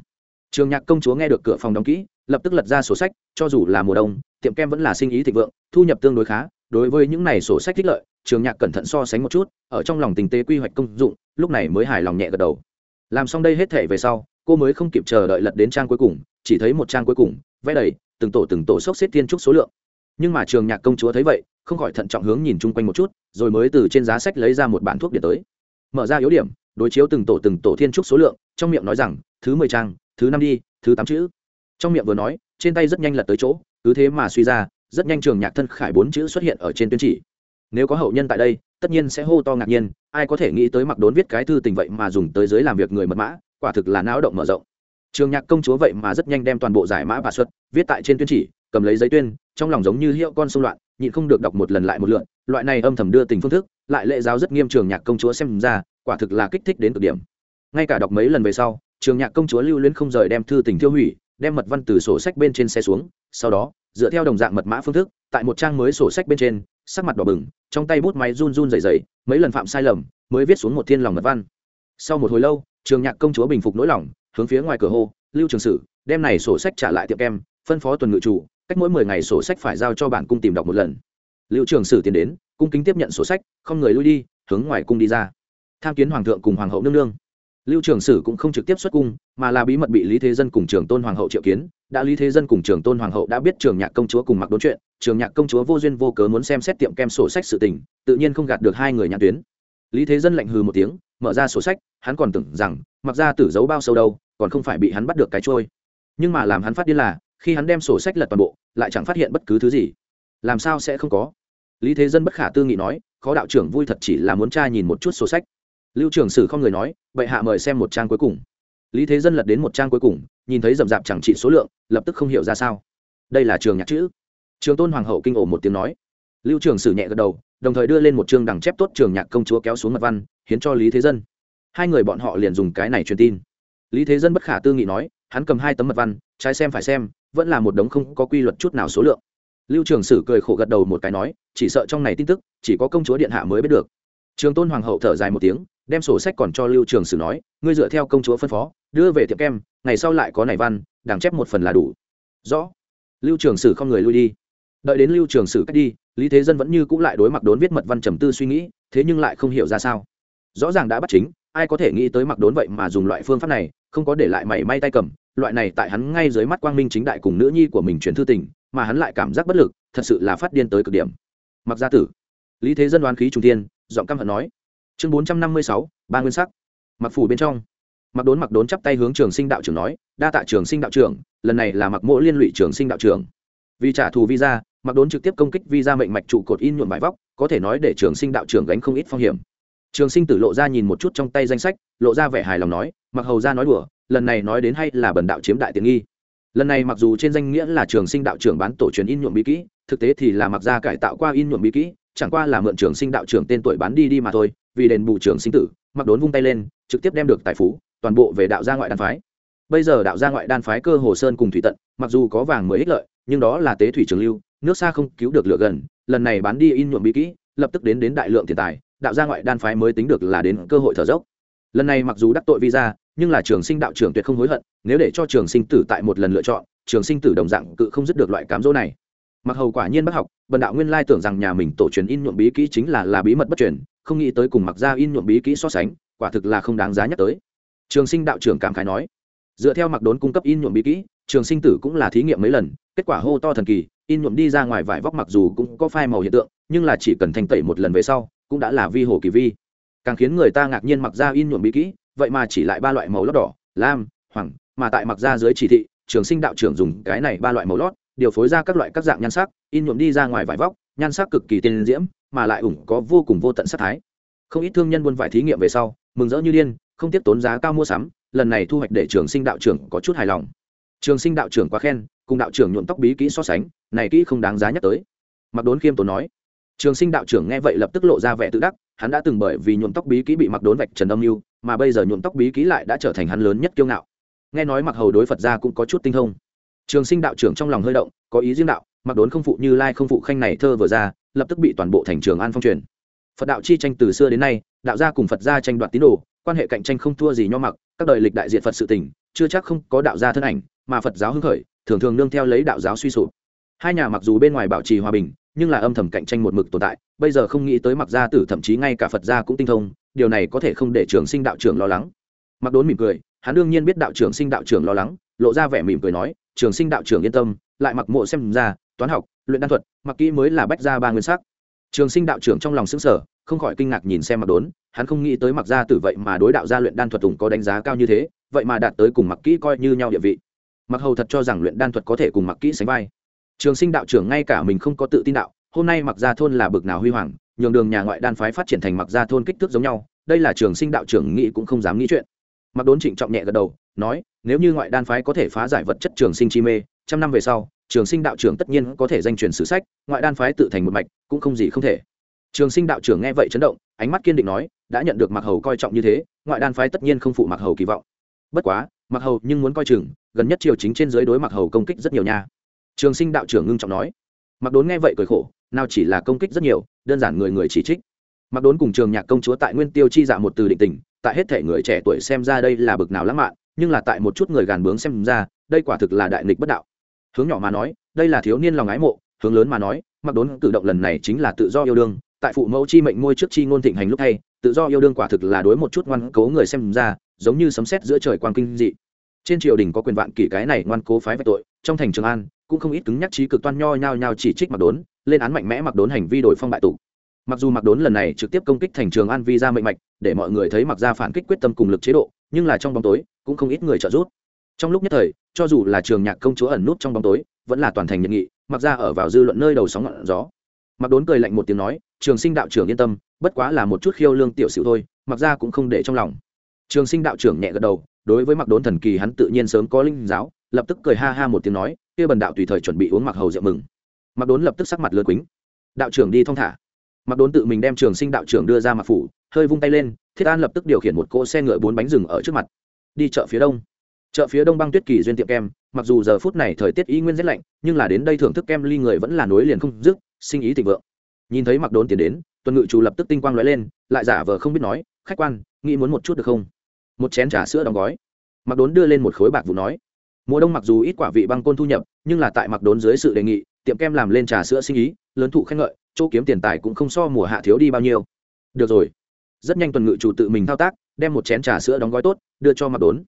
Trường nhạc công chúa nghe được cửa phòng đóng kỹ, lập tức lật ra sổ sách, cho dù là mùa đông, tiệm kem vẫn là sinh ý thịnh vượng, thu nhập tương đối khá, đối với những này sổ sách thích lợi trường nhạc cẩn thận so sánh một chút, ở trong lòng tình tế quy hoạch công dụng, lúc này mới hài lòng nhẹ gật đầu. Làm xong đây hết thể về sau, cô mới không kịp chờ đợi lật đến trang cuối cùng, chỉ thấy một trang cuối cùng, vẽ đầy, từng tổ từng tổ xốc xếp thiên trúc số lượng. Nhưng mà trường nhạc công chúa thấy vậy, không khỏi thận trọng hướng nhìn chung quanh một chút, rồi mới từ trên giá sách lấy ra một bản thuốc điện tới. Mở ra yếu điểm, đối chiếu từng tổ từng tổ thiên trúc số lượng, trong miệng nói rằng, thứ mười trang, thứ năm đi, thứ tám chữ. Trong miệng vừa nói, trên tay rất nhanh lật tới chỗ, cứ thế mà suy ra, rất nhanh trường nhạc thân khải bốn chữ xuất hiện ở trên tuyên chỉ nếu có hậu nhân tại đây, tất nhiên sẽ hô to ngạc nhiên, ai có thể nghĩ tới mặc đốn viết cái thư tình vậy mà dùng tới giới làm việc người mật mã, quả thực là não động mở rộng. Trường nhạc công chúa vậy mà rất nhanh đem toàn bộ giải mã bà xuất viết tại trên tuyên chỉ, cầm lấy giấy tuyên, trong lòng giống như hiệu con sông loạn, nhịn không được đọc một lần lại một lượn loại này âm thầm đưa tình phương thức, lại lệ giáo rất nghiêm trường nhạc công chúa xem ra, quả thực là kích thích đến cực điểm. Ngay cả đọc mấy lần về sau, trường nhạc công chúa lưu luyến không rời đem thư tình tiêu hủy, đem mật văn từ sổ sách bên trên xe xuống, sau đó, dựa theo đồng dạng mật mã phương thức, tại một trang mới sổ sách bên trên sắc mặt đỏ bừng, trong tay bút máy run run dày dày mấy lần phạm sai lầm, mới viết xuống một thiên lòng mật văn. Sau một hồi lâu, trường nhạc công chúa bình phục nỗi lòng, hướng phía ngoài cửa hô, lưu trường sử, đem này sổ sách trả lại tiệm kem, phân phó tuần ngự chủ, cách mỗi mười ngày sổ sách phải giao cho bản cung tìm đọc một lần. Lưu trường sử tiến đến, cung kính tiếp nhận sổ sách, không người lui đi, hướng ngoài cung đi ra. Tham kiến hoàng thượng cùng hoàng hậu nương nương lưu trường sử cũng không trực tiếp xuất cung, mà là bí mật bị lý thế dân cùng trường tôn hoàng hậu triệu kiến. Đã lý thế dân cùng trường tôn hoàng hậu đã biết trường nhạc công chúa cùng mặc đốn chuyện, trường nhạc công chúa vô duyên vô cớ muốn xem xét tiệm kem sổ sách sự tình, tự nhiên không gạt được hai người nhãn tuyến. Lý thế dân lạnh hừ một tiếng, mở ra sổ sách, hắn còn tưởng rằng, mặc ra tử giấu bao sâu đâu, còn không phải bị hắn bắt được cái trôi. Nhưng mà làm hắn phát điên là, khi hắn đem sổ sách lật toàn bộ, lại chẳng phát hiện bất cứ thứ gì. Làm sao sẽ không có? Lý thế dân bất khả tư nghị nói, khó đạo trưởng vui thật chỉ là muốn tra nhìn một chút sổ sách lưu trưởng sử không người nói, bệ hạ mời xem một trang cuối cùng. Lý thế dân lật đến một trang cuối cùng, nhìn thấy rậm rạp chẳng trị số lượng, lập tức không hiểu ra sao. Đây là trường nhạc chữ. Trường tôn hoàng hậu kinh ổ một tiếng nói. Lưu trường sử nhẹ gật đầu, đồng thời đưa lên một chương đằng chép tốt trường nhạc công chúa kéo xuống mật văn, hiến cho lý thế dân. Hai người bọn họ liền dùng cái này truyền tin. Lý thế dân bất khả tư nghị nói, hắn cầm hai tấm mật văn, trái xem phải xem, vẫn là một đống không có quy luật chút nào số lượng. Lưu trường sử cười khổ gật đầu một cái nói, chỉ sợ trong này tin tức, chỉ có công chúa điện hạ mới biết được. Trường tôn hoàng hậu thở dài một tiếng đem sổ sách còn cho lưu trường sử nói, ngươi dựa theo công chúa phân phó, đưa về tiệm kem, ngày sau lại có này văn đảng chép một phần là đủ. Rõ. Lưu trường sử không người lui đi. Đợi đến lưu trường sử cách đi, lý thế dân vẫn như cũng lại đối mặt đốn viết mật văn trầm tư suy nghĩ, thế nhưng lại không hiểu ra sao. Rõ ràng đã bắt chính, ai có thể nghĩ tới mặc đốn vậy mà dùng loại phương pháp này, không có để lại mảy may tay cầm. Loại này tại hắn ngay dưới mắt quang minh chính đại cùng nữ nhi của mình chuyển thư tình, mà hắn lại cảm giác bất lực, thật sự là phát điên tới cực điểm. Mặc gia tử. Lý thế dân đoán khí trung tiên giọng căm hận nói chương bốn trăm năm mươi sáu, ba nguyên sắc. Mặc phủ bên trong. Mặc đốn mặc đốn chắp tay hướng trường sinh đạo trưởng nói, đa tạ trường sinh đạo trưởng, lần này là mặc mỗ liên lụy trường sinh đạo trưởng. Vì trả thù visa, mặc đốn trực tiếp công kích visa mệnh mạch trụ cột in nhuộm vải vóc, có thể nói để trường sinh đạo trưởng gánh không ít phong hiểm. Trường sinh tử lộ ra nhìn một chút trong tay danh sách, lộ ra vẻ hài lòng nói, mặc hầu ra nói đùa, lần này nói đến hay là bần đạo chiếm đại tiện nghi. Lần này mặc dù trên danh nghĩa là trường sinh đạo trưởng bán tổ truyền in nhuộm bí kỹ, thực tế thì là mặc ra cải tạo qua in nhuộm bí kỹ, chẳng qua là mượn trường sinh đạo trưởng tên tuổi bán đi đi mà thôi vì đền bù trưởng sinh tử, mặc đốn vung tay lên, trực tiếp đem được tài phú, toàn bộ về đạo gia ngoại đan phái. Bây giờ đạo gia ngoại đan phái cơ hồ sơn cùng thủy tận, mặc dù có vàng mới ích lợi, nhưng đó là tế thủy trường lưu, nước xa không cứu được lửa gần, lần này bán đi in nhuộm bí kỹ, lập tức đến đến đại lượng tiền tài, đạo gia ngoại đan phái mới tính được là đến cơ hội thở dốc. Lần này mặc dù đắc tội visa nhưng là trường sinh đạo trưởng tuyệt không hối hận, nếu để cho trường sinh tử tại một lần lựa chọn, trường sinh tử đồng dạng cự không dứt được loại cám dỗ này. Mặc hầu quả nhiên bất học, bần đạo nguyên lai tưởng rằng nhà mình tổ truyền in nhuộm bí kỹ chính là là bí mật bất truyền không nghĩ tới cùng mặc ra in nhuộm bí kỹ so sánh, quả thực là không đáng giá nhắc tới. Trường sinh đạo trưởng cảm khái nói, dựa theo mặc đốn cung cấp in nhuộm bí kỹ, trường sinh tử cũng là thí nghiệm mấy lần, kết quả hô to thần kỳ, in nhuộm đi ra ngoài vải vóc mặc dù cũng có phai màu hiện tượng, nhưng là chỉ cần thanh tẩy một lần về sau, cũng đã là vi hồ kỳ vi. Càng khiến người ta ngạc nhiên mặc ra in nhuộm bí kỹ, vậy mà chỉ lại ba loại màu lót đỏ, lam, hoàng, mà tại mặc ra dưới chỉ thị, trường sinh đạo trưởng dùng cái này ba loại màu lót, điều phối ra các loại các dạng nhan sắc, in nhuộm đi ra ngoài vải vóc, nhan sắc cực kỳ tiên diễm mà lại ủng có vô cùng vô tận sát thái. Không ít thương nhân buôn vải thí nghiệm về sau, mừng rỡ như điên, không tiếp tốn giá cao mua sắm, lần này thu hoạch để trường sinh đạo trưởng có chút hài lòng. Trường sinh đạo trưởng quá khen, cùng đạo trưởng nhuộm tóc bí kỹ so sánh, này kỹ không đáng giá nhắc tới. Mặc đốn khiêm tốn nói. Trường sinh đạo trưởng nghe vậy lập tức lộ ra vẻ tự đắc, hắn đã từng bởi vì nhuộm tóc bí kỹ bị mặc đốn vạch trần âm mưu, mà bây giờ nhuộm tóc bí kỹ lại đã trở thành hắn lớn nhất kiêu ngạo. Nghe nói mặc hầu đối phật gia cũng có chút tinh thông. Trường sinh đạo trưởng trong lòng hơi động, có ý riêng đạo mặc đốn không phụ như lai không phụ khanh này thơ vừa ra lập tức bị toàn bộ thành trường an phong truyền. Phật đạo chi tranh từ xưa đến nay, đạo gia cùng phật gia tranh đoạt tín đồ, quan hệ cạnh tranh không thua gì nho mặc, các đời lịch đại diện phật sự tỉnh chưa chắc không có đạo gia thân ảnh, mà phật giáo hưng khởi, thường thường nương theo lấy đạo giáo suy sụp. Hai nhà mặc dù bên ngoài bảo trì hòa bình, nhưng là âm thầm cạnh tranh một mực tồn tại, bây giờ không nghĩ tới mặc gia tử thậm chí ngay cả phật gia cũng tinh thông, điều này có thể không để trường sinh đạo trưởng lo lắng. Mặc đốn mỉm cười, hắn đương nhiên biết đạo trưởng sinh đạo trưởng lo lắng, lộ ra vẻ mỉm cười nói, trường sinh đạo trưởng yên tâm, lại mặc mộ xem ra, toán học luyện đan thuật, mặc kỹ mới là bách gia ba nguyên sắc. Trường sinh đạo trưởng trong lòng xứng sở không khỏi kinh ngạc nhìn xem mặc đốn. Hắn không nghĩ tới mặc gia tử vậy mà đối đạo gia luyện đan thuật tùng có đánh giá cao như thế, vậy mà đạt tới cùng mặc kỹ coi như nhau địa vị. Mặc hầu thật cho rằng luyện đan thuật có thể cùng mặc kỹ sánh vai. Trường sinh đạo trưởng ngay cả mình không có tự tin đạo, hôm nay mặc gia thôn là bực nào huy hoàng, nhường đường nhà ngoại đan phái phát triển thành mặc gia thôn kích thước giống nhau, đây là trường sinh đạo trưởng nghĩ cũng không dám nghĩ chuyện. Mặc đốn trịnh trọng nhẹ gật đầu, nói, nếu như ngoại đan phái có thể phá giải vật chất trường sinh chi mê, trăm năm về sau trường sinh đạo trưởng tất nhiên có thể danh truyền sử sách, ngoại đan phái tự thành một mạch, cũng không gì không thể. Trường sinh đạo trưởng nghe vậy chấn động, ánh mắt kiên định nói, đã nhận được mặc hầu coi trọng như thế, ngoại đan phái tất nhiên không phụ mặc hầu kỳ vọng. Bất quá mặc hầu nhưng muốn coi chừng, gần nhất triều chính trên dưới đối mặc hầu công kích rất nhiều nha. Trường sinh đạo trưởng ngưng trọng nói. Mặc đốn nghe vậy cười khổ, nào chỉ là công kích rất nhiều, đơn giản người người chỉ trích. Mặc đốn cùng trường nhạc công chúa tại nguyên tiêu chi giả một từ định tình, tại hết thể người trẻ tuổi xem ra đây là bực nào lãng mạn, nhưng là tại một chút người gàn bướng xem ra, đây quả thực là đại nghịch bất đạo hướng nhỏ mà nói, đây là thiếu niên lòng ái mộ, hướng lớn mà nói, mặc đốn cử động lần này chính là tự do yêu đương, tại phụ mẫu chi mệnh ngôi trước chi ngôn thịnh hành lúc hay tự do yêu đương quả thực là đối một chút ngoan cố người xem ra, giống như sấm sét giữa trời quang kinh dị. Trên triều đình có quyền vạn kỷ cái này ngoan cố phái vạch tội, trong thành trường an, cũng không ít cứng nhắc trí cực toan nho nhao nhao chỉ trích mặc đốn, lên án mạnh mẽ mặc đốn hành vi đổi phong bại tụ mặc dù mặc đốn lần này trực tiếp công kích thành trường an vi ra mệnh mạch, để mọi người thấy mặc ra phản kích quyết tâm cùng lực chế độ, nhưng là trong bóng tối, cũng không ít người trợ giúp. Trong lúc nhất thời cho dù là trường nhạc công chúa ẩn nút trong bóng tối, vẫn là toàn thành nhiệt nghị, mặc ra ở vào dư luận nơi đầu sóng ngọn gió. Mặc đốn cười lạnh một tiếng nói, trường sinh đạo trưởng yên tâm, bất quá là một chút khiêu lương tiểu sự thôi, mặc ra cũng không để trong lòng. Trường sinh đạo trưởng nhẹ gật đầu, đối với mặc đốn thần kỳ hắn tự nhiên sớm có linh giáo, lập tức cười ha ha một tiếng nói, kia bần đạo tùy thời chuẩn bị uống mặc hầu rượu mừng. Mặc đốn lập tức sắc mặt lơ quýnh đạo trưởng đi thong thả. Mặc đốn tự mình đem trường sinh đạo trưởng đưa ra mặc phủ, hơi vung tay lên, thiết an lập tức điều khiển một cỗ xe ngựa bốn bánh rừng ở trước mặt. Đi chợ phía đông chợ phía đông băng tuyết kỳ duyên tiệm kem, mặc dù giờ phút này thời tiết y nguyên rét lạnh, nhưng là đến đây thưởng thức kem ly người vẫn là nối liền không dứt, sinh ý thịnh vượng. Nhìn thấy mặc đốn tiến đến, tuần ngự chủ lập tức tinh quang lóe lên, lại giả vờ không biết nói, khách quan, nghĩ muốn một chút được không? Một chén trà sữa đóng gói. Mặc đốn đưa lên một khối bạc vụ nói, mùa đông mặc dù ít quả vị băng côn thu nhập, nhưng là tại mặc đốn dưới sự đề nghị, tiệm kem làm lên trà sữa sinh ý, lớn thụ khen ngợi, chỗ kiếm tiền tài cũng không so mùa hạ thiếu đi bao nhiêu. Được rồi. Rất nhanh tuần ngự chủ tự mình thao tác, đem một chén trà sữa đóng gói tốt, đưa cho mặc đốn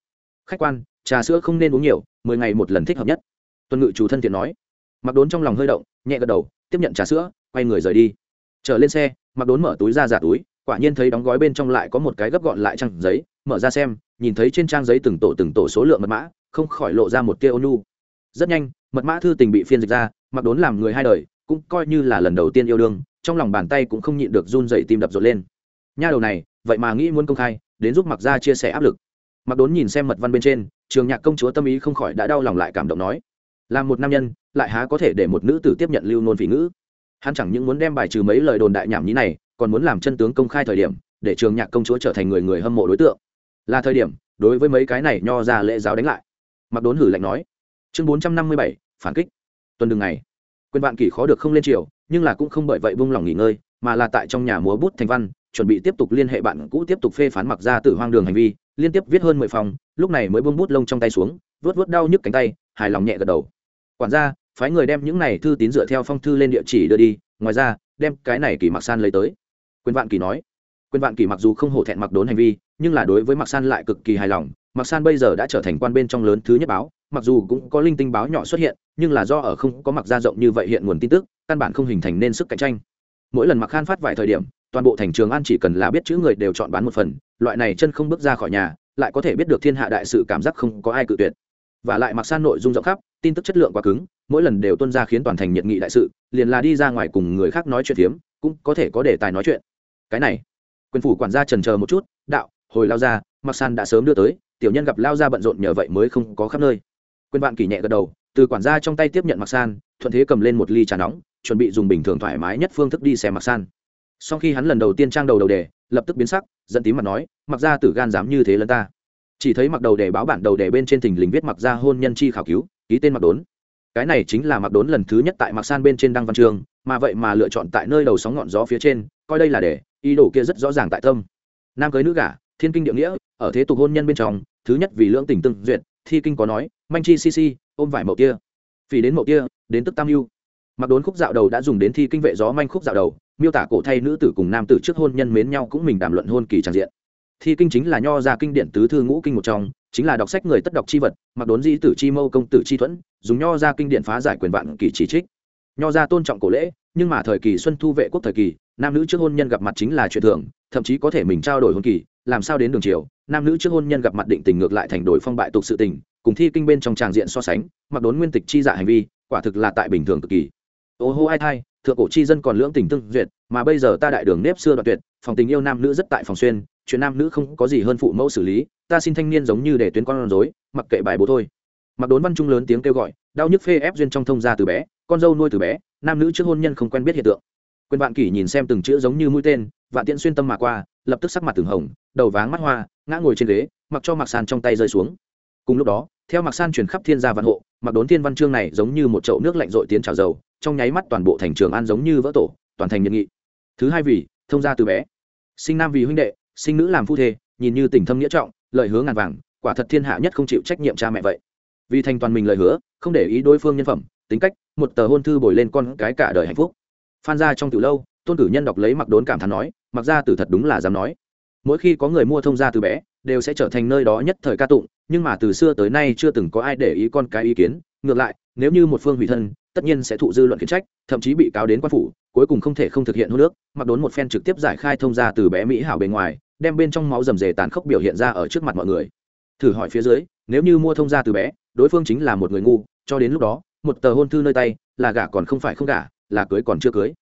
khách quan, trà sữa không nên uống nhiều, mười ngày một lần thích hợp nhất. Tuần ngự chủ thân thiện nói. Mặc đốn trong lòng hơi động, nhẹ gật đầu, tiếp nhận trà sữa, quay người rời đi. Trở lên xe, mặc đốn mở túi ra giả túi, quả nhiên thấy đóng gói bên trong lại có một cái gấp gọn lại trang giấy, mở ra xem, nhìn thấy trên trang giấy từng tổ từng tổ số lượng mật mã, không khỏi lộ ra một tia ônu rất nhanh, mật mã thư tình bị phiên dịch ra, mặc đốn làm người hai đời, cũng coi như là lần đầu tiên yêu đương, trong lòng bàn tay cũng không nhịn được run dậy tim đập rộn lên. Nha đầu này, vậy mà nghĩ muốn công khai, đến giúp mặc ra chia sẻ áp lực mặc đốn nhìn xem mật văn bên trên, trường nhạc công chúa tâm ý không khỏi đã đau lòng lại cảm động nói, là một nam nhân, lại há có thể để một nữ tử tiếp nhận lưu nôn phỉ ngữ? Hắn chẳng những muốn đem bài trừ mấy lời đồn đại nhảm nhí này, còn muốn làm chân tướng công khai thời điểm, để trường nhạc công chúa trở thành người người hâm mộ đối tượng. Là thời điểm, đối với mấy cái này nho ra lễ giáo đánh lại. Mặc đốn hử lạnh nói. Chương bốn trăm năm mươi bảy, phản kích. Tuần đường này quyền vạn kỷ khó được không lên triều, nhưng là cũng không bởi vậy buông lỏng nghỉ ngơi, mà là tại trong nhà múa bút thành văn chuẩn bị tiếp tục liên hệ bạn cũ tiếp tục phê phán mặc ra từ hoang đường hành vi, liên tiếp viết hơn mười phòng, lúc này mới buông bút lông trong tay xuống vớt vớt đau nhức cánh tay, hài lòng nhẹ gật đầu. Quản gia, phái người đem những này thư tín dựa theo phong thư lên địa chỉ đưa đi, ngoài ra, đem cái này kỳ mặc san lấy tới. Quyền vạn kỳ nói, quyền vạn kỳ mặc dù không hổ thẹn mặc đốn hành vi, nhưng là đối với mặc san lại cực kỳ hài lòng. Mặc san bây giờ đã trở thành quan bên trong lớn thứ nhất báo, mặc dù cũng có linh tinh báo nhỏ xuất hiện, nhưng là do ở không có mặc gia rộng như vậy hiện nguồn tin tức, căn bản không hình thành nên sức cạnh tranh. Mỗi lần mặc khan phát vài thời điểm toàn bộ thành trường an chỉ cần là biết chữ người đều chọn bán một phần, loại này chân không bước ra khỏi nhà, lại có thể biết được thiên hạ đại sự cảm giác không có ai cự tuyệt. Và lại mặc san nội dung rộng khắp, tin tức chất lượng quá cứng, mỗi lần đều tuân ra khiến toàn thành nhiệt nghị đại sự, liền là đi ra ngoài cùng người khác nói chuyện phiếm, cũng có thể có đề tài nói chuyện. Cái này, quyền phủ quản gia trần chờ một chút, đạo, hồi lao ra mặc san đã sớm đưa tới, tiểu nhân gặp lao ra bận rộn nhờ vậy mới không có khắp nơi. Quyền vạn kỳ nhẹ gật đầu, từ quản gia trong tay tiếp nhận mặc san, thuận thế cầm lên một ly trà nóng, chuẩn bị dùng bình thường thoải mái nhất phương thức đi xem mặc san sau khi hắn lần đầu tiên trang đầu đầu đề, lập tức biến sắc dẫn tím mặt nói, mặc ra tử gan dám như thế lần ta. Chỉ thấy mặc đầu đề báo bản đầu đề bên trên thình lình viết mặc ra hôn nhân chi khảo cứu, ký tên mặc đốn. Cái này chính là mặc đốn lần thứ nhất tại mặc san bên trên đăng văn trường, mà vậy mà lựa chọn tại nơi đầu sóng ngọn gió phía trên, coi đây là để, ý đồ kia rất rõ ràng tại tâm. Nam cưới nữ gả, thiên kinh địa nghĩa, ở thế tục hôn nhân bên trong, thứ nhất vì lưỡng tình tương duyệt, thi kinh có nói, manh chi si si, ôm vải mậu kia vì đến mậu kia đến tức tam mưu mặc đốn khúc dạo đầu đã dùng đến thi kinh vệ gió manh khúc dạo đầu, miêu tả cổ thay nữ tử cùng nam tử trước hôn nhân mến nhau cũng mình đàm luận hôn kỳ tràn diện. Thi kinh chính là nho ra kinh điển tứ thư ngũ kinh một trong, chính là đọc sách người tất đọc chi vật, mặc đốn di tử chi mâu công tử chi thuẫn, dùng nho ra kinh điển phá giải quyền vạn kỳ chỉ trích. Nho ra tôn trọng cổ lễ, nhưng mà thời kỳ xuân thu vệ quốc thời kỳ, nam nữ trước hôn nhân gặp mặt chính là chuyện thường, thậm chí có thể mình trao đổi hôn kỳ, làm sao đến đường chiều, nam nữ trước hôn nhân gặp mặt định tình ngược lại thành đổi phong bại tục sự tình, cùng thi kinh bên trong tràng diện so sánh, mặc đốn nguyên tịch chi giả hành vi, quả thực là tại bình thường cực kỳ ô hô ai thai, thượng cổ chi dân còn lưỡng tình tương duyệt, mà bây giờ ta đại đường nếp xưa đoạn tuyệt, phòng tình yêu nam nữ rất tại phòng xuyên, chuyện nam nữ không có gì hơn phụ mẫu xử lý, ta xin thanh niên giống như để tuyến con rối, mặc kệ bài bố thôi. Mặc đốn văn trung lớn tiếng kêu gọi, đau nhức phê ép duyên trong thông gia từ bé, con dâu nuôi từ bé, nam nữ trước hôn nhân không quen biết hiện tượng. Quyền vạn kỷ nhìn xem từng chữ giống như mũi tên, vạn tiễn xuyên tâm mà qua, lập tức sắc mặt từng hồng, đầu váng mắt hoa, ngã ngồi trên ghế, mặc cho mặc sàn trong tay rơi xuống. Cùng lúc đó, theo mặc san truyền khắp thiên gia vạn hộ mặc đốn thiên văn chương này giống như một chậu nước lạnh rội tiến trào dầu trong nháy mắt toàn bộ thành trường an giống như vỡ tổ, toàn thành nhiệt nghị. Thứ hai vì, thông gia từ bé. Sinh nam vì huynh đệ, sinh nữ làm phu thê, nhìn như tình thâm nghĩa trọng lợi hứa ngàn vàng, quả thật thiên hạ nhất không chịu trách nhiệm cha mẹ vậy. Vì thành toàn mình lời hứa, không để ý đối phương nhân phẩm, tính cách, một tờ hôn thư bồi lên con cái cả đời hạnh phúc. Phan ra trong từ lâu, tôn cử nhân đọc lấy mặc đốn cảm thán nói, mặc ra từ thật đúng là dám nói. Mỗi khi có người mua thông gia từ bé, đều sẽ trở thành nơi đó nhất thời ca tụng, nhưng mà từ xưa tới nay chưa từng có ai để ý con cái ý kiến ngược lại, nếu như một phương hủy thân, tất nhiên sẽ thụ dư luận khiển trách, thậm chí bị cáo đến quan phủ, cuối cùng không thể không thực hiện hôn nước mặc đốn một phen trực tiếp giải khai thông gia từ bé mỹ hảo bề ngoài, đem bên trong máu rầm rề tàn khốc biểu hiện ra ở trước mặt mọi người. Thử hỏi phía dưới, nếu như mua thông gia từ bé, đối phương chính là một người ngu, cho đến lúc đó, một tờ hôn thư nơi tay, là gả còn không phải không gả, là cưới còn chưa cưới.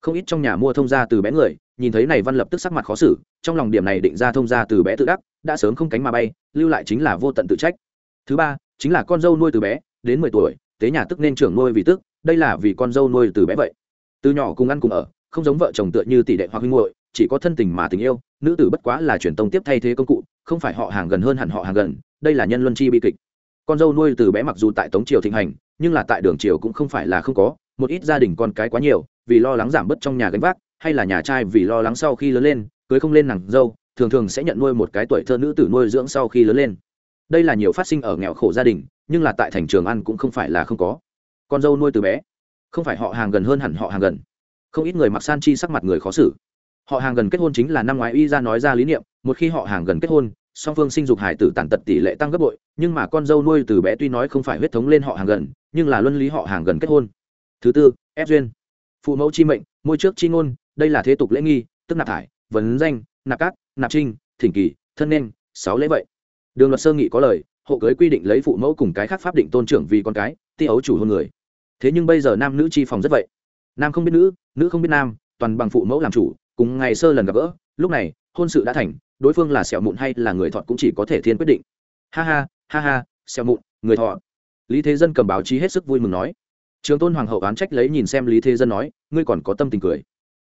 Không ít trong nhà mua thông gia từ bé người, nhìn thấy này văn lập tức sắc mặt khó xử, trong lòng điểm này định ra thông gia từ bé tự đắc, đã sớm không cánh mà bay, lưu lại chính là vô tận tự trách. Thứ ba, chính là con dâu nuôi từ bé đến mười tuổi tế nhà tức nên trưởng nuôi vì tức, đây là vì con dâu nuôi từ bé vậy. Từ nhỏ cùng ăn cùng ở, không giống vợ chồng tựa như tỷ đệ hoặc huynh muội, chỉ có thân tình mà tình yêu, nữ tử bất quá là truyền tông tiếp thay thế công cụ, không phải họ hàng gần hơn hẳn họ hàng gần, đây là nhân luân chi bi kịch. Con dâu nuôi từ bé mặc dù tại tống triều thịnh hành, nhưng là tại đường triều cũng không phải là không có, một ít gia đình con cái quá nhiều, vì lo lắng giảm bớt trong nhà gánh vác, hay là nhà trai vì lo lắng sau khi lớn lên, cưới không lên nàng dâu, thường thường sẽ nhận nuôi một cái tuổi thơ nữ tử nuôi dưỡng sau khi lớn lên. Đây là nhiều phát sinh ở nghèo khổ gia đình nhưng là tại thành trường ăn cũng không phải là không có. Con dâu nuôi từ bé, không phải họ hàng gần hơn hẳn họ hàng gần. Không ít người mặc san chi sắc mặt người khó xử. Họ hàng gần kết hôn chính là năm ngoái y ra nói ra lý niệm, một khi họ hàng gần kết hôn, song phương sinh dục hải tử tàn tật tỷ lệ tăng gấp bội, nhưng mà con dâu nuôi từ bé tuy nói không phải huyết thống lên họ hàng gần, nhưng là luân lý họ hàng gần kết hôn. Thứ tư, ép duyên. Phụ mẫu chi mệnh, môi trước chi ngôn, đây là thế tục lễ nghi, tức nạp thải, vấn danh, nạp cát, nạp trinh, thỉnh kỳ, thân nên, sáu lễ vậy. Đường luật sơ nghị có lời hộ cưới quy định lấy phụ mẫu cùng cái khác pháp định tôn trưởng vì con cái, ti ấu chủ hôn người. Thế nhưng bây giờ nam nữ chi phòng rất vậy. Nam không biết nữ nữ không biết nam, toàn bằng phụ mẫu làm chủ, cùng ngày sơ lần gặp gỡ, lúc này, hôn sự đã thành, đối phương là sẹo mụn hay là người thọ cũng chỉ có thể thiên quyết định. Ha ha ha ha, sẹo mụn, người thọ. Lý thế dân cầm báo chí hết sức vui mừng nói. Trường tôn hoàng hậu oán trách lấy nhìn xem lý thế dân nói, ngươi còn có tâm tình cười.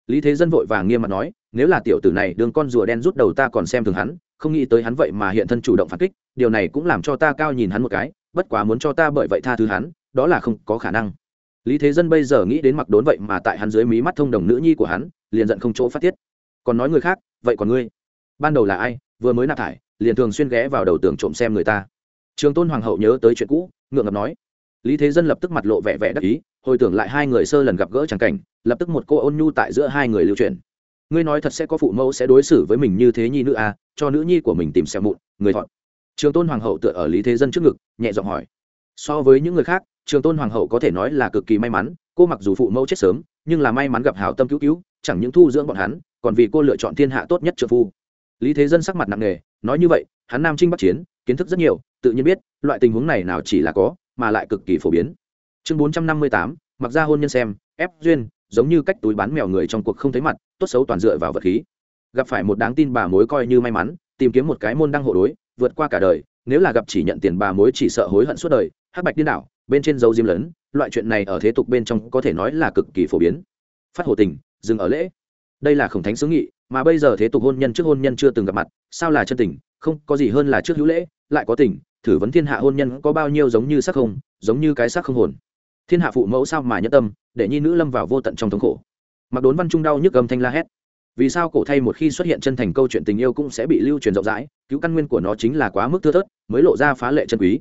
Lý thế dân vội vàng nghiêm mặt nói, nếu là tiểu tử này đường con rùa đen rút đầu ta còn xem thường hắn không nghĩ tới hắn vậy mà hiện thân chủ động phản kích, điều này cũng làm cho ta cao nhìn hắn một cái, bất quá muốn cho ta bởi vậy tha thứ hắn, đó là không có khả năng. Lý thế dân bây giờ nghĩ đến mặc đốn vậy mà tại hắn dưới mí mắt thông đồng nữ nhi của hắn, liền giận không chỗ phát tiết. Còn nói người khác, vậy còn ngươi? Ban đầu là ai, vừa mới nạp thải, liền thường xuyên ghé vào đầu tường trộm xem người ta. Trường tôn hoàng hậu nhớ tới chuyện cũ, ngượng ngập nói. Lý thế dân lập tức mặt lộ vẻ vẻ đắc ý, hồi tưởng lại hai người sơ lần gặp gỡ c cảnh, lập tức một cô ôn nhu tại giữa hai người lưu truyền ngươi nói thật sẽ có phụ mẫu sẽ đối xử với mình như thế nhi nữ à, cho nữ nhi của mình tìm xẻo mụn người thọn trường tôn hoàng hậu tựa ở lý thế dân trước ngực nhẹ giọng hỏi. So với những người khác trường tôn hoàng hậu có thể nói là cực kỳ may mắn cô mặc dù phụ mẫu chết sớm nhưng là may mắn gặp hảo tâm cứu cứu chẳng những thu dưỡng bọn hắn còn vì cô lựa chọn thiên hạ tốt nhất trợ phu. Lý thế dân sắc mặt nặng nề nói như vậy hắn nam trinh bắc chiến kiến thức rất nhiều tự nhiên biết loại tình huống này nào chỉ là có mà lại cực kỳ phổ biến. Chương bốn trăm năm mươi tám mặc ra hôn nhân xem ép duyên giống như cách túi bán mèo người trong cuộc không thấy mặt, tốt xấu toàn dựa vào vật khí. Gặp phải một đáng tin bà mối coi như may mắn, tìm kiếm một cái môn đăng hộ đối, vượt qua cả đời, nếu là gặp chỉ nhận tiền bà mối chỉ sợ hối hận suốt đời, hắc bạch điên đảo, bên trên dấu diêm lớn loại chuyện này ở thế tục bên trong có thể nói là cực kỳ phổ biến. Phát hồ tình, dừng ở lễ. Đây là khổng thánh xứ nghị, mà bây giờ thế tục hôn nhân trước hôn nhân chưa từng gặp mặt, sao là chân tình, không, có gì hơn là trước hữu lễ, lại có tình, thử vấn thiên hạ hôn nhân có bao nhiêu giống như sắc không, giống như cái sắc không hồn thiên hạ phụ mẫu sao mà nhất tâm, để nhi nữ lâm vào vô tận trong thống khổ. Mặc đốn văn trung đau nhức âm thanh la hét. Vì sao cổ thay một khi xuất hiện chân thành câu chuyện tình yêu cũng sẽ bị lưu truyền rộng rãi, cứu căn nguyên của nó chính là quá mức thưa thớt, mới lộ ra phá lệ chân quý.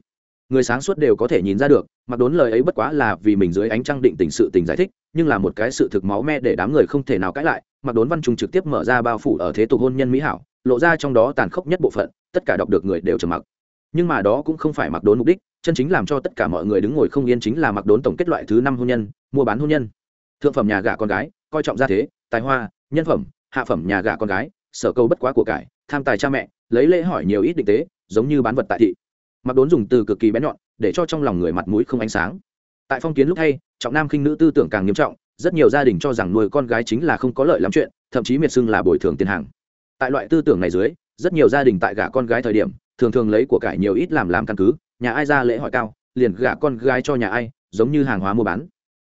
Người sáng suốt đều có thể nhìn ra được, mặc đốn lời ấy bất quá là vì mình dưới ánh trăng định tình sự tình giải thích, nhưng là một cái sự thực máu me để đám người không thể nào cãi lại, mặc đốn văn trung trực tiếp mở ra bao phủ ở thế tục hôn nhân mỹ hảo, lộ ra trong đó tàn khốc nhất bộ phận, tất cả đọc được người đều trầm mặc nhưng mà đó cũng không phải mặc đốn mục đích, chân chính làm cho tất cả mọi người đứng ngồi không yên chính là mặc đốn tổng kết loại thứ năm hôn nhân, mua bán hôn nhân. Thượng phẩm nhà gả con gái, coi trọng gia thế, tài hoa, nhân phẩm, hạ phẩm nhà gả con gái, sở câu bất quá của cải, tham tài cha mẹ, lấy lễ hỏi nhiều ít định tế, giống như bán vật tại thị. Mặc đốn dùng từ cực kỳ bén nhọn, để cho trong lòng người mặt mũi không ánh sáng. Tại phong kiến lúc hay, trọng nam khinh nữ tư tưởng càng nghiêm trọng, rất nhiều gia đình cho rằng nuôi con gái chính là không có lợi lắm chuyện, thậm chí miệt xưng là bồi thường tiền hàng. Tại loại tư tưởng này dưới, rất nhiều gia đình tại gả con gái thời điểm thường thường lấy của cải nhiều ít làm làm căn cứ, nhà ai ra lễ hỏi cao, liền gả con gái cho nhà ai, giống như hàng hóa mua bán.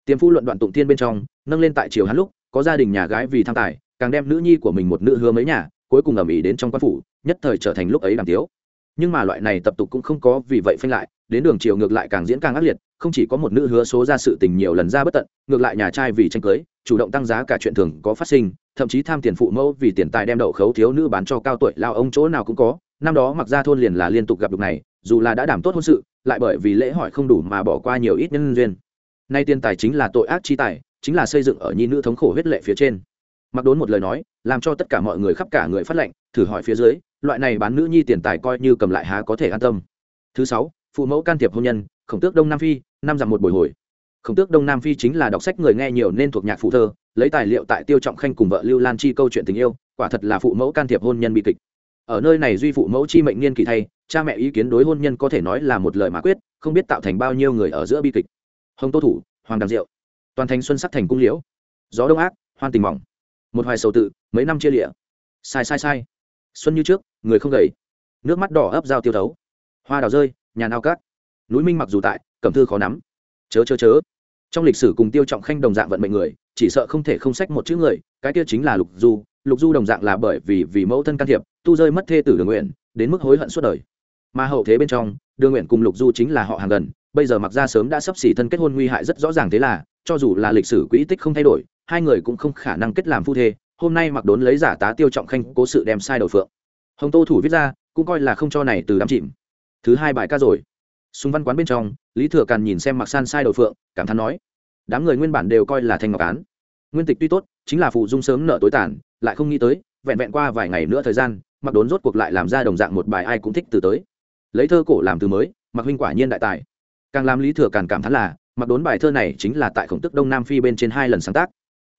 Tiêm phu luận đoạn tụng tiên bên trong, nâng lên tại triều hắn lúc, có gia đình nhà gái vì tham tài, càng đem nữ nhi của mình một nữ hứa mấy nhà, cuối cùng ầm ĩ đến trong quan phủ, nhất thời trở thành lúc ấy đàm tiếu. Nhưng mà loại này tập tục cũng không có vì vậy phanh lại, đến đường chiều ngược lại càng diễn càng ác liệt, không chỉ có một nữ hứa số ra sự tình nhiều lần ra bất tận, ngược lại nhà trai vì tranh cưới, chủ động tăng giá cả chuyện thường có phát sinh, thậm chí tham tiền phụ mẫu vì tiền tài đem đậu khấu thiếu nữ bán cho cao tuổi lao ông chỗ nào cũng có năm đó mặc ra thôn liền là liên tục gặp được này, dù là đã đảm tốt hôn sự, lại bởi vì lễ hỏi không đủ mà bỏ qua nhiều ít nhân duyên. Nay tiền tài chính là tội ác chi tài, chính là xây dựng ở nhi nữ thống khổ huyết lệ phía trên. Mặc đốn một lời nói, làm cho tất cả mọi người khắp cả người phát lệnh, thử hỏi phía dưới, loại này bán nữ nhi tiền tài coi như cầm lại há có thể an tâm. Thứ sáu, phụ mẫu can thiệp hôn nhân, khổng tước đông nam phi, năm dặm một buổi hồi. Khổng tước đông nam phi chính là đọc sách người nghe nhiều nên thuộc nhạc phụ thơ, lấy tài liệu tại tiêu trọng khanh cùng vợ lưu lan chi câu chuyện tình yêu, quả thật là phụ mẫu can thiệp hôn nhân bi kịch ở nơi này duy phụ mẫu chi mệnh niên kỳ thay, cha mẹ ý kiến đối hôn nhân có thể nói là một lời mà quyết, không biết tạo thành bao nhiêu người ở giữa bi kịch. Hồng tô thủ, hoàng đàm diệu. Toàn thành xuân sắc thành cung liễu. Gió đông ác, hoan tình mỏng. Một hoài sầu tự, mấy năm chia lịa. Sai sai sai. Xuân như trước, người không gầy. Nước mắt đỏ ấp dao tiêu thấu. Hoa đào rơi, nhà nao cát. Núi minh mặc dù tại, cẩm thư khó nắm. Chớ chớ chớ. Trong lịch sử cùng tiêu trọng khanh đồng dạng vận mệnh người, chỉ sợ không thể không sách một chữ người, cái kia chính là lục du. Lục du đồng dạng là bởi vì vì mẫu thân can thiệp tu rơi mất thê tử đường nguyện, đến mức hối hận suốt đời. Mà hậu thế bên trong, đường nguyện cùng lục du chính là họ hàng gần, bây giờ mặc ra sớm đã sắp xỉ thân kết hôn nguy hại rất rõ ràng thế là, cho dù là lịch sử quỹ tích không thay đổi, hai người cũng không khả năng kết làm phu thê, hôm nay mặc đốn lấy giả tá tiêu trọng khanh cố sự đem sai đầu phượng. Hồng tô thủ viết ra, cũng coi là không cho này từ đám chìm. Thứ hai bài ca rồi. Súng văn quán bên trong, lý thừa càn nhìn xem mặc san sai đầu phượng, cảm thán nói, đám người nguyên bản đều coi là thanh ngọc án. Nguyên tịch tuy tốt, chính là phụ dung sớm nợ tối tản lại không nghĩ tới, vẹn vẹn qua vài ngày nữa thời gian mặc đốn rốt cuộc lại làm ra đồng dạng một bài ai cũng thích từ tới. Lấy thơ cổ làm từ mới mặc huynh quả nhiên đại tài. Càng làm lý thừa càng cảm thán là, mặc đốn bài thơ này chính là tại khổng tức đông nam phi bên trên hai lần sáng tác.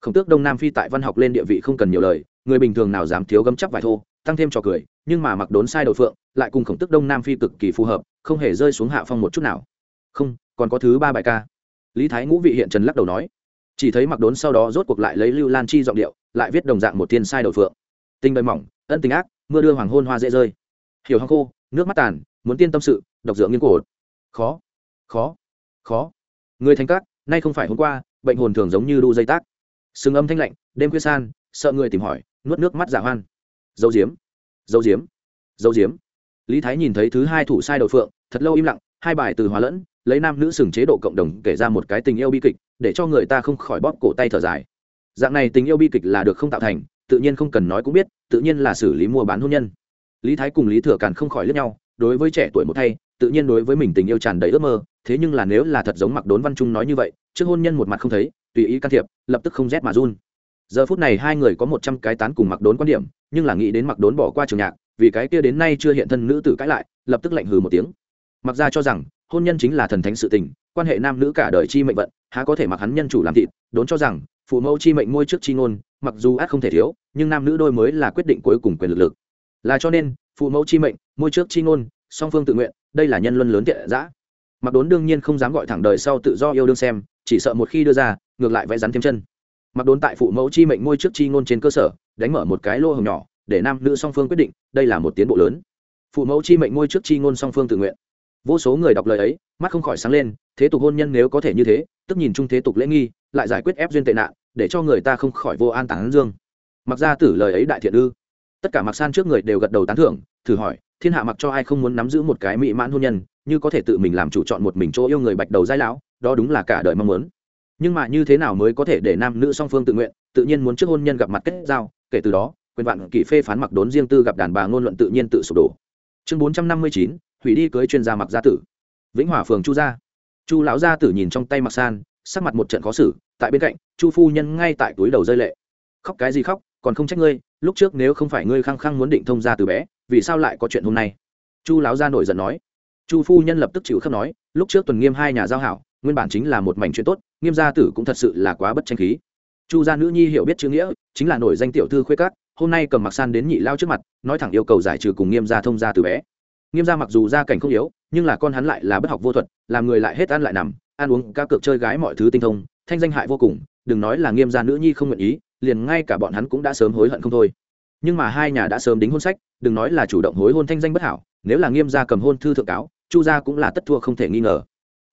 Khổng tước đông nam phi tại văn học lên địa vị không cần nhiều lời, người bình thường nào dám thiếu gấm chắc vài thô, tăng thêm trò cười, nhưng mà mặc đốn sai đầu phượng, lại cùng khổng tước đông nam phi cực kỳ phù hợp, không hề rơi xuống hạ phong một chút nào. Không, còn có thứ ba bài ca. Lý thái ngũ vị hiện trần lắc đầu nói. Chỉ thấy mặc đốn sau đó rốt cuộc lại lấy lưu lan chi giọng điệu, lại viết đồng dạng một thiên sai đầu phượng. Tinh bày mỏng, ân tình ác mưa đưa hoàng hôn hoa dễ rơi. Hiểu hăng khô, nước mắt tàn, muốn tiên tâm sự, độc dưỡng nghiên cổ. Khó khó khó. Người thành các, nay không phải hôm qua, bệnh hồn thường giống như đu dây tác. Sừng âm thanh lạnh, đêm khuya san, sợ người tìm hỏi, nuốt nước mắt giả hoan. Dấu diếm dấu diếm dấu diếm. Lý thái nhìn thấy thứ hai thủ sai đầu phượng, thật lâu im lặng, hai bài từ hóa lẫn, lấy nam nữ sừng chế độ cộng đồng kể ra một cái tình yêu bi kịch, để cho người ta không khỏi bóp cổ tay thở dài. Dạng này tình yêu bi kịch là được không tạo thành tự nhiên không cần nói cũng biết, tự nhiên là xử lý mua bán hôn nhân. Lý thái cùng lý thừa càn không khỏi lướt nhau, đối với trẻ tuổi một thay, tự nhiên đối với mình tình yêu tràn đầy ước mơ, thế nhưng là nếu là thật giống mặc đốn văn trung nói như vậy, trước hôn nhân một mặt không thấy, tùy ý can thiệp, lập tức không rét mà run. Giờ phút này hai người có một trăm cái tán cùng mặc đốn quan điểm, nhưng là nghĩ đến mặc đốn bỏ qua trường nhạc, vì cái kia đến nay chưa hiện thân nữ tử cãi lại, lập tức lạnh hừ một tiếng. Mặc ra cho rằng, hôn nhân chính là thần thánh sự tình, quan hệ nam nữ cả đời chi mệnh vận, há có thể mặc hắn nhân chủ làm thịt, đốn cho rằng, phụ mẫu chi mệnh môi trước chi ngôn mặc dù át không thể thiếu, nhưng nam nữ đôi mới là quyết định cuối cùng quyền lực lực. Là cho nên, phụ mẫu chi mệnh, môi trước chi ngôn, song phương tự nguyện, đây là nhân luân lớn tiện giã mặc đốn đương nhiên không dám gọi thẳng đời sau tự do yêu đương xem, chỉ sợ một khi đưa ra, ngược lại vẽ rắn thêm chân. Mặc đốn tại phụ mẫu chi mệnh môi trước chi ngôn trên cơ sở, đánh mở một cái lô hồng nhỏ, để nam nữ song phương quyết định, đây là một tiến bộ lớn. Phụ mẫu chi mệnh môi trước chi ngôn song phương tự nguyện. Vô số người đọc lời ấy, mắt không khỏi sáng lên, thế tục hôn nhân nếu có thể như thế, tức nhìn chung thế tục lễ nghi, lại giải quyết ép duyên tệ nạn để cho người ta không khỏi vô an tán dương. Mặc ra tử lời ấy đại thiện ư. Tất cả mặc san trước người đều gật đầu tán thưởng, thử hỏi, thiên hạ mặc cho ai không muốn nắm giữ một cái mỹ mãn hôn nhân, như có thể tự mình làm chủ chọn một mình chỗ yêu người bạch đầu giai lão, đó đúng là cả đời mong muốn. Nhưng mà như thế nào mới có thể để nam nữ song phương tự nguyện, tự nhiên muốn trước hôn nhân gặp mặt kết giao, kể từ đó, quyền vạn kỷ phê phán mặc đốn riêng tư gặp đàn bà ngôn luận tự nhiên tự sụp đổ. Chương bốn trăm năm mươi chín, hủy đi cưới chuyên gia mặc gia tử. Vĩnh hòa phường chu gia. Chu lão gia tử nhìn trong tay mặc san, sắc mặt một trận khó xử, tại bên cạnh chu phu nhân ngay tại túi đầu rơi lệ. Khóc cái gì khóc, còn không trách ngươi, lúc trước nếu không phải ngươi khăng khăng muốn định thông ra từ bé, vì sao lại có chuyện hôm nay? Chu lão gia nổi giận nói. Chu phu nhân lập tức chịu khắp nói, lúc trước tuần nghiêm hai nhà giao hảo, nguyên bản chính là một mảnh chuyện tốt, nghiêm gia tử cũng thật sự là quá bất tranh khí. Chu gia nữ nhi hiểu biết chữ nghĩa, chính là nổi danh tiểu thư khuê cát hôm nay cầm mặc san đến nhị lao trước mặt, nói thẳng yêu cầu giải trừ cùng nghiêm gia thông gia từ bé. Nghiêm gia mặc dù gia cảnh không yếu, nhưng là con hắn lại là bất học vô thuật, làm người lại hết ăn lại nằm, ăn uống cá cược chơi gái mọi thứ tinh thông, thanh danh hại vô cùng đừng nói là nghiêm gia nữ nhi không nguyện ý, liền ngay cả bọn hắn cũng đã sớm hối hận không thôi. Nhưng mà hai nhà đã sớm đính hôn sách, đừng nói là chủ động hối hôn thanh danh bất hảo, nếu là nghiêm gia cầm hôn thư thượng cáo, chu gia cũng là tất thua không thể nghi ngờ.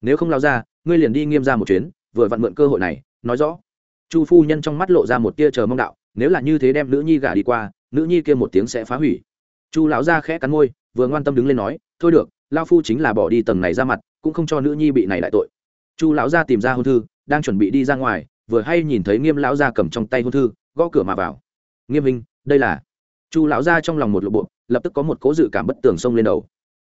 Nếu không lao ra, ngươi liền đi nghiêm ra một chuyến, vừa vặn mượn cơ hội này, nói rõ. Chu phu nhân trong mắt lộ ra một tia chờ mong đạo, nếu là như thế đem nữ nhi gả đi qua, nữ nhi kia một tiếng sẽ phá hủy. Chu lão ra khẽ cắn môi, vừa ngoan tâm đứng lên nói, thôi được, lao phu chính là bỏ đi tầng này ra mặt, cũng không cho nữ nhi bị này đại tội. Chu lão ra tìm ra hôn thư, đang chuẩn bị đi ra ngoài vừa hay nhìn thấy nghiêm lão gia cầm trong tay hôn thư, gõ cửa mà vào. Nghiêm minh đây là. Chu lão gia trong lòng một lộ bộ, lập tức có một cố dự cảm bất tường xông lên đầu.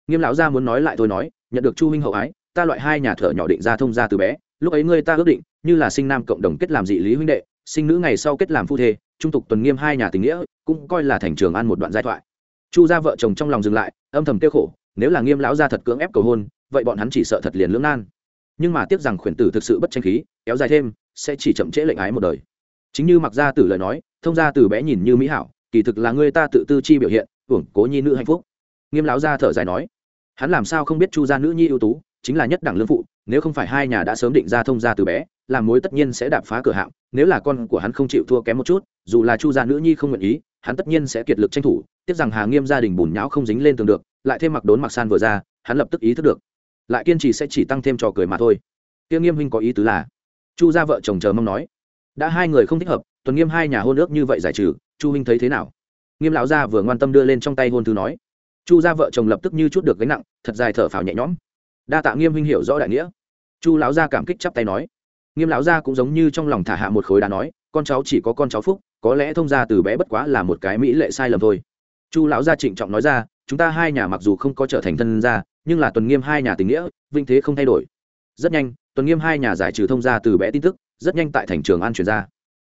Nghiêm lão gia muốn nói lại thôi nói, nhận được chu huynh hậu ái, ta loại hai nhà thợ nhỏ định ra thông gia từ bé, lúc ấy ngươi ta ước định, như là sinh nam cộng đồng kết làm dị lý huynh đệ, sinh nữ ngày sau kết làm phu thê, trung tục tuần nghiêm hai nhà tình nghĩa, cũng coi là thành trường ăn một đoạn giai thoại. Chu gia vợ chồng trong lòng dừng lại, âm thầm tiêu khổ, nếu là nghiêm lão gia thật cưỡng ép cầu hôn, vậy bọn hắn chỉ sợ thật liền lưỡng nan. Nhưng mà tiếc rằng khuyển tử thực sự bất tranh khí, kéo dài thêm sẽ chỉ chậm trễ lệnh ái một đời. Chính như mặc gia tử lời nói, thông gia từ bé nhìn như mỹ hảo, kỳ thực là ngươi ta tự tư chi biểu hiện, hưởng cố nhi nữ hạnh phúc. Nghiêm lão gia thở dài nói, hắn làm sao không biết chu gia nữ nhi ưu tú, chính là nhất đẳng lương phụ, nếu không phải hai nhà đã sớm định ra thông gia từ bé, làm mối tất nhiên sẽ đạp phá cửa hạng nếu là con của hắn không chịu thua kém một chút, dù là chu gia nữ nhi không nguyện ý, hắn tất nhiên sẽ kiệt lực tranh thủ, tiếc rằng hà nghiêm gia đình bùn nhão không dính lên tường được, lại thêm mặc đốn mặc san vừa ra, hắn lập tức ý thức được. Lại kiên trì sẽ chỉ tăng thêm trò cười mà thôi. Tiêu nghiêm huynh có ý tứ là chu gia vợ chồng chờ mong nói, đã hai người không thích hợp, tuần nghiêm hai nhà hôn ước như vậy giải trừ, chu huynh thấy thế nào? Nghiêm lão gia vừa ngoan tâm đưa lên trong tay hôn thư nói, chu gia vợ chồng lập tức như chút được gánh nặng, thật dài thở phào nhẹ nhõm. Đa tạ nghiêm huynh hiểu rõ đại nghĩa. Chu lão gia cảm kích chắp tay nói, nghiêm lão gia cũng giống như trong lòng thả hạ một khối đá nói, con cháu chỉ có con cháu phúc, có lẽ thông gia từ bé bất quá là một cái mỹ lệ sai lầm thôi. Chu lão gia trịnh trọng nói ra, chúng ta hai nhà mặc dù không có trở thành thân gia, nhưng là tuần nghiêm hai nhà tình nghĩa, vinh thế không thay đổi. Rất nhanh tuần nghiêm hai nhà giải trừ thông gia từ bé tin tức, rất nhanh tại thành trường an truyền ra.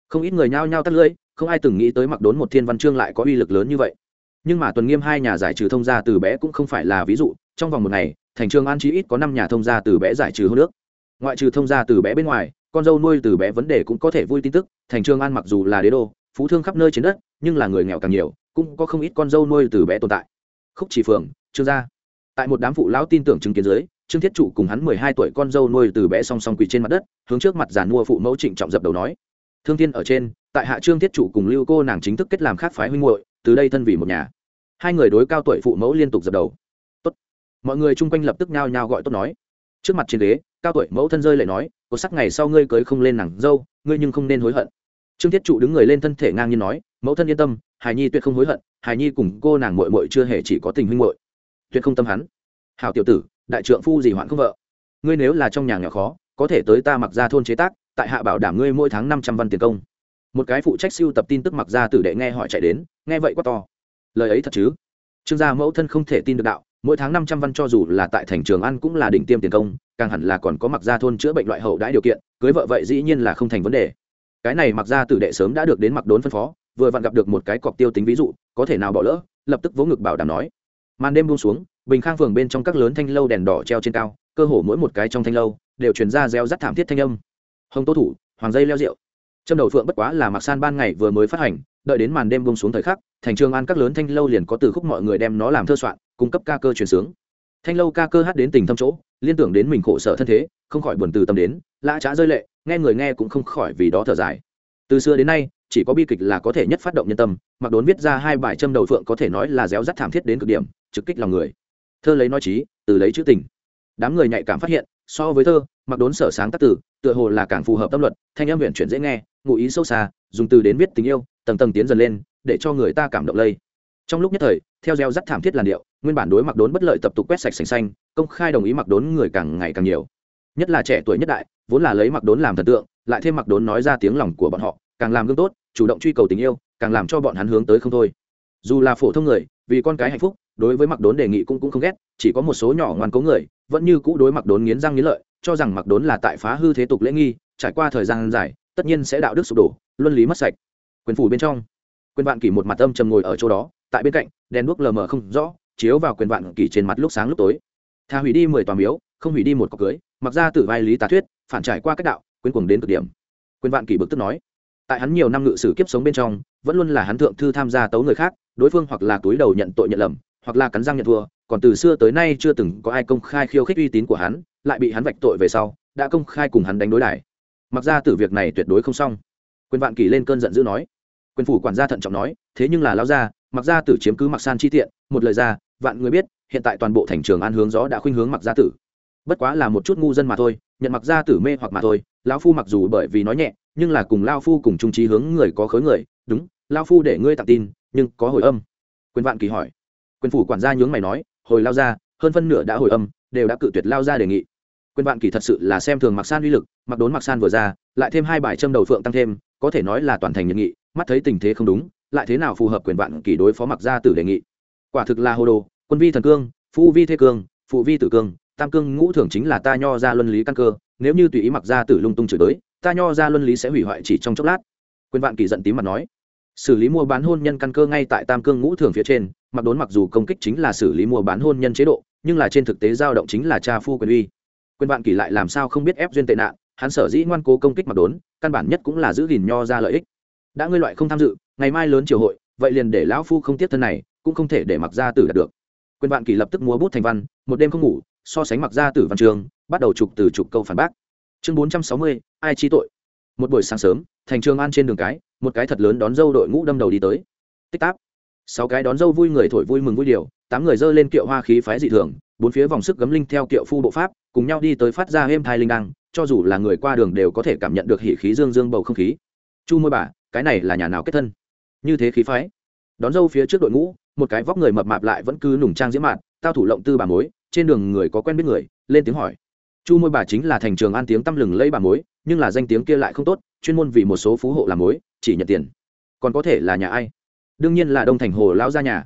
Không ít người nhao nhao tắt lưỡi, không ai từng nghĩ tới mặc đốn một thiên văn chương lại có uy lực lớn như vậy. Nhưng mà tuần nghiêm hai nhà giải trừ thông gia từ bé cũng không phải là ví dụ, trong vòng một ngày, thành trường an chí ít có năm nhà thông gia từ bé giải trừ hô nước. Ngoại trừ thông gia từ bé bên ngoài, con dâu nuôi từ bé vấn đề cũng có thể vui tin tức, thành trường an mặc dù là đế đô, phú thương khắp nơi trên đất, nhưng là người nghèo càng nhiều, cũng có không ít con dâu nuôi từ bé tồn tại. Khúc chỉ phường trương gia. Tại một đám phụ lão tin tưởng chứng kiến dưới trương thiết trụ cùng hắn mười hai tuổi con dâu nuôi từ bé song song quỳ trên mặt đất, hướng trước mặt giàn mua phụ mẫu trịnh trọng dập đầu nói, thương thiên ở trên, tại hạ trương thiết trụ cùng lưu cô nàng chính thức kết làm khác phái huynh hội từ đây thân vì một nhà. Hai người đối cao tuổi phụ mẫu liên tục dập đầu. Tốt. Mọi người chung quanh lập tức nhao nhao gọi tốt nói. Trước mặt trên ghế, cao tuổi mẫu thân rơi lại nói, có sắc ngày sau ngươi cưới không lên nàng dâu, ngươi nhưng không nên hối hận. Trương thiết trụ đứng người lên thân thể ngang nhiên nói, mẫu thân yên tâm hài nhi tuyệt không hối hận hài nhi cùng cô nàng mội mội chưa hề chỉ có tình huynh mội tuyệt không tâm hắn. Hào tiểu tử đại trượng phu gì hoạn không vợ. Ngươi nếu là trong nhà nghèo khó, có thể tới ta mặc ra thôn chế tác, tại hạ bảo đảm ngươi mỗi tháng năm trăm văn tiền công. Một cái phụ trách siêu tập tin tức mặc ra tử đệ nghe hỏi chạy đến, nghe vậy quá to. Lời ấy thật chứ? Trương gia mẫu thân không thể tin được đạo, mỗi tháng năm trăm văn cho dù là tại thành trường ăn cũng là đỉnh tiêm tiền công, càng hẳn là còn có mặc gia thôn chữa bệnh loại hậu đãi điều kiện, cưới vợ vậy dĩ nhiên là không thành vấn đề. Cái này mặc gia tử đệ sớm đã được đến mặc đốn phân phó, vừa vặn gặp được một cái cọc tiêu tính ví dụ, có thể nào bỏ lỡ, lập tức vỗ ngực bảo đảm nói màn đêm buông xuống, bình khang phường bên trong các lớn thanh lâu đèn đỏ treo trên cao, cơ hồ mỗi một cái trong thanh lâu đều truyền ra reo rắt thảm thiết thanh âm. Hồng tô thủ, hoàng dây leo rượu. Trâm đầu phượng bất quá là mặc san ban ngày vừa mới phát hành, đợi đến màn đêm buông xuống thời khắc, thành trường an các lớn thanh lâu liền có từ khúc mọi người đem nó làm thơ soạn, cung cấp ca cơ truyền sướng. Thanh lâu ca cơ hát đến tình thâm chỗ, liên tưởng đến mình khổ sở thân thế, không khỏi buồn từ tâm đến, lã trá rơi lệ, nghe người nghe cũng không khỏi vì đó thở dài. Từ xưa đến nay, chỉ có bi kịch là có thể nhất phát động nhân tâm, mặc đốn viết ra hai bài châm đầu phượng có thể nói là réo rắt thảm thiết đến cực điểm trực kích lòng người. Thơ lấy nói trí từ lấy chữ tình. Đám người nhạy cảm phát hiện, so với thơ, mặc đốn sở sáng tác tử tựa hồ là càng phù hợp tâm luật, thanh âm huyện chuyển dễ nghe, ngụ ý sâu xa, dùng từ đến viết tình yêu, tầng tầng tiến dần lên, để cho người ta cảm động lây. Trong lúc nhất thời, theo gieo rắt thảm thiết làn điệu, nguyên bản đối mặc đốn bất lợi tập tục quét sạch sành xanh, công khai đồng ý mặc đốn người càng ngày càng nhiều. Nhất là trẻ tuổi nhất đại, vốn là lấy mặc đốn làm thần tượng, lại thêm mặc đốn nói ra tiếng lòng của bọn họ, càng làm gương tốt, chủ động truy cầu tình yêu, càng làm cho bọn hắn hướng tới không thôi. Dù là phổ thông người, vì con cái hạnh phúc đối với mặc đốn đề nghị cũng cũng không ghét, chỉ có một số nhỏ ngoan cố người, vẫn như cũ đối mặc đốn nghiến răng nghiến lợi, cho rằng mặc đốn là tại phá hư thế tục lễ nghi, trải qua thời gian dài, tất nhiên sẽ đạo đức sụp đổ, luân lý mất sạch. Quyền phủ bên trong, quyền vạn kỷ một mặt âm trầm ngồi ở chỗ đó, tại bên cạnh, đèn đuốc lờ mờ không rõ, chiếu vào quyền vạn kỷ trên mặt lúc sáng lúc tối. Thà hủy đi mười tòa miếu, không hủy đi một cọc cưới, mặc ra từ vai lý tà thuyết, phản trải qua cách đạo, quyến cuồng đến cực điểm. Quyền vạn kỷ bực tức nói, tại hắn nhiều năm ngự sử kiếp sống bên trong, vẫn luôn là hắn thượng thư tham gia tấu người khác, đối phương hoặc là túi đầu nhận tội nhận lầm hoặc là cắn răng nhận thua, còn từ xưa tới nay chưa từng có ai công khai khiêu khích uy tín của hắn, lại bị hắn vạch tội về sau, đã công khai cùng hắn đánh đối đài. Mặc ra từ việc này tuyệt đối không xong. Quyền vạn kỳ lên cơn giận dữ nói. Quyền phủ quản gia thận trọng nói, thế nhưng là lao ra mặc gia tử chiếm cứ mặc san chi tiện, một lời ra, vạn người biết, hiện tại toàn bộ thành trường an hướng gió đã khuynh hướng mặc gia tử. Bất quá là một chút ngu dân mà thôi, nhận mặc gia tử mê hoặc mà thôi, lão phu mặc dù bởi vì nói nhẹ, nhưng là cùng lao phu cùng trung trí hướng người có khối người, đúng lao phu để ngươi tặng tin, nhưng có hồi âm. Quyền vạn kỳ hỏi quyền phủ quản gia nhướng mày nói, hồi lao ra, hơn phân nửa đã hồi âm, đều đã cự tuyệt lao ra đề nghị. Quyền vạn kỳ thật sự là xem thường mặc san uy lực mặc đốn mặc san vừa ra, lại thêm hai bài châm đầu phượng tăng thêm, có thể nói là toàn thành nhật nghị, mắt thấy tình thế không đúng, lại thế nào phù hợp quyền vạn kỳ đối phó mặc gia tử đề nghị? Quả thực là hồ đồ, quân vi thần cương, phu vi thế cương, phụ vi tử cương, tam cương ngũ thường chính là ta nho ra luân lý căn cơ, nếu như tùy ý mặc gia tử lung tung chửi tới ta nho ra luân lý sẽ hủy hoại chỉ trong chốc lát. Quyền vạn kỳ giận tím mặt nói xử lý mua bán hôn nhân căn cơ ngay tại tam cương ngũ thường phía trên, mặc đốn mặc dù công kích chính là xử lý mua bán hôn nhân chế độ, nhưng là trên thực tế giao động chính là cha phu quyền uy. Quyền vạn kỷ lại làm sao không biết ép duyên tệ nạn, hắn sở dĩ ngoan cố công kích mặc đốn, căn bản nhất cũng là giữ gìn nho ra lợi ích. Đã ngươi loại không tham dự, ngày mai lớn triều hội, vậy liền để lão phu không tiếp thân này, cũng không thể để mặc gia tử đạt được. Quyền vạn kỷ lập tức múa bút thành văn, một đêm không ngủ, so sánh mặc gia tử văn trường, bắt đầu trục từ trục câu phản bác. Chương bốn trăm sáu mươi, ai chi tội? Một buổi sáng sớm, thành trường an trên đường cái một cái thật lớn đón dâu đội ngũ đâm đầu đi tới. Tích táp. Sáu cái đón dâu vui người thổi vui mừng vui điều, tám người dơ lên kiệu hoa khí phái dị thường, bốn phía vòng sức gấm linh theo kiệu phu bộ pháp, cùng nhau đi tới phát ra êm thai linh đăng, cho dù là người qua đường đều có thể cảm nhận được hỉ khí dương dương bầu không khí. Chu môi bà, cái này là nhà nào kết thân? Như thế khí phái. Đón dâu phía trước đội ngũ, một cái vóc người mập mạp lại vẫn cứ nùng trang diễm mạn tao thủ lộng tư bà mối, trên đường người có quen biết người, lên tiếng hỏi. Chu môi bà chính là thành trường an tiếng tăm lừng lấy bà mối, nhưng là danh tiếng kia lại không tốt, chuyên môn vì một số phú hộ làm mối chỉ nhận tiền. Còn có thể là nhà ai? Đương nhiên là đông thành hồ lao gia nhà.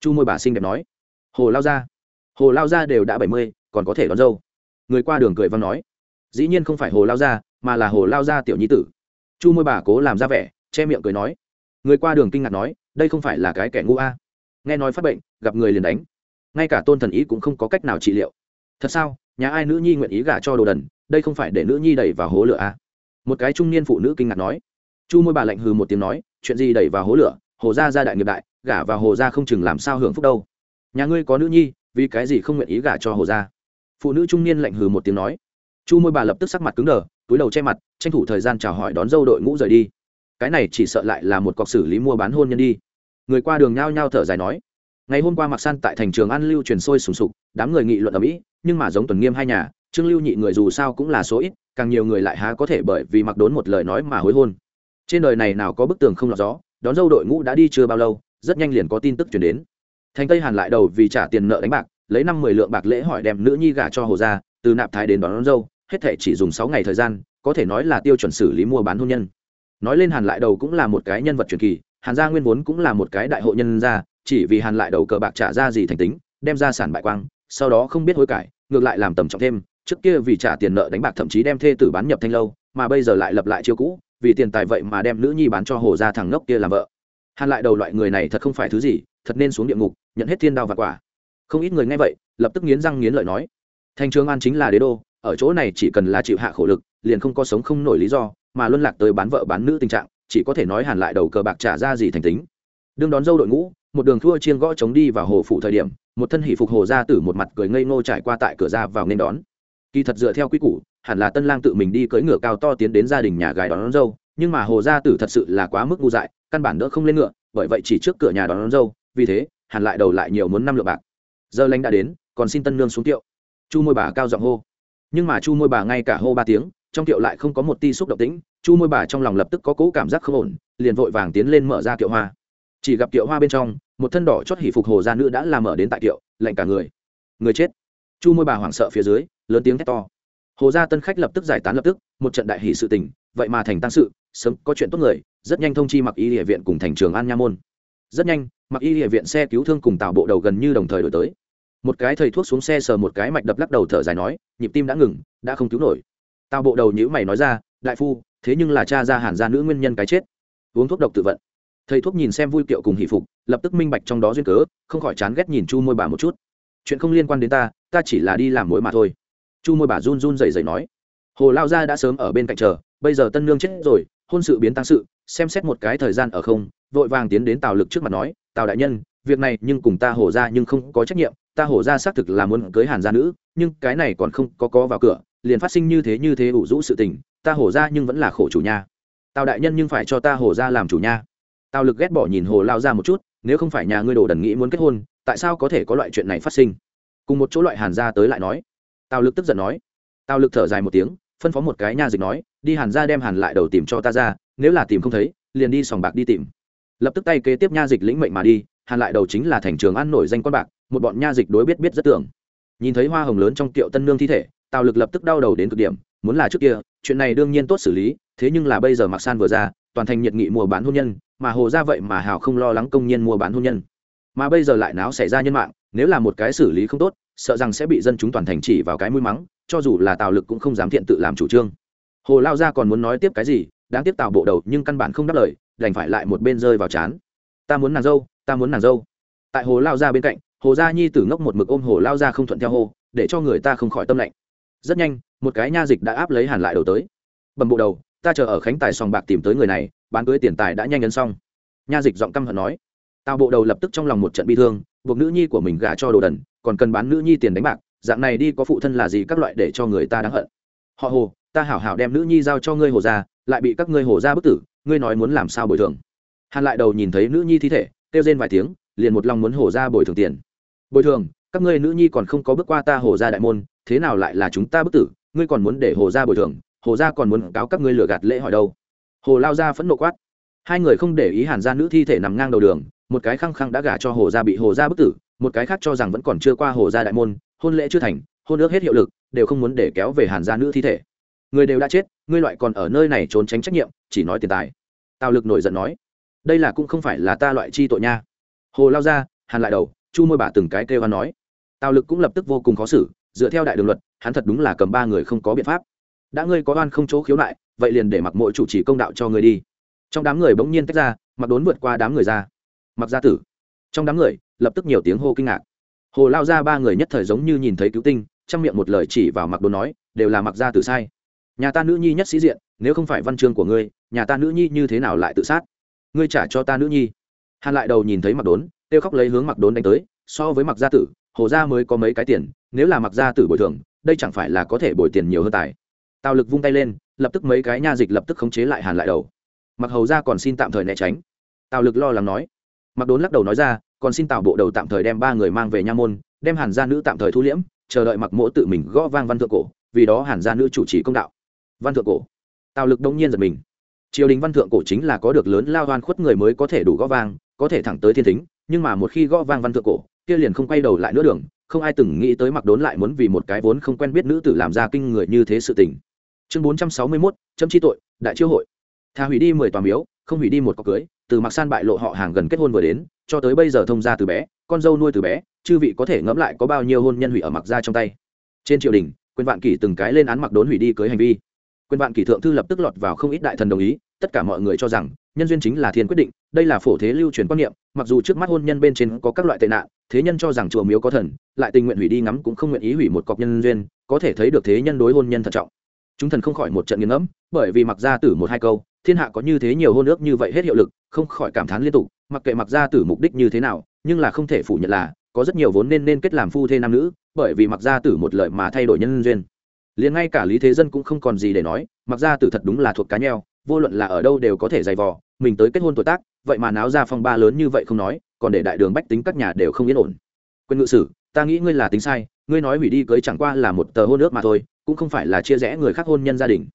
Chu môi bà xinh đẹp nói. Hồ lao gia. Hồ lao gia đều đã bảy mươi, còn có thể đón dâu. Người qua đường cười văn nói. Dĩ nhiên không phải hồ lao gia, mà là hồ lao gia tiểu nhi tử. Chu môi bà cố làm ra vẻ, che miệng cười nói. Người qua đường kinh ngạc nói, đây không phải là cái kẻ ngu a. Nghe nói phát bệnh, gặp người liền đánh. Ngay cả tôn thần ý cũng không có cách nào trị liệu. Thật sao? Nhà ai nữ nhi nguyện ý gả cho đồ đần, đây không phải để nữ nhi đẩy vào hố lửa a? Một cái trung niên phụ nữ kinh ngạc nói chu môi bà lạnh hừ một tiếng nói, chuyện gì đẩy vào hố lửa? Hồ gia gia đại nghiệp đại, gả vào hồ gia không chừng làm sao hưởng phúc đâu. Nhà ngươi có nữ nhi, vì cái gì không nguyện ý gả cho hồ gia? Phụ nữ trung niên lạnh hừ một tiếng nói. Chu môi bà lập tức sắc mặt cứng đờ, túi đầu che mặt, tranh thủ thời gian chào hỏi đón dâu đội ngũ rời đi. Cái này chỉ sợ lại là một cọc xử lý mua bán hôn nhân đi. Người qua đường nhao nhao thở dài nói. Ngày hôm qua mặc san tại thành trường an lưu truyền sôi sùng sục, đám người nghị luận ở mỹ nhưng mà giống tuần nghiêm hai nhà, trương lưu nhị người dù sao cũng là số ít, càng nhiều người lại há có thể bởi vì mặc đốn một lời nói mà hối hôn trên đời này nào có bức tường không lọt gió đón dâu đội ngũ đã đi chưa bao lâu rất nhanh liền có tin tức chuyển đến. Thành tây hàn lại đầu vì trả tiền nợ đánh bạc lấy năm mười lượng bạc lễ hỏi đem nữ nhi gả cho hồ gia từ nạp thái đến đón, đón dâu hết thể chỉ dùng sáu ngày thời gian có thể nói là tiêu chuẩn xử lý mua bán hôn nhân. Nói lên hàn lại đầu cũng là một cái nhân vật truyền kỳ hàn gia nguyên vốn cũng là một cái đại hộ nhân gia chỉ vì hàn lại đầu cờ bạc trả ra gì thành tính đem ra sản bại quang sau đó không biết hối cải ngược lại làm tầm trọng thêm trước kia vì trả tiền nợ đánh bạc thậm chí đem thê tử bán nhập thanh lâu mà bây giờ lại lập lại chiêu cũ vì tiền tài vậy mà đem nữ nhi bán cho hồ gia thằng ngốc kia làm vợ. Hàn lại đầu loại người này thật không phải thứ gì, thật nên xuống địa ngục, nhận hết thiên đao và quả. Không ít người nghe vậy, lập tức nghiến răng nghiến lợi nói, thanh trường an chính là đế đô, ở chỗ này chỉ cần là chịu hạ khổ lực, liền không có sống không nổi lý do, mà luân lạc tới bán vợ bán nữ tình trạng, chỉ có thể nói hàn lại đầu cờ bạc trả ra gì thành tính. Đương đón dâu đội ngũ, một đường thua chiên gõ chống đi vào hồ phủ thời điểm, một thân hỷ phục hồ gia tử một mặt cười ngây ngô trải qua tại cửa ra vào nên đón. Kỳ thật dựa theo quy củ hẳn là tân lang tự mình đi cưỡi ngựa cao to tiến đến gia đình nhà gái đón, đón dâu nhưng mà hồ gia tử thật sự là quá mức ngu dại căn bản đỡ không lên ngựa bởi vậy chỉ trước cửa nhà đón, đón dâu vì thế hàn lại đầu lại nhiều muốn năm lượng bạc. Giờ lanh đã đến còn xin tân nương xuống tiệu chu môi bà cao giọng hô. Nhưng mà chu môi bà ngay cả hô ba tiếng trong tiệu lại không có một ti xúc động tĩnh chu môi bà trong lòng lập tức có cố cảm giác không ổn liền vội vàng tiến lên mở ra kiệu hoa. Chỉ gặp kiệu hoa bên trong một thân đỏ chót hỉ phục hồ gia nữ đã làm mở đến tại kiệu lạnh cả người. Người chết. Chu môi bà hoảng sợ phía dưới lớn tiếng thét to hồ gia tân khách lập tức giải tán lập tức, một trận đại hỷ sự tình, vậy mà thành tăng sự, sớm có chuyện tốt người, rất nhanh thông chi mặc y địa viện cùng thành trường an nha môn. Rất nhanh, mặc y địa viện xe cứu thương cùng tạo bộ đầu gần như đồng thời đổi tới. Một cái thầy thuốc xuống xe sờ một cái mạch đập lắc đầu thở dài nói, nhịp tim đã ngừng, đã không cứu nổi. Tao bộ đầu nhữ mày nói ra, đại phu, thế nhưng là cha ra hàn gia nữ nguyên nhân cái chết. Uống thuốc độc tự vận. Thầy thuốc nhìn xem vui kiệu cùng hỷ phục, lập tức minh bạch trong đó duyên cớ, không khỏi chán ghét nhìn chu môi bà một chút. Chuyện không liên quan đến ta ta chỉ là đi làm mối mà thôi chu môi bà run run rẩy rẩy nói, hồ lao gia đã sớm ở bên cạnh chờ, bây giờ tân nương chết rồi, hôn sự biến tăng sự, xem xét một cái thời gian ở không. Vội vàng tiến đến tào lực trước mặt nói, tào đại nhân, việc này nhưng cùng ta hổ ra nhưng không có trách nhiệm, ta hổ ra xác thực là muốn cưới hàn gia nữ, nhưng cái này còn không có có vào cửa, liền phát sinh như thế như thế ủ rũ sự tình, ta hổ ra nhưng vẫn là khổ chủ nha. Tào đại nhân nhưng phải cho ta hổ ra làm chủ nha. Tào lực ghét bỏ nhìn hồ lao ra một chút, nếu không phải nhà ngươi đồ đần nghĩ muốn kết hôn, tại sao có thể có loại chuyện này phát sinh? Cùng một chỗ loại hàn gia tới lại nói tào lực tức giận nói. Tào lực thở dài một tiếng, phân phó một cái nha dịch nói, đi hàn ra đem hàn lại đầu tìm cho ta ra, nếu là tìm không thấy, liền đi sòng bạc đi tìm. Lập tức tay kế tiếp nha dịch lĩnh mệnh mà đi, hàn lại đầu chính là thành trường ăn nổi danh con bạc, một bọn nha dịch đối biết biết rất tưởng. Nhìn thấy hoa hồng lớn trong tiệu tân nương thi thể, tào lực lập tức đau đầu đến cực điểm, muốn là trước kia, chuyện này đương nhiên tốt xử lý, thế nhưng là bây giờ mặc san vừa ra, toàn thành nhiệt nghị mua bán hôn nhân, mà hồ ra vậy mà hào không lo lắng công nhân mua bán hôn nhân. Mà bây giờ lại náo xảy ra nhân mạng, nếu là một cái xử lý không tốt sợ rằng sẽ bị dân chúng toàn thành chỉ vào cái mũi mắng, cho dù là tào lực cũng không dám thiện tự làm chủ trương. Hồ lao Gia còn muốn nói tiếp cái gì, đáng tiếc tào bộ đầu nhưng căn bản không đáp lời, đành phải lại một bên rơi vào chán. Ta muốn nàng dâu, ta muốn nàng dâu. Tại hồ lao Gia bên cạnh, hồ gia nhi tử ngốc một mực ôm hồ lao Gia không thuận theo hồ để cho người ta không khỏi tâm lạnh. Rất nhanh, một cái nha dịch đã áp lấy hàn lại đầu tới. Bầm bộ đầu, ta chờ ở khánh tài sòng bạc tìm tới người này, bán cưới tiền tài đã nhanh nhấn xong. Nha dịch giọng căm hận nói. Tào bộ đầu lập tức trong lòng một trận bi thương, buộc nữ nhi của mình gả cho đồ đần còn cần bán nữ nhi tiền đánh bạc, dạng này đi có phụ thân là gì các loại để cho người ta đáng hận. Họ hồ, ta hảo hảo đem nữ nhi giao cho ngươi hồ ra lại bị các ngươi hồ ra bức tử, ngươi nói muốn làm sao bồi thường. Hàn lại đầu nhìn thấy nữ nhi thi thể, kêu rên vài tiếng, liền một lòng muốn hồ ra bồi thường tiền. Bồi thường, các ngươi nữ nhi còn không có bước qua ta hồ ra đại môn, thế nào lại là chúng ta bức tử, ngươi còn muốn để hồ ra bồi thường, hồ ra còn muốn cáo các ngươi lừa gạt lễ hỏi đâu. Hồ lao ra phẫn nộ quát. Hai người không để ý hàn ra nữ thi thể nằm ngang đầu đường, một cái khăng khăng đã gả cho hồ gia bị hồ gia bức tử một cái khác cho rằng vẫn còn chưa qua hồ gia đại môn, hôn lễ chưa thành, hôn ước hết hiệu lực, đều không muốn để kéo về hàn gia nữ thi thể. Người đều đã chết, ngươi loại còn ở nơi này trốn tránh trách nhiệm, chỉ nói tiền tài. Tào lực nổi giận nói, đây là cũng không phải là ta loại chi tội nha. Hồ lao ra hàn lại đầu, chu môi bà từng cái kêu hắn nói. Tào lực cũng lập tức vô cùng khó xử, dựa theo đại đường luật, hắn thật đúng là cầm ba người không có biện pháp. Đã ngươi có oan không chỗ khiếu nại, vậy liền để mặc mỗi chủ trì công đạo cho ngươi đi. Trong đám người bỗng nhiên tách ra, mặc đốn vượt qua đám người ra. Mặc gia tử. Trong đám người lập tức nhiều tiếng hô kinh ngạc. Hồ lao ra ba người nhất thời giống như nhìn thấy cứu tinh, trong miệng một lời chỉ vào mặc đốn nói, đều là mặc gia tử sai. Nhà ta nữ nhi nhất sĩ diện, nếu không phải văn chương của ngươi, nhà ta nữ nhi như thế nào lại tự sát? Ngươi trả cho ta nữ nhi. Hàn lại đầu nhìn thấy mặc đốn kêu khóc lấy hướng mặc đốn đánh tới, so với mặc gia tử, hồ gia mới có mấy cái tiền, nếu là mặc gia tử bồi thường, đây chẳng phải là có thể bồi tiền nhiều hơn tài. Tào lực vung tay lên, lập tức mấy cái nha dịch lập tức khống chế lại hàn lại đầu. Mặc hầu gia còn xin tạm thời né tránh. Tào lực lo lắng nói. Mặc đốn lắc đầu nói ra còn xin tạo bộ đầu tạm thời đem ba người mang về nha môn, đem hàn gia nữ tạm thời thu liễm, chờ đợi mặc mỗ tự mình gõ vang văn thượng cổ, vì đó hàn gia nữ chủ trì công đạo. Văn thượng cổ. Tào lực đông nhiên giật mình. Triều đình văn thượng cổ chính là có được lớn lao hoan khuất người mới có thể đủ gõ vang, có thể thẳng tới thiên thính, nhưng mà một khi gõ vang văn thượng cổ, kia liền không quay đầu lại nữa đường, không ai từng nghĩ tới mặc đốn lại muốn vì một cái vốn không quen biết nữ tử làm ra kinh người như thế sự tình. Chương bốn trăm sáu mươi mốt, chấm chi tội, đại chiêu hội. Thà hủy đi mười tòa miếu không hủy đi một cọc cưới, từ mặc san bại lộ họ hàng gần kết hôn vừa đến, cho tới bây giờ thông gia từ bé, con dâu nuôi từ bé, chư vị có thể ngẫm lại có bao nhiêu hôn nhân hủy ở mặc ra trong tay. Trên triều đình quyền vạn kỷ từng cái lên án mặc đốn hủy đi cưới hành vi. Quyền vạn kỷ thượng thư lập tức lọt vào không ít đại thần đồng ý, tất cả mọi người cho rằng, nhân duyên chính là thiên quyết định, đây là phổ thế lưu truyền quan niệm, mặc dù trước mắt hôn nhân bên trên có các loại tệ nạn, thế nhân cho rằng chùa miếu có thần, lại tình nguyện hủy đi ngắm cũng không nguyện ý hủy một cọc nhân duyên, có thể thấy được thế nhân đối hôn nhân thận trọng. Chúng thần không khỏi một trận nghiền ngẫm, bởi vì mặc ra tử một hai câu thiên hạ có như thế nhiều hôn ước như vậy hết hiệu lực, không khỏi cảm thán liên tục, mặc kệ mặc gia tử mục đích như thế nào, nhưng là không thể phủ nhận là, có rất nhiều vốn nên nên kết làm phu thê nam nữ, bởi vì mặc gia tử một lợi mà thay đổi nhân duyên. Liền ngay cả lý thế dân cũng không còn gì để nói, mặc gia tử thật đúng là thuộc cá nheo, vô luận là ở đâu đều có thể dày vò, mình tới kết hôn tuổi tác, vậy mà náo ra phong ba lớn như vậy không nói, còn để đại đường bách tính các nhà đều không yên ổn. Quân ngự sử, ta nghĩ ngươi là tính sai, ngươi nói hủy đi cưới chẳng qua là một tờ hôn ước mà thôi, cũng không phải là chia rẽ người khác hôn nhân gia đình.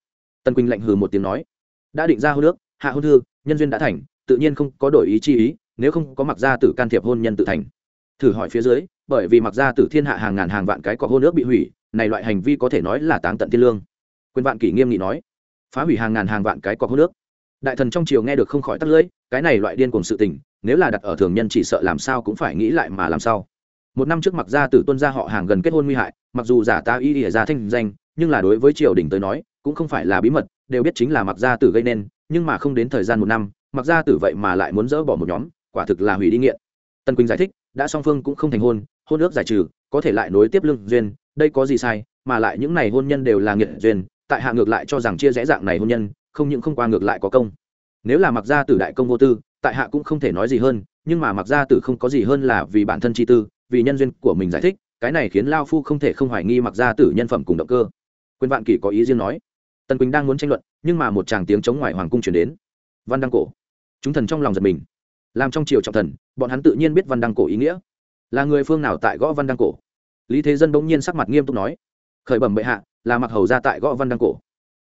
Tân quỳnh lạnh hừ một tiếng nói đã định ra hôn ước, hạ hôn thư, nhân duyên đã thành, tự nhiên không có đổi ý chi ý, nếu không có mặc gia tử can thiệp hôn nhân tự thành. Thử hỏi phía dưới, bởi vì mặc gia tử thiên hạ hàng ngàn hàng vạn cái có hôn ước bị hủy, này loại hành vi có thể nói là táng tận thiên lương. Quyền vạn kỷ nghiêm nghị nói, phá hủy hàng ngàn hàng vạn cái có hôn ước. Đại thần trong triều nghe được không khỏi tắt lưỡi, cái này loại điên cùng sự tình, nếu là đặt ở thường nhân chỉ sợ làm sao cũng phải nghĩ lại mà làm sao. Một năm trước mặc gia tử tuân gia họ hàng gần kết hôn nguy hại, mặc dù giả ta y ỉa ra thanh danh, nhưng là đối với triều đình tới nói, cũng không phải là bí mật đều biết chính là mặc gia tử gây nên, nhưng mà không đến thời gian một năm, mặc gia tử vậy mà lại muốn dỡ bỏ một nhóm, quả thực là hủy đi nghiện. Tân quỳnh giải thích, đã song phương cũng không thành hôn hôn ước giải trừ, có thể lại nối tiếp lương duyên, đây có gì sai, mà lại những này hôn nhân đều là nghiện duyên, tại hạ ngược lại cho rằng chia rẽ dạng này hôn nhân, không những không qua ngược lại có công. Nếu là mặc gia tử đại công vô tư, tại hạ cũng không thể nói gì hơn, nhưng mà mặc gia tử không có gì hơn là vì bản thân chi tư, vì nhân duyên của mình giải thích, cái này khiến lao phu không thể không hoài nghi mặc gia tử nhân phẩm cùng động cơ. Quyền vạn kỷ có ý riêng nói tần quỳnh đang muốn tranh luận, nhưng mà một tràng tiếng chống ngoài hoàng cung chuyển đến. Văn đăng cổ. Chúng thần trong lòng giật mình. Làm trong triều trọng thần, bọn hắn tự nhiên biết văn đăng cổ ý nghĩa. Là người phương nào tại gõ văn đăng cổ? Lý thế dân bỗng nhiên sắc mặt nghiêm túc nói. Khởi bẩm bệ hạ, là mặc hầu ra tại gõ văn đăng cổ.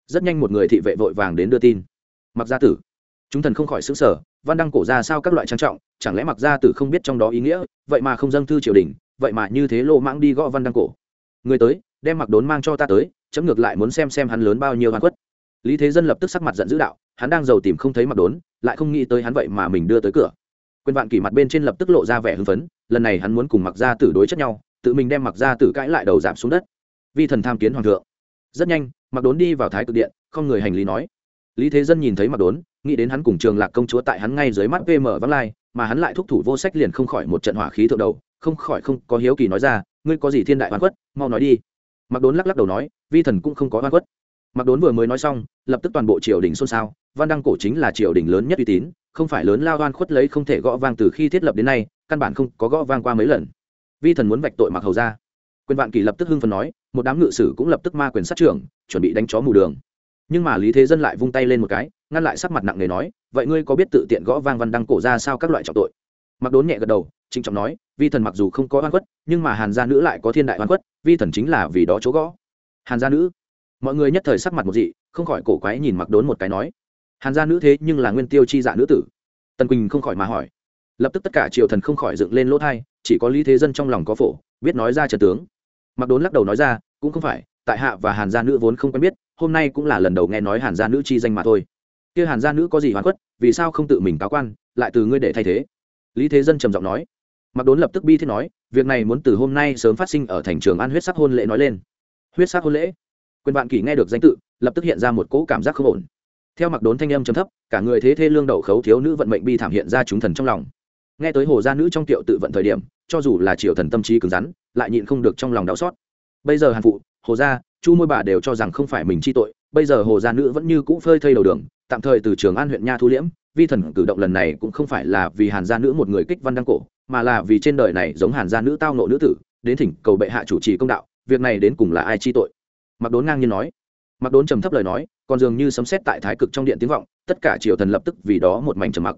Rất nhanh một người thị vệ vội vàng đến đưa tin. Mặc gia tử. Chúng thần không khỏi xứng sở văn đăng cổ ra sao các loại trang trọng, chẳng lẽ mặc gia tử không biết trong đó ý nghĩa, vậy mà không dâng thư triều đình, vậy mà như thế lô mãng đi gõ văn đăng cổ. Người tới, đem mặc đốn mang cho ta tới chấm ngược lại muốn xem xem hắn lớn bao nhiêu hoàn quất lý thế dân lập tức sắc mặt giận dữ đạo, hắn đang giàu tìm không thấy mặc đốn, lại không nghĩ tới hắn vậy mà mình đưa tới cửa. Quyền vạn kỷ mặt bên trên lập tức lộ ra vẻ hưng phấn, lần này hắn muốn cùng mặc gia tử đối chất nhau, tự mình đem mặc gia tử cãi lại đầu giảm xuống đất. Vi thần tham kiến hoàng thượng. Rất nhanh, mặc đốn đi vào thái cực điện, không người hành lý nói. Lý thế dân nhìn thấy mặc đốn, nghĩ đến hắn cùng trường lạc công chúa tại hắn ngay dưới mắt vm vắng lai, mà hắn lại thúc thủ vô sách liền không khỏi một trận hỏa khí thượng đầu, không khỏi không có hiếu kỳ nói ra, ngươi có gì thiên đại hoàn quất mau nói đi. Mặc đốn lắc lắc đầu nói vi thần cũng không có oan khuất. Mặc đốn vừa mới nói xong, lập tức toàn bộ triều đình xôn xao, văn đăng cổ chính là triều đình lớn nhất uy tín, không phải lớn lao oan khuất lấy không thể gõ vang từ khi thiết lập đến nay, căn bản không có gõ vang qua mấy lần. Vi thần muốn vạch tội mặc hầu ra quyền vạn kỳ lập tức hưng phần nói, một đám ngự sử cũng lập tức ma quyền sát trưởng, chuẩn bị đánh chó mù đường. Nhưng mà lý thế dân lại vung tay lên một cái, ngăn lại sắc mặt nặng nề nói, vậy ngươi có biết tự tiện gõ vang văn đăng cổ ra sao các loại trọng tội? Mặc đốn nhẹ gật đầu, trịnh trọng nói, vi thần mặc dù không có oan khuất, nhưng mà hàn gia nữ lại có thiên đại oan khuất, vi thần chính là vì đó chỗ gõ hàn gia nữ. Mọi người nhất thời sắc mặt một dị, không khỏi cổ quái nhìn mặc đốn một cái nói. Hàn gia nữ thế nhưng là nguyên tiêu chi dạ nữ tử. Tần quỳnh không khỏi mà hỏi. Lập tức tất cả triều thần không khỏi dựng lên lỗ thai, chỉ có lý thế dân trong lòng có phổ, biết nói ra trần tướng. Mặc đốn lắc đầu nói ra, cũng không phải, tại hạ và hàn gia nữ vốn không quen biết, hôm nay cũng là lần đầu nghe nói hàn gia nữ chi danh mà thôi. Kia hàn gia nữ có gì hoàn khuất, vì sao không tự mình cáo quan, lại từ ngươi để thay thế? Lý thế dân trầm giọng nói. Mặc đốn lập tức bi thiết nói, việc này muốn từ hôm nay sớm phát sinh ở thành trường an huyết sắc hôn lễ nói lên huyết sắc hôn lễ. Quyền bạn kỷ nghe được danh tự, lập tức hiện ra một cỗ cảm giác không ổn. Theo mặc đốn thanh âm chấm thấp, cả người thế thê lương đậu khấu thiếu nữ vận mệnh bi thảm hiện ra chúng thần trong lòng. Nghe tới hồ gia nữ trong tiệu tự vận thời điểm, cho dù là triều thần tâm trí cứng rắn, lại nhịn không được trong lòng đau xót. Bây giờ hàn phụ, hồ gia, chu môi bà đều cho rằng không phải mình chi tội, bây giờ hồ gia nữ vẫn như cũ phơi thây đầu đường, tạm thời từ trường an huyện nha thu liễm, vi thần cử động lần này cũng không phải là vì hàn gia nữ một người kích văn đăng cổ, mà là vì trên đời này giống hàn gia nữ tao nộ nữ tử, đến thỉnh cầu bệ hạ chủ trì công đạo việc này đến cùng là ai chi tội? Mặc đốn ngang nhiên nói. Mặc đốn trầm thấp lời nói, còn dường như sấm xét tại thái cực trong điện tiếng vọng, tất cả triều thần lập tức vì đó một mảnh trầm mặc.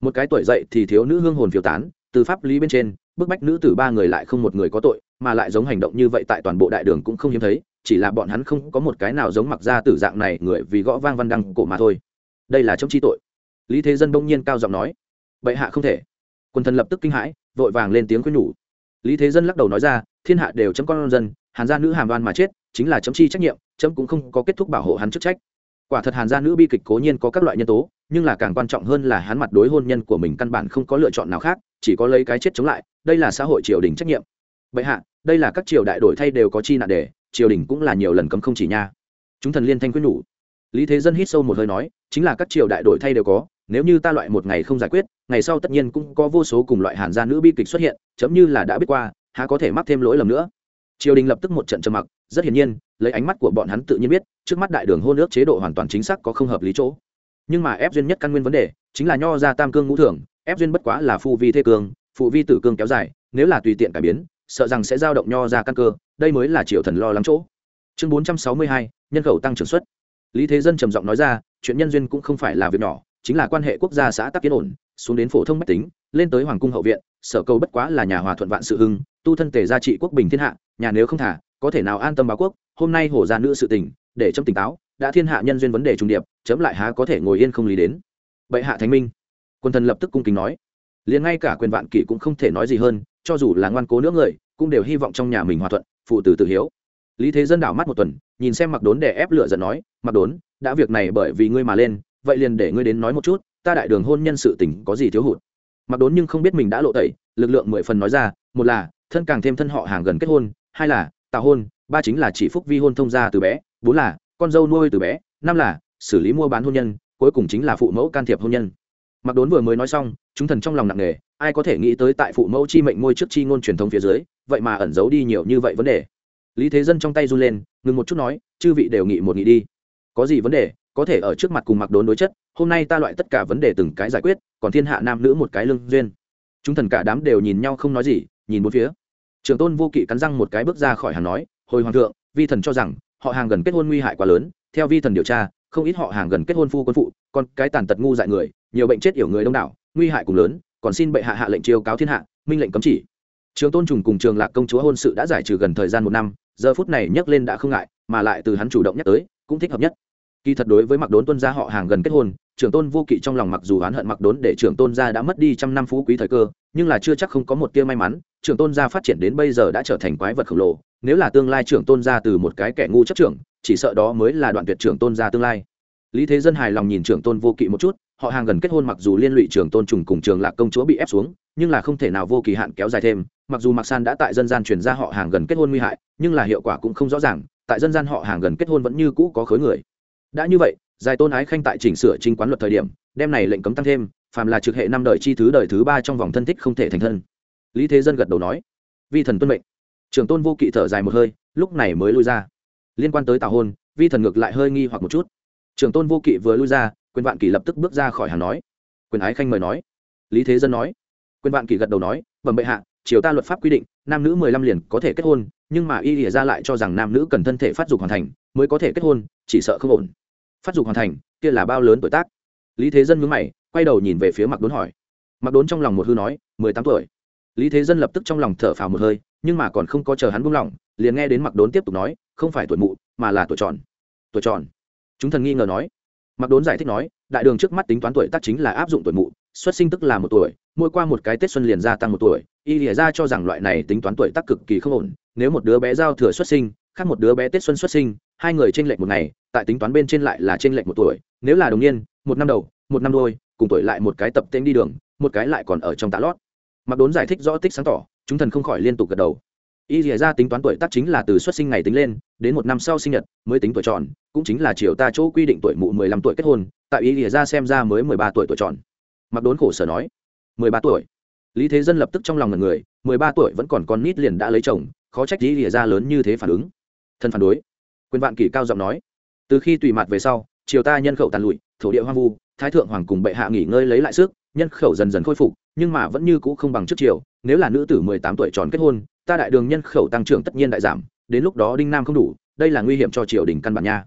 Một cái tuổi dậy thì thiếu nữ hương hồn phiêu tán, từ pháp lý bên trên, bức bách nữ tử ba người lại không một người có tội, mà lại giống hành động như vậy tại toàn bộ đại đường cũng không hiếm thấy, chỉ là bọn hắn không có một cái nào giống mặc ra tử dạng này người vì gõ vang văn đăng cổ mà thôi. Đây là chống chi tội. Lý thế dân bỗng nhiên cao giọng nói. Bệ hạ không thể. Quân thần lập tức kinh hãi, vội vàng lên tiếng khuyên nhủ. Lý thế dân lắc đầu nói ra, thiên hạ đều chấm con dân hàn gia nữ hàm đoan mà chết, chính là chấm chi trách nhiệm, chấm cũng không có kết thúc bảo hộ hắn chức trách. Quả thật hàn gia nữ bi kịch cố nhiên có các loại nhân tố, nhưng là càng quan trọng hơn là hắn mặt đối hôn nhân của mình căn bản không có lựa chọn nào khác, chỉ có lấy cái chết chống lại, đây là xã hội triều đình trách nhiệm. Bệ hạ, đây là các triều đại đổi thay đều có chi nạn đề, triều đình cũng là nhiều lần cấm không chỉ nha. Chúng thần liên thanh quyết nhủ. Lý thế dân hít sâu một hơi nói, chính là các triều đại đổi thay đều có, nếu như ta loại một ngày không giải quyết, ngày sau tất nhiên cũng có vô số cùng loại hàn gia nữ bi kịch xuất hiện, chấm như là đã biết qua, há có thể mắc thêm lỗi lầm nữa triều đình lập tức một trận trầm mặc, rất hiển nhiên, lấy ánh mắt của bọn hắn tự nhiên biết, trước mắt đại đường hôn ước chế độ hoàn toàn chính xác có không hợp lý chỗ. Nhưng mà ép duyên nhất căn nguyên vấn đề, chính là nho ra tam cương ngũ thường, ép duyên bất quá là phu vi thế cương phụ vi tử cương kéo dài, nếu là tùy tiện cải biến, sợ rằng sẽ giao động nho ra căn cơ, đây mới là triều thần lo lắng chỗ. Chương bốn trăm sáu mươi hai, nhân khẩu tăng trưởng suất. Lý thế dân trầm giọng nói ra, chuyện nhân duyên cũng không phải là việc nhỏ, chính là quan hệ quốc gia xã tắc kiến ổn, xuống đến phổ thông mách tính, lên tới hoàng cung hậu viện, sở cầu bất quá là nhà hòa thuận vạn sự hưng tu thân tề gia trị quốc bình thiên hạ, nhà nếu không thả, có thể nào an tâm báo quốc, hôm nay hổ gia nữ sự tình, để chấm tỉnh táo, đã thiên hạ nhân duyên vấn đề trung điệp, chấm lại há có thể ngồi yên không lý đến. Bệ hạ thánh minh. Quân thần lập tức cung kính nói. Liền ngay cả quyền vạn kỷ cũng không thể nói gì hơn, cho dù là ngoan cố nữa người, cũng đều hy vọng trong nhà mình hòa thuận, phụ tử tự hiếu. Lý thế dân đảo mắt một tuần, nhìn xem mặc đốn để ép lựa giận nói mặc đốn, đã việc này bởi vì ngươi mà lên, vậy liền để ngươi đến nói một chút, ta đại đường hôn nhân sự tình có gì thiếu hụt? Mặc đốn nhưng không biết mình đã lộ tẩy, lực lượng mười phần nói ra, một là thân càng thêm thân họ hàng gần kết hôn, hai là, tào hôn, ba chính là chỉ phúc vi hôn thông gia từ bé, bốn là, con dâu nuôi từ bé, năm là, xử lý mua bán hôn nhân, cuối cùng chính là phụ mẫu can thiệp hôn nhân. Mặc đốn vừa mới nói xong, chúng thần trong lòng nặng nề, ai có thể nghĩ tới tại phụ mẫu chi mệnh ngôi trước chi ngôn truyền thống phía dưới, vậy mà ẩn giấu đi nhiều như vậy vấn đề. Lý thế dân trong tay run lên, ngừng một chút nói, chư vị đều nghị một nghị đi. Có gì vấn đề, có thể ở trước mặt cùng mặc đốn đối chất, hôm nay ta loại tất cả vấn đề từng cái giải quyết, còn thiên hạ nam nữ một cái lương duyên. Chúng thần cả đám đều nhìn nhau không nói gì, nhìn bốn phía trường tôn vô kỵ cắn răng một cái bước ra khỏi hàng nói, hồi hoàng thượng, vi thần cho rằng, họ hàng gần kết hôn nguy hại quá lớn, theo vi thần điều tra, không ít họ hàng gần kết hôn phu quân phụ, còn cái tàn tật ngu dại người, nhiều bệnh chết yểu người đông đảo, nguy hại cùng lớn, còn xin bệ hạ hạ lệnh chiêu cáo thiên hạ, minh lệnh cấm chỉ. Trường tôn trùng cùng trường lạc công chúa hôn sự đã giải trừ gần thời gian một năm, giờ phút này nhắc lên đã không ngại, mà lại từ hắn chủ động nhắc tới, cũng thích hợp nhất. Kỳ thật đối với mặc đốn tuân gia họ hàng gần kết hôn trưởng tôn vô kỵ trong lòng mặc dù oán hận mặc đốn để trưởng tôn gia đã mất đi trăm năm phú quý thời cơ, nhưng là chưa chắc không có một tia may mắn, trưởng tôn gia phát triển đến bây giờ đã trở thành quái vật khổng lồ, nếu là tương lai trưởng tôn gia từ một cái kẻ ngu chấp trưởng, chỉ sợ đó mới là đoạn tuyệt trưởng tôn gia tương lai. Lý thế dân hài lòng nhìn trưởng tôn vô kỵ một chút, họ hàng gần kết hôn mặc dù liên lụy trưởng tôn trùng cùng trường lạc công chúa bị ép xuống, nhưng là không thể nào vô kỳ hạn kéo dài thêm, mặc dù mạc san đã tại dân gian truyền ra họ hàng gần kết hôn nguy hại, nhưng là hiệu quả cũng không rõ ràng, tại dân gian họ hàng gần kết hôn vẫn như cũ có khối người. Đã như vậy giải tôn ái khanh tại chỉnh sửa chính quán luật thời điểm, đem này lệnh cấm tăng thêm, phàm là trực hệ năm đời chi thứ đời thứ ba trong vòng thân thích không thể thành thân. Lý thế dân gật đầu nói, vi thần tuân mệnh. Trưởng tôn vô kỵ thở dài một hơi, lúc này mới lui ra. Liên quan tới tào hôn, vi thần ngược lại hơi nghi hoặc một chút. Trưởng tôn vô kỵ vừa lui ra, quyền vạn kỷ lập tức bước ra khỏi hàng nói. Quyền ái khanh mời nói. Lý thế dân nói. Quyền vạn kỷ gật đầu nói, bẩm bệ hạ, triều ta luật pháp quy định, nam nữ mười lăm liền có thể kết hôn, nhưng mà y lìa ra lại cho rằng nam nữ cần thân thể phát dục hoàn thành, mới có thể kết hôn, chỉ sợ không ổn phát dục hoàn thành, kia là bao lớn tuổi tác. Lý thế dân nhướng mày, quay đầu nhìn về phía mặc đốn hỏi. Mặc đốn trong lòng một hư nói, mười tám tuổi. Lý thế dân lập tức trong lòng thở phào một hơi, nhưng mà còn không có chờ hắn buông lỏng, liền nghe đến mặc đốn tiếp tục nói, không phải tuổi mụ, mà là tuổi tròn. Tuổi tròn. Chúng thần nghi ngờ nói. Mặc đốn giải thích nói, đại đường trước mắt tính toán tuổi tác chính là áp dụng tuổi mụ, xuất sinh tức là một tuổi, mỗi qua một cái tết xuân liền gia tăng một tuổi, y lìa ra cho rằng loại này tính toán tuổi tác cực kỳ không ổn, nếu một đứa bé giao thừa xuất sinh, khác một đứa bé tết xuân xuất sinh hai người trên lệch một ngày, tại tính toán bên trên lại là trên lệch một tuổi. Nếu là đồng niên, một năm đầu, một năm đôi cùng tuổi lại một cái tập tên đi đường, một cái lại còn ở trong tạ lót. Mặc đốn giải thích rõ tích sáng tỏ, chúng thần không khỏi liên tục gật đầu. Y dìa ra tính toán tuổi tác chính là từ xuất sinh ngày tính lên, đến một năm sau sinh nhật, mới tính tuổi tròn, cũng chính là chiều ta chỗ quy định tuổi mụ mười lăm tuổi kết hôn, tại y dìa ra xem ra mới mười ba tuổi tuổi tròn. Mặc đốn khổ sở nói, mười ba tuổi. Lý thế dân lập tức trong lòng ngần người, mười ba tuổi vẫn còn con nít liền đã lấy chồng, khó trách y dìa ra lớn như thế phản ứng. Thân phản đối quyền vạn kỷ cao giọng nói, từ khi tùy mặt về sau, triều ta nhân khẩu tàn lụi, thổ địa hoang vu, thái thượng hoàng cùng bệ hạ nghỉ ngơi lấy lại sức, nhân khẩu dần dần khôi phục, nhưng mà vẫn như cũ không bằng trước triều. nếu là nữ tử mười tám tuổi tròn kết hôn, ta đại đường nhân khẩu tăng trưởng tất nhiên đại giảm, đến lúc đó đinh nam không đủ, đây là nguy hiểm cho triều đình căn bản nha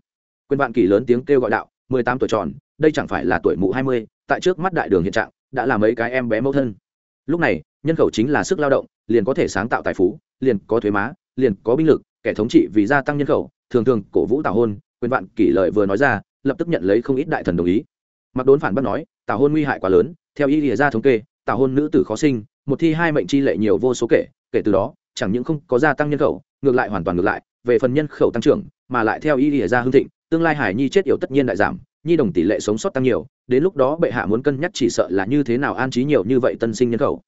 quyền vạn kỷ lớn tiếng kêu gọi đạo, mười tám tuổi tròn, đây chẳng phải là tuổi mụ hai mươi, tại trước mắt đại đường hiện trạng, đã là mấy cái em bé mẫu thân lúc này, nhân khẩu chính là sức lao động, liền có thể sáng tạo tài phú, liền có thuế má, liền có binh lực, kẻ thống trị vì gia tăng nhân khẩu thường thường cổ vũ tào hôn, quyền vạn kỷ lợi vừa nói ra, lập tức nhận lấy không ít đại thần đồng ý. Mặc đốn phản bác nói, tào hôn nguy hại quá lớn, theo ý lìa ra thống kê, tào hôn nữ tử khó sinh, một thi hai mệnh chi lệ nhiều vô số kể kể từ đó, chẳng những không có gia tăng nhân khẩu, ngược lại hoàn toàn ngược lại, về phần nhân khẩu tăng trưởng, mà lại theo ý lìa ra hương thịnh, tương lai hải nhi chết yểu tất nhiên đại giảm, nhi đồng tỷ lệ sống sót tăng nhiều, đến lúc đó bệ hạ muốn cân nhắc chỉ sợ là như thế nào an trí nhiều như vậy tân sinh nhân khẩu.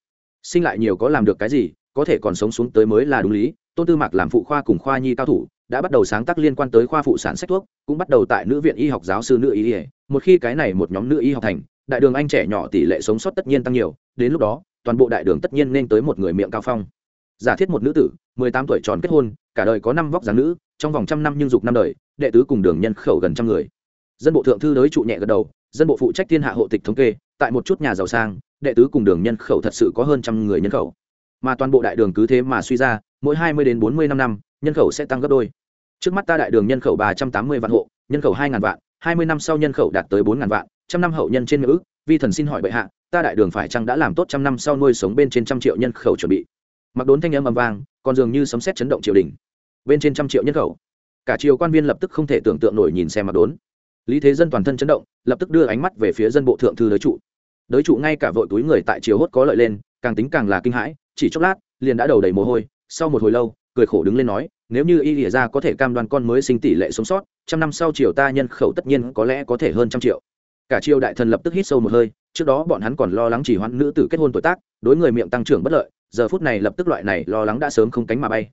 Sinh lại nhiều có làm được cái gì, có thể còn sống xuống tới mới là đúng lý, tôn tư mạc làm phụ khoa cùng khoa nhi cao thủ đã bắt đầu sáng tác liên quan tới khoa phụ sản sách thuốc, cũng bắt đầu tại nữ viện y học giáo sư nữ y ỉa một khi cái này một nhóm nữ y học thành, đại đường anh trẻ nhỏ tỷ lệ sống sót tất nhiên tăng nhiều, đến lúc đó, toàn bộ đại đường tất nhiên nên tới một người miệng cao phong. Giả thiết một nữ tử, mười tám tuổi tròn kết hôn, cả đời có năm vóc dáng nữ, trong vòng trăm năm nhưng dục năm đời, đệ tứ cùng đường nhân khẩu gần trăm người. Dân bộ thượng thư đới trụ nhẹ gật đầu, dân bộ phụ trách thiên hạ hộ tịch thống kê, tại một chút nhà giàu sang, đệ tứ cùng đường nhân khẩu thật sự có hơn trăm người nhân khẩu. Mà toàn bộ đại đường cứ thế mà suy ra, mỗi hai mươi đến bốn mươi năm năm nhân khẩu sẽ tăng gấp đôi. Trước mắt ta đại đường nhân khẩu ba trăm tám mươi vạn hộ, nhân khẩu hai ngàn vạn, hai mươi năm sau nhân khẩu đạt tới bốn ngàn vạn, trăm năm hậu nhân trên ngữ vi thần xin hỏi bệ hạ, ta đại đường phải chăng đã làm tốt trăm năm sau nuôi sống bên trên trăm triệu nhân khẩu chuẩn bị? Mặc đốn thanh âm ầm vang còn dường như sấm xét chấn động triều đình. Bên trên trăm triệu nhân khẩu. Cả triều quan viên lập tức không thể tưởng tượng nổi nhìn xem mặc đốn. Lý thế dân toàn thân chấn động, lập tức đưa ánh mắt về phía dân bộ thượng thư đới trụ. Đới trụ ngay cả vội túi người tại triều hốt có lợi lên, càng tính càng là kinh hãi, chỉ chốc lát, liền đã đầu đầy mồ hôi, sau một hồi lâu cười khổ đứng lên nói, nếu như y lìa ra có thể cam đoan con mới sinh tỷ lệ sống sót, trăm năm sau triều ta nhân khẩu tất nhiên có lẽ có thể hơn trăm triệu. Cả triều đại thần lập tức hít sâu một hơi, trước đó bọn hắn còn lo lắng chỉ hoãn nữ tử kết hôn tuổi tác, đối người miệng tăng trưởng bất lợi, giờ phút này lập tức loại này lo lắng đã sớm không cánh mà bay.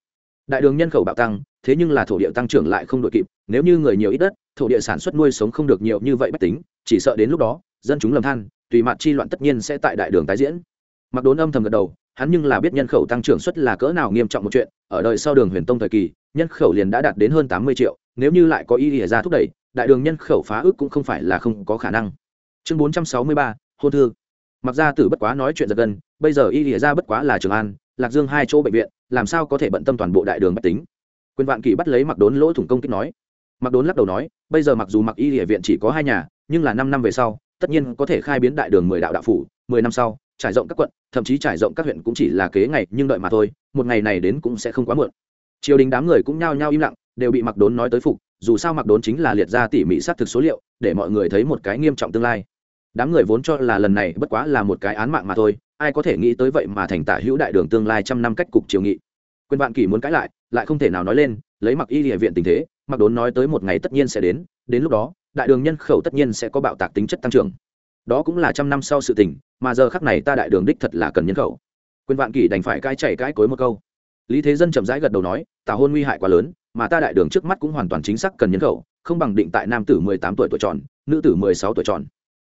Đại đường nhân khẩu bạo tăng, thế nhưng là thổ địa tăng trưởng lại không đội kịp, nếu như người nhiều ít đất, thổ địa sản xuất nuôi sống không được nhiều như vậy bất tính, chỉ sợ đến lúc đó, dân chúng lầm than, tùy mặt chi loạn tất nhiên sẽ tại đại đường tái diễn. Mặc đốn âm thầm gật đầu, hắn nhưng là biết nhân khẩu tăng trưởng suất là cỡ nào nghiêm trọng một chuyện ở đời sau đường huyền tông thời kỳ, nhân khẩu liền đã đạt đến hơn tám mươi triệu, nếu như lại có ý ỉa ra thúc đẩy, đại đường nhân khẩu phá ước cũng không phải là không có khả năng. Chương bốn trăm sáu mươi ba, hôn thư. Mặc ra tử bất quá nói chuyện giật gần bây giờ y ỉa ra bất quá là trường an, lạc dương hai chỗ bệnh viện, làm sao có thể bận tâm toàn bộ đại đường bách tính? Quyền vạn kỵ bắt lấy mặc đốn lỗ thủng công kích nói. Mặc đốn lắc đầu nói, bây giờ mặc dù mặc y địa viện chỉ có hai nhà, nhưng là năm năm về sau, tất nhiên có thể khai biến đại đường mười đạo đạo phủ, mười năm sau, trải rộng các quận, thậm chí trải rộng các huyện cũng chỉ là kế ngày nhưng đợi mà thôi một ngày này đến cũng sẽ không quá muộn. Triều đình đám người cũng nhao nhao im lặng, đều bị mặc đốn nói tới phục, dù sao mặc đốn chính là liệt ra tỉ mỉ xác thực số liệu, để mọi người thấy một cái nghiêm trọng tương lai. Đám người vốn cho là lần này bất quá là một cái án mạng mà thôi, ai có thể nghĩ tới vậy mà thành tả hữu đại đường tương lai trăm năm cách cục triều nghị. Quyền vạn kỷ muốn cãi lại lại không thể nào nói lên, lấy mặc y địa viện tình thế mặc đốn nói tới một ngày tất nhiên sẽ đến đến lúc đó, đại đường nhân khẩu tất nhiên sẽ có bạo tạc tính chất tăng trưởng. Đó cũng là trăm năm sau sự tình, mà giờ khắc này ta đại đường đích thật là cần nhân khẩu quyền vạn kỷ đành phải cai chảy cãi cối một câu. Lý thế dân chậm rãi gật đầu nói tào hôn nguy hại quá lớn, mà ta đại đường trước mắt cũng hoàn toàn chính xác cần nhân khẩu, không bằng định tại nam tử mười tám tuổi tuổi tròn, nữ tử mười sáu tuổi tròn.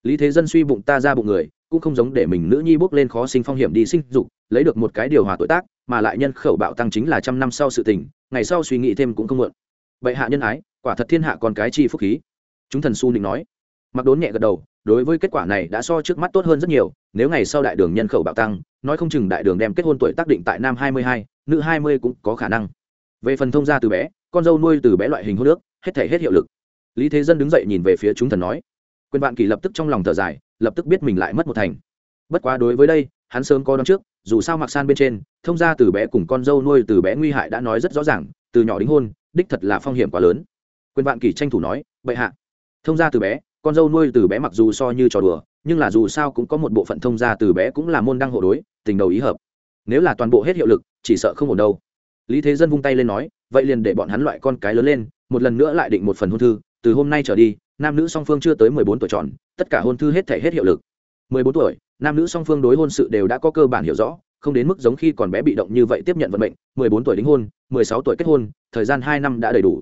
Lý thế dân suy bụng ta ra bụng người, cũng không giống để mình nữ nhi bước lên khó sinh phong hiểm đi sinh dục, lấy được một cái điều hòa tuổi tác, mà lại nhân khẩu bạo tăng chính là trăm năm sau sự tình, ngày sau suy nghĩ thêm cũng không muộn. Vậy hạ nhân ái, quả thật thiên hạ còn cái chi phúc khí. Chúng thần su định nói. Mặc đốn nhẹ gật đầu đối với kết quả này đã so trước mắt tốt hơn rất nhiều, nếu ngày sau đại đường nhân khẩu bạo tăng, nói không chừng đại đường đem kết hôn tuổi tác định tại nam hai mươi hai, nữ hai mươi cũng có khả năng. Về phần thông gia từ bé, con dâu nuôi từ bé loại hình hô nước hết thể hết hiệu lực. Lý thế dân đứng dậy nhìn về phía chúng thần nói. Quyền vạn kỳ lập tức trong lòng thở dài, lập tức biết mình lại mất một thành. Bất quá đối với đây, hắn sớm có đón trước, dù sao mặc san bên trên, thông gia từ bé cùng con dâu nuôi từ bé nguy hại đã nói rất rõ ràng, từ nhỏ đính hôn, đích thật là phong hiểm quá lớn. Quyền vạn kỳ tranh thủ nói, bệ hạ, thông gia từ bé con dâu nuôi từ bé mặc dù so như trò đùa, nhưng là dù sao cũng có một bộ phận thông gia từ bé cũng là môn đăng hộ đối, tình đầu ý hợp. Nếu là toàn bộ hết hiệu lực, chỉ sợ không ổn đâu. Lý thế dân vung tay lên nói, vậy liền để bọn hắn loại con cái lớn lên, một lần nữa lại định một phần hôn thư, từ hôm nay trở đi, nam nữ song phương chưa tới mười bốn tuổi tròn, tất cả hôn thư hết thể hết hiệu lực. Mười bốn tuổi, nam nữ song phương đối hôn sự đều đã có cơ bản hiểu rõ, không đến mức giống khi còn bé bị động như vậy tiếp nhận vận mệnh, mười bốn tuổi đính hôn, mười sáu tuổi kết hôn, thời gian hai năm đã đầy đủ.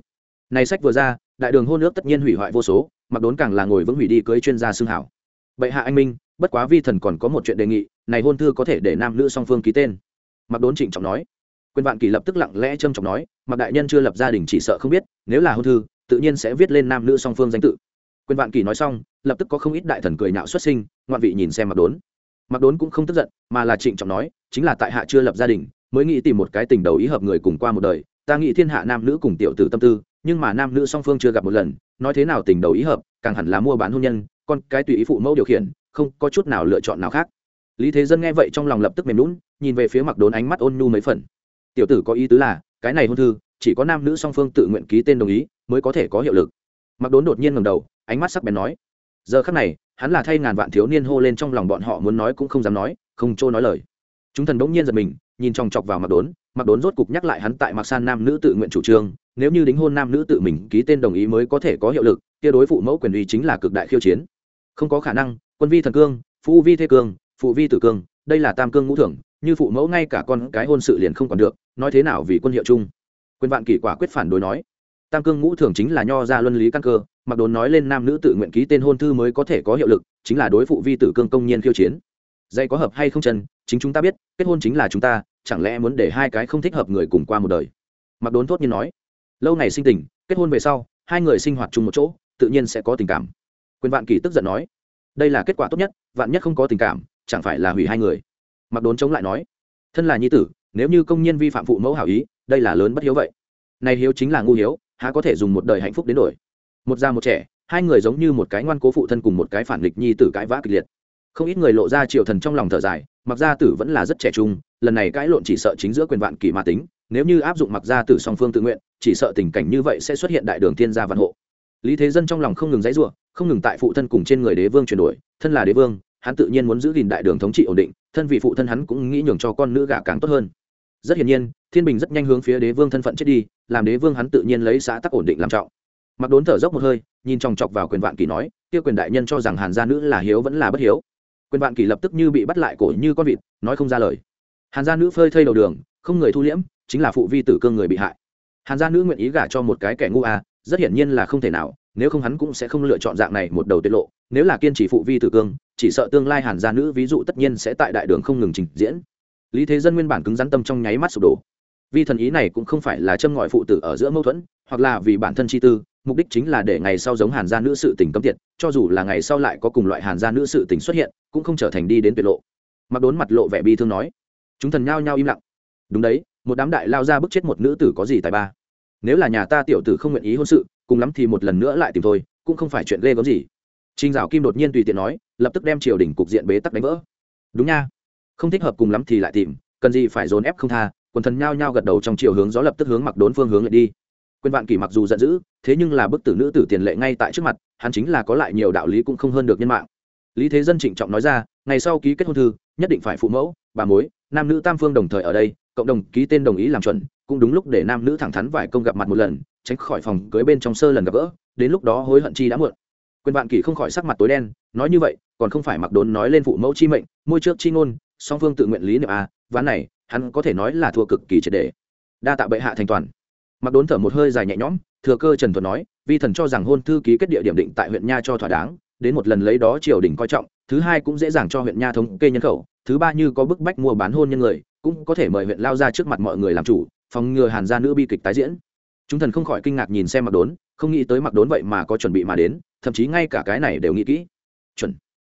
Này sách vừa ra đại đường hôn ước tất nhiên hủy hoại vô số, mặc đốn càng là ngồi vững hủy đi cưới chuyên gia xương hảo. Bệ hạ anh minh, bất quá vi thần còn có một chuyện đề nghị, này hôn thư có thể để nam nữ song phương ký tên. Mặc đốn trịnh trọng nói. Quyền vạn kỷ lập tức lặng lẽ trâm trọng nói, mặc đại nhân chưa lập gia đình chỉ sợ không biết, nếu là hôn thư, tự nhiên sẽ viết lên nam nữ song phương danh tự. Quyền vạn kỷ nói xong, lập tức có không ít đại thần cười nhạo xuất sinh, ngoạn vị nhìn xem mặc đốn. Mặc đốn cũng không tức giận, mà là trịnh trọng nói, chính là tại hạ chưa lập gia đình, mới nghĩ tìm một cái tình đầu ý hợp người cùng qua một đời, ta nghĩ thiên hạ nam nữ cùng tiểu tử tâm tư nhưng mà nam nữ song phương chưa gặp một lần, nói thế nào tình đầu ý hợp, càng hẳn là mua bán hôn nhân, con cái tùy ý phụ mẫu điều khiển, không có chút nào lựa chọn nào khác. Lý thế dân nghe vậy trong lòng lập tức mềm lún nhìn về phía mặc đốn ánh mắt ôn nhu mấy phần. Tiểu tử có ý tứ là, cái này hôn thư, chỉ có nam nữ song phương tự nguyện ký tên đồng ý, mới có thể có hiệu lực. Mặc đốn đột nhiên ngầm đầu, ánh mắt sắc bén nói, giờ khắc này, hắn là thay ngàn vạn thiếu niên hô lên trong lòng bọn họ muốn nói cũng không dám nói, không trôi nói lời. Chúng thần bỗng nhiên giật mình, nhìn chòng chọc vào mặc đốn mặc đốn rốt cục nhắc lại hắn tại mặc san nam nữ tự nguyện chủ trương nếu như đính hôn nam nữ tự mình ký tên đồng ý mới có thể có hiệu lực, kia đối phụ mẫu quyền uy chính là cực đại khiêu chiến. Không có khả năng, quân vi thần cương phụ vi thế cương, phụ vi tử cương, đây là tam cương ngũ thưởng, như phụ mẫu ngay cả con cái hôn sự liền không còn được, nói thế nào vì quân hiệu chung? Quyền vạn kỷ quả quyết phản đối nói, tam cương ngũ thưởng chính là nho ra luân lý căn cơ, mặc đồn nói lên nam nữ tự nguyện ký tên hôn thư mới có thể có hiệu lực, chính là đối phụ vi tử cương công nhiên khiêu chiến. Dây có hợp hay không chân, chính chúng ta biết, kết hôn chính là chúng ta, chẳng lẽ muốn để hai cái không thích hợp người cùng qua một đời? Mặc đốn thốt nhiên nói lâu ngày sinh tình, kết hôn về sau, hai người sinh hoạt chung một chỗ, tự nhiên sẽ có tình cảm. Quyền vạn kỳ tức giận nói, đây là kết quả tốt nhất, vạn nhất không có tình cảm, chẳng phải là hủy hai người. Mặc đốn chống lại nói, thân là nhi tử, nếu như công nhân vi phạm phụ mẫu hảo ý, đây là lớn bất hiếu vậy. Này hiếu chính là ngu hiếu, há có thể dùng một đời hạnh phúc đến đổi? Một già một trẻ, hai người giống như một cái ngoan cố phụ thân cùng một cái phản nghịch nhi tử cãi vã kịch liệt. Không ít người lộ ra triệu thần trong lòng thở dài, mặc gia tử vẫn là rất trẻ trung, lần này cãi lộn chỉ sợ chính giữa quyền vạn kỳ mà tính nếu như áp dụng mặc gia tử song phương tự nguyện, chỉ sợ tình cảnh như vậy sẽ xuất hiện đại đường thiên gia văn hộ. Lý thế dân trong lòng không ngừng dãy ruộng không ngừng tại phụ thân cùng trên người đế vương chuyển đổi, thân là đế vương, hắn tự nhiên muốn giữ gìn đại đường thống trị ổn định, thân vị phụ thân hắn cũng nghĩ nhường cho con nữ gả càng tốt hơn. Rất hiển nhiên, thiên bình rất nhanh hướng phía đế vương thân phận chết đi, làm đế vương hắn tự nhiên lấy xã tắc ổn định làm trọng. Mặc đốn thở dốc một hơi, nhìn chòng chọc vào quyền vạn kỳ nói, kia quyền đại nhân cho rằng hàn gia nữ là hiếu vẫn là bất hiếu? Quyền vạn kỳ lập tức như bị bắt lại cổ như con vịt, nói không ra lời. Hàn gia nữ phơi thây đầu đường, không người thu liễm chính là phụ vi tử cương người bị hại. Hàn gia nữ nguyện ý gả cho một cái kẻ ngu à rất hiển nhiên là không thể nào, nếu không hắn cũng sẽ không lựa chọn dạng này một đầu tiết lộ. Nếu là kiên trì phụ vi tử cương, chỉ sợ tương lai hàn gia nữ ví dụ tất nhiên sẽ tại đại đường không ngừng trình diễn. Lý thế dân nguyên bản cứng rắn tâm trong nháy mắt sụp đổ. Vì thần ý này cũng không phải là châm ngòi phụ tử ở giữa mâu thuẫn, hoặc là vì bản thân chi tư, mục đích chính là để ngày sau giống hàn gia nữ sự tình cấm tiệt, cho dù là ngày sau lại có cùng loại hàn gia nữ sự tình xuất hiện, cũng không trở thành đi đến tuyệt lộ. Mặc đốn mặt lộ vẻ bi thương nói, chúng thần nhao nhao im lặng. Đúng đấy một đám đại lao ra bức chết một nữ tử có gì tài ba nếu là nhà ta tiểu tử không nguyện ý hôn sự cùng lắm thì một lần nữa lại tìm thôi cũng không phải chuyện ghê gớm gì Trinh Dạo Kim đột nhiên tùy tiện nói, lập tức đem triều đình cục diện bế tắc đánh vỡ. Đúng nha, không thích hợp cùng lắm thì lại tìm, cần gì phải dồn ép không tha. Quần thần nhao nhao gật đầu trong chiều hướng gió lập tức hướng mặc đốn phương hướng lại đi. Quyền Vạn Kỷ mặc dù giận dữ, thế nhưng là bức tử nữ tử tiền lệ ngay tại trước mặt, hắn chính là có lại nhiều đạo lý cũng không hơn được nhân mạng. Lý Thế Dân trịnh trọng nói ra, ngày sau ký kết hôn thư, nhất định phải phụ mẫu, bà mối, nam nữ tam phương đồng thời ở đây, cộng đồng ký tên đồng ý làm chuẩn, cũng đúng lúc để nam nữ thẳng thắn vài công gặp mặt một lần, tránh khỏi phòng cưới bên trong sơ lần gặp gỡ, đến lúc đó hối hận chi đã muộn. Quyền vạn kỷ không khỏi sắc mặt tối đen nói như vậy còn không phải mặc đốn nói lên phụ mẫu chi mệnh môi trước chi ngôn song phương tự nguyện lý niệm à ván này hắn có thể nói là thua cực kỳ triệt đề đa tạ bệ hạ thành toàn. Mặc đốn thở một hơi dài nhẹ nhõm thừa cơ trần thuật nói vi thần cho rằng hôn thư ký kết địa điểm định tại huyện nha cho thỏa đáng đến một lần lấy đó triều đình coi trọng thứ hai cũng dễ dàng cho huyện nha thống kê nhân khẩu thứ ba như có bức bách mua bán hôn nhân người cũng có thể mời huyện lao ra trước mặt mọi người làm chủ, phòng ngừa hàn gia nữ bi kịch tái diễn. Chúng thần không khỏi kinh ngạc nhìn xem mặc đốn, không nghĩ tới mặc đốn vậy mà có chuẩn bị mà đến, thậm chí ngay cả cái này đều nghĩ kỹ. Chuẩn.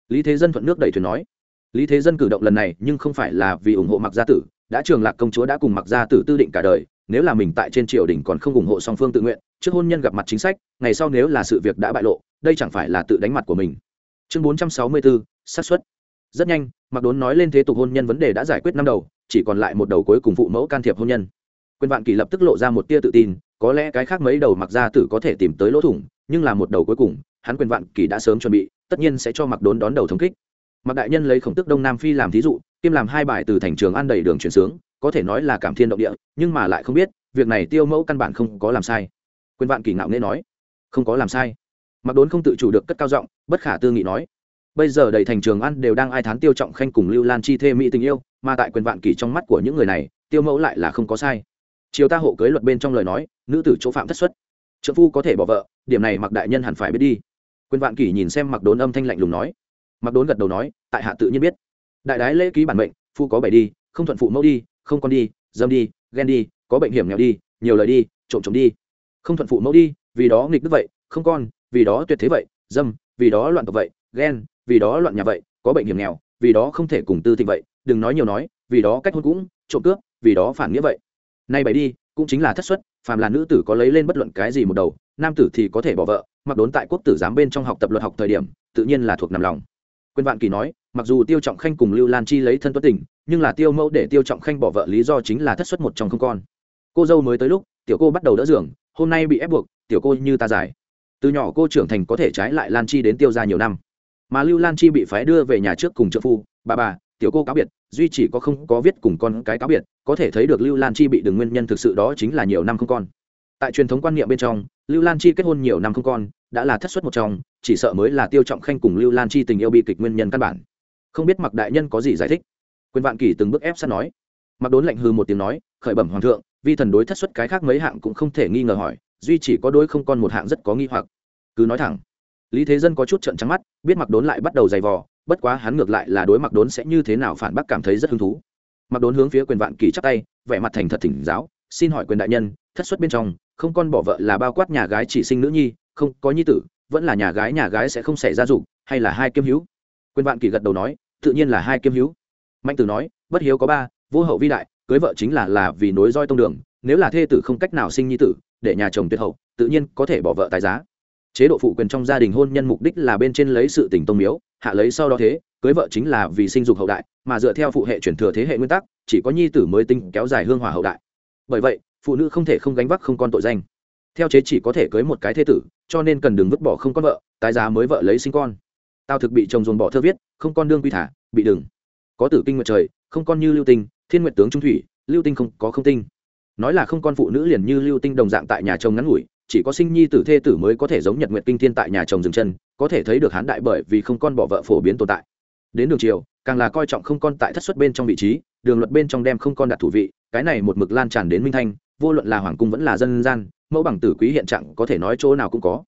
Lý thế dân thuận nước đẩy thuyền nói. Lý thế dân cử động lần này nhưng không phải là vì ủng hộ mặc gia tử, đã trường lạc công chúa đã cùng mặc gia tử tư định cả đời, nếu là mình tại trên triều đình còn không ủng hộ song phương tự nguyện, trước hôn nhân gặp mặt chính sách, ngày sau nếu là sự việc đã bại lộ, đây chẳng phải là tự đánh mặt của mình. Chương bốn trăm sáu mươi bốn xác suất rất nhanh mặc đốn nói lên thế tục hôn nhân vấn đề đã giải quyết năm đầu, chỉ còn lại một đầu cuối cùng phụ mẫu can thiệp hôn nhân. Quyền vạn kỳ lập tức lộ ra một tia tự tin, có lẽ cái khác mấy đầu mặc gia tử có thể tìm tới lỗ thủng, nhưng là một đầu cuối cùng, hắn quyền vạn kỳ đã sớm chuẩn bị, tất nhiên sẽ cho mặc đốn đón đầu thống kích. Mặc đại nhân lấy khổng tức đông nam phi làm thí dụ, kiêm làm hai bài từ thành trường ăn đầy đường chuyển sướng, có thể nói là cảm thiên động địa, nhưng mà lại không biết, việc này tiêu mẫu căn bản không có làm sai. Quyền vạn kỳ ngạo nghễ nói, không có làm sai. Mặc đốn không tự chủ được cất cao giọng, bất khả tư nghị nói bây giờ đầy thành trường ăn đều đang ai thán tiêu trọng khanh cùng lưu lan chi thê mỹ tình yêu, mà tại quyền vạn kỷ trong mắt của những người này, tiêu mẫu lại là không có sai. Chiều ta hộ cưới luật bên trong lời nói, nữ tử chỗ phạm thất xuất. Trợ phu có thể bỏ vợ, điểm này mặc đại nhân hẳn phải biết đi. Quyền vạn kỷ nhìn xem mặc đốn âm thanh lạnh lùng nói. Mặc đốn gật đầu nói, tại hạ tự nhiên biết. Đại đái lễ ký bản mệnh, phu có bảy đi, không thuận phụ mẫu đi, không con đi, dâm đi, ghen đi, có bệnh hiểm nghèo đi, nhiều lời đi, trộm trộm đi. Không thuận phụ mẫu đi, vì đó nghịch đức vậy, không con, vì đó tuyệt thế vậy, dâm, vì đó loạn tộc vậy, ghen vì đó loạn nhà vậy, có bệnh hiểm nghèo, vì đó không thể cùng tư thịnh vậy, đừng nói nhiều nói, vì đó cách hôn cũng, trộm cướp, vì đó phản nghĩa vậy. Nay bày đi, cũng chính là thất xuất, phàm là nữ tử có lấy lên bất luận cái gì một đầu, nam tử thì có thể bỏ vợ, mặc đốn tại quốc tử giám bên trong học tập luật học thời điểm, tự nhiên là thuộc nằm lòng. Quyền vạn kỳ nói, mặc dù tiêu trọng khanh cùng lưu lan chi lấy thân tuất tình, nhưng là tiêu mẫu để tiêu trọng khanh bỏ vợ lý do chính là thất xuất một trong không con. Cô dâu mới tới lúc, tiểu cô bắt đầu đỡ giường, hôm nay bị ép buộc, tiểu cô như ta giải. Từ nhỏ cô trưởng thành có thể trái lại lan chi đến tiêu ra nhiều năm mà lưu lan chi bị phái đưa về nhà trước cùng trợ phu. Bà bà, tiểu cô cáo biệt, duy chỉ có không có viết cùng con cái cáo biệt, có thể thấy được lưu lan chi bị đừng nguyên nhân thực sự đó chính là nhiều năm không con tại truyền thống quan niệm bên trong, lưu lan chi kết hôn nhiều năm không con đã là thất xuất một trong, chỉ sợ mới là tiêu trọng khanh cùng lưu lan chi tình yêu bi kịch nguyên nhân căn bản. Không biết mặc đại nhân có gì giải thích? Quyền vạn kỷ từng bước ép sát nói. Mặc đốn lạnh hư một tiếng nói, khởi bẩm hoàng thượng, vi thần đối thất xuất cái khác mấy hạng cũng không thể nghi ngờ hỏi, duy chỉ có đối không con một hạng rất có nghi hoặc. Cứ nói thẳng lý thế dân có chút trận trắng mắt, biết mặc đốn lại bắt đầu giày vò, bất quá hắn ngược lại là đối mặc đốn sẽ như thế nào phản bác cảm thấy rất hứng thú. Mặc đốn hướng phía quyền vạn kỳ chắp tay, vẻ mặt thành thật thỉnh giáo, xin hỏi quyền đại nhân, thất xuất bên trong, không con bỏ vợ là bao quát nhà gái chỉ sinh nữ nhi, không, có nhi tử, vẫn là nhà gái nhà gái sẽ không xảy ra dục, hay là hai kiêm hữu? Quyền vạn kỳ gật đầu nói, tự nhiên là hai kiêm hữu. Mạnh tử nói, bất hiếu có ba, vô hậu vi đại, cưới vợ chính là là vì nối roi tông đường, nếu là thê tử không cách nào sinh nhi tử, để nhà chồng tuyệt hậu, tự nhiên có thể bỏ vợ tài giá chế độ phụ quyền trong gia đình hôn nhân mục đích là bên trên lấy sự tình tông miếu, hạ lấy sau đó thế, cưới vợ chính là vì sinh dục hậu đại, mà dựa theo phụ hệ chuyển thừa thế hệ nguyên tắc, chỉ có nhi tử mới tinh kéo dài hương hòa hậu đại. Bởi vậy, phụ nữ không thể không gánh vác không con tội danh. Theo chế chỉ có thể cưới một cái thế tử, cho nên cần đừng vứt bỏ không con vợ, tái giá mới vợ lấy sinh con. Tao thực bị chồng dồn bỏ thơ viết, không con đương quy thả, bị đừng. Có tử kinh nguyệt trời, không con như lưu tinh, thiên nguyệt tướng trung thủy, lưu tinh không có không tinh. Nói là không con phụ nữ liền như lưu tinh đồng dạng tại nhà chồng ngắn ngủi chỉ có sinh nhi tử thê tử mới có thể giống nhật nguyện kinh thiên tại nhà chồng dừng chân, có thể thấy được hán đại bởi vì không con bỏ vợ phổ biến tồn tại. Đến đường triều càng là coi trọng không con tại thất xuất bên trong vị trí, đường luật bên trong đem không con đặt thủ vị, cái này một mực lan tràn đến minh thanh, vô luận là hoàng cung vẫn là dân gian, mẫu bằng tử quý hiện trạng có thể nói chỗ nào cũng có.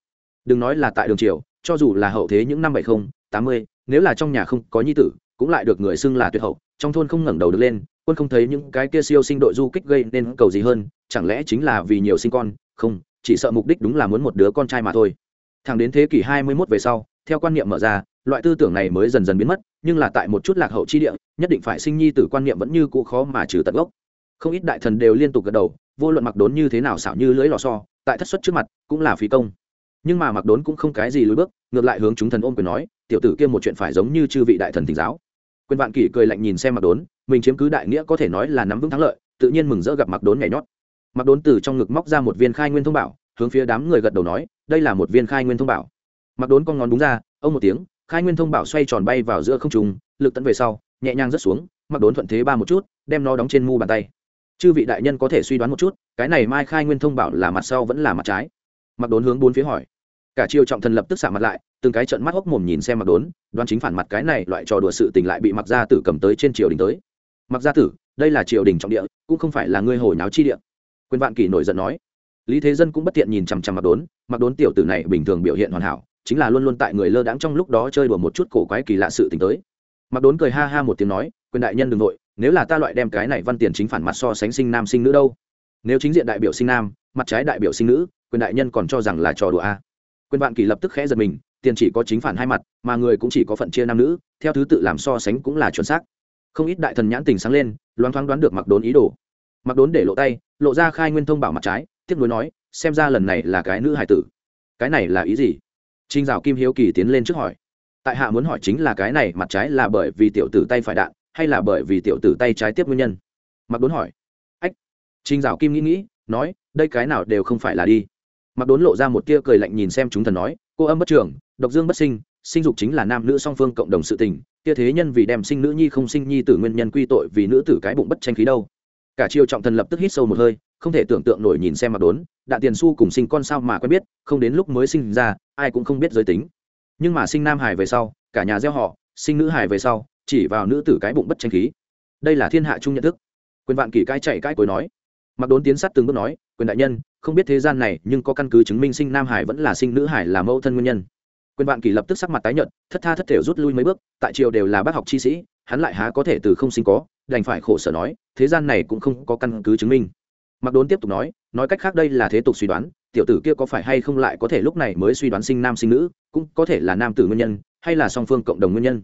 Đừng nói là tại đường triều cho dù là hậu thế những năm bảy không, tám mươi, nếu là trong nhà không có nhi tử, cũng lại được người xưng là tuyệt hậu, trong thôn không ngẩng đầu được lên, quân không thấy những cái kia siêu sinh đội du kích gây nên cầu gì hơn, chẳng lẽ chính là vì nhiều sinh con? Không chỉ sợ mục đích đúng là muốn một đứa con trai mà thôi. Thẳng đến thế kỷ hai mươi 21 về sau, theo quan niệm mở ra, loại tư tưởng này mới dần dần biến mất, nhưng là tại một chút lạc hậu chi địa, nhất định phải sinh nhi tử quan niệm vẫn như cũ khó mà trừ tận gốc. Không ít đại thần đều liên tục gật đầu, vô luận mặc đốn như thế nào xảo như lưỡi lò so tại thất xuất trước mặt cũng là phí công. Nhưng mà mặc đốn cũng không cái gì lùi bước, ngược lại hướng chúng thần ôm quyền nói, tiểu tử kia một chuyện phải giống như chư vị đại thần thỉnh giáo. Quyền vạn kỷ cười lạnh nhìn xem mặc đốn, mình chiếm cứ đại nghĩa có thể nói là nắm vững thắng lợi, tự nhiên mừng rỡ gặp mặc đốn nhảy nhót mặc đốn từ trong ngực móc ra một viên khai nguyên thông bảo, hướng phía đám người gật đầu nói, đây là một viên khai nguyên thông bảo. Mặc đốn con ngón đúng ra, ông một tiếng, khai nguyên thông bảo xoay tròn bay vào giữa không trùng lực tận về sau, nhẹ nhàng rớt xuống, mặc đốn thuận thế ba một chút, đem nó đóng trên mu bàn tay. Chư vị đại nhân có thể suy đoán một chút, cái này mai khai nguyên thông bảo là mặt sau vẫn là mặt trái? Mặc đốn hướng bốn phía hỏi. Cả triều trọng thần lập tức xả mặt lại, từng cái trận mắt hốc mồm nhìn xem mặc đốn, đoán chính phản mặt cái này loại trò đùa sự tình lại bị mặc gia tử cầm tới trên triều đình tới. Mặc gia tử, đây là triều đình trọng địa, cũng không phải là ngươi hồi náo chi địa quyền vạn kỷ nổi giận nói. Lý thế dân cũng bất tiện nhìn chằm chằm mặc đốn. Mặc đốn tiểu tử này bình thường biểu hiện hoàn hảo, chính là luôn luôn tại người lơ đãng trong lúc đó chơi đùa một chút cổ quái kỳ lạ sự t tới. Mặc đốn cười ha ha một tiếng nói, quyền đại nhân đ ừ n g nội nếu là ta loại đem cái này văn tiền chính phản mặt so sánh sinh nam sinh nữ đâu? Nếu chính diện đại biểu sinh nam, mặt trái đại biểu sinh nữ, quyền đại nhân còn cho rằng là trò đùa a quyền vạn kỳ lập tức khẽ giật mình, tiền chỉ có chính phản hai mặt, mà người cũng chỉ có phận chia nam nữ, theo thứ tự làm so sánh cũng là chuẩn xác. Không ít đại thần nhãn tình sáng lên, loáng thoáng đoán được mặc đốn ý đồ mặc đốn để lộ tay, lộ ra khai nguyên thông bảo mặt trái tiếp nối nói, xem ra lần này là cái nữ hải tử. Cái này là ý gì? Trinh dạo kim hiếu kỳ tiến lên trước hỏi. Tại hạ muốn hỏi chính là cái này mặt trái là bởi vì tiểu tử tay phải đạn, hay là bởi vì tiểu tử tay trái tiếp nguyên nhân? Mặc đốn hỏi. Ách. Trinh dạo kim nghĩ nghĩ, nói, đây cái nào đều không phải là đi. Mặc đốn lộ ra một tia cười lạnh nhìn xem chúng thần nói, cô âm bất trường, độc dương bất sinh sinh dục chính là nam nữ song phương cộng đồng sự tình, tia thế nhân vì đem sinh nữ nhi không sinh nhi tử nguyên nhân quy tội vì nữ tử cái bụng bất tranh khí đâu cả triều trọng thần lập tức hít sâu một hơi, không thể tưởng tượng nổi nhìn xem mặc đốn đạn tiền su cùng sinh con sao mà quen biết, không đến lúc mới sinh ra, ai cũng không biết giới tính. Nhưng mà sinh nam hải về sau, cả nhà gieo họ, sinh nữ hải về sau, chỉ vào nữ tử cái bụng bất tranh khí. Đây là thiên hạ chung nhận thức. Quyền vạn kỷ cai chạy cai cối nói. Mặc đốn tiến sát từng bước nói, quyền đại nhân, không biết thế gian này, nhưng có căn cứ chứng minh sinh nam hải vẫn là sinh nữ hải là mẫu thân nguyên nhân. Quyền vạn kỷ lập tức sắc mặt tái nhợt, thất tha thất thể rút lui mấy bước, tại triều đều là bác học chi sĩ hắn lại há có thể từ không sinh có, đành phải khổ sở nói, thế gian này cũng không có căn cứ chứng minh. Mặc đốn tiếp tục nói nói cách khác đây là thế tục suy đoán, tiểu tử kia có phải hay không lại có thể lúc này mới suy đoán sinh nam sinh nữ, cũng có thể là nam tử nguyên nhân, hay là song phương cộng đồng nguyên nhân.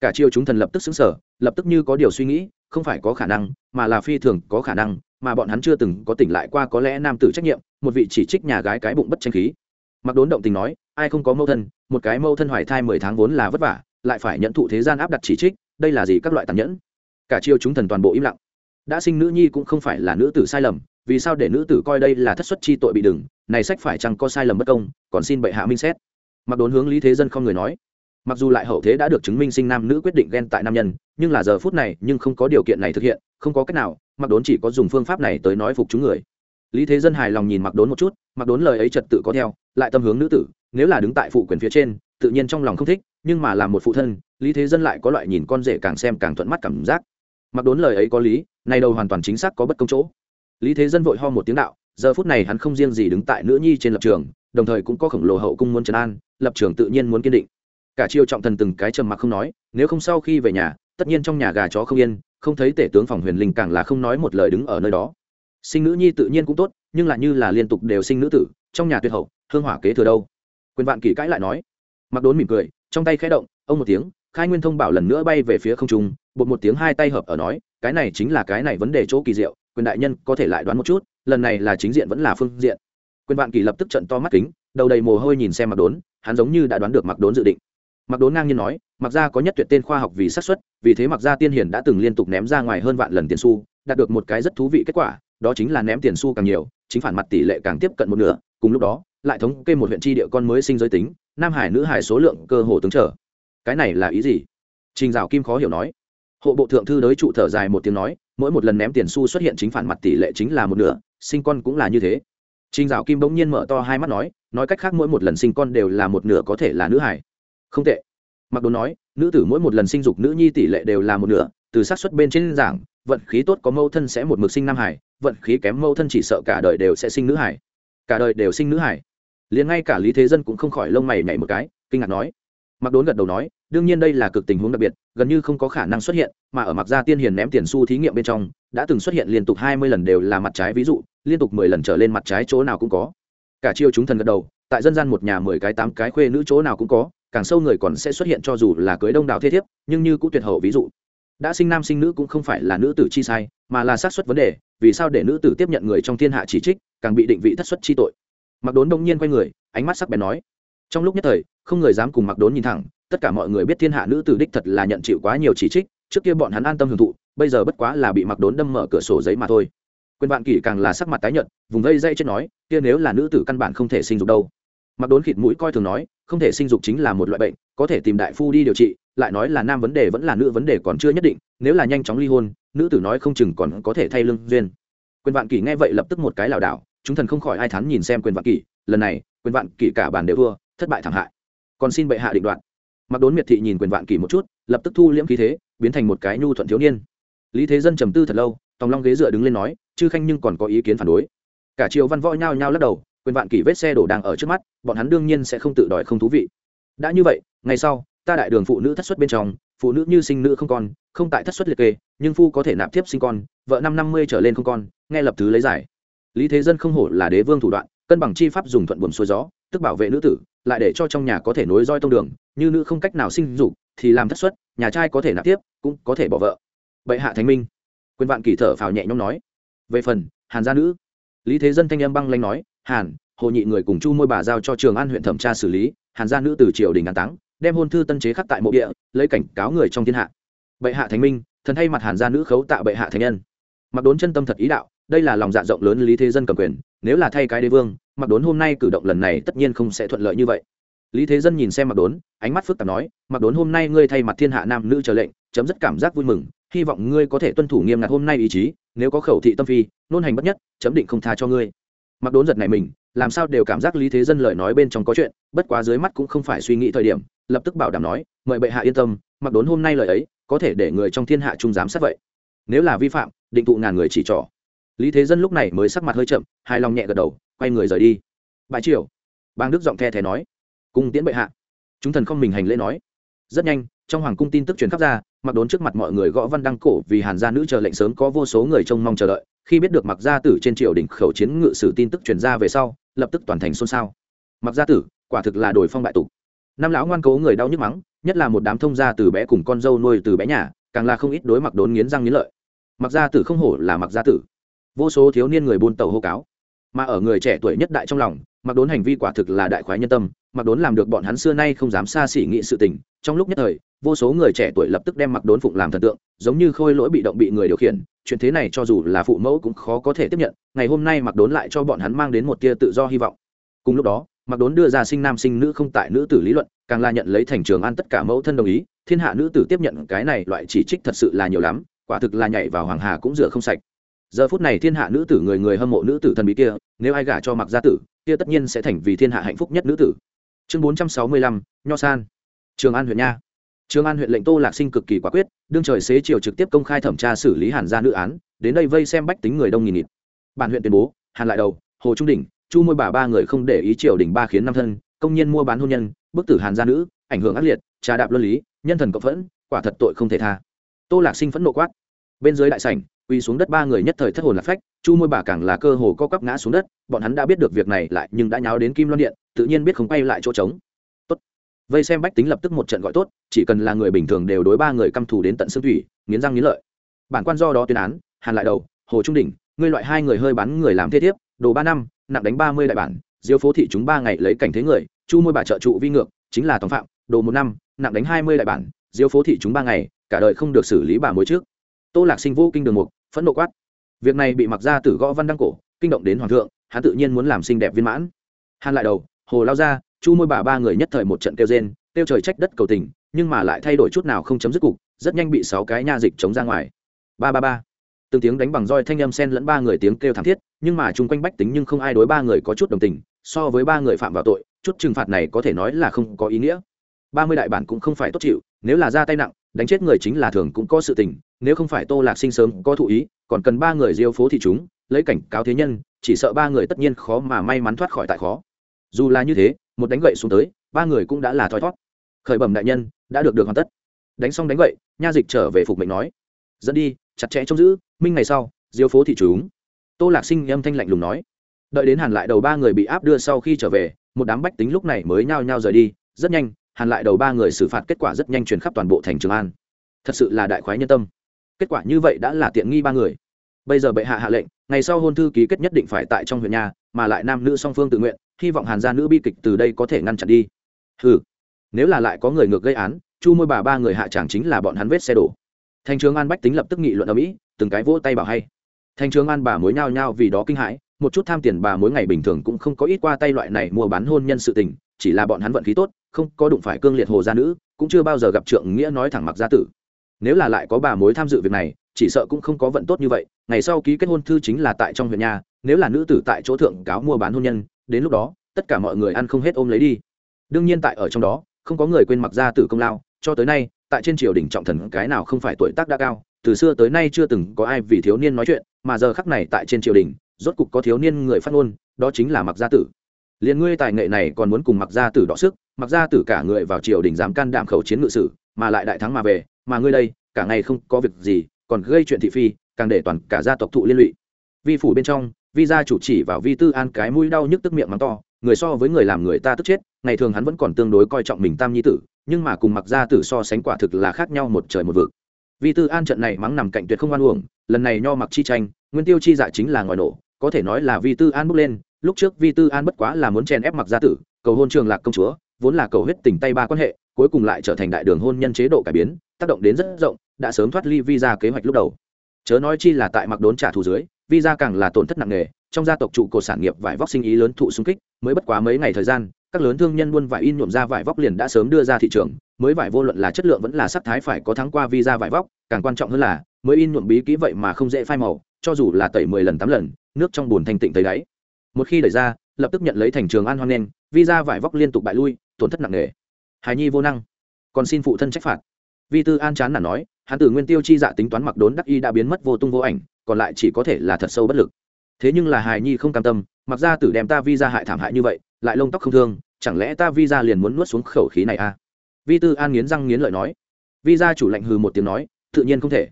Cả triều chúng thần lập tức xứng sở lập tức như có điều suy nghĩ, không phải có khả năng, mà là phi thường có khả năng, mà bọn hắn chưa từng có tỉnh lại qua có lẽ nam tử trách nhiệm, một vị chỉ trích nhà gái cái bụng bất tranh khí. Mặc đốn động tình nói, ai không có mâu thân, một cái mâu thân hoài thai mười tháng vốn là vất vả, lại phải nhận thụ thế gian áp đặt chỉ trích đây là gì các loại tàn nhẫn? Cả chiêu chúng thần toàn bộ im lặng. Đã sinh nữ nhi cũng không phải là nữ tử sai lầm, vì sao để nữ tử coi đây là thất xuất chi tội bị đừng? Này sách phải chăng có sai lầm bất công, còn xin bệ hạ minh xét. Mặc đốn hướng lý thế dân không người nói. Mặc dù lại hậu thế đã được chứng minh sinh nam nữ quyết định ghen tại nam nhân, nhưng là giờ phút này, nhưng không có điều kiện này thực hiện, không có cách nào, mặc đốn chỉ có dùng phương pháp này tới nói phục chúng người. Lý thế dân hài lòng nhìn mặc đốn một chút, mặc đốn lời ấy trật tự có theo, lại tâm hướng nữ tử, nếu là đứng tại phụ quyền phía trên, tự nhiên trong lòng không thích nhưng mà làm một phụ thân, lý thế dân lại có loại nhìn con rể càng xem càng thuận mắt cảm giác. Mặc đốn lời ấy có lý nay đầu hoàn toàn chính xác có bất công chỗ. Lý thế dân vội ho một tiếng đạo, giờ phút này hắn không riêng gì đứng tại nữ nhi trên lập trường, đồng thời cũng có khổng lồ hậu cung muốn trấn an, lập trường tự nhiên muốn kiên định. Cả triều trọng thần từng cái trầm mặc không nói, nếu không sau khi về nhà, tất nhiên trong nhà gà chó không yên, không thấy tể tướng phòng huyền linh càng là không nói một lời đứng ở nơi đó. Sinh nữ nhi tự nhiên cũng tốt, nhưng lại như là liên tục đều sinh nữ tử, trong nhà tuyệt hậu, hương hỏa kế thừa đâu? Quyền vạn kỷ cãi lại nói. Mặc đốn mỉm cười trong tay khẽ động, ông một tiếng, khai nguyên thông bảo lần nữa bay về phía không trung, bột một tiếng hai tay hợp ở nói, cái này chính là cái này vấn đề chỗ kỳ diệu, quyền đại nhân có thể lại đoán một chút, lần này là chính diện vẫn là phương diện. Quyền vạn kỳ lập tức trận to mắt kính, đầu đầy mồ hôi nhìn xem mặc đốn, hắn giống như đã đoán được mặc đốn dự định. Mặc đốn ngang nhiên nói mặc ra có nhất tuyệt tên khoa học vì xác suất, vì thế mặc ra tiên hiển đã từng liên tục ném ra ngoài hơn vạn lần tiền xu, đạt được một cái rất thú vị kết quả, đó chính là ném tiền xu càng nhiều, chính phản mặt tỷ lệ càng tiếp cận một nửa, cùng lúc đó, lại thống kê một huyện tri địa con mới sinh giới tính nam hải nữ hải số lượng cơ hồ tướng trở. Cái này là ý gì? Trình dạo kim khó hiểu nói. Hộ bộ thượng thư đới trụ thở dài một tiếng nói, mỗi một lần ném tiền xu xuất hiện chính phản mặt tỷ lệ chính là một nửa, sinh con cũng là như thế. Trình dạo kim bỗng nhiên mở to hai mắt nói nói cách khác mỗi một lần sinh con đều là một nửa có thể là nữ hải. Không tệ. Mặc đồ nói, nữ tử mỗi một lần sinh dục nữ nhi tỷ lệ đều là một nửa, từ xác suất bên trên giảng, vận khí tốt có mâu thân sẽ một mực sinh nam hải, vận khí kém mâu thân chỉ sợ cả đời đều sẽ sinh nữ hải. Cả đời đều sinh nữ hải liền ngay cả lý thế dân cũng không khỏi lông mày nhảy một cái, kinh ngạc nói. Mặc đốn gật đầu nói, đương nhiên đây là cực tình huống đặc biệt, gần như không có khả năng xuất hiện, mà ở mặc gia tiên hiền ném tiền xu thí nghiệm bên trong, đã từng xuất hiện liên tục hai mươi lần đều là mặt trái ví dụ, liên tục mười lần trở lên mặt trái chỗ nào cũng có. Cả chiêu chúng thần gật đầu, tại dân gian một nhà mười cái tám cái khuê nữ chỗ nào cũng có, càng sâu người còn sẽ xuất hiện cho dù là cưới đông đảo thế thiếp, nhưng như cũng tuyệt hậu ví dụ. Đã sinh nam sinh nữ cũng không phải là nữ tử chi sai, mà là xác suất vấn đề, vì sao để nữ tử tiếp nhận người trong thiên hạ chỉ trích, càng bị định vị thất xuất chi tội? Mặc đốn đông nhiên quay người, ánh mắt sắc bén nói, trong lúc nhất thời, không người dám cùng mặc đốn nhìn thẳng, tất cả mọi người biết thiên hạ nữ tử đích thật là nhận chịu quá nhiều chỉ trích, trước kia bọn hắn an tâm hưởng thụ, bây giờ bất quá là bị mặc đốn đâm mở cửa sổ giấy mà thôi. Quyền vạn kỷ càng là sắc mặt tái nhợt, vùng vây dây chết nói, kia nếu là nữ tử căn bản không thể sinh dục đâu. Mặc đốn khịt mũi coi thường nói, không thể sinh dục chính là một loại bệnh, có thể tìm đại phu đi điều trị, lại nói là nam vấn đề vẫn là nữ vấn đề còn chưa nhất định, nếu là nhanh chóng ly hôn, nữ tử nói không chừng còn có thể thay lương duyên. Quyền vạn kỷ nghe vậy lập tức một cái lảo đảo chúng thần không khỏi ai thán nhìn xem quyền vạn kỷ, lần này, quyền vạn kỷ cả bàn đều thua, thất bại thảm hại. Còn xin bệ hạ định đoạn mặc đốn miệt thị nhìn quyền vạn kỷ một chút, lập tức thu liễm khí thế, biến thành một cái nhu thuận thiếu niên. Lý thế dân trầm tư thật lâu, tòng long ghế dựa đứng lên nói, chư khanh nhưng còn có ý kiến phản đối. Cả triều văn võ nhao nhao lắc đầu, quyền vạn kỷ vết xe đổ đang ở trước mắt, bọn hắn đương nhiên sẽ không tự đòi không thú vị. Đã như vậy, ngày sau, ta đại đường phụ nữ thất xuất bên trong, phụ nữ như sinh nữ không con không tại thất xuất liệt kê, nhưng phu có thể nạp tiếp sinh con, vợ năm năm mươi trở lên không con nghe lập thứ lấy giải lý thế dân không hổ là đế vương thủ đoạn, cân bằng chi pháp dùng thuận buồm xuôi gió, tức bảo vệ nữ tử, lại để cho trong nhà có thể nối roi tông đường, như nữ không cách nào sinh dục, thì làm thất xuất, nhà trai có thể nạp tiếp, cũng có thể bỏ vợ. Bệ hạ thánh minh. Quyền vạn kỳ thở phào nhẹ nhõm nói. Về phần, hàn gia nữ. Lý thế dân thanh âm băng lanh nói, hàn, hồ nhị người cùng chu môi bà giao cho trường an huyện thẩm tra xử lý, hàn gia nữ từ triều đình an táng, đem hôn thư tân chế khắc tại mộ địa, lấy cảnh cáo người trong thiên hạ. Bệ hạ thánh minh, thần thay mặt hàn gia nữ khấu tạ bệ hạ thánh nhân. Mặc đốn chân tâm thật ý đạo đây là lòng dạ rộng lớn lý thế dân cầm quyền, nếu là thay cái đế vương, mặc đốn hôm nay cử động lần này tất nhiên không sẽ thuận lợi như vậy. Lý thế dân nhìn xem mặc đốn, ánh mắt phức tạp nói, mặc đốn hôm nay ngươi thay mặt thiên hạ nam nữ trở lệnh, chấm dứt cảm giác vui mừng, hy vọng ngươi có thể tuân thủ nghiêm ngặt hôm nay ý chí, nếu có khẩu thị tâm phi, nôn hành bất nhất, chấm định không tha cho ngươi. Mặc đốn giật này mình, làm sao đều cảm giác lý thế dân lời nói bên trong có chuyện, bất quá dưới mắt cũng không phải suy nghĩ thời điểm, lập tức bảo đảm nói, mời bệ hạ yên tâm, mặc đốn hôm nay lời ấy, có thể để người trong thiên hạ trung giám sát vậy. Nếu là vi phạm, định tụ ngàn người chỉ trỏ lý thế dân lúc này mới sắc mặt hơi chậm, hài lòng nhẹ gật đầu, quay người rời đi. Bãi triều. Bang đức giọng the thé nói. Cung tiễn bệ hạ. Chúng thần không mình hành lễ nói. Rất nhanh, trong hoàng cung tin tức truyền khắp ra, mặc đốn trước mặt mọi người gõ văn đăng cổ vì hàn gia nữ chờ lệnh sớm có vô số người trông mong chờ đợi. Khi biết được mặc gia tử trên triều đình khẩu chiến ngự sử tin tức truyền ra về sau, lập tức toàn thành xôn xao. Mặc gia tử, quả thực là đổi phong bại tục. Năm lão ngoan cố người đau nhức mắng, nhất là một đám thông gia từ bé cùng con dâu nuôi từ bé nhà, càng là không ít đối mặc đốn nghiến răng nghiến lợi. Mặc gia tử không hổ là mặc gia tử vô số thiếu niên người buôn tàu hô cáo. Mà ở người trẻ tuổi nhất đại trong lòng, mặc đốn hành vi quả thực là đại khoái nhân tâm, mặc đốn làm được bọn hắn xưa nay không dám xa xỉ nghị sự tình. Trong lúc nhất thời, vô số người trẻ tuổi lập tức đem mặc đốn phụng làm thần tượng, giống như khôi lỗi bị động bị người điều khiển. Chuyện thế này cho dù là phụ mẫu cũng khó có thể tiếp nhận. Ngày hôm nay mặc đốn lại cho bọn hắn mang đến một tia tự do hy vọng. Cùng lúc đó, mặc đốn đưa ra sinh nam sinh nữ không tại nữ tử lý luận, càng là nhận lấy thành trường an tất cả mẫu thân đồng ý. Thiên hạ nữ tử tiếp nhận cái này loại chỉ trích thật sự là nhiều lắm, quả thực là nhảy vào hoàng hà cũng rửa không sạch giờ phút này thiên hạ nữ tử người người hâm mộ nữ tử thần bí kia, nếu ai gả cho mặc gia tử, kia tất nhiên sẽ thành vì thiên hạ hạnh phúc nhất nữ tử. Chương bốn trăm sáu mươi lăm, nho san. Trường an huyện nha. Trường an huyện lệnh tô lạc sinh cực kỳ quả quyết, đương trời xế chiều trực tiếp công khai thẩm tra xử lý hàn gia nữ án, đến đây vây xem bách tính người đông nghìn nghịt. Bản huyện tuyên bố, hàn lại đầu, hồ trung đỉnh, chu môi bà ba người không để ý triều đình ba khiến năm thân, công nhân mua bán hôn nhân, bức tử hàn gia nữ, ảnh hưởng ác liệt, trà đạp luân lý, nhân thần cộng phẫn, quả thật tội không thể tha. Tô lạc sinh phẫn nộ quát. Bên dưới đại sảnh quỳ xuống đất ba người nhất thời thất hồn lạc phách, chu môi bà càng là cơ hồ co cắp ngã xuống đất, bọn hắn đã biết được việc này lại nhưng đã nháo đến kim loan điện, tự nhiên biết không quay lại chỗ trống. Tốt. Vây xem bách tính lập tức một trận gọi tốt, chỉ cần là người bình thường đều đối ba người căm thù đến tận xương thủy, nghiến răng nghiến lợi. Bản quan do đó tuyên án, hàn lại đầu, hồ trung đỉnh, ngươi loại hai người hơi bắn người làm thế thiếp, đồ ba năm, nặng đánh ba mươi đại bản, diêu phố thị chúng ba ngày lấy cảnh thế người, chu môi bà trợ trụ vi ngược, chính là tòng phạm, đồ một năm, nặng đánh hai mươi đại bản, diêu phố thị chúng ba ngày, cả đời không được xử lý bà mối trước. Tô lạc sinh vô kinh đường mục phẫn nộ quát. Việc này bị mặc ra tử gõ văn đăng cổ, kinh động đến hoàng thượng, hắn tự nhiên muốn làm xinh đẹp viên mãn. Hàn lại đầu, hồ lao ra, chu môi bà ba người nhất thời một trận kêu rên, kêu trời trách đất cầu tình, nhưng mà lại thay đổi chút nào không chấm dứt cục, rất nhanh bị sáu cái nha dịch chống ra ngoài. Ba ba ba. Từng tiếng đánh bằng roi thanh âm sen lẫn ba người tiếng kêu thảm thiết, nhưng mà chung quanh bách tính nhưng không ai đối ba người có chút đồng tình, so với ba người phạm vào tội, chút trừng phạt này có thể nói là không có ý nghĩa. Ba mươi đại bản cũng không phải tốt chịu, nếu là ra tay nặng đánh chết người chính là thường cũng có sự tình, nếu không phải tô lạc sinh sớm có thụ ý, còn cần ba người diêu phố thị chúng, lấy cảnh cáo thế nhân, chỉ sợ ba người tất nhiên khó mà may mắn thoát khỏi tại khó. Dù là như thế, một đánh gậy xuống tới, ba người cũng đã là thoi thót. Khởi bẩm đại nhân, đã được được hoàn tất. Đánh xong đánh gậy, nha dịch trở về phục mệnh nói. Dẫn đi, chặt chẽ trông giữ, minh ngày sau, diêu phố thị chúng. Tô lạc sinh âm thanh lạnh lùng nói. Đợi đến hàn lại đầu ba người bị áp đưa sau khi trở về, một đám bách tính lúc này mới nhao nhao rời đi, rất nhanh hàn lại đầu ba người xử phạt kết quả rất nhanh truyền khắp toàn bộ thành trường an. Thật sự là đại khoái nhân tâm. Kết quả như vậy đã là tiện nghi ba người. Bây giờ bệ hạ hạ lệnh, ngày sau hôn thư ký kết nhất định phải tại trong huyện nhà, mà lại nam nữ song phương tự nguyện, hy vọng hàn gia nữ bi kịch từ đây có thể ngăn chặn đi. Ừ nếu là lại có người ngược gây án, chu môi bà ba người hạ chẳng chính là bọn hắn vết xe đổ. Thành trường an bách tính lập tức nghị luận ở mỹ, từng cái vỗ tay bảo hay. Thành trường an bà mối nhao nhao vì đó kinh hãi, một chút tham tiền bà mối ngày bình thường cũng không có ít qua tay loại này mua bán hôn nhân sự tình chỉ là bọn hắn vận khí tốt, không có đụng phải cương liệt hồ gia nữ, cũng chưa bao giờ gặp trượng nghĩa nói thẳng mặc gia tử. Nếu là lại có bà mối tham dự việc này, chỉ sợ cũng không có vận tốt như vậy, ngày sau ký kết hôn thư chính là tại trong huyện nhà, nếu là nữ tử tại chỗ thượng cáo mua bán hôn nhân, đến lúc đó, tất cả mọi người ăn không hết ôm lấy đi. Đương nhiên tại ở trong đó, không có người quên mặc gia tử công lao, cho tới nay, tại trên triều đình trọng thần cái nào không phải tuổi tác đã cao, từ xưa tới nay chưa từng có ai vì thiếu niên nói chuyện, mà giờ khắc này tại trên triều đình, rốt cục có thiếu niên người phát ngôn, đó chính là mặc gia tử liền ngươi tài nghệ này còn muốn cùng mặc gia tử đọ sức, mặc gia tử cả người vào triều đình dám can đảm khẩu chiến ngự sử, mà lại đại thắng mà về, mà ngươi đây, cả ngày không có việc gì, còn gây chuyện thị phi, càng để toàn cả gia tộc thụ liên lụy. Vi phủ bên trong, vi gia chủ chỉ vào vi tư an cái mũi đau nhức tức miệng mắng to, người so với người làm người ta tức chết, ngày thường hắn vẫn còn tương đối coi trọng mình tam nhi tử, nhưng mà cùng mặc gia tử so sánh quả thực là khác nhau một trời một vực. Vi tư an trận này mắng nằm cạnh tuyệt không oan uổng, lần này nho mặc chi tranh, nguyên tiêu chi dạ chính là ngòi nổ, có thể nói là vi tư an bước lên lúc trước vi tư an bất quá là muốn chèn ép mặc gia tử, cầu hôn trường lạc công chúa, vốn là cầu huyết tình tay ba quan hệ, cuối cùng lại trở thành đại đường hôn nhân chế độ cải biến, tác động đến rất rộng, đã sớm thoát ly visa kế hoạch lúc đầu. Chớ nói chi là tại mặc đốn trả thù dưới, visa càng là tổn thất nặng nề, trong gia tộc trụ cột sản nghiệp vải vóc sinh ý lớn thụ xung kích, mới bất quá mấy ngày thời gian, các lớn thương nhân buôn vải in nhuộm ra vải vóc liền đã sớm đưa ra thị trường, mới vải vô luận là chất lượng vẫn là sắc thái phải có thắng qua visa vải vóc, càng quan trọng hơn là, mới in nhuộm bí kỹ vậy mà không dễ phai màu, cho dù là tẩy mười lần tám lần, nước trong bùn thanh tịnh thấy đáy một khi đẩy ra, lập tức nhận lấy thành trường an hoan nghênh, visa vải vóc liên tục bại lui, tổn thất nặng nề. Hài nhi vô năng. Còn xin phụ thân trách phạt. Vi tư an chán là nói, hắn tử nguyên tiêu chi dạ tính toán mặc đốn đắc y đã biến mất vô tung vô ảnh, còn lại chỉ có thể là thật sâu bất lực. Thế nhưng là hài nhi không cam tâm, mặc ra tử đem ta vi ra hại thảm hại như vậy, lại lông tóc không thương, chẳng lẽ ta vi ra liền muốn nuốt xuống khẩu khí này à? Vi tư an nghiến răng nghiến lợi nói. Vi ra chủ lệnh hừ một tiếng nói, tự nhiên không thể.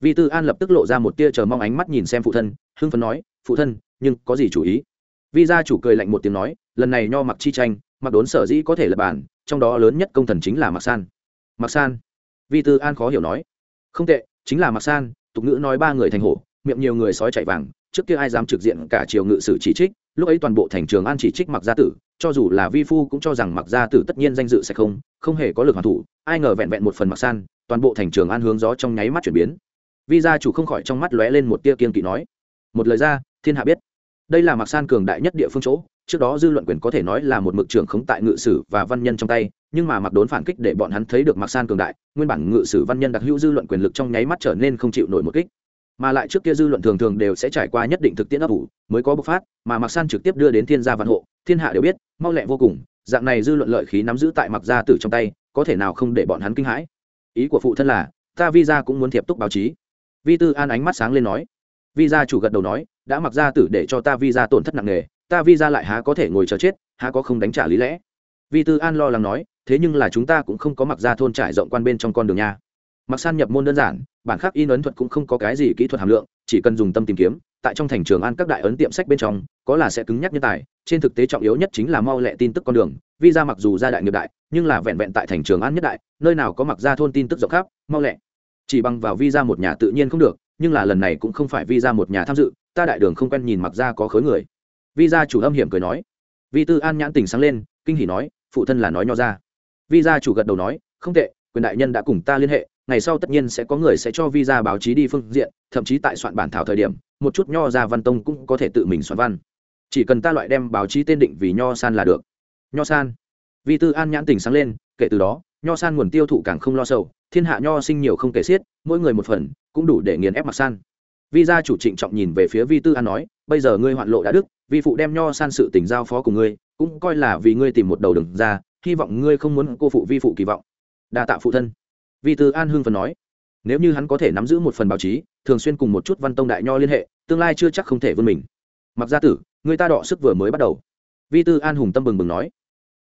Vi tư an lập tức lộ ra một tia chờ mong ánh mắt nhìn xem phụ thân, hưng phấn nói, phụ thân, nhưng có gì chủ ý? Vi gia chủ cười lạnh một tiếng nói, lần này nho mặc chi tranh, mặc đốn sở dĩ có thể lập bản, trong đó lớn nhất công thần chính là mặc san. Mặc san? Vi tư an khó hiểu nói. Không tệ, chính là mặc san, tục ngữ nói ba người thành hổ, miệng nhiều người sói chạy vàng, trước kia ai dám trực diện cả triều ngự sử chỉ trích, lúc ấy toàn bộ thành trường an chỉ trích mặc gia tử, cho dù là vi phu cũng cho rằng mặc gia tử tất nhiên danh dự sẽ không không hề có lực hoàn thủ, ai ngờ vẹn vẹn một phần mặc san, toàn bộ thành trường an hướng gió trong nháy mắt chuyển biến. Vi gia chủ không khỏi trong mắt lóe lên một tia kiên kỵ nói, một lời ra, thiên hạ biết đây là mặc san cường đại nhất địa phương chỗ, trước đó dư luận quyền có thể nói là một mực trưởng khống tại ngự sử và văn nhân trong tay, nhưng mà mặc đốn phản kích để bọn hắn thấy được mặc san cường đại, nguyên bản ngự sử văn nhân đặc hữu dư luận quyền lực trong nháy mắt trở nên không chịu nổi một kích. Mà lại trước kia dư luận thường thường đều sẽ trải qua nhất định thực tiễn ấp ủ, mới có bộc phát, mà mặc san trực tiếp đưa đến thiên gia văn hộ, thiên hạ đều biết, mau lẹ vô cùng, dạng này dư luận lợi khí nắm giữ tại mặc gia tử trong tay, có thể nào không để bọn hắn kinh hãi? Ý của phụ thân là, ta vi gia cũng muốn thiệp túc báo chí. Vi tư an ánh mắt sáng lên nói vi gia chủ gật đầu nói, đã mặc gia tử để cho ta vi gia tổn thất nặng nề, ta vi gia lại há có thể ngồi chờ chết, há có không đánh trả lý lẽ. Vi tư an lo lắng nói, thế nhưng là chúng ta cũng không có mặc gia thôn trải rộng quan bên trong con đường nha. Mặc san nhập môn đơn giản, bản khắc in ấn thuật cũng không có cái gì kỹ thuật hàm lượng, chỉ cần dùng tâm tìm kiếm, tại trong thành trường an các đại ấn tiệm sách bên trong, có là sẽ cứng nhắc nhân tài, trên thực tế trọng yếu nhất chính là mau lẹ tin tức con đường. Vi visa mặc dù gia đại nghiệp đại, nhưng là vẹn vẹn tại thành trường an nhất đại, nơi nào có mặc gia thôn tin tức rộng khắp, mau lẹ. Chỉ bằng vào visa một nhà tự nhiên không được nhưng là lần này cũng không phải vi ra một nhà tham dự, ta đại đường không quen nhìn mặc ra có khớ người. Vi ra chủ âm hiểm cười nói. Vi tư an nhãn tình sáng lên, kinh hỉ nói, phụ thân là nói nho ra. Visa chủ gật đầu nói, không tệ, quyền đại nhân đã cùng ta liên hệ, ngày sau tất nhiên sẽ có người sẽ cho vi ra báo chí đi phương diện, thậm chí tại soạn bản thảo thời điểm, một chút nho ra văn tông cũng có thể tự mình soạn văn. Chỉ cần ta loại đem báo chí tên định vì nho san là được. Nho san. Vi tư an nhãn tình sáng lên, kể từ đó nho san nguồn tiêu thụ càng không lo sầu, thiên hạ nho sinh nhiều không kể xiết, mỗi người một phần, cũng đủ để nghiền ép mặc san. Vi gia chủ trịnh trọng nhìn về phía vi tư an nói, bây giờ ngươi hoạn lộ đã đức, vi phụ đem nho san sự tình giao phó của ngươi, cũng coi là vì ngươi tìm một đầu đừng ra, hy vọng ngươi không muốn cô phụ vi phụ kỳ vọng. Đa tạ phụ thân. Vi tư an hưng phần nói, nếu như hắn có thể nắm giữ một phần báo chí, thường xuyên cùng một chút văn tông đại nho liên hệ, tương lai chưa chắc không thể vươn mình. Mặc gia tử người ta đọ sức vừa mới bắt đầu. Vi tư an hùng tâm bừng bừng nói